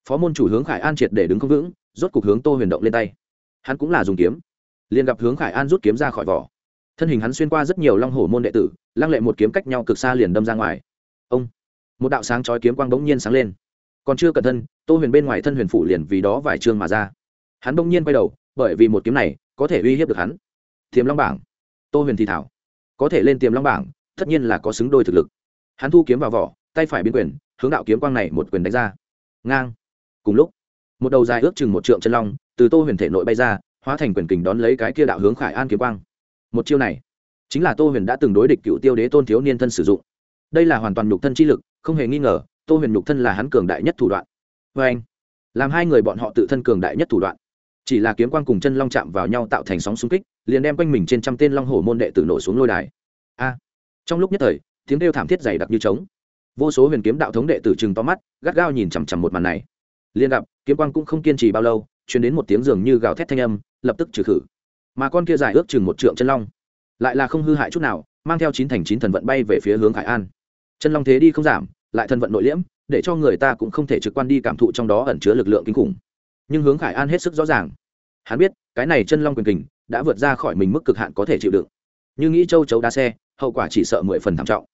Speaker 1: Phó môn chủ hướng khải an triệt để đứng không vững, rốt cục hướng tô huyền động lên tay. Hắn cũng là dùng kiếm. Liền gặp hướng khải an rút kiếm ra khỏi vỏ. Thân hình hắn xuyên qua rất nhiều long hổ môn đệ tử, lăng lệ một kiếm cách nhau cực xa liền đâm ra ngoài. Ông một đạo sáng chói kiếm quang bỗng nhiên sáng lên. Còn chưa cẩn thân, tô huyền bên ngoài thân huyền phủ liền vì đó vài chương mà ra. Hắn bỗng nhiên quay đầu, bởi vì một kiếm này có thể uy hiếp được hắn. Tiềm long bảng. Tô huyền thì thảo. Có thể lên tiềm long bảng, tất nhiên là có xứng đôi thực lực. Hắn thu kiếm vào vỏ, tay phải biến quyền, hướng đạo kiếm quang này một quyền đánh ra. Ngang. Cùng lúc, một đầu dài ước chừng một trượng chân long từ tô huyền thể nội bay ra, hóa thành quyền kình đón lấy cái kia đạo hướng khải an kiếm quang. Một chiêu này, chính là tô huyền đã từng đối địch cựu tiêu đế tôn thiếu niên thân sử dụng. Đây là hoàn toàn nhục thân chi lực không hề nghi ngờ, tô huyền nhục thân là hắn cường đại nhất thủ đoạn. Vê anh, làm hai người bọn họ tự thân cường đại nhất thủ đoạn. Chỉ là kiếm quang cùng chân long chạm vào nhau tạo thành sóng xung kích, liền đem quanh mình trên trăm tên long hổ môn đệ tử nổ xuống lôi đài. A, trong lúc nhất thời, tiếng đêu thảm thiết dày đặc như trống. Vô số huyền kiếm đạo thống đệ tử chừng to mắt, gắt gao nhìn chằm chằm một màn này. Liền gặp, kiếm quang cũng không kiên trì bao lâu chuyển đến một tiếng dường như gào thét thanh âm, lập tức trừ khử. Mà con kia dài ước chừng một trượng chân long, lại là không hư hại chút nào, mang theo chín thành chín thần vận bay về phía hướng khải an. Chân long thế đi không giảm lại thân vận nội liễm, để cho người ta cũng không thể trực quan đi cảm thụ trong đó ẩn chứa lực lượng kinh khủng. Nhưng hướng khải an hết sức rõ ràng. Hắn biết, cái này chân long quyền kình đã vượt ra khỏi mình mức cực hạn có thể chịu đựng. Như nghĩ châu chấu đa xe, hậu quả chỉ sợ mười phần thảm trọng.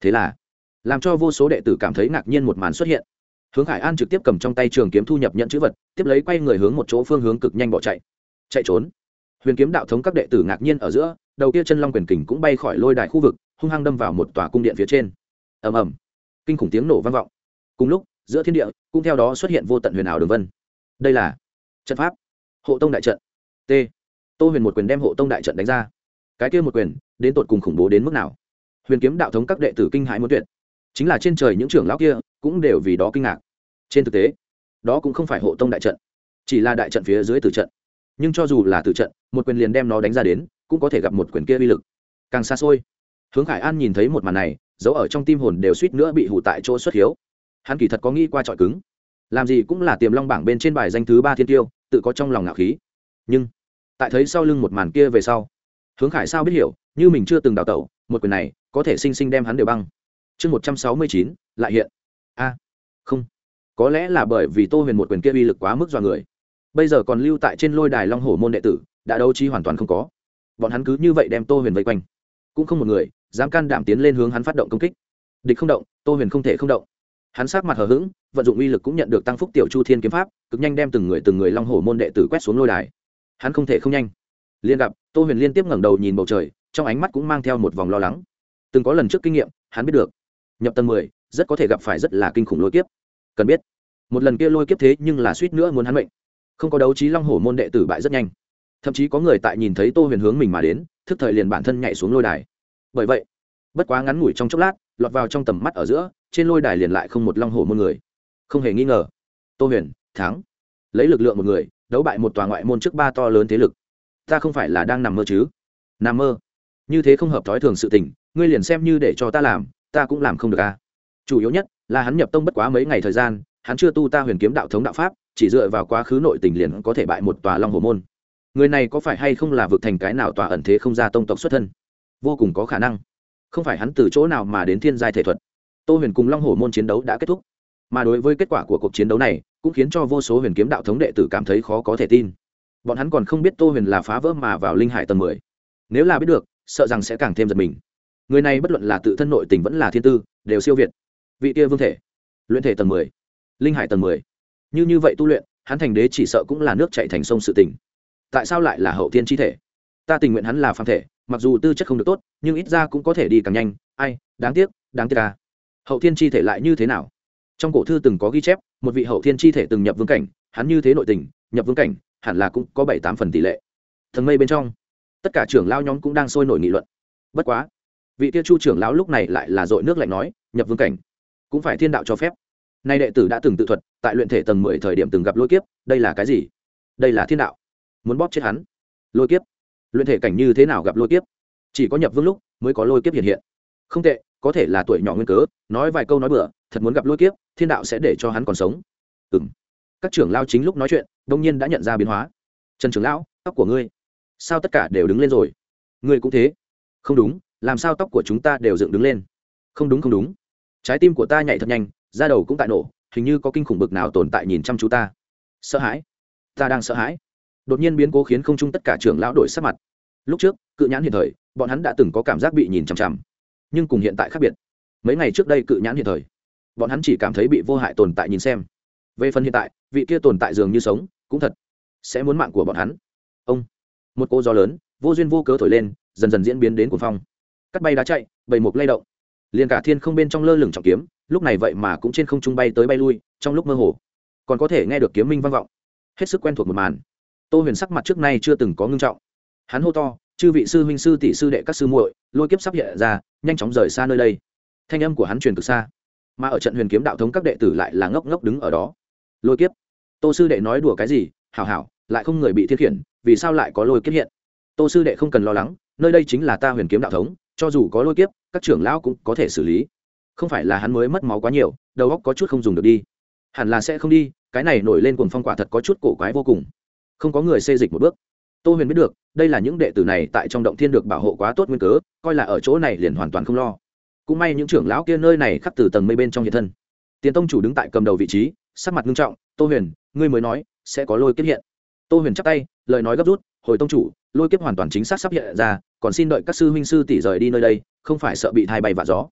Speaker 1: Thế là, làm cho vô số đệ tử cảm thấy ngạc nhiên một màn xuất hiện. Hướng khải an trực tiếp cầm trong tay trường kiếm thu nhập nhận chữ vật, tiếp lấy quay người hướng một chỗ phương hướng cực nhanh bỏ chạy. Chạy trốn. Huyền kiếm đạo thống các đệ tử ngạc nhiên ở giữa, đầu kia chân long quyền kình cũng bay khỏi lôi đài khu vực, hung hăng đâm vào một tòa cung điện phía trên. Ầm ầm kinh khủng tiếng nổ vang vọng. Cùng lúc, giữa thiên địa, cũng theo đó xuất hiện vô tận huyền ảo đường vân. Đây là trận pháp, hộ tông đại trận. T. Tô huyền một quyền đem hộ tông đại trận đánh ra. Cái kia một quyền, đến tột cùng khủng bố đến mức nào? Huyền kiếm đạo thống các đệ tử kinh hãi muốn tuyệt. Chính là trên trời những trưởng lão kia, cũng đều vì đó kinh ngạc. Trên thực tế, đó cũng không phải hộ tông đại trận, chỉ là đại trận phía dưới tử trận. Nhưng cho dù là tử trận, một quyền liền đem nó đánh ra đến, cũng có thể gặp một quyền kia uy lực. Càng xa xôi, hướng khải an nhìn thấy một màn này dấu ở trong tim hồn đều suýt nữa bị hủ tại chỗ xuất hiếu. Hắn kỳ thật có nghĩ qua trọi cứng. Làm gì cũng là tiềm long bảng bên trên bài danh thứ ba thiên tiêu, tự có trong lòng ngạo khí. Nhưng, tại thấy sau lưng một màn kia về sau, hướng khải sao biết hiểu, như mình chưa từng đào tẩu, một quyền này có thể sinh sinh đem hắn đều băng. Chương một trăm sáu mươi chín, lại hiện. A, không. Có lẽ là bởi vì tô huyền một quyền kia uy lực quá mức dọa người. Bây giờ còn lưu tại trên lôi đài long hổ môn đệ tử, đã đấu trí hoàn toàn không có. Bọn hắn cứ như vậy đem tô huyền vây quanh. Cũng không một người dám can đảm tiến lên hướng hắn phát động công kích. Địch không động, tô huyền không thể không động. Hắn sát mặt hờ hững, vận dụng uy lực cũng nhận được tăng phúc tiểu chu thiên kiếm pháp, cực nhanh đem từng người từng người long hổ môn đệ tử quét xuống lôi đài. Hắn không thể không nhanh. Liên gặp, tô huyền liên tiếp ngẩng đầu nhìn bầu trời, trong ánh mắt cũng mang theo một vòng lo lắng. Từng có lần trước kinh nghiệm, hắn biết được. Nhập tầng mười, rất có thể gặp phải rất là kinh khủng lôi kiếp. Cần biết, một lần kia lôi kiếp thế nhưng là suýt nữa muốn hắn mệnh. Không có đấu trí long hổ môn đệ tử bại rất nhanh. Thậm chí có người tại nhìn thấy tô huyền hướng mình mà đến, thức thời liền bản thân nhảy xuống lôi đài bởi vậy, bất quá ngắn ngủi trong chốc lát, lọt vào trong tầm mắt ở giữa, trên lôi đài liền lại không một long hồ môn người. Không hề nghi ngờ, tô huyền, thắng. Lấy lực lượng một người, đấu bại một tòa ngoại môn trước ba to lớn thế lực. Ta không phải là đang nằm mơ chứ? Nằm mơ? Như thế không hợp thói thường sự tình, ngươi liền xem như để cho ta làm, ta cũng làm không được a à. chủ yếu nhất là hắn nhập tông bất quá mấy ngày thời gian, hắn chưa tu ta huyền kiếm đạo thống đạo pháp, chỉ dựa vào quá khứ nội tình liền có thể bại một tòa long hồ môn. Người này có phải hay không là vực thành cái nào tòa ẩn thế không ra tông tộc xuất thân? Vô cùng có khả năng. Không phải hắn từ chỗ nào mà đến thiên giai thể thuật. Tô huyền cùng long hồ môn chiến đấu đã kết thúc. Mà đối với kết quả của cuộc chiến đấu này, cũng khiến cho vô số huyền kiếm đạo thống đệ tử cảm thấy khó có thể tin. Bọn hắn còn không biết tô huyền là phá vỡ mà vào linh hải tầng mười. Nếu là biết được, sợ rằng sẽ càng thêm giật mình. Người này bất luận là tự thân nội tình vẫn là thiên tư, đều siêu việt. Vị kia vương thể, luyện thể tầng mười, linh hải tầng mười. Như như vậy tu luyện, hắn thành đế chỉ sợ cũng là nước chạy thành sông sự tỉnh tại sao lại là hậu thiên chi thể? Ta tình nguyện hắn là phàm thể, mặc dù tư chất không được tốt, nhưng ít ra cũng có thể đi càng nhanh. Ai, đáng tiếc đáng tiếc à. hậu thiên chi thể lại như thế nào? Trong cổ thư từng có ghi chép, một vị hậu thiên chi thể từng nhập vương cảnh, hắn như thế nội tình, nhập vương cảnh, hẳn là cũng có bảy tám phần tỷ lệ. Thần mây bên trong, tất cả trưởng lao nhóm cũng đang sôi nổi nghị luận. Bất quá, vị kia chu trưởng lão lúc này lại là dội nước lạnh nói, nhập vương cảnh, cũng phải thiên đạo cho phép. Nay đệ tử đã từng tự thuật, tại luyện thể tầng mười thời điểm từng gặp lôi kiếp, đây là cái gì? Đây là thiên đạo. Muốn bóp chết hắn. Lôi kiếp luyện thể cảnh như thế nào gặp lôi kiếp? Chỉ có nhập vương lúc mới có lôi kiếp hiện hiện. Không tệ, có thể là tuổi nhỏ nguyên cớ, nói vài câu nói bừa, thật muốn gặp lôi kiếp, thiên đạo sẽ để cho hắn còn sống. Ừ m các trưởng lao chính lúc nói chuyện, đông nhiên đã nhận ra biến hóa. Trần trưởng lão, tóc của ngươi, sao tất cả đều đứng lên rồi? Ngươi cũng thế. Không đúng, làm sao tóc của chúng ta đều dựng đứng lên? Không đúng không đúng. Trái tim của ta nhảy thật nhanh, da đầu cũng tại nổ, hình như có kinh khủng bực nào tồn tại nhìn chăm chú ta. Sợ hãi. Ta đang sợ hãi đột nhiên biến cố khiến không chung tất cả trưởng lão đổi sắc mặt. Lúc trước, cự nhãn hiện thời, bọn hắn đã từng có cảm giác bị nhìn chằm chằm. Nhưng cùng hiện tại khác biệt. Mấy ngày trước đây cự nhãn hiện thời, bọn hắn chỉ cảm thấy bị vô hại tồn tại nhìn xem. Về phần hiện tại, vị kia tồn tại dường như sống, cũng thật sẽ muốn mạng của bọn hắn. Ông, một cô gió lớn, vô duyên vô cớ thổi lên, dần dần diễn biến đến cuồng phong. Cắt bay đá chạy, bầy mục lay động. Liền cả thiên không bên trong lơ lửng trọng kiếm, lúc này vậy mà cũng trên không trung bay tới bay lui, trong lúc mơ hồ. Còn có thể nghe được kiếm minh vang vọng. Hết sức quen thuộc một màn tô huyền sắc mặt trước nay chưa từng có ngưng trọng. Hắn hô to, chư vị sư huynh, sư tỷ, sư đệ các sư muội, lôi kiếp sắp hiện ra, nhanh chóng rời xa nơi đây. Thanh âm của hắn truyền từ xa, mà ở trận huyền kiếm đạo thống các đệ tử lại là ngốc ngốc đứng ở đó. Lôi kiếp? Tô sư đệ nói đùa cái gì? Hảo hảo, lại không người bị thiên khiển, vì sao lại có lôi kiếp hiện? Tô sư đệ không cần lo lắng, nơi đây chính là ta huyền kiếm đạo thống, cho dù có lôi kiếp, các trưởng lão cũng có thể xử lý. Không phải là hắn mới mất máu quá nhiều, đầu óc có chút không dùng được đi. Hẳn là sẽ không đi, cái này nổi lên cuồng phong quả thật có chút cổ quái vô cùng không có người xê dịch một bước. Tô huyền biết được, đây là những đệ tử này tại trong động thiên được bảo hộ quá tốt nguyên cớ, coi là ở chỗ này liền hoàn toàn không lo. Cũng may những trưởng lão kia nơi này khắc từ tầng mây bên trong hiện thân. Tiền tông chủ đứng tại cầm đầu vị trí, sắc mặt nghiêm trọng, tô huyền, ngươi mới nói, sẽ có lôi kiếp hiện. Tô huyền chắp tay, lời nói gấp rút, hồi tông chủ, lôi kiếp hoàn toàn chính xác sắp hiện ra, còn xin đợi các sư huynh sư tỷ rời đi nơi đây, không phải sợ bị thai bay vạ gió.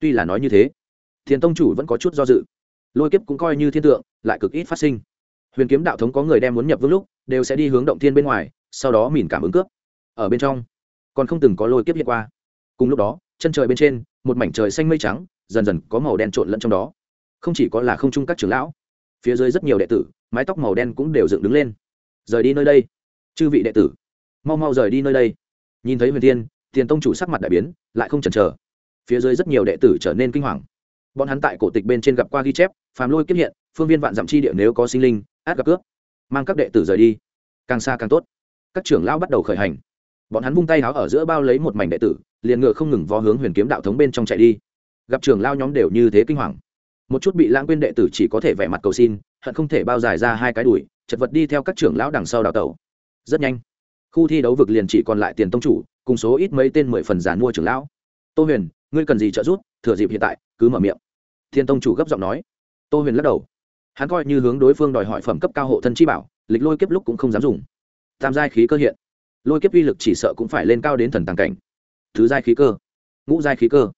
Speaker 1: Tuy là nói như thế thiền tông chủ vẫn có chút do dự. Lôi kiếp cũng coi như thiên tượng, lại cực ít phát sinh huyền kiếm đạo thống có người đem muốn nhập vương lúc, đều sẽ đi hướng động thiên bên ngoài, sau đó mìn cảm ứng cướp. Ở bên trong, còn không từng có lôi kiếp hiện qua. Cùng lúc đó, chân trời bên trên, một mảnh trời xanh mây trắng, dần dần có màu đen trộn lẫn trong đó. Không chỉ có là không trung các trưởng lão, phía dưới rất nhiều đệ tử, mái tóc màu đen cũng đều dựng đứng lên. Rời đi nơi đây. Chư vị đệ tử, mau mau rời đi nơi đây. Nhìn thấy huyền thiên, tiền tông chủ sắc mặt đại biến, lại không chần chờ. Phía dưới rất nhiều đệ tử trở nên kinh hoàng bọn hắn tại cổ tịch bên trên gặp qua ghi chép, phàm lôi kiếp hiện, phương viên vạn dặm chi địa nếu có sinh linh, át gặp cướp. Mang các đệ tử rời đi. Càng xa càng tốt. Các trưởng lão bắt đầu khởi hành. Bọn hắn vung tay háo ở giữa bao lấy một mảnh đệ tử, liền ngựa không ngừng vó hướng huyền kiếm đạo thống bên trong chạy đi. Gặp trưởng lao nhóm đều như thế kinh hoàng. Một chút bị lãng quên đệ tử chỉ có thể vẻ mặt cầu xin, hận không thể bao dài ra hai cái đùi, chật vật đi theo các trưởng lão đằng sau đào tẩu. Rất nhanh, khu thi đấu vực liền chỉ còn lại tiền tông chủ, cùng số ít mấy tên mười phần giàn mua trưởng lão. Tô huyền, ngươi cần gì trợ giúp? Thừa dịp hiện tại, cứ mở miệng thiên tông chủ gấp giọng nói. Tô huyền lắc đầu. Hắn coi như hướng đối phương đòi hỏi phẩm cấp cao hộ thân chi bảo, lịch lôi kiếp lúc cũng không dám dùng. Tam giai khí cơ hiện. Lôi kiếp uy lực chỉ sợ cũng phải lên cao đến thần tàng cảnh. Thứ giai khí cơ. Ngũ giai khí cơ.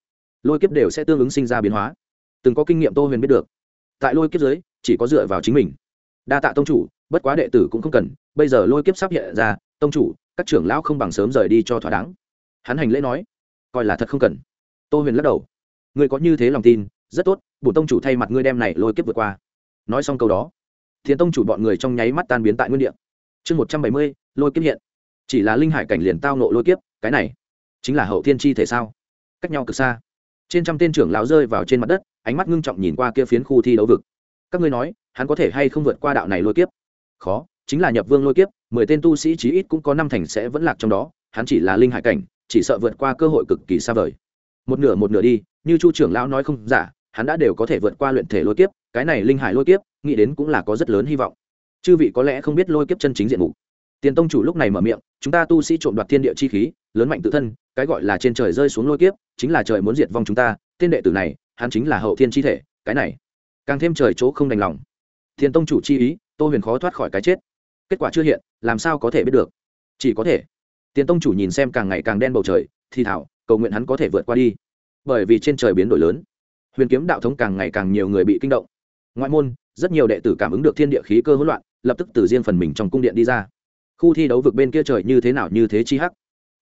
Speaker 1: Lôi kiếp đều sẽ tương ứng sinh ra biến hóa. Từng có kinh nghiệm tô huyền biết được. Tại lôi kiếp giới chỉ có dựa vào chính mình. Đa tạ tông chủ, bất quá đệ tử cũng không cần, bây giờ lôi kiếp sắp hiện ra, tông chủ, các trưởng lão không bằng sớm rời đi cho thỏa đáng. Hắn hành lễ nói, coi là thật không cần. Tô huyền lắc đầu. Ngươi có như thế lòng tin rất tốt bổ tông chủ thay mặt ngươi đem này lôi kiếp vượt qua. Nói xong câu đó, thiền tông chủ bọn người trong nháy mắt tan biến tại nguyên địa. Chương một trăm bảy mươi, lôi kiếp hiện. Chỉ là linh hải cảnh liền tao nộ lôi kiếp, cái này chính là hậu thiên chi thể sao? Cách nhau cực xa. Trên trăm tên trưởng lão rơi vào trên mặt đất, ánh mắt ngưng trọng nhìn qua kia phiến khu thi đấu vực. Các ngươi nói, hắn có thể hay không vượt qua đạo này lôi kiếp? Khó, chính là nhập vương lôi kiếp, mười tên tu sĩ chí ít cũng có năm thành sẽ vẫn lạc trong đó, hắn chỉ là linh hải cảnh, chỉ sợ vượt qua cơ hội cực kỳ xa vời. Một nửa một nửa đi, như chu trưởng lão nói không giả hắn đã đều có thể vượt qua luyện thể lôi kiếp, cái này linh hải lôi kiếp, nghĩ đến cũng là có rất lớn hy vọng. Chư vị có lẽ không biết lôi kiếp chân chính diện mục. Tiền tông chủ lúc này mở miệng, chúng ta tu sĩ trộm đoạt thiên địa chi khí, lớn mạnh tự thân, cái gọi là trên trời rơi xuống lôi kiếp, chính là trời muốn diệt vong chúng ta, tên đệ tử này, hắn chính là hậu thiên chi thể, cái này, càng thêm trời chỗ không đành lòng. Tiền tông chủ chi ý, tô huyền khó thoát khỏi cái chết. Kết quả chưa hiện, làm sao có thể biết được? Chỉ có thể. Tiền tông chủ nhìn xem càng ngày càng đen bầu trời, thì thảo, cầu nguyện hắn có thể vượt qua đi. Bởi vì trên trời biến đổi lớn huyền kiếm đạo thống càng ngày càng nhiều người bị kinh động. Ngoại môn, rất nhiều đệ tử cảm ứng được thiên địa khí cơ hỗn loạn, lập tức từ riêng phần mình trong cung điện đi ra. Khu thi đấu vực bên kia trời như thế nào như thế chi hắc.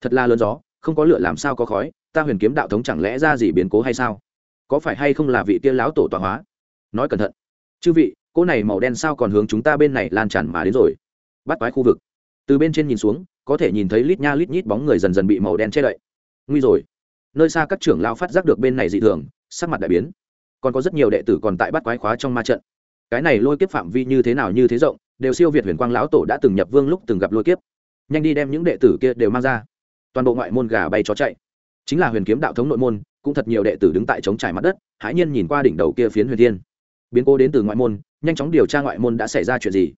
Speaker 1: Thật là lớn gió, không có lửa làm sao có khói, ta huyền kiếm đạo thống chẳng lẽ ra gì biến cố hay sao? Có phải hay không là vị tiên lão tổ tọa hóa? Nói cẩn thận. Chư vị, cỗ này màu đen sao còn hướng chúng ta bên này lan tràn mà đến rồi. Bắt quái khu vực. Từ bên trên nhìn xuống, có thể nhìn thấy lít nha lít nhít bóng người dần dần bị màu đen che đậy. Nguy rồi. Nơi xa các trưởng lao phát giác được bên này dị thường sắc mặt đại biến. Còn có rất nhiều đệ tử còn tại bắt quái khóa trong ma trận. Cái này lôi kiếp phạm vi như thế nào như thế rộng, đều siêu việt huyền quang lão tổ đã từng nhập vương lúc từng gặp lôi kiếp. Nhanh đi đem những đệ tử kia đều mang ra. Toàn bộ ngoại môn gà bay chó chạy. Chính là huyền kiếm đạo thống nội môn, cũng thật nhiều đệ tử đứng tại chống trải mặt đất, hãi nhiên nhìn qua đỉnh đầu kia phiến huyền thiên. Biến cố đến từ ngoại môn, nhanh chóng điều tra ngoại môn đã xảy ra chuyện gì.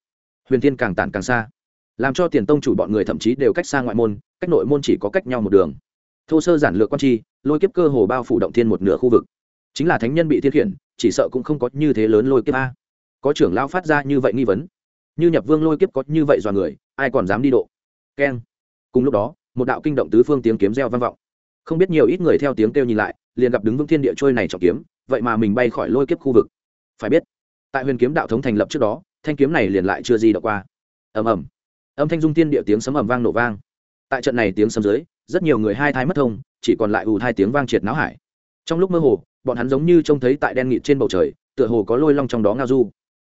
Speaker 1: Huyền thiên càng tản càng xa. Làm cho tiền tông chủ bọn người thậm chí đều cách xa ngoại môn, cách nội môn chỉ có cách nhau một đường. Thô sơ giản lược quan chi lôi kiếp cơ hồ bao phủ động thiên một nửa khu vực chính là thánh nhân bị thiên khiển, chỉ sợ cũng không có như thế lớn lôi kiếp a. Có trưởng lao phát ra như vậy nghi vấn, như nhập vương lôi kiếp có như vậy dọa người, ai còn dám đi độ? Keng. Cùng lúc đó, một đạo kinh động tứ phương tiếng kiếm reo vang vọng. Không biết nhiều ít người theo tiếng kêu nhìn lại, liền gặp đứng vững thiên địa trôi này trọng kiếm, vậy mà mình bay khỏi lôi kiếp khu vực. Phải biết, tại huyền kiếm đạo thống thành lập trước đó, thanh kiếm này liền lại chưa gì đọc qua. Ầm ầm. Âm thanh dung thiên địa tiếng sấm ầm vang nổ vang. Tại trận này tiếng sấm dưới, rất nhiều người hai thai mất thông, chỉ còn lại ù thai tiếng vang triệt náo hải. Trong lúc mơ hồ bọn hắn giống như trông thấy tại đen nghịt trên bầu trời, tựa hồ có lôi long trong đó ngao du.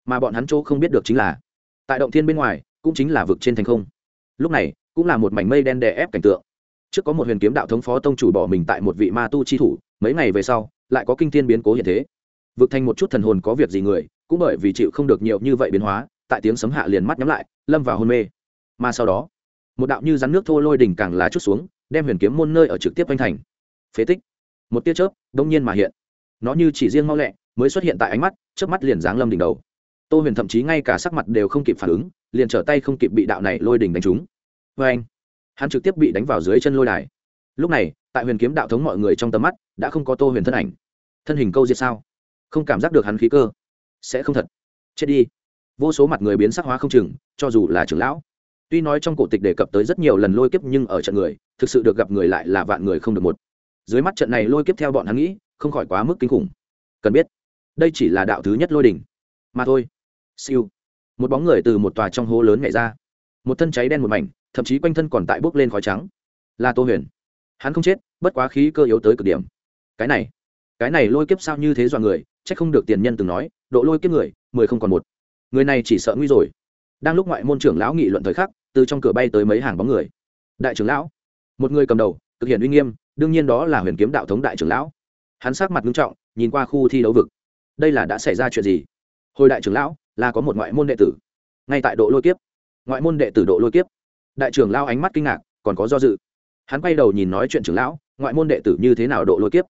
Speaker 1: Mà bọn hắn chỗ không biết được chính là, tại động thiên bên ngoài, cũng chính là vực trên thành không. Lúc này, cũng là một mảnh mây đen đè ép cảnh tượng. Trước có một huyền kiếm đạo thống phó tông chủ bỏ mình tại một vị ma tu chi thủ, mấy ngày về sau, lại có kinh thiên biến cố hiện thế. Vực thành một chút thần hồn có việc gì người, cũng bởi vì chịu không được nhiều như vậy biến hóa, tại tiếng sấm hạ liền mắt nhắm lại, lâm vào hôn mê. Mà sau đó, một đạo như rắn nước thô lôi đỉnh càng lá chút xuống, đem huyền kiếm môn nơi ở trực tiếp quanh thành. Phế tích. Một tia chớp, đông nhiên mà hiện nó như chỉ riêng mau lẹ, mới xuất hiện tại ánh mắt trước mắt liền giáng lâm đỉnh đầu. Tô huyền thậm chí ngay cả sắc mặt đều không kịp phản ứng, liền trở tay không kịp bị đạo này lôi đỉnh đánh trúng. Vê anh, hắn trực tiếp bị đánh vào dưới chân lôi đài. Lúc này, tại huyền kiếm đạo thống mọi người trong tầm mắt, đã không có tô huyền thân ảnh. Thân hình câu diệt sao? Không cảm giác được hắn khí cơ. Sẽ không thật. Chết đi. Vô số mặt người biến sắc hóa không chừng, cho dù là trưởng lão. Tuy nói trong cổ tịch đề cập tới rất nhiều lần lôi kiếp nhưng ở trận người, thực sự được gặp người lại là vạn người không được một. Dưới mắt trận này lôi kiếp theo bọn hắn nghĩ không khỏi quá mức kinh khủng. Cần biết, đây chỉ là đạo thứ nhất lôi đỉnh. Mà thôi, siêu. Một bóng người từ một tòa trong hố lớn nhảy ra. Một thân cháy đen một mảnh, thậm chí quanh thân còn tại bốc lên khói trắng. Là tô huyền. Hắn không chết, bất quá khí cơ yếu tới cực điểm. Cái này cái này lôi kiếp sao như thế dọa người c h ắ c không được tiền nhân từng nói, độ lôi kiếp người, mười không còn một. Người này chỉ sợ nguy rồi. Đang lúc ngoại môn trưởng lão nghị luận thời khắc, từ trong cửa bay tới mấy hàng bóng người. Đại trưởng lão. Một người cầm đầu thực hiện uy nghiêm, đương nhiên đó là huyền kiếm đạo thống đại trưởng lão hắn sát mặt nghiêm trọng, nhìn qua khu thi đấu vực. Đây là đã xảy ra chuyện gì? Hồi đại trưởng lão, là có một ngoại môn đệ tử. Ngay tại độ lôi kiếp. Ngoại môn đệ tử độ lôi kiếp. Đại trưởng lão ánh mắt kinh ngạc, còn có do dự. Hắn quay đầu nhìn nói chuyện trưởng lão, ngoại môn đệ tử như thế nào độ lôi kiếp?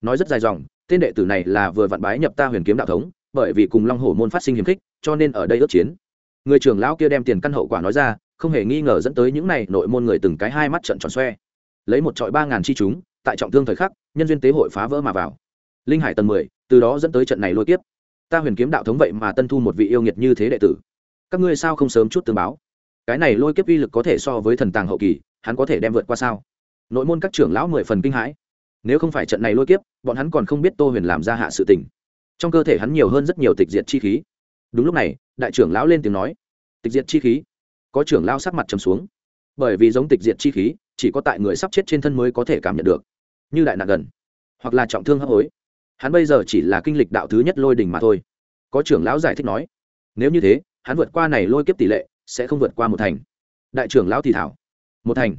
Speaker 1: Nói rất dài dòng, tên đệ tử này là vừa vặn bái nhập ta huyền kiếm đạo thống, bởi vì cùng long hổ môn phát sinh hiềm khích, cho nên ở đây ước chiến. Người trưởng lão kia đem tiền căn hậu quả nói ra, không hề nghi ngờ dẫn tới những này nội môn người từng cái hai mắt trận tròn xoe. Lấy một trọi ba ngàn chi chúng tại trọng thương thời khắc, nhân duyên tế hội phá vỡ mà vào. Linh hải tầng mười, từ đó dẫn tới trận này lôi tiếp ta huyền kiếm đạo thống vậy mà tân thu một vị yêu nghiệt như thế đệ tử. Các ngươi sao không sớm chút tương báo? Cái này lôi kiếp uy lực có thể so với thần tàng hậu kỳ, hắn có thể đem vượt qua sao? Nội môn các trưởng lão mười phần kinh hãi. Nếu không phải trận này lôi kiếp, bọn hắn còn không biết tô huyền làm ra hạ sự tình. Trong cơ thể hắn nhiều hơn rất nhiều tịch diệt chi khí. Đúng lúc này, đại trưởng lão lên tiếng nói. Tịch diệt chi khí? Có trưởng lão sắc mặt trầm xuống. Bởi vì giống tịch diệt chi khí chỉ có tại người sắp chết trên thân mới có thể cảm nhận được. Như đại nạn gần, hoặc là trọng thương hấp hối. Hắn bây giờ chỉ là kinh lịch đạo thứ nhất lôi đình mà thôi. Có trưởng lão giải thích nói, nếu như thế, hắn vượt qua này lôi kiếp tỷ lệ sẽ không vượt qua một thành. Đại trưởng lão thì thảo, một thành,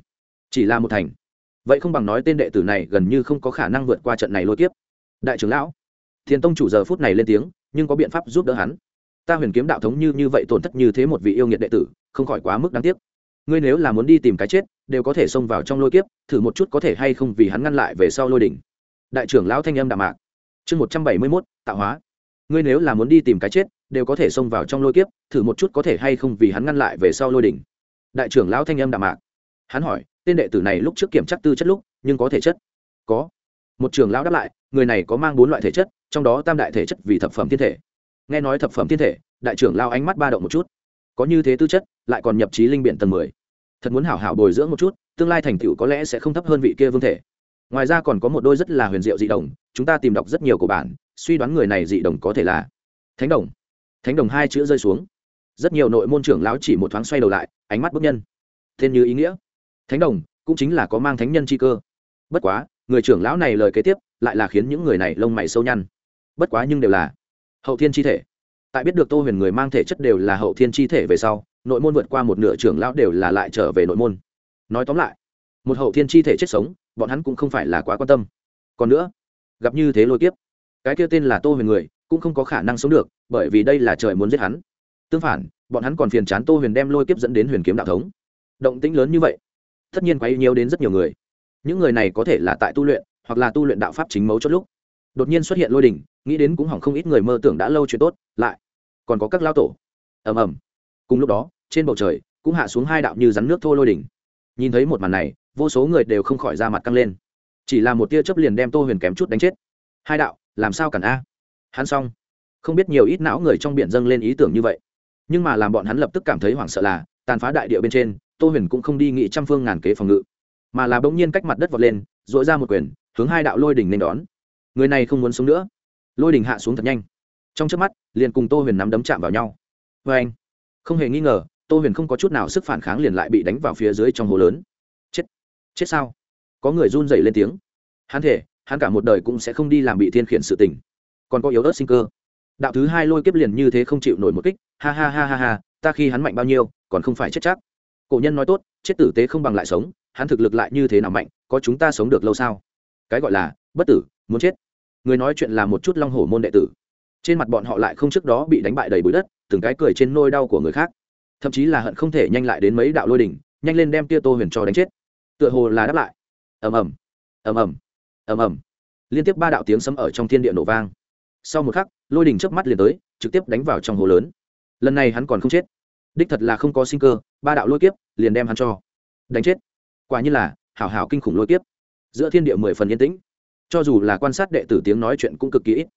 Speaker 1: chỉ là một thành. Vậy không bằng nói tên đệ tử này gần như không có khả năng vượt qua trận này lôi kiếp. Đại trưởng lão thiền tông chủ giờ phút này lên tiếng, nhưng có biện pháp giúp đỡ hắn. Ta huyền kiếm đạo thống như như vậy tổn thất như thế một vị yêu nghiệt đệ tử, không khỏi quá mức đáng tiếc ngươi nếu là muốn đi tìm cái chết, đều có thể xông vào trong lôi kiếp, thử một chút có thể hay không vì hắn ngăn lại về sau lôi đỉnh. Đại trưởng lão thanh âm đạm mạc. Chương một trăm bảy mươi mốt, tạo hóa. Ngươi nếu là muốn đi tìm cái chết, đều có thể xông vào trong lôi kiếp, thử một chút có thể hay không vì hắn ngăn lại về sau lôi đỉnh. Đại trưởng lão thanh âm đạm mạc. Hắn hỏi, tên đệ tử này lúc trước kiểm chắc tư chất lúc, nhưng có thể chất? Có. Một trưởng lão đáp lại, người này có mang bốn loại thể chất, trong đó tam đại thể chất vì thập phẩm thiên thể. Nghe nói thập phẩm thiên thể, đại trưởng lao ánh mắt ba động một chút. Có như thế tư chất, lại còn nhập trí linh biện tầng mười thật muốn hảo hảo bồi dưỡng một chút, tương lai thành tựu có lẽ sẽ không thấp hơn vị kia vương thể. Ngoài ra còn có một đôi rất là huyền diệu dị đồng, chúng ta tìm đọc rất nhiều của bản, suy đoán người này dị đồng có thể là thánh đồng. Thánh đồng hai chữ rơi xuống. Rất nhiều nội môn trưởng lão chỉ một thoáng xoay đầu lại, ánh mắt bức nhân. Tên như ý nghĩa. Thánh đồng cũng chính là có mang thánh nhân chi cơ. Bất quá, người trưởng lão này lời kế tiếp lại là khiến những người này lông mày sâu nhăn. Bất quá nhưng đều là hậu thiên chi thể. Tại biết được tô huyền người mang thể chất đều là hậu thiên chi thể về sau nội môn vượt qua một nửa trưởng lão đều là lại trở về nội môn. Nói tóm lại, một hậu thiên chi thể chết sống, bọn hắn cũng không phải là quá quan tâm. Còn nữa, gặp như thế lôi kiếp, cái kia tên là tô huyền người cũng không có khả năng sống được, bởi vì đây là trời muốn giết hắn. Tương phản, bọn hắn còn phiền chán tô huyền đem lôi kiếp dẫn đến huyền kiếm đạo thống. Động tĩnh lớn như vậy, tất nhiên quấy nhiều đến rất nhiều người. Những người này có thể là tại tu luyện, hoặc là tu luyện đạo pháp chính mấu chốt lúc. Đột nhiên xuất hiện lôi đình nghĩ đến cũng hỏng không ít người mơ tưởng đã lâu chuyện tốt, lại còn có các lao tổ. Ầm ầm cùng lúc đó, trên bầu trời, cũng hạ xuống hai đạo như rắn nước thô lôi đỉnh. Nhìn thấy một màn này, vô số người đều không khỏi ra mặt căng lên. Chỉ là một tia chớp liền đem tô huyền kém chút đánh chết. Hai đạo, làm sao cản a? Hắn xong. Không biết nhiều ít não người trong biển dâng lên ý tưởng như vậy. Nhưng mà làm bọn hắn lập tức cảm thấy hoảng sợ là, tàn phá đại địa bên trên, tô huyền cũng không đi nghị trăm phương ngàn kế phòng ngự. Mà là bỗng nhiên cách mặt đất vọt lên dội ra một quyền, hướng hai đạo lôi đỉnh nên đón. Người này không muốn sống nữa. Lôi đỉnh hạ xuống thật nhanh. Trong trước mắt, liền cùng tô huyền nắm đấm chạm vào nhau. Vê anh không hề nghi ngờ, tô huyền không có chút nào sức phản kháng liền lại bị đánh vào phía dưới trong hồ lớn. Chết. Chết sao? Có người run dày lên tiếng. Hắn thể, hắn cả một đời cũng sẽ không đi làm bị thiên khiển sự tình. Còn có yếu ớt sinh cơ. Đạo thứ hai lôi kiếp liền như thế không chịu nổi một kích. Ha ha ha ha ha, ta khi hắn mạnh bao nhiêu, còn không phải chết chắc. Cổ nhân nói tốt, chết tử tế không bằng lại sống, hắn thực lực lại như thế nào mạnh, có chúng ta sống được lâu sao? Cái gọi là, bất tử, muốn chết. Người nói chuyện là một chút long hổ môn đệ tử trên mặt bọn họ lại không trước đó bị đánh bại đầy bụi đất, từng cái cười trên nôi đau của người khác. Thậm chí là hận không thể nhanh lại đến mấy đạo lôi đỉnh, nhanh lên đem tia tô huyền cho đánh chết. Tựa hồ là đáp lại. Ầm ầm ầm ầm ầm ầm. Liên tiếp ba đạo tiếng sấm ở trong thiên địa nổ vang. Sau một khắc, lôi đỉnh chớp mắt liền tới, trực tiếp đánh vào trong hồ lớn. Lần này hắn còn không chết. Đích thật là không có sinh cơ, ba đạo lôi kiếp liền đem hắn cho đánh chết. Quả như là, hảo hảo kinh khủng lôi kiếp. Giữa thiên địa mười phần yên tĩnh. Cho dù là quan sát đệ tử tiếng nói chuyện cũng cực kỳ ít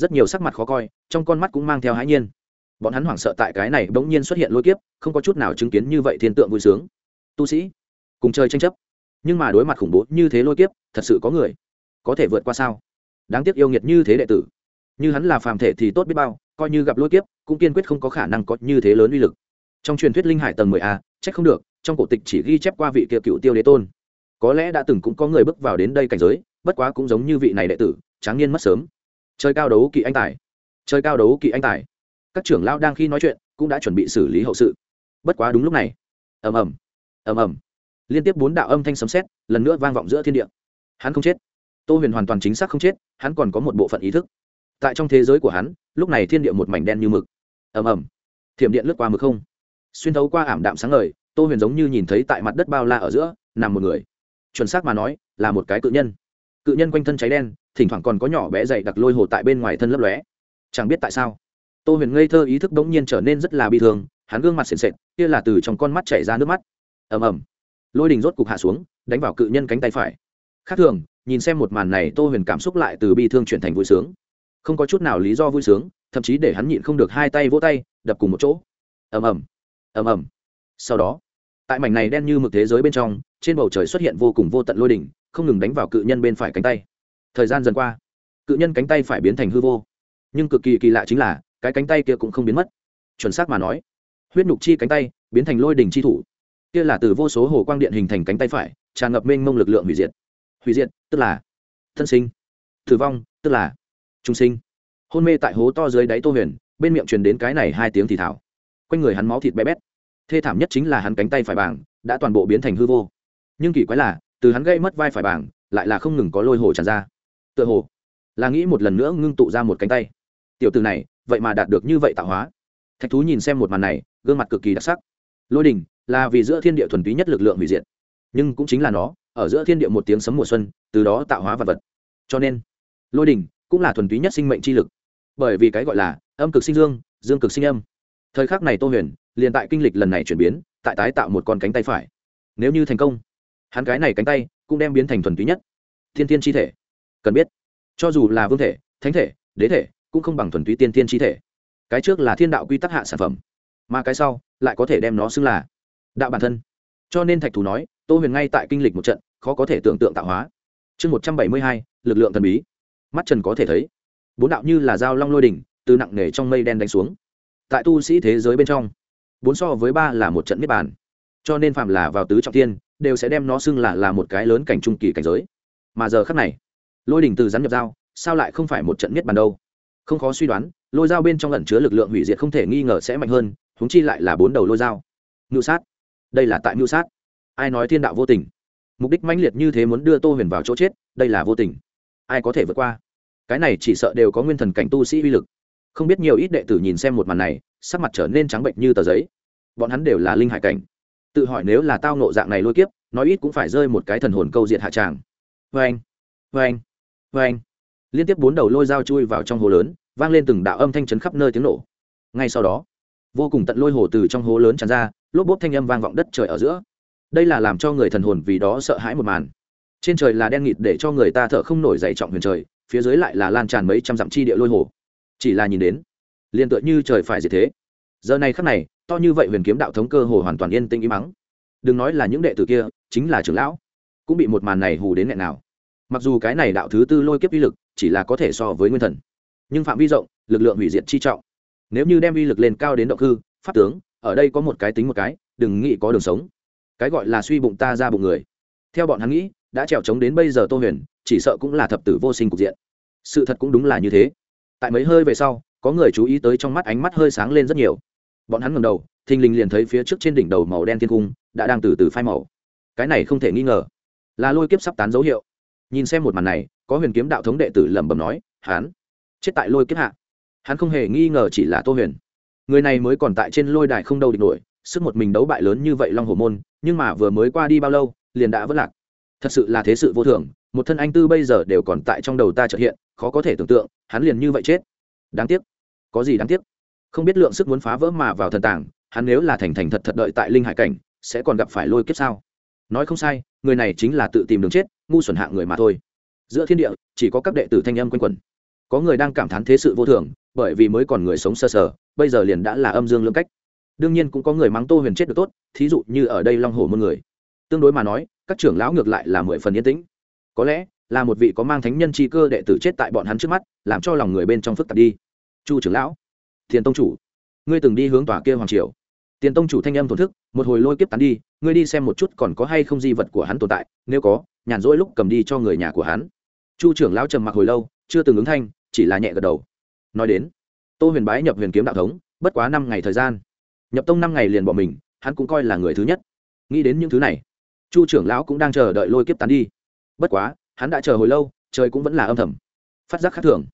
Speaker 1: rất nhiều sắc mặt khó coi, trong con mắt cũng mang theo hãi nhiên. Bọn hắn hoảng sợ tại cái này bỗng nhiên xuất hiện lôi kiếp, không có chút nào chứng kiến như vậy thiên tượng vui sướng. Tu sĩ, cùng chơi tranh chấp. Nhưng mà đối mặt khủng bố như thế lôi kiếp, thật sự có người có thể vượt qua sao? Đáng tiếc yêu nghiệt như thế đệ tử. Như hắn là phàm thể thì tốt biết bao, coi như gặp lôi kiếp, cũng kiên quyết không có khả năng có như thế lớn uy lực. Trong truyền thuyết linh hải tầng mười a trách không được, trong cổ tịch chỉ ghi chép qua vị kia cựu tiêu đế tôn. Có lẽ đã từng cũng có người bước vào đến đây cảnh giới, bất quá cũng giống như vị này đệ tử, tráng niên mất sớm chơi cao đấu kỵ anh tài. Chơi cao đấu kỵ anh tài. Các trưởng lao đang khi nói chuyện cũng đã chuẩn bị xử lý hậu sự. Bất quá đúng lúc này. Ầm ầm. Ầm ầm. Liên tiếp bốn đạo âm thanh sấm sét lần nữa vang vọng giữa thiên địa. Hắn không chết. Tô huyền hoàn toàn chính xác không chết, hắn còn có một bộ phận ý thức. Tại trong thế giới của hắn, lúc này thiên địa một mảnh đen như mực. Ầm ầm. Thiểm điện lướt qua mực không. Xuyên thấu qua ảm đạm sáng ngời, tô huyền giống như nhìn thấy tại mặt đất bao la ở giữa, nằm một người. Chuẩn xác mà nói, là một cái cự nhân. Cự nhân quanh thân cháy đen thỉnh thoảng còn có nhỏ bé dày đặc lôi hồ tại bên ngoài thân lấp lóe. Chẳng biết tại sao, tô huyền ngây thơ ý thức đ ố n g nhiên trở nên rất là bi thương, hắn gương mặt sền sệt, kia là từ trong con mắt chảy ra nước mắt. Ầm ầm, lôi đình rốt cục hạ xuống, đánh vào cự nhân cánh tay phải. Khác thường, nhìn xem một màn này, tô huyền cảm xúc lại từ bi thương chuyển thành vui sướng. Không có chút nào lý do vui sướng, thậm chí để hắn nhịn không được hai tay vỗ tay, đập cùng một chỗ. Ầm ầm ầm ầm. Sau đó, tại mảnh này đen như mực thế giới bên trong, trên bầu trời xuất hiện vô cùng vô tận lôi đỉnh không ngừng đánh vào cự nhân bên phải cánh tay thời gian dần qua, cự nhân cánh tay phải biến thành hư vô. Nhưng cực kỳ kỳ lạ chính là, cái cánh tay kia cũng không biến mất. Chuẩn xác mà nói, huyết nhục chi cánh tay biến thành lôi đình chi thủ. Kia là từ vô số hồ quang điện hình thành cánh tay phải, tràn ngập mênh mông lực lượng hủy diệt. Hủy diệt, tức là thân sinh. Tử vong, tức là trung sinh. Hôn mê tại hố to dưới đáy tô huyền, bên miệng truyền đến cái này hai tiếng thì thảo quanh người hắn máu thịt bé bét. Thê thảm nhất chính là hắn cánh tay phải bảng đã toàn bộ biến thành hư vô. Nhưng kỳ quái là, từ hắn gây mất vai phải bảng lại là không ngừng có lôi hồ tràn ra tựa hồ là nghĩ một lần nữa ngưng tụ ra một cánh tay. Tiểu từ này, vậy mà đạt được như vậy tạo hóa. Thạch thú nhìn xem một màn này, gương mặt cực kỳ đặc sắc. Lôi đình, là vì giữa thiên địa thuần túy nhất lực lượng hủy diệt. Nhưng cũng chính là nó, ở giữa thiên địa một tiếng sấm mùa xuân, từ đó tạo hóa vật vật. Cho nên, lôi đình cũng là thuần túy nhất sinh mệnh chi lực. Bởi vì cái gọi là âm cực sinh dương dương cực sinh âm. Thời khắc này tô huyền liền tại kinh lịch lần này chuyển biến, tại tái tạo một con cánh tay phải. Nếu như thành công, hắn cái này cánh tay cũng đem biến thành thuần túy nhất. Thiên thiên chi thể cần biết. Cho dù là vương thể, thánh thể, đế thể, cũng không bằng thuần túy tiên tiên chi thể. Cái trước là thiên đạo quy tắc hạ sản phẩm, mà cái sau lại có thể đem nó xưng là đạo bản thân. Cho nên thạch thú nói, tô huyền ngay tại kinh lịch một trận, khó có thể tưởng tượng tạo hóa. Chương một trăm bảy mươi hai, lực lượng thần bí. Mắt trần có thể thấy, bốn đạo như là dao long lôi đỉnh, từ nặng nề trong mây đen đánh xuống. Tại tu sĩ thế giới bên trong, bốn so với ba là một trận niết bàn. Cho nên phạm là vào tứ trọng tiên đều sẽ đem nó xưng là là một cái lớn cảnh trung kỳ cảnh giới. Mà giờ khắc này lôi đình từ rắn nhập dao, sao lại không phải một trận miết bàn đâu? Không khó suy đoán, lôi dao bên trong ẩn chứa lực lượng hủy diệt không thể nghi ngờ sẽ mạnh hơn húng chi lại là bốn đầu lôi dao. Ngưu sát. Đây là tại ngưu sát. Ai nói thiên đạo vô tình? Mục đích mãnh liệt như thế muốn đưa tô huyền vào chỗ chết, đây là vô tình. Ai có thể vượt qua? Cái này chỉ sợ đều có nguyên thần cảnh tu sĩ uy lực. Không biết nhiều ít đệ tử nhìn xem một màn này, sắc mặt trở nên trắng bệnh như tờ giấy. Bọn hắn đều là linh hải cảnh. Tự hỏi nếu là tao nộ dạng này lôi kiếp, nói ít cũng phải rơi một cái thần hồn câu diện hạ tràng. Vê anh vê anh vê anh, liên tiếp bốn đầu lôi dao chui vào trong hồ lớn, vang lên từng đạo âm thanh chấn khắp nơi tiếng nổ. Ngay sau đó, vô cùng tận lôi hồ từ trong hố lớn tràn ra, lốp bốp thanh âm vang vọng đất trời ở giữa. Đây là làm cho người thần hồn vì đó sợ hãi một màn. Trên trời là đen nghịt để cho người ta thở không nổi dày trọng huyền trời, phía dưới lại là lan tràn mấy trăm dặm chi địa lôi hồ. Chỉ là nhìn đến, liền tựa như trời phải gì thế. Giờ này khắc này, to như vậy huyền kiếm đạo thống cơ hồ hoàn toàn yên tĩnh im mắng đừng nói là những đệ tử kia, chính là trưởng lão, cũng bị một màn này hù đến nghẹn nào mặc dù cái này đạo thứ tư lôi kiếp uy lực chỉ là có thể so với nguyên thần, nhưng phạm vi rộng, lực lượng hủy diệt chi trọng. Nếu như đem uy lực lên cao đến động hư, pháp tướng, ở đây có một cái tính một cái, đừng nghĩ có đường sống. Cái gọi là suy bụng ta ra bụng người. Theo bọn hắn nghĩ, đã trèo trống đến bây giờ tô huyền, chỉ sợ cũng là thập tử vô sinh cục diện. Sự thật cũng đúng là như thế. Tại mấy hơi về sau, có người chú ý tới trong mắt ánh mắt hơi sáng lên rất nhiều. Bọn hắn ngầm đầu, thình lình liền thấy phía trước trên đỉnh đầu màu đen thiên cung, đã đang từ từ phai màu. Cái này không thể nghi ngờ là lôi kiếp sắp tán dấu hiệu nhìn xem một màn này, có huyền kiếm đạo thống đệ tử lẩm bẩm nói, hán, chết tại lôi kiếp hạ. Hắn không hề nghi ngờ chỉ là tô huyền. Người này mới còn tại trên lôi đài không đâu địch nổi, sức một mình đấu bại lớn như vậy long hồ môn, nhưng mà vừa mới qua đi bao lâu, liền đã vất lạc. Thật sự là thế sự vô thường, một thân anh tư bây giờ đều còn tại trong đầu ta trợ hiện, khó có thể tưởng tượng, hắn liền như vậy chết. Đáng tiếc. Có gì đáng tiếc? Không biết lượng sức muốn phá vỡ mà vào thần tàng hắn nếu là thành thành thật thật đợi tại linh hải cảnh, sẽ còn gặp phải lôi kiếp sao? Nói không sai người này chính là tự tìm đường chết ngu xuẩn hạ người mà thôi. Giữa thiên địa chỉ có các đệ tử thanh âm quanh quẩn. Có người đang cảm thán thế sự vô thường bởi vì mới còn người sống sơ sờ, sờ bây giờ liền đã là âm dương lưỡng cách. Đương nhiên cũng có người mắng tô huyền chết được tốt thí dụ như ở đây long hồ môn người. Tương đối mà nói các trưởng lão ngược lại là mười phần yên tĩnh. Có lẽ là một vị có mang thánh nhân chi cơ đệ tử chết tại bọn hắn trước mắt làm cho lòng người bên trong phức tạp đi. Chu trưởng lão thiền tông chủ ngươi từng đi hướng tòa kia hoàng triều tiền tông chủ thanh âm thổn thức, một hồi lôi kiếp tán đi, ngươi đi xem một chút còn có hay không di vật của hắn tồn tại, nếu có, nhàn rỗi lúc cầm đi cho người nhà của hắn. Chu trưởng lão trầm mặc hồi lâu, chưa từng ứng thanh, chỉ là nhẹ gật đầu. Nói đến, tô huyền bái nhập huyền kiếm đạo thống, bất quá năm ngày thời gian. Nhập tông năm ngày liền bỏ mình, hắn cũng coi là người thứ nhất. Nghĩ đến những thứ này, chu trưởng lão cũng đang chờ đợi lôi kiếp tán đi. Bất quá, hắn đã chờ hồi lâu, trời cũng vẫn là âm thầm. Phát giác khác thường,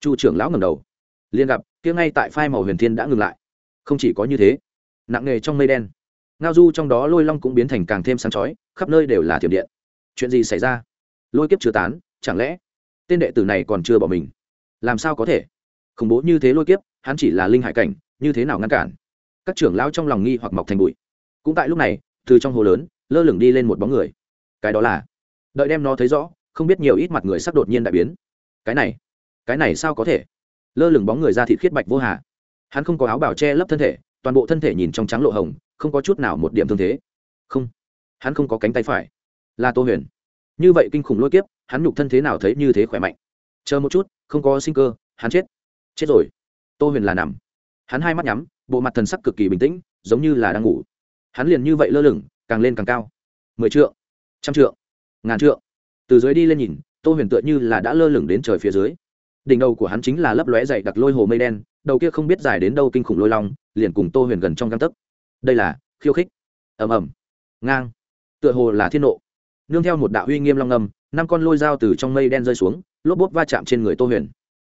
Speaker 1: chu trưởng lão ngầm đầu. Liền gặp, kia ngay tại phai màu huyền thiên đã ngừng lại. Không chỉ có như thế nặng nề trong mây đen. Ngao du trong đó lôi long cũng biến thành càng thêm sáng chói, khắp nơi đều là thiểm điện. Chuyện gì xảy ra? Lôi kiếp chưa tán, chẳng lẽ tên đệ tử này còn chưa bỏ mình? Làm sao có thể? Khủng bố như thế lôi kiếp, hắn chỉ là linh hải cảnh, như thế nào ngăn cản? Các trưởng lão trong lòng nghi hoặc mọc thành bụi. Cũng tại lúc này, từ trong hồ lớn, lơ lửng đi lên một bóng người. Cái đó là? Đợi đem nó thấy rõ, không biết nhiều ít mặt người sắp đột nhiên đại biến. Cái này cái này sao có thể? Lơ lửng bóng người ra thịt khiết bạch vô hà. Hắn không có áo bảo che lấp thân thể toàn bộ thân thể nhìn trong trắng lộ hồng, không có chút nào một điểm thương thế. Không, hắn không có cánh tay phải. Là tô huyền. Như vậy kinh khủng lôi kiếp, hắn nhục thân thế nào thấy như thế khỏe mạnh. Chờ một chút, không có sinh cơ, hắn chết. Chết rồi. Tô huyền là nằm. Hắn hai mắt nhắm, bộ mặt thần sắc cực kỳ bình tĩnh, giống như là đang ngủ. Hắn liền như vậy lơ lửng, càng lên càng cao. Mười triệu trăm triệu ngàn triệu từ dưới đi lên nhìn, tô huyền tựa như là đã lơ lửng đến trời phía dưới đỉnh đầu của hắn chính là lấp lóe dày đặc lôi hồ mây đen, đầu kia không biết dài đến đâu kinh khủng lôi long, liền cùng tô huyền gần trong găng tấc. Đây là khiêu khích. Ầm ầm. Ngang. Tựa hồ là thiên nộ. Nương theo một đạo huy nghiêm long ngầm năm con lôi dao từ trong mây đen rơi xuống, lốp bốt va chạm trên người tô huyền.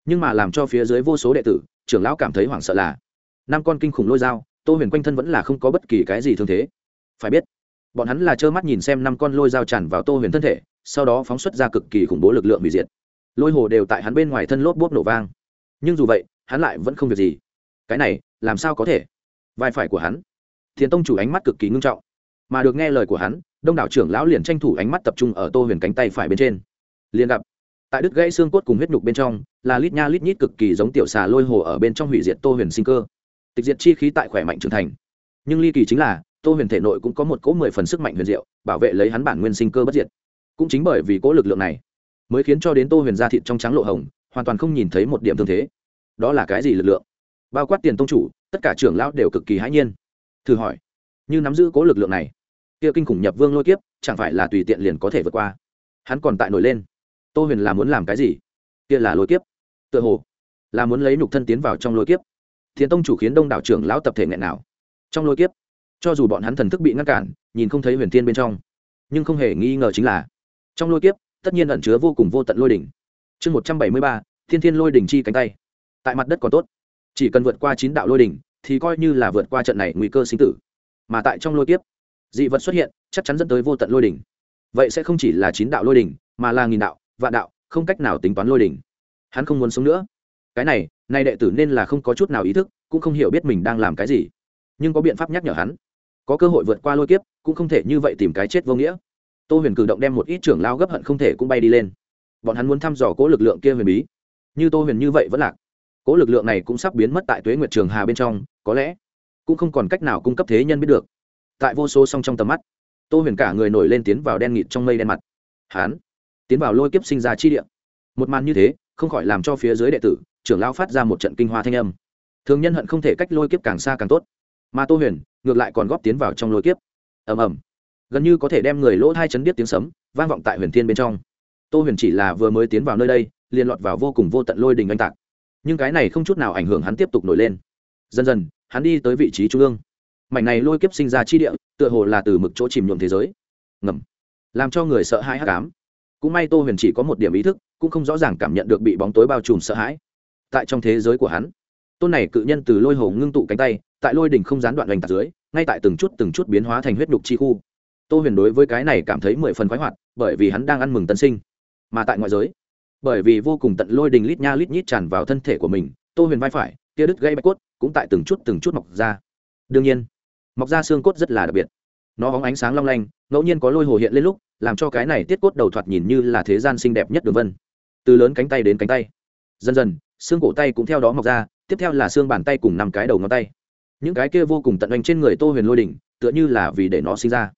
Speaker 1: Nhưng mà làm cho phía dưới vô số đệ tử, trưởng lão cảm thấy hoảng sợ là, năm con kinh khủng lôi dao, tô huyền quanh thân vẫn là không có bất kỳ cái gì thương thế. Phải biết, bọn hắn là trơ mắt nhìn xem năm con lôi dao tràn vào tô huyền thân thể, sau đó phóng xuất ra cực kỳ khủng bố lực lượng hủy diệt lôi hồ đều tại hắn bên ngoài thân lốp bốp nổ vang. Nhưng dù vậy, hắn lại vẫn không việc gì. Cái này, làm sao có thể? Vai phải của hắn. Thiền tông chủ ánh mắt cực kỳ ngưng trọng. Mà được nghe lời của hắn, đông đảo trưởng lão liền tranh thủ ánh mắt tập trung ở tô huyền cánh tay phải bên trên. Liền gặp, tại đứt gãy xương cốt cùng huyết nhục bên trong, là lít nha lít nhít cực kỳ giống tiểu xà lôi hồ ở bên trong hủy diệt tô huyền sinh cơ. Tịch diệt chi khí tại khỏe mạnh trưởng thành. Nhưng ly kỳ chính là, tô huyền thể nội cũng có một cỗ mười phần sức mạnh huyền diệu, bảo vệ lấy hắn bản nguyên sinh cơ bất diệt. Cũng chính bởi vì cỗ lực lượng này mới khiến cho đến tô huyền ra thịt trong trắng lộ hồng, hoàn toàn không nhìn thấy một điểm thương thế. Đó là cái gì lực lượng? Bao quát tiền tông chủ, tất cả trưởng lão đều cực kỳ hãi nhiên. Thử hỏi, như nắm giữ cố lực lượng này, kia kinh khủng nhập vương lôi kiếp, chẳng phải là tùy tiện liền có thể vượt qua? Hắn còn tại nổi lên. Tô huyền là muốn làm cái gì? Kia là lôi kiếp. Tựa hồ là muốn lấy nhục thân tiến vào trong lôi kiếp. Thiền tông chủ khiến đông đảo trưởng lão tập thể nghẹn nào. Trong lôi kiếp, cho dù bọn hắn thần thức bị ngăn cản, nhìn không thấy huyền thiên bên trong. Nhưng không hề nghi ngờ chính là, trong lôi kiếp tất nhiên ẩn chứa vô cùng vô tận lôi đỉnh. Chương một trăm bảy mươi ba, thiên thiên lôi đỉnh chi cánh tay. Tại mặt đất còn tốt. Chỉ cần vượt qua chín đạo lôi đỉnh, thì coi như là vượt qua trận này nguy cơ sinh tử. Mà tại trong lôi kiếp, dị vật xuất hiện, chắc chắn dẫn tới vô tận lôi đỉnh. Vậy sẽ không chỉ là chín đạo lôi đỉnh, mà là nghìn đạo, vạn đạo, không cách nào tính toán lôi đỉnh. Hắn không muốn sống nữa. Cái này, nay đệ tử nên là không có chút nào ý thức, cũng không hiểu biết mình đang làm cái gì. Nhưng có biện pháp nhắc nhở hắn. Có cơ hội vượt qua lôi kiếp, cũng không thể như vậy tìm cái chết vô nghĩa tô huyền cử động đem một ít trưởng lao gấp hận không thể cũng bay đi lên. Bọn hắn muốn thăm dò cố lực lượng kia huyền bí. Như tô huyền như vậy vẫn lạc. Cố lực lượng này cũng sắp biến mất tại tuế nguyệt trường hà bên trong, có lẽ cũng không còn cách nào cung cấp thế nhân biết được. Tại vô số song trong tầm mắt, tô huyền cả người nổi lên tiến vào đen nghịt trong mây đen mặt. Hán tiến vào lôi kiếp sinh ra chi địa. Một màn như thế, không khỏi làm cho phía dưới đệ tử, trưởng lao phát ra một trận kinh hoa thanh âm. Thường nhân hận không thể cách lôi kiếp càng xa càng tốt. Mà tô huyền, ngược lại còn góp tiến vào trong lôi kiếp. Ầm ầm gần như có thể đem người lỗ hai chấn điếc tiếng sấm vang vọng tại huyền thiên bên trong. Tô huyền chỉ là vừa mới tiến vào nơi đây, liền lọt vào vô cùng vô tận lôi đình oanh tạc. Nhưng cái này không chút nào ảnh hưởng hắn tiếp tục nổi lên. Dần dần, hắn đi tới vị trí trung ương. Mảnh này lôi kiếp sinh ra chi địa, tựa hồ là từ mực chỗ chìm nhuộm thế giới. Ngầm. Làm cho người sợ hãi hắc ám. Cũng may tô huyền chỉ có một điểm ý thức, cũng không rõ ràng cảm nhận được bị bóng tối bao trùm sợ hãi. Tại trong thế giới của hắn, tôn này cự nhân từ lôi hồ ngưng tụ cánh tay, tại lôi đỉnh không gián đoạn hoành tạc dưới, ngay tại từng chút từng chút biến hóa thành huyết nhục chi khu tô huyền đối với cái này cảm thấy mười phần khoái hoạt, bởi vì hắn đang ăn mừng tân sinh. Mà tại ngoại giới, bởi vì vô cùng tận lôi đình lít nha lít nhít tràn vào thân thể của mình, tô huyền vai phải tia đứt gây bạch cốt, cũng tại từng chút từng chút mọc ra. Đương nhiên, mọc ra xương cốt rất là đặc biệt. Nó hóng ánh sáng long lanh, ngẫu nhiên có lôi hồ hiện lên lúc, làm cho cái này tiết cốt đầu thoạt nhìn như là thế gian xinh đẹp nhất đường vân. Từ lớn cánh tay đến cánh tay, dần dần, xương cổ tay cũng theo đó mọc ra, tiếp theo là xương bàn tay cùng năm cái đầu ngón tay. Những cái kia vô cùng tận oanh trên người tô huyền lôi đỉnh, tựa như là vì để nó sinh ra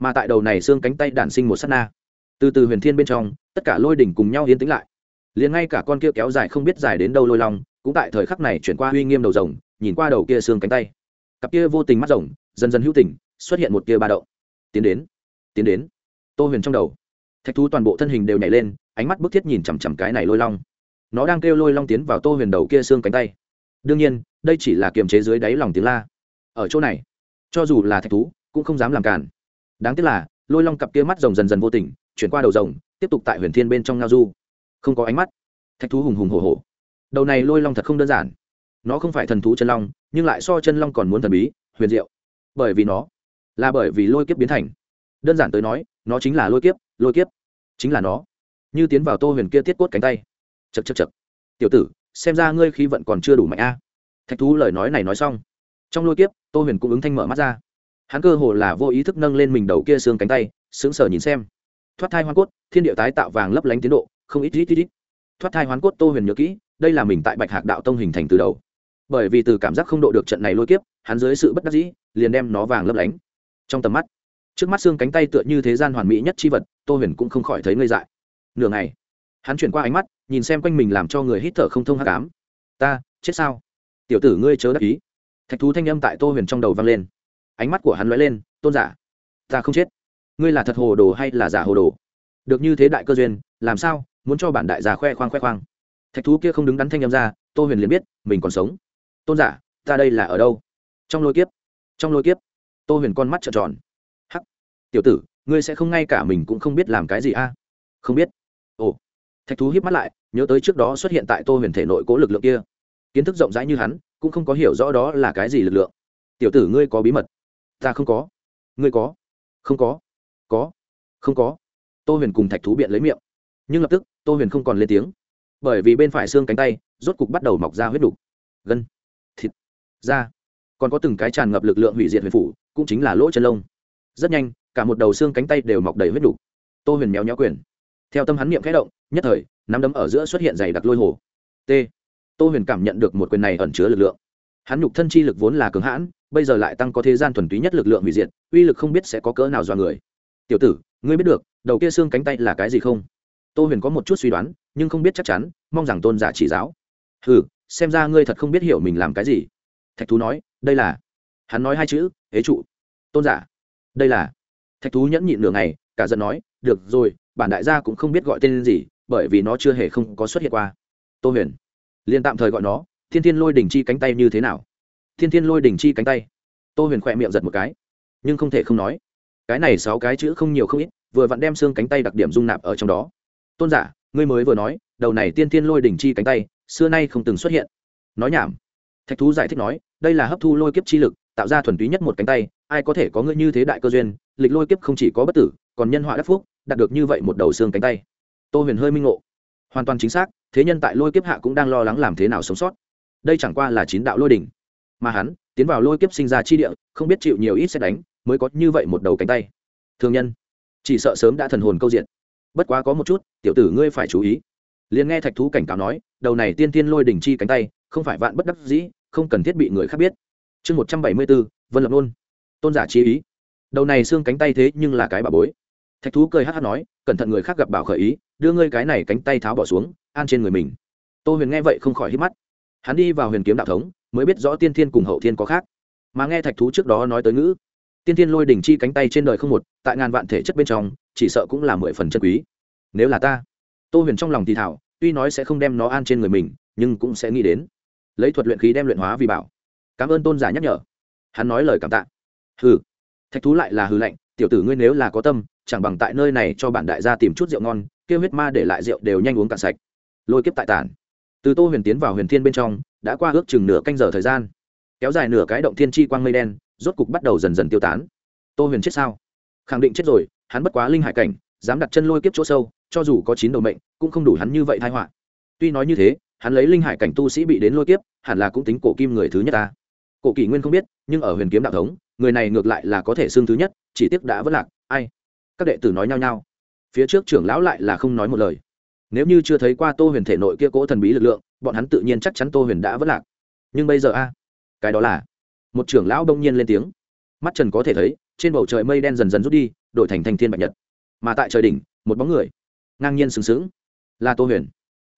Speaker 1: mà tại đầu này xương cánh tay đản sinh một s á t na. Từ từ huyền thiên bên trong, tất cả lôi đỉnh cùng nhau hiến tính lại. Liền ngay cả con kia kéo dài không biết dài đến đâu lôi long, cũng tại thời khắc này chuyển qua uy nghiêm đầu rồng, nhìn qua đầu kia xương cánh tay. Cặp kia vô tình mắt rồng, dần dần hữu tình, xuất hiện một kia ba đậu tiến đến tiến đến. Tô huyền trong đầu, thạch thú toàn bộ thân hình đều nhảy lên, ánh mắt bức thiết nhìn chằm chằm cái này lôi long. Nó đang kêu lôi long tiến vào tô huyền đầu kia xương cánh tay. Đương nhiên, đây chỉ là kiềm chế dưới đáy lòng tiếng la. Ở chỗ này, cho dù là thạch thú, cũng không dám làm cản đáng tiếc là, lôi long cặp kia mắt rồng dần dần vô tình, chuyển qua đầu rồng, tiếp tục tại huyền thiên bên trong ngao du. Không có ánh mắt. Thạch thú hùng hùng hồ hồ đầu này lôi long thật không đơn giản. Nó không phải thần thú chân long, nhưng lại so chân long còn muốn thần bí, huyền diệu. Bởi vì nó là bởi vì lôi kiếp biến thành. Đơn giản tới nói, nó chính là lôi kiếp lôi kiếp chính là nó. Như tiến vào tô huyền kia tiết cốt cánh tay. Chật chật chật tiểu tử, xem ra ngươi khí vận còn chưa đủ mạnh a. Thạch thú lời nói này nói xong. Trong lôi kiếp, tô huyền cũng ứng thanh mở mắt ra hắn cơ hồ là vô ý thức nâng lên mình đầu kia xương cánh tay, sững sờ nhìn xem. Thoát thai hoa cốt, thiên địa tái tạo vàng lấp lánh tiến độ, không ít ít ít ít. Thoát thai hoán cốt tô huyền nhớ kỹ, đây là mình tại bạch hạc đạo tông hình thành từ đầu. Bởi vì từ cảm giác không độ được trận này lôi kiếp, hắn dưới sự bất đắc dĩ, liền đem nó vàng lấp lánh. Trong tầm mắt, trước mắt xương cánh tay tựa như thế gian hoàn mỹ nhất chi vật, tô huyền cũng không khỏi thấy ngây dại. Nửa ngày, hắn chuyển qua ánh mắt, nhìn xem quanh mình làm cho người hít thở không thông hát cám ta, chết sao? Tiểu tử ngươi chớ đắc ý. Thạch thú thanh âm tại tô huyền trong đầu vang lên ánh mắt của hắn lóe lên, tôn giả, ta không chết. Ngươi là thật hồ đồ hay là giả hồ đồ? Được như thế đại cơ duyên, làm sao muốn cho bản đại gia khoe khoang khoe khoang? Thạch thú kia không đứng đắn thanh âm ra, tô huyền liền biết mình còn sống. Tôn giả, ta đây là ở đâu? Trong lôi kiếp. Trong lôi kiếp. Tô huyền con mắt trợn tròn. Hắc, tiểu tử, ngươi sẽ không ngay cả mình cũng không biết làm cái gì a? Không biết. Ồ. Thạch thú hiếp mắt lại, nhớ tới trước đó xuất hiện tại tô huyền thể nội cố lực lượng kia. Kiến thức rộng rãi như hắn, cũng không có hiểu rõ đó là cái gì lực lượng. Tiểu tử, ngươi có bí mật ta không có. Ngươi có? Không có. Có. Không có. Tô huyền cùng thạch thú biện lấy miệng. Nhưng lập tức, tô huyền không còn lên tiếng. Bởi vì bên phải xương cánh tay, rốt cục bắt đầu mọc ra huyết đục. Gân. Thịt. Da. Còn có từng cái tràn ngập lực lượng hủy diệt huyền phủ, cũng chính là lỗ chân lông. Rất nhanh, cả một đầu xương cánh tay đều mọc đầy huyết đục. Tô huyền méo nhó quyền. Theo tâm hắn niệm khẽ động, nhất thời, nắm đấm ở giữa xuất hiện dày đặc lôi hồ. T. Tô huyền cảm nhận được một quyền này ẩn chứa lực lượng. Hắn nhục thân chi lực vốn là cứng hãn bây giờ lại tăng có thế gian thuần túy nhất lực lượng hủy diệt, uy lực không biết sẽ có cỡ nào do người. Tiểu tử, ngươi biết được, đầu kia xương cánh tay là cái gì không? Tô huyền có một chút suy đoán, nhưng không biết chắc chắn, mong rằng tôn giả chỉ giáo. Ừ xem ra ngươi thật không biết hiểu mình làm cái gì. Thạch thú nói, đây là. Hắn nói hai chữ ế trụ. Tôn giả, đây là. Thạch thú nhẫn nhịn nửa ngày, cả giận nói, được rồi, bản đại gia cũng không biết gọi tên gì, bởi vì nó chưa hề không có xuất hiện qua. Tô huyền, liền tạm thời gọi nó, thiên thiên lôi đỉnh chi cánh tay như thế nào? Thiên thiên lôi đỉnh chi cánh tay. Tô huyền khỏe miệng giật một cái, nhưng không thể không nói, cái này sáu cái chữ không nhiều không ít, vừa vặn đem xương cánh tay đặc điểm dung nạp ở trong đó. Tôn giả, ngươi mới vừa nói, đầu này tiên thiên lôi đỉnh chi cánh tay, xưa nay không từng xuất hiện. Nói nhảm. Thạch thú giải thích nói, đây là hấp thu lôi kiếp chi lực, tạo ra thuần túy nhất một cánh tay, ai có thể có ngươi như thế đại cơ duyên, lịch lôi kiếp không chỉ có bất tử, còn nhân họa đắc phúc, đạt được như vậy một đầu xương cánh tay. Tô huyền hơi minh ngộ. Hoàn toàn chính xác, thế nhân tại lôi kiếp hạ cũng đang lo lắng làm thế nào sống sót. Đây chẳng qua là chín đạo lôi đỉnh mà hắn tiến vào lôi kiếp sinh ra chi địa, không biết chịu nhiều ít sẽ đánh, mới có như vậy một đầu cánh tay. Thương nhân, chỉ sợ sớm đã thần hồn câu diện bất quá có một chút, tiểu tử ngươi phải chú ý. Liền nghe thạch thú cảnh cáo nói, đầu này tiên tiên lôi đỉnh chi cánh tay, không phải vạn bất đắc dĩ, không cần thiết bị người khác biết. Chương một trăm bảy mươi bốn vân lập nôn. Tôn giả chi ý. Đầu này xương cánh tay thế nhưng là cái bà bối. Thạch thú cười hát hát nói, cẩn thận người khác gặp bảo khởi ý, đưa ngươi cái này cánh tay tháo bỏ xuống, an trên người mình. Tô huyền nghe vậy không khỏi hít mắt. Hắn đi vào huyền kiếm đạo thống mới biết rõ tiên thiên cùng hậu thiên có khác. Mà nghe thạch thú trước đó nói tới ngữ, tiên thiên lôi đỉnh chi cánh tay trên đời không một, tại ngàn vạn thể chất bên trong, chỉ sợ cũng là mười phần chân quý. Nếu là ta, tô huyền trong lòng thì thảo, tuy nói sẽ không đem nó an trên người mình, nhưng cũng sẽ nghĩ đến. Lấy thuật luyện khí đem luyện hóa vì bảo. Cảm ơn tôn giả nhắc nhở. Hắn nói lời cảm tạ. Hừ. Thạch thú lại là hư lệnh tiểu tử ngươi nếu là có tâm, chẳng bằng tại nơi này cho bản đại gia tìm chút rượu ngon kêu huyết ma để lại rượu đều nhanh uống cạn sạch. Lôi kiếp tại tản từ tô huyền tiến vào huyền thiên bên trong, đã qua ước chừng nửa canh giờ thời gian. Kéo dài nửa cái động thiên chi quang mây đen, rốt cục bắt đầu dần dần tiêu tán. Tô huyền chết sao? Khẳng định chết rồi, hắn bất quá linh hải cảnh, dám đặt chân lôi kiếp chỗ sâu, cho dù có chín đầu mệnh, cũng không đủ hắn như vậy thai họa. Tuy nói như thế, hắn lấy linh hải cảnh tu sĩ bị đến lôi kiếp, hẳn là cũng tính cổ kim người thứ nhất ta. Cổ kỷ nguyên không biết, nhưng ở huyền kiếm đạo thống, người này ngược lại là có thể xương thứ nhất, chỉ tiếc đã vất lạc, ai? Các đệ tử nói nhau nhau phía trước trưởng lão lại là không nói một lời nếu như chưa thấy qua tô huyền thể nội kia cỗ thần bí lực lượng, bọn hắn tự nhiên chắc chắn tô huyền đã vất lạc. Nhưng bây giờ a, cái đó là, một trưởng lão đông nhiên lên tiếng. Mắt trần có thể thấy, trên bầu trời mây đen dần dần rút đi, đổi thành thành thiên bạch nhật. Mà tại trời đỉnh, một bóng người, ngang nhiên sừng sững, là tô huyền.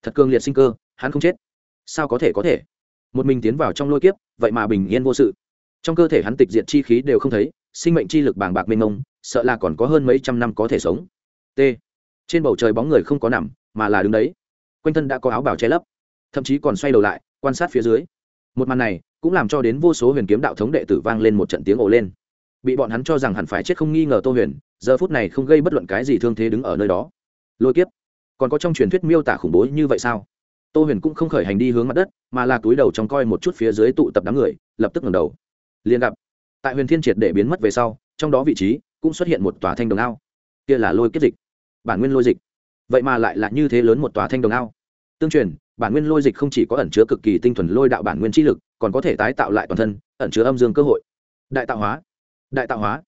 Speaker 1: Thật cương liệt sinh cơ, hắn không chết. Sao có thể có thể? Một mình tiến vào trong lôi kiếp, vậy mà bình yên vô sự. Trong cơ thể hắn tịch diệt chi khí đều không thấy, sinh mệnh chi lực bàng bạc mênh mông, sợ là còn có hơn mấy trăm năm có thể sống. T. Trên bầu trời bóng người không có nằm mà là đứng đấy. Quanh thân đã có áo bào che lấp, thậm chí còn xoay đầu lại, quan sát phía dưới. Một màn này cũng làm cho đến vô số huyền kiếm đạo thống đệ tử vang lên một trận tiếng ồ lên. Bị bọn hắn cho rằng hẳn phải chết không nghi ngờ tô huyền, giờ phút này không gây bất luận cái gì thương thế đứng ở nơi đó. Lôi kiếp! Còn có trong truyền thuyết miêu tả khủng bố như vậy sao? Tô huyền cũng không khởi hành đi hướng mặt đất, mà là túi đầu trong coi một chút phía dưới tụ tập đám người, lập tức ngẩng đầu. Liền gặp, tại huyền thiên triệt để biến mất về sau, trong đó vị trí cũng xuất hiện một tòa thanh đồng ao. Kia là lôi kiếp dịch. Bản nguyên lôi dịch vậy mà lại là như thế lớn một tòa thanh đồng ao. Tương truyền, bản nguyên lôi dịch không chỉ có ẩn chứa cực kỳ tinh thuần lôi đạo bản nguyên chi lực, còn có thể tái tạo lại toàn thân, ẩn chứa âm dương cơ hội. Đại tạo hóa, đại tạo hóa.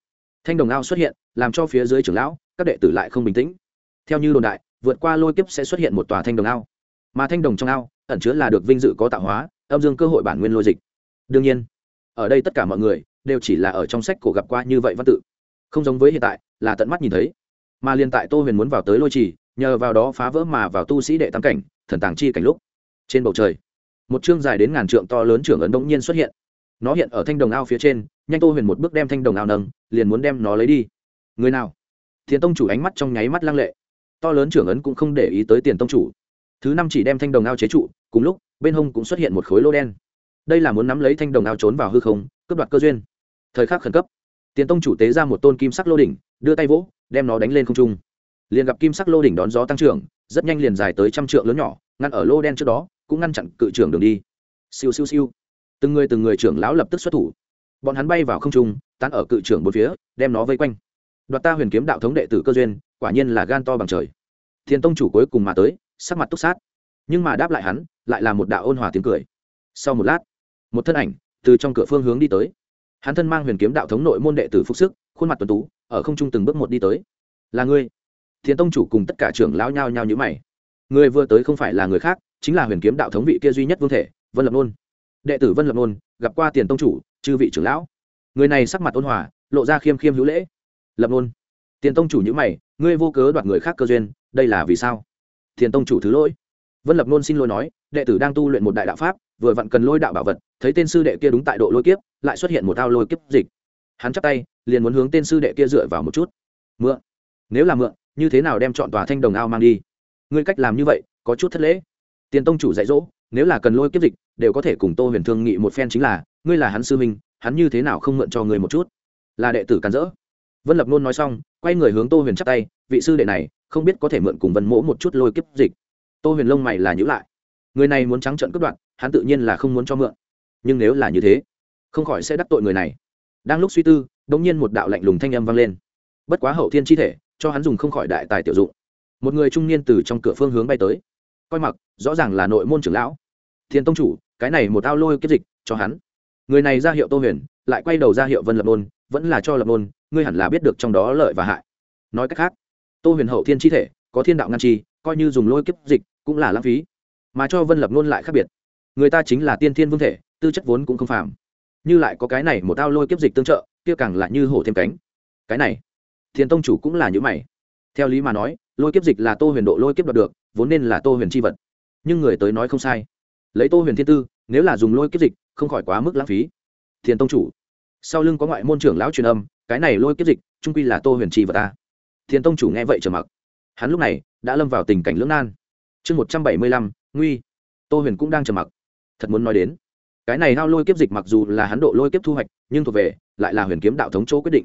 Speaker 1: Thanh đồng ao xuất hiện, làm cho phía dưới trưởng lão, các đệ tử lại không bình tĩnh. Theo như đồn đại, vượt qua lôi kiếp sẽ xuất hiện một tòa thanh đồng ao. Mà thanh đồng trong ao, ẩn chứa là được vinh dự có tạo hóa, âm dương cơ hội bản nguyên lôi dịch. Đương nhiên, ở đây tất cả mọi người đều chỉ là ở trong sách cổ gặp qua như vậy văn tự. Không giống với hiện tại, là tận mắt nhìn thấy. Mà liên tại tô huyền muốn vào tới lôi trì nhờ vào đó phá vỡ mà vào tu sĩ đệ tam cảnh, thần tàng chi cảnh lúc. Trên bầu trời, một chương dài đến ngàn trượng to lớn trưởng ấn đông nhiên xuất hiện. Nó hiện ở thanh đồng ao phía trên, nhanh tô huyền một bước đem thanh đồng ao nâng, liền muốn đem nó lấy đi. Người nào? Thiền tông chủ ánh mắt trong nháy mắt lăng lệ. To lớn trưởng ấn cũng không để ý tới tiền tông chủ. Thứ năm chỉ đem thanh đồng ao chế trụ, cùng lúc, bên hông cũng xuất hiện một khối lô đen. Đây là muốn nắm lấy thanh đồng ao trốn vào hư không, cướp đoạt cơ duyên. Thời khắc khẩn cấp tiền tông chủ tế ra một tôn kim sắc lô đỉnh, đưa tay vỗ, đem nó đánh lên không trung liền gặp kim sắc lô đỉnh đón gió tăng trưởng, rất nhanh liền dài tới trăm trượng lớn nhỏ, ngăn ở lô đen trước đó, cũng ngăn chặn cự trưởng đường đi. Siêu siêu siêu. Từng người từng người trưởng lão lập tức xuất thủ. Bọn hắn bay vào không trung, tán ở cự trưởng bốn phía, đem nó vây quanh. Đoạt ta huyền kiếm đạo thống đệ tử cơ duyên, quả nhiên là gan to bằng trời. Thiền tông chủ cuối cùng mà tới, sắc mặt túc sát. Nhưng mà đáp lại hắn, lại là một đạo ôn hòa tiếng cười. Sau một lát, một thân ảnh từ trong cửa phương hướng đi tới. Hắn thân mang huyền kiếm đạo thống nội môn đệ tử phúc sức, khuôn mặt tuần tú, ở không trung từng bước một đi tới. Là ngươi? Thiền tông chủ cùng tất cả trưởng lão nhao nhao như mày. Người vừa tới không phải là người khác, chính là huyền kiếm đạo thống vị kia duy nhất vương thể, vân lập nôn. Đệ tử vân lập nôn, gặp qua tiền tông chủ, chư vị trưởng lão. Người này sắc mặt ôn hòa, lộ ra khiêm khiêm hữu lễ. Lập nôn. Tiền tông chủ nhữ mày, ngươi vô cớ đoạt người khác cơ duyên, đây là vì sao? Tiền tông chủ thứ lỗi. Vân lập nôn xin lỗi nói, đệ tử đang tu luyện một đại đạo pháp, vừa vặn cần lôi đạo bảo vật, thấy tên sư đệ kia đúng tại độ lôi kiếp, lại xuất hiện một ao lôi kiếp dịch. Hắn chắp tay, liền muốn hướng tên sư đệ kia dựa vào một chút. Mượn. Nếu là mượn như thế nào đem chọn tòa thanh đồng ao mang đi? Ngươi cách làm như vậy, có chút thất lễ. Tiền tông chủ dạy dỗ, nếu là cần lôi kiếp dịch, đều có thể cùng tô huyền thương nghị một phen chính là, ngươi là hắn sư minh hắn như thế nào không mượn cho ngươi một chút? Là đệ tử càn rỡ. Vân lập nôn nói xong, quay người hướng tô huyền chắp tay, vị sư đệ này, không biết có thể mượn cùng vân mỗ một chút lôi kiếp dịch. Tô huyền lông mày là nhữ lại. Người này muốn trắng trận cướp đoạn hắn tự nhiên là không muốn cho mượn. Nhưng nếu là như thế, không khỏi sẽ đắc tội người này. Đang lúc suy tư đ ỗ n g nhiên một đạo lạnh lùng thanh âm vang lên. Bất quá hậu thiên chi thể cho hắn dùng không khỏi đại tài tiểu dụng. Một người trung niên từ trong cửa phương hướng bay tới. Coi mặc, rõ ràng là nội môn trưởng lão. Thiên tông chủ, cái này một ao lôi kiếp dịch, cho hắn. Người này ra hiệu tô huyền, lại quay đầu ra hiệu vân lập nôn, vẫn là cho lập nôn, ngươi hẳn là biết được trong đó lợi và hại. Nói cách khác, tô huyền hậu thiên chi thể, có thiên đạo ngăn chi, coi như dùng lôi kiếp dịch cũng là lãng phí. Mà cho vân lập nôn lại khác biệt. Người ta chính là tiên thiên vương thể, tư chất vốn cũng không phàm. Như lại có cái này một tao lôi kiếp dịch tương trợ, kia càng là như hổ thêm cánh. Cái này thiền tông chủ cũng là những mày. Theo lý mà nói, lôi kiếp dịch là tô huyền độ lôi kiếp đoạt được, vốn nên là tô huyền c h i vật. Nhưng người tới nói không sai. Lấy tô huyền thiên tư, nếu là dùng lôi kiếp dịch, không khỏi quá mức lãng phí. Thiền tông chủ, sau lưng có ngoại môn trưởng lão truyền âm, cái này lôi kiếp dịch trung quy là tô huyền c vật ta. Thiền tông chủ nghe vậy trở mặc. Hắn lúc này đã lâm vào tình cảnh lưỡng nan. Chương một trăm bảy mươi lăm, nguy. Tô huyền cũng đang trầm mặc. Thật muốn nói đến, cái này hao lôi kiếp dịch mặc dù là hắn độ lôi kiếp thu hoạch, nhưng thuộc về, lại là huyền kiếm đạo thống chỗ quyết định.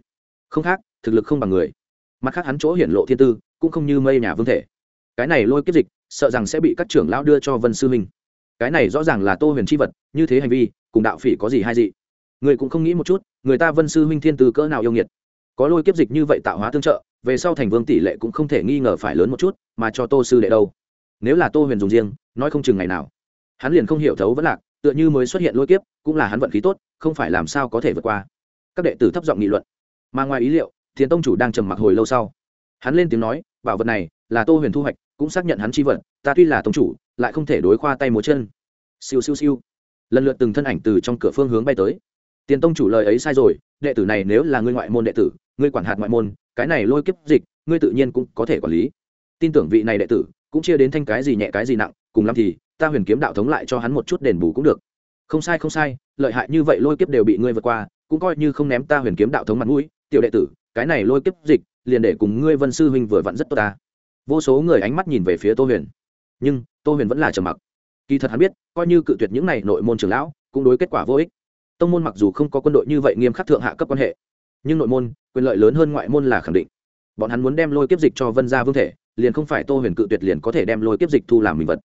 Speaker 1: Không khác thực lực không bằng người. Mặt khác hắn chỗ hiển lộ thiên tư, cũng không như mây nhà vương thể. Cái này lôi kiếp dịch, sợ rằng sẽ bị các trưởng lão đưa cho vân sư minh. Cái này rõ ràng là tô huyền c h i vật, như thế hành vi, cùng đạo phỉ có gì hay gì người cũng không nghĩ một chút, người ta vân sư minh thiên tư cỡ nào yêu nghiệt. Có lôi kiếp dịch như vậy tạo hóa tương trợ, về sau thành vương tỷ lệ cũng không thể nghi ngờ phải lớn một chút, mà cho tô sư đệ đâu. Nếu là tô huyền dùng riêng, nói không chừng ngày nào. Hắn liền không hiểu thấu vẫn lạc, tựa như mới xuất hiện lôi kiếp, cũng là hắn vận khí tốt, không phải làm sao có thể vượt qua. Các đệ tử thấp giọng nghị luận. Mà ngoài ý liệu thiền tông chủ đang trầm mặc hồi lâu sau. Hắn lên tiếng nói, bảo vật này là tô huyền thu hoạch, cũng xác nhận hắn chi vật, ta tuy là tông chủ, lại không thể đối khoa tay múa chân. Siêu siêu siêu. Lần lượt từng thân ảnh từ trong cửa phương hướng bay tới. Tiền tông chủ lời ấy sai rồi, đệ tử này nếu là ngươi ngoại môn đệ tử, ngươi quản hạt ngoại môn, cái này lôi kiếp dịch, ngươi tự nhiên cũng có thể quản lý. Tin tưởng vị này đệ tử, cũng chia đến thanh cái gì nhẹ cái gì nặng, cùng lắm thì ta huyền kiếm đạo thống lại cho hắn một chút đền bù cũng được. Không sai không sai, lợi hại như vậy lôi kiếp đều bị ngươi vượt qua, cũng coi như không ném ta huyền kiếm đạo thống mặt mũi tiểu đệ tử, cái này lôi kiếp dịch, liền để cùng ngươi vân sư huynh vừa vặn rất tốt ta. Vô số người ánh mắt nhìn về phía tô huyền. Nhưng, tô huyền vẫn là trầm mặc. Kỳ thật hắn biết, coi như cự tuyệt những này nội môn trường lão, cũng đối kết quả vô ích. Tông môn mặc dù không có quân đội như vậy nghiêm khắc thượng hạ cấp quan hệ, nhưng nội môn, quyền lợi lớn hơn ngoại môn là khẳng định. Bọn hắn muốn đem lôi kiếp dịch cho vân gia vương thể, liền không phải tô huyền cự tuyệt liền có thể đem lôi kiếp dịch thu làm mình vật.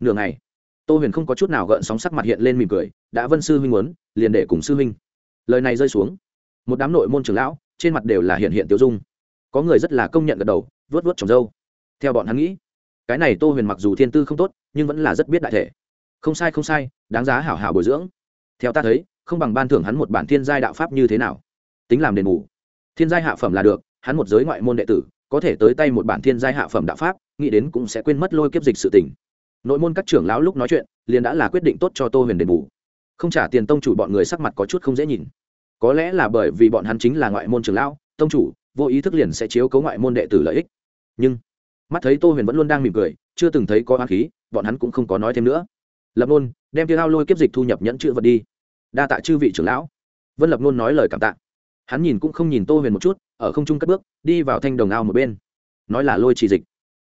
Speaker 1: Nửa ngày, tô huyền không có chút nào gợn sóng sắc mặt hiện lên mỉm cười, đã vân sư huynh muốn, liền để cùng sư huynh. Lời này rơi xuống. Một đám nội môn trưởng lão trên mặt đều là hiện hiện tiêu dung. Có người rất là công nhận gật đầu vớt vớt trồng dâu. Theo bọn hắn nghĩ, cái này tô huyền mặc dù thiên tư không tốt, nhưng vẫn là rất biết đại thể. Không sai không sai, đáng giá hảo hảo bồi dưỡng. Theo ta thấy, không bằng ban thưởng hắn một bản thiên giai đạo pháp như thế nào. Tính làm đền bù. Thiên giai hạ phẩm là được, hắn một giới ngoại môn đệ tử, có thể tới tay một bản thiên giai hạ phẩm đạo pháp, nghĩ đến cũng sẽ quên mất lôi kiếp dịch sự tình. Nội môn các trưởng lão lúc nói chuyện, liền đã là quyết định tốt cho tô huyền đền bù. Không trả tiền tông chủ bọn người sắc mặt có chút không dễ nhìn có lẽ là bởi vì bọn hắn chính là ngoại môn trưởng lão, tông chủ, vô ý thức liền sẽ chiếu cấu ngoại môn đệ tử lợi ích. Nhưng, mắt thấy tô huyền vẫn luôn đang mỉm cười, chưa từng thấy có hoa khí, bọn hắn cũng không có nói thêm nữa. Lập nôn, đem tiêu hao lôi kiếp dịch thu nhập nhẫn chữ vật đi. Đa tạ chư vị trưởng lão. Vân lập nôn nói lời cảm tạ. Hắn nhìn cũng không nhìn tô huyền một chút, ở không trung cất bước, đi vào thanh đồng ao một bên. Nói là lôi chỉ dịch.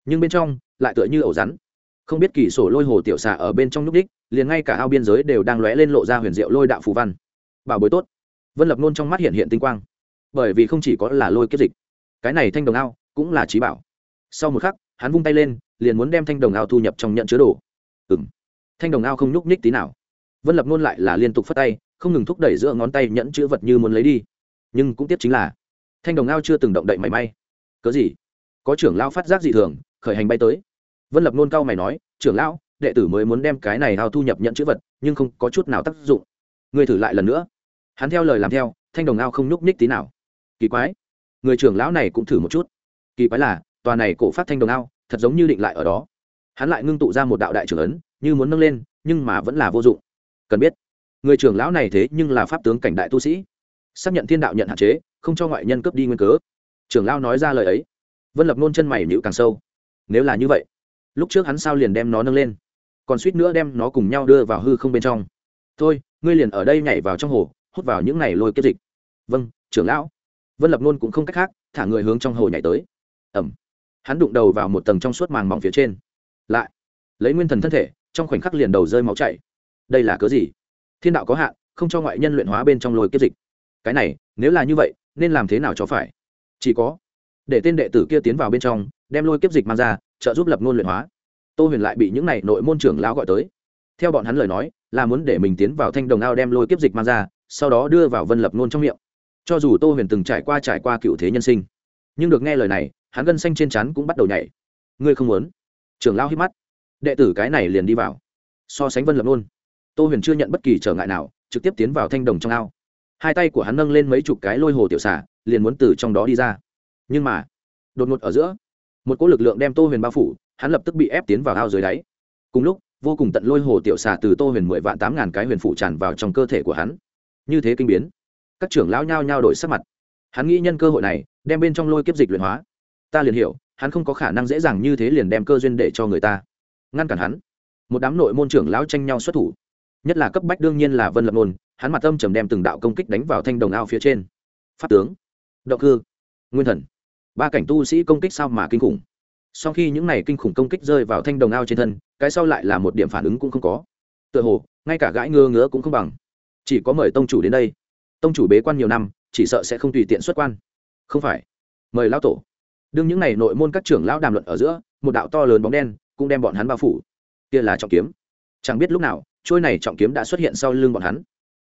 Speaker 1: Nhưng bên trong, lại tựa như ẩu rắn. Không biết kỷ sổ lôi hồ tiểu xà ở bên trong nhúc đích, liền ngay cả ao biên giới đều đang lóe lên lộ ra huyền diệu lôi đạo phù văn. Bảo bối tốt vân lập nôn trong mắt hiện hiện tinh quang bởi vì không chỉ có là lôi kiếp dịch cái này thanh đồng ao cũng là trí bảo sau một khắc hắn vung tay lên liền muốn đem thanh đồng ao thu nhập trong nhận chứa đồ ừ m thanh đồng ao không nhúc nhích tí nào vân lập nôn lại là liên tục phất tay không ngừng thúc đẩy giữa ngón tay nhẫn chữ vật như muốn lấy đi nhưng cũng tiếp chính là thanh đồng ao chưa từng động đậy mảy may cớ gì có trưởng lao phát giác dị thường khởi hành bay tới vân lập nôn cao mày nói trưởng lão đệ tử mới muốn đem cái này ao thu nhập nhận chữ vật nhưng không có chút nào tác dụng người thử lại lần nữa hắn theo lời làm theo, thanh đồng ao không nhúc nhích tí nào. Kỳ quái. Người trưởng lão này cũng thử một chút. Kỳ quái là, tòa này cổ phát thanh đồng ao, thật giống như định lại ở đó. Hắn lại ngưng tụ ra một đạo đại trưởng ấn, như muốn nâng lên, nhưng mà vẫn là vô dụng. Cần biết, người trưởng lão này thế nhưng là pháp tướng cảnh đại tu sĩ. Xác nhận thiên đạo nhận hạn chế, không cho ngoại nhân cướp đi nguyên cớ. Trưởng lão nói ra lời ấy. Vân lập nôn chân mày nhịu càng sâu. Nếu là như vậy, lúc trước hắn sao liền đem nó nâng lên? Còn suýt nữa đem nó cùng nhau đưa vào hư không bên trong. Thôi, ngươi liền ở đây nhảy vào trong hồ hút vào những này lôi kiếp dịch. Vâng trưởng lão. Vân lập nôn cũng không cách khác, thả người hướng trong hồ nhảy tới. Ẩm hắn đụng đầu vào một tầng trong suốt màng mỏng phía trên. Lại, lấy nguyên thần thân thể, trong khoảnh khắc liền đầu rơi máu chảy. Đây là cớ gì? Thiên đạo có hạn, không cho ngoại nhân luyện hóa bên trong lôi kiếp dịch. Cái này, nếu là như vậy, nên làm thế nào cho phải? Chỉ có, để tên đệ tử kia tiến vào bên trong, đem lôi kiếp dịch mang ra, trợ giúp lập ngôn luyện hóa. Tô huyền lại bị những này nội môn trưởng lão gọi tới. Theo bọn hắn lời nói, là muốn để mình tiến vào thanh đồng ao đem lôi kiếp dịch mang ra sau đó đưa vào vân lập nôn trong miệng. Cho dù tô huyền từng trải qua trải qua cựu thế nhân sinh nhưng được nghe lời này hắn gân xanh trên chắn cũng bắt đầu nhảy. Ngươi không muốn? Trưởng lão hít mắt. Đệ tử cái này liền đi vào. So sánh vân lập nôn, tô huyền chưa nhận bất kỳ trở ngại nào trực tiếp tiến vào thanh đồng trong ao. Hai tay của hắn nâng lên mấy chục cái lôi hồ tiểu xả liền muốn từ trong đó đi ra. Nhưng mà đột ngột ở giữa một cỗ lực lượng đem tô huyền bao phủ hắn lập tức bị ép tiến vào ao dưới đáy. Cùng lúc vô cùng tận lôi hồ tiểu xà từ tô huyền mười vạn tám ngàn cái huyền phủ tràn vào trong cơ thể của hắn như thế kinh biến. Các trưởng lão nhao nhao đổi sắc mặt. Hắn nghĩ nhân cơ hội này, đem bên trong lôi kiếp dịch luyện hóa. Ta liền hiểu, hắn không có khả năng dễ dàng như thế liền đem cơ duyên để cho người ta. Ngăn cản hắn. Một đám nội môn trưởng lão tranh nhau xuất thủ. Nhất là cấp bách đương nhiên là vân lập môn hắn mặt âm trầm đem từng đạo công kích đánh vào thanh đồng ao phía trên. Pháp tướng. Động cư nguyên thần. Ba cảnh tu sĩ công kích sao mà kinh khủng. Sau khi những này kinh khủng công kích rơi vào thanh đồng ao trên thân, cái sau lại là một điểm phản ứng cũng không có. Tựa hồ, ngay cả gãi ngơ ngứa cũng không bằng chỉ có mời tông chủ đến đây. Tông chủ bế quan nhiều năm, chỉ sợ sẽ không tùy tiện xuất quan. Không phải. Mời lão tổ. Đương những này nội môn các trưởng lão đàm luận ở giữa, một đạo to lớn bóng đen cũng đem bọn hắn bao phủ. Kia là trọng kiếm. Chẳng biết lúc nào, trôi này trọng kiếm đã xuất hiện sau lưng bọn hắn.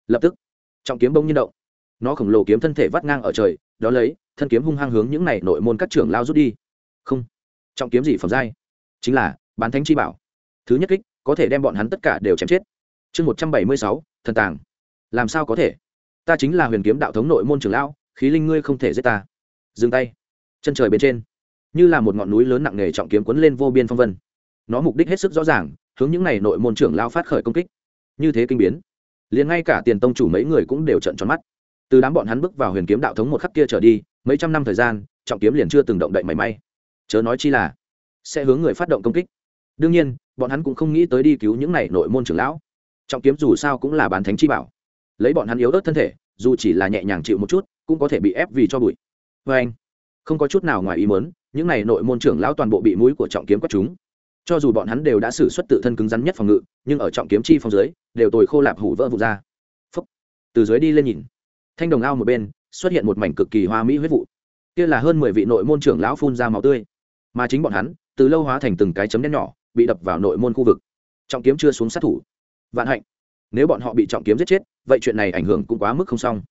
Speaker 1: Lập tức, trọng kiếm bông nhiên động. Nó khổng lồ kiếm thân thể vắt ngang ở trời đó lấy, thân kiếm hung hăng hướng những này nội môn các trưởng lao rút đi. Không. Trọng kiếm gì phẩm giai? Chính là, bán thánh chi bảo. Thứ nhất kích, có thể đem bọn hắn tất cả đều chém chết. Chương một trăm bảy mươi sáu, thần tàng làm sao có thể? Ta chính là huyền kiếm đạo thống nội môn trưởng lão, khí linh ngươi không thể giết ta. Dừng tay. Chân trời bên trên, như là một ngọn núi lớn nặng nề trọng kiếm quấn lên vô biên phong vân. Nó mục đích hết sức rõ ràng, hướng những n à y nội môn trưởng lao phát khởi công kích. Như thế kinh biến, liền ngay cả tiền tông chủ mấy người cũng đều trận tròn mắt. Từ đám bọn hắn bước vào huyền kiếm đạo thống một khắc kia trở đi, mấy trăm năm thời gian, trọng kiếm liền chưa từng động đậy mảy may. Chớ nói chi là, sẽ hướng người phát động công kích. Đương nhiên, bọn hắn cũng không nghĩ tới đi cứu những này nội môn trưởng lão. Trọng kiếm dù sao cũng là bán thánh chi bảo lấy bọn hắn yếu ớt thân thể, dù chỉ là nhẹ nhàng chịu một chút, cũng có thể bị ép vì cho bụi. Vê anh, không có chút nào ngoài ý mớn những này nội môn trưởng lão toàn bộ bị mũi của trọng kiếm quất chúng cho dù bọn hắn đều đã xử suất tự thân cứng rắn nhất phòng ngự, nhưng ở trọng kiếm chi phòng dưới, đều tồi khô lạp hủ vỡ vụt ra. Phúc. từ dưới đi lên nhìn. Thanh đồng ao một bên, xuất hiện một mảnh cực kỳ hoa mỹ huyết vụ. Kia là hơn mười vị nội môn trưởng lão phun ra máu tươi. Mà chính bọn hắn, từ lâu hóa thành từng cái chấm đen nhỏ, bị đập vào nội môn khu vực. Trọng kiếm chưa xuống sát thủ. Vạn hạnh nếu bọn họ bị trọng kiếm giết chết, vậy chuyện này ảnh hưởng cũng quá mức không xong.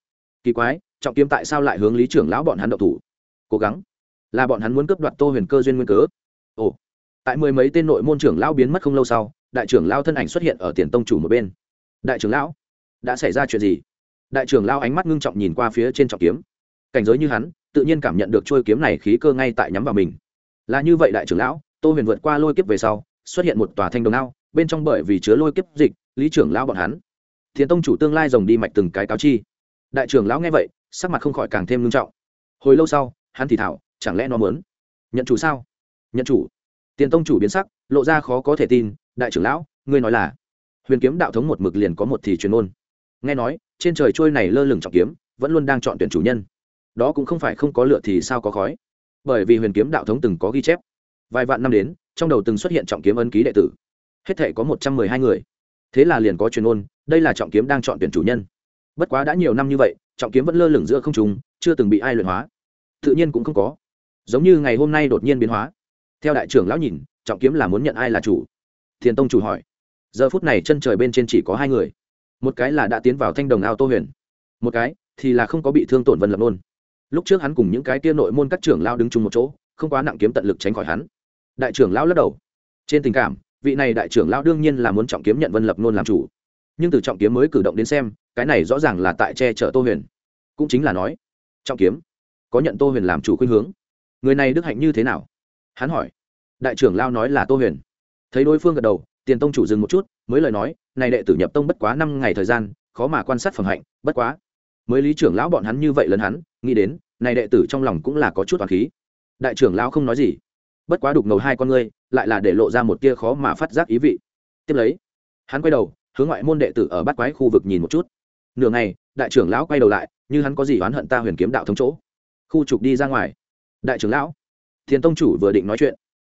Speaker 1: Kỳ quái, trọng kiếm tại sao lại hướng lý trưởng lão bọn hắn đậu thủ? Cố gắng. Là bọn hắn muốn cướp đoạt tô huyền cơ duyên nguyên cớ. Ồ. Tại mười mấy tên nội môn trưởng lão biến mất không lâu sau, đại trưởng lão thân ảnh xuất hiện ở tiền tông chủ một bên. Đại trưởng lão, đã xảy ra chuyện gì? Đại trưởng lão ánh mắt ngưng trọng nhìn qua phía trên trọng kiếm. Cảnh giới như hắn, tự nhiên cảm nhận được trôi kiếm này khí cơ ngay tại nhắm vào mình. Là như vậy đại trưởng lão, tô huyền vượt qua lôi kiếp về sau, xuất hiện một tòa thanh đồng ao, bên trong bởi vì chứa lôi kiếp dịch lý trưởng lão bọn hắn. Thiền tông chủ tương lai rồng đi mạch từng cái cáo chi. Đại trưởng lão nghe vậy, sắc mặt không khỏi càng thêm ngưng trọng. Hồi lâu sau, hắn thì thảo, chẳng lẽ nó muốn nhận chủ sao? Nhận chủ. Tiền tông chủ biến sắc, lộ ra khó có thể tin, đại trưởng lão, ngươi nói là huyền kiếm đạo thống một mực liền có một thì truyền ôn nghe nói, trên trời trôi này lơ lửng trọng kiếm, vẫn luôn đang chọn tuyển chủ nhân. Đó cũng không phải không có lựa thì sao có khói. Bởi vì huyền kiếm đạo thống từng có ghi chép. Vài vạn năm đến, trong đầu từng xuất hiện trọng kiếm ấn ký đệ tử. Hết thể có một trăm mười hai người thế là liền có truyền ôn, đây là trọng kiếm đang chọn tuyển chủ nhân. Bất quá đã nhiều năm như vậy, trọng kiếm vẫn lơ lửng giữa không trùng chưa từng bị ai luyện hóa. Tự nhiên cũng không có. Giống như ngày hôm nay đột nhiên biến hóa. Theo đại trưởng lão nhìn, trọng kiếm là muốn nhận ai là chủ? Thiền tông chủ hỏi. Giờ phút này chân trời bên trên chỉ có hai người. Một cái là đã tiến vào thanh đồng ao tô huyền. Một cái thì là không có bị thương tổn vân lập nôn. Lúc trước hắn cùng những cái tia nội môn các trưởng lao đứng chung một chỗ, không quá nặng kiếm tận lực tránh khỏi hắn. Đại trưởng lão lắc đầu. Trên tình cảm vị này đại trưởng lão đương nhiên là muốn trọng kiếm nhận vân lập nôn làm chủ. Nhưng từ trọng kiếm mới cử động đến xem, cái này rõ ràng là tại che chở tô huyền. Cũng chính là nói, trọng kiếm, có nhận tô huyền làm chủ khuynh hướng. Người này đức hạnh như thế nào? Hắn hỏi. Đại trưởng lao nói là tô huyền. Thấy đối phương gật đầu, tiền tông chủ dừng một chút, mới lời nói, này đệ tử nhập tông bất quá năm ngày thời gian, khó mà quan sát phẩm hạnh, bất quá. Mới lý trưởng lão bọn hắn như vậy lần hắn, nghĩ đến, này đệ tử trong lòng cũng là có chút toàn khí. Đại trưởng lão không nói gì. Bất quá đục ngầu hai con ngươi lại là để lộ ra một tia khó mà phát giác ý vị. Tiếp lấy, hắn quay đầu, hướng ngoại môn đệ tử ở bát quái khu vực nhìn một chút. Nửa ngày, đại trưởng lão quay đầu lại, như hắn có gì oán hận ta huyền kiếm đạo thống chỗ. Khu trục đi ra ngoài. Đại trưởng lão, thiền tông chủ vừa định nói chuyện,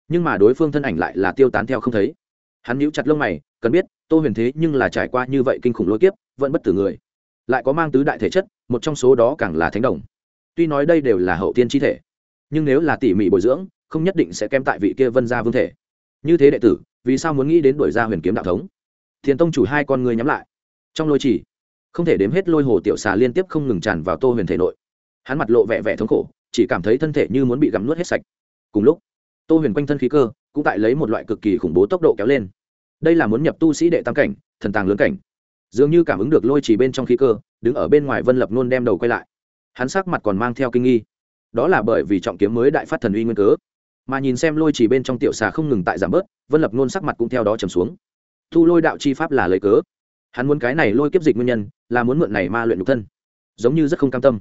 Speaker 1: nhưng mà đối phương thân ảnh lại là tiêu tán theo không thấy. Hắn nhíu chặt lông mày, cần biết, tô huyền thế nhưng là trải qua như vậy kinh khủng lôi kiếp, vẫn bất tử người. Lại có mang tứ đại thể chất, một trong số đó càng là thánh đồng. Tuy nói đây đều là hậu tiên chi thể, nhưng nếu là tỉ mỉ bồi dưỡng không nhất định sẽ kém tại vị kia vân gia vương thể. Như thế đệ tử, vì sao muốn nghĩ đến đổi ra huyền kiếm đạo thống? Thiền tông chủ hai con người nhắm lại. Trong lôi chỉ, không thể đếm hết lôi hồ tiểu xà liên tiếp không ngừng tràn vào tô huyền thể nội. Hắn mặt lộ vẻ vẻ thống khổ, chỉ cảm thấy thân thể như muốn bị gặm nuốt hết sạch. Cùng lúc, tô huyền quanh thân khí cơ, cũng tại lấy một loại cực kỳ khủng bố tốc độ kéo lên. Đây là muốn nhập tu sĩ đệ tam cảnh, thần tàng lớn cảnh. Dường như cảm ứng được lôi chỉ bên trong khí cơ, đứng ở bên ngoài vân lập nôn đem đầu quay lại. Hắn sắc mặt còn mang theo kinh nghi. Đó là bởi vì trọng kiếm mới đại phát thần uy nguyên cớ mà nhìn xem lôi chỉ bên trong tiểu xà không ngừng tại giảm bớt, vân lập nôn sắc mặt cũng theo đó trầm xuống. Thu lôi đạo chi pháp là lấy cớ. Hắn muốn cái này lôi kiếp dịch nguyên nhân, là muốn mượn này ma luyện nhục thân. Giống như rất không cam tâm.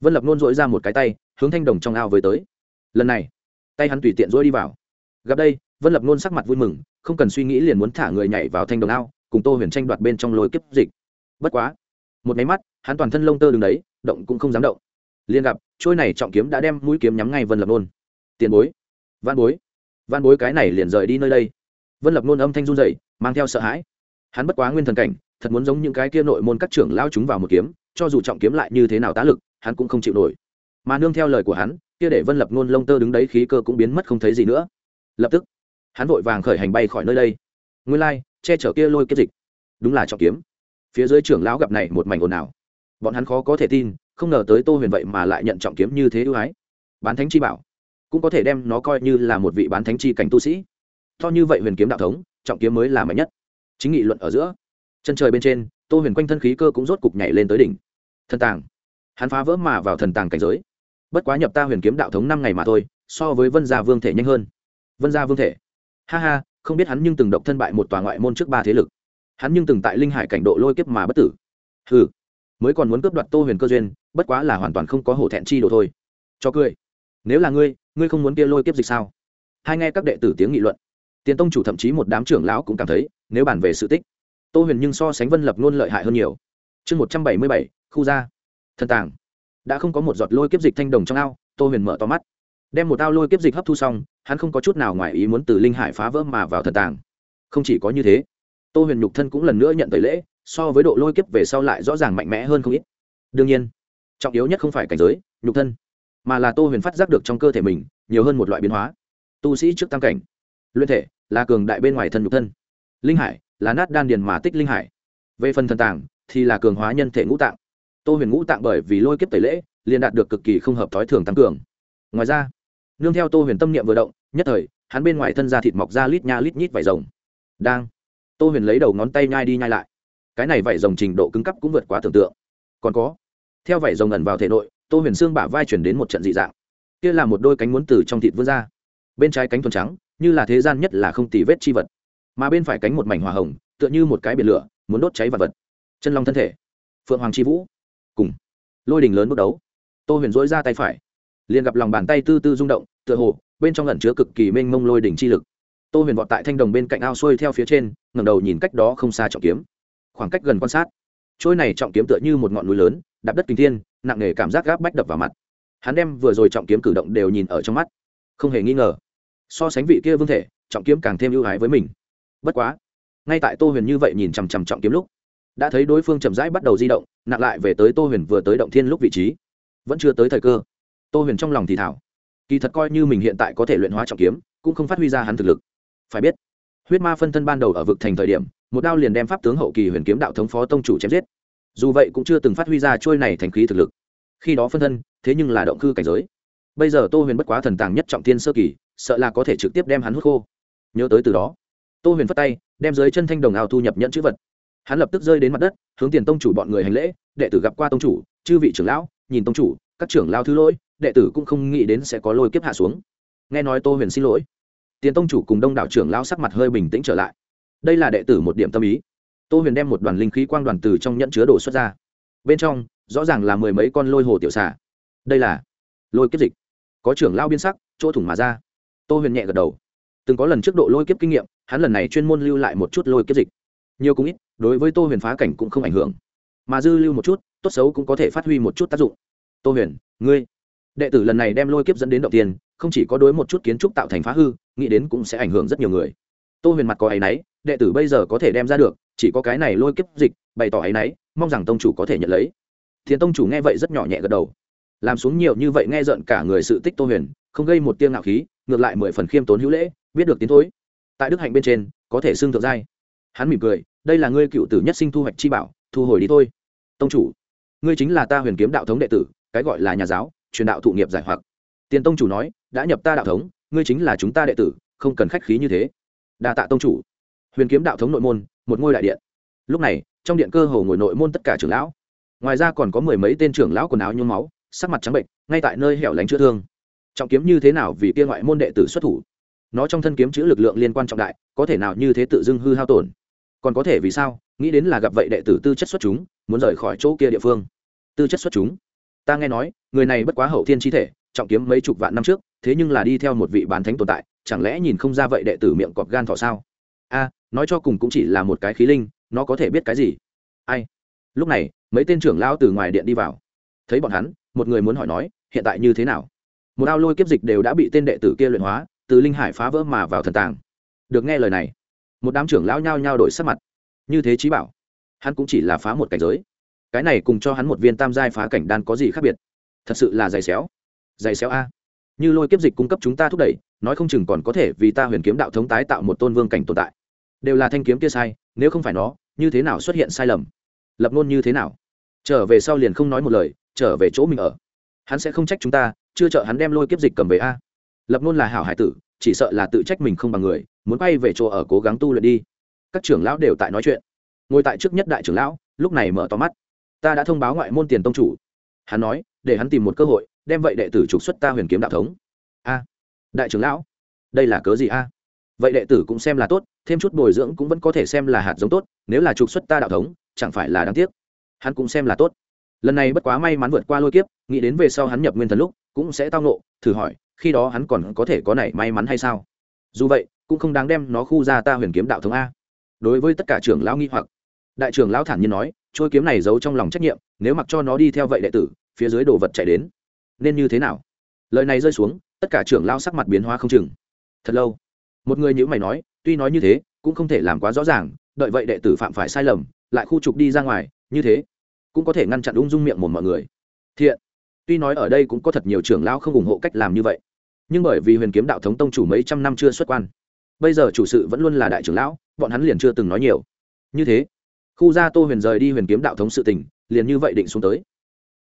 Speaker 1: Vân lập nôn dội ra một cái tay, hướng thanh đồng trong ao với tới. Lần này, tay hắn tùy tiện dỗi đi vào. Gặp đây, vân lập nôn sắc mặt vui mừng, không cần suy nghĩ liền muốn thả người nhảy vào thanh đồng ao, cùng tô huyền tranh đoạt bên trong lôi kiếp dịch. Bất quá, một máy mắt, hắn toàn thân lông tơ đứng đấy, động cũng không dám động. Liền gặp, trôi này trọng kiếm đã đem mũi kiếm nhắm ngay vân lập nôn. Tiền bối văn bối văn bối cái này liền rời đi nơi đây. Vân lập nôn âm thanh run dậy mang theo sợ hãi. Hắn bất quá nguyên thần cảnh thật muốn giống những cái kia nội môn các trưởng lao chúng vào một kiếm cho dù trọng kiếm lại như thế nào tá lực hắn cũng không chịu nổi. Mà nương theo lời của hắn kia để vân lập nôn lông tơ đứng đấy khí cơ cũng biến mất không thấy gì nữa. Lập tức hắn vội vàng khởi hành bay khỏi nơi đây. Nguyên lai、like, che chở kia lôi kiếp dịch. Đúng là trọng kiếm. Phía dưới trưởng lão gặp này một mảnh ồn ào. Bọn hắn khó có thể tin không ngờ tới tô huyền vậy mà lại nhận trọng kiếm như thế ưu ái. Bán thánh chi bảo cũng có thể đem nó coi như là một vị bán thánh chi cảnh tu sĩ. To như vậy huyền kiếm đạo thống trọng kiếm mới là mạnh nhất. Chính nghị luận ở giữa chân trời bên trên tô huyền quanh thân khí cơ cũng rốt cục nhảy lên tới đỉnh. Thần tàng. Hắn phá vỡ mà vào thần tàng cảnh giới. Bất quá nhập ta huyền kiếm đạo thống năm ngày mà thôi so với vân gia vương thể nhanh hơn. Vân gia vương thể. Ha ha không biết hắn nhưng từng độc thân bại một tòa ngoại môn trước ba thế lực. Hắn nhưng từng tại linh hải cảnh độ lôi kiếp mà bất tử. Hừ, mới còn muốn cướp đoạt tô huyền cơ duyên bất quá là hoàn toàn không có hổ thẹn chi đồ thôi. Cho cười. Nếu là ngươi ngươi không muốn kia lôi kiếp dịch sao? Hai nghe các đệ tử tiếng nghị luận. Tiền tông chủ thậm chí một đám trưởng lão cũng cảm thấy, nếu bàn về sự tích, tô huyền nhưng so sánh vân lập luôn lợi hại hơn nhiều. Chương một trăm bảy mươi bảy, khu gia. Thần tàng. Đã không có một giọt lôi kiếp dịch thanh đồng trong ao, tô huyền mở to mắt. Đem một ao lôi kiếp dịch hấp thu xong, hắn không có chút nào ngoài ý muốn từ linh hải phá vỡ mà vào thần tàng. Không chỉ có như thế, tô huyền nhục thân cũng lần nữa nhận tẩy lễ, so với độ lôi kiếp về sau lại rõ ràng mạnh mẽ hơn không ít. Đương nhiên, trọng yếu nhất không phải cảnh giới, nhục thân mà là tô huyền phát giác được trong cơ thể mình nhiều hơn một loại biến hóa. Tu sĩ trước tam cảnh. Luyện thể là cường đại bên ngoài thân nhục thân. Linh hải là nát đan điền mà tích linh hải. Về phần thần tàng thì là cường hóa nhân thể ngũ tạng. Tô huyền ngũ tạng bởi vì lôi kiếp tẩy lễ, liền đạt được cực kỳ không hợp thói thường tăng cường. Ngoài ra, nương theo tô huyền tâm niệm vừa động, nhất thời, hắn bên ngoài thân da thịt mọc ra lít nha lít nhít vải rồng. Đang, tô huyền lấy đầu ngón tay nhai đi nhai lại. Cái này vải rồng trình độ cứng cấp cũng vượt quá tưởng tượng. Còn có, theo vải rồng ẩn vào thể nội tô huyền xương bả vai chuyển đến một trận dị dạng. Kia là một đôi cánh muốn từ trong thịt vươn ra. Bên trái cánh thuần trắng, như là thế gian nhất là không tì vết chi vật. Mà bên phải cánh một mảnh hỏa hồng, tựa như một cái biển lửa, muốn đốt cháy vật vật. Chân long thân thể. Phượng hoàng c h i vũ. Cùng. Lôi đình lớn bước đấu. Tô huyền dỗi ra tay phải. Liền gặp lòng bàn tay tư tư rung động, tựa hồ, bên trong lẩn chứa cực kỳ mênh mông lôi đỉnh chi lực. Tô huyền vọt tại thanh đồng bên cạnh ao xuôi theo phía trên ngầm đầu nhìn cách đó không xa trọng kiếm. Khoảng cách gần quan sát trôi này trọng kiếm tựa như một ngọn núi lớn, đạp đất kinh thiên, nặng nề cảm giác gáp bách đập vào mặt. Hắn đem vừa rồi trọng kiếm cử động đều nhìn ở trong mắt. Không hề nghi ngờ, so sánh vị kia vương thể, trọng kiếm càng thêm ưu ái với mình. Bất quá, ngay tại tô huyền như vậy nhìn chằm chằm trọng kiếm lúc, đã thấy đối phương chậm rãi bắt đầu di động, nặng lại về tới tô huyền vừa tới động thiên lúc vị trí. Vẫn chưa tới thời cơ, tô huyền trong lòng thì thảo. Kỳ thật coi như mình hiện tại có thể luyện hóa trọng kiếm, cũng không phát huy ra hắn thực lực. Phải biết, huyết ma phân thân ban đầu ở vực thành thời điểm một đao liền đem pháp tướng hậu kỳ huyền kiếm đạo thống phó tông chủ chém giết. Dù vậy cũng chưa từng phát huy ra trôi này thành khí thực lực. Khi đó phân thân, thế nhưng là động cư cảnh giới. Bây giờ tô huyền bất quá thần tàng nhất trọng tiên sơ kỳ, sợ là có thể trực tiếp đem hắn hút khô. Nhớ tới từ đó, tô huyền phất tay, đem dưới chân thanh đồng ao thu nhập nhận chữ vật. Hắn lập tức rơi đến mặt đất, hướng tiền tông chủ bọn người hành lễ, đệ tử gặp qua tông chủ, chư vị trưởng lão, nhìn tông chủ, các trưởng lao thứ lỗi, đệ tử cũng không nghĩ đến sẽ có lôi kiếp hạ xuống. Nghe nói tô huyền xin lỗi, tiền tông chủ cùng đông đảo trưởng lao sắc mặt hơi bình tĩnh trở lại đây là đệ tử một điểm tâm ý. Tô huyền đem một đoàn linh khí quang đoàn từ trong nhẫn chứa đồ xuất ra. Bên trong, rõ ràng là mười mấy con lôi hồ tiểu xà. Đây là lôi kiếp dịch. Có trưởng lao biên sắc, chỗ thủng mà ra. Tô huyền nhẹ gật đầu. Từng có lần trước độ lôi kiếp kinh nghiệm, hắn lần này chuyên môn lưu lại một chút lôi kiếp dịch. Nhiều cũng ít, đối với tô huyền phá cảnh cũng không ảnh hưởng. Mà dư lưu một chút, tốt xấu cũng có thể phát huy một chút tác dụng. Tô huyền, ngươi. Đệ tử lần này đem lôi kiếp dẫn đến động tiền không chỉ có đối một chút kiến trúc tạo thành phá hư, nghĩ đến cũng sẽ ảnh hưởng rất nhiều người. Tô huyền mặt có áy náy đệ tử bây giờ có thể đem ra được, chỉ có cái này lôi kiếp dịch, bày tỏ áy náy, mong rằng tông chủ có thể nhận lấy. Thiền tông chủ nghe vậy rất nhỏ nhẹ gật đầu. Làm xuống nhiều như vậy nghe giận cả người sự tích tô huyền, không gây một tiếng ngạo khí, ngược lại mười phần khiêm tốn hữu lễ, biết được tiến thối. Tại đức hạnh bên trên, có thể xưng thượng giai. Hắn mỉm cười, đây là ngươi cựu tử nhất sinh thu hoạch chi bảo, thu hồi đi thôi. Tông chủ, ngươi chính là ta huyền kiếm đạo thống đệ tử, cái gọi là nhà giáo, truyền đạo thụ nghiệp giải hoặc. Tiền tông chủ nói, đã nhập ta đạo thống, ngươi chính là chúng ta đệ tử, không cần khách khí như thế. Đa tạ tông chủ huyền kiếm đạo thống nội môn, một ngôi đại điện. Lúc này, trong điện cơ hồ ngồi nội môn tất cả trưởng lão. Ngoài ra còn có mười mấy tên trưởng lão quần áo nhuốm máu, sắc mặt trắng bệnh, ngay tại nơi hẻo lánh chữa thương. Trọng kiếm như thế nào vì kia ngoại môn đệ tử xuất thủ? Nó trong thân kiếm chữ lực lượng liên quan trọng đại, có thể nào như thế tự dưng hư hao tổn? Còn có thể vì sao? Nghĩ đến là gặp vậy đệ tử tư chất xuất chúng, muốn rời khỏi chỗ kia địa phương. Tư chất xuất chúng. Ta nghe nói, người này bất quá hậu thiên chi thể, trọng kiếm mấy chục vạn năm trước, thế nhưng là đi theo một vị bán thánh tồn tại, chẳng lẽ nhìn không ra vậy đệ tử miệng cọp gan thọ sao? A nói cho cùng cũng chỉ là một cái khí linh, nó có thể biết cái gì? Ai? Lúc này, mấy tên trưởng lao từ ngoài điện đi vào. Thấy bọn hắn, một người muốn hỏi nói, hiện tại như thế nào? Một ao lôi kiếp dịch đều đã bị tên đệ tử kia luyện hóa, từ linh hải phá vỡ mà vào thần tàng. Được nghe lời này, một đám trưởng lão nhao nhao đổi sắc mặt. Như thế trí bảo, hắn cũng chỉ là phá một cảnh giới. Cái này cùng cho hắn một viên tam giai phá cảnh đan có gì khác biệt? Thật sự là dày xéo. Dày xéo a. Như lôi kiếp dịch cung cấp chúng ta thúc đẩy, nói không chừng còn có thể vì ta huyền kiếm đạo thống tái tạo một tôn vương cảnh tồn tại đều là thanh kiếm kia sai, nếu không phải nó, như thế nào xuất hiện sai lầm? Lập ngôn như thế nào? Trở về sau liền không nói một lời, trở về chỗ mình ở. Hắn sẽ không trách chúng ta, chưa trợ hắn đem lôi kiếp dịch cầm về a. Lập ngôn là hảo hải tử, chỉ sợ là tự trách mình không bằng người, muốn quay về chỗ ở cố gắng tu luyện đi. Các trưởng lão đều tại nói chuyện. Ngồi tại trước nhất đại trưởng lão, lúc này mở to mắt. Ta đã thông báo ngoại môn tiền tông chủ. Hắn nói, để hắn tìm một cơ hội, đem vậy đệ tử trục xuất ta huyền kiếm đạo thống. A. Đại trưởng lão, đây là cớ gì a? Vậy đệ tử cũng xem là tốt thêm chút bồi dưỡng cũng vẫn có thể xem là hạt giống tốt, nếu là trục xuất ta đạo thống, chẳng phải là đáng tiếc. Hắn cũng xem là tốt. Lần này bất quá may mắn vượt qua lôi kiếp, nghĩ đến về sau hắn nhập nguyên thần lúc, cũng sẽ tao nộ thử hỏi, khi đó hắn còn có thể có này may mắn hay sao? Dù vậy, cũng không đáng đem nó khu ra ta huyền kiếm đạo thống a. Đối với tất cả trưởng lão nghi hoặc, đại trưởng lão thản nhiên nói, trôi kiếm này giấu trong lòng trách nhiệm, nếu mặc cho nó đi theo vậy đệ tử, phía dưới đồ vật chạy đến, nên như thế nào? Lời này rơi xuống, tất cả trưởng lão sắc mặt biến hóa không chừng. Thật lâu, một người nhữ mày nói tuy nói như thế, cũng không thể làm quá rõ ràng, đợi vậy đệ tử phạm phải sai lầm, lại khu trục đi ra ngoài, như thế, cũng có thể ngăn chặn ung dung miệng một mọi người. Thiện, tuy nói ở đây cũng có thật nhiều trưởng lão không ủng hộ cách làm như vậy, nhưng bởi vì huyền kiếm đạo thống tông chủ mấy trăm năm chưa xuất quan, bây giờ chủ sự vẫn luôn là đại trưởng lão, bọn hắn liền chưa từng nói nhiều. Như thế, khu gia tô huyền rời đi huyền kiếm đạo thống sự tình, liền như vậy định xuống tới.